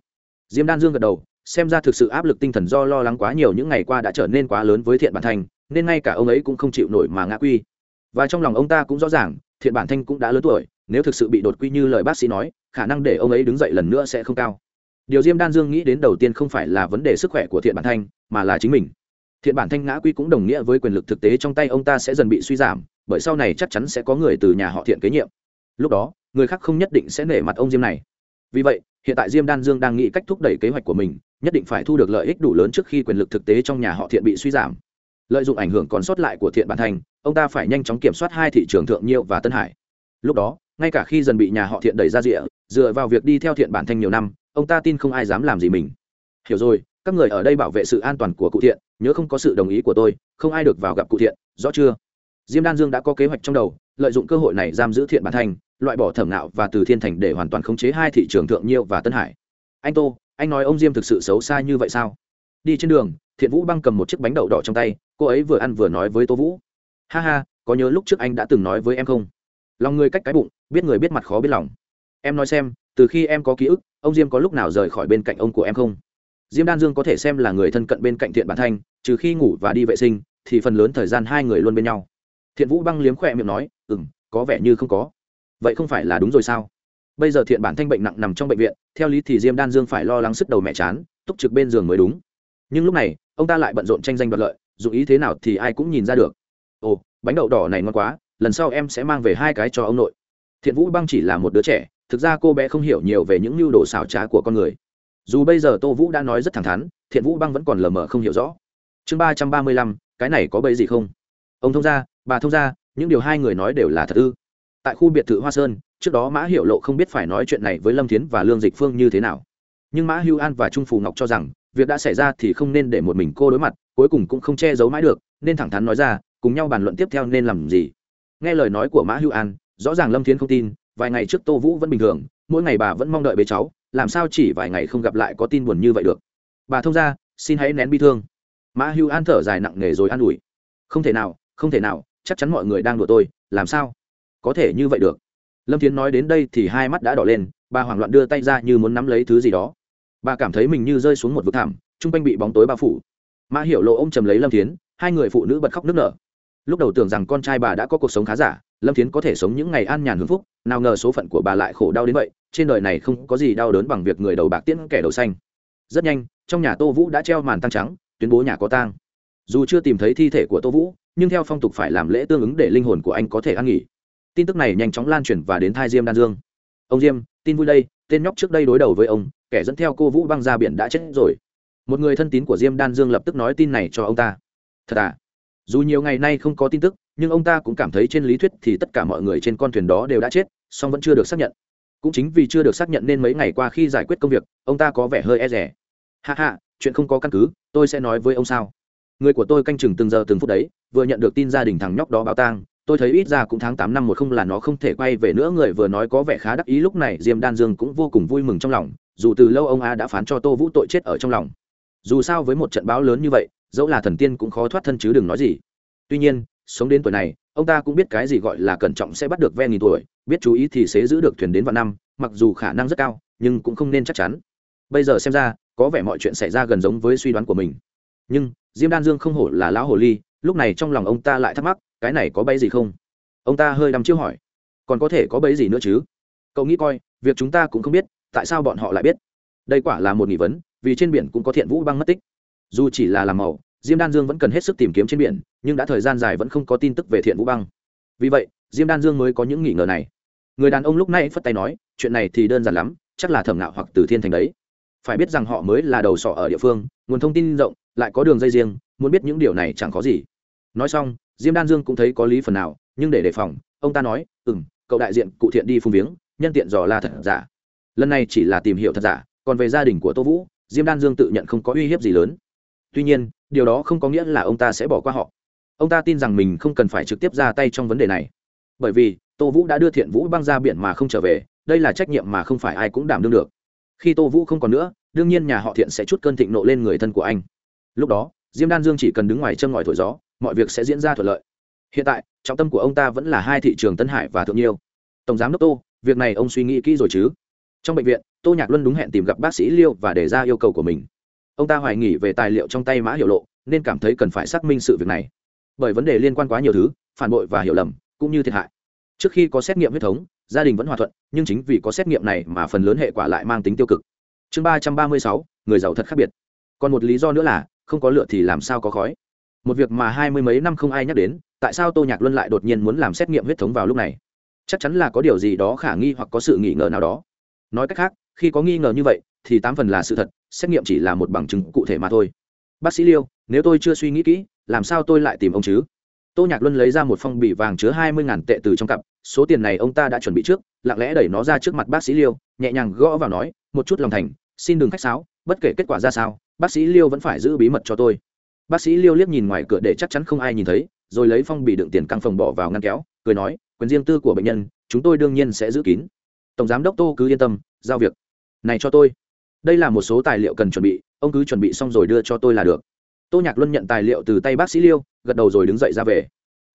Diêm đan dương gật đầu xem ra thực sự áp lực tinh thần do lo lắng quá nhiều những ngày qua đã trở nên quá lớn với thiện bản thanh, nên ngay cả ông ấy cũng không chịu nổi mà ngã quy. Và trong lòng ông ta cũng rõ ràng, thiện bản thanh cũng đã lớn tuổi, nếu thực sự bị đột quy như lời bác sĩ nói, khả năng để ông ấy đứng dậy lần nữa sẽ không cao. Điều diêm đan dương nghĩ đến đầu tiên không phải là vấn đề sức khỏe của thiện bản thanh, mà là chính mình. Thiện bản thanh ngã quy cũng đồng nghĩa với quyền lực thực tế trong tay ông ta sẽ dần bị suy giảm, bởi sau này chắc chắn sẽ có người từ nhà họ thiện kế nhiệm. Lúc đó, người khác không nhất định sẽ nể mặt ông diêm này. Vì vậy, hiện tại diêm đan dương đang nghĩ cách thúc đẩy kế hoạch của mình nhất định phải thu được lợi ích đủ lớn trước khi quyền lực thực tế trong nhà họ thiện bị suy giảm. Lợi dụng ảnh hưởng còn sót lại của thiện bản thành ông ta phải nhanh chóng kiểm soát hai thị trường thượng nhiêu và tân hải. Lúc đó, ngay cả khi dần bị nhà họ thiện đẩy ra rịa dựa vào việc đi theo thiện bản thanh nhiều năm, ông ta tin không ai dám làm gì mình. Hiểu rồi, các người ở đây bảo vệ sự an toàn của cụ thiện, nhớ không có sự đồng ý của tôi, không ai được vào gặp cụ thiện, rõ chưa? Diêm đan dương đã có kế hoạch trong đầu, lợi dụng cơ hội này giam giữ thiện bản thanh loại bỏ thẩm nạo và từ thiên thành để hoàn toàn khống chế hai thị trường thượng nhiêu và tân hải. Anh tô anh nói ông diêm thực sự xấu xa như vậy sao? Đi trên đường, thiện vũ băng cầm một chiếc bánh đậu đỏ trong tay, cô ấy vừa ăn vừa nói với tô vũ. Ha ha, có nhớ lúc trước anh đã từng nói với em không? Lòng người cách cái bụng, biết người biết mặt khó biết lòng. Em nói xem, từ khi em có ký ức, ông diêm có lúc nào rời khỏi bên cạnh ông của em không? Diêm đan dương có thể xem là người thân cận bên cạnh thiện bản thanh, trừ khi ngủ và đi vệ sinh, thì phần lớn thời gian hai người luôn bên nhau. Thiện vũ băng liếm khỏe miệng nói ừ m có vẻ như không có. Vậy không phải là đúng rồi sao? Bây giờ thiện bản thanh bệnh nặng nằm trong bệnh viện, theo lý thì diêm đan dương phải lo lắng sức đầu mẹ chán, túc trực bên giường mới đúng. Nhưng lúc này, ông ta lại bận rộn tranh danh đoạt lợi, dù ý thế nào thì ai cũng nhìn ra được. Ồ, bánh đậu đỏ này ngon quá, lần sau em sẽ mang về hai cái cho ông nội. Thiện vũ băng chỉ là một đứa trẻ, thực ra cô bé không hiểu nhiều về những mưu đồ xảo trá của con người. Dù bây giờ tô vũ đã nói rất thẳng thắn, thiện vũ băng vẫn còn lờ mờ không hiểu rõ. Chương ba trăm ba mươi lăm, cái này có bẫy gì không? Ông thông gia, bà thông gia, những điều hai người nói đều là thật ư? Tại khu biệt thự hoa sơn trước đó mã hiệu lộ không biết phải nói chuyện này với lâm thiến và lương dịch phương như thế nào nhưng mã hưu an và trung phù ngọc cho rằng việc đã xảy ra thì không nên để một mình cô đối mặt cuối cùng cũng không che giấu mãi được nên thẳng thắn nói ra cùng nhau bàn luận tiếp theo nên làm gì nghe lời nói của mã hưu an rõ ràng lâm thiến không tin vài ngày trước tô vũ vẫn bình thường mỗi ngày bà vẫn mong đợi bế cháu làm sao chỉ vài ngày không gặp lại có tin buồn như vậy được bà thông ra xin hãy nén bi thương mã hưu an thở dài nặng nề rồi an ủi không thể nào không thể nào chắc chắn mọi người đang đùa tôi làm sao có thể như vậy được lâm thiến nói đến đây thì hai mắt đã đỏ lên, bà hoảng loạn đưa tay ra như muốn nắm lấy thứ gì đó. Bà cảm thấy mình như rơi xuống một vực thảm chung quanh bị bóng tối bao phủ. Mã hiểu lộ ô m chầm lấy lâm thiến, hai người phụ nữ bật khóc nức nở. Lúc đầu tưởng rằng con trai bà đã có cuộc sống khá giả, lâm thiến có thể sống những ngày an nhàn hưng phúc, nào ngờ số phận của bà lại khổ đau đến vậy, trên đời này không có gì đau đớn bằng việc người đầu bạc tiễn kẻ đầu xanh. Rất nhanh, trong nhà tô vũ đã treo màn tăng trắng, tuyên bố nhà có tang. Dù chưa tìm thấy thi thể của tô vũ, nhưng theo phong tục phải làm lễ tương ứng để linh hồn của anh có thể ăn nghỉ tin tức này nhanh chóng lan truyền và đến thai diêm đan dương. Ông diêm, tin vui đây, tên nhóc trước đây đối đầu với ông, kẻ dẫn theo cô vũ băng ra biển đã chết rồi. Một người thân tín của diêm đan dương lập tức nói tin này cho ông ta. Thật à? Dù nhiều ngày nay không có tin tức, nhưng ông ta cũng cảm thấy trên lý thuyết thì tất cả mọi người trên con thuyền đó đều đã chết, song vẫn chưa được xác nhận. Cũng chính vì chưa được xác nhận nên mấy ngày qua khi giải quyết công việc, ông ta có vẻ hơi e rẻ hạ hạ chuyện không có căn cứ, tôi sẽ nói với ông sao. Người của tôi canh chừng từng giờ từng phút đấy, vừa nhận được tin gia đình thằng nhóc đó báo tang tôi thấy ít ra cũng tháng tám năm một không là nó không thể quay về nữa, người vừa nói có vẻ khá đắc ý, lúc này diêm đan dương cũng vô cùng vui mừng trong lòng, dù từ lâu ông a đã phán cho tô vũ tội chết ở trong lòng. Dù sao với một trận báo lớn như vậy, dẫu là thần tiên cũng khó thoát thân chứ đừng nói gì. Tuy nhiên, sống đến tuổi này, ông ta cũng biết cái gì gọi là cẩn trọng sẽ bắt được ve nghìn tuổi, biết chú ý thì sẽ giữ được thuyền đến vạn năm, mặc dù khả năng rất cao, nhưng cũng không nên chắc chắn. Bây giờ xem ra, có vẻ mọi chuyện xảy ra gần giống với suy đoán của mình. Nhưng, diêm đan dương không hổ là lão hồ ly, lúc này trong lòng ông ta lại thắc mắc cái này có bẫy gì không? Ông ta hơi đăm chiêu hỏi. Còn có thể có bẫy gì nữa chứ? Cậu nghĩ coi, việc chúng ta cũng không biết, tại sao bọn họ lại biết? Đây quả là một nghi vấn, vì trên biển cũng có thiện vũ băng mất tích. Dù chỉ là làm màu, diêm đan dương vẫn cần hết sức tìm kiếm trên biển, nhưng đã thời gian dài vẫn không có tin tức về thiện vũ băng. Vì vậy, diêm đan dương mới có những nghi ngờ này. Người đàn ông lúc này phất tay nói, chuyện này thì đơn giản lắm, chắc là thẩm nạo hoặc từ thiên thành đấy. Phải biết rằng họ mới là đầu sỏ ở địa phương, nguồn thông tin rộng, lại có đường dây riêng, muốn biết những điều này chẳng có gì. Nói xong diêm đan dương cũng thấy có lý phần nào, nhưng để đề phòng, ông ta nói ừ m cậu đại diện cụ thiện đi phung viếng, nhân tiện dò la thật giả. Lần này chỉ là tìm hiểu thật giả, còn về gia đình của tô vũ, diêm đan dương tự nhận không có uy hiếp gì lớn. Tuy nhiên, điều đó không có nghĩa là ông ta sẽ bỏ qua họ. Ông ta tin rằng mình không cần phải trực tiếp ra tay trong vấn đề này. Bởi vì, tô vũ đã đưa thiện vũ băng ra biển mà không trở về, đây là trách nhiệm mà không phải ai cũng đảm đương được. Khi tô vũ không còn nữa, đương nhiên nhà họ thiện sẽ chút cơn thịnh nộ lên người thân của anh. Lúc đó, diêm đan dương chỉ cần đứng ngoài châm ngòi thổi gió mọi việc sẽ diễn ra thuận lợi. Hiện tại, trọng tâm của ông ta vẫn là hai thị trường tân hải và thượng nhiêu. Tổng giám đốc tô, việc này ông suy nghĩ kỹ rồi chứ? Trong bệnh viện, tô nhạc luân đúng hẹn tìm gặp bác sĩ liêu và đề ra yêu cầu của mình. Ông ta hoài nghỉ về tài liệu trong tay mã hiệu lộ, nên cảm thấy cần phải xác minh sự việc này. Bởi vấn đề liên quan quá nhiều thứ, phản bội và hiểu lầm, cũng như thiệt hại. Trước khi có xét nghiệm huyết thống, gia đình vẫn hòa thuận, nhưng chính vì có xét nghiệm này mà phần lớn hệ quả lại mang tính tiêu cực. Chương ba trăm ba mươi sáu, người giàu thật khác biệt. Còn một lý do nữa là, không có lửa thì làm sao có khói? Một việc mà hai mươi mấy năm không ai nhắc đến, tại sao tô nhạc luân lại đột nhiên muốn làm xét nghiệm huyết thống vào lúc này? Chắc chắn là có điều gì đó khả nghi hoặc có sự nghi ngờ nào đó. Nói cách khác, khi có nghi ngờ như vậy, thì tám phần là sự thật, xét nghiệm chỉ là một bằng chứng cụ thể mà thôi. Bác sĩ liêu, nếu tôi chưa suy nghĩ kỹ, làm sao tôi lại tìm ông chứ? Tô nhạc luân lấy ra một phong bì vàng chứa hai mươi ngàn tệ từ trong cặp, số tiền này ông ta đã chuẩn bị trước, lặng lẽ đẩy nó ra trước mặt bác sĩ liêu, nhẹ nhàng gõ vào nói, một chút lòng thành, xin đừng khách sáo, bất kể kết quả ra sao, bác sĩ liêu vẫn phải giữ bí mật cho tôi bác sĩ liêu liếc nhìn ngoài cửa để chắc chắn không ai nhìn thấy, rồi lấy phong bì đựng tiền căng phòng bỏ vào ngăn kéo, cười nói, quyền riêng tư của bệnh nhân, chúng tôi đương nhiên sẽ giữ kín. Tổng giám đốc tô cứ yên tâm, giao việc. Này cho tôi. Đây là một số tài liệu cần chuẩn bị, ông cứ chuẩn bị xong rồi đưa cho tôi là được. Tô nhạc luân nhận tài liệu từ tay bác sĩ liêu, gật đầu rồi đứng dậy ra về.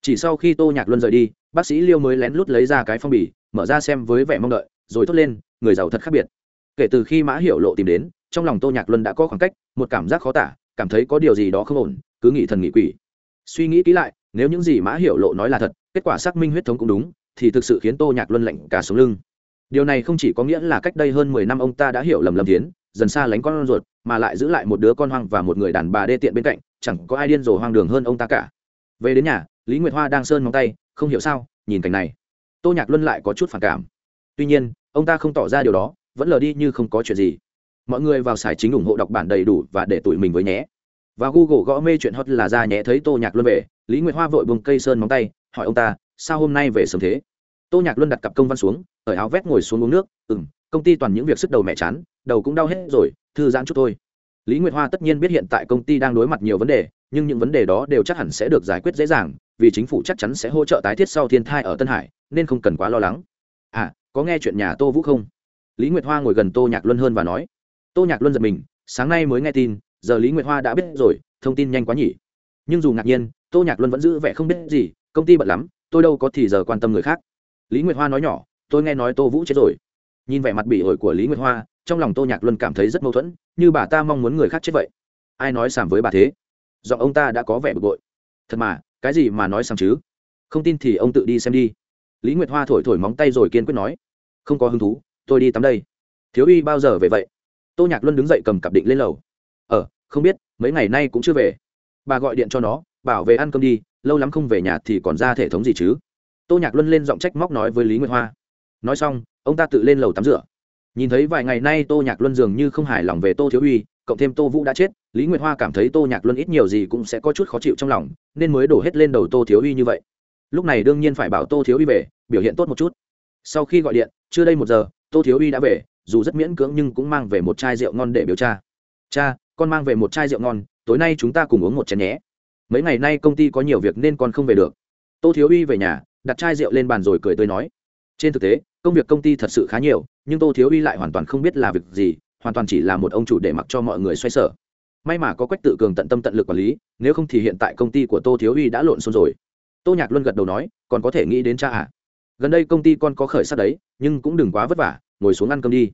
Chỉ sau khi tô nhạc luân rời đi, bác sĩ liêu mới lén lút lấy ra cái phong bì, mở ra xem với vẻ mong đợi, rồi thốt lên, người giàu thật khác biệt. Kể từ khi mã hiểu lộ tìm đến, trong lòng tô nhạc luân đã có khoảng cách, một cảm giác khó tả cảm thấy có điều gì đó không ổn, cứ nghĩ thần nghĩ quỷ. Suy nghĩ kỹ lại, nếu những gì mã hiểu lộ nói là thật, kết quả xác minh huyết thống cũng đúng, thì thực sự khiến tô nhạc luân lạnh cả sống lưng. Điều này không chỉ có nghĩa là cách đây hơn mười năm ông ta đã hiểu lầm lầm tiến dần xa lánh con ruột, mà lại giữ lại một đứa con hoang và một người đàn bà đê tiện bên cạnh, chẳng có ai điên rồ hoang đường hơn ông ta cả. Về đến nhà, lý nguyệt hoa đang sơn móng tay, không hiểu sao, nhìn cảnh này. Tô nhạc luân lại có chút phản cảm. Tuy nhiên, ông ta không tỏ ra điều đó, vẫn lờ đi như không có chuyện gì mọi người vào sải chính ủng hộ đọc bản đầy đủ và để tụi mình với nhé. Và google gõ mê chuyện hot là ra nhé thấy tô nhạc luân về, lý nguyệt hoa vội bông cây sơn móng tay, hỏi ông ta, sao hôm nay về sớm thế? Tô nhạc luân đặt cặp công văn xuống ở áo vét ngồi xuống uống nước ừ m công ty toàn những việc sức đầu mẹ chán, đầu cũng đau hết rồi, thư giãn chút thôi. Lý nguyệt hoa tất nhiên biết hiện tại công ty đang đối mặt nhiều vấn đề, nhưng những vấn đề đó đều chắc hẳn sẽ được giải quyết dễ dàng, vì chính phủ chắc chắn sẽ hỗ trợ tái thiết sau thiên thai ở tân hải, nên không cần quá lo lắng. À có nghe chuyện nhà tô vũ không? Lý nguyệt hoa ngồi gần tô nhạc luân hơn và nói tô nhạc luân giật mình, sáng nay mới nghe tin, giờ lý nguyệt hoa đã biết rồi, thông tin nhanh quá nhỉ. Nhưng dù ngạc nhiên, tô nhạc luân vẫn giữ vẻ không biết gì, công ty bận lắm, tôi đâu có thì giờ quan tâm người khác. Lý nguyệt hoa nói nhỏ, tôi nghe nói tô vũ chết rồi. Nhìn vẻ mặt bị ổi của lý nguyệt hoa, trong lòng tô nhạc luân cảm thấy rất mâu thuẫn, như bà ta mong muốn người khác chết vậy. Ai nói sàm với bà thế? Do ông ta đã có vẻ bực bội. Thật mà, cái gì mà nói sàm chứ? Không tin thì ông tự đi xem đi. Lý nguyệt hoa thổi thổi móng tay rồi kiên quyết nói, không có hứng thú, tôi đi tắm đây. Thiếu uy bao giờ về vậy? Tô nhạc luân đứng dậy cầm cặp định lên lầu. Ờ không biết, mấy ngày nay cũng chưa về. Bà gọi điện cho nó, bảo về ăn cơm đi, lâu lắm không về nhà thì còn ra thể thống gì chứ? Tô nhạc luân lên giọng trách móc nói với lý nguyệt hoa. Nói xong, ông ta tự lên lầu tắm rửa. Nhìn thấy vài ngày nay tô nhạc luân dường như không hài lòng về tô thiếu uy, cộng thêm tô vũ đã chết, lý nguyệt hoa cảm thấy tô nhạc luân ít nhiều gì cũng sẽ có chút khó chịu trong lòng, nên mới đổ hết lên đầu tô thiếu uy như vậy. Lúc này đương nhiên phải bảo tô thiếu uy về, biểu hiện tốt một chút. Sau khi gọi điện chưa đây một giờ, tô thiếu uy đã về dù rất miễn cưỡng nhưng cũng mang về một chai rượu ngon để biểu cha. Cha, con mang về một chai rượu ngon, tối nay chúng ta cùng uống một chén nhé. Mấy ngày nay công ty có nhiều việc nên con không về được. Tô thiếu uy về nhà, đặt chai rượu lên bàn rồi cười tươi nói. Trên thực tế, công việc công ty thật sự khá nhiều, nhưng tô thiếu uy lại hoàn toàn không biết là việc gì, hoàn toàn chỉ là một ông chủ để mặc cho mọi người xoay sở. May mà có quách tự cường tận tâm tận lực quản lý, nếu không thì hiện tại công ty của tô thiếu uy đã lộn xộn rồi. Tô nhạc luân gật đầu nói, còn có thể nghĩ đến cha à? Gần đây công ty con có khởi sắc đấy, nhưng cũng đừng quá vất vả ngồi xuống ăn cơm đi.